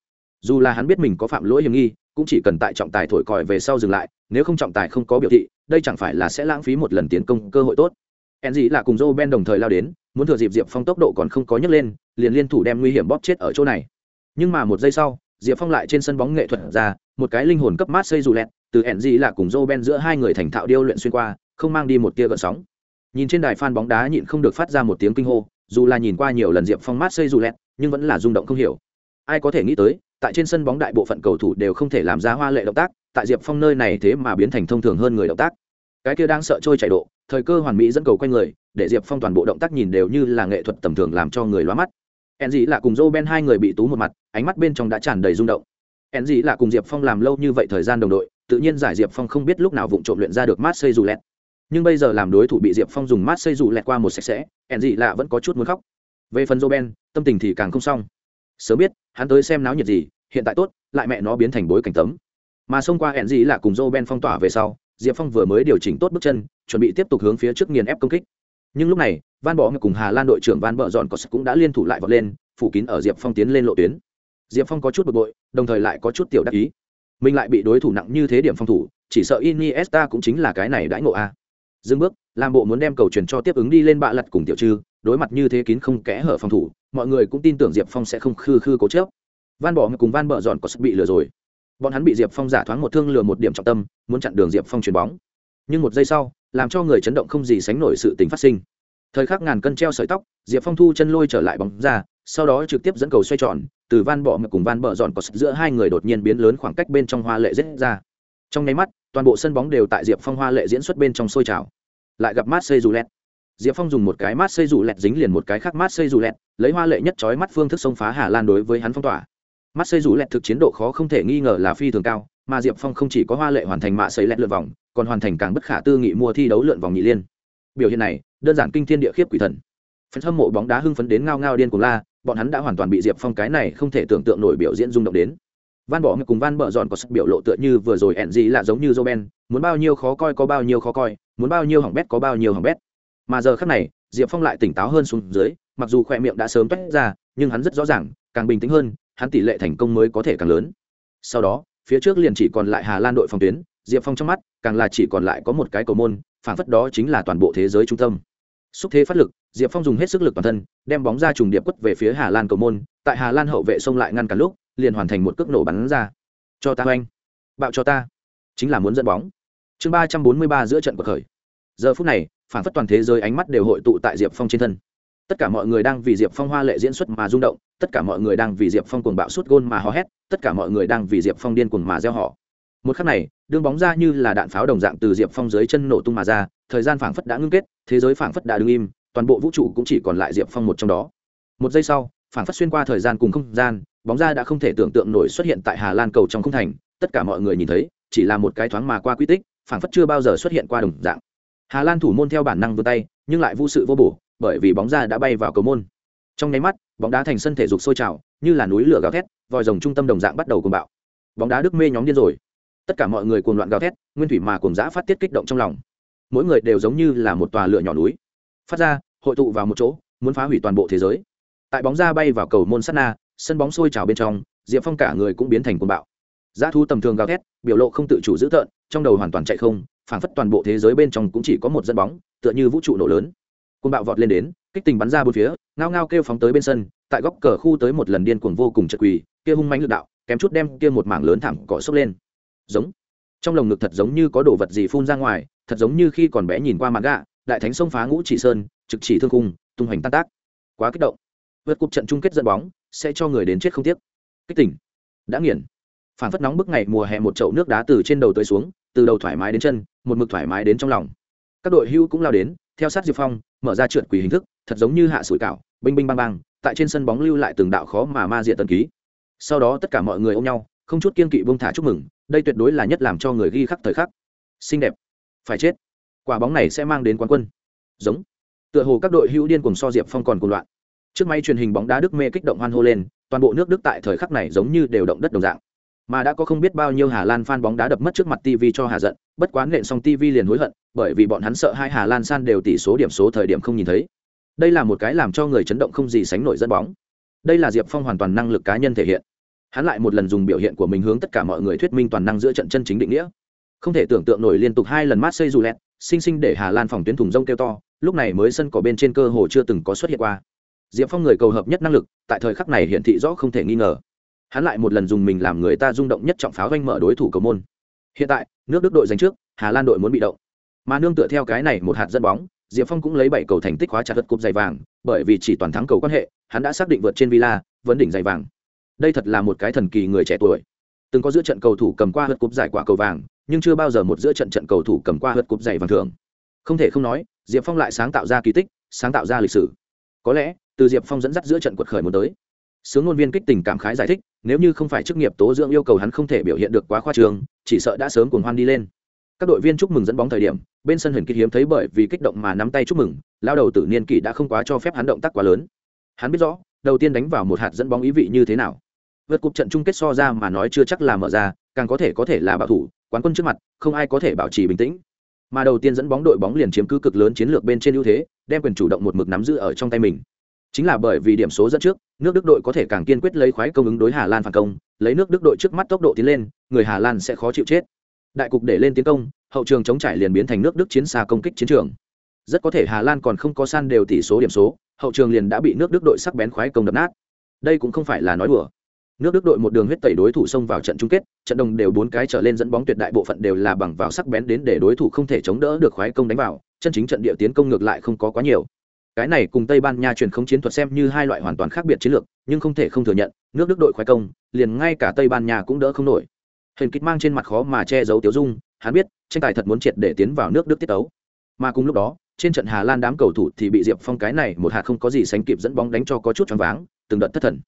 dù là hắn biết mình có phạm lỗi hiểm nghi, cũng chỉ cần tại trọng tài thổi còi về sau dừng lại, nếu không trọng tài không có biểu thị, đây chẳng phải là sẽ lãng phí một lần tiến công cơ hội tốt. En dĩ là cùng joe ben đồng thời lao đến, muốn thừa dịp diệp phong tốc độ còn không có nhấc lên, liền liên thủ đem nguy hiểm bóp chết ở chỗ này. Nhưng mà một giây sau, diệp phong lại trên sân bóng nghệ thuật ra, một cái linh hồn cấp mát xây dù lẹt, từ en dĩ là cùng joe ben giữa hai người thành thạo điêu luyện xuyên qua, không mang đi một tia gợn sóng. Nhìn trên đài phan bóng đá nhịn không được phát ra một tiếng kinh hô, dù là nhìn qua nhiều lần diệp phong mát xây dù lẹt, nhưng vẫn là rung động không hiểu. Ai có thể nghĩ tới tại trên sân bóng đại bộ phận cầu thủ đều không thể làm ra hoa lệ động tác, tại diệp phong nơi này thế mà biến thành thông thường hơn người động tác. Cái kia đang sợ trôi chạy độ, thời cơ hoàn mỹ dẫn cầu quanh người, để diệp phong toàn bộ động tác nhìn đều như là nghệ thuật tầm thường làm cho người loa mắt. En dĩ là cùng joe ben hai người bị tú một mặt, ánh mắt bên trong đã tràn đầy rung động. En dĩ là cùng diệp phong làm lâu như vậy thời gian đồng đội, tự nhiên giải diệp phong không biết lúc nào vụng trộm luyện ra được mát xây dù lẹt nhưng bây giờ làm đối thủ bị diệp phong dùng mát xây dù lẹt qua một sạch sẽ en dĩ là vẫn có chút muốn khóc. Về phần joe ben, tâm tình thì càng không xong sớm biết, hắn tới xem náo nhiệt gì, hiện tại tốt, lại mẹ nó biến thành bối cảnh tấm. Mà xông qua hẹn gì là cùng joe ben phong tỏa về sau, diệp phong vừa mới điều chỉnh tốt bước chân, chuẩn bị tiếp tục hướng phía trước nghiền ép công kích. Nhưng lúc này, van bỏ cùng hà lan đội trưởng van bợ dọn có cũng đã liên thủ lại vọt lên, phủ kín ở diệp phong tiến lên lộ tuyến. Diệp phong có chút bực bội, đồng thời lại có chút tiểu đắc ý. Mình lại bị đối thủ nặng như thế điểm phòng thủ, chỉ sợ iniesta cũng chính là cái này đãi ngộ a. Dừng bước, làm bộ muốn đem cầu truyền cho tiếp ứng đi lên bạ lật cùng tiểu trư, đối mặt như thế kín không kẽ hở phòng thủ mọi người cũng tin tưởng diệp phong sẽ không khư khư cố chớp van bỏ cùng van bợ dọn có sức bị lừa rồi. Bọn hắn bị diệp phong giả thoáng một thương lừa một điểm trọng tâm, muốn chặn đường diệp phong chuyền bóng. Nhưng một giây sau, làm cho người chấn động không gì sánh nổi sự tình phát sinh. Thời khắc ngàn cân treo sợi tóc, diệp phong thu chân lôi trở lại bóng ra, sau đó trực tiếp dẫn cầu xoay tròn, từ van bỏ cùng van bờ dọn có sức giữa hai người đột nhiên biến lớn khoảng cách bên trong hoa lệ diễn ra. Trong nháy mắt, toàn bộ sân bóng đều tại diệp phong hoa lệ diễn xuất bên trong sôi trào. Lại gặp mát xây dù lẹt diệp phong dùng một cái mát xây dù lẹt dính liền một cái khác mát xây dù lẹt, lấy hoa lệ nhất trói mắt phương thức xông phá hà lan đối với hắn phong tỏa. Mắt xây dù lẹt thực chiến độ khó không thể nghi ngờ là phi thường cao, mà diệp phong không chỉ có hoa lệ hoàn thành mạ xây lẹt lượt vòng, còn hoàn thành càng bất khả tư nghị mua thi đấu lượn vòng nhị liên. Biểu hiện này, đơn giản kinh thiên địa khiếp quỷ thần. Phần hâm mộ bóng đá hưng phấn đến ngao ngao điên cùng la, bọn hắn đã hoàn toàn bị diệp phong cái này không thể tưởng tượng nổi biểu diễn rung động đến. Van bỏ cùng van bợ dọn có sức biểu lộ tựa như vừa rồi ẹn gì là giống như joben, muốn bao nhiêu khó coi có bao nhiêu khó coi, muốn bao nhiêu hỏng bét có bao nhiêu hỏng bét mà giờ khác này, diệp phong lại tỉnh táo hơn xuống dưới, mặc dù khoe miệng đã sớm toét ra, nhưng hắn rất rõ ràng, càng bình tĩnh hơn, hắn tỷ lệ thành công mới có thể càng lớn. Sau đó, phía trước liền chỉ còn lại hà lan đội phòng tuyến, diệp phong trong mắt, càng là chỉ còn lại có một cái cầu môn phản phất đó chính là toàn bộ thế giới trung tâm. Xúc thế phát lực, diệp phong dùng hết sức lực toàn thân, đem bóng ra trùng điệp quất về phía hà lan cầu môn, tại hà lan hậu vệ xông lại ngăn cả lúc, liền hoàn thành một cước nổ bắn ra. Cho ta oanh bạo cho ta. Chính là muốn dẫn bóng. Chương ba trăm bốn mươi ba giữa trận cuộc khởi. Giờ phút này phản phất toàn thế giới ánh mắt đều hội tụ tại diệp phong trên thân. Tất cả mọi người đang vì diệp phong hoa lệ diễn xuất mà rung động, tất cả mọi người đang vì diệp phong cuồng bạo suốt gôn mà hò hét, tất cả mọi người đang vì diệp phong điên cuồng mà gieo họ. Một khắc này, đương bóng ra như là đạn pháo đồng dạng từ diệp phong dưới chân nổ tung mà ra, thời gian phảng phất đã ngưng kết, thế giới phảng phất đã đứng im, toàn bộ vũ trụ cũng chỉ còn lại diệp phong một trong đó. Một giây sau, phảng phất xuyên qua thời gian cùng không gian, bóng ra đã không thể tưởng tượng nổi xuất hiện tại hà lan cầu trong không thành, tất cả mọi người nhìn thấy, chỉ là một cái thoáng mà qua quy tích, phảng phất chưa bao giờ xuất hiện qua đồng dạng hà lan thủ môn theo bản năng vươn tay, nhưng lại vô sự vô bổ, bởi vì bóng ra đã bay vào cầu môn. Trong nháy mắt, bóng đá thành sân thể dục sôi trào, như là núi lửa gào thét, vòi rồng trung tâm đồng dạng bắt đầu cuồng bạo. Bóng đá đức mê nhóm điên rồi. Tất cả mọi người cuồng loạn gào thét, nguyên thủy mà cuồng dã phát tiết kích động trong lòng. Mỗi người đều giống như là một tòa lửa nhỏ núi. Phát ra, hội tụ vào một chỗ, muốn phá hủy toàn bộ thế giới. Tại bóng ra bay vào cầu môn sắt na, sân bóng sôi trào bên trong, diệp phong cả người cũng biến thành cuồng bạo. Giá thu tầm thường gào thét, biểu lộ không tự chủ dữ tợn, trong đầu hoàn toàn chạy không phảng phất toàn bộ thế giới bên trong cũng chỉ có một dân bóng, tựa như vũ trụ nổ lớn. Côn bạo vọt lên đến, kích tình bắn ra bốn phía, ngao ngao kêu phóng tới bên sân, tại góc cờ khu tới một lần điên cuồng vô cùng chật quỳ, kia hung mãnh lực đạo, kém chút đem kia một mảng lớn thẳng cỏ sốc lên. Giống. Trong lồng ngực thật giống như có đồ vật gì phun ra ngoài, thật giống như khi còn bé nhìn qua mặt gạ, đại thánh sông phá ngũ chỉ sơn, trực chỉ thương cung tung hoành tan tác. Quá kích động. Vượt cục trận chung kết dẫn bóng, sẽ cho người đến chết không tiếc. Kích tỉnh đã nghiền. Phản phất nóng bức ngày mùa hè một chậu nước đá từ trên đầu tới xuống từ đầu thoải mái đến chân, một mực thoải mái đến trong lòng. Các đội hưu cũng lao đến, theo sát diệp phong, mở ra trượt quỷ hình thức, thật giống như hạ sủi cảo, binh binh bang bang, tại trên sân bóng lưu lại từng đạo khó mà ma diện tân ký. Sau đó tất cả mọi người ôm nhau, không chút kiên kỵ bông thả chúc mừng, đây tuyệt đối là nhất làm cho người ghi khắc thời khắc. Xinh đẹp. Phải chết. Quả bóng này sẽ mang đến quán quân. Giống. Tựa hồ các đội hữu điên cùng so diệp phong còn cùng loạn. Trước máy truyền hình bóng đá đức mê kích động hoan hô lên, toàn bộ nước đức tại thời khắc này giống như đều động đất đồng dạng mà đã có không biết bao nhiêu Hà Lan fan bóng đá đập mất trước mặt TV cho Hà giận, bất quá nện xong TV liền hối hận, bởi vì bọn hắn sợ hai Hà Lan san đều tỷ số điểm số thời điểm không nhìn thấy. Đây là một cái làm cho người chấn động không gì sánh nổi dẫn bóng. Đây là Diệp Phong hoàn toàn năng lực cá nhân thể hiện. Hắn lại một lần dùng biểu hiện của mình hướng tất cả mọi người thuyết minh toàn năng giữa trận chân chính định nghĩa. Không thể tưởng tượng nổi liên tục hai lần Marseille dù lẹt, sinh sinh để Hà Lan phòng tuyến thùng rông kêu to, lúc này mới sân cỏ bên trên cơ hồ chưa từng có xuất hiện qua. Diệp Phong người cầu hợp nhất năng lực, tại thời khắc này hiện thị rõ không thể nghi ngờ hắn lại một lần dùng mình làm người ta rung động nhất trọng pháo doanh mở đối thủ cầu môn. Hiện tại, nước đức đội giành trước, hà lan đội muốn bị động. Mà nương tựa theo cái này một hạt dẫn bóng, diệp phong cũng lấy bảy cầu thành tích hóa chặt đất cúp giày vàng, bởi vì chỉ toàn thắng cầu quan hệ, hắn đã xác định vượt trên villa, vấn đỉnh giày vàng. Đây thật là một cái thần kỳ người trẻ tuổi. Từng có giữa trận cầu thủ cầm qua hớt cúp giải quả cầu vàng, nhưng chưa bao giờ một giữa trận trận cầu thủ cầm qua hớt cúp giải vàng thường không thể không nói, diệp phong lại sáng tạo ra kỳ tích, sáng tạo ra lịch sử. Có lẽ, từ diệp phong dẫn dắt giữa trận quật khởi muốn tới sướng ngôn viên kích tình cảm khái giải thích, nếu như không phải chức nghiệp tố dưỡng yêu cầu hắn không thể biểu hiện được quá khoa trường chỉ sợ đã sớm cuồng hoan đi lên. Các đội viên chúc mừng dẫn bóng thời điểm, bên sân huyền kích hiếm thấy bởi vì kích động mà nắm tay chúc mừng, lao đầu tử niên kỷ đã không quá cho phép hắn động tác quá lớn. Hắn biết rõ, đầu tiên đánh vào một hạt dẫn bóng ý vị như thế nào. Vượt cục trận chung kết so ra mà nói chưa chắc là mở ra, càng có thể có thể là bảo thủ, quán quân trước mặt, không ai có thể bảo trì bình tĩnh. Mà đầu tiên dẫn bóng đội bóng liền chiếm cứ cực lớn chiến lược bên trên ưu thế, đem quyền chủ động một mực nắm giữ ở trong tay mình chính là bởi vì điểm số dẫn trước, nước đức đội có thể càng kiên quyết lấy khoái công ứng đối hà lan phản công, lấy nước đức đội trước mắt tốc độ tiến lên, người hà lan sẽ khó chịu chết. Đại cục để lên tiến công, hậu trường chống trải liền biến thành nước đức chiến xa công kích chiến trường. Rất có thể hà lan còn không có san đều tỷ số điểm số, hậu trường liền đã bị nước đức đội sắc bén khoái công đập nát. Đây cũng không phải là nói đùa. Nước đức đội một đường huyết tẩy đối thủ xông vào trận chung kết, trận đồng đều bốn cái trở lên dẫn bóng tuyệt đại bộ phận đều là bằng vào sắc bén đến để đối thủ không thể chống đỡ được khoái công đánh vào, chân chính trận địa tiến công ngược lại không có quá nhiều cái này cùng tây ban nha truyền không chiến thuật xem như hai loại hoàn toàn khác biệt chiến lược, nhưng không thể không thừa nhận, nước đức đội khoái công, liền ngay cả tây ban nha cũng đỡ không nổi. Hình kích mang trên mặt khó mà che giấu tiếu dung, hắn biết, tranh tài thật muốn triệt để tiến vào nước đức tiết tấu. Mà cùng lúc đó, trên trận hà lan đám cầu thủ thì bị diệp phong cái này một hạt không có gì sánh kịp dẫn bóng đánh cho có chút choáng váng, từng đợt thất thần.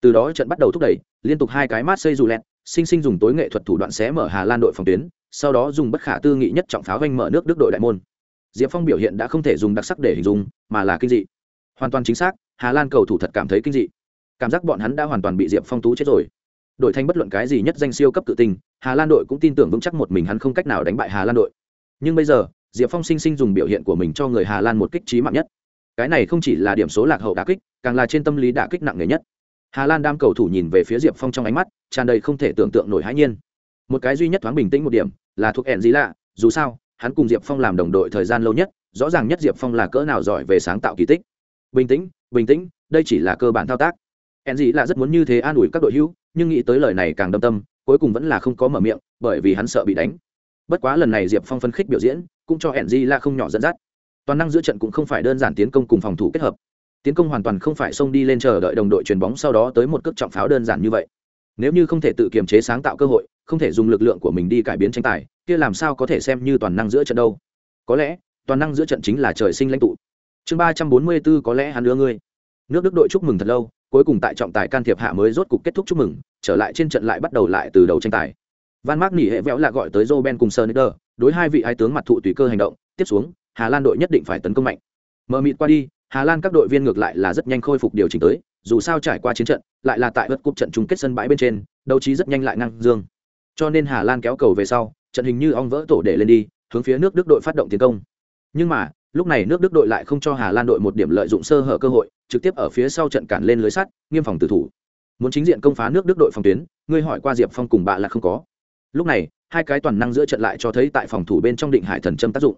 Từ đó trận bắt đầu thúc đẩy, liên tục hai cái mát xây dù lẹt, sinh sinh dùng tối nghệ thuật thủ đoạn xé mở hà lan đội phòng tuyến, sau đó dùng bất khả tư nghị nhất trọng pháo vanh mở nước đức đội đại môn diệp phong biểu hiện đã không thể dùng đặc sắc để hình dung, mà là kinh dị. Hoàn toàn chính xác, hà lan cầu thủ thật cảm thấy kinh dị. Cảm giác bọn hắn đã hoàn toàn bị diệp phong tú chết rồi. Đội thanh bất luận cái gì nhất danh siêu cấp tự tình, hà lan đội cũng tin tưởng vững chắc một mình hắn không cách nào đánh bại hà lan đội. Nhưng bây giờ, diệp phong sinh sinh dùng biểu hiện của mình cho người hà lan một kích trí mạng nhất. Cái này không chỉ là điểm số lạc hậu đà kích, càng là trên tâm lý đà kích nặng nề nhất. Hà lan đam cầu thủ nhìn về phía diệp phong trong ánh mắt, tràn đầy không thể tưởng tượng nổi hãi nhiên. Một cái duy nhất thoáng bình tĩnh một điểm, là thuộc ẻn gì lạ dù sao hắn cùng diệp phong làm đồng đội thời gian lâu nhất, rõ ràng nhất diệp phong là cỡ nào giỏi về sáng tạo kỳ tích. Bình tĩnh bình tĩnh, đây chỉ là cơ bản thao tác. Hẹn gì là rất muốn như thế an ủi các đội hữu, nhưng nghĩ tới lời này càng đâm tâm, cuối cùng vẫn là không có mở miệng, bởi vì hắn sợ bị đánh. Bất quá lần này diệp phong phân khích biểu diễn, cũng cho hẹn gì là không nhỏ dẫn dắt. Toàn năng giữa trận cũng không phải đơn giản tiến công cùng phòng thủ kết hợp. Tiến công hoàn toàn không phải xông đi lên chờ đợi đồng đội chuyền bóng sau đó tới một cước trọng pháo đơn giản như vậy. Nếu như không thể tự kiềm chế sáng tạo cơ hội, không thể dùng lực lượng của mình đi cải biến tranh tài kia làm sao có thể xem như toàn năng giữa trận đâu? Có lẽ, toàn năng giữa trận chính là trời sinh lãnh tụ. Chương ba trăm bốn mươi b ố có lẽ hắn đưa ngươi. Nước đức đội chúc mừng thật lâu, cuối cùng tại trọng tài can thiệp hạ mới rốt cục kết thúc chúc mừng, trở lại trên trận lại bắt đầu lại từ đầu tranh tài. Van mark nỉ hệ vẽo là gọi tới joe ben cùng sơ đối hai vị ái tướng mặt thụ tùy cơ hành động, tiếp xuống, hà lan đội nhất định phải tấn công mạnh. Mờ mịt qua đi, hà lan các đội viên ngược lại là rất nhanh khôi phục điều chỉnh tới, dù sao trải qua chiến trận, lại là tại vật cúp trận chung kết sân bãi bên trên, đấu trí rất nhanh lại ngang dương. Cho nên hà lan kéo cầu về sau trận hình như ong vỡ tổ để lên đi, hướng phía nước đức đội phát động tiến công. Nhưng mà, lúc này nước đức đội lại không cho hà lan đội một điểm lợi dụng sơ hở cơ hội, trực tiếp ở phía sau trận cản lên lưới sắt, nghiêm phòng tử thủ. Muốn chính diện công phá nước đức đội phòng tuyến, ngươi hỏi qua diệp phong cùng bạ là không có. Lúc này, hai cái toàn năng giữa trận lại cho thấy tại phòng thủ bên trong định hải thần châm tác dụng.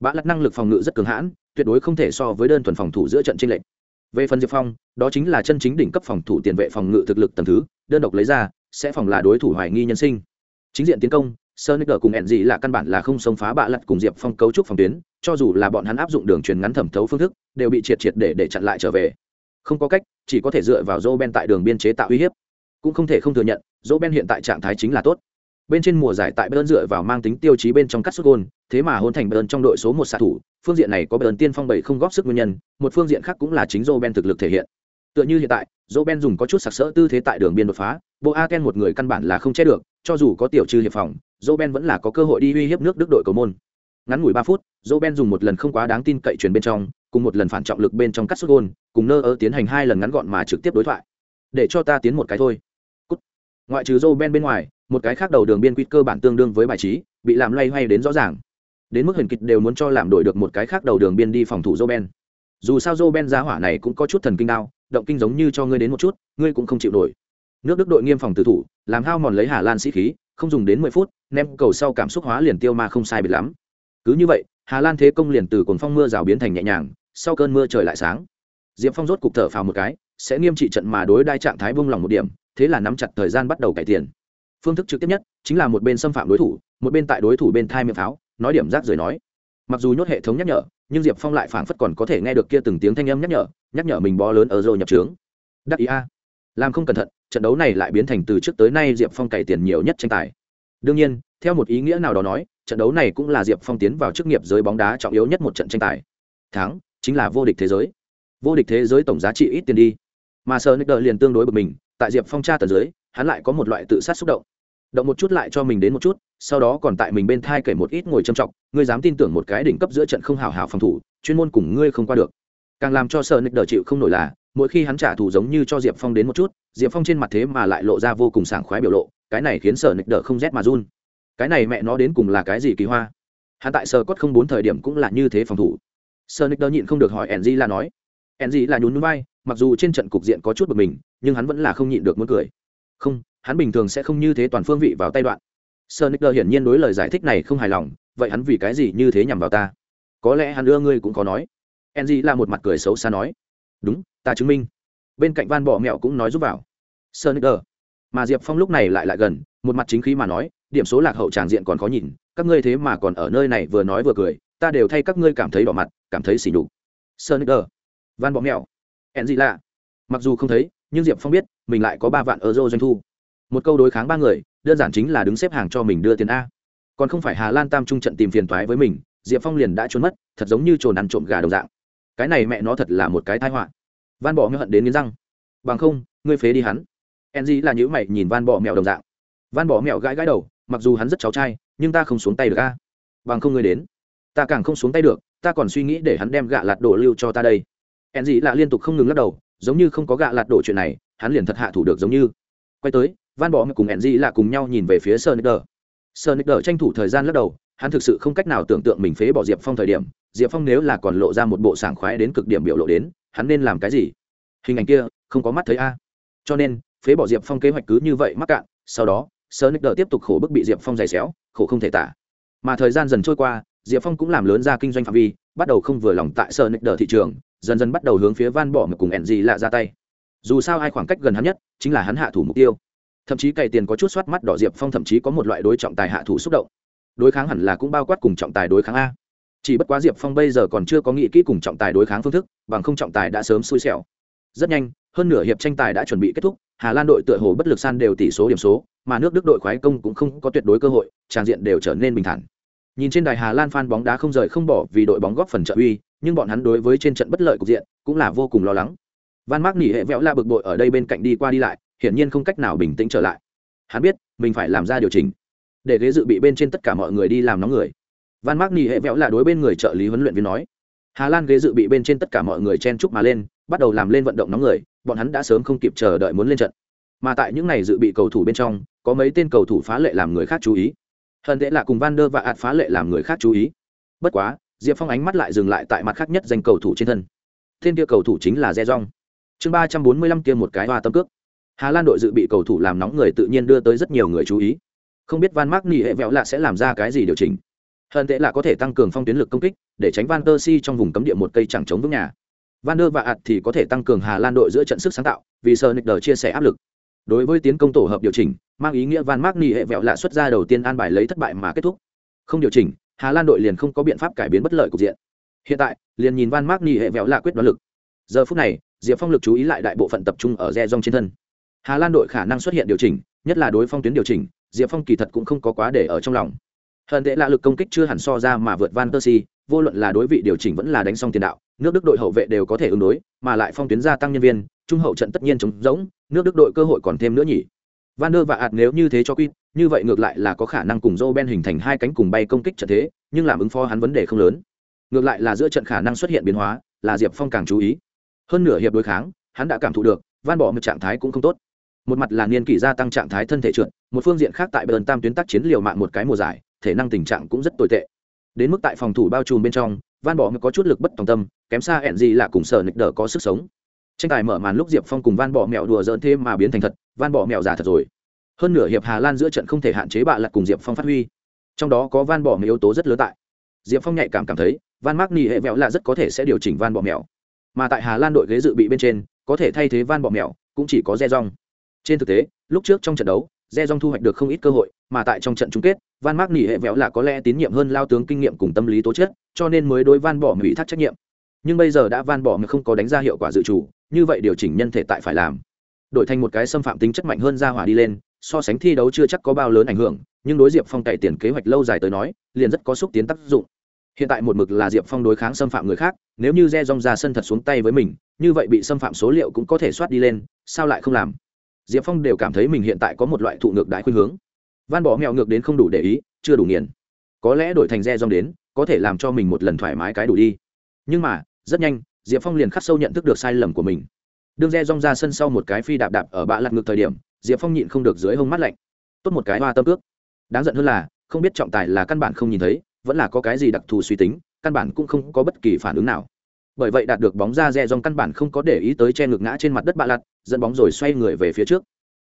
Bạ lặt năng lực phòng ngự rất cường hãn, tuyệt đối không thể so với đơn thuần phòng thủ giữa trận tranh lệch. Về phần diệp phong, đó chính là chân chính đỉnh cấp phòng thủ tiền vệ phòng ngự thực lực tầm thứ, đơn độc lấy ra, sẽ phòng là đối thủ hoài nghi nhân sinh. Chính diện tiến công Sonic cùng Enji gì là căn bản là không xông phá bạ lật cùng diệp phong cấu trúc phòng tuyến cho dù là bọn hắn áp dụng đường truyền ngắn thẩm thấu phương thức đều bị triệt triệt để để chặn lại trở về. Không có cách chỉ có thể dựa vào Roben ben tại đường biên chế tạo uy hiếp. Cũng không thể không thừa nhận Roben ben hiện tại trạng thái chính là tốt. Bên trên mùa giải tại Bayern dựa vào mang tính tiêu chí bên trong cắt sút gôn, thế mà hôn thành Bayern trong đội số một xạ thủ, phương diện này có Bayern tiên phong bảy không góp sức nguyên nhân, một phương diện khác cũng là chính Roben thực lực thể hiện. Tựa như hiện tại, Roben dùng có chút sặc sỡ tư thế tại đường biên đột phá, bộ Aken một người căn bản là không che được, cho dù có tiểu trừ hiệp phòng, Roben vẫn là có cơ hội đi uy hiếp nước Đức đội cầu môn. Ngắn ngủi ba phút, Roben dùng một lần không quá đáng tin cậy chuyển bên trong, cùng một lần phản trọng lực bên trong cắt sút gôn, cùng nơ ơ tiến hành hai lần ngắn gọn mà trực tiếp đối thoại. Để cho ta tiến một cái thôi. Cút. Ngoại trừ Roben bên ngoài, một cái khác đầu đường biên quy cơ bản tương đương với bài trí bị làm loay hoay đến rõ ràng đến mức hình kịch đều muốn cho làm đổi được một cái khác đầu đường biên đi phòng thủ joben dù sao joben giá hỏa này cũng có chút thần kinh đao động kinh giống như cho ngươi đến một chút, ngươi cũng không chịu nổi. Nước đức đội nghiêm phòng tử thủ, làm hao mòn lấy hà lan sĩ khí, không dùng đến mười phút ném cầu sau cảm xúc hóa liền tiêu mà không sai biệt lắm. Cứ như vậy, hà lan thế công liền từ cồn phong mưa rào biến thành nhẹ nhàng, sau cơn mưa trời lại sáng. Diệp phong rốt cục thở phào một cái, sẽ nghiêm trị trận mà đối đai trạng thái bông lòng một điểm, thế là nắm chặt thời gian bắt đầu cải tiền phương thức trực tiếp nhất, chính là một bên xâm phạm đối thủ, một bên tại đối thủ bên thai miệng pháo, nói điểm rác rời nói. Mặc dù nhốt hệ thống nhắc nhở nhưng diệp phong lại phảng phất còn có thể nghe được kia từng tiếng thanh âm nhắc nhở nhắc nhở mình bó lớn ở rồi nhập trướng. Đắc ý a. Làm không cẩn thận, trận đấu này lại biến thành từ trước tới nay diệp phong cày tiền nhiều nhất tranh tài. Đương nhiên, theo một ý nghĩa nào đó nói, trận đấu này cũng là diệp phong tiến vào chức nghiệp giới bóng đá trọng yếu nhất một trận tranh tài. Thắng, chính là vô địch thế giới. Vô địch thế giới tổng giá trị ít tiền đi. Mà sơ nick liền tương đối bực mình, tại diệp phong tra tờ giới, hắn lại có một loại tự sát xúc động. Động một chút lại cho mình đến một chút sau đó còn tại mình bên thai kể một ít ngồi châm trọng, ngươi dám tin tưởng một cái đỉnh cấp giữa trận không hào hào phòng thủ, chuyên môn cùng ngươi không qua được. Càng làm cho sợ nịch đờ chịu không nổi là, mỗi khi hắn trả thù giống như cho diệp phong đến một chút, diệp phong trên mặt thế mà lại lộ ra vô cùng sảng khoái biểu lộ, cái này khiến sợ nịch đờ không rét mà run. Cái này mẹ nó đến cùng là cái gì kỳ hoa? Hắn tại sơ cốt không bốn thời điểm cũng là như thế phòng thủ. Sợ nịch đờ nhịn không được hỏi enzy là nói. Enzy là nhún núi bay mặc dù trên trận cục diện có chút bực mình, nhưng hắn vẫn là không nhịn được muốn cười. Không, hắn bình thường sẽ không như thế toàn phương vị vào tay đoạn sơ nick hiển nhiên đối lời giải thích này không hài lòng, vậy hắn vì cái gì như thế nhằm vào ta? Có lẽ hắn ưa ngươi cũng có nói. Enzy là một mặt cười xấu xa nói. Đúng, ta chứng minh. Bên cạnh van bỏ mẹo cũng nói giúp vào. Sơ nick mà diệp phong lúc này lại lại gần, một mặt chính khí mà nói, điểm số lạc hậu tràng diện còn khó nhìn, các ngươi thế mà còn ở nơi này vừa nói vừa cười, ta đều thay các ngươi cảm thấy đỏ mặt, cảm thấy xỉ nhục. Sơ nick van bỏ mẹo. Enzy là. mặc dù không thấy, nhưng diệp phong biết, mình lại có ba vạn euro doanh thu. Một câu đối kháng ba người đơn giản chính là đứng xếp hàng cho mình đưa tiền a. Còn không phải hà lan tam trung trận tìm phiền toái với mình, diệp phong liền đã trốn mất, thật giống như trồn ăn trộm gà đồng dạng. Cái này mẹ nó thật là một cái tai họa. Van bỏ mèo hận đến nghiến răng. Bằng không, ngươi phế đi hắn. Enzy là nhữ mày nhìn van bỏ mèo đồng dạng. Van bỏ mèo gãi gãi đầu, mặc dù hắn rất cháu trai, nhưng ta không xuống tay được a. Bằng không ngươi đến. Ta càng không xuống tay được, ta còn suy nghĩ để hắn đem gạ lạt đổ lưu cho ta đây. Enzy là liên tục không ngừng lắc đầu, giống như không có gạ lạt đổ chuyện này, hắn liền thật hạ thủ được giống như. Quay tới van bỏ cùng enzy là cùng nhau nhìn về phía sơn sơ đờ tranh thủ thời gian lắc đầu, hắn thực sự không cách nào tưởng tượng mình phế bỏ diệp phong thời điểm, diệp phong nếu là còn lộ ra một bộ sảng khoái đến cực điểm biểu lộ đến, hắn nên làm cái gì? Hình ảnh kia, không có mắt thấy a. Cho nên, phế bỏ diệp phong kế hoạch cứ như vậy mắc cạn, sau đó sơ nick đờ tiếp tục khổ bức bị diệp phong giày xéo, khổ không thể tả. Mà thời gian dần trôi qua, diệp phong cũng làm lớn ra kinh doanh phạm vi, bắt đầu không vừa lòng tại sơ nick đờ thị trường, dần dần bắt đầu hướng phía van bỏ cùng enzy lạ ra tay. Dù sao hai khoảng cách gần hắn nhất, chính là hắn hạ thủ mục tiêu thậm chí cày tiền có chút soát mắt đỏ diệp phong thậm chí có một loại đối trọng tài hạ thủ xúc động đối kháng hẳn là cũng bao quát cùng trọng tài đối kháng a chỉ bất quá diệp phong bây giờ còn chưa có nghĩ kỹ cùng trọng tài đối kháng phương thức bằng không trọng tài đã sớm xui xẻo rất nhanh hơn nửa hiệp tranh tài đã chuẩn bị kết thúc hà lan đội tựa hồ bất lực san đều tỷ số điểm số mà nước đức đội khoái công cũng không có tuyệt đối cơ hội tràng diện đều trở nên bình thản nhìn trên đài hà lan phan bóng đá không rời không bỏ vì đội bóng góp phần trợ uy nhưng bọn hắn đối với trên trận bất lợi cục diện cũng là vô cùng lo lắng van mark nỉ hệ vẽo la bực bội ở đây bên cạnh đi qua đi lại hiển nhiên không cách nào bình tĩnh trở lại. Hắn biết, mình phải làm ra điều chỉnh. Để ghế dự bị bên trên tất cả mọi người đi làm nóng người. Van mark nhì hệ vẽo là đối bên người trợ lý huấn luyện viên nói. Hà lan ghế dự bị bên trên tất cả mọi người chen chúc mà lên, bắt đầu làm lên vận động nóng người, bọn hắn đã sớm không kịp chờ đợi muốn lên trận. Mà tại những ngày dự bị cầu thủ bên trong, có mấy tên cầu thủ phá lệ làm người khác chú ý. Hơn thế là cùng van der và ạt phá lệ làm người khác chú ý. Bất quá, diệp phong ánh mắt lại dừng lại tại mặt khác nhất danh cầu thủ trên thân. Tên kia cầu thủ chính là re rong chương ba trăm bốn mươi lăm kia một cái hoa tâm cước hà lan đội dự bị cầu thủ làm nóng người tự nhiên đưa tới rất nhiều người chú ý. Không biết van mark nghỉ hệ vẹo lạ sẽ làm ra cái gì điều chỉnh. Hơn tệ là có thể tăng cường phong tuyến lực công kích, để tránh van der si trong vùng cấm địa một cây chẳng chống vững nhà. Van der và ạt thì có thể tăng cường hà lan đội giữa trận sức sáng tạo, vì sơ nick chia sẻ áp lực. Đối với tiến công tổ hợp điều chỉnh, mang ý nghĩa van mark nghỉ hệ vẹo lạ xuất ra đầu tiên an bài lấy thất bại mà kết thúc. Không điều chỉnh, hà lan đội liền không có biện pháp cải biến bất lợi cục diện. Hiện tại, liền nhìn van mark nghỉ hệ vẹo lạ quyết đoán lực. Giờ phút này, diệp phong lực chú ý lại đại bộ phận tập trung ở Rejong trên thân hà lan đội khả năng xuất hiện điều chỉnh, nhất là đối phong tuyến điều chỉnh, diệp phong kỳ thật cũng không có quá để ở trong lòng. Hận tệ lạ lực công kích chưa hẳn so ra mà vượt van tơ si vô luận là đối vị điều chỉnh vẫn là đánh xong tiền đạo, nước đức đội hậu vệ đều có thể ứng đối, mà lại phong tuyến gia tăng nhân viên, trung hậu trận tất nhiên chống rỗng, nước đức đội cơ hội còn thêm nữa nhỉ. Van der và ạt nếu như thế cho quy, như vậy ngược lại là có khả năng cùng joe ben hình thành hai cánh cùng bay công kích trận thế, nhưng làm ứng phó hắn vấn đề không lớn. Ngược lại là giữa trận khả năng xuất hiện biến hóa, là diệp phong càng chú ý. Hơn nửa hiệp đối kháng, hắn đã cảm thụ được, van bỏ một trạng thái cũng không tốt một mặt là niên kỷ gia tăng trạng thái thân thể trượt, một phương diện khác tại bờn tam tuyến tác chiến liều mạng một cái mùa giải, thể năng tình trạng cũng rất tồi tệ. Đến mức tại phòng thủ bao trùm bên trong, van bỏ có chút lực bất tòng tâm, kém xa hẹn gì là cùng sở nịch đờ có sức sống. Tranh tài mở màn lúc diệp phong cùng van bỏ mẹo đùa dỡn thêm mà biến thành thật, van bỏ mẹo giả thật rồi. Hơn nửa hiệp hà lan giữa trận không thể hạn chế bạ lật cùng diệp phong phát huy. Trong đó có van bỏ mẹo yếu tố rất lớn tại. Diệp phong nhạy cảm cảm thấy, van mắc ni hệ vẹo là rất có thể sẽ điều chỉnh van bỏ mẹo mà tại hà lan đội ghế dự bị bên trên, có thể thay thế van bỏ mẹo cũng chỉ có re rong trên thực tế, lúc trước trong trận đấu re dong thu hoạch được không ít cơ hội, mà tại trong trận chung kết, van mark nỉ hệ vẽo là có lẽ tín nhiệm hơn lao tướng kinh nghiệm cùng tâm lý tố chất, cho nên mới đối van bỏ mỹ thắt trách nhiệm. Nhưng bây giờ đã van bỏ mà không có đánh ra hiệu quả dự trù, như vậy điều chỉnh nhân thể tại phải làm. Đổi thành một cái xâm phạm tính chất mạnh hơn ra hỏa đi lên, so sánh thi đấu chưa chắc có bao lớn ảnh hưởng, nhưng đối diệp phong cậy tiền kế hoạch lâu dài tới nói, liền rất có xúc tiến tác dụng. Hiện tại một mực là diệp phong đối kháng xâm phạm người khác, nếu như re rong ra sân thật xuống tay với mình, như vậy bị xâm phạm số liệu cũng có thể soát đi lên, sao lại không làm? Diệp phong đều cảm thấy mình hiện tại có một loại thụ ngược đại khuynh hướng. Van bỏ mèo ngược đến không đủ để ý, chưa đủ nghiền. Có lẽ đổi thành re dòng đến, có thể làm cho mình một lần thoải mái cái đủ đi. Nhưng mà, rất nhanh, diệp phong liền khắc sâu nhận thức được sai lầm của mình. Đương re dòng ra sân sau một cái phi đạp đạp ở bạ lặt ngược thời điểm, diệp phong nhịn không được dưới hông mắt lạnh. Tốt một cái hoa tâm ước đáng giận hơn là, không biết trọng tài là căn bản không nhìn thấy, vẫn là có cái gì đặc thù suy tính, căn bản cũng không có bất kỳ phản ứng nào bởi vậy đạt được bóng ra rẽ dòng căn bản không có để ý tới che ngực ngã trên mặt đất bạ lặt, dẫn bóng rồi xoay người về phía trước.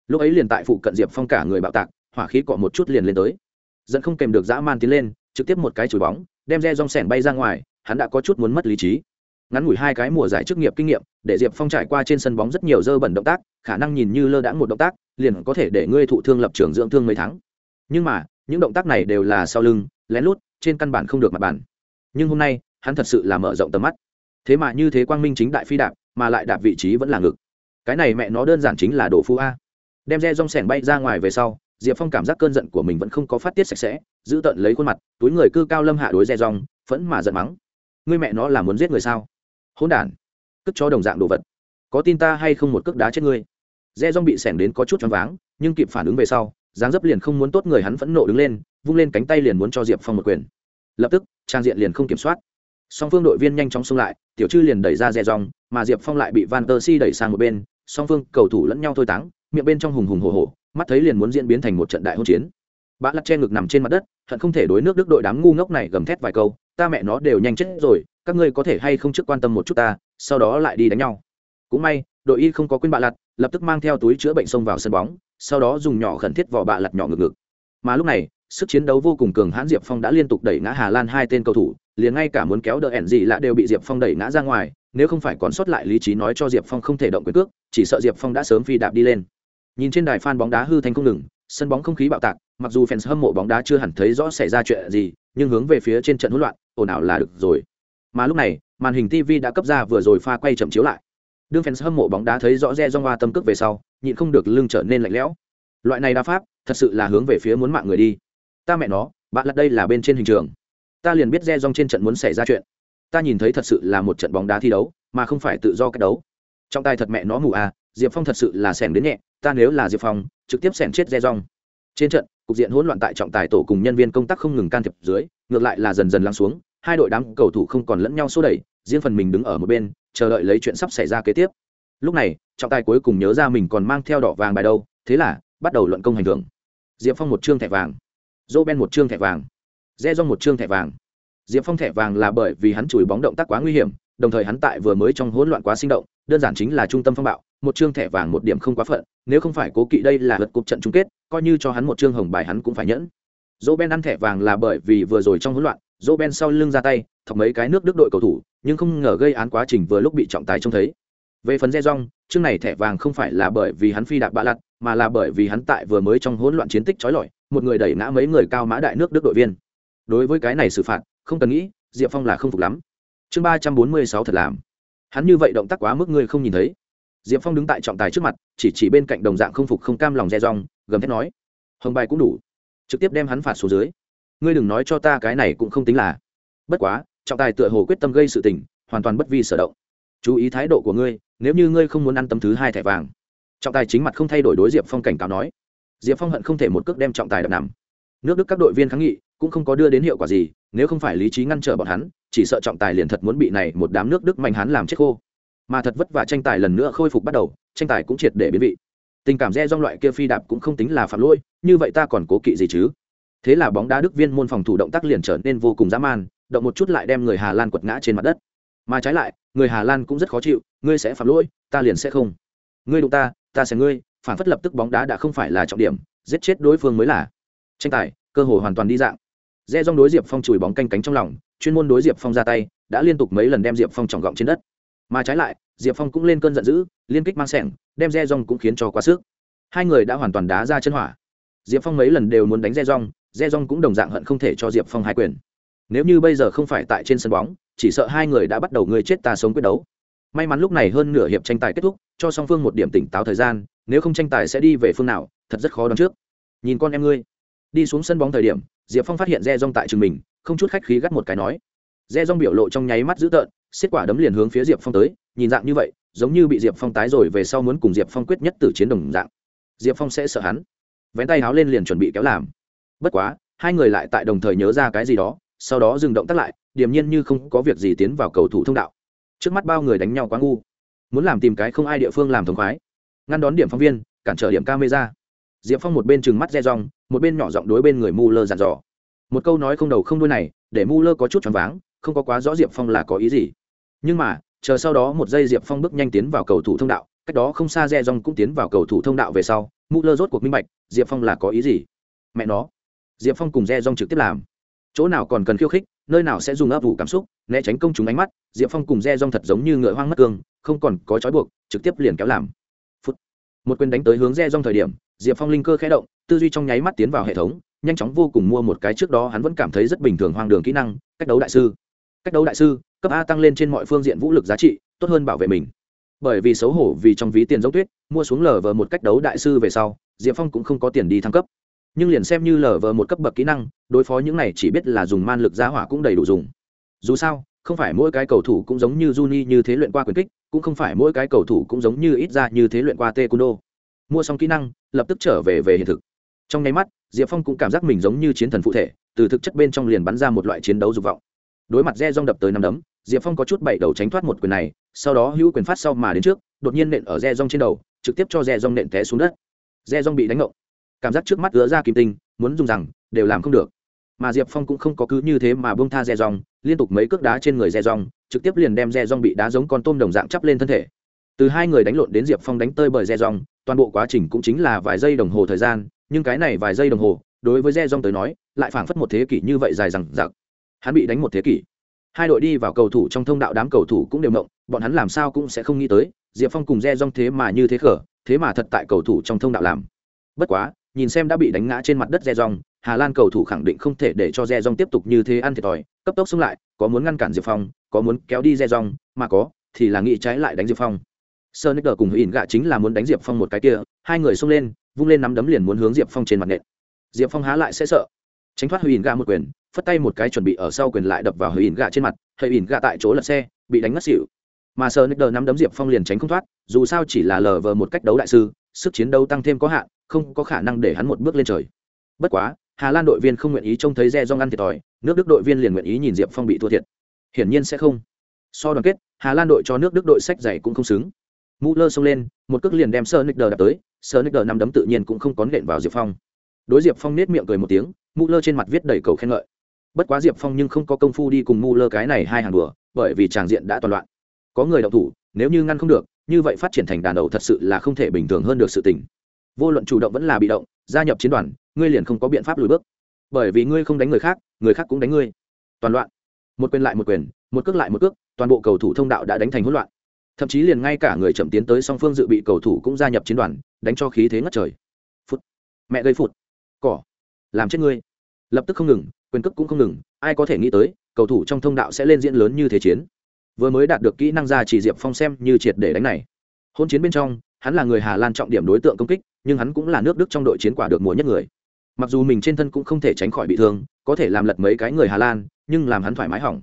Lúc ấy liền tại phụ cận diệp phong cả người bạo tạc, hỏa khí cọ một chút liền lên tới. Dẫn không kèm được dã man tiến lên, trực tiếp một cái chùi bóng, đem re dòng sẻn bay ra ngoài, hắn đã có chút muốn mất lý trí. Ngắn ngủi hai cái mùa giải chức nghiệp kinh nghiệm, để diệp phong trải qua trên sân bóng rất nhiều dơ bẩn động tác, khả năng nhìn như lơ đãng một động tác, liền có thể để ngươi thụ thương lập trường dưỡng thương mấy tháng. Nhưng mà, những động tác này đều là sau lưng, lén lút, trên căn bản không được mặt bản nhưng hôm nay, hắn thật sự là mở rộng tầm mắt thế mà như thế quang minh chính đại phi đạp, mà lại đạp vị trí vẫn là ngực. Cái này mẹ nó đơn giản chính là đồ phu a. Đem re rong sẻng bay ra ngoài về sau, diệp phong cảm giác cơn giận của mình vẫn không có phát tiết sạch sẽ, giữ tận lấy khuôn mặt, túi người cư cao lâm hạ đối re rong, phẫn mà giận mắng. Ngươi mẹ nó là muốn giết người sao? Hỗn đản, cất cho đồng dạng đồ vật. Có tin ta hay không một cước đá chết ngươi? Re rong bị sẻng đến có chút choáng váng, nhưng kịp phản ứng về sau, dáng dấp liền không muốn tốt người hắn phẫn nộ đứng lên, vung lên cánh tay liền muốn cho diệp phong một quyền. Lập tức, trang diện liền không kiểm soát song phương đội viên nhanh chóng xông lại, tiểu chư liền đẩy ra dè dòng mà diệp phong lại bị van tơ si đẩy sang một bên, song phương cầu thủ lẫn nhau thôi táng, miệng bên trong hùng hùng hồ hồ mắt thấy liền muốn diễn biến thành một trận đại hỗn chiến. Bã lắc che ngực nằm trên mặt đất, hận không thể đối nước đức đội đám ngu ngốc này gầm thét vài câu, ta mẹ nó đều nhanh chết rồi, các ngươi có thể hay không trước quan tâm một chút ta, sau đó lại đi đánh nhau. Cũng may, đội y không có quên bạ lặt lập tức mang theo túi chữa bệnh xông vào sân bóng, sau đó dùng nhỏ khẩn thiết vỏ bạ lặt nhỏ ngực ngực. Mà lúc này sức chiến đấu vô cùng cường hãn diệp phong đã liên tục đẩy ngã hà lan hai tên cầu thủ, liền ngay cả muốn kéo đỡ ẻn gì lạ đều bị diệp phong đẩy ngã ra ngoài, nếu không phải còn sót lại lý trí nói cho diệp phong không thể động quyền cước, chỉ sợ diệp phong đã sớm phi đạp đi lên. Nhìn trên đài phan bóng đá hư thành không ngừng, sân bóng không khí bạo tạc, mặc dù fans hâm mộ bóng đá chưa hẳn thấy rõ xảy ra chuyện gì, nhưng hướng về phía trên trận hỗn loạn, ồn ào là được rồi. Mà lúc này, màn hình tv đã cấp ra vừa rồi pha quay chậm chiếu lại. Đương fans hâm mộ bóng đá thấy rõ re do hoa tâm cước về sau, nhịn không được lưng trở nên lạnh lẽo. Loại này đa pháp, thật sự là hướng về phía muốn mạng người đi ta mẹ nó, bạn lật đây là bên trên hình trường. Ta liền biết re rong trên trận muốn xảy ra chuyện. Ta nhìn thấy thật sự là một trận bóng đá thi đấu, mà không phải tự do cách đấu. Trọng tài thật mẹ nó mù à diệp phong thật sự là sẻng đến nhẹ, ta nếu là diệp phong, trực tiếp sẻng chết re rong. Trên trận, cục diện hỗn loạn tại trọng tài tổ cùng nhân viên công tác không ngừng can thiệp dưới, ngược lại là dần dần lắng xuống, hai đội đám cầu thủ không còn lẫn nhau xô đẩy, riêng phần mình đứng ở một bên, chờ đợi lấy chuyện sắp xảy ra kế tiếp. Lúc này, trọng tài cuối cùng nhớ ra mình còn mang theo đỏ vàng bài đâu, thế là bắt đầu luận công hành thưởng. Diệp phong một chương thẻ vàng dô ben một chương thẻ vàng. Re do một chương thẻ vàng. Diệp phong thẻ vàng là bởi vì hắn chùi bóng động tác quá nguy hiểm, đồng thời hắn tại vừa mới trong hỗn loạn quá sinh động, đơn giản chính là trung tâm phong bạo, một chương thẻ vàng một điểm không quá phận, nếu không phải cố kỵ đây là lượt cục trận chung kết, coi như cho hắn một chương hồng bài hắn cũng phải nhẫn. Dỗ ben ăn thẻ vàng là bởi vì vừa rồi trong hỗn loạn, dỗ ben sau lưng ra tay, thọc mấy cái nước đức đội cầu thủ, nhưng không ngờ gây án quá trình vừa lúc bị trọng tài trông thấy. Về phần re rong chương này thẻ vàng không phải là bởi vì hắn phi đạp bạ lặt, mà là bởi vì hắn tại vừa mới trong hỗn loạn chiến tích trói lọi một người đẩy ngã mấy người cao mã đại nước đức đội viên. Đối với cái này xử phạt, không cần nghĩ, diệp phong là không phục lắm. Chương ba trăm bốn mươi sáu thật làm. Hắn như vậy động tác quá mức ngươi không nhìn thấy. Diệp phong đứng tại trọng tài trước mặt, chỉ chỉ bên cạnh đồng dạng không phục không cam lòng re rong gầm thét nói, hồng bài cũng đủ. Trực tiếp đem hắn phạt xuống dưới. Ngươi đừng nói cho ta cái này cũng không tính là. Bất quá, trọng tài tựa hồ quyết tâm gây sự tình, hoàn toàn bất vi sở động. Chú ý thái độ của ngươi, nếu như ngươi không muốn ăn tấm thứ hai thẻ vàng. Trọng tài chính mặt không thay đổi đối diệp phong cảnh cáo nói diệp phong hận không thể một cước đem trọng tài đập nằm. Nước đức các đội viên kháng nghị cũng không có đưa đến hiệu quả gì, nếu không phải lý trí ngăn trở bọn hắn, chỉ sợ trọng tài liền thật muốn bị này một đám nước đức mạnh hắn làm chết khô. Mà thật vất vả tranh tài lần nữa khôi phục bắt đầu, tranh tài cũng triệt để biến vị. Tình cảm re dong loại kia phi đạp cũng không tính là phạm lỗi, như vậy ta còn cố kỵ gì chứ? Thế là bóng đá đức viên môn phòng thủ động tác liền trở nên vô cùng dã man, động một chút lại đem người hà lan quật ngã trên mặt đất. Mà trái lại, người hà lan cũng rất khó chịu, ngươi sẽ phạm lỗi, ta liền sẽ không. Ngươi đụng ta ta sẽ ngươi phản phất lập tức bóng đá đã không phải là trọng điểm, giết chết đối phương mới là. Tranh tài, cơ hội hoàn toàn đi dạng. Re dong đối diệp phong chùi bóng canh cánh trong lòng, chuyên môn đối diệp phong ra tay, đã liên tục mấy lần đem diệp phong trọng gọng trên đất. Mà trái lại, diệp phong cũng lên cơn giận dữ, liên kích mang sẻng đem re dong cũng khiến cho quá sức. Hai người đã hoàn toàn đá ra chân hỏa. Diệp phong mấy lần đều muốn đánh re dong re dong cũng đồng dạng hận không thể cho diệp phong hai quyền. Nếu như bây giờ không phải tại trên sân bóng, chỉ sợ hai người đã bắt đầu người chết ta sống quyết đấu. May mắn lúc này hơn nửa hiệp tranh tài kết thúc, cho song phương một điểm tỉnh táo thời gian nếu không tranh tài sẽ đi về phương nào, thật rất khó đoán trước. Nhìn con em ngươi. Đi xuống sân bóng thời điểm, diệp phong phát hiện re rong tại trường mình, không chút khách khí gắt một cái nói. Re rong biểu lộ trong nháy mắt dữ tợn, xiết quả đấm liền hướng phía diệp phong tới, nhìn dạng như vậy, giống như bị diệp phong tái rồi về sau muốn cùng diệp phong quyết nhất từ chiến đồng dạng. Diệp phong sẽ sợ hắn. Vén tay háo lên liền chuẩn bị kéo làm. Bất quá, hai người lại tại đồng thời nhớ ra cái gì đó, sau đó dừng động tác lại, điềm nhiên như không có việc gì tiến vào cầu thủ thông đạo. Trước mắt bao người đánh nhau quá ngu. Muốn làm tìm cái không ai địa phương làm thống khoái ngăn đón điểm phóng viên, cản trở điểm camera. Diệp phong một bên trừng mắt re rong, một bên nhỏ giọng đối bên người mu lơ dàn dò. Một câu nói không đầu không đuôi này, để mu lơ có chút choáng váng, không có quá rõ diệp phong là có ý gì. Nhưng mà, chờ sau đó một giây diệp phong bước nhanh tiến vào cầu thủ thông đạo, cách đó không xa re rong cũng tiến vào cầu thủ thông đạo về sau Mu lơ rốt cuộc minh bạch, diệp phong là có ý gì. Mẹ nó. Diệp phong cùng re rong trực tiếp làm. Chỗ nào còn cần khiêu khích, nơi nào sẽ dùng ấp vụ cảm xúc, né tránh công chúng ánh mắt, diệp phong cùng re rong thật giống như ngựa hoang mất cương, không còn có trói buộc, trực tiếp liền kéo làm một quyền đánh tới hướng re rong thời điểm diệp phong linh cơ khẽ động tư duy trong nháy mắt tiến vào hệ thống nhanh chóng vô cùng mua một cái trước đó hắn vẫn cảm thấy rất bình thường hoang đường kỹ năng cách đấu đại sư. Cách đấu đại sư cấp a tăng lên trên mọi phương diện vũ lực giá trị tốt hơn bảo vệ mình. Bởi vì xấu hổ vì trong ví tiền giống tuyết mua xuống lờ vờ một cách đấu đại sư về sau diệp phong cũng không có tiền đi thăng cấp. Nhưng liền xem như lờ vờ một cấp bậc kỹ năng đối phó những này chỉ biết là dùng man lực giá hỏa cũng đầy đủ dùng. Dù sao không phải mỗi cái cầu thủ cũng giống như Juni như thế luyện qua quyền kích, cũng không phải mỗi cái cầu thủ cũng giống như ít ra như thế luyện qua taekwondo. Mua xong kỹ năng, lập tức trở về về hiện thực. Trong nháy mắt, Diệp Phong cũng cảm giác mình giống như chiến thần phụ thể, từ thực chất bên trong liền bắn ra một loại chiến đấu dục vọng. Đối mặt Re Rong đập tới năm đấm, Diệp Phong có chút bảy đầu tránh thoát một quyền này, sau đó hữu quyền phát sau mà đến trước, đột nhiên nện ở Re Rong trên đầu, trực tiếp cho Re Rong nện té xuống đất. Re Rong bị đánh ngộng. Cảm giác trước mắt ứa ra kim tinh, muốn dùng rằng đều làm không được mà diệp phong cũng không có cứ như thế mà bông tha re rong liên tục mấy cước đá trên người re rong trực tiếp liền đem re rong bị đá giống con tôm đồng dạng chắp lên thân thể. Từ hai người đánh lộn đến diệp phong đánh tơi bởi re rong toàn bộ quá trình cũng chính là vài giây đồng hồ thời gian, nhưng cái này vài giây đồng hồ, đối với re rong tới nói, lại phảng phất một thế kỷ như vậy dài rằng giặc hắn bị đánh một thế kỷ. Hai đội đi vào cầu thủ trong thông đạo đám cầu thủ cũng đều mộng, bọn hắn làm sao cũng sẽ không nghĩ tới, diệp phong cùng re rong thế mà như thế khở thế mà thật tại cầu thủ trong thông đạo làm. Bất quá, nhìn xem đã bị đánh ngã trên mặt đất re rong Hà Lan cầu thủ khẳng định không thể để cho Rejong tiếp tục như thế ăn thiệt thòi, cấp tốc xung lại, có muốn ngăn cản Diệp Phong, có muốn kéo đi Rejong, mà có thì là nghĩ trái lại đánh Diệp Phong. Sonicer cùng Huyền Gạ chính là muốn đánh Diệp Phong một cái kia, hai người xông lên, vung lên nắm đấm liền muốn hướng Diệp Phong trên mặt nện. Diệp Phong há lại sẽ sợ, tránh thoát Huyền Gạ một quyền, phất tay một cái chuẩn bị ở sau quyền lại đập vào Huyền Gạ trên mặt, Huyền Gạ tại chỗ lật xe, bị đánh ngất xỉu. Mà Sonicer nắm đấm Diệp Phong liền tránh không thoát, dù sao chỉ là lờ vờ một cách đấu đại sư, sức chiến đấu tăng thêm có hạn, không có khả năng để hắn một bước lên trời. Bất quá, Hà Lan đội viên không nguyện ý trông thấy Rê Jong ăn thiệt thòi, nước Đức đội viên liền nguyện ý nhìn Diệp Phong bị thua thiệt. Hiển nhiên sẽ không. So đoàn kết, Hà Lan đội cho nước Đức đội sách giày cũng không xứng. Müller xông lên, một cước liền đem Sonicer đập tới, Sonicer năm đấm tự nhiên cũng không có nện vào Diệp Phong. Đối Diệp Phong nét miệng cười một tiếng, Müller trên mặt viết đầy cầu khen ngợi. Bất quá Diệp Phong nhưng không có công phu đi cùng Müller cái này hai hàng đùa, bởi vì tràng diện đã toàn loạn. Có người động thủ, nếu như ngăn không được, như vậy phát triển thành đàn đầu thật sự là không thể bình thường hơn được sự tình. Vô luận chủ động vẫn là bị động, gia nhập chiến đoàn, ngươi liền không có biện pháp lùi bước. Bởi vì ngươi không đánh người khác người khác cũng đánh ngươi. Toàn loạn. Một quyền lại một quyền, một cước lại một cước, toàn bộ cầu thủ thông đạo đã đánh thành hỗn loạn. Thậm chí liền ngay cả người chậm tiến tới song phương dự bị cầu thủ cũng gia nhập chiến đoàn, đánh cho khí thế ngất trời. Phút mẹ gây phụt. Cỏ. Làm chết ngươi. Lập tức không ngừng, quyền cước cũng không ngừng, ai có thể nghĩ tới, cầu thủ trong thông đạo sẽ lên diễn lớn như thế chiến. Vừa mới đạt được kỹ năng ra chỉ diệp phong xem như triệt để đánh này. Hôn chiến bên trong, hắn là người hà lan trọng điểm đối tượng công kích, nhưng hắn cũng là nước đức trong đội chiến quả được mùa nhất người mặc dù mình trên thân cũng không thể tránh khỏi bị thương, có thể làm lật mấy cái người hà lan, nhưng làm hắn thoải mái hỏng.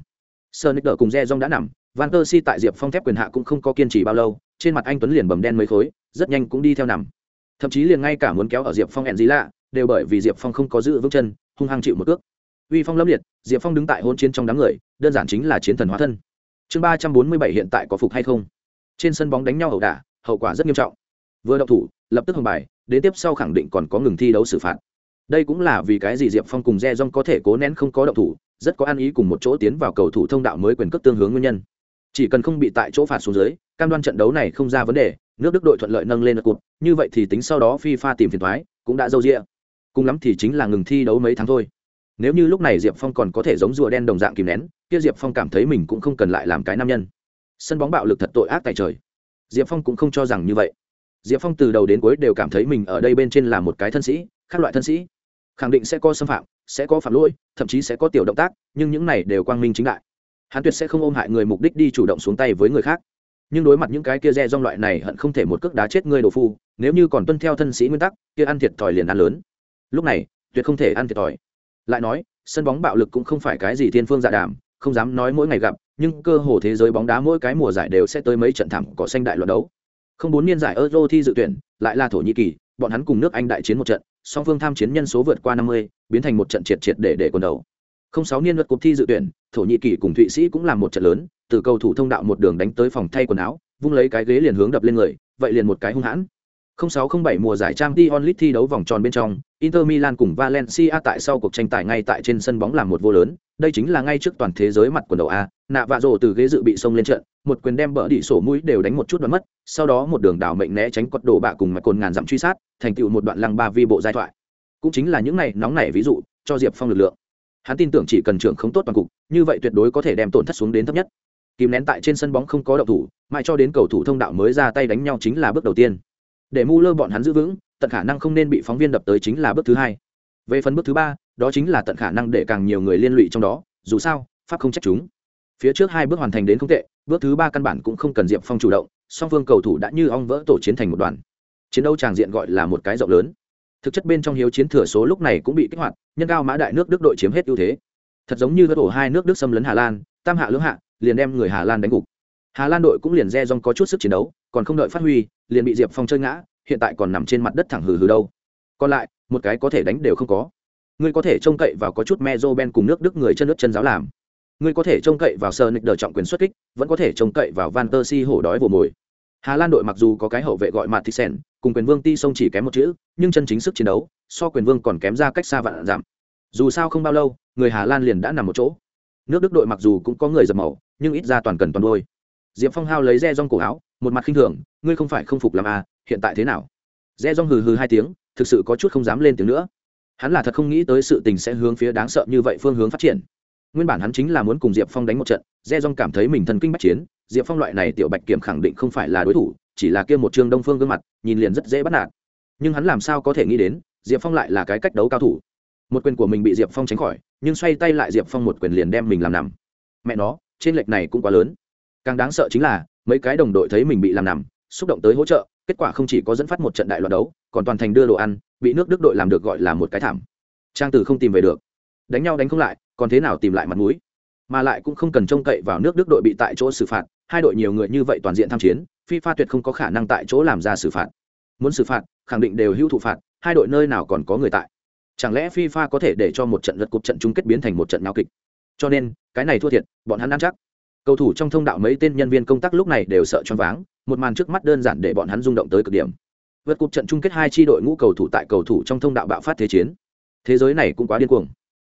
Sơ nick đỡ cùng re rong đã nằm, van tơ si tại diệp phong thép quyền hạ cũng không có kiên trì bao lâu, trên mặt anh tuấn liền bầm đen mấy khối, rất nhanh cũng đi theo nằm. Thậm chí liền ngay cả muốn kéo ở diệp phong hẹn gì lạ, đều bởi vì diệp phong không có giữ vững chân, hung hăng chịu một cước. Uy phong lâm liệt, diệp phong đứng tại hôn chiến trong đám người, đơn giản chính là chiến thần hóa thân. Chương ba trăm bốn mươi bảy hiện tại có phục hay không? Trên sân bóng đánh nhau ẩu đả, hậu quả rất nghiêm trọng. Vừa đậu thủ, lập tức hồng bài, đến tiếp sau khẳng định còn có ngừng thi đấu xử phạt đây cũng là vì cái gì diệp phong cùng re dong có thể cố nén không có động thủ, rất có ăn ý cùng một chỗ tiến vào cầu thủ thông đạo mới quyền cấp tương hướng nguyên nhân. Chỉ cần không bị tại chỗ phạt xuống dưới, cam đoan trận đấu này không ra vấn đề, nước đức đội thuận lợi nâng lên lượt cụt như vậy thì tính sau đó fifa tìm phiền thoái cũng đã dâu rĩa cùng lắm thì chính là ngừng thi đấu mấy tháng thôi. Nếu như lúc này diệp phong còn có thể giống rùa đen đồng dạng kìm nén, kia diệp phong cảm thấy mình cũng không cần lại làm cái nam nhân. Sân bóng bạo lực thật tội ác tại trời. Diệp phong cũng không cho rằng như vậy. Diệp phong từ đầu đến cuối đều cảm thấy mình ở đây bên trên là một cái thân sĩ, khác loại thân sĩ khẳng định sẽ có xâm phạm, sẽ có phạm lỗi, thậm chí sẽ có tiểu động tác, nhưng những này đều quang minh chính đại. Hắn tuyệt sẽ không ôm hại người mục đích đi chủ động xuống tay với người khác. Nhưng đối mặt những cái kia re rong loại này hận không thể một cước đá chết người đồ phu, nếu như còn tuân theo thân sĩ nguyên tắc, kia ăn thiệt thòi liền ăn lớn. Lúc này, tuyệt không thể ăn thiệt thòi. Lại nói, sân bóng bạo lực cũng không phải cái gì thiên phương dạ đàm, không dám nói mỗi ngày gặp, nhưng cơ hồ thế giới bóng đá mỗi cái mùa giải đều sẽ tới mấy trận thảm cỏ xanh đại luận đấu. Không bốn niên giải euro thi dự tuyển, lại là thổ nhĩ kỳ bọn hắn cùng nước anh đại chiến một trận song phương tham chiến nhân số vượt qua năm mươi biến thành một trận triệt triệt để để quần đầu. Không sáu niên luật cuộc thi dự tuyển thổ nhĩ kỳ cùng thụy sĩ cũng làm một trận lớn từ cầu thủ thông đạo một đường đánh tới phòng thay quần áo vung lấy cái ghế liền hướng đập lên người vậy liền một cái hung hãn. 0607 mùa giải trang Dion lit thi đấu vòng tròn bên trong, Inter Milan cùng Valencia tại sau cuộc tranh tài ngay tại trên sân bóng làm một vô lớn, đây chính là ngay trước toàn thế giới mặt quần đầu a, nạ vạ rổ từ ghế dự bị xông lên trận, một quyền đem bỡ đỉ sổ mũi đều đánh một chút đoán mất, sau đó một đường đảo mệnh né tránh quật đổ bạ cùng mạch cồn ngàn dặm truy sát, thành tựu một đoạn lăng ba vi bộ giai thoại. Cũng chính là những này nóng nảy ví dụ, cho diệp phong lực lượng. Hắn tin tưởng chỉ cần trưởng không tốt toàn cục, như vậy tuyệt đối có thể đem tổn thất xuống đến thấp nhất. Kìm nén tại trên sân bóng không có động thủ, mãi cho đến cầu thủ thông đạo mới ra tay đánh nhau chính là bước đầu tiên. Để mu lơ bọn hắn giữ vững, tận khả năng không nên bị phóng viên đập tới chính là bước thứ hai. Về phần bước thứ ba đó chính là tận khả năng để càng nhiều người liên lụy trong đó, dù sao, pháp không trách chúng. Phía trước hai bước hoàn thành đến không tệ, bước thứ ba căn bản cũng không cần diệp phong chủ động, song phương cầu thủ đã như ong vỡ tổ chiến thành một đoàn. Chiến đấu tràng diện gọi là một cái rộng lớn. Thực chất bên trong hiếu chiến thừa số lúc này cũng bị kích hoạt, nhân cao mã đại nước đức đội chiếm hết ưu thế. Thật giống như vỡ tổ hai nước đức xâm lấn hà lan, tam hạ lưỡng hạ, liền đem người hà lan đánh gục. Hà lan đội cũng liền re dong có chút sức chiến đấu, còn không đợi phát huy, liền bị diệp phong chơi ngã, hiện tại còn nằm trên mặt đất thẳng hừ hừ đâu. Còn lại, một cái có thể đánh đều không có ngươi có thể trông cậy vào có chút mezo ben cùng nước đức người chân nước chân giáo làm. Ngươi có thể trông cậy vào sơ nick đờ trọng quyền xuất kích, vẫn có thể trông cậy vào van tơ si hổ đói vồ mồi. Hà lan đội mặc dù có cái hậu vệ gọi mặt thị sen, cùng quyền vương ti sông chỉ kém một chữ, nhưng chân chính sức chiến đấu, so quyền vương còn kém ra cách xa vạn giảm. Dù sao không bao lâu, người hà lan liền đã nằm một chỗ. Nước đức đội mặc dù cũng có người dập màu, nhưng ít ra toàn cần toàn đôi. Diệp phong hao lấy re rong cổ áo, một mặt khinh thường, ngươi không phải không phục làm à hiện tại thế nào? Re rong hừ hừ hai tiếng, thực sự có chút không dám lên tiếng nữa hắn là thật không nghĩ tới sự tình sẽ hướng phía đáng sợ như vậy phương hướng phát triển. Nguyên bản hắn chính là muốn cùng diệp phong đánh một trận re dong cảm thấy mình thần kinh bắt chiến, diệp phong loại này tiểu bạch kiểm khẳng định không phải là đối thủ, chỉ là kia một trương đông phương gương mặt, nhìn liền rất dễ bắt nạt. Nhưng hắn làm sao có thể nghĩ đến, diệp phong lại là cái cách đấu cao thủ. Một quyền của mình bị diệp phong tránh khỏi, nhưng xoay tay lại diệp phong một quyền liền đem mình làm nằm. Mẹ nó, trên lệch này cũng quá lớn. Càng đáng sợ chính là, mấy cái đồng đội thấy mình bị làm nằm xúc động tới hỗ trợ, kết quả không chỉ có dẫn phát một trận đại loạt đấu, còn toàn thành đưa đồ ăn, bị nước đức đội làm được gọi là một cái thảm. Trang tử không tìm về được. Đánh nhau đánh không lại, còn thế nào tìm lại mặt mũi? Mà lại cũng không cần trông cậy vào nước đức đội bị tại chỗ xử phạt, hai đội nhiều người như vậy toàn diện tham chiến, fifa tuyệt không có khả năng tại chỗ làm ra xử phạt. Muốn xử phạt, khẳng định đều hữu thụ phạt, hai đội nơi nào còn có người tại? Chẳng lẽ fifa có thể để cho một trận lượt cục trận chung kết biến thành một trận náo kịch? Cho nên, cái này thua thiệt, bọn hắn ăn chắc. Cầu thủ trong thông đạo mấy tên nhân viên công tác lúc này đều sợ choáng váng một màn trước mắt đơn giản để bọn hắn rung động tới cực điểm. Vượt cục trận chung kết hai tri đội ngũ cầu thủ tại cầu thủ trong thông đạo bạo phát thế chiến. Thế giới này cũng quá điên cuồng.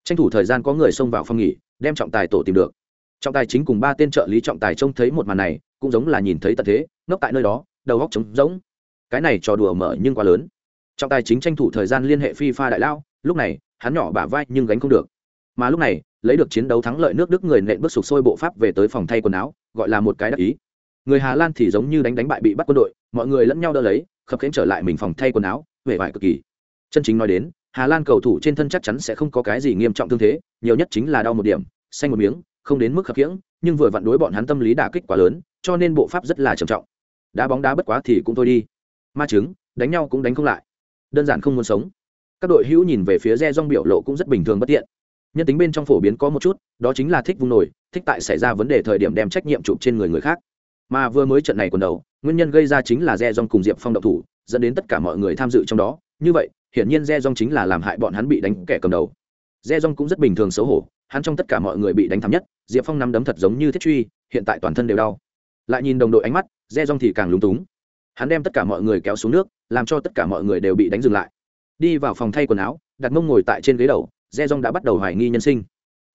Tranh thủ thời gian có người xông vào phòng nghỉ, đem trọng tài tổ tìm được. Trọng tài chính cùng ba tên trợ lý trọng tài trông thấy một màn này, cũng giống là nhìn thấy tận thế, ngốc tại nơi đó, đầu góc trống rỗng. Cái này trò đùa mở nhưng quá lớn. Trọng tài chính tranh thủ thời gian liên hệ phi pha đại lao, lúc này, hắn nhỏ bả vai nhưng gánh không được. Mà lúc này, lấy được chiến đấu thắng lợi nước đức người nện bước sụp sôi bộ pháp về tới phòng thay quần áo, gọi là một cái đặc ý người hà lan thì giống như đánh đánh bại bị bắt quân đội, mọi người lẫn nhau đỡ lấy, khập khiễng trở lại mình phòng thay quần áo, vẻ vải cực kỳ. Chân chính nói đến, hà lan cầu thủ trên thân chắc chắn sẽ không có cái gì nghiêm trọng thương thế, nhiều nhất chính là đau một điểm, xanh một miếng, không đến mức khập khiễng, nhưng vừa vặn đối bọn hắn tâm lý đả kích quá lớn, cho nên bộ pháp rất là trầm trọng. Đá bóng đá bất quá thì cũng thôi đi. Ma chứng đánh nhau cũng đánh không lại. Đơn giản không muốn sống. Các đội hữu nhìn về phía re rong biểu lộ cũng rất bình thường bất tiện. Nhân tính bên trong phổ biến có một chút, đó chính là thích vung nổi, thích tại xảy ra vấn đề thời điểm đem trách nhiệm chụp trên người người khác mà vừa mới trận này quần đầu, nguyên nhân gây ra chính là re dong cùng diệp phong độc thủ, dẫn đến tất cả mọi người tham dự trong đó. Như vậy, hiển nhiên re dong chính là làm hại bọn hắn bị đánh kẻ cầm đầu. Re dong cũng rất bình thường xấu hổ, hắn trong tất cả mọi người bị đánh thắm nhất, diệp phong nắm đấm thật giống như thiết truy, hiện tại toàn thân đều đau. Lại nhìn đồng đội ánh mắt re dong thì càng lúng túng. Hắn đem tất cả mọi người kéo xuống nước, làm cho tất cả mọi người đều bị đánh dừng lại. Đi vào phòng thay quần áo đặt mông ngồi tại trên ghế đầu re dong đã bắt đầu hoài nghi nhân sinh.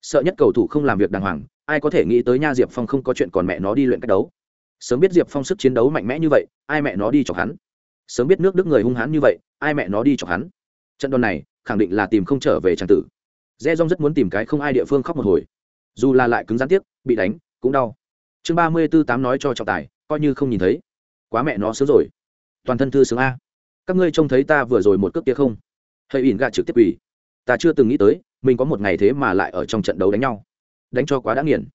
Sợ nhất cầu thủ không làm việc đàng hoàng, ai có thể nghĩ tới nha diệp phong không có chuyện còn mẹ nó đi luyện cách đấu sớm biết diệp phong sức chiến đấu mạnh mẽ như vậy, ai mẹ nó đi chọc hắn? Sớm biết nước đức người hung hãn như vậy, ai mẹ nó đi chọc hắn? Trận đòn này, khẳng định là tìm không trở về tràng tử. Re rong rất muốn tìm cái không ai địa phương khóc một hồi. Dù là lại cứng gián tiếp bị đánh, cũng đau. Chương ba mươi b ố tám nói cho trọng tài, coi như không nhìn thấy. Quá mẹ nó sướng rồi. Toàn thân thư sướng a. Các ngươi trông thấy ta vừa rồi một cước kia không? Hơi ỉn gạ trực tiếp ủy ta chưa từng nghĩ tới, mình có một ngày thế mà lại ở trong trận đấu đánh nhau. Đánh cho quá đã nghiền.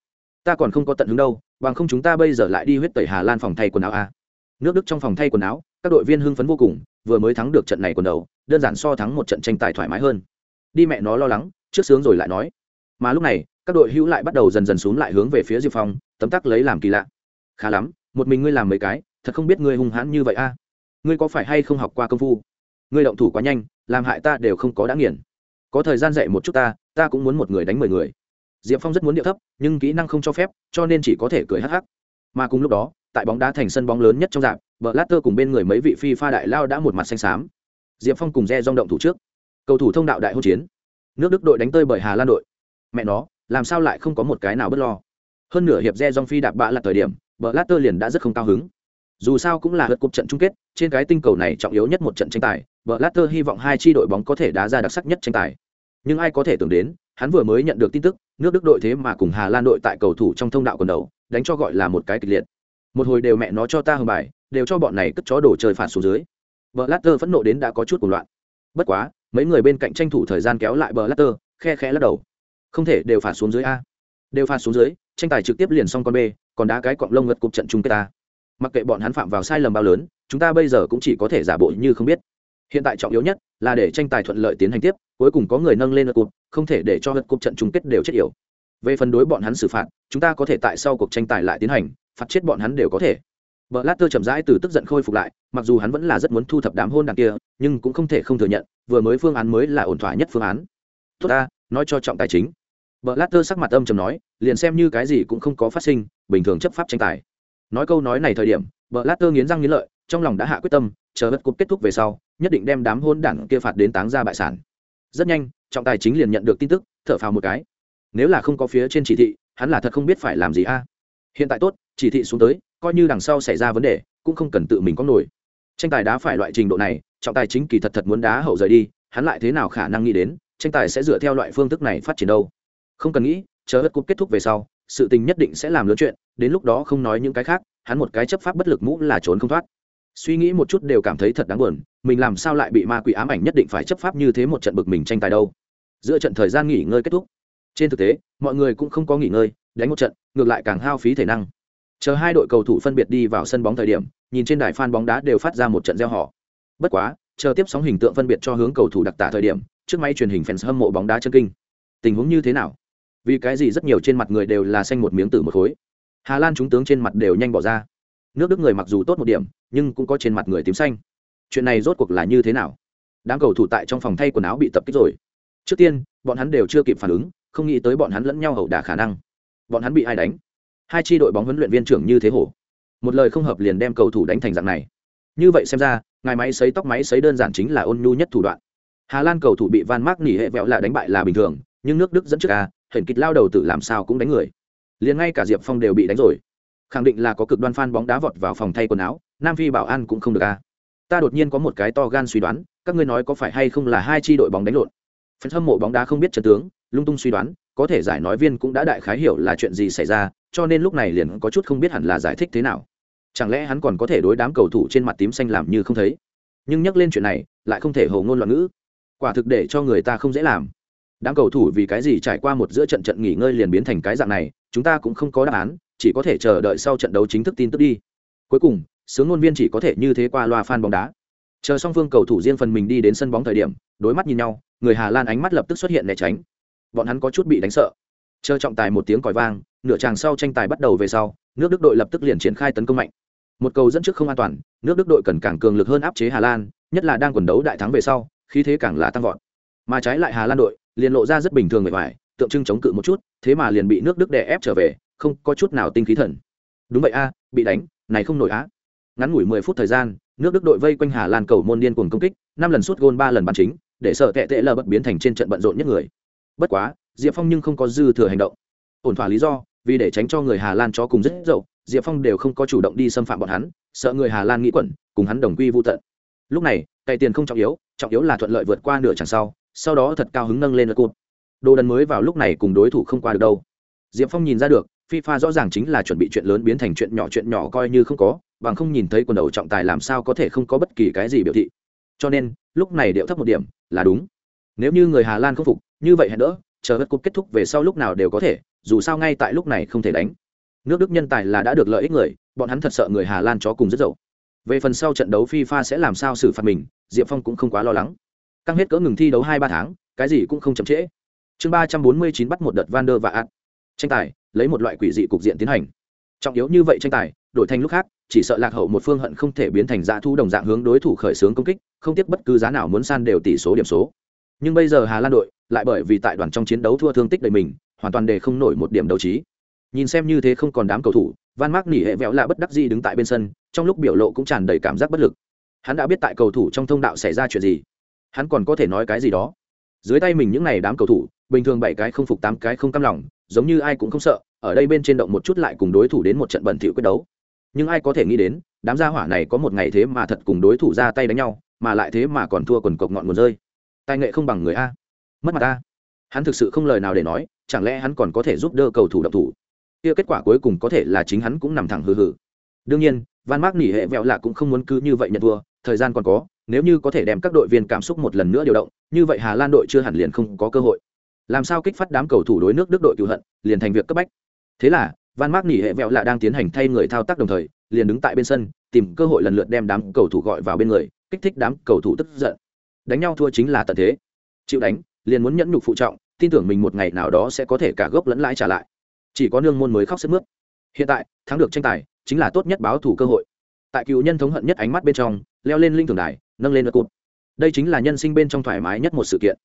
Ta còn không có tận hứng đâu bằng không chúng ta bây giờ lại đi huyết tẩy hà lan phòng thay quần áo a. Nước đức trong phòng thay quần áo, các đội viên hưng phấn vô cùng, vừa mới thắng được trận này quần đầu, đơn giản so thắng một trận tranh tài thoải mái hơn. Đi mẹ nó lo lắng, trước sướng rồi lại nói. Mà lúc này, các đội hữu lại bắt đầu dần dần xuống lại hướng về phía diệp phong, tấm tắc lấy làm kỳ lạ. Khá lắm, một mình ngươi làm mấy cái, thật không biết ngươi hung hãn như vậy a. Ngươi có phải hay không học qua công phu? Ngươi động thủ quá nhanh, làm hại ta đều không có đã nghiền. Có thời gian dạy một chút ta ta cũng muốn một người đánh mười người diệp phong rất muốn điệu thấp, nhưng kỹ năng không cho phép, cho nên chỉ có thể cười hắc hắc. Mà cùng lúc đó, tại bóng đá thành sân bóng lớn nhất trong dạp vợ lát tơ cùng bên người mấy vị phi pha đại lao đã một mặt xanh xám. Diệp phong cùng re rong động thủ trước. Cầu thủ thông đạo đại hỗn chiến. Nước đức đội đánh tơi bởi hà lan đội. Mẹ nó, làm sao lại không có một cái nào bất lo? Hơn nửa hiệp re dong phi đạp bạ là thời điểm bờ lát tơ liền đã rất không cao hứng. Dù sao cũng là lượt cuộc trận chung kết, trên cái tinh cầu này trọng yếu nhất một trận tranh tài bờ lát tơ hy vọng hai chi đội bóng có thể đá ra đặc sắc nhất tranh tài. Nhưng ai có thể tưởng đến, hắn vừa mới nhận được tin tức nước đức đội thế mà cùng hà lan đội tại cầu thủ trong thông đạo quần đầu, đánh cho gọi là một cái kịch liệt. Một hồi đều mẹ nó cho ta hầm bài, đều cho bọn này cất chó đổ chơi phản xuống dưới. Bờ lát tơ phẫn nộ đến đã có chút cuộc loạn. Bất quá, mấy người bên cạnh tranh thủ thời gian kéo lại bờ lát tơ khe khẽ lắc đầu. Không thể, đều phản xuống dưới a. Đều phản xuống dưới, tranh tài trực tiếp liền xong con b, còn đá cái cọng lông ngật cục trận chung kết ta mặc kệ bọn hắn phạm vào sai lầm bao lớn, chúng ta bây giờ cũng chỉ có thể giả bộ như không biết hiện tại trọng yếu nhất là để tranh tài thuận lợi tiến hành tiếp cuối cùng có người nâng lên lượt cục không thể để cho lượt cục trận chung kết đều chết yểu về phần đối bọn hắn xử phạt chúng ta có thể tại sau cuộc tranh tài lại tiến hành phạt chết bọn hắn đều có thể Bờ Lát Tơ chậm rãi từ tức giận khôi phục lại, mặc dù hắn vẫn là rất muốn thu thập đám hôn đàn kia, nhưng cũng không thể không thừa nhận, vừa mới phương án mới là ổn thỏa nhất phương án. Tốt ta, nói cho trọng tài chính. Bờ Lát Tơ sắc mặt âm trầm nói, liền xem như cái gì cũng không có phát sinh, bình thường chấp pháp tranh tài. Nói câu nói này thời điểm, Bờ Lát Tơ nghiến răng nghiến lợi, trong lòng đã hạ quyết tâm, chờ bất cục kết thúc về sau, nhất định đem đám hôn đảng kia phạt đến táng ra bại sản. Rất nhanh, trọng tài chính liền nhận được tin tức, thở phào một cái. Nếu là không có phía trên chỉ thị, hắn là thật không biết phải làm gì a. Hiện tại tốt, chỉ thị xuống tới, coi như đằng sau xảy ra vấn đề cũng không cần tự mình có nổi tranh tài đá phải loại trình độ này trọng tài chính kỳ thật thật muốn đá hậu rời đi hắn lại thế nào khả năng nghĩ đến tranh tài sẽ dựa theo loại phương thức này phát triển đâu không cần nghĩ chờ hết cúp kết thúc về sau sự tình nhất định sẽ làm lớn chuyện đến lúc đó không nói những cái khác hắn một cái chấp pháp bất lực mũ là trốn không thoát suy nghĩ một chút đều cảm thấy thật đáng buồn, mình làm sao lại bị ma quỷ ám ảnh nhất định phải chấp pháp như thế một trận bực mình tranh tài đâu. Giữa trận thời gian nghỉ ngơi kết thúc. Trên thực tế, mọi người cũng không có nghỉ ngơi, đánh một trận, ngược lại càng hao phí thể năng. Chờ hai đội cầu thủ phân biệt đi vào sân bóng thời điểm, nhìn trên đài phan bóng đá đều phát ra một trận gieo họ bất quá, chờ tiếp sóng hình tượng phân biệt cho hướng cầu thủ đặc tả thời điểm, trước máy truyền hình fans hâm mộ bóng đá chân kinh. Tình huống như thế nào? Vì cái gì rất nhiều trên mặt người đều là xanh một miếng tử một khối? Hà lan chúng tướng trên mặt đều nhanh bỏ ra nước đức người mặc dù tốt một điểm, nhưng cũng có trên mặt người tím xanh. Chuyện này rốt cuộc là như thế nào? Đám cầu thủ tại trong phòng thay quần áo bị tập kích rồi. Trước tiên, bọn hắn đều chưa kịp phản ứng, không nghĩ tới bọn hắn lẫn nhau hậu đả khả năng. Bọn hắn bị ai đánh? Hai tri đội bóng huấn luyện viên trưởng như thế hổ. Một lời không hợp liền đem cầu thủ đánh thành dạng này. Như vậy xem ra, ngài máy xấy tóc máy xấy đơn giản chính là ôn nhu nhất thủ đoạn. Hà lan cầu thủ bị van mark nỉ hệ vẹo là đánh bại là bình thường, nhưng nước đức dẫn trước a, hển kịch lao đầu tự làm sao cũng đánh người. Liền ngay cả diệp phong đều bị đánh rồi khẳng định là có cực đoan fan bóng đá vọt vào phòng thay quần áo, nam phi bảo an cũng không được a ta đột nhiên có một cái to gan suy đoán, các ngươi nói có phải hay không là hai tri đội bóng đánh lộn? Phần hâm mộ bóng đá không biết trận tướng, lung tung suy đoán, có thể giải nói viên cũng đã đại khái hiểu là chuyện gì xảy ra, cho nên lúc này liền có chút không biết hẳn là giải thích thế nào. Chẳng lẽ hắn còn có thể đối đám cầu thủ trên mặt tím xanh làm như không thấy? Nhưng nhắc lên chuyện này, lại không thể hầu ngôn loạn ngữ. Quả thực để cho người ta không dễ làm. Đám cầu thủ vì cái gì trải qua một giữa trận trận nghỉ ngơi liền biến thành cái dạng này, chúng ta cũng không có đáp án chỉ có thể chờ đợi sau trận đấu chính thức tin tức đi. Cuối cùng, sướng ngôn viên chỉ có thể như thế qua loa fan bóng đá. Chờ song phương cầu thủ riêng phần mình đi đến sân bóng thời điểm, đối mắt nhìn nhau, người hà lan ánh mắt lập tức xuất hiện né tránh. Bọn hắn có chút bị đánh sợ. Chờ trọng tài một tiếng còi vang, nửa tràng sau tranh tài bắt đầu về sau, nước đức đội lập tức liền triển khai tấn công mạnh. Một cầu dẫn trước không an toàn, nước đức đội cần càng cường lực hơn áp chế hà lan, nhất là đang quần đấu đại thắng về sau khi thế càng là tăng vọt. Mà trái lại hà lan đội, liền lộ ra rất bình thường người ngoài tượng trưng chống cự một chút, thế mà liền bị nước đức đè ép trở về không có chút nào tinh khí thần. Đúng vậy a, bị đánh, này không nổi á. Ngắn ngủi mười phút thời gian, nước đức đội vây quanh hà lan cầu môn điên cuồng công kích, năm lần suốt gôn ba lần bàn chính, để sợ tệ tệ lờ bật biến thành trên trận bận rộn nhất người. Bất quá, diệp phong nhưng không có dư thừa hành động. Ổn thỏa lý do, vì để tránh cho người hà lan cho cùng rất dậu, diệp phong đều không có chủ động đi xâm phạm bọn hắn, sợ người hà lan nghĩ quẩn, cùng hắn đồng quy vô tận. Lúc này, cày tiền không trọng yếu trọng yếu là thuận lợi vượt qua nửa chặng sau sau đó thật cao hứng nâng lên lượt cụt. Đồ đần mới vào lúc này cùng đối thủ không qua được đâu. Diệp phong nhìn ra được fifa rõ ràng chính là chuẩn bị chuyện lớn biến thành chuyện nhỏ chuyện nhỏ coi như không có, bằng không nhìn thấy quần đầu trọng tài làm sao có thể không có bất kỳ cái gì biểu thị. Cho nên, lúc này điệu thấp một điểm, là đúng. Nếu như người hà lan không phục, như vậy hẹn đỡ, chờ hết cuộc kết thúc về sau lúc nào đều có thể, dù sao ngay tại lúc này không thể đánh. Nước đức nhân tài là đã được lợi ích người, bọn hắn thật sợ người hà lan chó cùng rất dậu. Về phần sau trận đấu fifa sẽ làm sao xử phạt mình, diệp phong cũng không quá lo lắng. Căng hết cỡ ngừng thi đấu hai ba tháng, cái gì cũng không chậm trễ. Chương ba trăm bốn mươi chín bắt một đợt van der và ạt tranh tài lấy một loại quỷ dị cục diện tiến hành. Trọng yếu như vậy tranh tài, đổi thành lúc khác, chỉ sợ lạc hậu một phương hận không thể biến thành dã thu đồng dạng hướng đối thủ khởi xướng công kích, không tiếc bất cứ giá nào muốn san đều tỷ số điểm số. Nhưng bây giờ hà lan đội lại bởi vì tại đoàn trong chiến đấu thua thương tích đầy mình, hoàn toàn để không nổi một điểm đấu trí. Nhìn xem như thế không còn đám cầu thủ, van mác nỉ hệ vẹo lạ bất đắc gì đứng tại bên sân, trong lúc biểu lộ cũng tràn đầy cảm giác bất lực. Hắn đã biết tại cầu thủ trong thông đạo xảy ra chuyện gì. Hắn còn có thể nói cái gì đó. Dưới tay mình những n à y đám cầu thủ, bình thường bảy cái không phục tám cái không căm lòng giống như ai cũng không sợ, ở đây bên trên động một chút lại cùng đối thủ đến một trận bẩn thỉu quyết đấu. Nhưng ai có thể nghĩ đến, đám gia hỏa này có một ngày thế mà thật cùng đối thủ ra tay đánh nhau, mà lại thế mà còn thua quần cộc ngọn nguồn rơi. Tài nghệ không bằng người a. Mất mặt a. Hắn thực sự không lời nào để nói, chẳng lẽ hắn còn có thể giúp đỡ cầu thủ độc thủ? Kia kết quả cuối cùng có thể là chính hắn cũng nằm thẳng hừ hừ. Đương nhiên, van mark nỉ hệ vẹo lạ cũng không muốn cứ như vậy nhận thua, thời gian còn có, nếu như có thể đem các đội viên cảm xúc một lần nữa điều động, như vậy hà lan đội chưa hẳn liền không có cơ hội làm sao kích phát đám cầu thủ đối nước đức đội cựu hận, liền thành việc cấp bách. Thế là, van mark nỉ hệ vẹo lạ đang tiến hành thay người thao tác đồng thời, liền đứng tại bên sân, tìm cơ hội lần lượt đem đám cầu thủ gọi vào bên người, kích thích đám cầu thủ tức giận. Đánh nhau thua chính là tận thế. Chịu đánh, liền muốn nhẫn nhục phụ trọng, tin tưởng mình một ngày nào đó sẽ có thể cả gốc lẫn lãi trả lại. Chỉ có nương môn mới khóc sức mướt. Hiện tại, thắng được tranh tài, chính là tốt nhất báo thủ cơ hội. Tại cựu nhân thống hận nhất ánh mắt bên trong, leo lên linh thường đài, nâng lên đất cụt. Đây chính là nhân sinh bên trong thoải mái nhất một sự kiện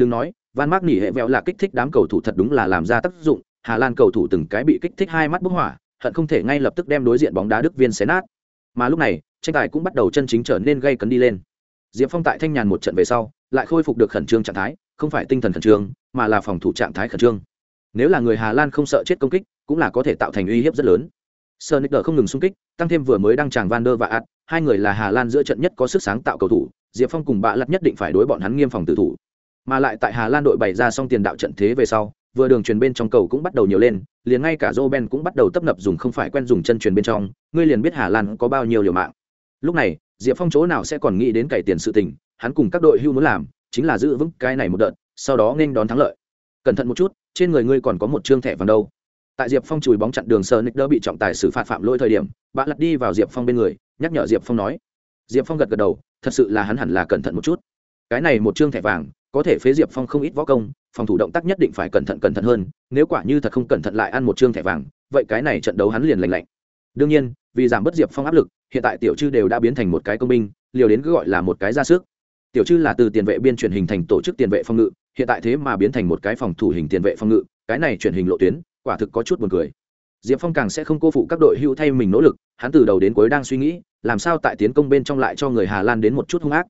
đừng nói, van mác nỉ hệ vẹo là kích thích đám cầu thủ thật đúng là làm ra tác dụng. Hà lan cầu thủ từng cái bị kích thích hai mắt bức hỏa, hận không thể ngay lập tức đem đối diện bóng đá đức viên xé nát. Mà lúc này, tranh tài cũng bắt đầu chân chính trở nên gây cấn đi lên. Diệp phong tại thanh nhàn một trận về sau, lại khôi phục được khẩn trương trạng thái, không phải tinh thần khẩn trương, mà là phòng thủ trạng thái khẩn trương. Nếu là người hà lan không sợ chết công kích, cũng là có thể tạo thành uy hiếp rất lớn. Sơ nick không ngừng xung kích, tăng thêm vừa mới đăng tràng van der và ad hai người là hà lan giữa trận nhất có sức sáng tạo cầu thủ, diệp phong cùng bạ lặt nhất định phải đối bọn hắn nghiêm phòng tử thủ mà lại tại hà lan đội bày ra xong tiền đạo trận thế về sau, vừa đường truyền bên trong cầu cũng bắt đầu nhiều lên, liền ngay cả joe cũng bắt đầu tấp nập dùng không phải quen dùng chân truyền bên trong, ngươi liền biết hà lan có bao nhiêu liều mạng. Lúc này, diệp phong chỗ nào sẽ còn nghĩ đến cày tiền sự tình, hắn cùng các đội hưu muốn làm, chính là giữ vững cái này một đợt, sau đó nên đón thắng lợi. Cẩn thận một chút, trên người ngươi còn có một trương thẻ vàng đâu. Tại diệp phong chùi bóng chặn đường sơ nick đỡ bị trọng tài xử phạt phạm lỗi thời điểm, bạn lật đi vào diệp phong bên người, nhắc nhở diệp phong nói. Diệp phong gật gật đầu, thật sự là hắn hẳn là cẩn thận một chút. Cái này một trương thẻ vàng có thể phế diệp phong không ít võ công, phòng thủ động tác nhất định phải cẩn thận cẩn thận hơn, nếu quả như thật không cẩn thận lại ăn một trương thẻ vàng, vậy cái này trận đấu hắn liền lành lạnh. Đương nhiên, vì giảm bớt diệp phong áp lực, hiện tại tiểu chư đều đã biến thành một cái công binh, liều đến cứ gọi là một cái ra sức. Tiểu chư là từ tiền vệ biên chuyển hình thành tổ chức tiền vệ phòng ngự, hiện tại thế mà biến thành một cái phòng thủ hình tiền vệ phòng ngự, cái này chuyển hình lộ tuyến, quả thực có chút buồn cười. Diệp phong càng sẽ không cô phụ các đội hưu thay mình nỗ lực, hắn từ đầu đến cuối đang suy nghĩ, làm sao tại tiến công bên trong lại cho người hà lan đến một chút hung ác.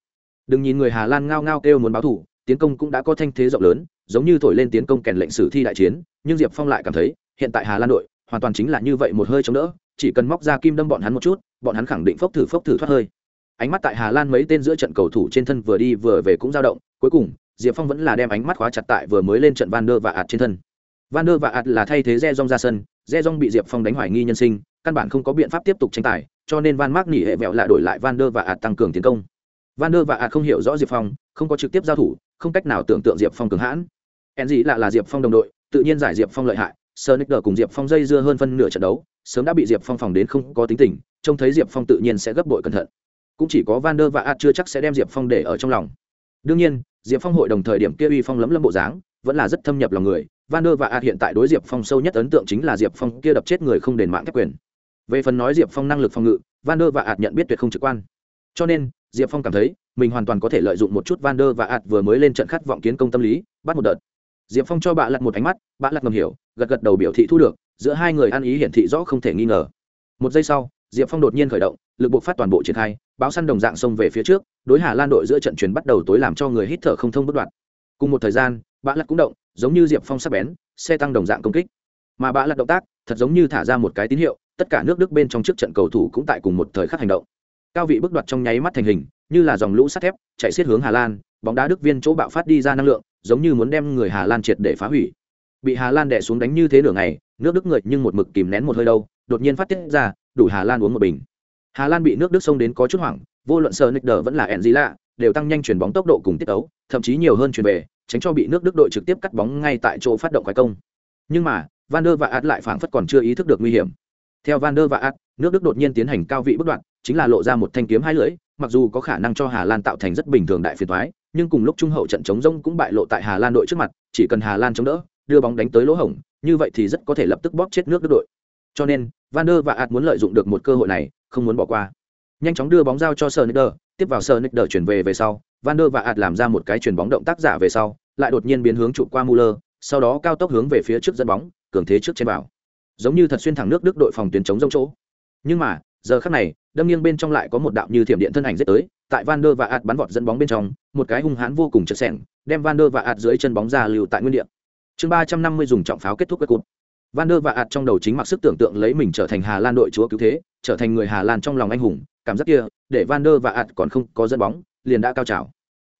Đừng nhìn người hà lan ngao ngao kêu muốn báo thủ tiến công cũng đã có thanh thế rộng lớn, giống như thổi lên tiến công kèn lệnh sử thi đại chiến, nhưng diệp phong lại cảm thấy, hiện tại hà lan đội, hoàn toàn chính là như vậy một hơi chống đỡ, chỉ cần móc ra kim đâm bọn hắn một chút, bọn hắn khẳng định phốc thử phốc thử thoát hơi. Ánh mắt tại hà lan mấy tên giữa trận cầu thủ trên thân vừa đi vừa về cũng dao động, cuối cùng, diệp phong vẫn là đem ánh mắt khóa chặt tại vừa mới lên trận van der và ạt trên thân. Van der và ạt là thay thế re rong ra sân re rong bị diệp phong đánh hoài nghi nhân sinh, căn bản không có biện pháp tiếp tục tranh tài, cho nên van mark nghỉ hệ vẹo lại đổi lại van der và ạt tăng cường tiến công. Van der và ạt không hiểu rõ diệp phong, không có trực tiếp giao thủ không cách nào tưởng tượng diệp phong cường hãn en gì lạ là diệp phong đồng đội tự nhiên giải diệp phong lợi hại sơ nick cùng diệp phong dây dưa hơn phân nửa trận đấu sớm đã bị diệp phong phòng đến không có tính tình trông thấy diệp phong tự nhiên sẽ gấp bội cẩn thận cũng chỉ có van der và ạt chưa chắc sẽ đem diệp phong để ở trong lòng đương nhiên diệp phong hội đồng thời điểm kia uy phong lấm lâm bộ dáng vẫn là rất thâm nhập lòng người van der và ạt hiện tại đối diệp phong sâu nhất ấn tượng chính là diệp phong kia đập chết người không đền mạng các quyền về phần nói diệp phong năng lực phòng ngự van der và ạt nhận biết tuyệt không trực quan cho nên diệp phong cảm thấy, mình hoàn toàn có thể lợi dụng một chút van der và ạt vừa mới lên trận khát vọng kiến công tâm lý, bắt một đợt. Diệp phong cho bạ lặt một ánh mắt, bạ lặt ngầm hiểu, gật gật đầu biểu thị thu được, giữa hai người ăn ý hiển thị rõ không thể nghi ngờ. Một giây sau, diệp phong đột nhiên khởi động, lực buộc phát toàn bộ triển khai, báo săn đồng dạng xông về phía trước, đối hà lan đội giữa trận chuyển bắt đầu tối làm cho người hít thở không thông bất đoạn. Cùng một thời gian, bạ lặt cũng động, giống như diệp phong sắp bén, xe tăng đồng dạng công kích. Mà bạ lặt động tác, thật giống như thả ra một cái tín hiệu, tất cả nước đức bên trong trước trận cầu thủ cũng tại cùng một thời khắc hành động cao vị bước đoạt trong nháy mắt thành hình, như là dòng lũ sắt thép, chạy xiết hướng hà lan, bóng đá đức viên chỗ bạo phát đi ra năng lượng, giống như muốn đem người hà lan triệt để phá hủy. Bị hà lan đè xuống đánh như thế nửa ngày, nước đức người nhưng một mực kìm nén một hơi đâu, đột nhiên phát tiết ra, đủ hà lan uống một bình. Hà lan bị nước đức xông đến có chút hoảng, vô luận sơ nick đờ vẫn là ẻn gì lạ đều tăng nhanh chuyển bóng tốc độ cùng tiết tấu, thậm chí nhiều hơn chuyển về, tránh cho bị nước đức đội trực tiếp cắt bóng ngay tại chỗ phát động khoái công. Nhưng mà, van der và ad lại phảng phất còn chưa ý thức được nguy hiểm. Theo van der và ad nước đức đột nhiên tiến hành cao vị bất đoạn chính là lộ ra một thanh kiếm hai lưỡi, mặc dù có khả năng cho hà lan tạo thành rất bình thường đại phiền thoái nhưng cùng lúc trung hậu trận chống rông cũng bại lộ tại hà lan đội trước mặt, chỉ cần hà lan chống đỡ, đưa bóng đánh tới lỗ hổng, như vậy thì rất có thể lập tức bóp chết nước đức đội. Cho nên, van der và ad muốn lợi dụng được một cơ hội này, không muốn bỏ qua. Nhanh chóng đưa bóng giao cho sờ tiếp vào sờ chuyển về về sau, van der và ad làm ra một cái chuyền bóng động tác giả về sau, lại đột nhiên biến hướng trụ qua muller sau đó cao tốc hướng về phía trước dẫn bóng, cường thế trước trên vào. Giống như thật xuyên thẳng nước đức đội phòng tuyến chống rông chỗ. Nhưng mà giờ khắc này, đâm nghiêng bên trong lại có một đạo như thiểm điện thân ảnh dết tới, tại van der và ạt bắn vọt dẫn bóng bên trong, một cái hung hãn vô cùng chật sẻng, đem van der và ạt dưới chân bóng ra lưu tại nguyên địa. Chương ba trăm năm mươi dùng trọng pháo kết thúc các cụt van der và ạt trong đầu chính mặc sức tưởng tượng lấy mình trở thành hà lan đội chúa cứu thế, trở thành người hà lan trong lòng anh hùng, cảm giác kia, để van der và ạt còn không có dẫn bóng, liền đã cao trào.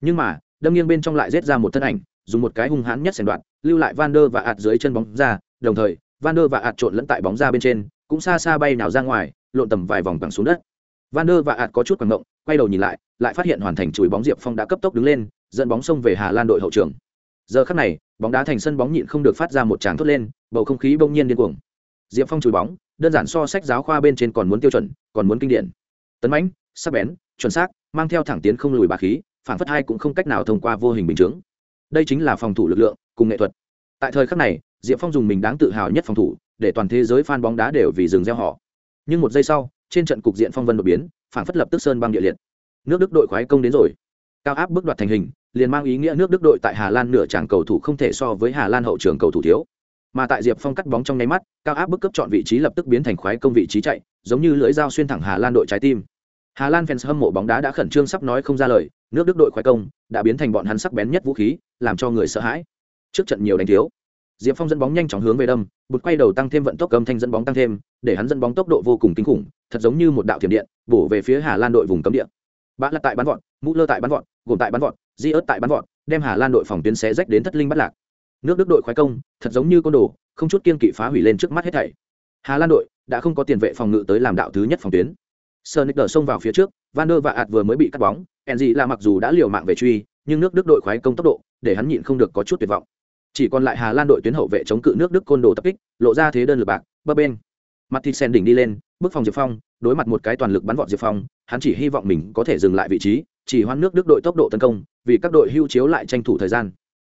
Nhưng mà, đâm nghiêng bên trong lại rết ra một thân ảnh, dùng một cái hung hãn nhất sèn đoạn, lưu lại van der và ạt dưới chân bóng ra, đồng thời, van der và ạt trộn lẫn tại bóng ra bên trên, cũng xa xa bay nào ra ngoài lộn tầm vài vòng quẳng xuống đất. Van der và ạt có chút quẳng động quay đầu nhìn lại lại phát hiện hoàn thành chùi bóng diệp phong đã cấp tốc đứng lên, dẫn bóng xông về hà lan đội hậu trường. Giờ khắc này, bóng đá thành sân bóng nhịn không được phát ra một tràng thốt lên, bầu không khí bỗng nhiên điên cuồng. Diệp phong chùi bóng, đơn giản so sách giáo khoa bên trên còn muốn tiêu chuẩn, còn muốn kinh điển. Tấn mãnh, sắc bén, chuẩn xác, mang theo thẳng tiến không lùi bà khí, phản phất hai cũng không cách nào thông qua vô hình bình chướng. Đây chính là phòng thủ lực lượng, cùng nghệ thuật. Tại thời khắc này, diệp phong dùng mình đáng tự hào nhất phòng thủ, để toàn thế giới fan bóng đá đều vì dừng gieo họ nhưng một giây sau, trên trận cục diện phong vân đột biến phản phất lập tức sơn băng địa liệt. Nước đức đội khoái công đến rồi. Cao áp bước đoạt thành hình, liền mang ý nghĩa nước đức đội tại hà lan nửa tràng cầu thủ không thể so với hà lan hậu trường cầu thủ thiếu. Mà tại diệp phong cắt bóng trong nháy mắt, cao áp bức cấp chọn vị trí lập tức biến thành khoái công vị trí chạy, giống như lưỡi dao xuyên thẳng hà lan đội trái tim. Hà lan fans hâm mộ bóng đá đã khẩn trương sắp nói không ra lời, nước đức đội khoái công đã biến thành bọn hắn sắc bén nhất vũ khí, làm cho người sợ hãi. Trước trận nhiều đánh thiếu diệp phong dẫn bóng nhanh chóng hướng về đâm, bụt quay đầu tăng thêm vận tốc âm thanh dẫn bóng tăng thêm, để hắn dẫn bóng tốc độ vô cùng kinh khủng, thật giống như một đạo thiểm điện, bổ về phía hà lan đội vùng cấm địa. Bã lật tại bắn vọt, mũ lơ tại bắn vọt, gồm tại bắn vọt, di ớt tại bắn vọt, đem hà lan đội phòng tuyến xé rách đến thất linh bắt lạc. Nước đức đội khoái công, thật giống như con đồ, không chút kiên kỵ phá hủy lên trước mắt hết thảy. Hà lan đội đã không có tiền vệ phòng ngự tới làm đạo thứ nhất phòng tuyến. Sơ nick xông vào phía trước, van der và ạt vừa mới bị cắt bóng enzy là mặc dù đã liều mạng về truy, nhưng nước đức đội khoái công tốc độ, để hắn nhịn không được có chút tuyệt vọng chỉ còn lại hà lan đội tuyến hậu vệ chống cự nước đức côn đồ tập kích, lộ ra thế đơn lực bạc, bấp bên mặt thịt sen đỉnh đi lên, bước phòng diệp phong, đối mặt một cái toàn lực bắn vọt diệp phong, hắn chỉ hy vọng mình có thể dừng lại vị trí, chỉ hoan nước đức đội tốc độ tấn công, vì các đội hưu chiếu lại tranh thủ thời gian.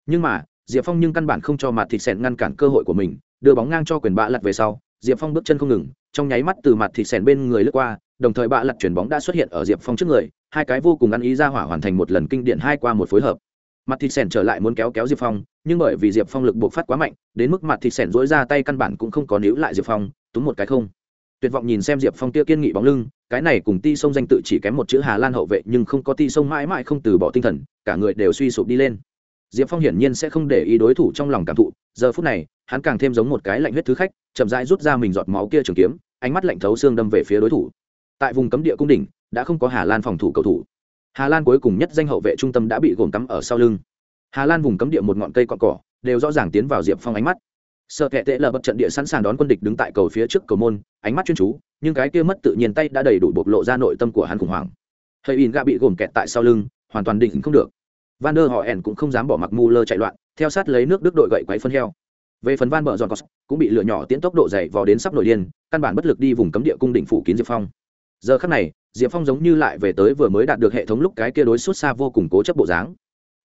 Nhưng mà, diệp phong nhưng căn bản không cho mặt thịt sen ngăn cản cơ hội của mình, đưa bóng ngang cho quyền bạ lặt về sau, diệp phong bước chân không ngừng, trong nháy mắt từ mặt thịt sen bên người lướt qua, đồng thời bạ lặt chuyển bóng đã xuất hiện ở diệp phong trước người, hai cái vô cùng ăn ý ra hỏa hoàn thành một lần kinh điển hai qua một phối hợp mặt thịt sẻn trở lại muốn kéo kéo diệp phong, nhưng bởi vì diệp phong lực buộc phát quá mạnh, đến mức mặt thịt sẻn dỗi ra tay căn bản cũng không có níu lại diệp phong, túm một cái không. Tuyệt vọng nhìn xem diệp phong kia kiên nghị bóng lưng, cái này cùng ti sông danh tự chỉ kém một chữ hà lan hậu vệ, nhưng không có ti sông mãi mãi không từ bỏ tinh thần, cả người đều suy sụp đi lên. Diệp phong hiển nhiên sẽ không để ý đối thủ trong lòng cảm thụ, giờ phút này, hắn càng thêm giống một cái lạnh huyết thứ khách, chậm rãi rút ra mình giọt máu kia trường kiếm, ánh mắt lạnh thấu xương đâm về phía đối thủ. Tại vùng cấm địa cung đỉnh, đã không có hà lan phòng thủ cầu thủ hà lan cuối cùng nhất danh hậu vệ trung tâm đã bị gồm cắm ở sau lưng. Hà lan vùng cấm địa một ngọn cây cọn cỏ, đều rõ ràng tiến vào diệp phong ánh mắt. Sợ kệ tệ là bật trận địa sẵn sàng đón quân địch đứng tại cầu phía trước cầu môn, ánh mắt chuyên chú, nhưng cái kia mất tự nhiên tay đã đầy đủ bộc lộ ra nội tâm của hắn khủng hoảng. Hơi in gạ bị gồm kẹt tại sau lưng, hoàn toàn định không được. Van der họ ẻn cũng không dám bỏ mặc mu lơ chạy loạn, theo sát lấy nước đức đội gậy quáy phân heo. Về phần van bờ giòn cũng bị lửa nhỏ tiến tốc độ dày vò đến sắp nổi điên, căn bản bất lực đi vùng cấm địa cung đỉnh phủ kín diệp phong. Giờ khắc này diệp phong giống như lại về tới vừa mới đạt được hệ thống lúc cái kia đối xuất xa vô cùng cố chấp bộ dáng.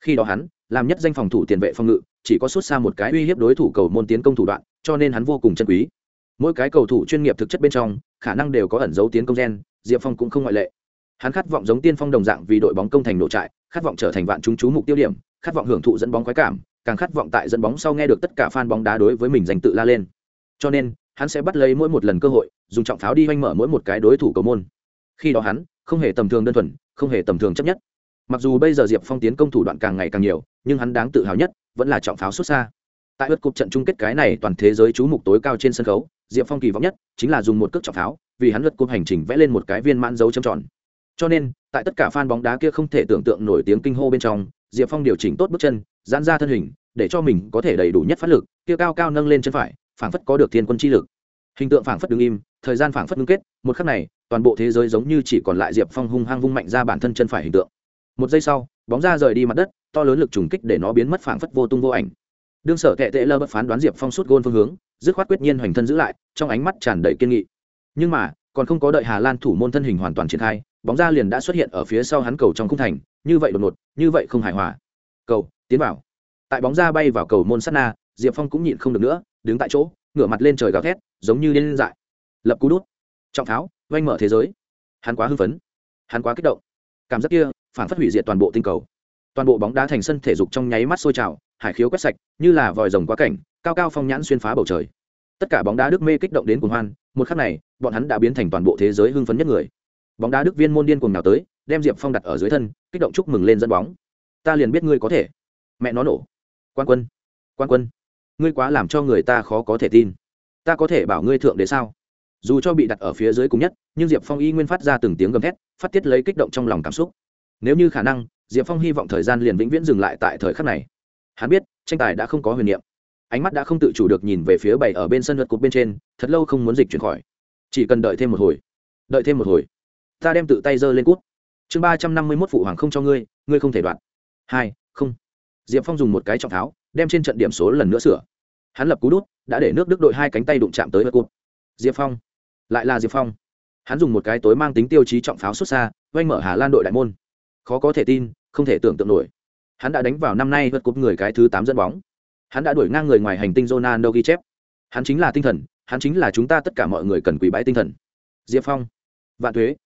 Khi đó hắn, làm nhất danh phòng thủ tiền vệ phòng ngự, chỉ có xuất xa một cái uy hiếp đối thủ cầu môn tiến công thủ đoạn, cho nên hắn vô cùng chân quý. Mỗi cái cầu thủ chuyên nghiệp thực chất bên trong, khả năng đều có ẩn dấu tiến công gen, diệp phong cũng không ngoại lệ. Hắn khát vọng giống tiên phong đồng dạng vì đội bóng công thành nổ trại, khát vọng trở thành vạn chúng chú mục tiêu điểm, khát vọng hưởng thụ dẫn bóng khoái cảm, càng khát vọng tại dẫn bóng sau nghe được tất cả fan bóng đá đối với mình dành tự la lên. Cho nên, hắn sẽ bắt lấy mỗi một lần cơ hội, dùng trọng pháo đi oanh mở mỗi một cái đối thủ cầu môn khi đó hắn không hề tầm thường đơn thuần, không hề tầm thường chấp nhất. Mặc dù bây giờ diệp phong tiến công thủ đoạn càng ngày càng nhiều, nhưng hắn đáng tự hào nhất vẫn là trọng pháo xuất xa. Tại ớt cục trận chung kết cái này toàn thế giới chú mục tối cao trên sân khấu, diệp phong kỳ vọng nhất chính là dùng một cước trọng pháo, vì hắn ớt cục hành trình vẽ lên một cái viên mãn dấu châm tròn. Cho nên, tại tất cả fan bóng đá kia không thể tưởng tượng nổi tiếng kinh hô bên trong, diệp phong điều chỉnh tốt bước chân, giãn ra thân hình, để cho mình có thể đầy đủ nhất phát lực, kia cao cao nâng lên chân phải, phảng phất có được thiên quân chi lực. Hình tượng phảng phất đứng im, thời gian phảng phất ngưng kết, một khắc này toàn bộ thế giới giống như chỉ còn lại diệp phong hung hăng vung mạnh ra bản thân chân phải hình tượng. Một giây sau, bóng ra rời đi mặt đất, to lớn lực trùng kích để nó biến mất phảng phất vô tung vô ảnh. Đương sở tệ tệ lơ bất phán đoán diệp phong suốt gôn phương hướng, dứt khoát quyết nhiên hoành thân giữ lại, trong ánh mắt tràn đầy kiên nghị. Nhưng mà, còn không có đợi hà lan thủ môn thân hình hoàn toàn triển khai, bóng ra liền đã xuất hiện ở phía sau hắn cầu trong khung thành, như vậy đột ngột, như vậy không hài hòa. Cầu, tiến vào. Tại bóng ra bay vào cầu môn sát na, diệp phong cũng nhịn không được nữa, đứng tại chỗ, ngửa mặt lên trời gào thét, giống như lên dại. Lập cú đút. Trọng tháo oanh mở thế giới. Hắn quá hưng phấn. Hắn quá kích động. Cảm giác kia phản phát hủy diệt toàn bộ tinh cầu. Toàn bộ bóng đá thành sân thể dục trong nháy mắt sôi trào, hải khiếu quét sạch, như là vòi rồng quá cảnh, cao cao phong nhãn xuyên phá bầu trời. Tất cả bóng đá đức mê kích động đến cuồng hoan, một khắc này, bọn hắn đã biến thành toàn bộ thế giới hưng phấn nhất người. Bóng đá đức viên môn điên cuồng nào tới, đem diệp phong đặt ở dưới thân, kích động chúc mừng lên dẫn bóng. Ta liền biết ngươi có thể. Mẹ nó nổ. Quan quân. Quan quân. Ngươi quá làm cho người ta khó có thể tin. Ta có thể bảo ngươi thượng đế sao? Dù cho bị đặt ở phía dưới cùng nhất, nhưng diệp phong y nguyên phát ra từng tiếng gầm thét, phát tiết lấy kích động trong lòng cảm xúc. Nếu như khả năng, diệp phong hy vọng thời gian liền vĩnh viễn dừng lại tại thời khắc này. Hắn biết, tranh tài đã không có huyền niệm. Ánh mắt đã không tự chủ được nhìn về phía bảy ở bên sân lượt cục bên trên, thật lâu không muốn dịch chuyển khỏi. Chỉ cần đợi thêm một hồi. Đợi thêm một hồi. Ta đem tự tay giơ lên cút. Chương ba trăm năm mươi mốt phụ hoàng không cho ngươi ngươi không thể đoạn hai, không. Diệp phong dùng một cái trọng tháo, đem trên trận điểm số lần nữa sửa. Hắn lập cú đút, đã để nước đức đội hai cánh tay đụng chạm tới vật cụt diệp phong lại là diệp phong hắn dùng một cái tối mang tính tiêu chí trọng pháo xuất xa oanh mở hà lan đội đại môn khó có thể tin không thể tưởng tượng nổi hắn đã đánh vào năm nay vượt cúp người cái thứ tám dẫn bóng hắn đã đuổi ngang người ngoài hành tinh Ronaldo ghi chép hắn chính là tinh thần hắn chính là chúng ta tất cả mọi người cần quý bái tinh thần diệp phong vạn thuế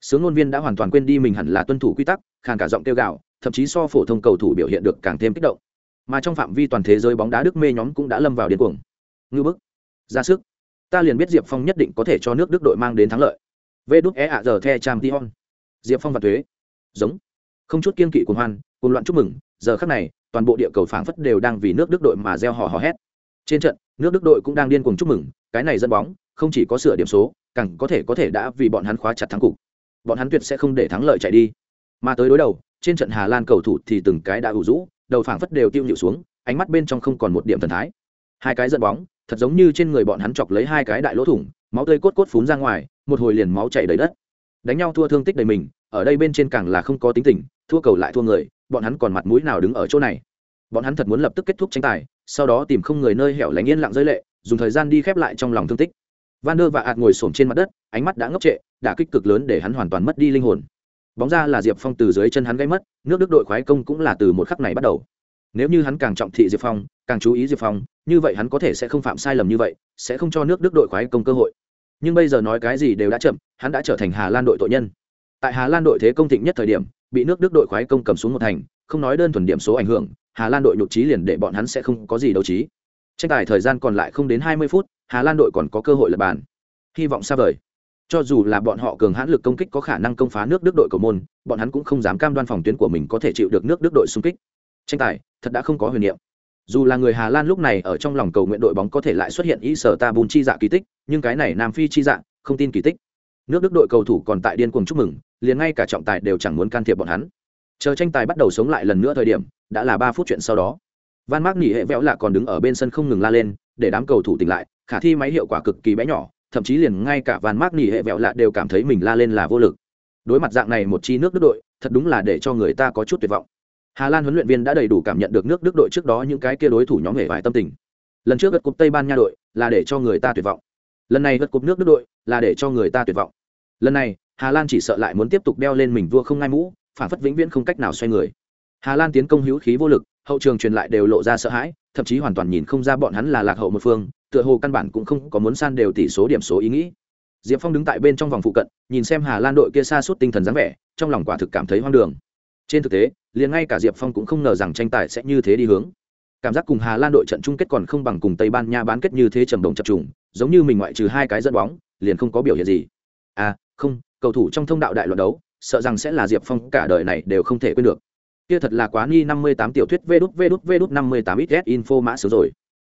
sướng ngôn viên đã hoàn toàn quên đi mình hẳn là tuân thủ quy tắc khàn cả giọng kêu gạo thậm chí so phổ thông cầu thủ biểu hiện được càng thêm kích động mà trong phạm vi toàn thế giới bóng đá đức mê nhóm cũng đã lâm vào điên cuồng ngư bức ra sức ta liền biết diệp phong nhất định có thể cho nước đức đội mang đến thắng lợi. Vê đúc é ạ giờ the trang t diệp phong và thuế giống. Không chút kiên kỵ cuồng hoan, cuồng loạn chúc mừng, giờ khắc này, toàn bộ địa cầu phảng phất đều đang vì nước đức đội mà gieo hò hò hét. Trên trận, nước đức đội cũng đang điên cuồng chúc mừng, cái này dẫn bóng, không chỉ có sửa điểm số, càng có thể có thể đã vì bọn hắn khóa chặt thắng cục. Bọn hắn tuyệt sẽ không để thắng lợi chạy đi. Mà tới đối đầu, trên trận hà lan cầu thủ thì từng cái đã ủ rũ, đầu phảng phất đều tiêu nhịu xuống, ánh mắt bên trong không còn một điểm thần thái. Hai cái dẫn bóng thật giống như trên người bọn hắn chọc lấy hai cái đại lỗ thủng, máu tươi cốt cốt phún ra ngoài, một hồi liền máu chảy đầy đất. Đánh nhau thua thương tích đầy mình, ở đây bên trên càng là không có tính tình, thua cầu lại thua người, bọn hắn còn mặt mũi nào đứng ở chỗ này? Bọn hắn thật muốn lập tức kết thúc tranh tài, sau đó tìm không người nơi hẻo lánh yên lặng rơi lệ, dùng thời gian đi khép lại trong lòng thương tích. Van der và ạt ngồi xổm trên mặt đất, ánh mắt đã ngốc trệ đã kích cực lớn để hắn hoàn toàn mất đi linh hồn. Bóng ra là diệp phong từ dưới chân hắn gây mất, nước đức đội khoái công cũng là từ một khắc này bắt đầu nếu như hắn càng trọng thị diệp phong, càng chú ý diệp phong, như vậy hắn có thể sẽ không phạm sai lầm như vậy, sẽ không cho nước đức đội khoái công cơ hội. Nhưng bây giờ nói cái gì đều đã chậm, hắn đã trở thành hà lan đội tội nhân. Tại hà lan đội thế công thịnh nhất thời điểm, bị nước đức đội khoái công cầm xuống một thành, không nói đơn thuần điểm số ảnh hưởng, hà lan đội nhục trí liền để bọn hắn sẽ không có gì đấu trí. Tranh tài thời gian còn lại không đến hai mươi phút, hà lan đội còn có cơ hội lập bàn. Hy vọng xa vời. Cho dù là bọn họ cường hãn lực công kích có khả năng công phá nước đức đội cầu môn, bọn hắn cũng không dám cam đoan phòng tuyến của mình có thể chịu được nước đức đội xung kích tranh tài, thật đã không có huyền niệm. Dù là người hà lan lúc này ở trong lòng cầu nguyện đội bóng có thể lại xuất hiện ý sở ta bùn chi dạ kỳ tích, nhưng cái này nam phi chi dạ không tin kỳ tích. Nước đức đội cầu thủ còn tại điên cuồng chúc mừng, liền ngay cả trọng tài đều chẳng muốn can thiệp bọn hắn. Chờ tranh tài bắt đầu sống lại lần nữa thời điểm, đã là ba phút chuyện sau đó. Van mark nghỉ hệ vẽo lạ còn đứng ở bên sân không ngừng la lên, để đám cầu thủ tỉnh lại, khả thi máy hiệu quả cực kỳ bé nhỏ, thậm chí liền ngay cả van mark nghỉ hệ vẹo lạ đều cảm thấy mình la lên là vô lực. Đối mặt dạng này một chi nước đức đội, thật đúng là để cho người ta có chút tuyệt vọng hà lan huấn luyện viên đã đầy đủ cảm nhận được nước đức đội trước đó những cái kia đối thủ nhóm hề vải tâm tình. Lần trước gật cúp tây ban nha đội là để cho người ta tuyệt vọng. Lần này gật cúp nước đức đội là để cho người ta tuyệt vọng. Lần này, hà lan chỉ sợ lại muốn tiếp tục đeo lên mình vua không ngai mũ, phản phất vĩnh viễn không cách nào xoay người. Hà lan tiến công hữu khí vô lực, hậu trường truyền lại đều lộ ra sợ hãi, thậm chí hoàn toàn nhìn không ra bọn hắn là lạc hậu một phương, tựa hồ căn bản cũng không có muốn san đều tỷ số điểm số ý nghĩ. Diệp phong đứng tại bên trong vòng phụ cận, nhìn xem hà lan đội kia xa suốt tinh thần dáng vẻ, trong lòng quả thực cảm thấy hoang đường trên thực tế, liền ngay cả diệp phong cũng không ngờ rằng tranh tài sẽ như thế đi hướng. Cảm giác cùng hà lan đội trận chung kết còn không bằng cùng tây ban nha bán kết như thế trầm đồng chập trùng, giống như mình ngoại trừ hai cái dẫn bóng, liền không có biểu hiện gì. À không, cầu thủ trong thông đạo đại loạt đấu, sợ rằng sẽ là diệp phong cả đời này đều không thể quên được. Kia thật là quá ni năm mươi tám tiểu thuyết vê đút vê đút vê đút năm mươi tám ít info mã số rồi.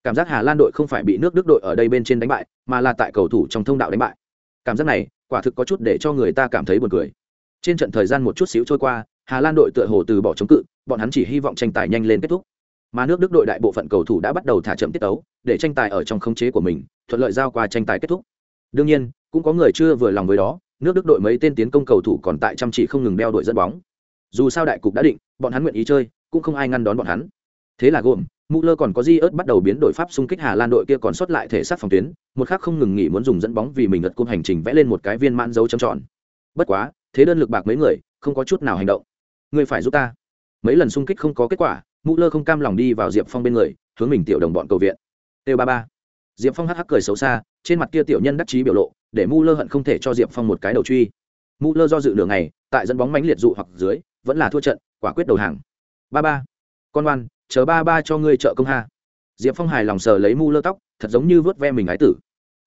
Cảm giác hà lan đội không phải bị nước đức đội ở đây bên trên đánh bại, mà là tại cầu thủ trong thông đạo đánh bại. Cảm giác này, quả thực có chút để cho người ta cảm thấy buồn cười. Trên trận thời gian một chút xíu trôi qua hà lan đội tựa hồ từ bỏ chống cự bọn hắn chỉ hy vọng tranh tài nhanh lên kết thúc mà nước đức đội đại bộ phận cầu thủ đã bắt đầu thả chậm tiết tấu để tranh tài ở trong khống chế của mình thuận lợi giao qua tranh tài kết thúc đương nhiên cũng có người chưa vừa lòng với đó nước đức đội mấy tên tiến công cầu thủ còn tại chăm chỉ không ngừng đeo đội dẫn bóng dù sao đại cục đã định bọn hắn nguyện ý chơi cũng không ai ngăn đón bọn hắn thế là gồm Muller còn có di ớt bắt đầu biến đổi pháp xung kích Hà Lan đội kia còn sót lại thể sát phòng tuyến, một khắc không ngừng nghỉ muốn dùng dẫn bóng vì mình ngật cung hành trình vẽ lên một cái viên mãn dấu chấm tròn. Bất quá, thế đơn lực bạc mấy người, không có chút nào hành động. Người phải giúp ta. Mấy lần xung kích không có kết quả, Muller không cam lòng đi vào Diệp Phong bên người, hướng mình tiểu đồng bọn cầu viện. Têu ba ba. Diệp Phong hắc hắc cười xấu xa, trên mặt kia tiểu nhân đắc chí biểu lộ, để Muller hận không thể cho Diệp Phong một cái đầu truy. Muller do dự nửa ngày, tại dẫn bóng mánh liệt dụ hoặc dưới, vẫn là thua trận, quả quyết đầu hàng. Ba ba. Con ngoan, chờ ba ba cho ngươi trợ công ha diệp phong hài lòng sờ lấy mu lơ tóc thật giống như vớt ve mình ái tử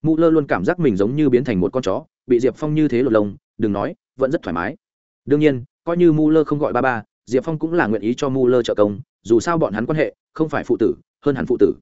mu lơ luôn cảm giác mình giống như biến thành một con chó bị diệp phong như thế lột lông đừng nói vẫn rất thoải mái đương nhiên coi như Muller không gọi ba ba, diệp phong cũng là nguyện ý cho Muller trợ công, dù sao bọn hắn quan hệ không phải phụ tử, hơn hẳn phụ tử.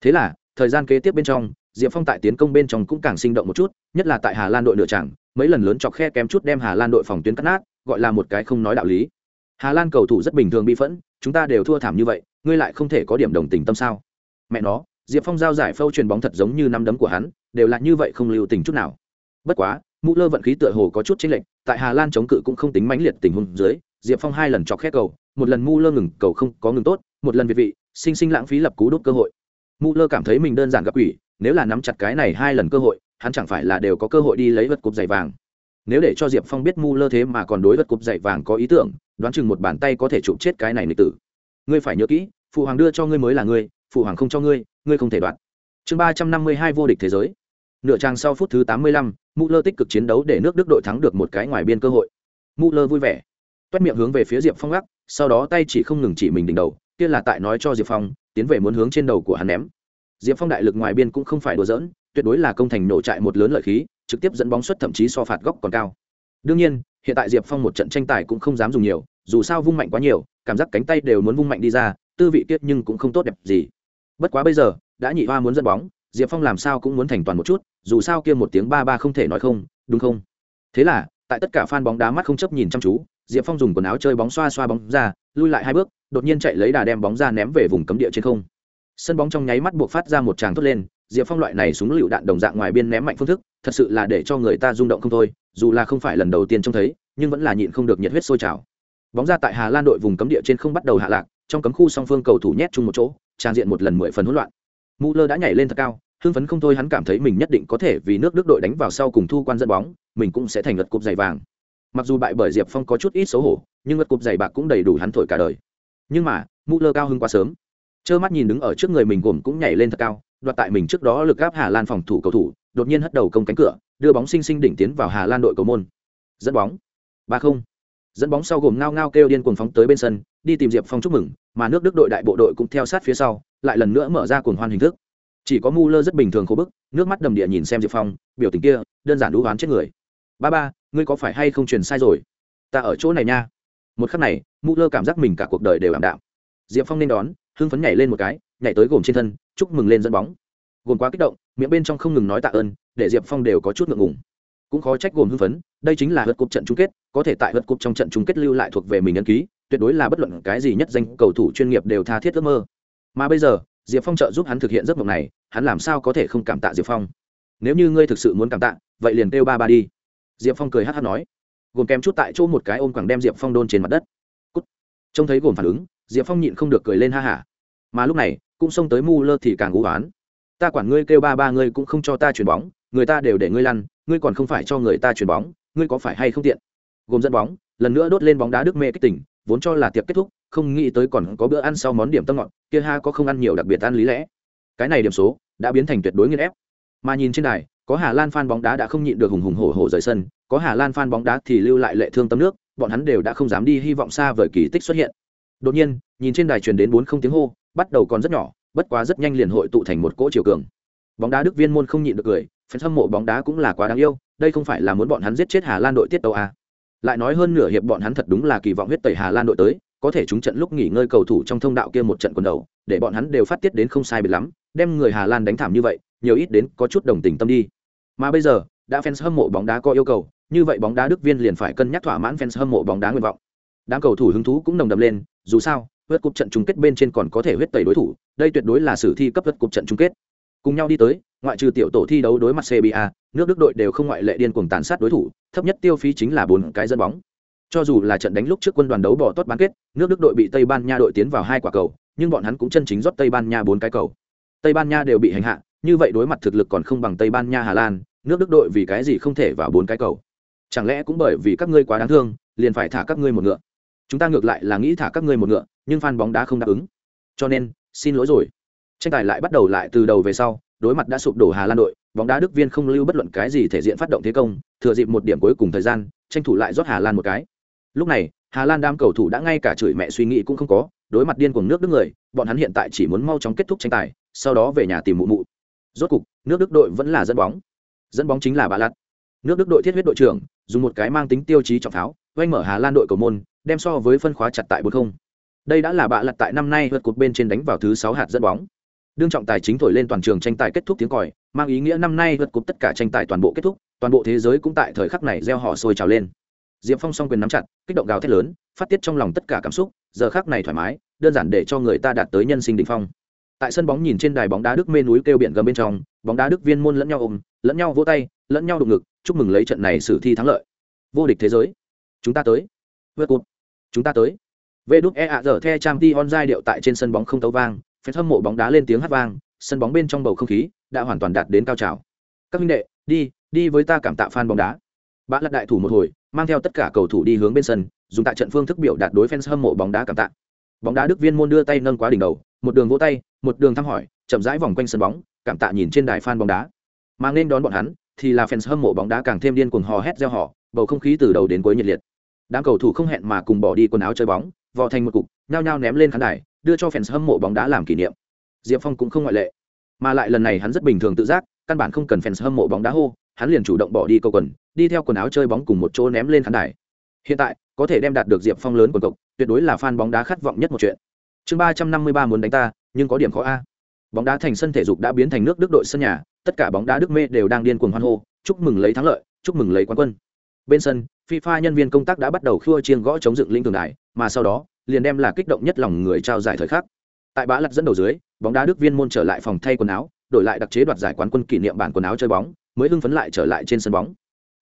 Thế là, thời gian kế tiếp bên trong, diệp phong tại tiến công bên trong cũng càng sinh động một chút, nhất là tại hà lan đội nửa chẳng mấy lần lớn chọc khe kém chút đem hà lan đội phòng tuyến cắt nát, gọi là một cái không nói đạo lý. Hà lan cầu thủ rất bình thường bị phẫn, chúng ta đều thua thảm như vậy, ngươi lại không thể có điểm đồng tình tâm sao? Mẹ nó, diệp phong giao giải phâu truyền bóng thật giống như năm đấm của hắn, đều là như vậy không lưu tình chút nào. Bất quá mũ lơ vận khí tựa hồ có chút chênh lệch tại hà lan chống cự cũng không tính mãnh liệt tình huống dưới, diệp phong hai lần chọc khét cầu, một lần mu lơ ngừng cầu không có ngừng tốt, một lần việt vị, sinh sinh lãng phí lập cú đốt cơ hội. Mu lơ cảm thấy mình đơn giản gặp ủy nếu là nắm chặt cái này hai lần cơ hội, hắn chẳng phải là đều có cơ hội đi lấy vật cúp giày vàng. Nếu để cho diệp phong biết mu lơ thế mà còn đối vật cúp giày vàng có ý tưởng, đoán chừng một bàn tay có thể chụp chết cái này nữ tử. Ngươi phải nhớ kỹ, phụ hoàng đưa cho ngươi mới là ngươi, phụ hoàng không cho ngươi ngươi không thể đoạt. Chương ba trăm năm mươi hai vô địch thế giới. Nửa trang sau phút thứ tám mươi lăm mu lơ tích cực chiến đấu để nước đức đội thắng được một cái ngoài biên cơ hội. Mu lơ vui vẻ. Toét miệng hướng về phía diệp phong gác, sau đó tay chỉ không ngừng chỉ mình đỉnh đầu, kia là tại nói cho diệp phong, tiến về muốn hướng trên đầu của hắn ném. Diệp phong đại lực ngoài biên cũng không phải đùa dỡn tuyệt đối là công thành nổ trại một lớn lợi khí, trực tiếp dẫn bóng xuất thậm chí so phạt góc còn cao. Đương nhiên, hiện tại diệp phong một trận tranh tài cũng không dám dùng nhiều, dù sao vung mạnh quá nhiều, cảm giác cánh tay đều muốn vung mạnh đi ra, tư vị tiết nhưng cũng không tốt đẹp gì. Bất quá bây giờ, đã nhị hoa muốn dẫn bóng diệp phong làm sao cũng muốn thành toàn một chút, dù sao kia một tiếng ba ba không thể nói không, đúng không? Thế là, tại tất cả fan bóng đá mắt không chấp nhìn chăm chú, diệp phong dùng quần áo chơi bóng xoa xoa bóng ra, lui lại hai bước, đột nhiên chạy lấy đà đem bóng ra ném về vùng cấm địa trên không. Sân bóng trong nháy mắt buộc phát ra một tràng thốt lên, diệp phong loại này súng lựu đạn đồng dạng ngoài biên ném mạnh phương thức, thật sự là để cho người ta rung động không thôi, dù là không phải lần đầu tiên trông thấy, nhưng vẫn là nhịn không được nhiệt huyết sôi trào. Bóng ra tại hà lan đội vùng cấm địa trên không bắt đầu hạ lạc, trong cấm khu song phương cầu thủ nhét chung một chỗ, trang diện một lần mười phần hỗn loạn mũ lơ đã nhảy lên thật cao, hưng phấn không thôi hắn cảm thấy mình nhất định có thể vì nước đức đội đánh vào sau cùng thu quan dẫn bóng, mình cũng sẽ thành lật cúp giày vàng. Mặc dù bại bởi diệp phong có chút ít xấu hổ, nhưng lật cúp giày bạc cũng đầy đủ hắn thổi cả đời. Nhưng mà, mũ lơ cao hơn quá sớm. Trơ mắt nhìn đứng ở trước người mình gồm cũng nhảy lên thật cao, đoạt tại mình trước đó lực gáp hà lan phòng thủ cầu thủ, đột nhiên hất đầu công cánh cửa, đưa bóng sinh sinh đỉnh tiến vào hà lan đội cầu môn. Dẫn bóng. Ba không. Dẫn bóng sau gồm ngao ngao kêu điên cuồng phóng tới bên sân đi tìm diệp phong chúc mừng, mà nước đức đội đại bộ đội cũng theo sát phía sau, lại lần nữa mở ra cồn hoan hình thức. Chỉ có mu lơ rất bình thường khô bức, nước mắt đầm địa nhìn xem diệp phong, biểu tình kia, đơn giản đũ oán chết người. Ba ba, ngươi có phải hay không truyền sai rồi? Ta ở chỗ này nha. Một khắc này, mu lơ cảm giác mình cả cuộc đời đều ảm đạm. Diệp phong nên đón, hưng phấn nhảy lên một cái, nhảy tới gồm trên thân, chúc mừng lên dẫn bóng. Gồm quá kích động, miệng bên trong không ngừng nói tạ ơn, để diệp phong đều có chút ngượng ngùng. Cũng khó trách gồm hưng phấn, đây chính là hớt cúp trận chung kết, có thể tại hớt cúp trong trận chung kết lưu lại thuộc về mình ấn ký tuyệt đối là bất luận cái gì nhất danh cầu thủ chuyên nghiệp đều tha thiết ước mơ. Mà bây giờ, diệp phong trợ giúp hắn thực hiện giấc mộng này, hắn làm sao có thể không cảm tạ diệp phong? Nếu như ngươi thực sự muốn cảm tạ, vậy liền kêu ba ba đi. Diệp phong cười hát hát nói. Gồm kém chút tại chỗ một cái ôm quẳng đem diệp phong đôn trên mặt đất. Cút. trông thấy gồm phản ứng, diệp phong nhịn không được cười lên ha hả. Mà lúc này, cũng xông tới mu lơ thì càng ngũ oán. Ta quản ngươi kêu ba ba ngươi cũng không cho ta chuyền bóng, người ta đều để ngươi lăn, ngươi còn không phải cho người ta chuyền bóng, ngươi có phải hay không tiện? Gồm dẫn bóng, lần nữa đốt lên bóng đá đức mê kích tỉnh vốn cho là tiệc kết thúc, không nghĩ tới còn có bữa ăn sau món điểm tâm ngọt, kia ha có không ăn nhiều đặc biệt ăn lý lẽ. Cái này điểm số đã biến thành tuyệt đối nghiên ép. Mà nhìn trên đài, có hà lan phan bóng đá đã không nhịn được hùng hùng hổ hổ rời sân, có hà lan phan bóng đá thì lưu lại lệ thương tâm nước, bọn hắn đều đã không dám đi hy vọng xa vời kỳ tích xuất hiện. Đột nhiên, nhìn trên đài truyền đến bốn không tiếng hô, bắt đầu còn rất nhỏ, bất quá rất nhanh liền hội tụ thành một cỗ chiều cường. Bóng đá đức viên môn không nhịn được cười phần hâm mộ bóng đá cũng là quá đáng yêu, đây không phải là muốn bọn hắn giết chết hà lan đội tiết tàu à lại nói hơn nửa hiệp bọn hắn thật đúng là kỳ vọng huyết tẩy hà lan đội tới, có thể chúng trận lúc nghỉ ngơi cầu thủ trong thông đạo kia một trận quần đầu, để bọn hắn đều phát tiết đến không sai biệt lắm, đem người hà lan đánh thảm như vậy, nhiều ít đến có chút đồng tình tâm đi. Mà bây giờ, đã fans hâm mộ bóng đá có yêu cầu, như vậy bóng đá đức viên liền phải cân nhắc thỏa mãn fans hâm mộ bóng đá nguyện vọng. Đám cầu thủ hứng thú cũng nồng đậm lên, dù sao huyết cục trận chung kết bên trên còn có thể huyết tẩy đối thủ, đây tuyệt đối là sử thi cấp huyết cục trận chung kết. Cùng nhau đi tới ngoại trừ tiểu tổ thi đấu đối mặt cba nước đức đội đều không ngoại lệ điên cuồng tàn sát đối thủ, thấp nhất tiêu phí chính là bốn cái dẫn bóng. Cho dù là trận đánh lúc trước quân đoàn đấu bỏ tốt bán kết, nước đức đội bị tây ban nha đội tiến vào hai quả cầu, nhưng bọn hắn cũng chân chính rót tây ban nha bốn cái cầu. Tây ban nha đều bị hành hạ, như vậy đối mặt thực lực còn không bằng tây ban nha hà lan, nước đức đội vì cái gì không thể vào bốn cái cầu? Chẳng lẽ cũng bởi vì các ngươi quá đáng thương, liền phải thả các ngươi một ngựa? Chúng ta ngược lại là nghĩ thả các ngươi một ngựa, nhưng fan bóng đá không đáp ứng. Cho nên, xin lỗi rồi. Tranh tài lại bắt đầu lại từ đầu về sau đối mặt đã sụp đổ hà lan đội, bóng đá đức viên không lưu bất luận cái gì thể diện phát động thế công, thừa dịp một điểm cuối cùng thời gian, tranh thủ lại rót hà lan một cái. Lúc này, hà lan đám cầu thủ đã ngay cả chửi mẹ suy nghĩ cũng không có, đối mặt điên cuồng nước đức người, bọn hắn hiện tại chỉ muốn mau chóng kết thúc tranh tài, sau đó về nhà tìm mụ mụ. Rốt cục, nước đức đội vẫn là dẫn bóng. Dẫn bóng chính là bà Lạt. nước đức đội thiết huyết đội trưởng, dùng một cái mang tính tiêu chí trọng pháo oanh mở hà lan đội cầu môn, đem so với phân khóa chặt tại bốn không. Đây đã là bạ lật tại năm nay vượt cột bên trên đánh vào thứ sáu hạt dẫn bóng đương trọng tài chính thổi lên toàn trường tranh tài kết thúc tiếng còi, mang ý nghĩa năm nay vượt cúp tất cả tranh tài toàn bộ kết thúc, toàn bộ thế giới cũng tại thời khắc này gieo họ sôi trào lên. Diệp phong song quyền nắm chặt, kích động gào thét lớn, phát tiết trong lòng tất cả cảm xúc, giờ khắc này thoải mái, đơn giản để cho người ta đạt tới nhân sinh đ ỉ n h phong. Tại sân bóng nhìn trên đài bóng đá đức mê núi kêu biển gầm bên trong, bóng đá đức viên môn lẫn nhau ôm, lẫn nhau vỗ tay, lẫn nhau đụng ngực, chúc mừng lấy trận này xử thi thắng lợi. Vô địch thế giới. Chúng ta tới. Vượt cúp. Chúng ta tới. Vê đúc e ạ dở the trang t on điệu tại trên sân bóng không tấu vang phen hâm mộ bóng đá lên tiếng hát vang, sân bóng bên trong bầu không khí đã hoàn toàn đạt đến cao trào. Các minh đệ, đi đi với ta cảm tạ fan bóng đá. Bã lật đại thủ một hồi, mang theo tất cả cầu thủ đi hướng bên sân, dùng tại trận phương thức biểu đạt đối fans hâm mộ bóng đá cảm tạ. Bóng đá đức viên môn đưa tay nâng quá đỉnh đầu, một đường vỗ tay, một đường thăm hỏi, chậm rãi vòng quanh sân bóng, cảm tạ nhìn trên đài fan bóng đá. Mang nên đón bọn hắn, thì là fans hâm mộ bóng đá càng thêm điên cuồng hò hét reo hò, bầu không khí từ đầu đến cuối nhiệt liệt. Đám cầu thủ không hẹn mà cùng bỏ đi quần áo chơi bóng, vò thành một cục, nhao nhao ném lên khán đài đưa cho fans hâm mộ bóng đá làm kỷ niệm. Diệp phong cũng không ngoại lệ, mà lại lần này hắn rất bình thường tự giác, căn bản không cần fans hâm mộ bóng đá hô, hắn liền chủ động bỏ đi câu quần, đi theo quần áo chơi bóng cùng một chỗ ném lên khán đài. Hiện tại, có thể đem đạt được diệp phong lớn quần cộc tuyệt đối là fan bóng đá khát vọng nhất một chuyện. Chương ba trăm năm mươi ba muốn đánh ta, nhưng có điểm khó a. Bóng đá thành sân thể dục đã biến thành nước đức đội sân nhà, tất cả bóng đá đức mê đều đang điên cuồng hoan hô, chúc mừng lấy thắng lợi, chúc mừng lấy quán quân. Bên sân, fifa nhân viên công tác đã bắt đầu khua chiên gõ chống dựng linh tường đài, mà sau đó liền đem là kích động nhất lòng người trao giải thời khắc. Tại bã lật dẫn đầu dưới, bóng đá đức viên môn trở lại phòng thay quần áo, đổi lại đặc chế đoạt giải quán quân kỷ niệm bản quần áo chơi bóng, mới hưng phấn lại trở lại trên sân bóng.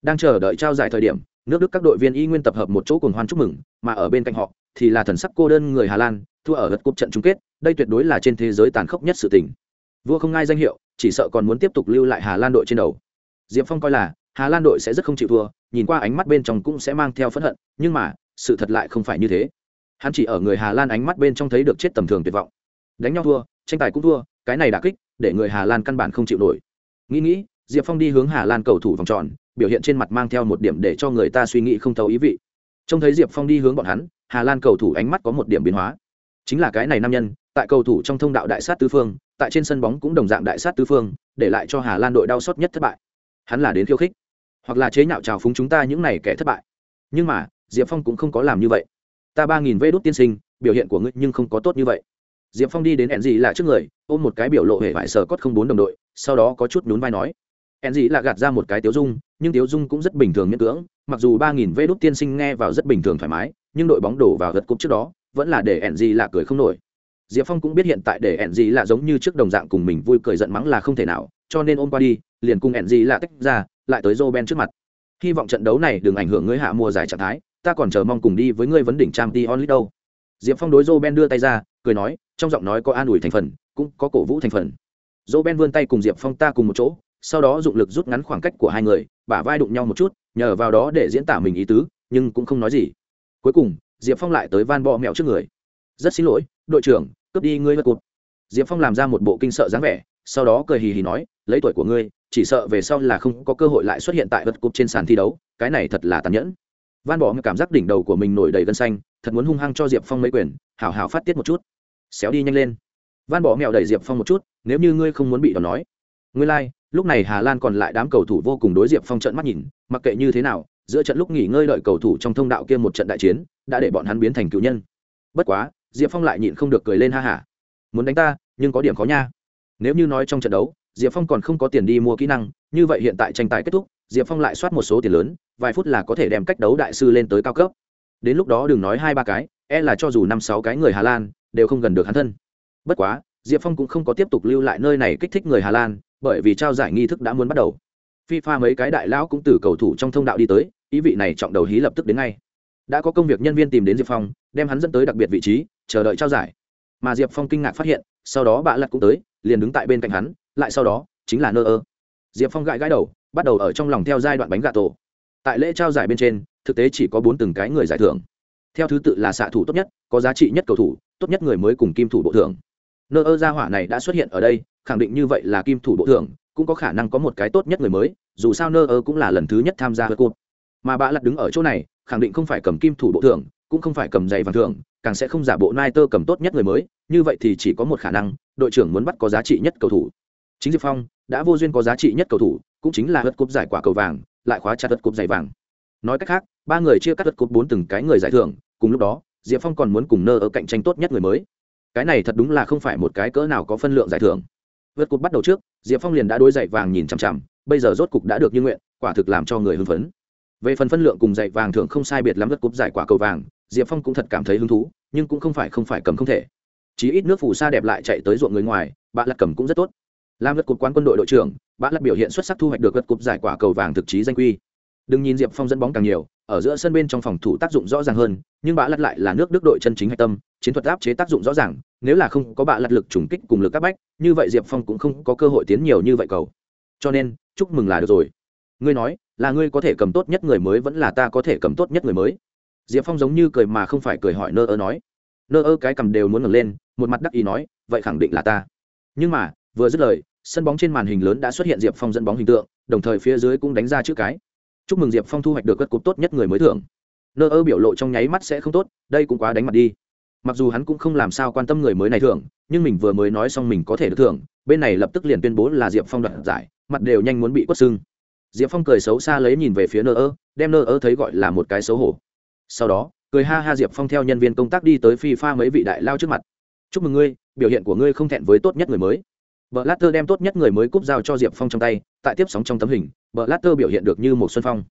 Đang chờ đợi trao giải thời điểm, nước đức các đội viên y nguyên tập hợp một chỗ cùng hoan chúc mừng, mà ở bên cạnh họ thì là thần sắc cô đơn người hà lan, thua ở lượt cúp trận chung kết, đây tuyệt đối là trên thế giới tàn khốc nhất sự tình. Vua không ngai danh hiệu, chỉ sợ còn muốn tiếp tục lưu lại hà lan đội trên đầu. Diệp phong coi là, hà lan đội sẽ rất không chịu thua, nhìn qua ánh mắt bên trong cũng sẽ mang theo phẫn hận, nhưng mà, sự thật lại không phải như thế hắn chỉ ở người hà lan ánh mắt bên trong thấy được chết tầm thường tuyệt vọng. Đánh nhau thua, tranh tài cũng thua, cái này đà kích, để người hà lan căn bản không chịu nổi. Nghĩ nghĩ, diệp phong đi hướng hà lan cầu thủ vòng tròn, biểu hiện trên mặt mang theo một điểm để cho người ta suy nghĩ không thấu ý vị. Trông thấy diệp phong đi hướng bọn hắn, hà lan cầu thủ ánh mắt có một điểm biến hóa. Chính là cái này nam nhân, tại cầu thủ trong thông đạo đại sát tứ phương, tại trên sân bóng cũng đồng dạng đại sát tứ phương, để lại cho hà lan đội đau xót nhất thất bại. Hắn là đến khiêu khích, hoặc là chế nhạo trào phúng chúng ta những này kẻ thất bại. Nhưng mà, diệp phong cũng không có làm như vậy ta ba nghìn vê đốt tiên sinh, biểu hiện của ngươi nhưng không có tốt như vậy. Diệp phong đi đến ẹn dị là trước người, ôm một cái biểu lộ hệ vải sờ cốt không bốn đồng đội, sau đó có chút nhún vai nói. Ẹn dị là gạt ra một cái tiếu dung, nhưng tiếu dung cũng rất bình thường miễn cưỡng, mặc dù ba nghìn vê đốt tiên sinh nghe vào rất bình thường thoải mái, nhưng đội bóng đổ vào gật cúp trước đó, vẫn là để ẹn dị là cười không nổi. Diệp phong cũng biết hiện tại để ẹn dị là giống như trước đồng dạng cùng mình vui cười giận mắng là không thể nào, cho nên ôm qua đi, liền cùng ẹn dị là tách ra, lại tới joe ben trước mặt. Hy vọng trận đấu này đừng ảnh hưởng ngươi hạ mùa giải trạng thái ta còn chờ mong cùng đi với ngươi vấn đỉnh trang t onlit đâu. Diệp phong đối joe ben đưa tay ra, cười nói, trong giọng nói có an ủi thành phần, cũng có cổ vũ thành phần. Dỗ ben vươn tay cùng diệp phong ta cùng một chỗ, sau đó dụng lực rút ngắn khoảng cách của hai người, bả vai đụng nhau một chút, nhờ vào đó để diễn tả mình ý tứ, nhưng cũng không nói gì. Cuối cùng, diệp phong lại tới van bọ mẹo trước người. Rất xin lỗi, đội trưởng, cướp đi ngươi vật cụt diệp phong làm ra một bộ kinh sợ dáng vẻ, sau đó cười hì hì nói, lấy tuổi của ngươi, chỉ sợ về sau là không có cơ hội lại xuất hiện tại vật cụt trên sàn thi đấu, cái này thật là tàn nhẫn van bỏ cảm giác đỉnh đầu của mình nổi đầy gân xanh thật muốn hung hăng cho diệp phong mấy quyền hảo hảo phát tiết một chút. Xéo đi nhanh lên. Van bỏ mèo đẩy diệp phong một chút nếu như ngươi không muốn bị đòn nói. Ngươi lai、like, lúc này hà lan còn lại đám cầu thủ vô cùng đối diệp phong trận mắt nhìn mặc kệ như thế nào giữa trận lúc nghỉ ngơi đợi cầu thủ trong thông đạo kia một trận đại chiến đã để bọn hắn biến thành cựu nhân. Bất quá diệp phong lại nhịn không được cười lên ha hả. Muốn đánh ta nhưng có điểm khó nha. Nếu như nói trong trận đấu diệp phong còn không có tiền đi mua kỹ năng như vậy hiện tại tranh tài kết thúc diệp phong lại soát một số tiền lớn, vài phút là có thể đem cách đấu đại sư lên tới cao cấp. Đến lúc đó đừng nói hai ba cái e là cho dù năm sáu cái người hà lan, đều không gần được hắn thân. Bất quá, diệp phong cũng không có tiếp tục lưu lại nơi này kích thích người hà lan, bởi vì trao giải nghi thức đã muốn bắt đầu. Fifa mấy cái đại lão cũng từ cầu thủ trong thông đạo đi tới, ý vị này trọng đầu hí lập tức đến ngay. Đã có công việc nhân viên tìm đến diệp phong, đem hắn dẫn tới đặc biệt vị trí, chờ đợi trao giải. Mà diệp phong kinh ngạc phát hiện, sau đó bạ lặt cũng tới, liền đứng tại bên cạnh hắn, lại sau đó chính là nơ ơ diệp phong gãi gãi đầu, bắt đầu ở trong lòng theo giai đoạn bánh gà tổ. Tại lễ trao giải bên trên, thực tế chỉ có bốn từng cái người giải thưởng. Theo thứ tự là xạ thủ tốt nhất, có giá trị nhất cầu thủ, tốt nhất người mới cùng kim thủ bộ thưởng. Nơ ơ gia hỏa này đã xuất hiện ở đây, khẳng định như vậy là kim thủ bộ thưởng, cũng có khả năng có một cái tốt nhất người mới, dù sao nơ ơ cũng là lần thứ nhất tham gia hơi cột mà bà lặt đứng ở chỗ này, khẳng định không phải cầm kim thủ bộ thưởng, cũng không phải cầm giày vàng thưởng, càng sẽ không giả bộ nai tơ cầm tốt nhất người mới, như vậy thì chỉ có một khả năng, đội trưởng muốn bắt có giá trị nhất cầu thủ. Chính diệp phong đã vô duyên có giá trị nhất cầu thủ, cũng chính là hất cúp giải quả cầu vàng, lại khóa chặt hất cúp giải vàng. Nói cách khác, ba người chia cắt hất cúp bốn từng cái người giải thưởng, cùng lúc đó, diệp phong còn muốn cùng nơ ở cạnh tranh tốt nhất người mới. Cái này thật đúng là không phải một cái cỡ nào có phân lượng giải thưởng. Vượt cúp bắt đầu trước, diệp phong liền đã đối giải vàng nhìn chằm chằm, bây giờ rốt cục đã được như nguyện, quả thực làm cho người hưng phấn. Về phần phân lượng cùng dạy vàng thưởng không sai biệt lắm vượt cúp giải quả cầu vàng, diệp phong cũng thật cảm thấy hứng thú, nhưng cũng không phải không phải cầm không thể. Chí ít nước phù sa đẹp lại chạy tới ruộng người ngoài bạn lật cầm cũng rất tốt làm lật cục quán quân đội đội trưởng bạn lật biểu hiện xuất sắc thu hoạch được vượt cục giải quả cầu vàng thực chí danh quy. Đừng nhìn diệp phong dẫn bóng càng nhiều, ở giữa sân bên trong phòng thủ tác dụng rõ ràng hơn, nhưng bạ lật lại là nước đức đội chân chính hạch tâm, chiến thuật áp chế tác dụng rõ ràng, nếu là không có bạ lật lực trùng kích cùng lực các bách, như vậy diệp phong cũng không có cơ hội tiến nhiều như vậy cầu. Cho nên, chúc mừng là được rồi. Ngươi nói, là ngươi có thể cầm tốt nhất người mới vẫn là ta có thể cầm tốt nhất người mới. Diệp phong giống như cười mà không phải cười hỏi nơ ơ nói. Nơ ơ cái cầm đều muốn ngẩng lên, một mặt đắc ý nói, vậy khẳng định là ta. Nhưng mà vừa dứt lời, sân bóng trên màn hình lớn đã xuất hiện diệp phong dẫn bóng hình tượng, đồng thời phía dưới cũng đánh ra chữ cái. Chúc mừng diệp phong thu hoạch được cất cúp tốt nhất người mới thưởng. Nơ ơ biểu lộ trong nháy mắt sẽ không tốt, đây cũng quá đánh mặt đi. Mặc dù hắn cũng không làm sao quan tâm người mới này thưởng, nhưng mình vừa mới nói xong mình có thể được thưởng, bên này lập tức liền tuyên bố là diệp phong đoạt giải, mặt đều nhanh muốn bị quất xưng diệp phong cười xấu xa lấy nhìn về phía nơ ơ, đem nơ ơ thấy gọi là một cái xấu hổ. Sau đó, cười ha ha diệp phong theo nhân viên công tác đi tới phi pha mấy vị đại lao trước mặt. Chúc mừng ngươi, biểu hiện của ngươi không thẹn với tốt nhất người mới. Bờ lát tơ đem tốt nhất người mới cúp giao cho diệp phong trong tay, tại tiếp sóng trong tấm hình, bờ lát tơ biểu hiện được như một xuân phong.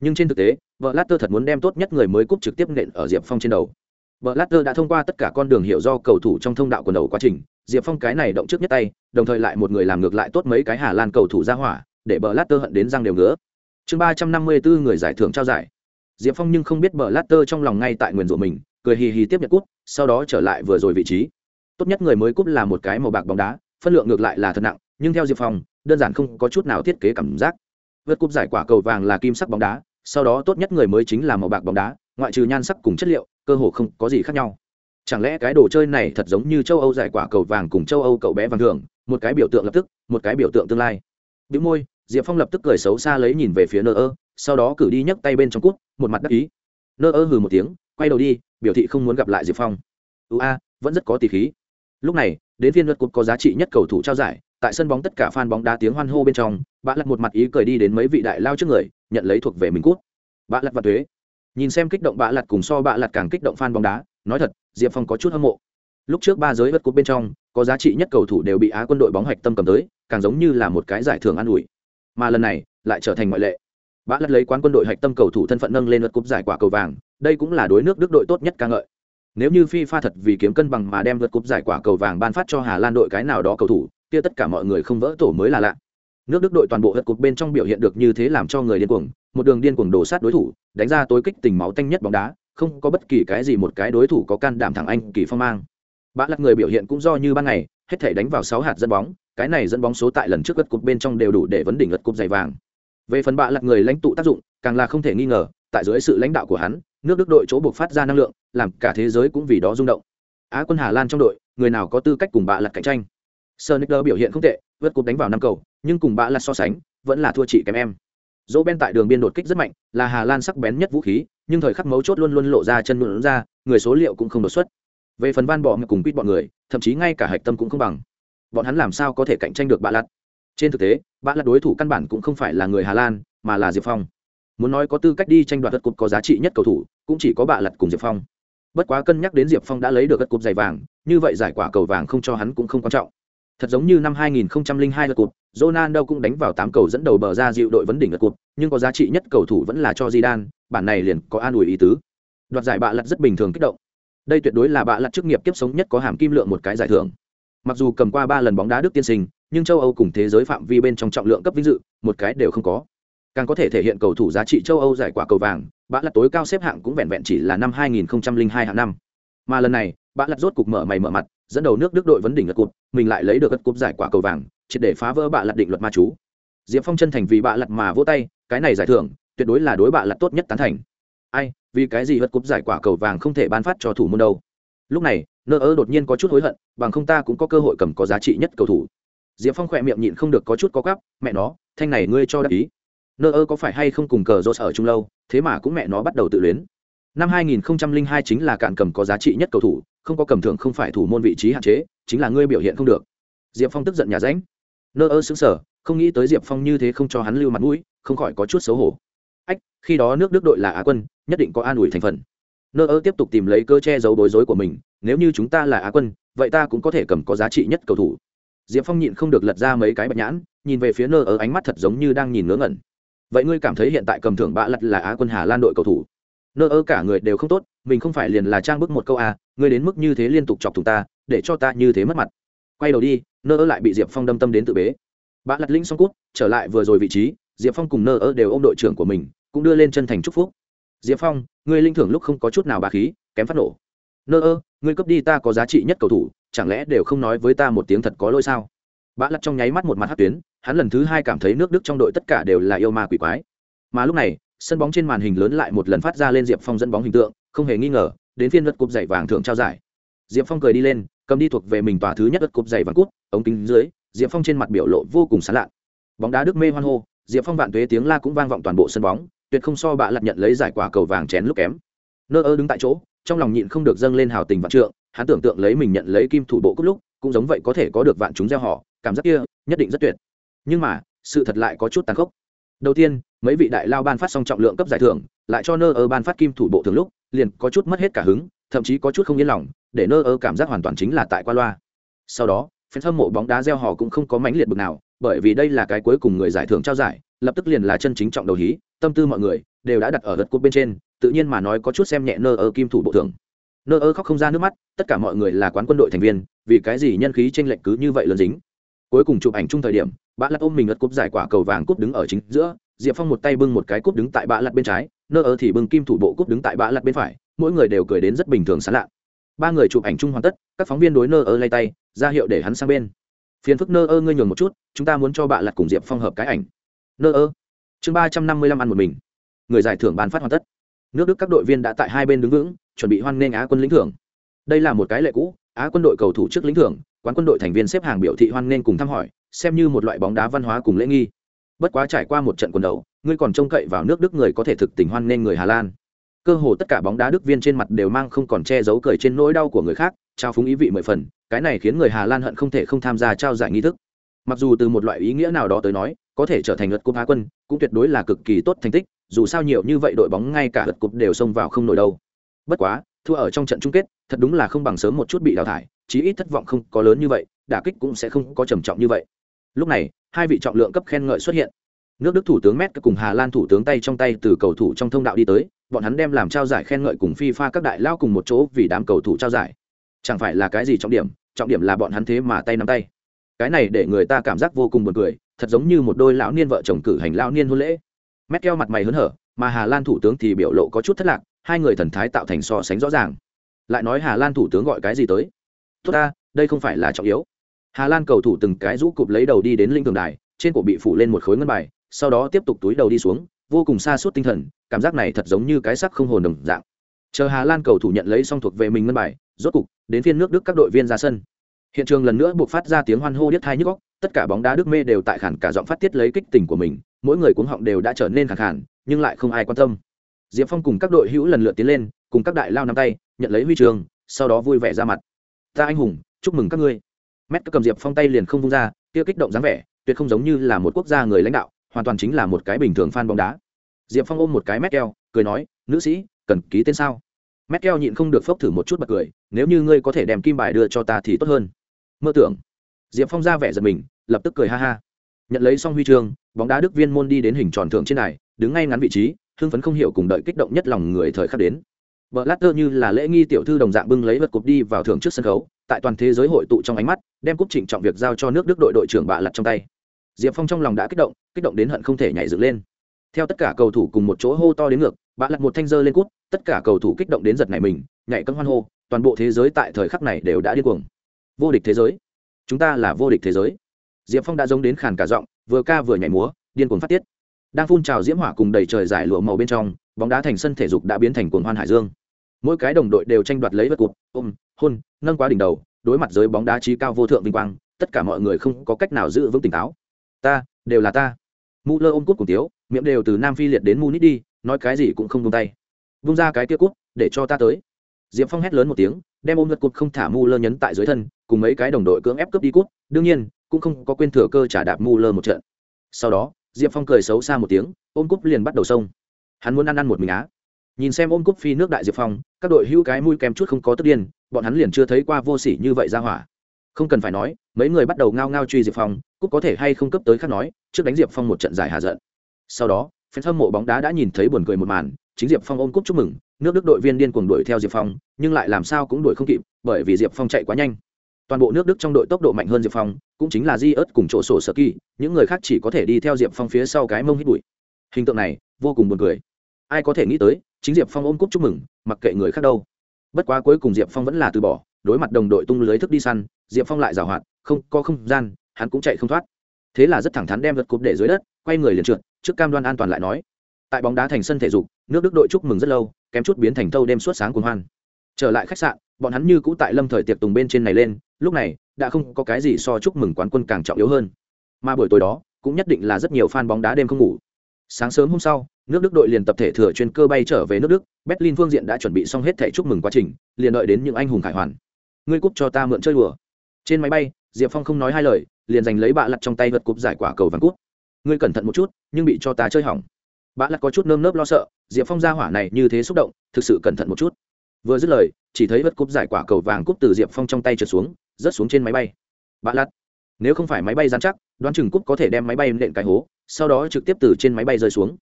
Nhưng trên thực tế, bờ lát tơ thật muốn đem tốt nhất người mới cúp trực tiếp nện ở diệp phong trên đầu. Bờ lát tơ đã thông qua tất cả con đường hiểu do cầu thủ trong thông đạo quần đầu quá trình, diệp phong cái này động trước nhất tay, đồng thời lại một người làm ngược lại tốt mấy cái hà lan cầu thủ ra hỏa, để bờ lát tơ hận đến răng đều ngứa. Chương ba trăm năm mươi bốn người giải thưởng trao giải. Diệp phong nhưng không biết bờ lát tơ trong lòng ngay tại nguyên rủa mình, cười hì hì tiếp nhận cúp, sau đó trở lại vừa rồi vị trí. Tốt nhất người mới cúp là một cái màu bạc bóng đá phân lượng ngược lại là thật nặng, nhưng theo diệp phong, đơn giản không có chút nào thiết kế cảm giác. Vượt cúp giải quả cầu vàng là kim sắc bóng đá, sau đó tốt nhất người mới chính là màu bạc bóng đá, ngoại trừ nhan sắc cùng chất liệu, cơ hồ không có gì khác nhau. Chẳng lẽ cái đồ chơi này thật giống như châu âu giải quả cầu vàng cùng châu âu cậu bé vàng thường, một cái biểu tượng lập tức, một cái biểu tượng tương lai. Bị môi, diệp phong lập tức cười xấu xa lấy nhìn về phía nơ ơ, sau đó cử đi nhấc tay bên trong cút một mặt đắc ý. Nơ ơ hừ một tiếng, quay đầu đi, biểu thị không muốn gặp lại diệp phong. Ưu a vẫn rất có tỷ khí lúc này, đến phiên luật cục có giá trị nhất cầu thủ trao giải, tại sân bóng tất cả fan bóng đá tiếng hoan hô bên trong bạn lật một mặt ý cười đi đến mấy vị đại lao trước người, nhận lấy thuộc về mình cút. Bạn lật và thuế nhìn xem kích động bạn lật cùng so bạn lật càng kích động fan bóng đá, nói thật, diệp phong có chút hâm mộ. Lúc trước ba giới vật cúp bên trong, có giá trị nhất cầu thủ đều bị á quân đội bóng hạch tâm cầm tới, càng giống như là một cái giải thưởng an ủi. Mà lần này, lại trở thành ngoại lệ. Bã lật lấy quán quân đội hạch tâm cầu thủ thân phận nâng lên vật cúp giải quả cầu vàng, đây cũng là đối nước đức đội tốt nhất ca ngợi nếu như fifa thật vì kiếm cân bằng mà đem vượt cúp giải quả cầu vàng ban phát cho hà lan đội cái nào đó cầu thủ, kia tất cả mọi người không vỡ tổ mới là lạ. Nước đức đội toàn bộ hất cúp bên trong biểu hiện được như thế làm cho người điên cuồng, một đường điên cuồng đổ sát đối thủ, đánh ra tối kích tình máu tanh nhất bóng đá, không có bất kỳ cái gì một cái đối thủ có can đảm thẳng anh kỳ phong mang. Bã lật người biểu hiện cũng do như ban ngày, hết thể đánh vào sáu hạt dẫn bóng, cái này dẫn bóng số tại lần trước gật cục bên trong đều đủ để vấn đỉnh gật cục giải vàng. Về phần bạ lật người lãnh tụ tác dụng, càng là không thể nghi ngờ, tại dưới sự lãnh đạo của hắn nước đức đội chỗ buộc phát ra năng lượng, làm cả thế giới cũng vì đó rung động. Á quân hà lan trong đội, người nào có tư cách cùng bạ lặt cạnh tranh? Sơ biểu hiện không tệ, vượt cục đánh vào năm cầu, nhưng cùng bạ lặt so sánh, vẫn là thua chị kém em. Dỗ ben tại đường biên đột kích rất mạnh, là hà lan sắc bén nhất vũ khí, nhưng thời khắc mấu chốt luôn luôn lộ ra chân luôn ra, người số liệu cũng không đột xuất. Về phần van bỏ cùng quýt bọn người, thậm chí ngay cả hạch tâm cũng không bằng. Bọn hắn làm sao có thể cạnh tranh được bạ lặt trên thực tế, bạ lặt đối thủ căn bản cũng không phải là người hà lan, mà là diệp phong muốn nói có tư cách đi tranh đoạt đất cột có giá trị nhất cầu thủ cũng chỉ có bạ lật cùng diệp phong. Bất quá cân nhắc đến diệp phong đã lấy được đất cột giày vàng như vậy giải quả cầu vàng không cho hắn cũng không quan trọng. Thật giống như năm 2002 lượt cột, Ronaldo cũng đánh vào tám cầu dẫn đầu bờ ra dịu đội vấn đỉnh lượt cột, nhưng có giá trị nhất cầu thủ vẫn là cho Zidane bản này liền có an ủi ý tứ. Đoạt giải bạ lật rất bình thường kích động. Đây tuyệt đối là bạ lật chức nghiệp tiếp sống nhất có hàm kim lượng một cái giải thưởng. Mặc dù cầm qua ba lần bóng đá đức tiên sinh nhưng châu âu cùng thế giới phạm vi bên trong trọng lượng cấp vinh dự một cái đều không có càng có thể thể hiện cầu thủ giá trị châu âu giải quả cầu vàng bạ lặt tối cao xếp hạng cũng vẹn vẹn chỉ là năm 2002 hạng năm. Mà lần này bạ lặt rốt cục mở mày mở mặt, dẫn đầu nước đức đội vấn đỉnh lật cụp mình lại lấy được gật cúp giải quả cầu vàng, triệt để phá vỡ bạ lặt định luật ma chú. Diệp phong chân thành vì bạ lặt mà vỗ tay, cái này giải thưởng, tuyệt đối là đối bạ lặt tốt nhất tán thành. Ai, vì cái gì hất cúp giải quả cầu vàng không thể ban phát cho thủ môn đâu? Lúc này, nơ ơ đột nhiên có chút hối hận, bằng không ta cũng có cơ hội cầm có giá trị nhất cầu thủ. Diệp phong khỏe miệng nhịn không được có chút có gắp mẹ nó, thanh này ngươi cho đáp ý nơ ơ có phải hay không cùng cờ rô ở chung lâu, thế mà cũng mẹ nó bắt đầu tự luyến. Năm 2002 chính là cạn cầm có giá trị nhất cầu thủ, không có cầm thưởng không phải thủ môn vị trí hạn chế, chính là ngươi biểu hiện không được. Diệp phong tức giận nhà ránh. Nơ ơ xứng sở không nghĩ tới diệp phong như thế không cho hắn lưu mặt mũi, không khỏi có chút xấu hổ. Ách, khi đó nước đức đội là á quân, nhất định có an ủi thành phần. Nơ ơ tiếp tục tìm lấy cơ che giấu bối rối của mình, nếu như chúng ta là á quân, vậy ta cũng có thể cầm có giá trị nhất cầu thủ. Diệp phong nhịn không được lật ra mấy cái bạch nhãn, nhìn về phía nơ ơ ánh mắt thật giống như đang nhìn ngớ ngẩn vậy ngươi cảm thấy hiện tại cầm thưởng bạ lật là á quân hà lan đội cầu thủ? Nơ ơ cả người đều không tốt, mình không phải liền là trang bức một câu à ngươi đến mức như thế liên tục chọc thùng ta, để cho ta như thế mất mặt. Quay đầu đi, nơ ơ lại bị diệp phong đâm tâm đến tự bế. Bạ lật linh xong cút, trở lại vừa rồi vị trí, diệp phong cùng nơ ơ đều ô m đội trưởng của mình, cũng đưa lên chân thành chúc phúc. Diệp phong, ngươi linh thưởng lúc không có chút nào bà khí, kém phát nổ. Nơ ơ, ngươi cướp đi ta có giá trị nhất cầu thủ, chẳng lẽ đều không nói với ta một tiếng thật có lỗi sao? Bạ lặt trong nháy mắt một mặt hát tuyến hắn lần thứ hai cảm thấy nước đức trong đội tất cả đều là yêu ma quỷ quái. Mà lúc này, sân bóng trên màn hình lớn lại một lần phát ra lên diệp phong dẫn bóng hình tượng, không hề nghi ngờ, đến phiên đất cúp giày vàng thưởng trao giải. Diệp phong cười đi lên, cầm đi thuộc về mình tòa thứ nhất đất cúp giày vàng cúp, ống kính dưới, diệp phong trên mặt biểu lộ vô cùng sán lạn. Bóng đá đức mê hoan hô, diệp phong vạn tuế tiếng la cũng vang vọng toàn bộ sân bóng, tuyệt không so bạ lặt nhận lấy giải quả cầu vàng chén lúc kém. Nơ ơ đứng tại chỗ, trong lòng nhịn không được dâng lên hào tình vạn trượng, hắn tưởng tượng lấy mình nhận lấy kim thủ bộ cúp lúc, cũng giống vậy có thể có được vạn chúng gieo họ, cảm giác kia, nhất định rất tuyệt nhưng mà, sự thật lại có chút tàn khốc. Đầu tiên, mấy vị đại lao ban phát xong trọng lượng cấp giải thưởng, lại cho nơ ơ ban phát kim thủ bộ thường lúc, liền có chút mất hết cả hứng, thậm chí có chút không yên lòng, để nơ ơ cảm giác hoàn toàn chính là tại qua loa. Sau đó, phen hâm mộ bóng đá gieo họ cũng không có mãnh liệt bực nào, bởi vì đây là cái cuối cùng người giải thưởng trao giải, lập tức liền là chân chính trọng đầu hí, tâm tư mọi người đều đã đặt ở gật cốt bên trên, tự nhiên mà nói có chút xem nhẹ nơ ơ kim thủ bộ thường nơ ơ khóc không ra nước mắt, tất cả mọi người là quán quân đội thành viên, vì cái gì nhân khí tranh lệch cứ như vậy lớn dính. Cuối cùng chụp ảnh chung thời điểm bạ lặt ôm mình ớt cúp giải quả cầu vàng cúp đứng ở chính giữa, diệp phong một tay bưng một cái cúp đứng tại bạ lặt bên trái, nơ ơ thì bưng kim thủ bộ cúp đứng tại bạ lặt bên phải, mỗi người đều cười đến rất bình thường sán lạ. Ba người chụp ảnh chung hoàn tất, các phóng viên đối nơ ơ lay tay, ra hiệu để hắn sang bên. Phiền phức nơ ơ ngươi nhường một chút, chúng ta muốn cho bạ lặt cùng diệp phong hợp cái ảnh. Nơ ơ. Chương ba trăm năm mươi lăm ăn một mình. Người giải thưởng ban phát hoàn tất. Nước đức các đội viên đã tại hai bên đứng vững, chuẩn bị hoan nghênh á quân lĩnh thưởng. Đây là một cái lệ cũ, á quân đội cầu thủ trước lĩnh thưởng, quán quân đội thành viên xếp hàng biểu thị hoan nghênh cùng thăm hỏi xem như một loại bóng đá văn hóa cùng lễ nghi. Bất quá trải qua một trận quần đầu, ngươi còn trông cậy vào nước đức người có thể thực tình hoan nên người hà lan. Cơ hồ tất cả bóng đá đức viên trên mặt đều mang không còn che giấu cười trên nỗi đau của người khác, trao phúng ý vị mười phần, cái này khiến người hà lan hận không thể không tham gia trao giải nghi thức. Mặc dù từ một loại ý nghĩa nào đó tới nói, có thể trở thành lượt cúp á quân, cũng tuyệt đối là cực kỳ tốt thành tích, dù sao nhiều như vậy đội bóng ngay cả lượt cúp đều xông vào không nổi đâu. Bất quá, thua ở trong trận chung kết, thật đúng là không bằng sớm một chút bị đào thải, chí ít thất vọng không có lớn như vậy, đả kích cũng sẽ không có trầm trọng như vậy lúc này, hai vị trọng lượng cấp khen ngợi xuất hiện. Nước đức thủ tướng met cùng hà lan thủ tướng tay trong tay từ cầu thủ trong thông đạo đi tới, bọn hắn đem làm trao giải khen ngợi cùng phi pha các đại lao cùng một chỗ vì đám cầu thủ trao giải. Chẳng phải là cái gì trọng điểm trọng điểm là bọn hắn thế mà tay nắm tay. Cái này để người ta cảm giác vô cùng buồn cười, thật giống như một đôi lão niên vợ chồng cử hành lão niên hôn lễ. Mét keo mặt mày hớn hở, mà hà lan thủ tướng thì biểu lộ có chút thất lạc, hai người thần thái tạo thành so sánh rõ ràng. Lại nói hà lan thủ tướng gọi cái gì tới? Tốt ta, đây không phải là trọng yếu hà lan cầu thủ từng cái rũ cụp lấy đầu đi đến linh thường đài, trên cổ bị phủ lên một khối ngân bài, sau đó tiếp tục túi đầu đi xuống, vô cùng xa suốt tinh thần, cảm giác này thật giống như cái sắc không hồn đồng dạng. Chờ hà lan cầu thủ nhận lấy xong thuộc về mình ngân bài, rốt cục, đến phiên nước đức các đội viên ra sân. Hiện trường lần nữa buộc phát ra tiếng hoan hô điếc thai nhức góc tất cả bóng đá đức mê đều tại khản cả giọng phát tiết lấy kích tình của mình, mỗi người cuống họng đều đã trở nên khẳng khản nhưng lại không ai quan tâm. Diệp phong cùng các đội hữu lần lượt tiến lên, cùng các đại lao nắm tay, nhận lấy huy trường sau đó vui vẻ ra mặt. Ta anh hùng, chúc mừng các ngươi mét cầm diệp phong tay liền không vung ra, kia kích động dáng vẻ, tuyệt không giống như là một quốc gia người lãnh đạo, hoàn toàn chính là một cái bình thường fan bóng đá. Diệp phong ôm một cái mét keo, cười nói, nữ sĩ, cần ký tên sao? Mét keo nhịn không được phốc thử một chút bật cười, nếu như ngươi có thể đem kim bài đưa cho ta thì tốt hơn. Mơ tưởng. Diệp phong ra vẻ giật mình, lập tức cười ha ha. Nhận lấy xong huy chương, bóng đá đức viên môn đi đến hình tròn thượng trên này đứng ngay ngắn vị trí, hưng phấn không hiểu cùng đợi kích động nhất lòng người thời khắc đến. Bờ Latter như là lễ nghi tiểu thư đồng dạng bưng lấy vật cục đi vào thưởng trước sân khấu, tại toàn thế giới hội tụ trong ánh mắt, đem cúp trịnh trọng việc giao cho nước Đức đội đội trưởng bạ lật trong tay. Diệp Phong trong lòng đã kích động, kích động đến hận không thể nhảy dựng lên. Theo tất cả cầu thủ cùng một chỗ hô to đến ngược, bạ lật một thanh giơ lên cúp, tất cả cầu thủ kích động đến giật nảy mình, nhảy cẫng hoan hô, toàn bộ thế giới tại thời khắc này đều đã điên cuồng. Vô địch thế giới, chúng ta là vô địch thế giới. Diệp Phong đã giống đến khàn cả giọng, vừa ca vừa nhảy múa, điên cuồng phát tiết. Đang phun trào diễm hỏa cùng đầy trời giải lụa màu bên trong, bóng đá thành sân thể dục đã biến thành cuồng hoan hải dương mỗi cái đồng đội đều tranh đoạt lấy vật cụt ôm, hôn, nâng quá đỉnh đầu, đối mặt giới bóng đá trí cao vô thượng vinh quang, tất cả mọi người không có cách nào giữ vững tỉnh táo. Ta, đều là ta. Mũ lơ ôm cút cùng tiếu, miệng đều từ nam phi liệt đến munich đi, nói cái gì cũng không vung tay. Vung ra cái tia cút, để cho ta tới. Diệp phong hét lớn một tiếng, đem ôm vật cụt không thả mu lơ nhấn tại dưới thân, cùng mấy cái đồng đội cưỡng ép cướp đi cút, đương nhiên, cũng không có quên thừa cơ trả đạp mu lơ một trận. Sau đó, diệp phong cười xấu xa một tiếng, ôm cút liền bắt đầu sông. hắn muốn ăn ăn một mình á nhìn xem ôm cúp phi nước đại diệp phong, các đội hữu cái mũi kèm chút không có tức điên, bọn hắn liền chưa thấy qua vô sỉ như vậy ra hỏa. Không cần phải nói, mấy người bắt đầu ngao ngao truy diệp phong, cúp có thể hay không cấp tới khác nói, trước đánh diệp phong một trận giải hạ giận. Sau đó phen hâm mộ bóng đá đã nhìn thấy buồn cười một màn, chính diệp phong ôm cúp chúc mừng, nước đức đội viên điên cuồng đuổi theo diệp phong, nhưng lại làm sao cũng đuổi không kịp, bởi vì diệp phong chạy quá nhanh. Toàn bộ nước đức trong đội tốc độ mạnh hơn diệp phong, cũng chính là di ớt cùng chỗ sổ sở kỳ, những người khác chỉ có thể đi theo diệp phong phía sau cái mông hít bụi. Hình tượng này, vô cùng buồn cười. Ai có thể nghĩ tới chính diệp phong ôm cúp chúc mừng, mặc kệ người khác đâu. Bất quá cuối cùng diệp phong vẫn là từ bỏ, đối mặt đồng đội tung lưới thức đi săn, diệp phong lại giảo hoạt, không, có không gian, hắn cũng chạy không thoát. Thế là rất thẳng thắn đem vật cúp để dưới đất, quay người liền trượt, trước cam đoan an toàn lại nói. Tại bóng đá thành sân thể dục, nước đức đội chúc mừng rất lâu, kém chút biến thành thâu đêm suốt sáng cuồng hoan. Trở lại khách sạn, bọn hắn như cũ tại lâm thời tiệc tùng bên trên này lên, lúc này, đã không có cái gì so chúc mừng quán quân càng trọng yếu hơn. Mà buổi tối đó, cũng nhất định là rất nhiều fan bóng đá đêm không ngủ sáng sớm hôm sau, nước đức đội liền tập thể thừa chuyên cơ bay trở về nước đức. Berlin phương diện đã chuẩn bị xong hết thẻ chúc mừng quá trình, liền đợi đến những anh hùng khải hoàn. Ngươi cúp cho ta mượn chơi đùa. Trên máy bay, diệp phong không nói hai lời, liền giành lấy bạ lặt trong tay vật cúp giải quả cầu vàng cúp. Ngươi cẩn thận một chút, nhưng bị cho ta chơi hỏng. Bạ lặt có chút nơm nớp lo sợ, diệp phong ra hỏa này như thế xúc động, thực sự cẩn thận một chút. Vừa dứt lời, chỉ thấy vật cúp giải quả cầu vàng cúp từ diệp phong trong tay trượt xuống, rớt xuống trên máy bay. Bạ lặt nếu không phải máy bay dán chắc, đoán chừng cúc có thể đem máy bay nện cái hố, sau đó trực tiếp từ trên máy bay rơi xuống.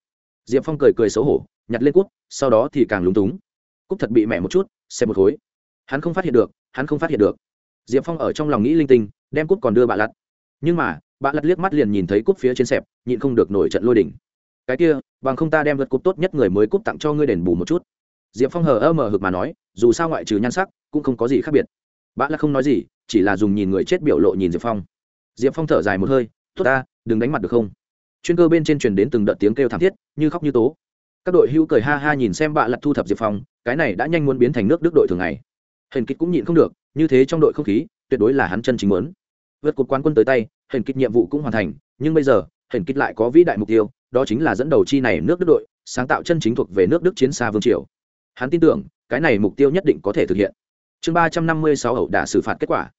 Diệp phong cười cười xấu hổ, nhặt lên cúc sau đó thì càng lúng túng. Cúc thật bị mẹ một chút, xem một khối. Hắn không phát hiện được, hắn không phát hiện được. Diệp phong ở trong lòng nghĩ linh tinh, đem cúc còn đưa bà lặt. Nhưng mà bà lặt liếc mắt liền nhìn thấy cúc phía trên xẹp, nhịn không được nổi trận lôi đỉnh cái kia, bằng không ta đem vật cúc tốt nhất người mới cúc tặng cho ngươi đền bù một chút. Diệp phong hờ ơ mờ hực mà nói, dù sao ngoại trừ nhan sắc, cũng không có gì khác biệt. Bà lặt không nói gì, chỉ là dùng nhìn người chết biểu lộ nhìn diệp phong diệp phong thở dài một hơi, tốt ta, đừng đánh mặt được không? Chuyên cơ bên trên truyền đến từng đợt tiếng kêu thảm thiết, như khóc như tố. Các đội hữu cười ha ha nhìn xem bạ lặt thu thập diệp phong, cái này đã nhanh muốn biến thành nước đức đội thường ngày. Hình kịch cũng nhịn không được, như thế trong đội không khí, tuyệt đối là hắn chân chính muốn. Vượt cột quán quân tới tay hình kịch nhiệm vụ cũng hoàn thành, nhưng bây giờ hình kịch lại có vĩ đại mục tiêu, đó chính là dẫn đầu chi này nước đức đội, sáng tạo chân chính thuộc về nước đức chiến xa vương triều. Hắn tin tưởng, cái này mục tiêu nhất định có thể thực hiện. Chương ba trăm năm mươi sáu ẩu đả xử phạt kết quả.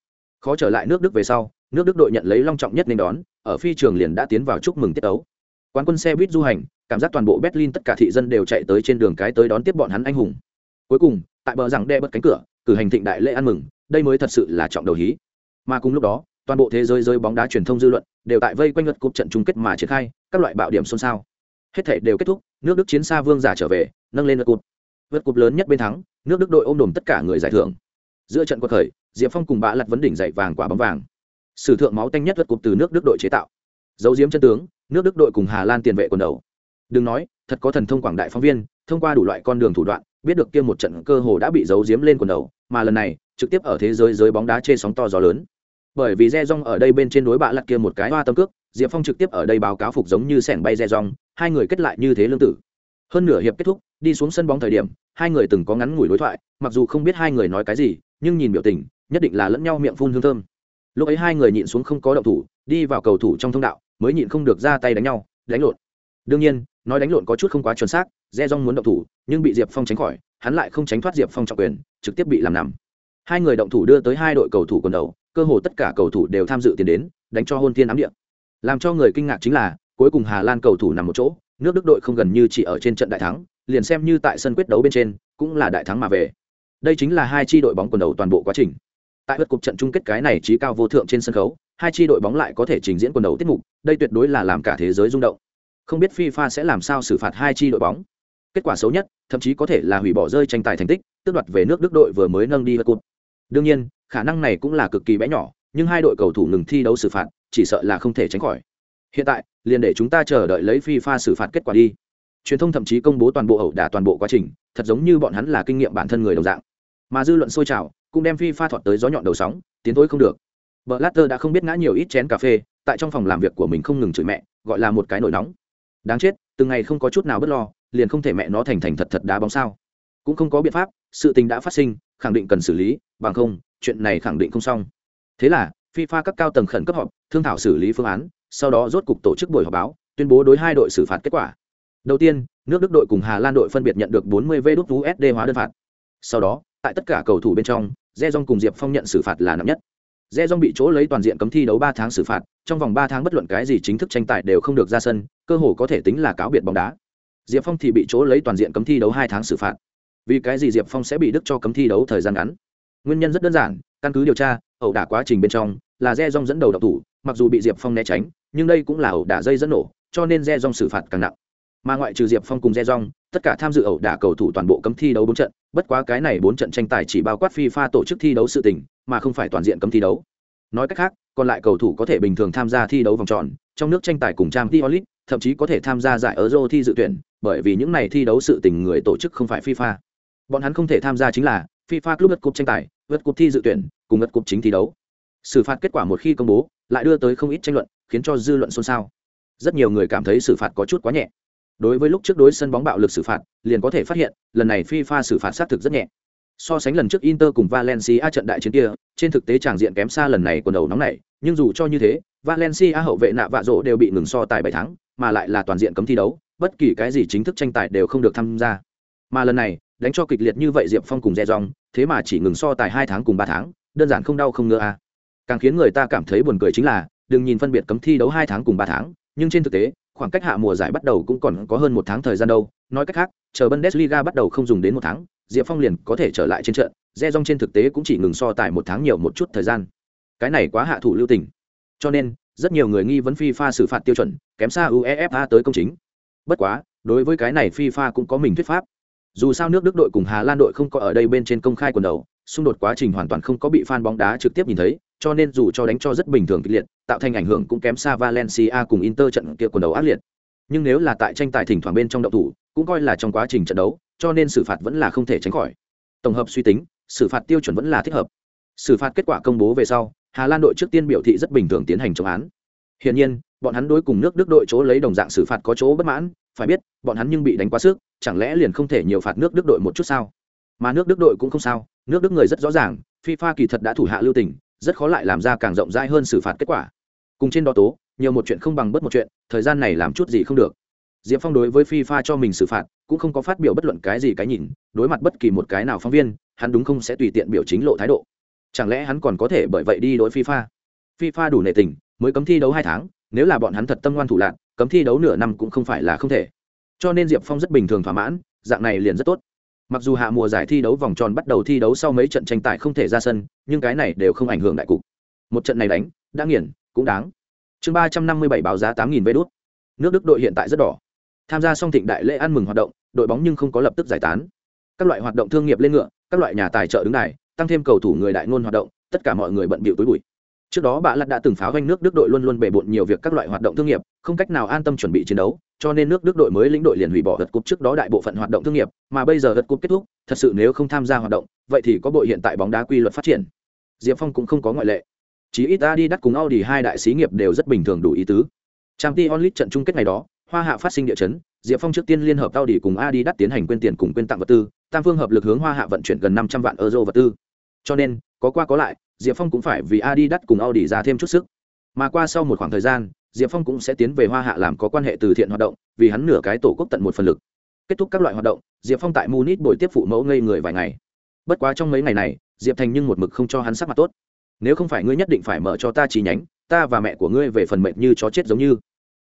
Khó trở lại nước đức về sau nước đức đội nhận lấy long trọng nhất nên đón, ở phi trường liền đã tiến vào chúc mừng tiết ấu quán quân xe buýt du hành, cảm giác toàn bộ berlin tất cả thị dân đều chạy tới trên đường cái tới đón tiếp bọn hắn anh hùng. Cuối cùng, tại bờ rằng đe bật cánh cửa, cử hành thịnh đại lễ ăn mừng, đây mới thật sự là trọng đầu hí. Mà cùng lúc đó, toàn bộ thế giới rơi bóng đá truyền thông dư luận đều tại vây quanh luật cúp trận chung kết mà triển khai, các loại bạo điểm xôn xao. Hết thể đều kết thúc, nước đức chiến xa vương giả trở về, nâng lên luật cúp. Vượt cúp lớn nhất bên thắng, nước đức đội ôm đồm tất cả người giải thưởng. Giữa trận quật khởi, diệp phong cùng bạ lặt vấn đỉnh dạy vàng quả bóng vàng sử thượng máu tanh nhất vượt cục từ nước đức đội chế tạo. Dấu diếm chân tướng, nước đức đội cùng hà lan tiền vệ quần đầu. Đừng nói, thật có thần thông quảng đại phóng viên, thông qua đủ loại con đường thủ đoạn, biết được kia một trận cơ hồ đã bị giấu giếm lên quần đầu, mà lần này, trực tiếp ở thế giới giới bóng đá chê sóng to gió lớn. Bởi vì re rong ở đây bên trên đối bạ lặt kia một cái hoa tâm cước, diệp phong trực tiếp ở đây báo cáo phục giống như sẻng bay re rong hai người kết lại như thế lương tử. Hơn nửa hiệp kết thúc, đi xuống sân bóng thời điểm, hai người từng có ngắn ngủi đối thoại, mặc dù không biết hai người nói cái gì, nhưng nhìn biểu tình, nhất định là lẫn nhau miệng phun hương thơm lúc ấy hai người nhịn xuống không có động thủ, đi vào cầu thủ trong thông đạo, mới nhịn không được ra tay đánh nhau, đánh lộn. Đương nhiên, nói đánh lộn có chút không quá chuẩn xác, re rong muốn động thủ, nhưng bị diệp phong tránh khỏi, hắn lại không tránh thoát diệp phong trọng quyền, trực tiếp bị làm nằm. Hai người động thủ đưa tới hai đội cầu thủ quần đầu, cơ hồ tất cả cầu thủ đều tham dự tiền đến, đánh cho hôn thiên ám địa. Làm cho người kinh ngạc chính là, cuối cùng hà lan cầu thủ nằm một chỗ, nước đức đội không gần như chỉ ở trên trận đại thắng, liền xem như tại sân quyết đấu bên trên, cũng là đại thắng mà về. Đây chính là hai chi đội bóng quần đầu toàn bộ quá trình tại bất cục trận chung kết cái này trí cao vô thượng trên sân khấu, hai chi đội bóng lại có thể trình diễn quần đầu tiết mục, đây tuyệt đối là làm cả thế giới rung động. Không biết fifa sẽ làm sao xử phạt hai chi đội bóng. Kết quả xấu nhất, thậm chí có thể là hủy bỏ rơi tranh tài thành tích, tước đoạt về nước đức đội vừa mới nâng đi vật cục. Đương nhiên, khả năng này cũng là cực kỳ bé nhỏ, nhưng hai đội cầu thủ ngừng thi đấu xử phạt, chỉ sợ là không thể tránh khỏi. Hiện tại, liền để chúng ta chờ đợi lấy fifa xử phạt kết quả đi. Truyền thông thậm chí công bố toàn bộ ẩu đả toàn bộ quá trình, thật giống như bọn hắn là kinh nghiệm bản thân người đồng dạng. Mà dư luận sôi trào cũng đem phi pha thọt tới gió nhọn đầu sóng, tiến thối không được. Vợ latter đã không biết ngã nhiều ít chén cà phê, tại trong phòng làm việc của mình không ngừng chửi mẹ, gọi là một cái nổi nóng. Đáng chết, từng ngày không có chút nào bất lo, liền không thể mẹ nó thành thành thật thật đá bóng sao. Cũng không có biện pháp, sự tình đã phát sinh, khẳng định cần xử lý, bằng không, chuyện này khẳng định không xong. Thế là, phi pha các cao tầng khẩn cấp họp, thương thảo xử lý phương án, sau đó rốt cục tổ chức buổi họp báo, tuyên bố đối hai đội xử phạt kết quả. Đầu tiên, nước đức đội cùng hà lan đội phân biệt nhận được 40 vê đút usd hóa đơn phạt. Sau đó, tại tất cả cầu thủ bên trong re dong cùng diệp phong nhận xử phạt là nặng nhất. Re dong bị chỗ lấy toàn diện cấm thi đấu ba tháng xử phạt, trong vòng ba tháng bất luận cái gì chính thức tranh tài đều không được ra sân, cơ hồ có thể tính là cáo biệt bóng đá. Diệp phong thì bị chỗ lấy toàn diện cấm thi đấu hai tháng xử phạt. Vì cái gì diệp phong sẽ bị đức cho cấm thi đấu thời gian ngắn? Nguyên nhân rất đơn giản, căn cứ điều tra, ẩu đả quá trình bên trong là re dong dẫn đầu độc thủ, mặc dù bị diệp phong né tránh, nhưng đây cũng là ẩu đả dây dẫn nổ, cho nên re dong xử phạt càng nặng. Mà ngoại trừ diệp phong cùng re dong tất cả tham dự ẩu đả cầu thủ toàn bộ cấm thi đấu bốn trận bất quá cái này bốn trận tranh tài chỉ bao quát fifa tổ chức thi đấu sự tình, mà không phải toàn diện cấm thi đấu. Nói cách khác, còn lại cầu thủ có thể bình thường tham gia thi đấu vòng tròn, trong nước tranh tài cùng trang t thậm chí có thể tham gia giải euro thi dự tuyển, bởi vì những này thi đấu sự tình người tổ chức không phải fifa. Bọn hắn không thể tham gia chính là fifa club World Cup tranh tài, World Cup thi dự tuyển, cùng World Cup chính thi đấu. Xử phạt kết quả một khi công bố, lại đưa tới không ít tranh luận, khiến cho dư luận xôn xao. Rất nhiều người cảm thấy xử phạt có chút quá nhẹ đối với lúc trước đối sân bóng bạo lực xử phạt, liền có thể phát hiện, lần này fifa xử phạt xác thực rất nhẹ so sánh lần trước inter cùng valencia trận đại chiến kia, trên thực tế tràng diện kém xa lần này quần đầu nóng này, nhưng dù cho như thế, valencia hậu vệ nạ vạ rỗ đều bị ngừng so tài bảy tháng, mà lại là toàn diện cấm thi đấu, bất kỳ cái gì chính thức tranh tài đều không được tham gia mà lần này, đánh cho kịch liệt như vậy diệp phong cùng dè dòng thế mà chỉ ngừng so tài hai tháng cùng ba tháng, đơn giản không đau không ngứa à. càng khiến người ta cảm thấy buồn cười chính là, đừng nhìn phân biệt cấm thi đấu hai tháng cùng ba tháng, nhưng trên thực tế khoảng cách hạ mùa giải bắt đầu cũng còn có hơn một tháng thời gian đâu. Nói cách khác, chờ bundesliga bắt đầu không dùng đến một tháng, diệp phong liền có thể trở lại trên trận, re rong trên thực tế cũng chỉ ngừng so tài một tháng nhiều một chút thời gian. Cái này quá hạ thủ lưu tình. Cho nên, rất nhiều người nghi vấn fifa xử phạt tiêu chuẩn, kém xa uefa tới công chính. Bất quá, đối với cái này fifa cũng có mình thuyết pháp. Dù sao nước đức đội cùng hà lan đội không có ở đây bên trên công khai quần đầu xung đột quá trình hoàn toàn không có bị fan bóng đá trực tiếp nhìn thấy, cho nên dù cho đánh cho rất bình thường kịch liệt, tạo thành ảnh hưởng cũng kém xa valencia cùng inter trận kia quần đầu ác liệt. Nhưng nếu là tại tranh tài thỉnh thoảng bên trong động thủ, cũng coi là trong quá trình trận đấu, cho nên xử phạt vẫn là không thể tránh khỏi. Tổng hợp suy tính, xử phạt tiêu chuẩn vẫn là thích hợp. Xử phạt kết quả công bố về sau, hà lan đội trước tiên biểu thị rất bình thường tiến hành chống án. Hiển nhiên, bọn hắn đối cùng nước đức đội chỗ lấy đồng dạng xử phạt có chỗ bất mãn, phải biết, bọn hắn nhưng bị đánh quá sức, chẳng lẽ liền không thể nhiều phạt nước đức đội một chút sao? Mà nước đức đội cũng không sao nước đức người rất rõ ràng, fifa kỳ thật đã thủ hạ lưu tình, rất khó lại làm ra càng rộng rãi hơn xử phạt kết quả. Cùng trên đó tố, nhiều một chuyện không bằng bất một chuyện, thời gian này làm chút gì không được. Diệp phong đối với fifa cho mình xử phạt, cũng không có phát biểu bất luận cái gì cái nhìn, đối mặt bất kỳ một cái nào phóng viên, hắn đúng không sẽ tùy tiện biểu chính lộ thái độ. Chẳng lẽ hắn còn có thể bởi vậy đi đối fifa? Fifa đủ nệ tình, mới cấm thi đấu hai tháng, nếu là bọn hắn thật tâm ngoan thủ lạc, cấm thi đấu nửa năm cũng không phải là không thể. Cho nên diệp phong rất bình thường thỏa mãn, dạng này liền rất tốt mặc dù hạ mùa giải thi đấu vòng tròn bắt đầu thi đấu sau mấy trận tranh tài không thể ra sân, nhưng cái này đều không ảnh hưởng đại cục. Một trận này đánh, đã nghiền, cũng đáng. Chương ba trăm năm mươi bảy báo giá tám nghìn vé đốt nước đức đội hiện tại rất đỏ. Tham gia song thịnh đại lễ ăn mừng hoạt động, đội bóng nhưng không có lập tức giải tán. Các loại hoạt động thương nghiệp lên ngựa, các loại nhà tài trợ đứng đài, tăng thêm cầu thủ người đại ngôn hoạt động, tất cả mọi người bận bịu túi bụi. Trước đó bà lặt đã từng pháo vanh nước đức đội luôn luôn bề bộn nhiều việc các loại hoạt động thương nghiệp, không cách nào an tâm chuẩn bị chiến đấu cho nên nước đức đội mới lĩnh đội liền hủy bỏ gật cúp trước đó đại bộ phận hoạt động thương nghiệp, mà bây giờ gật cúp kết thúc, thật sự nếu không tham gia hoạt động, vậy thì có bộ hiện tại bóng đá quy luật phát triển. Diệp phong cũng không có ngoại lệ. Chỉ ít đi đắt cùng audi hai đại xí nghiệp đều rất bình thường đủ ý tứ. Trang t onlit trận chung kết ngày đó, hoa hạ phát sinh địa chấn, diệp phong trước tiên liên hợp audi cùng adi đắt tiến hành quyên tiền cùng quyên tặng vật tư, tam phương hợp lực hướng hoa hạ vận chuyển gần năm trăm vạn euro vật tư. Cho nên, có qua có lại, diệp phong cũng phải vì adi đắt cùng audi ra thêm chút sức. Mà qua sau một khoảng thời gian diệp phong cũng sẽ tiến về hoa hạ làm có quan hệ từ thiện hoạt động, vì hắn nửa cái tổ quốc tận một phần lực. Kết thúc các loại hoạt động, diệp phong tại munich buổi tiếp phụ mẫu ngây người vài ngày. Bất quá trong mấy ngày này, diệp thành nhưng một mực không cho hắn sắc mặt tốt. Nếu không phải ngươi nhất định phải mở cho ta chi nhánh, ta và mẹ của ngươi về phần mệnh như chó chết giống như.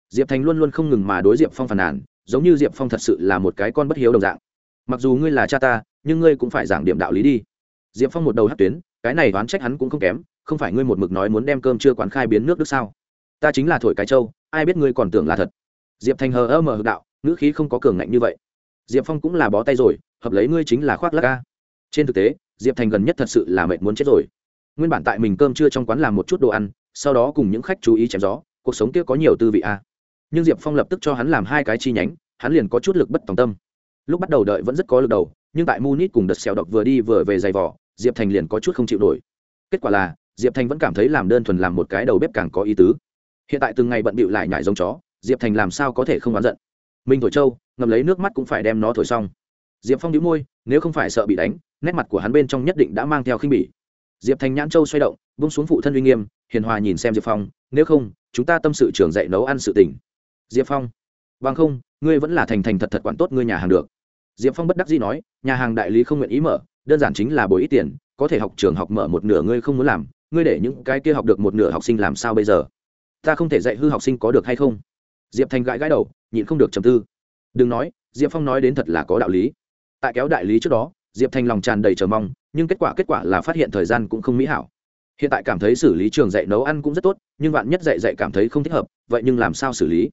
Diệp thành luôn luôn không ngừng mà đối diệp phong phàn nàn, giống như diệp phong thật sự là một cái con bất hiếu đồng dạng. Mặc dù ngươi là cha ta, nhưng ngươi cũng phải giảng điểm đạo lý đi. Diệp phong một đầu hát tuyến, cái này đoán trách hắn cũng không kém, không phải ngươi một mực nói muốn đem cơm chưa quán khai biến nước đức sao? Ta chính là thổi cái trâu, ai biết ngươi còn tưởng là thật. Diệp thành hờ ơ mờ hực đạo, ngữ khí không có cường ngạnh như vậy. Diệp phong cũng là bó tay rồi, hợp lấy ngươi chính là khoác lắc ca trên thực tế, diệp thành gần nhất thật sự là mệt muốn chết rồi. Nguyên bản tại mình cơm trưa trong quán làm một chút đồ ăn, sau đó cùng những khách chú ý chém gió, cuộc sống kia có nhiều tư vị a. Nhưng diệp phong lập tức cho hắn làm hai cái chi nhánh, hắn liền có chút lực bất tòng tâm. Lúc bắt đầu đợi vẫn rất có lực đầu, nhưng tại munich cùng đợt xèo độc vừa đi vừa về giày vỏ diệp thành liền có chút không chịu nổi. Kết quả là, diệp thành vẫn cảm thấy làm đơn thuần làm một cái đầu bếp càng có ý tứ hiện tại từng ngày bận bịu lại nhảy giống chó, diệp thành làm sao có thể không oán giận? Minh thổi châu ngầm lấy nước mắt cũng phải đem nó thổi xong. Diệp phong đĩu môi, nếu không phải sợ bị đánh, nét mặt của hắn bên trong nhất định đã mang theo khinh bỉ. Diệp thành nhãn châu xoay động bung xuống phụ thân uy nghiêm, hiền hòa nhìn xem diệp phong, nếu không, chúng ta tâm sự trường dạy nấu ăn sự tình. Diệp phong, bằng không, ngươi vẫn là thành thành thật thật quản tốt ngươi nhà hàng được. Diệp phong bất đắc dĩ nói, nhà hàng đại lý không nguyện ý mở, đơn giản chính là bồi ít tiền, có thể học trường học mở một nửa ngươi không muốn làm, ngươi để những cái kia học được một nửa học sinh làm sao bây giờ? Ta không thể dạy hư học sinh có được hay không? Diệp thành gãi gãi đầu, nhịn không được trầm tư. Đừng nói, diệp phong nói đến thật là có đạo lý. Tại kéo đại lý trước đó, diệp thành lòng tràn đầy chờ mong, nhưng kết quả kết quả là phát hiện thời gian cũng không mỹ hảo. Hiện tại cảm thấy xử lý trường dạy nấu ăn cũng rất tốt, nhưng bạn nhất dạy dạy cảm thấy không thích hợp, vậy nhưng làm sao xử lý?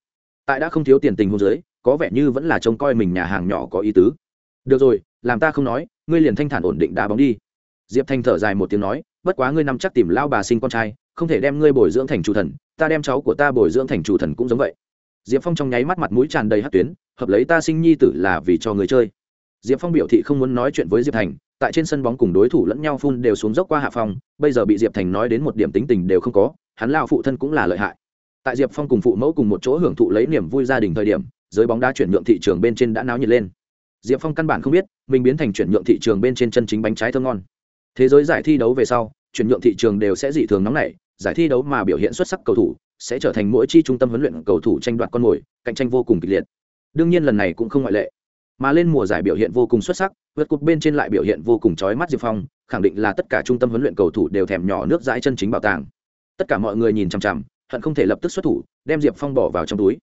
Tại đã không thiếu tiền tình hôn giới có vẻ như vẫn là trông coi mình nhà hàng nhỏ có ý tứ. Được rồi, làm ta không nói, ngươi liền thanh thản ổn định đá bóng đi. Diệp thanh thở dài một tiếng nói, bất quá ngươi nằm chắc tìm lao bà sinh con trai, không thể đem ngươi bồi dưỡng thành chủ thần ta đem cháu của ta bồi dưỡng thành chủ thần cũng giống vậy. Diệp phong trong nháy mắt mặt mũi tràn đầy hát tuyến, hợp lấy ta sinh nhi tử là vì cho người chơi. Diệp phong biểu thị không muốn nói chuyện với diệp thành, tại trên sân bóng cùng đối thủ lẫn nhau phun đều xuống dốc qua hạ phong, bây giờ bị diệp thành nói đến một điểm tính tình đều không có, hắn lao phụ thân cũng là lợi hại. Tại diệp phong cùng phụ mẫu cùng một chỗ hưởng thụ lấy niềm vui gia đình thời điểm, giới bóng đá chuyển nhượng thị trường bên trên đã náo nhiệt lên. Diệp phong căn bản không biết, mình biến thành chuyển nhượng thị trường bên trên chân chính bánh trái thơm ngon. Thế giới giải thi đấu về sau, chuyển nhượng thị trường đều sẽ dị thường nóng nảy giải thi đấu mà biểu hiện xuất sắc cầu thủ, sẽ trở thành mỗi chi trung tâm huấn luyện cầu thủ tranh đoạt con mồi, cạnh tranh vô cùng kịch liệt. Đương nhiên lần này cũng không ngoại lệ. Mà lên mùa giải biểu hiện vô cùng xuất sắc, vượt cục bên trên lại biểu hiện vô cùng chói mắt diệp phong, khẳng định là tất cả trung tâm huấn luyện cầu thủ đều thèm nhỏ nước dãi chân chính bảo tàng. Tất cả mọi người nhìn chằm chằm, hận không thể lập tức xuất thủ, đem diệp phong bỏ vào trong túi.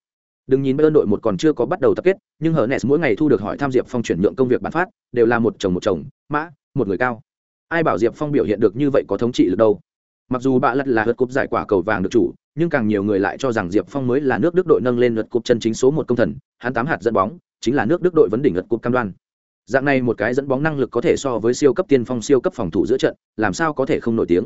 Đừng nhìn bên đội một còn chưa có bắt đầu tập kết, nhưng hờ nes mỗi ngày thu được hỏi tham diệp phong chuyển nhượng công việc bản phát, đều là một chồng một chồng, mã, một người cao. Ai bảo diệp phong biểu hiện được như vậy có thống trị được đâu? Mặc dù bạ lật là hớt cúp giải quả cầu vàng được chủ, nhưng càng nhiều người lại cho rằng diệp phong mới là nước đức đội nâng lên lượt cúp chân chính số một công thần, hắn tám hạt dẫn bóng, chính là nước đức đội vấn đỉnh lượt cúp cam đoan. Dạng này một cái dẫn bóng năng lực có thể so với siêu cấp tiên phong, siêu cấp phòng thủ giữa trận, làm sao có thể không nổi tiếng?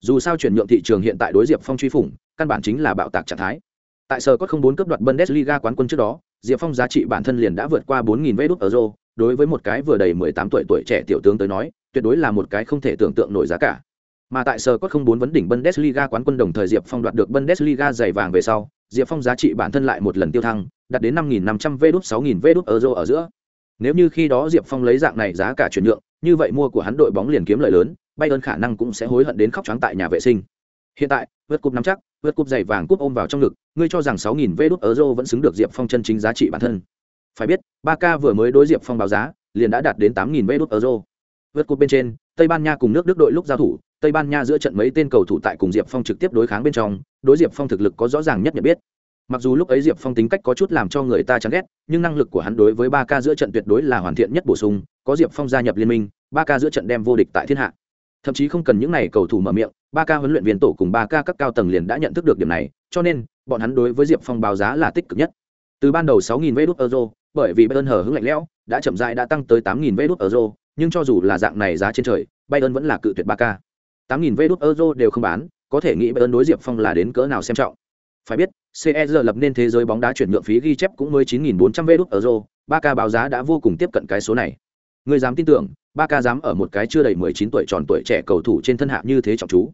Dù sao chuyển nhượng thị trường hiện tại đối diệp phong truy phủng, căn bản chính là bạo tạc trạng thái. Tại sở có không bốn cấp đoạt bundesliga quán quân trước đó, diệp phong giá trị bản thân liền đã vượt qua bốn nghìn vé đút euro, đối với một cái vừa đầy mười tám tuổi tuổi trẻ tiểu tướng tới nói, tuyệt đối là một cái không thể tưởng tượng nổi giá cả mà tại sở có không bốn vấn đỉnh bundesliga quán quân đồng thời diệp phong đoạt được bundesliga giày vàng về sau, diệp phong giá trị bản thân lại một lần tiêu thăng, đạt đến năm nghìn năm trăm đút đút euro ở giữa. Nếu như khi đó diệp phong lấy dạng này giá cả chuyển nhượng, như vậy mua của hắn đội bóng liền kiếm lợi lớn, Bayern khả năng cũng sẽ hối hận đến khóc trắng tại nhà vệ sinh. Hiện tại vượt cúp nắm chắc vượt cúp giày vàng cúp ôm vào trong ngực, ngươi cho rằng sáu nghìn vê euro vẫn xứng được diệp phong chân chính giá trị bản thân. Phải biết ba vừa mới đối diệp phong báo giá, liền đã đạt đến tám nghìn vê euro. Vượt cúp bên trên, tây ban nha cùng nước đức đội lúc giao thủ tây ban nha giữa trận mấy tên cầu thủ tại cùng diệp phong trực tiếp đối kháng bên trong, đối diệp phong thực lực có rõ ràng nhất nhận biết. Mặc dù lúc ấy diệp phong tính cách có chút làm cho người ta chán ghét, nhưng năng lực của hắn đối với ba k giữa trận tuyệt đối là hoàn thiện nhất bổ sung, có diệp phong gia nhập liên minh, ba k giữa trận đem vô địch tại thiên hạ. Thậm chí không cần những này cầu thủ mở miệng, ba ca huấn luyện viên tổ cùng ba ca các cao tầng liền đã nhận thức được điểm này, cho nên, bọn hắn đối với diệp phong báo giá là tích cực nhất. Từ ban đầu 6.000 vé euro, bởi vì bayern hở hứng lạnh lẽo, đã chậm rãi đã tăng tới 8.000 vé euro, nhưng cho dù là dạng này giá trên trời, bayern vẫn là cự tuyệt ba ca. 8.000 vé đút euro đều không bán, có thể nghĩ bayern đối diệp phong là đến cỡ nào xem trọng. Phải biết CR lập nên thế giới bóng đá chuyển nhượng phí ghi chép cũng mới 9.400 vé đút euro ba ca báo giá đã vô cùng tiếp cận cái số này. Người dám tin tưởng ba ca dám ở một cái chưa đầy 19 tuổi tròn tuổi trẻ cầu thủ trên thân hạ như thế trọng chú.